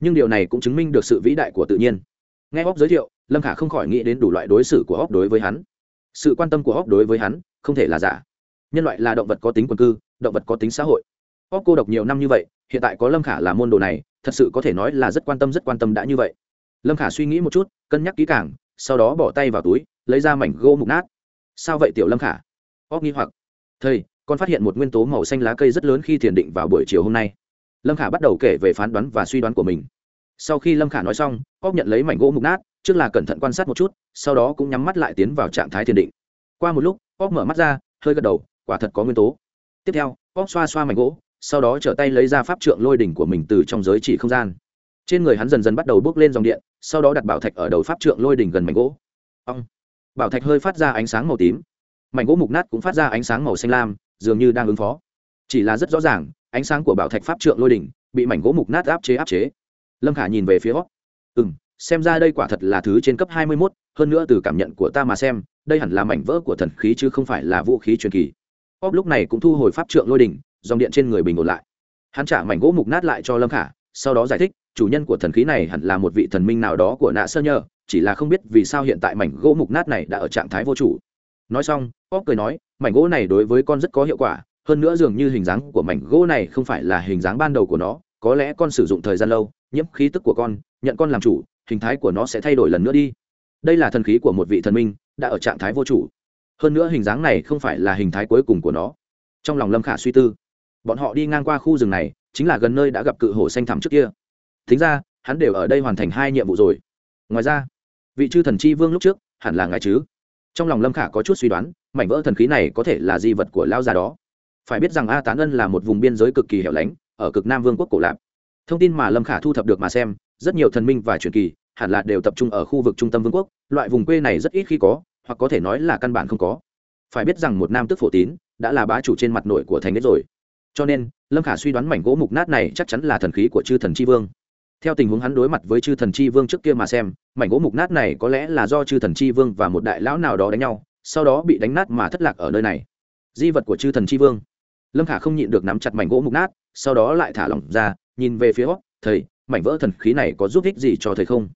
nhưng điều này cũng chứng minh được sự vĩ đại của tự nhiên nghe óc giới thiệu lâm khả không khỏi nghĩ đến đủ loại đối xử của óc đối với hắn sự quan tâm của óc đối với hắn không thể là giả nhân loại là động vật có tính quần cư động vật có tính xã hội óc cô độc nhiều năm như vậy hiện tại có lâm khả là môn đồ này thật sự có thể nói là rất quan tâm, rất quan tâm đã như vậy. Lâm khả suy nghĩ một chút, cân nhắc kỹ càng, sau đó bỏ tay vào túi, lấy ra mảnh gỗ mục nát. Sao vậy, tiểu lâm khả? Óc nghi hoặc. Thầy, con phát hiện một nguyên tố màu xanh lá cây rất lớn khi thiền định vào buổi chiều hôm nay. Lâm khả bắt đầu kể về phán đoán và suy đoán của mình. Sau khi lâm khả nói xong, óc nhận lấy mảnh gỗ mục nát, trước là cẩn thận quan sát một chút, sau đó cũng nhắm mắt lại tiến vào trạng thái thiền định. Qua một lúc, óc mở mắt ra, hơi gật đầu, quả thật có nguyên tố. Tiếp theo, óc xoa xoa mảnh gỗ sau đó trở tay lấy ra pháp trượng lôi đỉnh của mình từ trong giới chỉ không gian. Trên người hắn dần dần bắt đầu bước lên dòng điện, sau đó đặt bảo thạch ở đầu pháp trượng lôi đỉnh gần mảnh gỗ. Ông bảo thạch hơi phát ra ánh sáng màu tím. Mảnh gỗ mục nát cũng phát ra ánh sáng màu xanh lam, dường như đang ứng phó. Chỉ là rất rõ ràng, ánh sáng của bảo thạch pháp trượng lôi đỉnh bị mảnh gỗ mục nát áp chế áp chế. Lâm khả nhìn về phía óc ừ m xem ra đây quả thật là thứ trên cấp hai mươi mốt, hơn nữa từ cảm nhận của ta mà xem, đây hẳn là mảnh vỡ của thần khí chứ không phải là vũ khí truyền kỳ. Óc lúc này cũng thu hồi pháp trượng lôi đỉnh dòng điện trên người bình ổn lại. Hắn trả mảnh gỗ mục nát lại cho lâm khả sau đó giải thích chủ nhân của thần khí này hẳn là một vị thần minh nào đó của nạ sơ Nhờ, chỉ là không biết vì sao hiện tại mảnh gỗ mục nát này đã ở trạng thái vô chủ. Nói xong óc cười nói mảnh gỗ này đối với con rất có hiệu quả hơn nữa dường như hình dáng của mảnh gỗ này không phải là hình dáng ban đầu của nó có lẽ con sử dụng thời gian lâu nhiễm khí tức của con nhận con làm chủ hình thái của nó sẽ thay đổi lần nữa đi. Đây là thần khí của một vị thần minh đã ở trạng thái vô chủ. Hơn nữa hình dáng này không phải là hình thái cuối cùng của nó. Trong lòng lâm khả suy tư bọn họ đi ngang qua khu rừng này, chính là gần nơi đã gặp cự hổ xanh thẳm trước kia. Thính ra, hắn đều ở đây hoàn thành hai nhiệm vụ rồi. Ngoài ra, vị chư thần chi vương lúc trước, hẳn là ngài chứ? Trong lòng lâm khả có chút suy đoán, mảnh vỡ thần khí này có thể là di vật của lao già đó. Phải biết rằng a tán ân là một vùng biên giới cực kỳ hẻo lánh, ở cực nam vương quốc cổ lạp. Thông tin mà lâm khả thu thập được mà xem, rất nhiều thần minh và truyền kỳ, hẳn là đều tập trung ở khu vực trung tâm vương quốc, loại vùng quê này rất ít khi có, hoặc có thể nói là căn bản không có. Phải biết rằng một nam tức phổ tín, đã là bá chủ trên mặt nội của thành đế rồi cho nên, lâm khả suy đoán mảnh gỗ mục nát này chắc chắn là thần khí của chư thần tri vương. Theo tình huống hắn đối mặt với chư thần chi vương trước kia mà xem, mảnh gỗ mục nát này có lẽ là do chư thần chi vương và một đại lão nào đó đánh nhau, sau đó bị đánh nát mà thất lạc ở nơi này. Di vật của chư thần chi vương. Lâm khả không nhịn được nắm chặt mảnh gỗ mục nát, sau đó lại thả lỏng ra, nhìn về phía, thầy, mảnh vỡ thần khí này có giúp ích gì cho thầy không?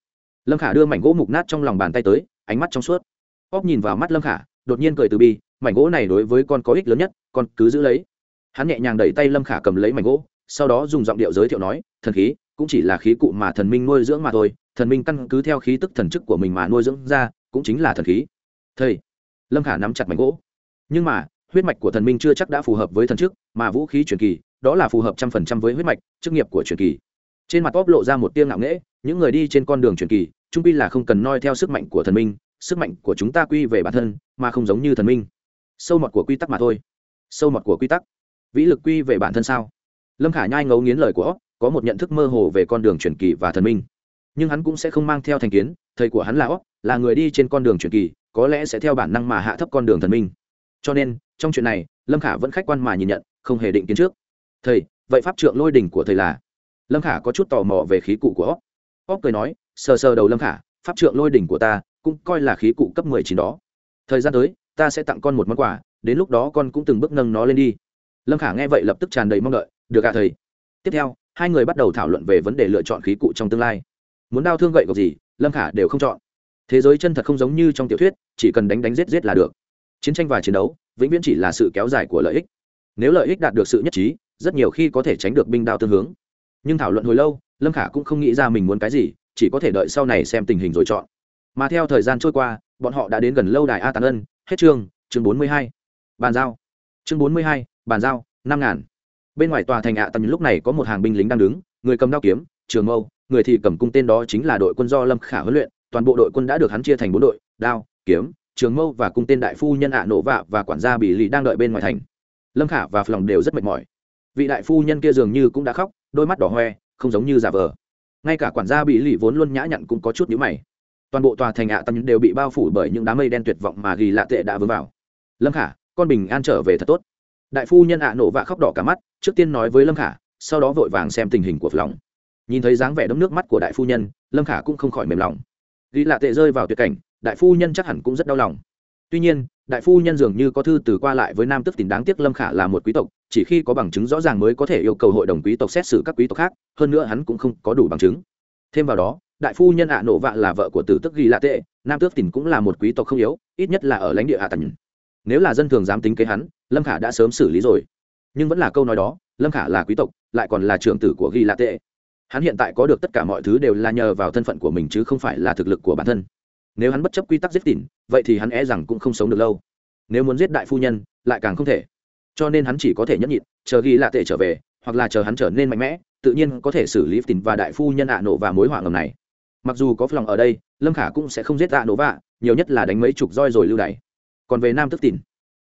Lâm khả đưa mảnh gỗ mục nát trong lòng bàn tay tới, ánh mắt trong suốt. Óc nhìn vào mắt lâm khả, đột nhiên cười từ bi, mảnh gỗ này đối với con có ích lớn nhất, con cứ giữ lấy hắn nhẹ nhàng đẩy tay lâm khả cầm lấy mảnh gỗ, sau đó dùng giọng điệu giới thiệu nói, thần khí, cũng chỉ là khí cụ mà thần minh nuôi dưỡng mà thôi, thần minh căn cứ theo khí tức thần chức của mình mà nuôi dưỡng ra, cũng chính là thần khí. Thầy. Lâm khả nắm chặt mảnh gỗ. Nhưng mà, huyết mạch của thần minh chưa chắc đã phù hợp với thần chức, mà vũ khí truyền kỳ, đó là phù hợp trăm phần trăm với huyết mạch, chức nghiệp của truyền kỳ. Trên mặt bóp lộ ra một tiêng ngạo nghễ, những người đi trên con đường truyền kỳ, trung pi là không cần noi theo sức mạnh của thần minh, sức mạnh của chúng ta quy về bản thân, mà không giống như thần minh. Sâu mọt của quy tắc mà thôi. Sâu mọt của quy tắc vĩ lực quy về bản thân sao? Lâm khả nhai ngấu nghiến lời của có một nhận thức mơ hồ về con đường truyền kỳ và thần minh. Nhưng hắn cũng sẽ không mang theo thành kiến, thầy của hắn là óc là người đi trên con đường truyền kỳ, có lẽ sẽ theo bản năng mà hạ thấp con đường thần minh. Cho nên, trong chuyện này, lâm khả vẫn khách quan mà nhìn nhận, không hề định kiến trước. Thầy, vậy pháp trượng lôi đỉnh của thầy là? Lâm khả có chút tò mò về khí cụ của óc óc cười nói, sờ sờ đầu lâm khả, pháp trượng lôi đỉnh của ta cũng coi là khí cụ cấp mười chín đó. Thời gian tới, ta sẽ tặng con một món quà, đến lúc đó con cũng từng bước nâng nó lên đi lâm khả nghe vậy lập tức tràn đầy mong đợi được ạ thầy tiếp theo hai người bắt đầu thảo luận về vấn đề lựa chọn khí cụ trong tương lai muốn đau thương gậy gộc gì lâm khả đều không chọn thế giới chân thật không giống như trong tiểu thuyết chỉ cần đánh đánh giết giết là được chiến tranh và chiến đấu vĩnh viễn chỉ là sự kéo dài của lợi ích nếu lợi ích đạt được sự nhất trí rất nhiều khi có thể tránh được binh đao tương hướng nhưng thảo luận hồi lâu lâm khả cũng không nghĩ ra mình muốn cái gì chỉ có thể đợi sau này xem tình hình rồi chọn mà theo thời gian trôi qua bọn họ đã đến gần lâu đài a tàn ân hết chương chương bốn mươi hai bàn giao chương bốn mươi hai bàn giao, năm ngàn. Bên ngoài tòa thành ạ, tầm lúc này có một hàng binh lính đang đứng, người cầm đao kiếm, trường mâu, người thì cầm cung tên đó chính là đội quân do lâm khả huấn luyện, toàn bộ đội quân đã được hắn chia thành bốn đội, đao, kiếm, trường mâu và cung tên đại phu nhân ạ nổ vạ và quản gia bị lì đang đợi bên ngoài thành. Lâm khả và lòng đều rất mệt mỏi. Vị đại phu nhân kia dường như cũng đã khóc, đôi mắt đỏ hoe, không giống như giả vờ. Ngay cả quản gia bị lì vốn luôn nhã nhặn cũng có chút nhữ mày. Toàn bộ tòa thành ạ, tầm đều bị bao phủ bởi những đám mây đen tuyệt vọng mà ghi lạ tệ đã vướng vào. Lâm khả, con bình an trở về thật tốt đại phu nhân ạ nổ vạ khóc đỏ cả mắt, trước tiên nói với lâm khả, sau đó vội vàng xem tình hình của lòng nhìn thấy dáng vẻ đấm nước mắt của đại phu nhân, lâm khả cũng không khỏi mềm lòng. Ghi lạ tệ rơi vào tuyệt cảnh, đại phu nhân chắc hẳn cũng rất đau lòng. Tuy nhiên, đại phu nhân dường như có thư từ qua lại với nam tức tìm đáng tiếc lâm khả là một quý tộc, chỉ khi có bằng chứng rõ ràng mới có thể yêu cầu hội đồng quý tộc xét xử các quý tộc khác, hơn nữa hắn cũng không có đủ bằng chứng. Thêm vào đó, đại phu nhân ạ nổ vạ là vợ của tử tức ghi lạ tệ, nam tước tìm cũng là một quý tộc không yếu, ít nhất là ở lãnh địa hạ tần. Nếu là dân thường dám tính kế hắn lâm khả đã sớm xử lý rồi. Nhưng vẫn là câu nói đó, lâm khả là quý tộc, lại còn là trưởng tử của ghi lạ tệ. Hắn hiện tại có được tất cả mọi thứ đều là nhờ vào thân phận của mình chứ không phải là thực lực của bản thân. Nếu hắn bất chấp quy tắc giết tỉn, vậy thì hắn e rằng cũng không sống được lâu. Nếu muốn giết đại phu nhân, lại càng không thể. Cho nên hắn chỉ có thể nhẫn nhịn, chờ ghi lạ tệ trở về, hoặc là chờ hắn trở nên mạnh mẽ, tự nhiên có thể xử lý tỉn và đại phu nhân ạ nổ và mối họa ngầm này. Mặc dù có lòng ở đây, lâm khả cũng sẽ không giết ạ nổ vạ nhiều nhất là đánh mấy chục roi rồi lưu đày. Còn về nam tức tỉn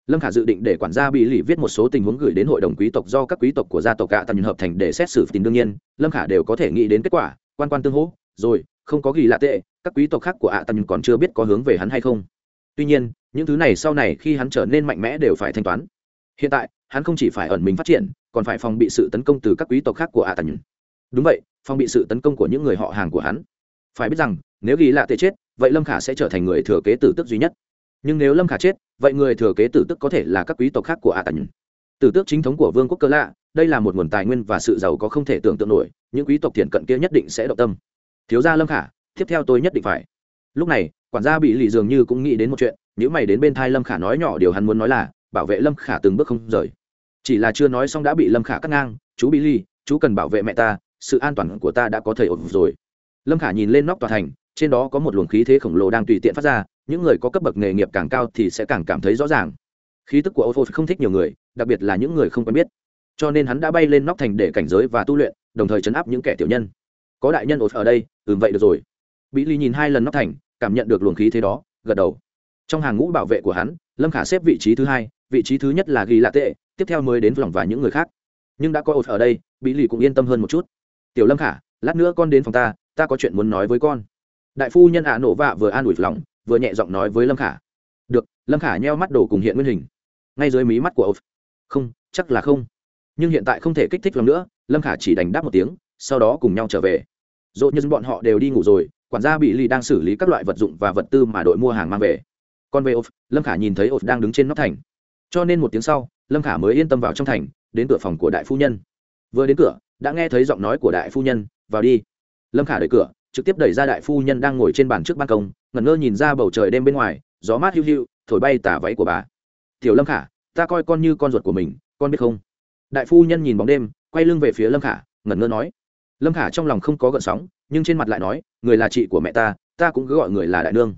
lâm khả dự định để quản gia bị lì viết một số tình huống gửi đến hội đồng quý tộc do các quý tộc của gia tộc gạ tầm hợp thành để xét xử tình đương nhiên, lâm khả đều có thể nghĩ đến kết quả, quan quan tương hỗ, rồi, không có ghi lạ tệ, các quý tộc khác của ạ tầm còn chưa biết có hướng về hắn hay không. Tuy nhiên, những thứ này sau này khi hắn trở nên mạnh mẽ đều phải thanh toán. Hiện tại, hắn không chỉ phải ẩn mình phát triển, còn phải phòng bị sự tấn công từ các quý tộc khác của ạ tầm đúng vậy, phòng bị sự tấn công của những người họ hàng của hắn. Phải biết rằng, nếu ghi lạ tệ chết, vậy lâm khả sẽ trở thành người thừa kế tử tức duy nhất nhưng nếu lâm khả chết, vậy người thừa kế tử tức có thể là các quý tộc khác của A tần tử tước chính thống của vương quốc cơ lạ, đây là một nguồn tài nguyên và sự giàu có không thể tưởng tượng nổi, những quý tộc thiện cận kia nhất định sẽ động tâm. Thiếu gia lâm khả, tiếp theo tôi nhất định phải. Lúc này, quản gia bị lì dường như cũng nghĩ đến một chuyện nếu mày đến bên thai lâm khả nói nhỏ điều hắn muốn nói là, bảo vệ lâm khả từng bước không rời. Chỉ là chưa nói xong đã bị lâm khả cắt ngang, chú bị ly chú cần bảo vệ mẹ ta, sự an toàn của ta đã có thể ổn rồi. Lâm khả nhìn lên nóc tòa thành, trên đó có một luồng khí thế khổng lồ đang tùy tiện phát ra những người có cấp bậc nghề nghiệp càng cao thì sẽ càng cảm thấy rõ ràng. Khí tức của ô không thích nhiều người, đặc biệt là những người không quen biết. Cho nên hắn đã bay lên nóc thành để cảnh giới và tu luyện, đồng thời chấn áp những kẻ tiểu nhân. Có đại nhân ột ở đây, ừm, vậy được rồi. Bị ly nhìn hai lần nóc thành, cảm nhận được luồng khí thế đó, gật đầu. Trong hàng ngũ bảo vệ của hắn, lâm khả xếp vị trí thứ hai, vị trí thứ nhất là ghi lạ tệ, tiếp theo mới đến vòng và những người khác. Nhưng đã có ột ở đây, bị lì cũng yên tâm hơn một chút. Tiểu lâm khả, lát nữa con đến phòng ta ta có chuyện muốn nói với con. Đại phu nhân ạ nổ vạ vừa an ủi lòng vừa nhẹ giọng nói với lâm khả. Được, lâm khả nheo mắt đổ cùng hiện nguyên hình. Ngay dưới mí mắt của ốc không, chắc là không. Nhưng hiện tại không thể kích thích lắm nữa, lâm khả chỉ đành đáp một tiếng, sau đó cùng nhau trở về. Dỗ nhân bọn họ đều đi ngủ rồi, quản gia bị lì đang xử lý các loại vật dụng và vật tư mà đội mua hàng mang về. Còn về ốc lâm khả nhìn thấy ốc đang đứng trên nóc thành. Cho nên một tiếng sau, lâm khả mới yên tâm vào trong thành, đến cửa phòng của đại phu nhân. Vừa đến cửa, đã nghe thấy giọng nói của đại phu nhân, vào đi. Lâm khả đẩy cửa trực tiếp đẩy ra đại phu nhân đang ngồi trên bàn trước ban công, ngẩn ngơ nhìn ra bầu trời đêm bên ngoài, gió mát hiu hiu, thổi bay tả váy của bà. Tiểu lâm khả, ta coi con như con ruột của mình, con biết không? Đại phu nhân nhìn bóng đêm, quay lưng về phía lâm khả, ngẩn ngơ nói. Lâm khả trong lòng không có gợn sóng, nhưng trên mặt lại nói, người là chị của mẹ ta ta cũng cứ gọi người là đại nương.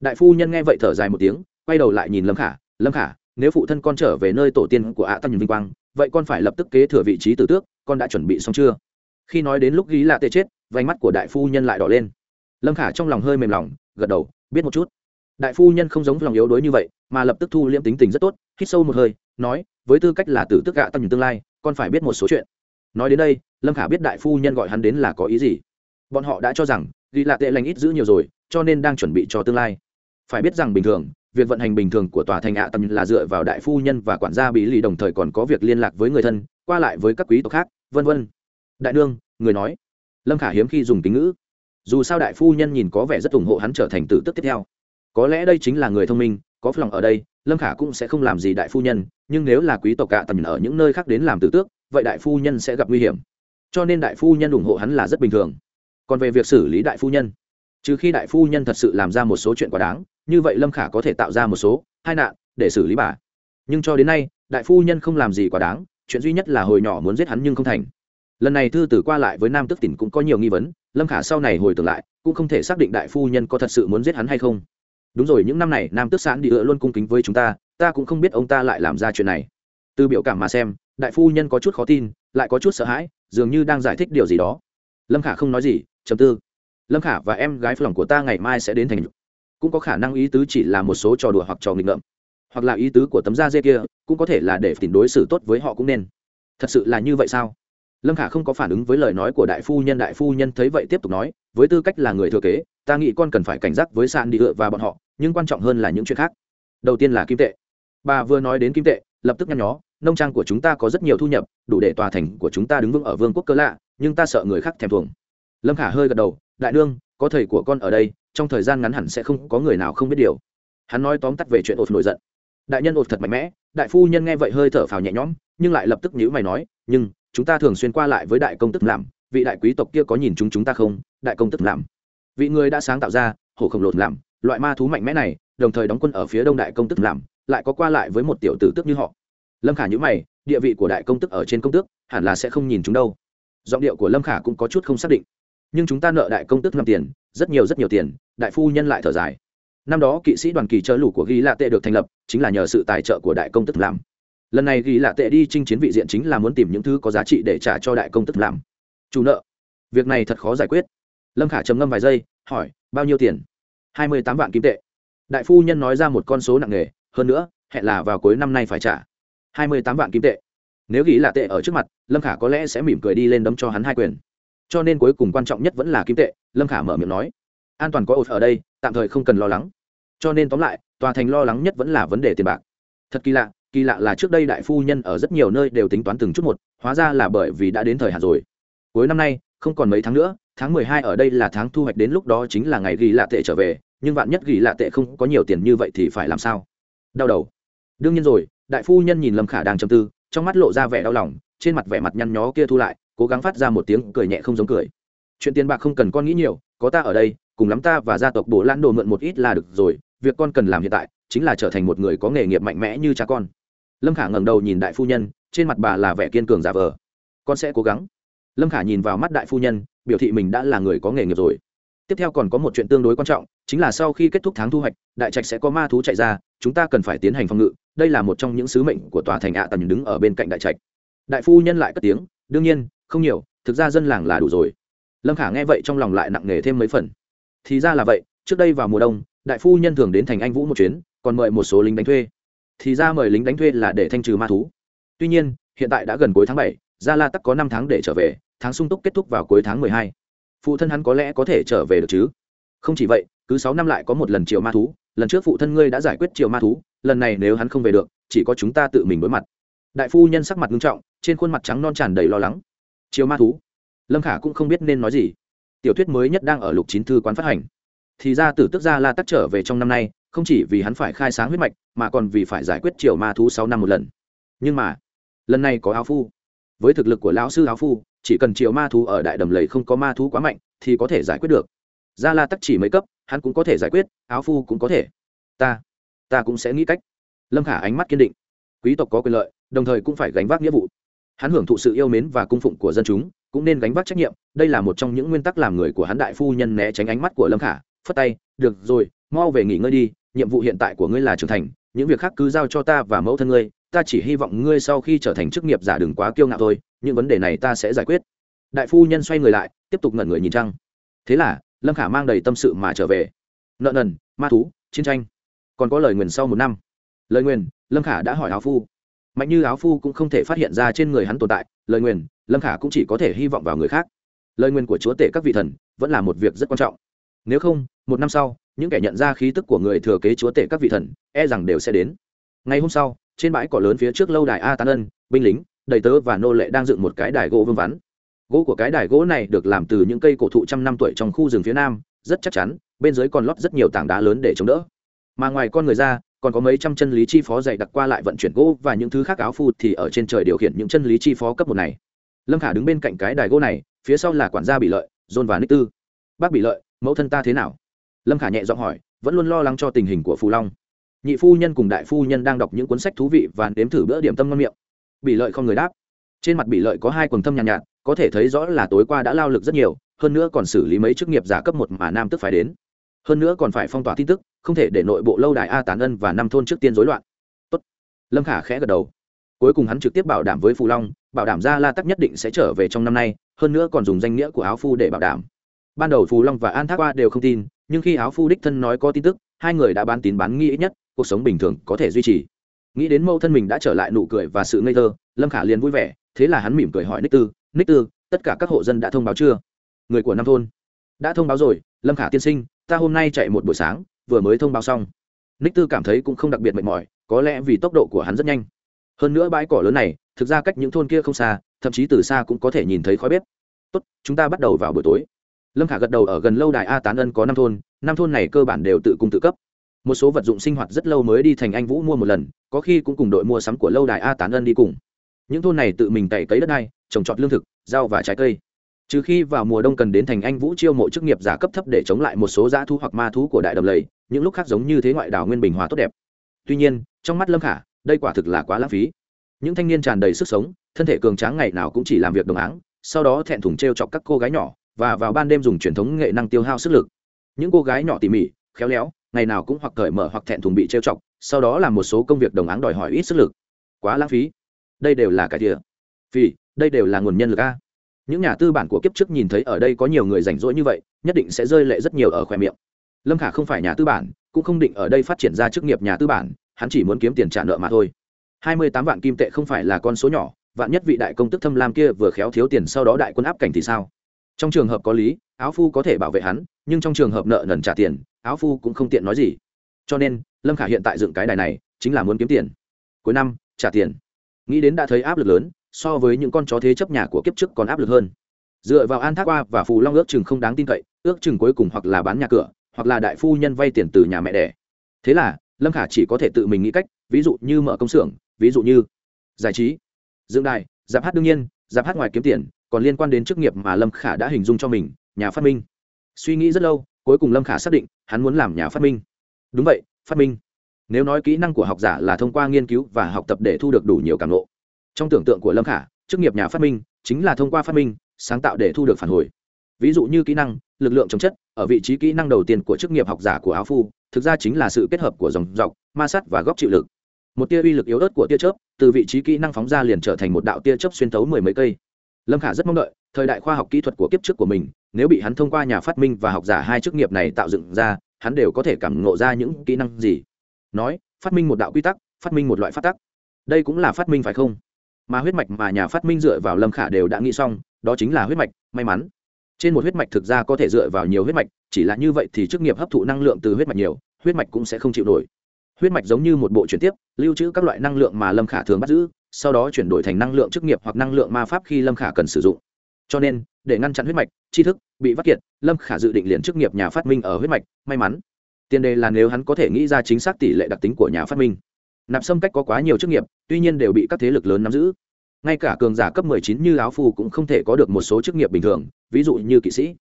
Đại phu nhân nghe vậy thở dài một tiếng, quay đầu lại nhìn lâm khả lâm khả, nếu phụ thân con trở về nơi tổ tiên của ạ à tăng nhìn vinh quang, vậy con phải lập tức kế thừa vị trí tử tước, con đã chuẩn bị xong chưa? Khi nói đến lúc ghi lạ tê chết vành mắt của đại phu nhân lại đỏ lên. Lâm khả trong lòng hơi mềm lòng, gật đầu, biết một chút. Đại phu nhân không giống lòng yếu đuối như vậy, mà lập tức thu liễm tính tình rất tốt, hít sâu một hơi, nói, với tư cách là tử tức gạ tâm nhìn tương lai, con phải biết một số chuyện. Nói đến đây, lâm khả biết đại phu nhân gọi hắn đến là có ý gì. Bọn họ đã cho rằng ghi lạ tệ lành ít giữ nhiều rồi, cho nên đang chuẩn bị cho tương lai. Phải biết rằng bình thường, việc vận hành bình thường của tòa thành ạ tầm là dựa vào đại phu nhân và quản gia bí lì đồng thời còn có việc liên lạc với người thân, qua lại với các quý tộc khác, vân vân. Đại nương, người nói lâm khả hiếm khi dùng tính ngữ. Dù sao đại phu nhân nhìn có vẻ rất ủng hộ hắn trở thành tử tức tiếp theo. Có lẽ đây chính là người thông minh, có lòng ở đây, lâm khả cũng sẽ không làm gì đại phu nhân, nhưng nếu là quý tộc cạ tầm ở những nơi khác đến làm tử tước, vậy đại phu nhân sẽ gặp nguy hiểm. Cho nên đại phu nhân ủng hộ hắn là rất bình thường. Còn về việc xử lý đại phu nhân, trừ khi đại phu nhân thật sự làm ra một số chuyện quá đáng, như vậy lâm khả có thể tạo ra một số hai nạn để xử lý bà. Nhưng cho đến nay, đại phu nhân không làm gì quá đáng, chuyện duy nhất là hồi nhỏ muốn giết hắn nhưng không thành lần này thư tử qua lại với nam tức tỉnh cũng có nhiều nghi vấn, lâm khả sau này hồi tưởng lại, cũng không thể xác định đại phu nhân có thật sự muốn giết hắn hay không. Đúng rồi, những năm này, nam tước sán đi ựa luôn cung kính với chúng ta ta cũng không biết ông ta lại làm ra chuyện này. Từ biểu cảm mà xem, đại phu nhân có chút khó tin, lại có chút sợ hãi, dường như đang giải thích điều gì đó. Lâm khả không nói gì chấm tư. Lâm khả và em gái lòng của ta ngày mai sẽ đến thành cũng có khả năng ý tứ chỉ là một số trò đùa hoặc trò nghịch ngợm. Hoặc là ý tứ của tấm da dê kia, cũng có thể là để tìm đối xử tốt với họ cũng nên. Thật sự là như vậy sao? Lâm khả không có phản ứng với lời nói của đại phu nhân đại phu nhân thấy vậy tiếp tục nói với tư cách là người thừa kế ta nghĩ con cần phải cảnh giác với sàn đi ựa và bọn họ nhưng quan trọng hơn là những chuyện khác. Đầu tiên là kim tệ. Bà vừa nói đến kim tệ lập tức nhăn nhó nông trang của chúng ta có rất nhiều thu nhập đủ để tòa thành của chúng ta đứng vững ở vương quốc cơ lạ nhưng ta sợ người khác thèm thuồng. Lâm khả hơi gật đầu đại đương, có thầy của con ở đây trong thời gian ngắn hẳn sẽ không có người nào không biết điều. Hắn nói tóm tắt về chuyện ột nổi giận. Đại nhân ột thật mạnh mẽ đại phu nhân nghe vậy hơi thở phào nhẹ nhõm nhưng lại lập tức nhíu mày nói nhưng chúng ta thường xuyên qua lại với đại công tức làm, vị đại quý tộc kia có nhìn chúng chúng ta không? Đại công tức làm. Vị người đã sáng tạo ra, hổ khổng lột làm, loại ma thú mạnh mẽ này, đồng thời đóng quân ở phía đông đại công tức làm, lại có qua lại với một tiểu tử tức như họ. Lâm khả nhữ mày, địa vị của đại công tức ở trên công tước, hẳn là sẽ không nhìn chúng đâu. Giọng điệu của lâm khả cũng có chút không xác định. Nhưng chúng ta nợ đại công tức năm tiền, rất nhiều rất nhiều tiền, đại phu nhân lại thở dài. Năm đó kỵ sĩ đoàn kỳ chớ lủ của ghi lạ tệ được thành lập, chính là nhờ sự tài trợ của đại công tức làm lần này ghi lạ tệ đi chinh chiến vị diện chính là muốn tìm những thứ có giá trị để trả cho đại công tức làm. Chủ nợ. Việc này thật khó giải quyết. Lâm khả trầm ngâm vài giây, hỏi, bao nhiêu tiền? Hai mươi tám vạn kim tệ. Đại phu nhân nói ra một con số nặng nề, hơn nữa, hẹn là vào cuối năm nay phải trả. Hai mươi tám vạn kim tệ. Nếu ghi lạ tệ ở trước mặt, lâm khả có lẽ sẽ mỉm cười đi lên đấm cho hắn hai quyền. Cho nên cuối cùng quan trọng nhất vẫn là kim tệ, lâm khả mở miệng nói. An toàn có ột ở đây, tạm thời không cần lo lắng. Cho nên tóm lại, tòa thành lo lắng nhất vẫn là vấn đề tiền bạc. Thật kỳ lạ kỳ lạ là trước đây đại phu nhân ở rất nhiều nơi đều tính toán từng chút một, hóa ra là bởi vì đã đến thời hạn rồi. Cuối năm nay, không còn mấy tháng nữa, tháng mười hai ở đây là tháng thu hoạch đến lúc đó chính là ngày ghi lạ tệ trở về, nhưng vạn nhất ghi lạ tệ không có nhiều tiền như vậy thì phải làm sao? Đau đầu. Đương nhiên rồi, đại phu nhân nhìn lâm khả đang châm tư, trong mắt lộ ra vẻ đau lòng, trên mặt vẻ mặt nhăn nhó kia thu lại, cố gắng phát ra một tiếng cười nhẹ không giống cười. Chuyện tiền bạc không cần con nghĩ nhiều, có ta ở đây, cùng lắm ta và gia tộc bồ lan đồ mượn một ít là được rồi, việc con cần làm hiện tại, chính là trở thành một người có nghề nghiệp mạnh mẽ như cha con lâm khả ngẩng đầu nhìn đại phu nhân, trên mặt bà là vẻ kiên cường giả vờ. Con sẽ cố gắng. Lâm khả nhìn vào mắt đại phu nhân, biểu thị mình đã là người có nghề nghiệp rồi. Tiếp theo còn có một chuyện tương đối quan trọng, chính là sau khi kết thúc tháng thu hoạch, đại trạch sẽ có ma thú chạy ra, chúng ta cần phải tiến hành phòng ngự. Đây là một trong những sứ mệnh của tòa thành ạ tầm đứng ở bên cạnh đại trạch. Đại phu nhân lại cất tiếng, đương nhiên, không nhiều, thực ra dân làng là đủ rồi. Lâm khả nghe vậy trong lòng lại nặng nề thêm mấy phần. Thì ra là vậy, trước đây vào mùa đông, đại phu nhân thường đến thành anh vũ một chuyến, còn mời một số lính đánh thuê thì ra mời lính đánh thuê là để thanh trừ ma thú. Tuy nhiên, hiện tại đã gần cuối tháng bảy, gia la tắc có năm tháng để trở về, tháng sung túc kết thúc vào cuối tháng mười hai. Phụ thân hắn có lẽ có thể trở về được chứ? Không chỉ vậy, cứ sáu năm lại có một lần triệu ma thú, lần trước phụ thân ngươi đã giải quyết triệu ma thú, lần này nếu hắn không về được, chỉ có chúng ta tự mình đối mặt. Đại phu nhân sắc mặt nghiêm trọng, trên khuôn mặt trắng non tràn đầy lo lắng. Triệu ma thú? Lâm khả cũng không biết nên nói gì. Tiểu thuyết mới nhất đang ở lục chín thư quán phát hành. Thì ra tử tức gia la tắc trở về trong năm nay không chỉ vì hắn phải khai sáng huyết mạch, mà còn vì phải giải quyết triều ma thú sáu năm một lần. Nhưng mà, lần này có áo phu. Với thực lực của lão sư áo phu, chỉ cần triều ma thú ở đại đầm lầy không có ma thú quá mạnh, thì có thể giải quyết được. Gia la tắc chỉ mấy cấp, hắn cũng có thể giải quyết, áo phu cũng có thể. Ta ta cũng sẽ nghĩ cách. Lâm khả ánh mắt kiên định. Quý tộc có quyền lợi, đồng thời cũng phải gánh vác nghĩa vụ. Hắn hưởng thụ sự yêu mến và cung phụng của dân chúng, cũng nên gánh vác trách nhiệm. Đây là một trong những nguyên tắc làm người của hắn đại phu nhân né tránh ánh mắt của lâm khả. Phất tay, được rồi, mau về nghỉ ngơi đi nhiệm vụ hiện tại của ngươi là trưởng thành, những việc khác cứ giao cho ta và mẫu thân ngươi, ta chỉ hy vọng ngươi sau khi trở thành chức nghiệp giả đừng quá kiêu ngạo thôi, những vấn đề này ta sẽ giải quyết. Đại phu nhân xoay người lại, tiếp tục ngẩn người nhìn trăng. Thế là, lâm khả mang đầy tâm sự mà trở về. Nợ nần, ma thú, chiến tranh. Còn có lời nguyền sau một năm. Lời nguyền, lâm khả đã hỏi áo phu. Mạnh như áo phu cũng không thể phát hiện ra trên người hắn tồn tại, lời nguyền, lâm khả cũng chỉ có thể hy vọng vào người khác. Lời nguyền của chúa tể các vị thần vẫn là một việc rất quan trọng. Nếu không, một năm sau những kẻ nhận ra khí tức của người thừa kế chúa tể các vị thần e rằng đều sẽ đến. Ngày hôm sau, trên bãi cỏ lớn phía trước lâu đài a tán ân, binh lính, đầy tớ và nô lệ đang dựng một cái đài gỗ vương vắn. Gỗ của cái đài gỗ này được làm từ những cây cổ thụ trăm năm tuổi trong khu rừng phía nam, rất chắc chắn, bên dưới còn lót rất nhiều tảng đá lớn để chống đỡ. Mà ngoài con người ra, còn có mấy trăm chân lý chi phó dạy đặc qua lại vận chuyển gỗ và những thứ khác áo phu thì ở trên trời điều khiển những chân lý chi phó cấp một này. Lâm khả đứng bên cạnh cái đài gỗ này, phía sau là quản gia bị lợi, John và nít tư. Bác bị lợi, mẫu thân ta thế nào? Lâm khả nhẹ giọng hỏi vẫn luôn lo lắng cho tình hình của phù long. Nhị phu nhân cùng đại phu nhân đang đọc những cuốn sách thú vị và nếm thử bữa điểm tâm ngon miệng. Bị lợi không người đáp. Trên mặt bị lợi có hai quần thâm nhàn nhạt, nhạt có thể thấy rõ là tối qua đã lao lực rất nhiều hơn nữa còn xử lý mấy chức nghiệp giả cấp một mà nam tức phải đến. Hơn nữa còn phải phong tỏa tin tức không thể để nội bộ lâu đài a tán ân và năm thôn trước tiên rối loạn. Tốt. lâm khả khẽ gật đầu. Cuối cùng hắn trực tiếp bảo đảm với phù long bảo đảm ra la tắc nhất định sẽ trở về trong năm nay hơn nữa còn dùng danh nghĩa của áo phu để bảo đảm. Ban đầu phù long và an thác qua đều không tin nhưng khi áo phu đích thân nói có tin tức, hai người đã bán tín bán nghi ít nhất, cuộc sống bình thường có thể duy trì. Nghĩ đến mâu thân mình đã trở lại nụ cười và sự ngây thơ, lâm khả liền vui vẻ, thế là hắn mỉm cười hỏi ních tư ních tư, tất cả các hộ dân đã thông báo chưa? Người của năm thôn. Đã thông báo rồi, lâm khả tiên sinh, ta hôm nay chạy một buổi sáng, vừa mới thông báo xong. Ních tư cảm thấy cũng không đặc biệt mệt mỏi, có lẽ vì tốc độ của hắn rất nhanh. Hơn nữa bãi cỏ lớn này, thực ra cách những thôn kia không xa, thậm chí từ xa cũng có thể nhìn thấy khói bếp. Tốt, chúng ta bắt đầu vào buổi tối lâm khả gật đầu ở gần lâu đài a tán ân có năm thôn năm thôn này cơ bản đều tự cung tự cấp. Một số vật dụng sinh hoạt rất lâu mới đi thành anh vũ mua một lần, có khi cũng cùng đội mua sắm của lâu đài a tán ân đi cùng. Những thôn này tự mình cày cấy đất đai, trồng trọt lương thực, rau và trái cây. Trừ khi vào mùa đông cần đến thành anh vũ chiêu mộ chức nghiệp giả cấp thấp để chống lại một số dã thu hoặc ma thú của đại đầm lầy, những lúc khác giống như thế ngoại đảo nguyên bình hòa tốt đẹp. Tuy nhiên, trong mắt lâm khả, đây quả thực là quá lãng phí. Những thanh niên tràn đầy sức sống, thân thể cường tráng ngày nào cũng chỉ làm việc đồng áng, sau đó thẹn thùng t r e o chọc các cô gái nhỏ và vào ban đêm dùng truyền thống nghệ năng tiêu hao sức lực. Những cô gái nhỏ tỉ mỉ, khéo léo, ngày nào cũng hoặc cởi mở hoặc thẹn thùng bị trêu chọc, sau đó làm một số công việc đồng áng đòi hỏi ít sức lực. Quá lãng phí. Đây đều là cái gì vì đây đều là nguồn nhân lực a. Những nhà tư bản của kiếp trước nhìn thấy ở đây có nhiều người rảnh rỗi như vậy, nhất định sẽ rơi lệ rất nhiều ở khoe miệng. Lâm khả không phải nhà tư bản, cũng không định ở đây phát triển ra chức nghiệp nhà tư bản, hắn chỉ muốn kiếm tiền trả nợ mà thôi. Hai mươi tám vạn kim tệ không phải là con số nhỏ, vạn nhất vị đại công tức thâm lam kia vừa khéo thiếu tiền sau đó đại quân áp cảnh thì sao? Trong trường hợp có lý, áo phu có thể bảo vệ hắn, nhưng trong trường hợp nợ nần trả tiền, áo phu cũng không tiện nói gì. Cho nên, lâm khả hiện tại dựng cái đài này, chính là muốn kiếm tiền. Cuối năm, trả tiền. Nghĩ đến đã thấy áp lực lớn, so với những con chó thế chấp nhà của kiếp trước còn áp lực hơn. Dựa vào an thác qua và phù long ước chừng không đáng tin cậy, ước chừng cuối cùng hoặc là bán nhà cửa, hoặc là đại phu nhân vay tiền từ nhà mẹ đẻ. Thế là, lâm khả chỉ có thể tự mình nghĩ cách, ví dụ như mở công xưởng, ví dụ như giải trí. Dựng đài giáp hát đương nhiên giáp hát ngoài kiếm tiền còn liên quan đến chức nghiệp mà lâm khả đã hình dung cho mình, nhà phát minh. Suy nghĩ rất lâu, cuối cùng lâm khả xác định, hắn muốn làm nhà phát minh. Đúng vậy, phát minh. Nếu nói kỹ năng của học giả là thông qua nghiên cứu và học tập để thu được đủ nhiều cảm lộ trong tưởng tượng của lâm khả, chức nghiệp nhà phát minh chính là thông qua phát minh, sáng tạo để thu được phản hồi. Ví dụ như kỹ năng, lực lượng chống chất, ở vị trí kỹ năng đầu tiên của chức nghiệp học giả của áo phu, thực ra chính là sự kết hợp của dòng dọc, ma sắt và góc chịu lực. Một tia uy lực yếu ớt của tia chớp, từ vị trí kỹ năng phóng ra liền trở thành một đạo tia chớp xuyên tấu mười mấy cây lâm khả rất mong đợi, thời đại khoa học kỹ thuật của kiếp trước của mình, nếu bị hắn thông qua nhà phát minh và học giả hai chức nghiệp này tạo dựng ra, hắn đều có thể cảm ngộ ra những kỹ năng gì. Nói, phát minh một đạo quy tắc, phát minh một loại phát tắc. Đây cũng là phát minh phải không? Mà huyết mạch mà nhà phát minh dựa vào lâm khả đều đã nghĩ xong, đó chính là huyết mạch, may mắn. Trên một huyết mạch thực ra có thể dựa vào nhiều huyết mạch, chỉ là như vậy thì chức nghiệp hấp thụ năng lượng từ huyết mạch nhiều, huyết mạch cũng sẽ không chịu nổi. Huyết mạch giống như một bộ chuyển tiếp, lưu trữ các loại năng lượng mà lâm khả thường bắt giữ sau đó chuyển đổi thành năng lượng chức nghiệp hoặc năng lượng ma pháp khi lâm khả cần sử dụng. Cho nên, để ngăn chặn huyết mạch, tri thức bị vắt kiệt, lâm khả dự định liền chức nghiệp nhà phát minh ở huyết mạch, may mắn. Tiền đề là nếu hắn có thể nghĩ ra chính xác tỷ lệ đặc tính của nhà phát minh. Nạp xâm cách có quá nhiều chức nghiệp, tuy nhiên đều bị các thế lực lớn nắm giữ. Ngay cả cường giả cấp 19 như áo phu cũng không thể có được một số chức nghiệp bình thường, ví dụ như kỵ sĩ.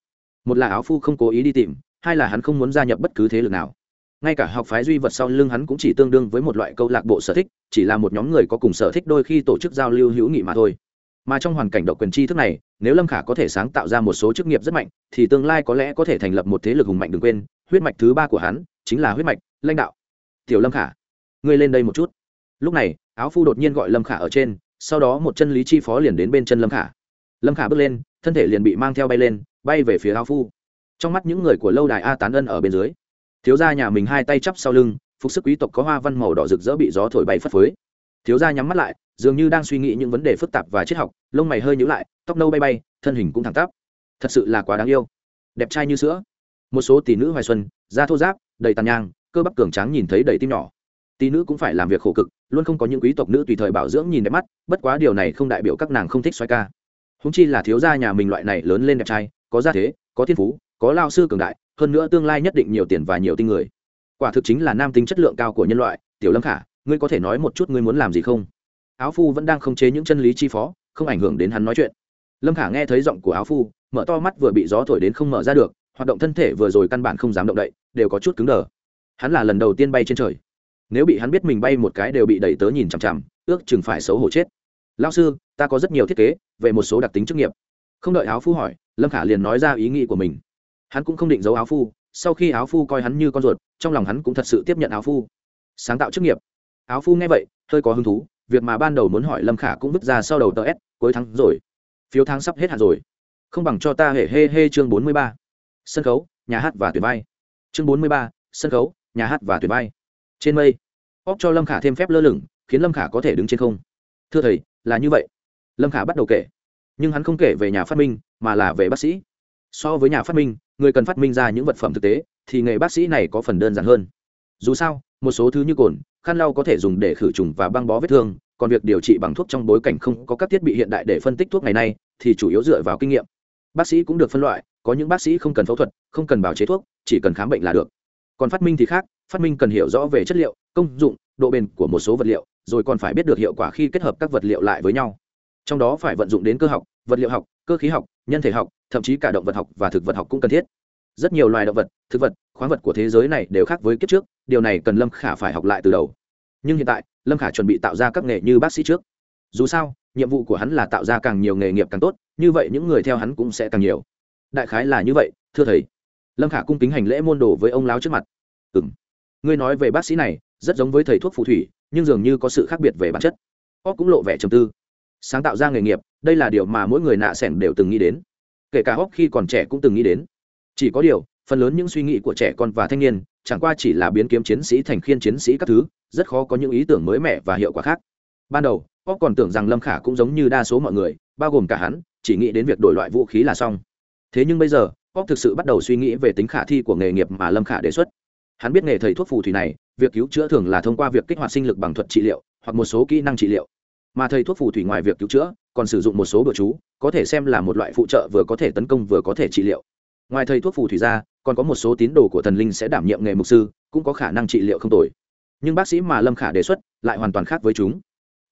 Một là áo phu không cố ý đi tìm, hai là hắn không muốn gia nhập bất cứ thế lực nào ngay cả học phái duy vật sau lưng hắn cũng chỉ tương đương với một loại câu lạc bộ sở thích, chỉ là một nhóm người có cùng sở thích đôi khi tổ chức giao lưu hữu nghị mà thôi. Mà trong hoàn cảnh độc quyền chi thức này, nếu lâm khả có thể sáng tạo ra một số chức nghiệp rất mạnh, thì tương lai có lẽ có thể thành lập một thế lực hùng mạnh đừng quên, huyết mạch thứ ba của hắn chính là huyết mạch, lãnh đạo. Tiểu lâm khả, ngươi lên đây một chút. Lúc này, áo phu đột nhiên gọi lâm khả ở trên, sau đó một chân lý chi phó liền đến bên chân lâm khả. Lâm khả bước lên, thân thể liền bị mang theo bay lên, bay về phía áo phu. Trong mắt những người của lâu đài a tán ân ở bên dưới thiếu gia nhà mình hai tay chắp sau lưng, phục sức quý tộc có hoa văn màu đỏ rực rỡ bị gió thổi bay phất phới. Thiếu gia nhắm mắt lại, dường như đang suy nghĩ những vấn đề phức tạp và triết học, lông mày hơi nhữ lại, tóc nâu bay bay, thân hình cũng thẳng tắp. Thật sự là quá đáng yêu. Đẹp trai như sữa. Một số tỷ nữ hoài xuân, da thô giáp đầy tàn nhang, cơ bắp cường tráng nhìn thấy đầy tim nhỏ. Tỷ nữ cũng phải làm việc khổ cực, luôn không có những quý tộc nữ tùy thời bảo dưỡng nhìn đẹp mắt, bất quá điều này không đại biểu các nàng không thích xoay ca. Húng chi là thiếu gia nhà mình loại này lớn lên đẹp trai, có gia thế, có thiên phú, có lao sư cường đại hơn nữa tương lai nhất định nhiều tiền và nhiều tinh người. Quả thực chính là nam tính chất lượng cao của nhân loại. Tiểu lâm khả, ngươi có thể nói một chút ngươi muốn làm gì không? Áo phu vẫn đang khống chế những chân lý chi phó, không ảnh hưởng đến hắn nói chuyện. Lâm khả nghe thấy giọng của áo phu, mở to mắt vừa bị gió thổi đến không mở ra được, hoạt động thân thể vừa rồi căn bản không dám động đậy, đều có chút cứng đờ. Hắn là lần đầu tiên bay trên trời. Nếu bị hắn biết mình bay một cái đều bị đẩy tớ nhìn chằm chằm, ước chừng phải xấu hổ chết. Lao sư, ta có rất nhiều thiết kế, về một số đặc tính chức nghiệp. Không đợi áo phu hỏi, lâm khả liền nói ra ý nghĩ của mình hắn cũng không định giấu áo phu, sau khi áo phu coi hắn như con ruột, trong lòng hắn cũng thật sự tiếp nhận áo phu. Sáng tạo chức nghiệp. Áo phu nghe vậy, hơi có hứng thú, việc mà ban đầu muốn hỏi lâm khả cũng vứt ra sau đầu tờ s, cuối tháng rồi. Phiếu tháng sắp hết hạn rồi. Không bằng cho ta hề hê hê chương bốn mươi ba. Sân khấu, nhà hát và tuyển vai. Chương bốn mươi ba, sân khấu, nhà hát và tuyển vai. Trên mây. Óc cho lâm khả thêm phép lơ lửng, khiến lâm khả có thể đứng trên không. Thưa thầy, là như vậy. Lâm khả bắt đầu kể. Nhưng hắn không kể về nhà phát minh, mà là về bác sĩ. So với nhà phát minh người cần phát minh ra những vật phẩm thực tế, thì nghề bác sĩ này có phần đơn giản hơn. Dù sao, một số thứ như cồn, khăn lau có thể dùng để khử trùng và băng bó vết thương, còn việc điều trị bằng thuốc trong bối cảnh không có các thiết bị hiện đại để phân tích thuốc ngày nay, thì chủ yếu dựa vào kinh nghiệm. Bác sĩ cũng được phân loại, có những bác sĩ không cần phẫu thuật, không cần bào chế thuốc, chỉ cần khám bệnh là được. Còn phát minh thì khác, phát minh cần hiểu rõ về chất liệu, công dụng, độ bền của một số vật liệu, rồi còn phải biết được hiệu quả khi kết hợp các vật liệu lại với nhau. Trong đó phải vận dụng đến cơ học, vật liệu học, cơ khí học nhân thể học, thậm chí cả động vật học và thực vật học cũng cần thiết. Rất nhiều loài động vật, thực vật, khoáng vật của thế giới này đều khác với kiếp trước, điều này cần lâm khả phải học lại từ đầu. Nhưng hiện tại, lâm khả chuẩn bị tạo ra các nghề như bác sĩ trước. Dù sao, nhiệm vụ của hắn là tạo ra càng nhiều nghề nghiệp càng tốt, như vậy những người theo hắn cũng sẽ càng nhiều. Đại khái là như vậy, thưa thầy. Lâm khả cung kính hành lễ môn đồ với ông lão trước mặt. Ừ m ngươi nói về bác sĩ này, rất giống với thầy thuốc phù thủy, nhưng dường như có sự khác biệt về bản chất. Óc cũng lộ vẻ trầm tư. Sáng tạo ra nghề nghiệp đây là điều mà mỗi người nạ sẻng đều từng nghĩ đến. Kể cả óc khi còn trẻ cũng từng nghĩ đến. Chỉ có điều, phần lớn những suy nghĩ của trẻ con và thanh niên, chẳng qua chỉ là biến kiếm chiến sĩ thành khiên chiến sĩ các thứ, rất khó có những ý tưởng mới mẻ và hiệu quả khác. Ban đầu óc còn tưởng rằng lâm khả cũng giống như đa số mọi người, bao gồm cả hắn, chỉ nghĩ đến việc đổi loại vũ khí là xong. Thế nhưng bây giờ óc thực sự bắt đầu suy nghĩ về tính khả thi của nghề nghiệp mà lâm khả đề xuất. Hắn biết nghề thầy thuốc phù thủy này, việc cứu chữa thường là thông qua việc kích hoạt sinh lực bằng thuật trị liệu, hoặc một số kỹ năng trị liệu mà thầy thuốc phù thủy ngoài việc cứu chữa, còn sử dụng một số bữa chú, có thể xem là một loại phụ trợ vừa có thể tấn công vừa có thể trị liệu. Ngoài thầy thuốc phù thủy ra, còn có một số tín đồ của thần linh sẽ đảm nhiệm nghề mục sư, cũng có khả năng trị liệu không tồi. Nhưng bác sĩ mà lâm khả đề xuất lại hoàn toàn khác với chúng.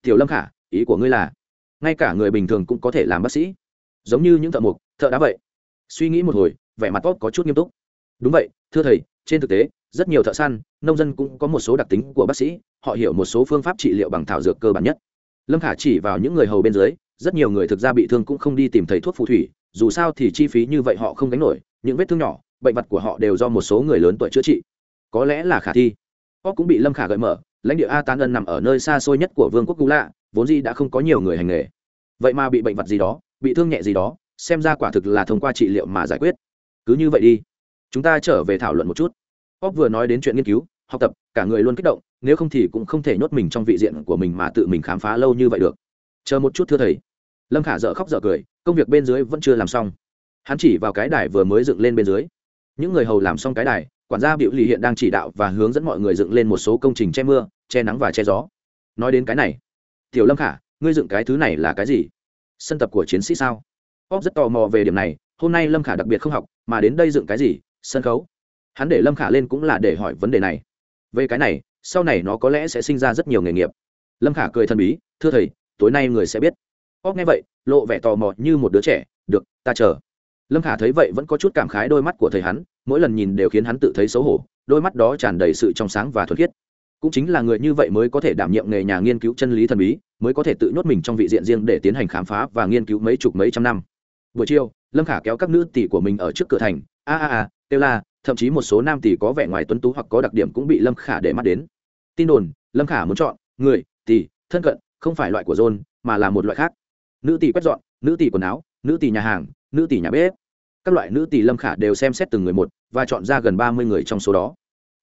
Tiểu lâm khả, ý của ngươi là, ngay cả người bình thường cũng có thể làm bác sĩ. Giống như những thợ mộc, thợ đá vậy. Suy nghĩ một hồi, vẻ mặt tốt có chút nghiêm túc. Đúng vậy, thưa thầy, trên thực tế, rất nhiều thợ săn, nông dân cũng có một số đặc tính của bác sĩ, họ hiểu một số phương pháp trị liệu bằng thảo dược cơ bản nhất lâm khả chỉ vào những người hầu bên dưới, rất nhiều người thực ra bị thương cũng không đi tìm thầy thuốc phù thủy, dù sao thì chi phí như vậy họ không gánh nổi, những vết thương nhỏ, bệnh vật của họ đều do một số người lớn tuổi chữa trị. Có lẽ là khả thi. Họ cũng bị lâm khả gợi mở, lãnh địa a tán ân nằm ở nơi xa xôi nhất của vương quốc cú lạ vốn gì đã không có nhiều người hành nghề. Vậy mà bị bệnh vật gì đó, bị thương nhẹ gì đó, xem ra quả thực là thông qua trị liệu mà giải quyết. Cứ như vậy đi. Chúng ta trở về thảo luận một chút. Óc vừa nói đến chuyện nghiên cứu, học tập, cả người luôn kích động nếu không thì cũng không thể nhốt mình trong vị diện của mình mà tự mình khám phá lâu như vậy được. Chờ một chút thưa thầy. Lâm khả dợ khóc dợ cười, công việc bên dưới vẫn chưa làm xong. Hắn chỉ vào cái đài vừa mới dựng lên bên dưới. Những người hầu làm xong cái đài, quản gia biểu lì hiện đang chỉ đạo và hướng dẫn mọi người dựng lên một số công trình che mưa, che nắng và che gió. Nói đến cái này, tiểu lâm khả, ngươi dựng cái thứ này là cái gì? Sân tập của chiến sĩ sao? Óc rất tò mò về điểm này, hôm nay lâm khả đặc biệt không học, mà đến đây dựng cái gì? Sân khấu? Hắn để lâm khả lên cũng là để hỏi vấn đề này. Về cái này sau này nó có lẽ sẽ sinh ra rất nhiều nghề nghiệp. Lâm khả cười thần bí, thưa thầy, tối nay người sẽ biết. Óc nghe vậy, lộ vẻ tò mò như một đứa trẻ, được, ta chờ. Lâm khả thấy vậy vẫn có chút cảm khái đôi mắt của thầy hắn, mỗi lần nhìn đều khiến hắn tự thấy xấu hổ, đôi mắt đó tràn đầy sự trong sáng và thuần khiết. Cũng chính là người như vậy mới có thể đảm nhiệm nghề nhà nghiên cứu chân lý thần bí, mới có thể tự nhốt mình trong vị diện riêng để tiến hành khám phá và nghiên cứu mấy chục mấy trăm năm. Buổi chiều, lâm khả kéo các nữ tỷ của mình ở trước cửa thành. A a a, kêu la thậm chí một số nam tỷ có vẻ ngoài tuấn tú hoặc có đặc điểm cũng bị lâm khả để mắt đến. Tin đồn, lâm khả muốn chọn người tỷ thân cận, không phải loại của john mà là một loại khác. Nữ tỷ quét dọn, nữ tỷ quần áo, nữ tỷ nhà hàng, nữ tỷ nhà bếp. Các loại nữ tỷ lâm khả đều xem xét từng người một và chọn ra gần ba mươi người trong số đó.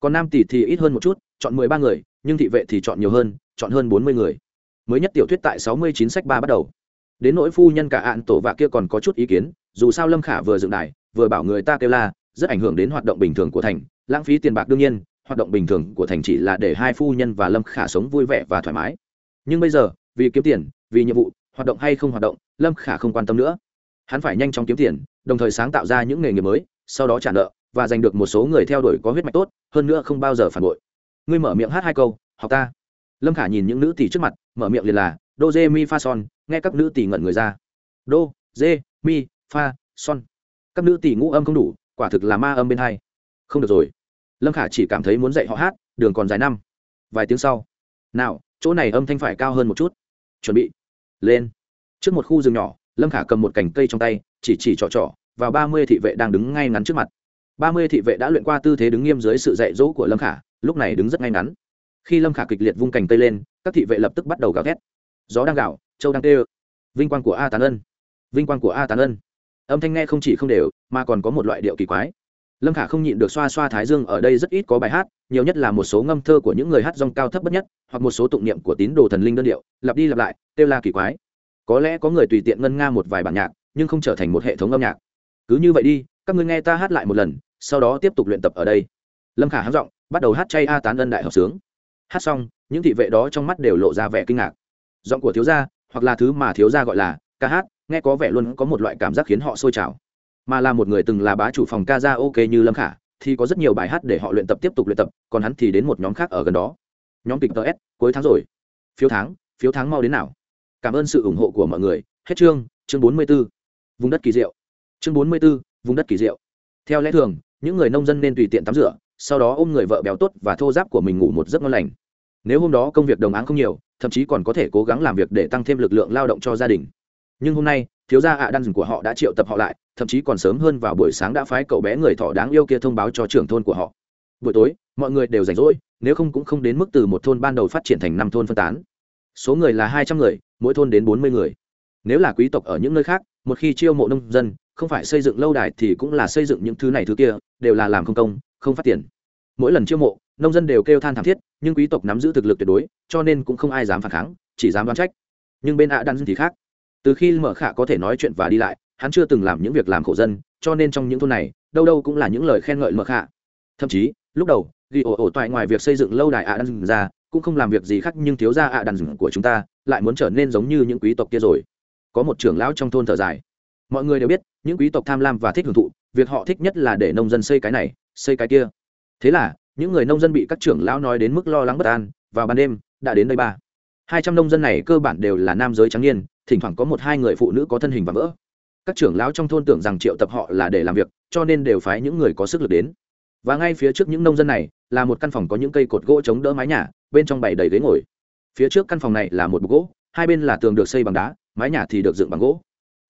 Còn nam tỷ thì ít hơn một chút, chọn mười ba người, nhưng thị vệ thì chọn nhiều hơn, chọn hơn bốn mươi người. Mới nhất tiểu thuyết tại sáu mươi chín sách ba bắt đầu. Đến nỗi phu nhân cả ạn tổ vạ kia còn có chút ý kiến, dù sao lâm khả vừa dựng đài, vừa bảo người ta kêu la rất ảnh hưởng đến hoạt động bình thường của thành. Lãng phí tiền bạc đương nhiên, hoạt động bình thường của thành chỉ là để hai phu nhân và lâm khả sống vui vẻ và thoải mái. Nhưng bây giờ, vì kiếm tiền, vì nhiệm vụ, hoạt động hay không hoạt động, lâm khả không quan tâm nữa. Hắn phải nhanh chóng kiếm tiền, đồng thời sáng tạo ra những nghề nghiệp mới, sau đó trả nợ và giành được một số người theo đuổi có huyết mạch tốt, hơn nữa không bao giờ phản bội. Ngươi mở miệng hát hai câu, học ta. Lâm khả nhìn những nữ tỷ trước mặt, mở miệng liền là, đô dê mi pha son, nghe các nữ tỷ ngẩn người ra. Đô dê mi pha son. Các nữ tỷ ngũ âm không đủ quả thực là ma âm bên hai. Không được rồi. Lâm khả chỉ cảm thấy muốn dạy họ hát, đường còn dài năm. Vài tiếng sau. Nào, chỗ này âm thanh phải cao hơn một chút. Chuẩn bị. Lên. Trước một khu rừng nhỏ, lâm khả cầm một cành cây trong tay, chỉ chỉ trỏ trỏ vào ba mươi thị vệ đang đứng ngay ngắn trước mặt. Ba mươi thị vệ đã luyện qua tư thế đứng nghiêm dưới sự dạy dỗ của lâm khả, lúc này đứng rất ngay ngắn. Khi lâm khả kịch liệt vung cành cây lên, các thị vệ lập tức bắt đầu gào thét. Gió đang gạo châu đang tê ơ. Vinh quang của a tán ân. Vinh quang của a tán ân âm thanh nghe không chỉ không đều, mà còn có một loại điệu kỳ quái. Lâm khả không nhịn được xoa xoa thái dương, ở đây rất ít có bài hát, nhiều nhất là một số ngâm thơ của những người hát dòng cao thấp bất nhất, hoặc một số tụng niệm của tín đồ thần linh đơn điệu, lặp đi lặp lại, kêu la kỳ quái. Có lẽ có người tùy tiện ngân nga một vài bản nhạc, nhưng không trở thành một hệ thống âm nhạc. Cứ như vậy đi, các ngươi nghe ta hát lại một lần, sau đó tiếp tục luyện tập ở đây. Lâm khả hát giọng, bắt đầu hát chay a tán ân đại hợp sướng. Hát xong, những thị vệ đó trong mắt đều lộ ra vẻ kinh ngạc. Giọng của thiếu gia, hoặc là thứ mà thiếu gia gọi là ca hát nghe có vẻ luôn có một loại cảm giác khiến họ sôi trào. Mà là một người từng là bá chủ phòng ca ra ok như lâm khả thì có rất nhiều bài hát để họ luyện tập tiếp tục luyện tập còn hắn thì đến một nhóm khác ở gần đó. Nhóm kịch tờ s cuối tháng rồi. Phiếu tháng phiếu tháng mau đến nào. Cảm ơn sự ủng hộ của mọi người. Hết chương chương bốn mươi 44. vùng đất kỳ diệu. Chương bốn mươi 44, vùng đất kỳ diệu. Theo lẽ thường những người nông dân nên tùy tiện tắm rửa sau đó ôm người vợ béo tốt và thô giáp của mình ngủ một giấc ngon lành. Nếu hôm đó công việc đồng áng không nhiều thậm chí còn có thể cố gắng làm việc để tăng thêm lực lượng lao động cho gia đình nhưng hôm nay, thiếu gia ạ à đan của họ đã triệu tập họ lại, thậm chí còn sớm hơn vào buổi sáng đã phái cậu bé người thọ đáng yêu kia thông báo cho trưởng thôn của họ. Buổi tối, mọi người đều rảnh rỗi, nếu không cũng không đến mức từ một thôn ban đầu phát triển thành năm thôn phân tán. Số người là hai trăm người, mỗi thôn đến bốn mươi người. Nếu là quý tộc ở những nơi khác, một khi chiêu mộ nông dân, không phải xây dựng lâu đài thì cũng là xây dựng những thứ này thứ kia, đều là làm không công, không phát tiền. Mỗi lần chiêu mộ, nông dân đều kêu than thảm thiết, nhưng quý tộc nắm giữ thực lực tuyệt đối, cho nên cũng không ai dám phản kháng, chỉ dám đoán trách. Nhưng bên ạ đan thì khác từ khi mở khả có thể nói chuyện và đi lại, hắn chưa từng làm những việc làm khổ dân, cho nên trong những thôn này, đâu đâu cũng là những lời khen ngợi mở khả. Thậm chí, lúc đầu, ghi ổ ổ toại ngoài việc xây dựng lâu đài ạ đan ra, cũng không làm việc gì khác nhưng thiếu gia ạ đan của chúng ta, lại muốn trở nên giống như những quý tộc kia rồi. Có một trưởng lão trong thôn thở dài. Mọi người đều biết, những quý tộc tham lam và thích hưởng thụ, việc họ thích nhất là để nông dân xây cái này, xây cái kia. Thế là, những người nông dân bị các trưởng lão nói đến mức lo lắng bất an, vào ban đêm, đã đến đây ba. Hai trăm nông dân này cơ bản đều là nam giới trắng niên thỉnh thoảng có một hai người phụ nữ có thân hình và vỡ. Các trưởng lão trong thôn tưởng rằng triệu tập họ là để làm việc, cho nên đều phái những người có sức lực đến. Và ngay phía trước những nông dân này, là một căn phòng có những cây cột gỗ chống đỡ mái nhà, bên trong bày đầy ghế ngồi. Phía trước căn phòng này là một bục gỗ, hai bên là tường được xây bằng đá, mái nhà thì được dựng bằng gỗ.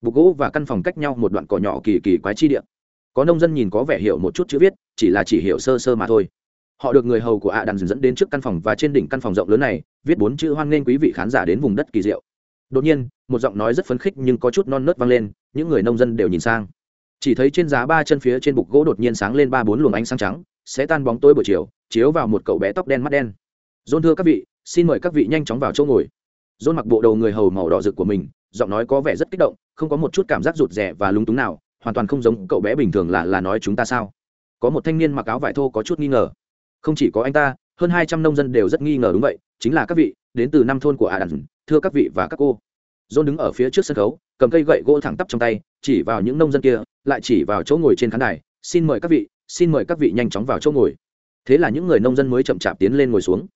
Bục gỗ và căn phòng cách nhau một đoạn cỏ nhỏ kỳ kỳ quái chi điện có nông dân nhìn có vẻ hiểu một chút chữ viết, chỉ là chỉ hiểu sơ sơ mà thôi. Họ được người hầu của ạ à đàn dẫn đến trước căn phòng và trên đỉnh căn phòng rộng lớn này, viết bốn chữ hoan nghênh quý vị khán giả đến vùng đất kỳ diệu đột nhiên, một giọng nói rất phấn khích nhưng có chút non nớt vang lên, những người nông dân đều nhìn sang. Chỉ thấy trên giá ba chân phía trên bục gỗ đột nhiên sáng lên ba bốn luồng ánh sáng trắng, sẽ tan bóng tối buổi chiều, chiếu vào một cậu bé tóc đen mắt đen. Dôn thưa các vị, xin mời các vị nhanh chóng vào chỗ ngồi. Dôn mặc bộ đầu người hầu màu đỏ rực của mình, giọng nói có vẻ rất kích động, không có một chút cảm giác rụt rè và lúng túng nào, hoàn toàn không giống cậu bé bình thường là là nói chúng ta sao? Có một thanh niên mặc áo vải thô có chút nghi ngờ. Không chỉ có anh ta, hơn hai trăm nông dân đều rất nghi ngờ đúng vậy, chính là các vị đến từ năm thôn của Adam, thưa các vị và các cô. John đứng ở phía trước sân khấu cầm cây gậy gỗ thẳng tắp trong tay chỉ vào những nông dân kia lại chỉ vào chỗ ngồi trên khán đài. Xin mời các vị xin mời các vị nhanh chóng vào chỗ ngồi. Thế là những người nông dân mới chậm chạp tiến lên ngồi xuống.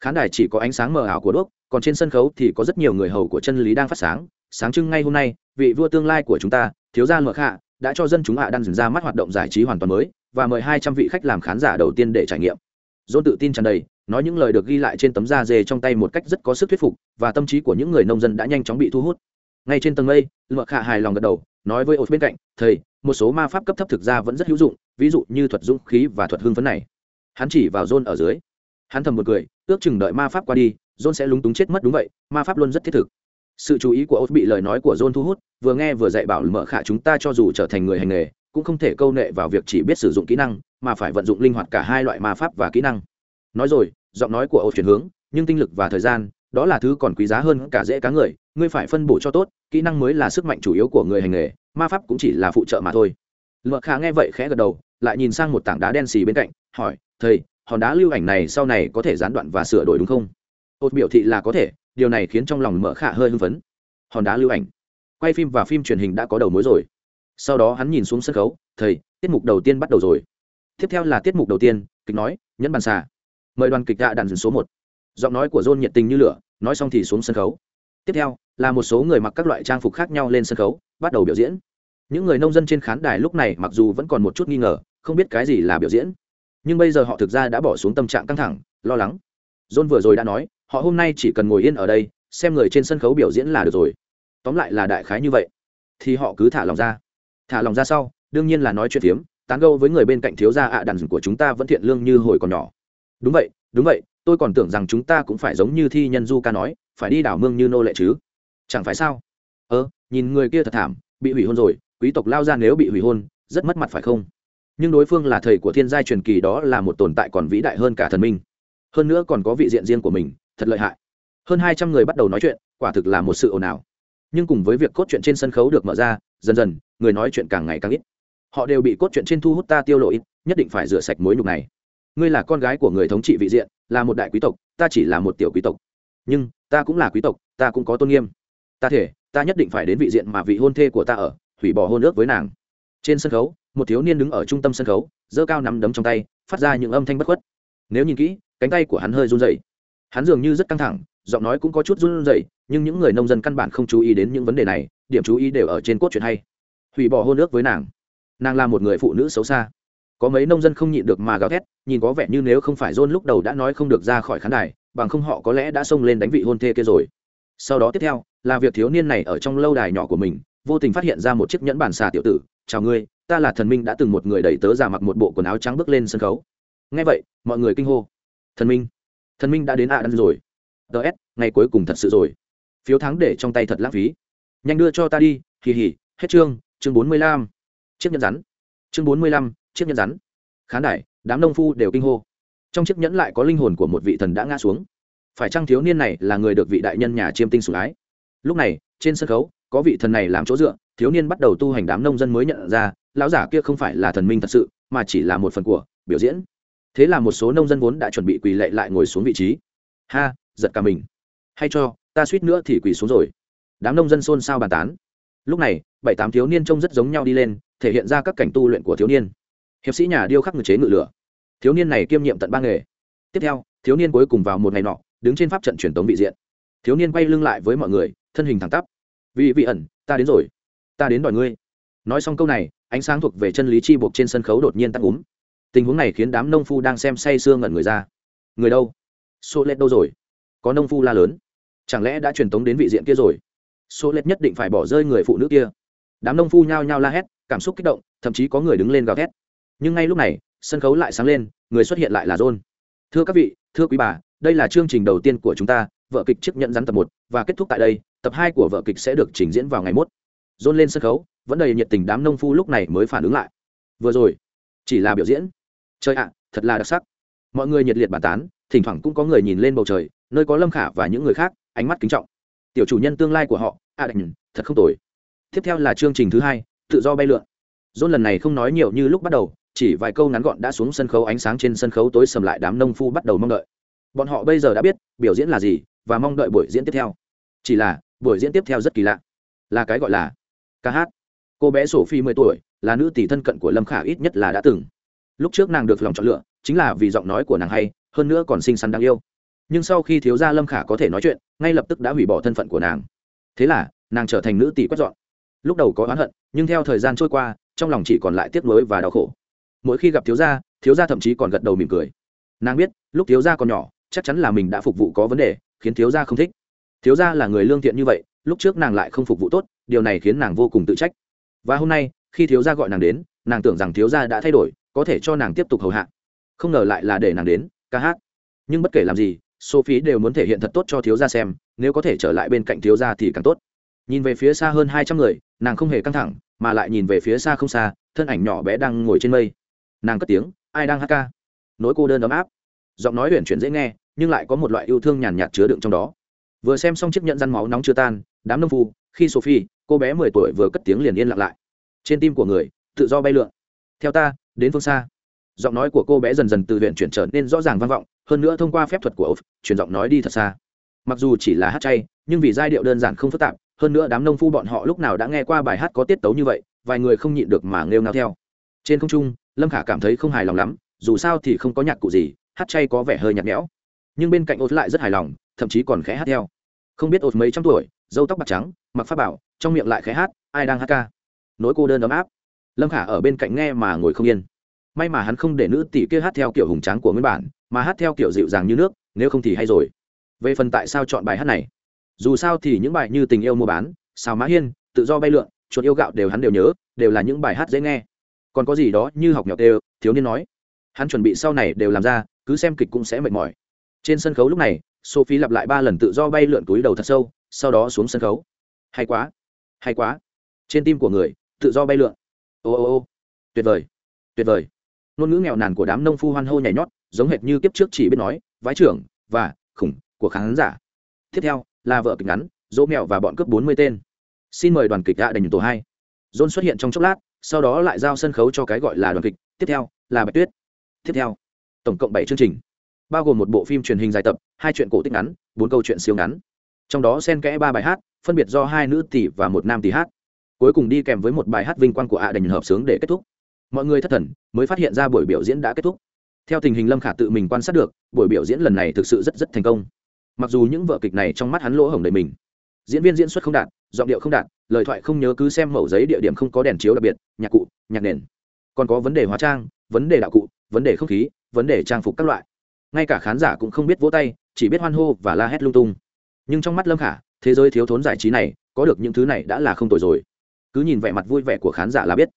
Khán đài chỉ có ánh sáng mờ ảo của đuốc còn trên sân khấu thì có rất nhiều người hầu của chân lý đang phát sáng. Sáng trưng ngay hôm nay vị vua tương lai của chúng ta thiếu gia mở hạ, đã cho dân chúng hạ đang dừng ra mắt hoạt động giải trí hoàn toàn mới và mời hai trăm vị khách làm khán giả đầu tiên để trải nghiệm dôn tự tin tràn đầy, nói những lời được ghi lại trên tấm da dê trong tay một cách rất có sức thuyết phục, và tâm trí của những người nông dân đã nhanh chóng bị thu hút. Ngay trên tầng mây lựa khạ hài lòng gật đầu, nói với ột bên cạnh, thầy, một số ma pháp cấp thấp thực ra vẫn rất hữu dụng, ví dụ như thuật dũng khí và thuật hương phấn này. Hắn chỉ vào john ở dưới. Hắn thầm một cười, ước chừng đợi ma pháp qua đi, john sẽ lúng túng chết mất đúng vậy, ma pháp luôn rất thiết thực. Sự chú ý của ột bị lời nói của john thu hút, vừa nghe vừa dạy bảo mở khả, chúng ta cho dù trở thành người hành nghề cũng không thể câu nệ vào việc chỉ biết sử dụng kỹ năng, mà phải vận dụng linh hoạt cả hai loại ma pháp và kỹ năng. Nói rồi, giọng nói của ô chuyển hướng, nhưng tinh lực và thời gian, đó là thứ còn quý giá hơn cả dễ cá người, ngươi phải phân bổ cho tốt, kỹ năng mới là sức mạnh chủ yếu của người hành nghề, ma pháp cũng chỉ là phụ trợ mà thôi. Lựa khả nghe vậy khẽ gật đầu, lại nhìn sang một tảng đá đen xì bên cạnh, hỏi, thầy, hòn đá lưu ảnh này sau này có thể gián đoạn và sửa đổi đúng không? Ột biểu thị là có thể, điều này khiến trong lòng Mở khả hơi hưng phấn. Hòn đá lưu ảnh. Quay phim và phim truyền hình đã có đầu mối rồi sau đó hắn nhìn xuống sân khấu, thầy, tiết mục đầu tiên bắt đầu rồi. Tiếp theo là tiết mục đầu tiên, kịch nói, nhẫn bàn xà. Mời đoàn kịch đạ đàn dừng số một. Giọng nói của john nhiệt tình như lửa, nói xong thì xuống sân khấu. Tiếp theo, là một số người mặc các loại trang phục khác nhau lên sân khấu, bắt đầu biểu diễn. Những người nông dân trên khán đài lúc này mặc dù vẫn còn một chút nghi ngờ, không biết cái gì là biểu diễn. Nhưng bây giờ họ thực ra đã bỏ xuống tâm trạng căng thẳng, lo lắng. John vừa rồi đã nói, họ hôm nay chỉ cần ngồi yên ở đây, xem người trên sân khấu biểu diễn là được rồi. Tóm lại là đại khái như vậy. Thì họ cứ thả lòng ra thả lòng ra sau, đương nhiên là nói chuyện phiếm, tán gâu với người bên cạnh thiếu gia ạ à đàn của chúng ta vẫn thiện lương như hồi còn nhỏ. Đúng vậy đúng vậy, tôi còn tưởng rằng chúng ta cũng phải giống như thi nhân du ca nói, phải đi đảo mương như nô lệ chứ. Chẳng phải sao? Ơ, nhìn người kia thật thảm, bị hủy hôn rồi, quý tộc lao ra nếu bị hủy hôn, rất mất mặt phải không? Nhưng đối phương là thầy của thiên giai truyền kỳ đó là một tồn tại còn vĩ đại hơn cả thần minh. Hơn nữa còn có vị diện riêng của mình, thật lợi hại. Hơn hai trăm người bắt đầu nói chuyện, quả thực là một sự ồn ào nhưng cùng với việc cốt truyện trên sân khấu được mở ra, dần dần, người nói chuyện càng ngày càng ít. Họ đều bị cốt truyện trên thu hút ta tiêu lộ ít, nhất định phải rửa sạch mối nhục này. Ngươi là con gái của người thống trị vị diện, là một đại quý tộc, ta chỉ là một tiểu quý tộc. Nhưng, ta cũng là quý tộc, ta cũng có tôn nghiêm. Ta thể, ta nhất định phải đến vị diện mà vị hôn thê của ta ở, hủy bỏ hôn ước với nàng. Trên sân khấu, một thiếu niên đứng ở trung tâm sân khấu, giơ cao nắm đấm trong tay, phát ra những âm thanh bất khuất. Nếu nhìn kỹ, cánh tay của hắn hơi run rẩy. Hắn dường như rất căng thẳng giọng nói cũng có chút run rẩy, nhưng những người nông dân căn bản không chú ý đến những vấn đề này, điểm chú ý đều ở trên cốt truyện hay. Hủy bỏ hôn ước với nàng. Nàng là một người phụ nữ xấu xa. Có mấy nông dân không nhịn được mà gào thét, nhìn có vẻ như nếu không phải john lúc đầu đã nói không được ra khỏi khán đài, bằng không họ có lẽ đã xông lên đánh vị hôn thê kia rồi. Sau đó tiếp theo, là việc thiếu niên này ở trong lâu đài nhỏ của mình, vô tình phát hiện ra một chiếc nhẫn bản xà tiểu tử, chào ngươi, ta là thần minh đã từng một người đẩy tớ ra mặc một bộ quần áo trắng bước lên sân khấu. Ngay vậy, mọi người kinh hô. Thần minh thần minh đã đến ạ à rồi ts ngày cuối cùng thật sự rồi. Phiếu thắng để trong tay thật lãng phí. Nhanh đưa cho ta đi, hì hì, hết chương chương bốn mươi lăm. Chiếc nhẫn rắn. Chương bốn mươi lăm, chiếc nhẫn rắn. Khán đài, đám nông phu đều kinh hô. Trong chiếc nhẫn lại có linh hồn của một vị thần đã ngã xuống. Phải chăng thiếu niên này là người được vị đại nhân nhà chiêm tinh sủng ái? Lúc này, trên sân khấu, có vị thần này làm chỗ dựa, thiếu niên bắt đầu tu hành đám nông dân mới nhận ra, lão giả kia không phải là thần minh thật sự, mà chỉ là một phần của, biểu diễn. Thế là một số nông dân vốn đã chuẩn bị quỳ lệ lại ngồi xuống vị trí. Ha giật cả mình. Hay cho, ta suýt nữa thì quỳ xuống rồi. Đám nông dân xôn xao bàn tán. Lúc này, bảy tám thiếu niên trông rất giống nhau đi lên, thể hiện ra các cảnh tu luyện của thiếu niên. Hiệp sĩ nhà điêu khắc người chế ngự lửa. Thiếu niên này kiêm nhiệm tận ba nghề. Tiếp theo, thiếu niên cuối cùng vào một ngày nọ, đứng trên pháp trận truyền tống vị diện. Thiếu niên quay lưng lại với mọi người, thân hình thẳng tắp. Vị vị ẩn, ta đến rồi. Ta đến đòi ngươi. Nói xong câu này, ánh sáng thuộc về chân lý chi buộc trên sân khấu đột nhiên tắt úm tình huống này khiến đám nông phu đang xem say sưa ngẩn người ra. Người đâu? Xô lết đâu rồi? Có nông phu la lớn. Chẳng lẽ đã truyền tống đến vị diện kia rồi? Số lết nhất định phải bỏ rơi người phụ nữ kia. Đám nông phu nhao nhao la hét, cảm xúc kích động, thậm chí có người đứng lên gào thét. Nhưng ngay lúc này, sân khấu lại sáng lên, người xuất hiện lại là john. Thưa các vị, thưa quý bà, đây là chương trình đầu tiên của chúng ta, vợ kịch chiếc nhận rắn tập một, và kết thúc tại đây, tập hai của vợ kịch sẽ được trình diễn vào ngày mốt. John lên sân khấu, vẫn đầy nhiệt tình đám nông phu lúc này mới phản ứng lại. Vừa rồi, chỉ là biểu diễn. Chơi ạ, thật là đặc sắc. Mọi người nhiệt liệt bàn tán, thỉnh thoảng cũng có người nhìn lên bầu trời nơi có lâm khả và những người khác ánh mắt kính trọng. Tiểu chủ nhân tương lai của họ a à, thật không tồi. Tiếp theo là chương trình thứ hai tự do bay lượn. John lần này không nói nhiều như lúc bắt đầu chỉ vài câu ngắn gọn đã xuống sân khấu ánh sáng trên sân khấu tối sầm lại đám nông phu bắt đầu mong đợi. Bọn họ bây giờ đã biết biểu diễn là gì và mong đợi buổi diễn tiếp theo. Chỉ là buổi diễn tiếp theo rất kỳ lạ. Là cái gọi là ca hát. Cô bé sổ phi mười tuổi là nữ tỷ thân cận của lâm khả ít nhất là đã từng. Lúc trước nàng được lòng chọn lựa chính là vì giọng nói của nàng hay hơn nữa còn xinh xắn đáng yêu nhưng sau khi thiếu gia lâm khả có thể nói chuyện ngay lập tức đã hủy bỏ thân phận của nàng thế là nàng trở thành nữ tỷ quét dọn lúc đầu có oán hận nhưng theo thời gian trôi qua trong lòng chỉ còn lại tiếc nuối và đau khổ mỗi khi gặp thiếu gia thiếu gia thậm chí còn gật đầu mỉm cười nàng biết lúc thiếu gia còn nhỏ chắc chắn là mình đã phục vụ có vấn đề khiến thiếu gia không thích thiếu gia là người lương thiện như vậy lúc trước nàng lại không phục vụ tốt điều này khiến nàng vô cùng tự trách và hôm nay khi thiếu gia gọi nàng đến nàng tưởng rằng thiếu gia đã thay đổi có thể cho nàng tiếp tục hầu hạ không ngờ lại là để nàng đến ca hát nhưng bất kể làm gì sophie đều muốn thể hiện thật tốt cho thiếu gia xem, nếu có thể trở lại bên cạnh thiếu gia thì càng tốt. Nhìn về phía xa hơn hai trăm người, nàng không hề căng thẳng, mà lại nhìn về phía xa không xa, thân ảnh nhỏ bé đang ngồi trên mây. Nàng cất tiếng, ai đang hát ca? Nỗi cô đơn ấm áp. Giọng nói huyền chuyển dễ nghe, nhưng lại có một loại yêu thương nhàn nhạt chứa đựng trong đó. Vừa xem xong chiếc nhẫn răn máu nóng chưa tan, đám nông phu, khi sophie, cô bé mười tuổi vừa cất tiếng liền yên lặng lại. Trên tim của người, tự do bay lượn. Theo ta, đến phương xa. Giọng nói của cô bé dần dần từ huyện chuyển trở nên rõ ràng vang vọng hơn nữa thông qua phép thuật của ốp chuyển giọng nói đi thật xa. Mặc dù chỉ là hát chay, nhưng vì giai điệu đơn giản không phức tạp, hơn nữa đám nông phu bọn họ lúc nào đã nghe qua bài hát có tiết tấu như vậy, vài người không nhịn được mà nghêu ngao theo. Trên không trung, lâm khả cảm thấy không hài lòng lắm, dù sao thì không có nhạc cụ gì, hát chay có vẻ hơi nhạt nhẽo. Nhưng bên cạnh ột lại rất hài lòng, thậm chí còn khẽ hát theo. Không biết ột mấy trăm tuổi dâu tóc bạc trắng, mặc pháp bảo, trong miệng lại khẽ hát, ai đang hát ca? Nỗi cô đơn ấm áp. Lâm khả ở bên cạnh nghe mà ngồi không yên. May mà hắn không để nữ tỷ kia hát theo kiểu hùng tráng của nguyên bản mà hát theo kiểu dịu dàng như nước, nếu không thì hay rồi. Về phần tại sao chọn bài hát này? Dù sao thì những bài như tình yêu mua bán, sao mã hiên, tự do bay lượn, chuột yêu gạo đều hắn đều nhớ, đều là những bài hát dễ nghe. Còn có gì đó như học nhọc đều, thiếu niên nói. Hắn chuẩn bị sau này đều làm ra, cứ xem kịch cũng sẽ mệt mỏi. Trên sân khấu lúc này, sophie lặp lại ba lần tự do bay lượn túi đầu thật sâu, sau đó xuống sân khấu. Hay quá hay quá. Trên tim của người, tự do bay lượn. Ô ô ô. Tuyệt vời tuyệt vời. Ngôn ngữ nghèo nàn của đám nông phu hoan hô nhảy nhót giống hệt như kiếp trước chỉ biết nói, vái trưởng và khủng của khán giả. Tiếp theo là vợ kịch ngắn, dỗ mẹo và bọn cướp bốn mươi tên. Xin mời đoàn kịch đã đành tổ hai. John xuất hiện trong chốc lát, sau đó lại giao sân khấu cho cái gọi là đoàn kịch. Tiếp theo là bạch tuyết. Tiếp theo, tổng cộng bảy chương trình, bao gồm một bộ phim truyền hình dài tập, hai chuyện cổ tích ngắn, bốn câu chuyện siêu ngắn. Trong đó xen kẽ ba bài hát, phân biệt do hai nữ tỷ và một nam tỷ hát. Cuối cùng đi kèm với một bài hát vinh quang của ạ đành hợp sướng để kết thúc. Mọi người thất thần mới phát hiện ra buổi biểu diễn đã kết thúc theo tình hình lâm khả tự mình quan sát được, buổi biểu diễn lần này thực sự rất rất thành công. Mặc dù những vở kịch này trong mắt hắn lỗ hổng đầy mình. Diễn viên diễn xuất không đạt, giọng điệu không đạt, lời thoại không nhớ cứ xem mẫu giấy địa điểm không có đèn chiếu đặc biệt, nhạc cụ, nhạc nền. Còn có vấn đề hóa trang, vấn đề đạo cụ, vấn đề không khí, vấn đề trang phục các loại. Ngay cả khán giả cũng không biết vỗ tay, chỉ biết hoan hô và la hét lung tung. Nhưng trong mắt lâm khả, thế giới thiếu thốn giải trí này, có được những thứ này đã là không tồi rồi. Cứ nhìn vẻ mặt vui vẻ của khán giả là biết.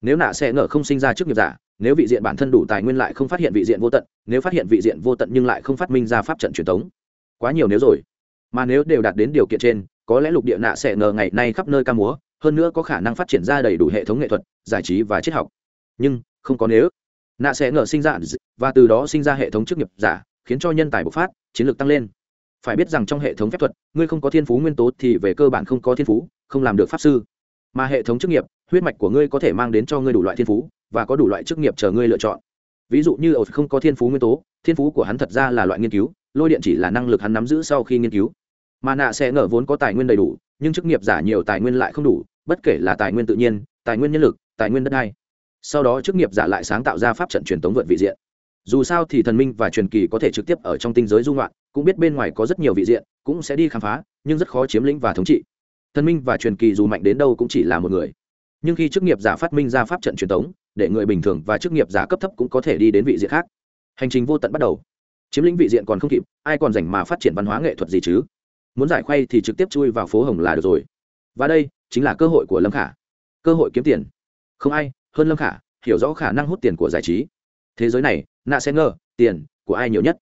Nếu nạ sẽ ngờ không sinh ra trước nghiệp giả nếu vị diện bản thân đủ tài nguyên lại không phát hiện vị diện vô tận, nếu phát hiện vị diện vô tận nhưng lại không phát minh ra pháp trận truyền thống quá nhiều nếu rồi. Mà nếu đều đạt đến điều kiện trên, có lẽ lục địa nạ sẽ ngờ ngày nay khắp nơi ca múa, hơn nữa có khả năng phát triển ra đầy đủ hệ thống nghệ thuật, giải trí và triết học. Nhưng, không có nếu. Nạ sẽ ngờ sinh ra, và từ đó sinh ra hệ thống chức nghiệp giả, khiến cho nhân tài bộc phát, chiến lược tăng lên. Phải biết rằng trong hệ thống phép thuật, ngươi không có thiên phú nguyên tố thì về cơ bản không có thiên phú, không làm được pháp sư. Mà hệ thống chức nghiệp, huyết mạch của ngươi có thể mang đến cho ngươi đủ loại thiên phú và có đủ loại chức nghiệp chờ ngươi lựa chọn. Ví dụ như ột không có thiên phú nguyên tố, thiên phú của hắn thật ra là loại nghiên cứu, lôi điện chỉ là năng lực hắn nắm giữ sau khi nghiên cứu. Mà nạ sẽ ngờ vốn có tài nguyên đầy đủ, nhưng chức nghiệp giả nhiều tài nguyên lại không đủ, bất kể là tài nguyên tự nhiên, tài nguyên nhân lực, tài nguyên đất đai. Sau đó chức nghiệp giả lại sáng tạo ra pháp trận truyền thống vượt vị diện. Dù sao thì thần minh và truyền kỳ có thể trực tiếp ở trong tinh giới dung loạn cũng biết bên ngoài có rất nhiều vị diện, cũng sẽ đi khám phá, nhưng rất khó chiếm lĩnh và thống trị. Thần minh và truyền kỳ dù mạnh đến đâu cũng chỉ là một người. Nhưng khi chức nghiệp giả phát minh ra pháp trận truyền thống để người bình thường và chức nghiệp giả cấp thấp cũng có thể đi đến vị diện khác. Hành trình vô tận bắt đầu. Chiếm lĩnh vị diện còn không kịp, ai còn rảnh mà phát triển văn hóa nghệ thuật gì chứ? Muốn giải khuây thì trực tiếp chui vào phố hồng là được rồi. Và đây chính là cơ hội của lâm khả. Cơ hội kiếm tiền. Không ai, hơn lâm khả, hiểu rõ khả năng hút tiền của giải trí. Thế giới này, nạ sẽ ngờ, tiền, của ai nhiều nhất?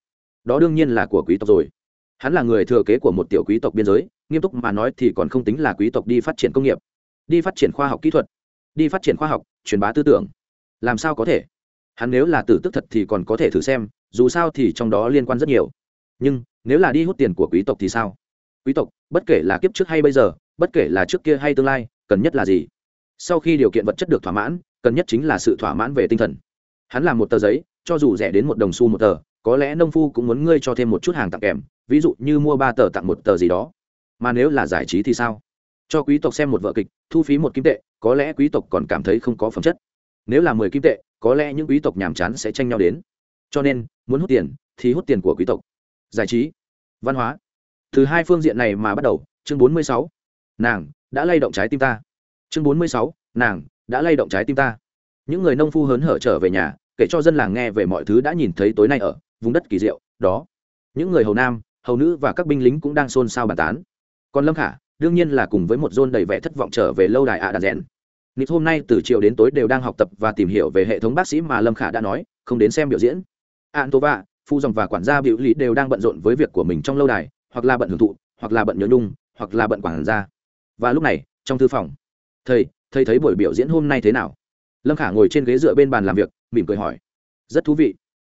Đó đương nhiên là của quý tộc rồi. Hắn là người thừa kế của một tiểu quý tộc biên giới, nghiêm túc mà nói thì còn không tính là quý tộc đi phát triển công nghiệp, đi phát triển khoa học kỹ thuật, đi phát triển khoa học, truyền bá tư tưởng làm sao có thể? Hắn nếu là tử tức thật thì còn có thể thử xem, dù sao thì trong đó liên quan rất nhiều. Nhưng, nếu là đi hút tiền của quý tộc thì sao? Quý tộc, bất kể là kiếp trước hay bây giờ, bất kể là trước kia hay tương lai, cần nhất là gì? Sau khi điều kiện vật chất được thỏa mãn, cần nhất chính là sự thỏa mãn về tinh thần. Hắn làm một tờ giấy, cho dù rẻ đến một đồng xu một tờ, có lẽ nông phu cũng muốn ngươi cho thêm một chút hàng tặng kèm, ví dụ như mua ba tờ tặng một tờ gì đó. Mà nếu là giải trí thì sao? Cho quý tộc xem một vở kịch, thu phí một kim tệ, có lẽ quý tộc còn cảm thấy không có phẩm chất nếu là mười kim tệ, có lẽ những quý tộc nhàm chán sẽ tranh nhau đến. Cho nên, muốn hút tiền, thì hút tiền của quý tộc. Giải trí, văn hóa. Từ hai phương diện này mà bắt đầu, chương bốn mươi sáu. Nàng đã lay động trái tim ta. Chương bốn mươi sáu, nàng đã lay động trái tim ta. Những người nông phu hớn hở trở về nhà, kể cho dân làng nghe về mọi thứ đã nhìn thấy tối nay ở vùng đất kỳ diệu, đó. Những người hầu nam, hầu nữ và các binh lính cũng đang xôn xao bàn tán. Còn lâm khả, đương nhiên là cùng với một dôn đầy vẻ thất vọng trở về lâu đài ạ đàn rèn nít hôm nay từ chiều đến tối đều đang học tập và tìm hiểu về hệ thống bác sĩ mà lâm khả đã nói, không đến xem biểu diễn. An tô vạ phu dòng và quản gia biểu lý đều đang bận rộn với việc của mình trong lâu đài, hoặc là bận hưởng thụ, hoặc là bận nhớ nhung, hoặc là bận quản gia. Và lúc này, trong thư phòng, thầy thầy thấy buổi biểu diễn hôm nay thế nào? Lâm khả ngồi trên ghế dựa bên bàn làm việc, mỉm cười hỏi, rất thú vị.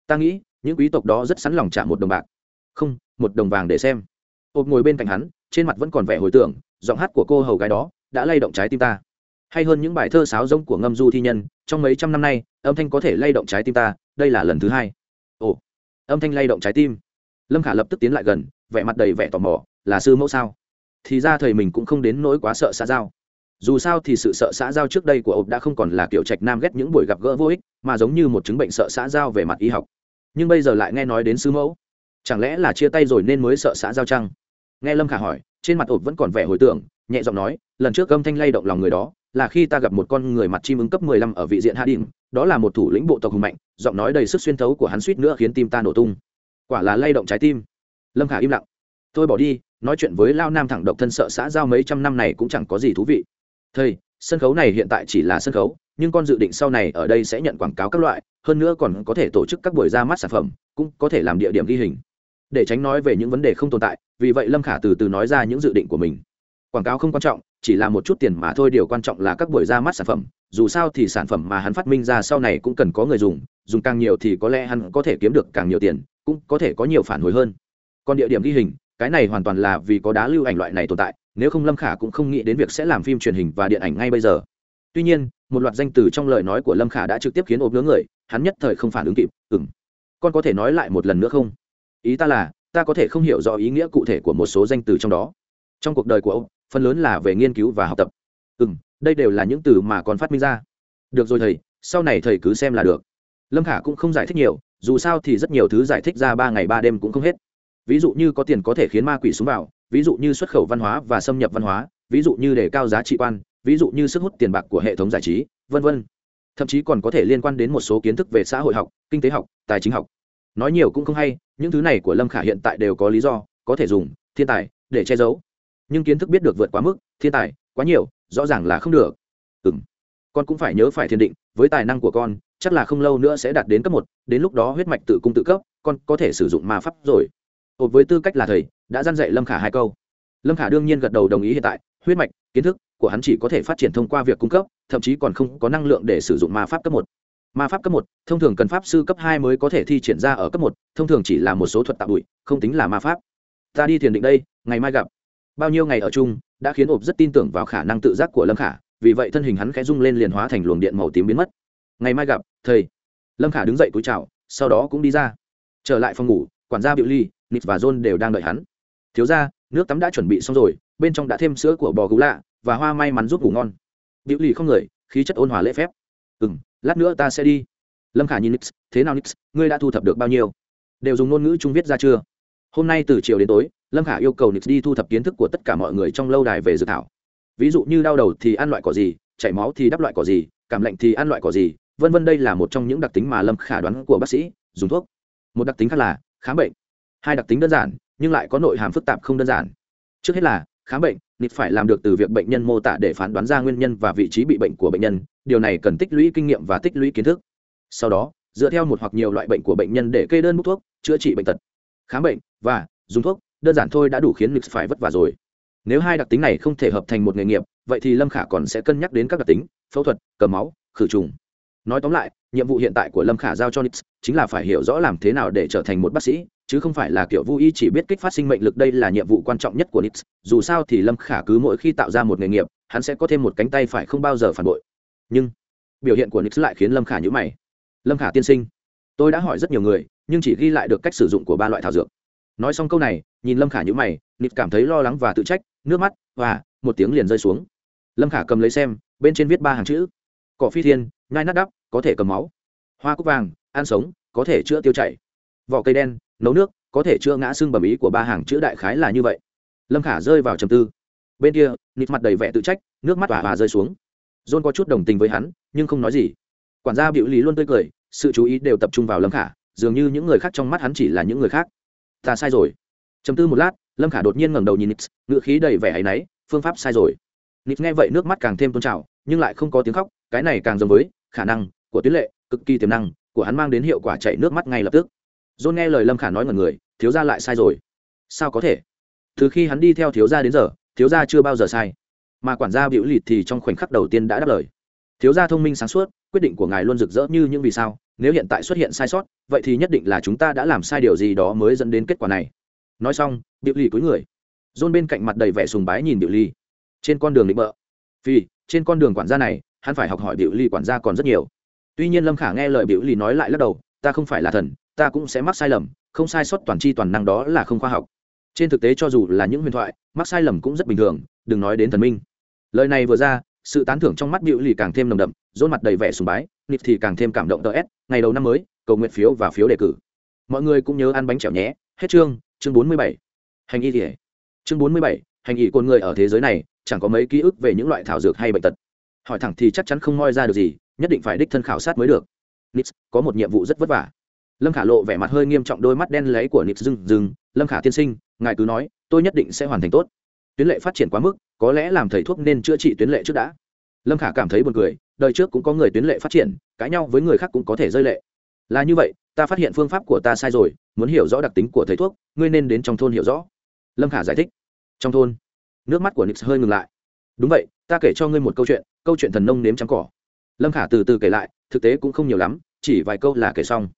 Ta nghĩ, những quý tộc đó rất sẵn lòng trả một đồng bạc. Không, một đồng vàng để xem. Ộp ngồi bên cạnh hắn, trên mặt vẫn còn vẻ hồi tưởng, giọng hát của cô hầu gái đó đã lay động trái tim ta hay hơn những bài thơ sáo rỗng của ngâm du thi nhân, trong mấy trăm năm nay, âm thanh có thể lay động trái tim ta, đây là lần thứ hai. Ồ, âm thanh lay động trái tim. Lâm khả lập tức tiến lại gần, vẻ mặt đầy vẻ tò mò, là sư mẫu sao? Thì ra thầy mình cũng không đến nỗi quá sợ xã giao. Dù sao thì sự sợ xã giao trước đây của ộp đã không còn là kiểu trạch nam ghét những buổi gặp gỡ vô ích, mà giống như một chứng bệnh sợ xã giao về mặt y học. Nhưng bây giờ lại nghe nói đến sư mẫu. Chẳng lẽ là chia tay rồi nên mới sợ xã giao chăng? Nghe lâm khả hỏi, trên mặt ộp vẫn còn vẻ hồi tưởng, nhẹ giọng nói, lần trước âm thanh lay động lòng người đó là khi ta gặp một con người mặt chim ứng cấp mười lăm ở vị diện hạ đình đó là một thủ lĩnh bộ tộc hùng mạnh, giọng nói đầy sức xuyên thấu của hắn suýt nữa khiến tim ta nổ tung. Quả là lay động trái tim. Lâm khả im lặng. Tôi bỏ đi, nói chuyện với lao nam thẳng độc thân sợ xã giao mấy trăm năm này cũng chẳng có gì thú vị. Thầy, sân khấu này hiện tại chỉ là sân khấu, nhưng con dự định sau này ở đây sẽ nhận quảng cáo các loại, hơn nữa còn có thể tổ chức các buổi ra mắt sản phẩm, cũng có thể làm địa điểm ghi hình. Để tránh nói về những vấn đề không tồn tại, vì vậy lâm khả từ từ nói ra những dự định của mình. Quảng cáo không quan trọng chỉ là một chút tiền mà thôi, điều quan trọng là các buổi ra mắt sản phẩm. Dù sao thì sản phẩm mà hắn phát minh ra sau này cũng cần có người dùng dùng càng nhiều thì có lẽ hắn có thể kiếm được càng nhiều tiền, cũng có thể có nhiều phản hồi hơn. Còn địa điểm ghi hình, cái này hoàn toàn là vì có đá lưu ảnh loại này tồn tại, nếu không lâm khả cũng không nghĩ đến việc sẽ làm phim truyền hình và điện ảnh ngay bây giờ. Tuy nhiên, một loạt danh từ trong lời nói của lâm khả đã trực tiếp khiến ốp ngứa người, hắn nhất thời không phản ứng kịp ừ m con có thể nói lại một lần nữa không? Ý ta là, ta có thể không hiểu rõ ý nghĩa cụ thể của một số danh từ trong đó. Trong cuộc đời của ông phần lớn là về nghiên cứu và học tập. Ừ m đây đều là những từ mà con phát minh ra. Được rồi thầy, sau này thầy cứ xem là được. Lâm khả cũng không giải thích nhiều, dù sao thì rất nhiều thứ giải thích ra ba ngày ba đêm cũng không hết. Ví dụ như có tiền có thể khiến ma quỷ xuống vào, ví dụ như xuất khẩu văn hóa và xâm nhập văn hóa, ví dụ như đề cao giá trị quan, ví dụ như sức hút tiền bạc của hệ thống giải trí v v thậm chí còn có thể liên quan đến một số kiến thức về xã hội học, kinh tế học, tài chính học. Nói nhiều cũng không hay, những thứ này của lâm khả hiện tại đều có lý do, có thể dùng, thiên tài, để che giấu nhưng kiến thức biết được vượt quá mức, thiên tài, quá nhiều, rõ ràng là không được. Ừ m con cũng phải nhớ phải thiền định, với tài năng của con, chắc là không lâu nữa sẽ đạt đến cấp một, đến lúc đó huyết mạch tự cung tự cấp, con có thể sử dụng ma pháp rồi. Ộp với tư cách là thầy, đã dăn dạy lâm khả hai câu. Lâm khả đương nhiên gật đầu đồng ý hiện tại, huyết mạch, kiến thức của hắn chỉ có thể phát triển thông qua việc cung cấp, thậm chí còn không có năng lượng để sử dụng ma pháp cấp một. Ma pháp cấp một, thông thường cần pháp sư cấp hai mới có thể thi triển ra ở cấp một, thông thường chỉ là một số thuật tạo bụi, không tính là ma pháp. Ta đi thiền định đây, ngày mai gặp bao nhiêu ngày ở chung, đã khiến ộp rất tin tưởng vào khả năng tự giác của lâm khả, vì vậy thân hình hắn khẽ rung lên liền hóa thành luồng điện màu tím biến mất. Ngày mai gặp, thầy. Lâm khả đứng dậy cúi chào, sau đó cũng đi ra. Trở lại phòng ngủ, quản gia biểu ly nít và john đều đang đợi hắn. Thiếu ra nước tắm đã chuẩn bị xong rồi, bên trong đã thêm sữa của bò gú lạ và hoa may mắn giúp ngủ ngon. Biểu ly không người, khí chất ôn hòa lễ phép. Ừ m lát nữa ta sẽ đi. Lâm khả nhìn nix thế nào nix ngươi đã thu thập được bao nhiêu? Đều dùng ngôn ngữ trung viết ra chưa? Hôm nay từ chiều đến tối lâm khả yêu cầu nix đi thu thập kiến thức của tất cả mọi người trong lâu đài về dự thảo. Ví dụ như đau đầu thì ăn loại cỏ gì, chảy máu thì đắp loại cỏ gì, cảm lạnh thì ăn loại cỏ gì, vân vân đây là một trong những đặc tính mà lâm khả đoán của bác sĩ, dùng thuốc. Một đặc tính khác là khám bệnh. Hai đặc tính đơn giản, nhưng lại có nội hàm phức tạp không đơn giản. Trước hết là khám bệnh nịt phải làm được từ việc bệnh nhân mô tả để phán đoán ra nguyên nhân và vị trí bị bệnh của bệnh nhân, điều này cần tích lũy kinh nghiệm và tích lũy kiến thức. Sau đó, dựa theo một hoặc nhiều loại bệnh của bệnh nhân để kê đơn mức thuốc, chữa trị bệnh tật. Khám bệnh và dùng thuốc đơn giản thôi đã đủ khiến Nix phải vất vả rồi. Nếu hai đặc tính này không thể hợp thành một nghề nghiệp, vậy thì lâm khả còn sẽ cân nhắc đến các đặc tính, phẫu thuật, cầm máu, khử trùng. Nói tóm lại, nhiệm vụ hiện tại của lâm khả giao cho nix chính là phải hiểu rõ làm thế nào để trở thành một bác sĩ, chứ không phải là kiểu vô y chỉ biết kích phát sinh mệnh lực đây là nhiệm vụ quan trọng nhất của nix. Dù sao thì lâm khả cứ mỗi khi tạo ra một nghề nghiệp, hắn sẽ có thêm một cánh tay phải không bao giờ phản bội. Nhưng, biểu hiện của nix lại khiến lâm khả nhữ mày. Lâm khả tiên sinh, tôi đã hỏi rất nhiều người, nhưng chỉ ghi lại được cách sử dụng của ba loại thảo dược. Nói xong câu này nhìn lâm khả nhữ mày, nịt cảm thấy lo lắng và tự trách, nước mắt, và một tiếng liền rơi xuống. Lâm khả cầm lấy xem, bên trên viết ba hàng chữ. Cỏ phi thiên, nhai nát đắp, có thể cầm máu. Hoa cúc vàng, ăn sống, có thể chữa tiêu chảy. Vỏ cây đen, nấu nước, có thể chữa ngã xương bầm ý của ba hàng chữ đại khái là như vậy. Lâm khả rơi vào trầm tư. Bên kia, nịt mặt đầy vẻ tự trách, nước mắt và và rơi xuống. John có chút đồng tình với hắn, nhưng không nói gì. Quản gia biểu lý luôn tươi cười, sự chú ý đều tập trung vào lâm khả, dường như những người khác trong mắt hắn chỉ là những người khác. Ta sai rồi trầm tư một lát, lâm khả đột nhiên ngẩng đầu nhìn nix ngựa khí đầy vẻ áy náy, phương pháp sai rồi. Nix nghe vậy nước mắt càng thêm tôn trào, nhưng lại không có tiếng khóc, cái này càng giống với khả năng của tuyến lệ, cực kỳ tiềm năng của hắn mang đến hiệu quả chạy nước mắt ngay lập tức. John nghe lời lâm khả nói ngần người, thiếu gia lại sai rồi. Sao có thể? Từ khi hắn đi theo thiếu gia đến giờ, thiếu gia chưa bao giờ sai. Mà quản gia biểu lịt thì trong khoảnh khắc đầu tiên đã đáp lời. Thiếu gia thông minh sáng suốt, quyết định của ngài luôn rực rỡ như những vì sao, nếu hiện tại xuất hiện sai sót, vậy thì nhất định là chúng ta đã làm sai điều gì đó mới dẫn đến kết quả này nói xong, điệu lì cúi người. John bên cạnh mặt đầy vẻ sùng bái nhìn điệu ly trên con đường định bợ. Vì trên con đường quản gia này, hắn phải học hỏi biểu ly quản gia còn rất nhiều. Tuy nhiên lâm khả nghe lời biểu ly nói lại lắc đầu, ta không phải là thần, ta cũng sẽ mắc sai lầm, không sai sót toàn c h i toàn năng đó là không khoa học. Trên thực tế cho dù là những huyền thoại, mắc sai lầm cũng rất bình thường, đừng nói đến thần minh. Lời này vừa ra, sự tán thưởng trong mắt biểu Ly càng thêm nồng đậm dôn mặt đầy vẻ sùng bái nịp thì càng thêm cảm động tờ s, ngày đầu năm mới, cầu nguyện phiếu và phiếu đề cử. Mọi người cũng nhớ ăn bánh chèo nhé, hết chương chương bốn mươi bảy. Hành y thể chương bốn mươi bảy, hành y côn người ở thế giới này, chẳng có mấy ký ức về những loại thảo dược hay bệnh tật. Hỏi thẳng thì chắc chắn không moi ra được gì, nhất định phải đích thân khảo sát mới được. Nix, có một nhiệm vụ rất vất vả. Lâm khả lộ vẻ mặt hơi nghiêm trọng đôi mắt đen lấy của nix dừng dừng lâm khả tiên sinh, ngài cứ nói, tôi nhất định sẽ hoàn thành tốt. Tuyến lệ phát triển quá mức, có lẽ làm thầy thuốc nên chữa trị tuyến lệ trước đã. Lâm khả cảm thấy buồn cười, đời trước cũng có người tuyến lệ phát triển, cãi nhau với người khác cũng có thể rơi lệ. Là như vậy ta phát hiện phương pháp của ta sai rồi, muốn hiểu rõ đặc tính của thầy thuốc, ngươi nên đến trong thôn hiểu rõ. Lâm khả giải thích. Trong thôn, nước mắt của nix hơi ngừng lại. Đúng vậy, ta kể cho ngươi một câu chuyện câu chuyện thần nông nếm trắng cỏ. Lâm khả từ từ kể lại, thực tế cũng không nhiều lắm, chỉ vài câu là kể xong.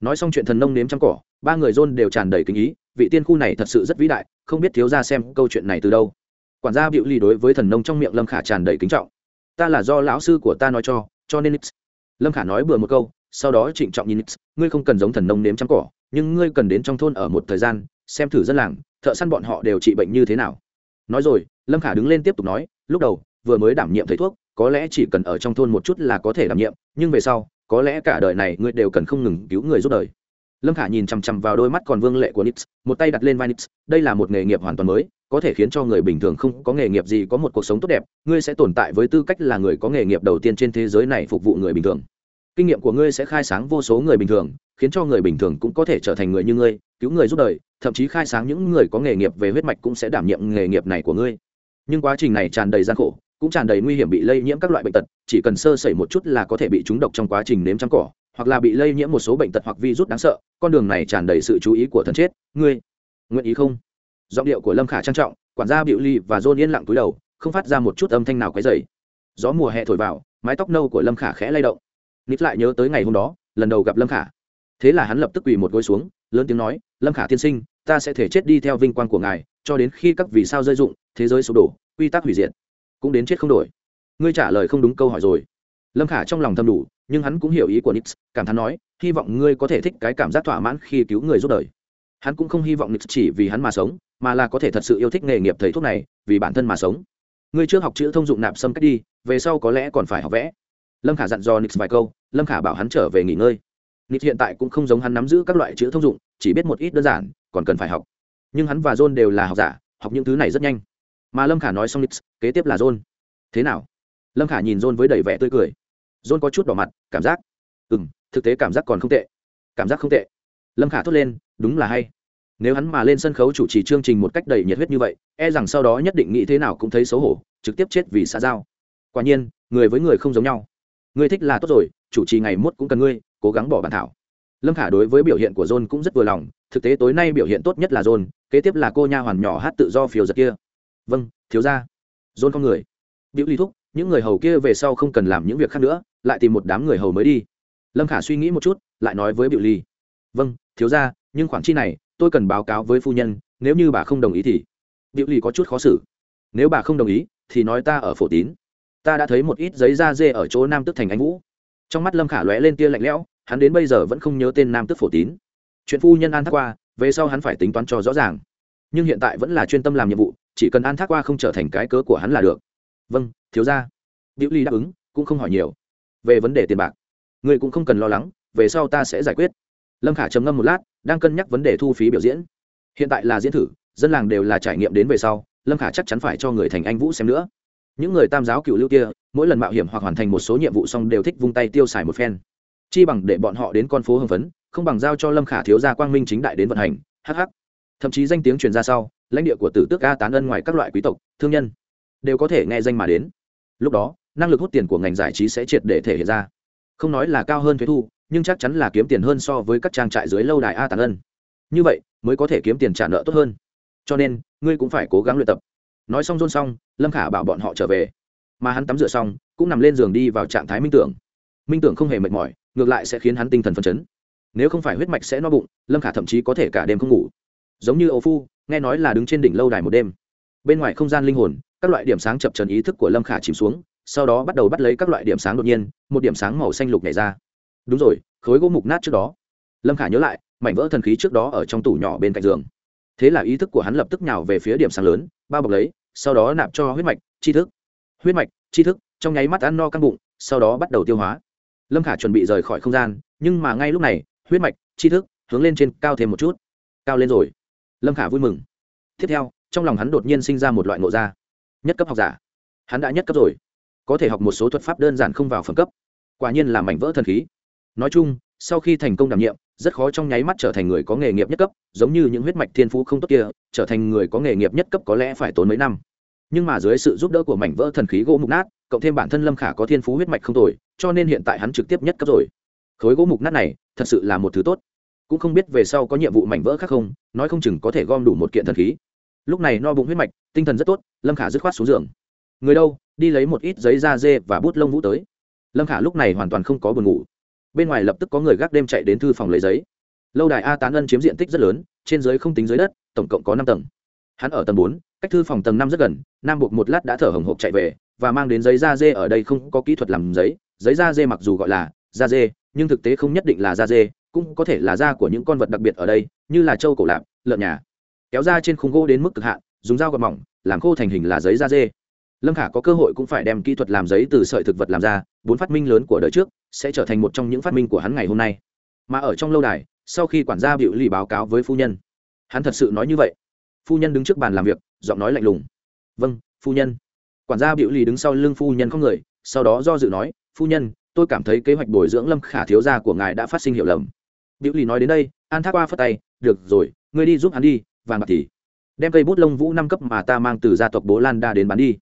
Nói xong chuyện thần nông nếm trắng cỏ, ba người dôn đều tràn đầy kinh ý, vị tiên khu này thật sự rất vĩ đại, không biết thiếu ra xem câu chuyện này từ đâu. Quản gia bịu ly đối với thần nông trong miệng lâm khả tràn đầy kính trọng. Ta là do lão sư của ta nói cho cho nên nix. Lâm khả nói bừa một câu sau đó trịnh trọng nhìn ngươi không cần giống thần nông nếm trắng cỏ, nhưng ngươi cần đến trong thôn ở một thời gian, xem thử dân làng, thợ săn bọn họ đều trị bệnh như thế nào. Nói rồi, lâm khả đứng lên tiếp tục nói, lúc đầu, vừa mới đảm nhiệm thầy thuốc, có lẽ chỉ cần ở trong thôn một chút là có thể đảm nhiệm, nhưng về sau, có lẽ cả đời này ngươi đều cần không ngừng cứu người giúp đời. Lâm khả nhìn chằm chằm vào đôi mắt còn vương lệ của nix, một tay đặt lên vai nix, đây là một nghề nghiệp hoàn toàn mới, có thể khiến cho người bình thường không có nghề nghiệp gì có một cuộc sống tốt đẹp, ngươi sẽ tồn tại với tư cách là người có nghề nghiệp đầu tiên trên thế giới này phục vụ người bình thường kinh nghiệm của ngươi sẽ khai sáng vô số người bình thường, khiến cho người bình thường cũng có thể trở thành người như ngươi, cứu người giúp đời, thậm chí khai sáng những người có nghề nghiệp về huyết mạch cũng sẽ đảm nhiệm nghề nghiệp này của ngươi. Nhưng quá trình này tràn đầy gian khổ, cũng tràn đầy nguy hiểm bị lây nhiễm các loại bệnh tật, chỉ cần sơ sẩy một chút là có thể bị trúng độc trong quá trình nếm trắng cỏ, hoặc là bị lây nhiễm một số bệnh tật hoặc virus đáng sợ, con đường này tràn đầy sự chú ý của thân chết. Ngươi, nguyện ý không? Giọng điệu của lâm khả trang trọng, quản gia biểu ly và dôn yên lặng túi đầu, không phát ra một chút âm thanh nào quấy dày gió mùa hè thổi vào, mái tóc nâu của lâm khả khẽ lay động nít lại nhớ tới ngày hôm đó, lần đầu gặp lâm khả. Thế là hắn lập tức quỳ một gối xuống, lớn tiếng nói, lâm khả tiên sinh, ta sẽ thể chết đi theo vinh quang của ngài, cho đến khi các vì sao rơi dụng, thế giới sụp đổ, quy tắc hủy diệt, cũng đến chết không đổi. Ngươi trả lời không đúng câu hỏi rồi. Lâm khả trong lòng thầm đủ, nhưng hắn cũng hiểu ý của nix cảm thán nói, hy vọng ngươi có thể thích cái cảm giác thỏa mãn khi cứu người giúp đời. Hắn cũng không hy vọng nix chỉ vì hắn mà sống, mà là có thể thật sự yêu thích nghề nghiệp thầy thuốc này, vì bản thân mà sống. Ngươi trước học chữ thông dụng nạp xâm cách đi, về sau có lẽ còn phải học vẽ lâm khả dặn dò nix vài câu, lâm khả bảo hắn trở về nghỉ ngơi. Nix hiện tại cũng không giống hắn nắm giữ các loại chữ thông dụng, chỉ biết một ít đơn giản, còn cần phải học. Nhưng hắn và john đều là học giả, học những thứ này rất nhanh. Mà lâm khả nói xong nix, kế tiếp là john. Thế nào? Lâm khả nhìn john với đầy vẻ tươi cười. John có chút đỏ mặt, cảm giác. Ừ m thực tế cảm giác còn không tệ. Cảm giác không tệ. Lâm khả thốt lên, đúng là hay. Nếu hắn mà lên sân khấu chủ trì chương trình một cách đầy nhiệt huyết như vậy e rằng sau đó nhất định nghĩ thế nào cũng thấy xấu hổ, trực tiếp chết vì xã giao. Quả nhiên, người với người không giống nhau ngươi thích là tốt rồi, chủ trì ngày mốt cũng cần ngươi, cố gắng bỏ bản thảo. Lâm khả đối với biểu hiện của john cũng rất vừa lòng, thực tế tối nay biểu hiện tốt nhất là john, kế tiếp là cô nha hoàn nhỏ hát tự do phiều giật kia. Vâng thiếu ra john con người. Biểu ly thúc, những người hầu kia về sau không cần làm những việc khác nữa, lại tìm một đám người hầu mới đi. Lâm khả suy nghĩ một chút, lại nói với biểu ly vâng thiếu ra nhưng khoản chi này, tôi cần báo cáo với phu nhân, nếu như bà không đồng ý thì. Biểu lì có chút khó xử. Nếu bà không đồng ý, thì nói ta ở phổ tín ta đã thấy một ít giấy da dê ở chỗ nam tức thành anh vũ. Trong mắt lâm khả lóe lên tia lạnh lẽo, hắn đến bây giờ vẫn không nhớ tên nam tức phổ tín. Chuyện phu nhân an thác qua, về sau hắn phải tính toán cho rõ ràng. Nhưng hiện tại vẫn là chuyên tâm làm nhiệm vụ, chỉ cần an thác qua không trở thành cái cớ của hắn là được. Vâng thiếu ra biểu ly đáp ứng, cũng không hỏi nhiều. Về vấn đề tiền bạc, người cũng không cần lo lắng, về sau ta sẽ giải quyết. Lâm khả trầm ngâm một lát, đang cân nhắc vấn đề thu phí biểu diễn. Hiện tại là diễn thử, dân làng đều là trải nghiệm đến về sau, lâm khả chắc chắn phải cho người thành anh vũ xem nữa những người tam giáo cựu lưu kia, mỗi lần mạo hiểm hoặc hoàn thành một số nhiệm vụ xong đều thích vung tay tiêu xài một phen. Chi bằng để bọn họ đến con phố hưng phấn, không bằng giao cho lâm khả thiếu gia quang minh chính đại đến vận hành hh thậm chí danh tiếng truyền ra sau, lãnh địa của tử tước ca tán ân ngoài các loại quý tộc, thương nhân, đều có thể nghe danh mà đến. Lúc đó, năng lực hút tiền của ngành giải trí sẽ triệt để thể hiện ra. Không nói là cao hơn thuế thu, nhưng chắc chắn là kiếm tiền hơn so với các trang trại dưới lâu đài a tàn ân. Như vậy, mới có thể kiếm tiền trả nợ tốt hơn. Cho nên, ngươi cũng phải cố gắng luyện tập nói xong rôn xong, lâm khả bảo bọn họ trở về. Mà hắn tắm rửa xong, cũng nằm lên giường đi vào trạng thái minh tưởng. Minh tưởng không hề mệt mỏi, ngược lại sẽ khiến hắn tinh thần phấn chấn. Nếu không phải huyết mạch sẽ no bụng, lâm khả thậm chí có thể cả đêm không ngủ. Giống như âu phu, nghe nói là đứng trên đỉnh lâu đài một đêm. Bên ngoài không gian linh hồn, các loại điểm sáng chập trần ý thức của lâm khả chìm xuống, sau đó bắt đầu bắt lấy các loại điểm sáng đột nhiên, một điểm sáng màu xanh lục nhảy ra. Đúng rồi, khối gỗ mục nát trước đó. Lâm khả nhớ lại, mảnh vỡ thần khí trước đó ở trong tủ nhỏ bên cạnh giường. Thế là ý thức của hắn lập tức nhào về phía điểm sáng lớn bao bọc lấy, sau đó nạp cho huyết mạch, tri thức. Huyết mạch, tri thức, trong nháy mắt ăn no căng bụng, sau đó bắt đầu tiêu hóa. Lâm khả chuẩn bị rời khỏi không gian, nhưng mà ngay lúc này, huyết mạch, tri thức hướng lên trên cao thêm một chút. Cao lên rồi. Lâm khả vui mừng. Tiếp theo, trong lòng hắn đột nhiên sinh ra một loại ngộ ra. Nhất cấp học giả. Hắn đã nhất cấp rồi. Có thể học một số thuật pháp đơn giản không vào phẩm cấp. Quả nhiên là mảnh vỡ thần khí. Nói chung, sau khi thành công đảm nhiệm rất khó trong nháy mắt trở thành người có nghề nghiệp nhất cấp, giống như những huyết mạch thiên phú không tốt kia, trở thành người có nghề nghiệp nhất cấp có lẽ phải tốn mấy năm. Nhưng mà dưới sự giúp đỡ của mảnh vỡ thần khí gỗ mục nát, cộng thêm bản thân lâm khả có thiên phú huyết mạch không tồi, cho nên hiện tại hắn trực tiếp nhất cấp rồi. Khối gỗ mục nát này, thật sự là một thứ tốt. Cũng không biết về sau có nhiệm vụ mảnh vỡ khác không, nói không chừng có thể gom đủ một kiện thần khí. Lúc này no bụng huyết mạch, tinh thần rất tốt, lâm khả dứt khoát xuống giường. Người đâu, đi lấy một ít giấy da dê và bút lông vũ tới. Lâm khả lúc này hoàn toàn không có buồn ngủ bên ngoài lập tức có người gác đêm chạy đến thư phòng lấy giấy. Lâu đài a tán ân chiếm diện tích rất lớn, trên dưới không tính dưới đất, tổng cộng có năm tầng. Hắn ở tầng bốn, cách thư phòng tầng năm rất gần, nam buộc một lát đã thở hồng hộp chạy về, và mang đến giấy da dê ở đây không có kỹ thuật làm giấy. Giấy da dê mặc dù gọi là da dê, nhưng thực tế không nhất định là da dê, cũng có thể là da của những con vật đặc biệt ở đây, như là trâu cổ lạp, lợn nhà. Kéo ra trên khung gỗ đến mức cực hạn, dùng dao gọt mỏng, làm khô thành hình là giấy da dê lâm khả có cơ hội cũng phải đem kỹ thuật làm giấy từ sợi thực vật làm ra, bốn phát minh lớn của đời trước sẽ trở thành một trong những phát minh của hắn ngày hôm nay. Mà ở trong lâu đài, sau khi quản gia biểu lì báo cáo với phu nhân, hắn thật sự nói như vậy. Phu nhân đứng trước bàn làm việc, giọng nói lạnh lùng. Vâng phu nhân. Quản gia biểu lì đứng sau lưng phu nhân không người, sau đó do dự nói, phu nhân, tôi cảm thấy kế hoạch bồi dưỡng lâm khả thiếu gia của ngài đã phát sinh hiểu lầm. Biểu lì nói đến đây, an thác qua phất tay, được rồi, ngươi đi giúp hắn đi, vàng bạc thì. Đem cây bút lông vũ năm cấp mà ta mang từ gia tộc bố lan đa đến bán đi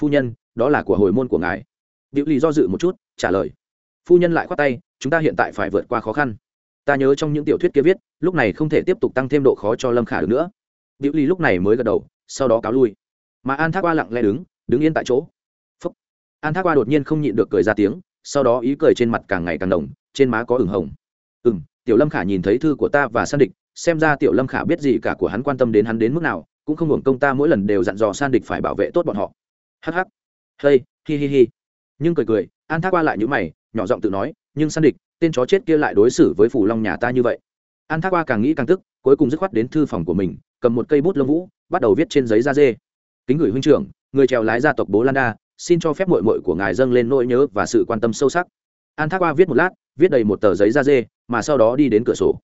phu nhân, đó là của hồi môn của ngài. Biểu lì do dự một chút, trả lời. Phu nhân lại khoát tay, chúng ta hiện tại phải vượt qua khó khăn. Ta nhớ trong những tiểu thuyết kia viết, lúc này không thể tiếp tục tăng thêm độ khó cho lâm khả được nữa. Biểu lì lúc này mới gật đầu, sau đó cáo lui. Mà an thác qua lặng lẽ đứng đứng yên tại chỗ. Phúc. an thác qua đột nhiên không nhịn được cười ra tiếng, sau đó ý cười trên mặt càng ngày càng đồng trên má có ửng hồng. Ừ m tiểu lâm khả nhìn thấy thư của ta và san địch, xem ra tiểu lâm khả biết gì cả của hắn quan tâm đến hắn đến mức nào, cũng không hưởng công ta mỗi lần đều dặn dò san địch phải bảo vệ tốt bọn họ hh hey, hi hi hi. Nhưng cười cười, an thác qua lại những mày, nhỏ giọng tự nói, nhưng san địch, tên chó chết kia lại đối xử với phủ long nhà ta như vậy. An thác qua càng nghĩ càng tức, cuối cùng dứt khoát đến thư phòng của mình, cầm một cây bút lông vũ, bắt đầu viết trên giấy da dê. Kính gửi huynh trưởng, người trèo lái gia tộc bố lan đa, xin cho phép mội mội của ngài dâng lên nỗi nhớ và sự quan tâm sâu sắc. An thác qua viết một lát, viết đầy một tờ giấy da dê, mà sau đó đi đến cửa sổ.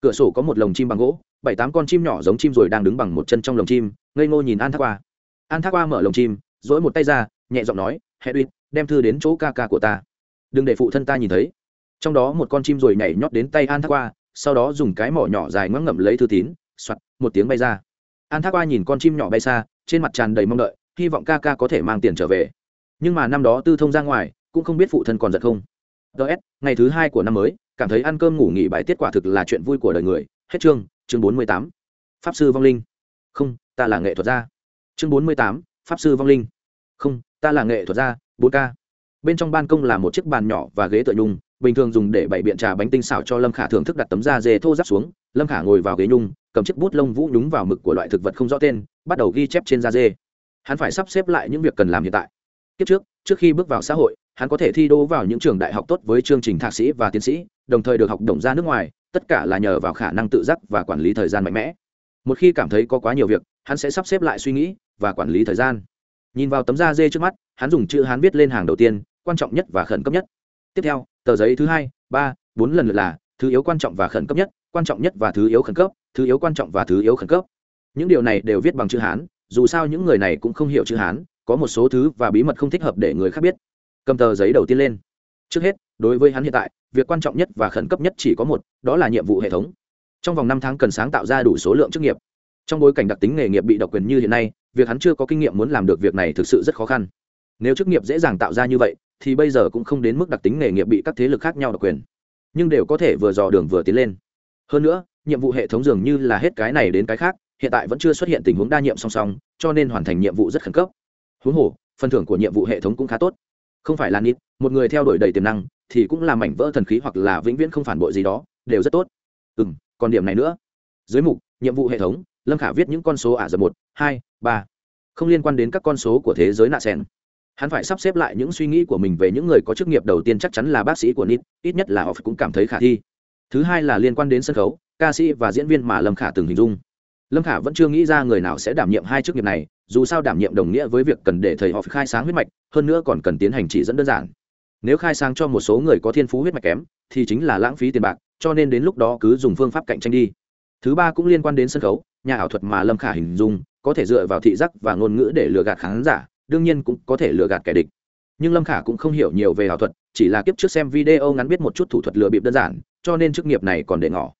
Cửa sổ có một lồng chim bằng gỗ, bảy tám con chim nhỏ giống chim rồi đang đứng bằng một chân trong lồng chim, ngây ngô nhìn an thác qua. An thác qua mở lồng chim dỗi một tay ra, nhẹ giọng nói hedwig đem thư đến chỗ ca ca của ta. Đừng để phụ thân ta nhìn thấy. Trong đó một con chim rồi nhảy nhót đến tay an thác qua, sau đó dùng cái mỏ nhỏ dài ngoắc ngậm lấy thư tín soặt một tiếng bay ra. An thác qua nhìn con chim nhỏ bay xa, trên mặt tràn đầy mong đợi, hy vọng ca ca có thể mang tiền trở về. Nhưng mà năm đó tư thông ra ngoài, cũng không biết phụ thân còn giận không. Ts ngày thứ hai của năm mới, cảm thấy ăn cơm ngủ nghỉ bài tiết quả thực là chuyện vui của đời người. Hết chương chương bốn mươi tám. Pháp sư vong linh. Không, ta là nghệ thuật gia. Chương bốn mươi tám, pháp sư vong linh không, ta là nghệ thuật gia, bốn k bên trong ban công là một chiếc bàn nhỏ và ghế tựa nhung, bình thường dùng để bày biện trà bánh tinh xảo cho lâm khả thưởng thức đặt tấm da dê thô giáp xuống. Lâm khả ngồi vào ghế nhung, cầm chiếc bút lông vũ nhúng vào mực của loại thực vật không rõ tên, bắt đầu ghi chép trên da dê. Hắn phải sắp xếp lại những việc cần làm hiện tại. Kiếp trước trước khi bước vào xã hội, hắn có thể thi đỗ vào những trường đại học tốt với chương trình thạc sĩ và tiến sĩ, đồng thời được học đồng ra nước ngoài, tất cả là nhờ vào khả năng tự giác và quản lý thời gian mạnh mẽ. Một khi cảm thấy có quá nhiều việc, hắn sẽ sắp xếp lại suy nghĩ và quản lý thời gian nhìn vào tấm da dê trước mắt, hắn dùng chữ hắn viết lên hàng đầu tiên, quan trọng nhất và khẩn cấp nhất. Tiếp theo, tờ giấy thứ hai, ba, bốn lần lượt là thứ yếu quan trọng và khẩn cấp nhất, quan trọng nhất và thứ yếu khẩn cấp, thứ yếu quan trọng và thứ yếu khẩn cấp. Những điều này đều viết bằng chữ hán, dù sao những người này cũng không hiểu chữ hán, có một số thứ và bí mật không thích hợp để người khác biết. Cầm tờ giấy đầu tiên lên. Trước hết, đối với hắn hiện tại, việc quan trọng nhất và khẩn cấp nhất chỉ có một, đó là nhiệm vụ hệ thống. Trong vòng năm tháng cần sáng tạo ra đủ số lượng chức nghiệp. Trong bối cảnh đặc tính nghề nghiệp bị độc quyền như hiện nay việc hắn chưa có kinh nghiệm muốn làm được việc này thực sự rất khó khăn. Nếu chức nghiệp dễ dàng tạo ra như vậy, thì bây giờ cũng không đến mức đặc tính nghề nghiệp bị các thế lực khác nhau độc quyền. Nhưng đều có thể vừa dò đường vừa tiến lên. Hơn nữa, nhiệm vụ hệ thống dường như là hết cái này đến cái khác, hiện tại vẫn chưa xuất hiện tình huống đa nhiệm song song, cho nên hoàn thành nhiệm vụ rất khẩn cấp. Huống hồ, phần thưởng của nhiệm vụ hệ thống cũng khá tốt. Không phải là nít, một người theo đuổi đầy tiềm năng, thì cũng là mảnh vỡ thần khí hoặc là vĩnh viễn không phản bội gì đó, đều rất tốt. Ừ m còn điểm này nữa. Dưới mục, nhiệm vụ hệ thống lâm khả viết những con số ả rập một, hai, ba, không liên quan đến các con số của thế giới nạ sen hắn phải sắp xếp lại những suy nghĩ của mình về những người có chức nghiệp đầu tiên chắc chắn là bác sĩ của nít, ít nhất là họ cũng cảm thấy khả thi. Thứ hai là liên quan đến sân khấu, ca sĩ và diễn viên mà lâm khả từng hình dung. Lâm khả vẫn chưa nghĩ ra người nào sẽ đảm nhiệm hai chức nghiệp này, dù sao đảm nhiệm đồng nghĩa với việc cần để thầy họ khai sáng huyết mạch, hơn nữa còn cần tiến hành chỉ dẫn đơn giản. Nếu khai sáng cho một số người có thiên phú huyết mạch kém, thì chính là lãng phí tiền bạc, cho nên đến lúc đó cứ dùng phương pháp cạnh tranh đi. Thứ ba cũng liên quan đến sân khấu nhà ảo thuật mà lâm khả hình dung, có thể dựa vào thị giác và ngôn ngữ để lừa gạt khán giả, đương nhiên cũng có thể lừa gạt kẻ địch. Nhưng lâm khả cũng không hiểu nhiều về ảo thuật, chỉ là kiếp trước xem video ngắn biết một chút thủ thuật lừa bịp đơn giản, cho nên chức nghiệp này còn để ngỏ.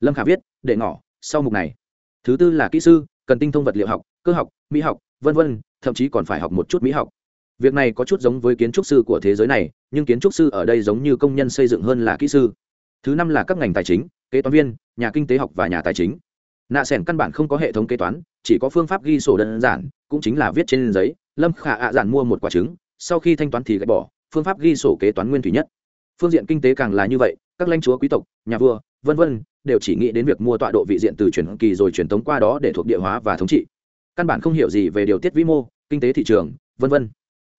Lâm khả viết, để ngỏ, sau mục này. Thứ tư là kỹ sư, cần tinh thông vật liệu học, cơ học, mỹ học, vân vân, thậm chí còn phải học một chút mỹ học. Việc này có chút giống với kiến trúc sư của thế giới này, nhưng kiến trúc sư ở đây giống như công nhân xây dựng hơn là kỹ sư. Thứ năm là các ngành tài chính, kế toán viên, nhà kinh tế học và nhà tài chính nạ sẻn căn bản không có hệ thống kế toán, chỉ có phương pháp ghi sổ đơn giản, cũng chính là viết trên giấy, lâm khả ạ giản mua một quả trứng, sau khi thanh toán thì gạch bỏ, phương pháp ghi sổ kế toán nguyên thủy nhất. Phương diện kinh tế càng là như vậy, các lãnh chúa quý tộc, nhà vua, vân vân, đều chỉ nghĩ đến việc mua tọa độ vị diện từ truyền kỳ rồi truyền tống qua đó để thuộc địa hóa và thống trị. Căn bản không hiểu gì về điều tiết vĩ mô, kinh tế thị trường, vân vân.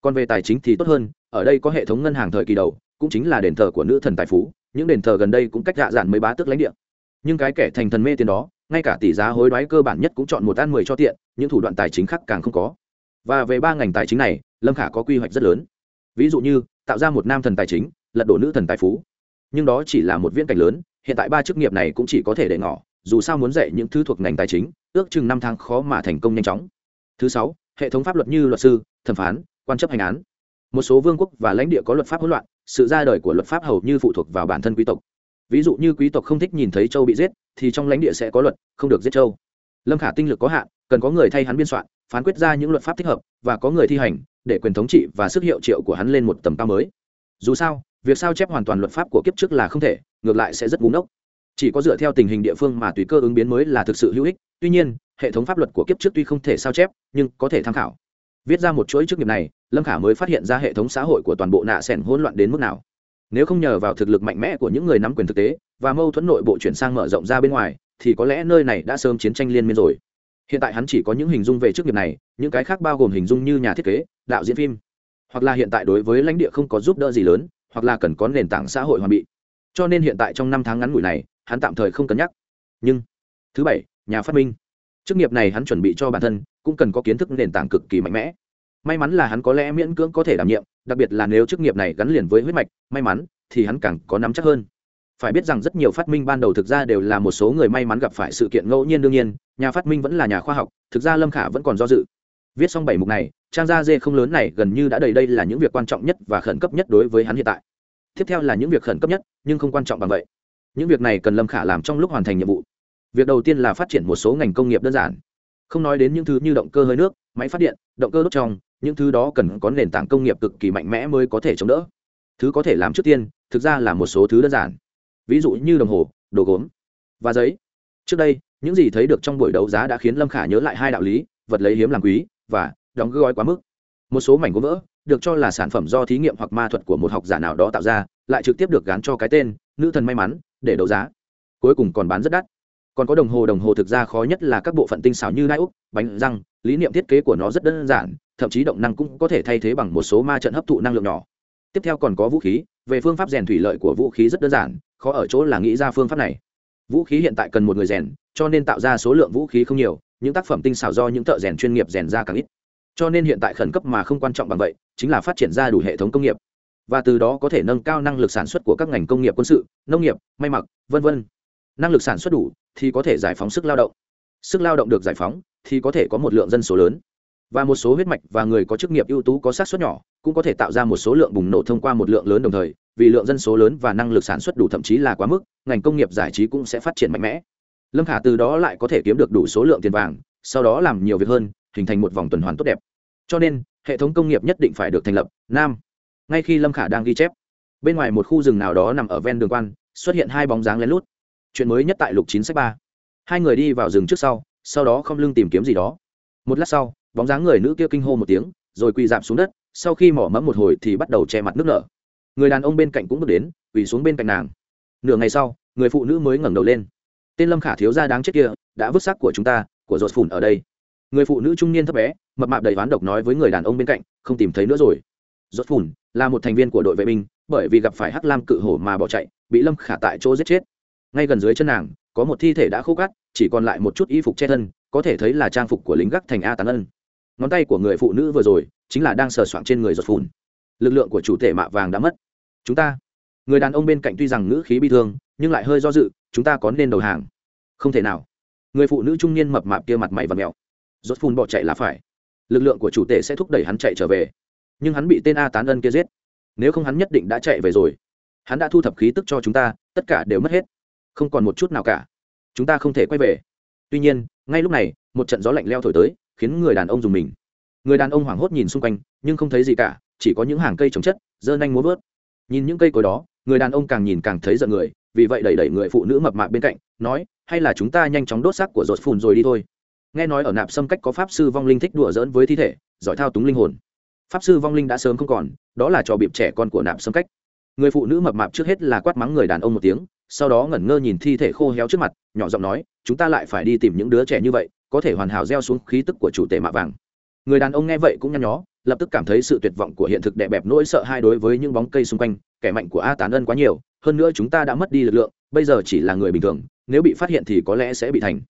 Còn về tài chính thì tốt hơn, ở đây có hệ thống ngân hàng thời kỳ đầu, cũng chính là đền thờ của nữ thần tài phú, những đền thờ gần đây cũng cách dạ giản mấy bá tước lãnh địa. Nhưng cái kẻ thành thần mê tiền đó ngay cả tỷ giá hối đoái cơ bản nhất cũng chọn một ăn mười cho tiện, những thủ đoạn tài chính khác càng không có. Và về ba ngành tài chính này, lâm khả có quy hoạch rất lớn. Ví dụ như, tạo ra một nam thần tài chính, lật đổ nữ thần tài phú. Nhưng đó chỉ là một viễn cảnh lớn, hiện tại ba chức nghiệp này cũng chỉ có thể để ngỏ, dù sao muốn dạy những thứ thuộc ngành tài chính, ước chừng năm tháng khó mà thành công nhanh chóng. Thứ sáu, hệ thống pháp luật như luật sư, thẩm phán, quan chấp hành án. Một số vương quốc và lãnh địa có luật pháp hỗn loạn, sự ra đời của luật pháp hầu như phụ thuộc vào bản thân quý tộc. Ví dụ như quý tộc không thích nhìn thấy châu bị giết thì trong lãnh địa sẽ có luật, không được giết châu. Lâm khả tinh lực có hạn, cần có người thay hắn biên soạn, phán quyết ra những luật pháp thích hợp, và có người thi hành, để quyền thống trị và sức hiệu triệu của hắn lên một tầm cao mới. Dù sao, việc sao chép hoàn toàn luật pháp của kiếp trước là không thể, ngược lại sẽ rất búng ốc chỉ có dựa theo tình hình địa phương mà tùy cơ ứng biến mới là thực sự hữu ích, tuy nhiên, hệ thống pháp luật của kiếp trước tuy không thể sao chép, nhưng có thể tham khảo. Viết ra một chuỗi chức nghiệp này, lâm khả mới phát hiện ra hệ thống xã hội của toàn bộ nạ sẻn hỗn loạn đến mức nào nếu không nhờ vào thực lực mạnh mẽ của những người nắm quyền thực tế và mâu thuẫn nội bộ chuyển sang mở rộng ra bên ngoài, thì có lẽ nơi này đã sớm chiến tranh liên miên rồi. Hiện tại hắn chỉ có những hình dung về chức nghiệp này, những cái khác bao gồm hình dung như nhà thiết kế, đạo diễn phim, hoặc là hiện tại đối với lãnh địa không có giúp đỡ gì lớn, hoặc là cần có nền tảng xã hội hoàn bị. Cho nên hiện tại trong năm tháng ngắn ngủi này, hắn tạm thời không cân nhắc. Nhưng, thứ bảy, nhà phát minh. Chức nghiệp này hắn chuẩn bị cho bản thân, cũng cần có kiến thức nền tảng cực kỳ mạnh mẽ may mắn là hắn có lẽ miễn cưỡng có thể đảm nhiệm, đặc biệt là nếu chức nghiệp này gắn liền với huyết mạch, may mắn thì hắn càng có nắm chắc hơn. Phải biết rằng rất nhiều phát minh ban đầu thực ra đều là một số người may mắn gặp phải sự kiện ngẫu nhiên đương nhiên, nhà phát minh vẫn là nhà khoa học, thực ra lâm khả vẫn còn do dự. Viết xong bảy mục này, trang gia dê không lớn này gần như đã đầy đây là những việc quan trọng nhất và khẩn cấp nhất đối với hắn hiện tại. Tiếp theo là những việc khẩn cấp nhất, nhưng không quan trọng bằng vậy. Những việc này cần lâm khả làm trong lúc hoàn thành nhiệm vụ. Việc đầu tiên là phát triển một số ngành công nghiệp đơn giản. Không nói đến những thứ như động cơ hơi nước, máy phát điện, động cơ đốt trong những thứ đó cần có nền tảng công nghiệp cực kỳ mạnh mẽ mới có thể chống đỡ. Thứ có thể làm trước tiên, thực ra là một số thứ đơn giản. Ví dụ như đồng hồ, đồ gốm, và giấy. Trước đây, những gì thấy được trong buổi đấu giá đã khiến lâm khả nhớ lại hai đạo lý, vật lấy hiếm làm quý, và đóng gói quá mức. Một số mảnh gốm vỡ, được cho là sản phẩm do thí nghiệm hoặc ma thuật của một học giả nào đó tạo ra, lại trực tiếp được gán cho cái tên, nữ thần may mắn, để đấu giá. Cuối cùng còn bán rất đắt. Còn có đồng hồ đồng hồ thực ra khó nhất là các bộ phận tinh xảo như nai úc, bánh răng, lý niệm thiết kế của nó rất đơn giản thậm chí động năng cũng có thể thay thế bằng một số ma trận hấp thụ năng lượng nhỏ. Tiếp theo còn có vũ khí, về phương pháp rèn thủy lợi của vũ khí rất đơn giản, khó ở chỗ là nghĩ ra phương pháp này. Vũ khí hiện tại cần một người rèn, cho nên tạo ra số lượng vũ khí không nhiều, những tác phẩm tinh xảo do những thợ rèn chuyên nghiệp rèn ra càng ít. Cho nên hiện tại khẩn cấp mà không quan trọng bằng vậy, chính là phát triển ra đủ hệ thống công nghiệp. Và từ đó có thể nâng cao năng lực sản xuất của các ngành công nghiệp quân sự, nông nghiệp, may mặc v v năng lực sản xuất đủ thì có thể giải phóng sức lao động. Sức lao động được giải phóng thì có thể có một lượng dân số lớn và một số huyết mạch và người có chức nghiệp ưu tú có sát xuất nhỏ cũng có thể tạo ra một số lượng bùng nổ thông qua một lượng lớn đồng thời, vì lượng dân số lớn và năng lực sản xuất đủ thậm chí là quá mức, ngành công nghiệp giải trí cũng sẽ phát triển mạnh mẽ. Lâm khả từ đó lại có thể kiếm được đủ số lượng tiền vàng, sau đó làm nhiều việc hơn, hình thành một vòng tuần hoàn tốt đẹp. Cho nên, hệ thống công nghiệp nhất định phải được thành lập, nam. Ngay khi lâm khả đang ghi chép, bên ngoài một khu rừng nào đó nằm ở ven đường quan, xuất hiện hai bóng dáng lén lút. Chuyện mới nhất tại lục chín sách ba. Hai người đi vào rừng trước sau sau đó không lưng tìm kiếm gì đó. Một lát sau bóng dáng người nữ kia kinh hô một tiếng, rồi quỳ dạp xuống đất, sau khi mỏ mẫm một hồi thì bắt đầu che mặt nước nở. Người đàn ông bên cạnh cũng bước đến, quỳ xuống bên cạnh nàng. Nửa ngày sau, người phụ nữ mới ngẩng đầu lên. Tên lâm khả thiếu ra đáng chết kia, đã vứt xác của chúng ta, của giọt phủn ở đây. Người phụ nữ trung niên thấp bé, mập mạp đầy ván độc nói với người đàn ông bên cạnh, không tìm thấy nữa rồi. Giọt phủn là một thành viên của đội vệ binh, bởi vì gặp phải hắc lam cự hổ mà bỏ chạy, bị lâm khả tại chỗ giết chết. Ngay gần dưới chân nàng, có một thi thể đã khô cắt chỉ còn lại một chút y phục che thân, có thể thấy là trang phục của lính gác thành a tán ân ngón tay của người phụ nữ vừa rồi chính là đang sờ soạng trên người giọt phùn. Lực lượng của chủ thể mạ vàng đã mất. Chúng ta, người đàn ông bên cạnh tuy rằng ngữ khí bi thương, nhưng lại hơi do dự, chúng ta có nên đầu hàng? Không thể nào. Người phụ nữ trung niên mập mạp kia mặt mày và mẹo. rốt phun bỏ chạy là phải. Lực lượng của chủ tể sẽ thúc đẩy hắn chạy trở về. Nhưng hắn bị tên a tán ân kia giết. Nếu không hắn nhất định đã chạy về rồi. Hắn đã thu thập khí tức cho chúng ta, tất cả đều mất hết. Không còn một chút nào cả. Chúng ta không thể quay về. Tuy nhiên, ngay lúc này, một trận gió lạnh leo thổi tới khiến người đàn ông dùng mình. Người đàn ông hoảng hốt nhìn xung quanh, nhưng không thấy gì cả, chỉ có những hàng cây trồng chất dơ nanh múa vớt. Nhìn những cây cối đó, người đàn ông càng nhìn càng thấy giận người, vì vậy đẩy đẩy người phụ nữ mập mạp bên cạnh, nói, hay là chúng ta nhanh chóng đốt xác của rột phùn rồi đi thôi. Nghe nói ở nạp xâm cách có pháp sư vong linh thích đùa dỡn với thi thể, giỏi thao túng linh hồn. Pháp sư vong linh đã sớm không còn, đó là trò bịp trẻ con của nạp xâm cách. Người phụ nữ mập mạp trước hết là quát mắng người đàn ông một tiếng, sau đó ngẩn ngơ nhìn thi thể khô héo trước mặt, nhỏ giọng nói, chúng ta lại phải đi tìm những đứa trẻ như vậy có thể hoàn hảo gieo xuống khí tức của chủ tể mạ vàng. Người đàn ông nghe vậy cũng nhăn nhó, lập tức cảm thấy sự tuyệt vọng của hiện thực đè bẹp nỗi sợ hai đối với những bóng cây xung quanh, kẻ mạnh của a tán ân quá nhiều, hơn nữa chúng ta đã mất đi lực lượng, bây giờ chỉ là người bình thường, nếu bị phát hiện thì có lẽ sẽ bị thành.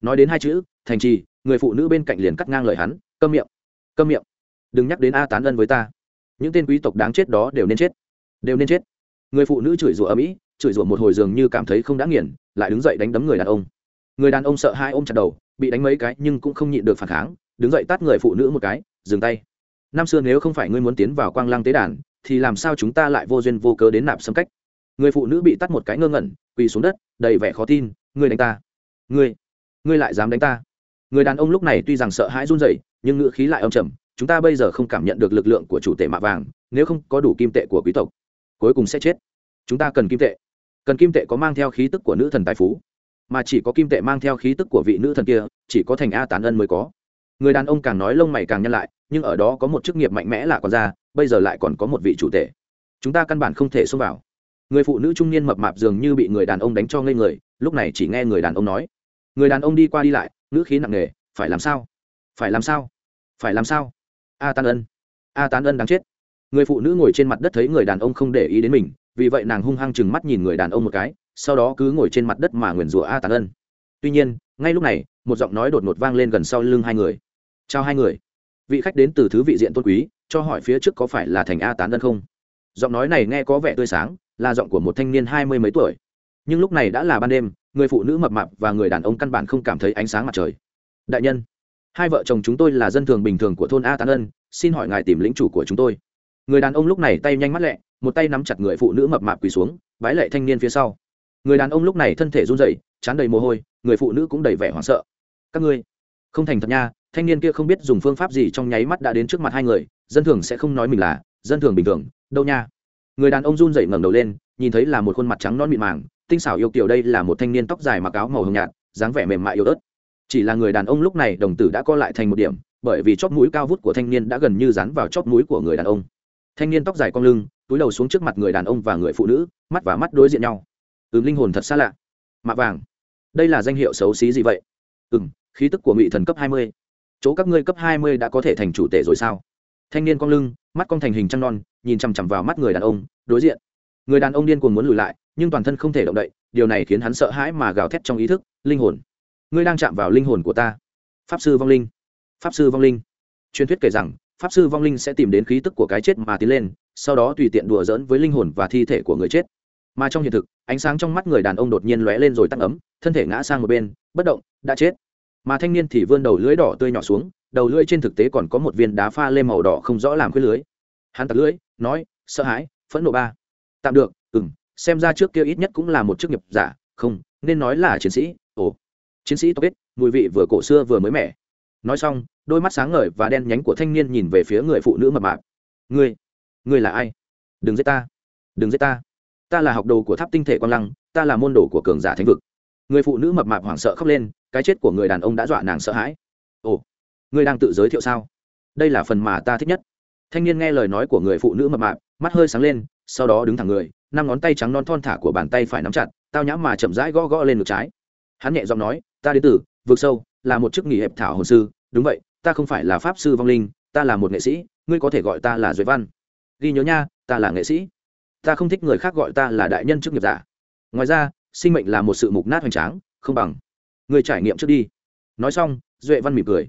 Nói đến hai chữ, thành trì, người phụ nữ bên cạnh liền cắt ngang lời hắn, câm miệng câm miệng. Đừng nhắc đến a tán ân với ta. Những tên quý tộc đáng chết đó đều nên chết, đều nên chết. Người phụ nữ chửi rủa ở mỹ chửi rủa một hồi dường như cảm thấy không đã nghiền, lại đứng dậy đánh đấm người đàn ông. Người đàn ông sợ hai ôm chặt đầu bị đánh mấy cái nhưng cũng không nhịn được phản kháng, đứng dậy tát người phụ nữ một cái, dừng tay. Năm xưa nếu không phải ngươi muốn tiến vào quang lăng tế đàn, thì làm sao chúng ta lại vô duyên vô cớ đến nạp xâm cách? Người phụ nữ bị tắt một cái ngơ ngẩn, quỳ xuống đất, đầy vẻ khó tin, ngươi đánh ta. Ngươi ngươi lại dám đánh ta. Người đàn ông lúc này tuy rằng sợ hãi run rẩy, nhưng ngữ khí lại âm trầm, chúng ta bây giờ không cảm nhận được lực lượng của chủ tể mạ vàng, nếu không có đủ kim tệ của quý tộc, cuối cùng sẽ chết. Chúng ta cần kim tệ. Cần kim tệ có mang theo khí tức của nữ thần tài phú mà chỉ có kim tệ mang theo khí tức của vị nữ thần kia, chỉ có thành a tán ân mới có. Người đàn ông càng nói lông mày càng nhăn lại, nhưng ở đó có một chức nghiệp mạnh mẽ lạ còn ra bây giờ lại còn có một vị chủ tể. Chúng ta căn bản không thể xông vào. Người phụ nữ trung niên mập mạp dường như bị người đàn ông đánh cho ngây người, lúc này chỉ nghe người đàn ông nói. Người đàn ông đi qua đi lại, ngữ khí nặng nề, phải làm sao? Phải làm sao? Phải làm sao? A tán ân, a tán ân đáng chết. Người phụ nữ ngồi trên mặt đất thấy người đàn ông không để ý đến mình, vì vậy nàng hung hăng chừng mắt nhìn người đàn ông một cái sau đó cứ ngồi trên mặt đất mà nguyền rủa a tán ân. Tuy nhiên, ngay lúc này, một giọng nói đột ngột vang lên gần sau lưng hai người. Chào hai người. Vị khách đến từ thứ vị diện tôn quý, cho hỏi phía trước có phải là thành a tán ân không? Giọng nói này nghe có vẻ tươi sáng, là giọng của một thanh niên hai mươi mấy tuổi. Nhưng lúc này đã là ban đêm, người phụ nữ mập mạp và người đàn ông căn bản không cảm thấy ánh sáng mặt trời. Đại nhân, hai vợ chồng chúng tôi là dân thường bình thường của thôn a tán ân, xin hỏi ngài tìm lĩnh chủ của chúng tôi. Người đàn ông lúc này tay nhanh mắt lẹ, một tay nắm chặt người phụ nữ mập mạp quỳ xuống, bái lệ thanh niên phía sau người đàn ông lúc này thân thể run rẩy, chán đầy mồ hôi, người phụ nữ cũng đầy vẻ hoảng sợ. Các ngươi, không thành thật nha, thanh niên kia không biết dùng phương pháp gì trong nháy mắt đã đến trước mặt hai người, dân thường sẽ không nói mình là dân thường bình thường, đâu nha. Người đàn ông run rẩy ngẩng đầu lên, nhìn thấy là một khuôn mặt trắng non mịn màng, tinh xảo yêu kiểu đây là một thanh niên tóc dài mặc áo màu hồng nhạt, dáng vẻ mềm mại yêu ớt. Chỉ là người đàn ông lúc này đồng tử đã co lại thành một điểm, bởi vì chóp mũi cao vút của thanh niên đã gần như dán vào chóp mũi của người đàn ông. Thanh niên tóc dài cong lưng, túi đầu xuống trước mặt người đàn ông và người phụ nữ, mắt và mắt đối diện nhau ừm, linh hồn thật xa lạ. Mạ vàng. Đây là danh hiệu xấu xí gì vậy? Ừm, khí tức của ngụy thần cấp hai mươi. Chỗ các ngươi cấp hai mươi đã có thể thành chủ tể rồi sao? Thanh niên cong lưng, mắt cong thành hình trăng non, nhìn chằm chằm vào mắt người đàn ông, đối diện. Người đàn ông điên cuồng muốn lùi lại, nhưng toàn thân không thể động đậy, điều này khiến hắn sợ hãi mà gào thét trong ý thức, linh hồn! Ngươi đang chạm vào linh hồn của ta. Pháp sư vong linh. Pháp sư vong linh. Truyền thuyết kể rằng, pháp sư vong linh sẽ tìm đến khí tức của cái chết mà tiến lên, sau đó tùy tiện đùa dỡn với linh hồn và thi thể của người chết mà trong hiện thực, ánh sáng trong mắt người đàn ông đột nhiên lóe lên rồi tăng ấm, thân thể ngã sang một bên, bất động, đã chết. Mà thanh niên thì vươn đầu lưỡi đỏ tươi nhỏ xuống, đầu lưỡi trên thực tế còn có một viên đá pha lên màu đỏ không rõ làm khuyết lưới. Hắn tặc lưỡi, nói, sợ hãi, phẫn nộ ba. Tạm được ừ xem ra trước kia ít nhất cũng là một chức nghiệp giả, không, nên nói là chiến sĩ, ồ. Chiến sĩ tôi biết mùi vị vừa cổ xưa vừa mới mẻ. Nói xong, đôi mắt sáng ngời và đen nhánh của thanh niên nhìn về phía người phụ nữ mập mạp. Ngươi ngươi là ai? Đừng giết ta, đừng giết ta ta là học đồ của tháp tinh thể quang lăng, ta là môn đồ của cường giả thánh vực. Người phụ nữ mập mạp hoảng sợ khóc lên, cái chết của người đàn ông đã dọa nàng sợ hãi. Ồ, ngươi đang tự giới thiệu sao? Đây là phần mà ta thích nhất. Thanh niên nghe lời nói của người phụ nữ mập mạp, mắt hơi sáng lên, sau đó đứng thẳng người, năm ngón tay trắng non thon thả của bàn tay phải nắm chặt, tao nhãm mà chậm rãi gõ gõ lên ngực trái. Hắn nhẹ giọng nói, ta đến từ, vực sâu, là một chức nghỉ hẹp thảo hồn sư. Đúng vậy, ta không phải là pháp sư vong linh, ta là một nghệ sĩ, ngươi có thể gọi ta là duệ văn. Ghi nhớ nha, ta là nghệ sĩ ta không thích người khác gọi ta là đại nhân chức nghiệp giả. Ngoài ra, sinh mệnh là một sự mục nát hoành tráng, không bằng. Người trải nghiệm trước đi. Nói xong, duệ văn mỉm cười.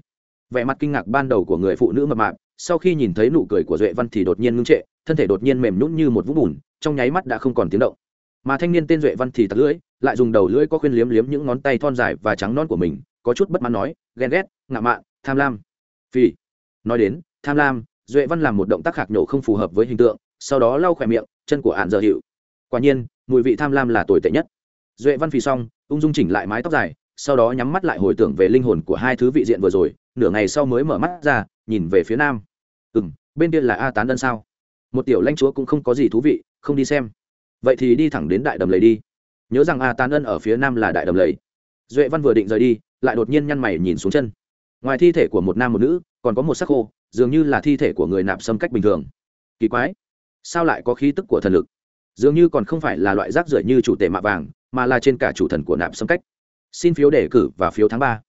Vẻ mặt kinh ngạc ban đầu của người phụ nữ mập mạp, sau khi nhìn thấy nụ cười của duệ văn thì đột nhiên ngưng trệ, thân thể đột nhiên mềm nhũn như một vũng bùn, trong nháy mắt đã không còn tiếng động. Mà thanh niên tên duệ văn thì tắt lưỡi, lại dùng đầu lưỡi có khuyên liếm liếm những ngón tay thon dài và trắng non của mình, có chút bất mãn nói, ghen ghét ngạ mạn, tham lam. Phi nói đến, tham lam, duệ văn làm một động tác khạc nhổ không phù hợp với hình tượng, sau đó lau khỏe miệng chân của hạn giờ hiệu. Quả nhiên, mùi vị tham lam là tồi tệ nhất. Duệ văn phi xong, ung dung chỉnh lại mái tóc dài, sau đó nhắm mắt lại hồi tưởng về linh hồn của hai thứ vị diện vừa rồi, nửa ngày sau mới mở mắt ra, nhìn về phía nam. Ừ m bên kia là a tán đơn sao? Một tiểu lãnh chúa cũng không có gì thú vị, không đi xem. Vậy thì đi thẳng đến đại đầm lầy đi. Nhớ rằng a tán ân ở phía nam là đại đầm lầy. Duệ văn vừa định rời đi, lại đột nhiên nhăn mày nhìn xuống chân. Ngoài thi thể của một nam một nữ, còn có một sắc khô, dường như là thi thể của người nạp xâm cách bình thường. Kỳ quái sao lại có khí tức của thần lực? Dường như còn không phải là loại rác rưởi như chủ tể mạ vàng, mà là trên cả chủ thần của nạp xâm cách. Xin phiếu đề cử và phiếu tháng ba.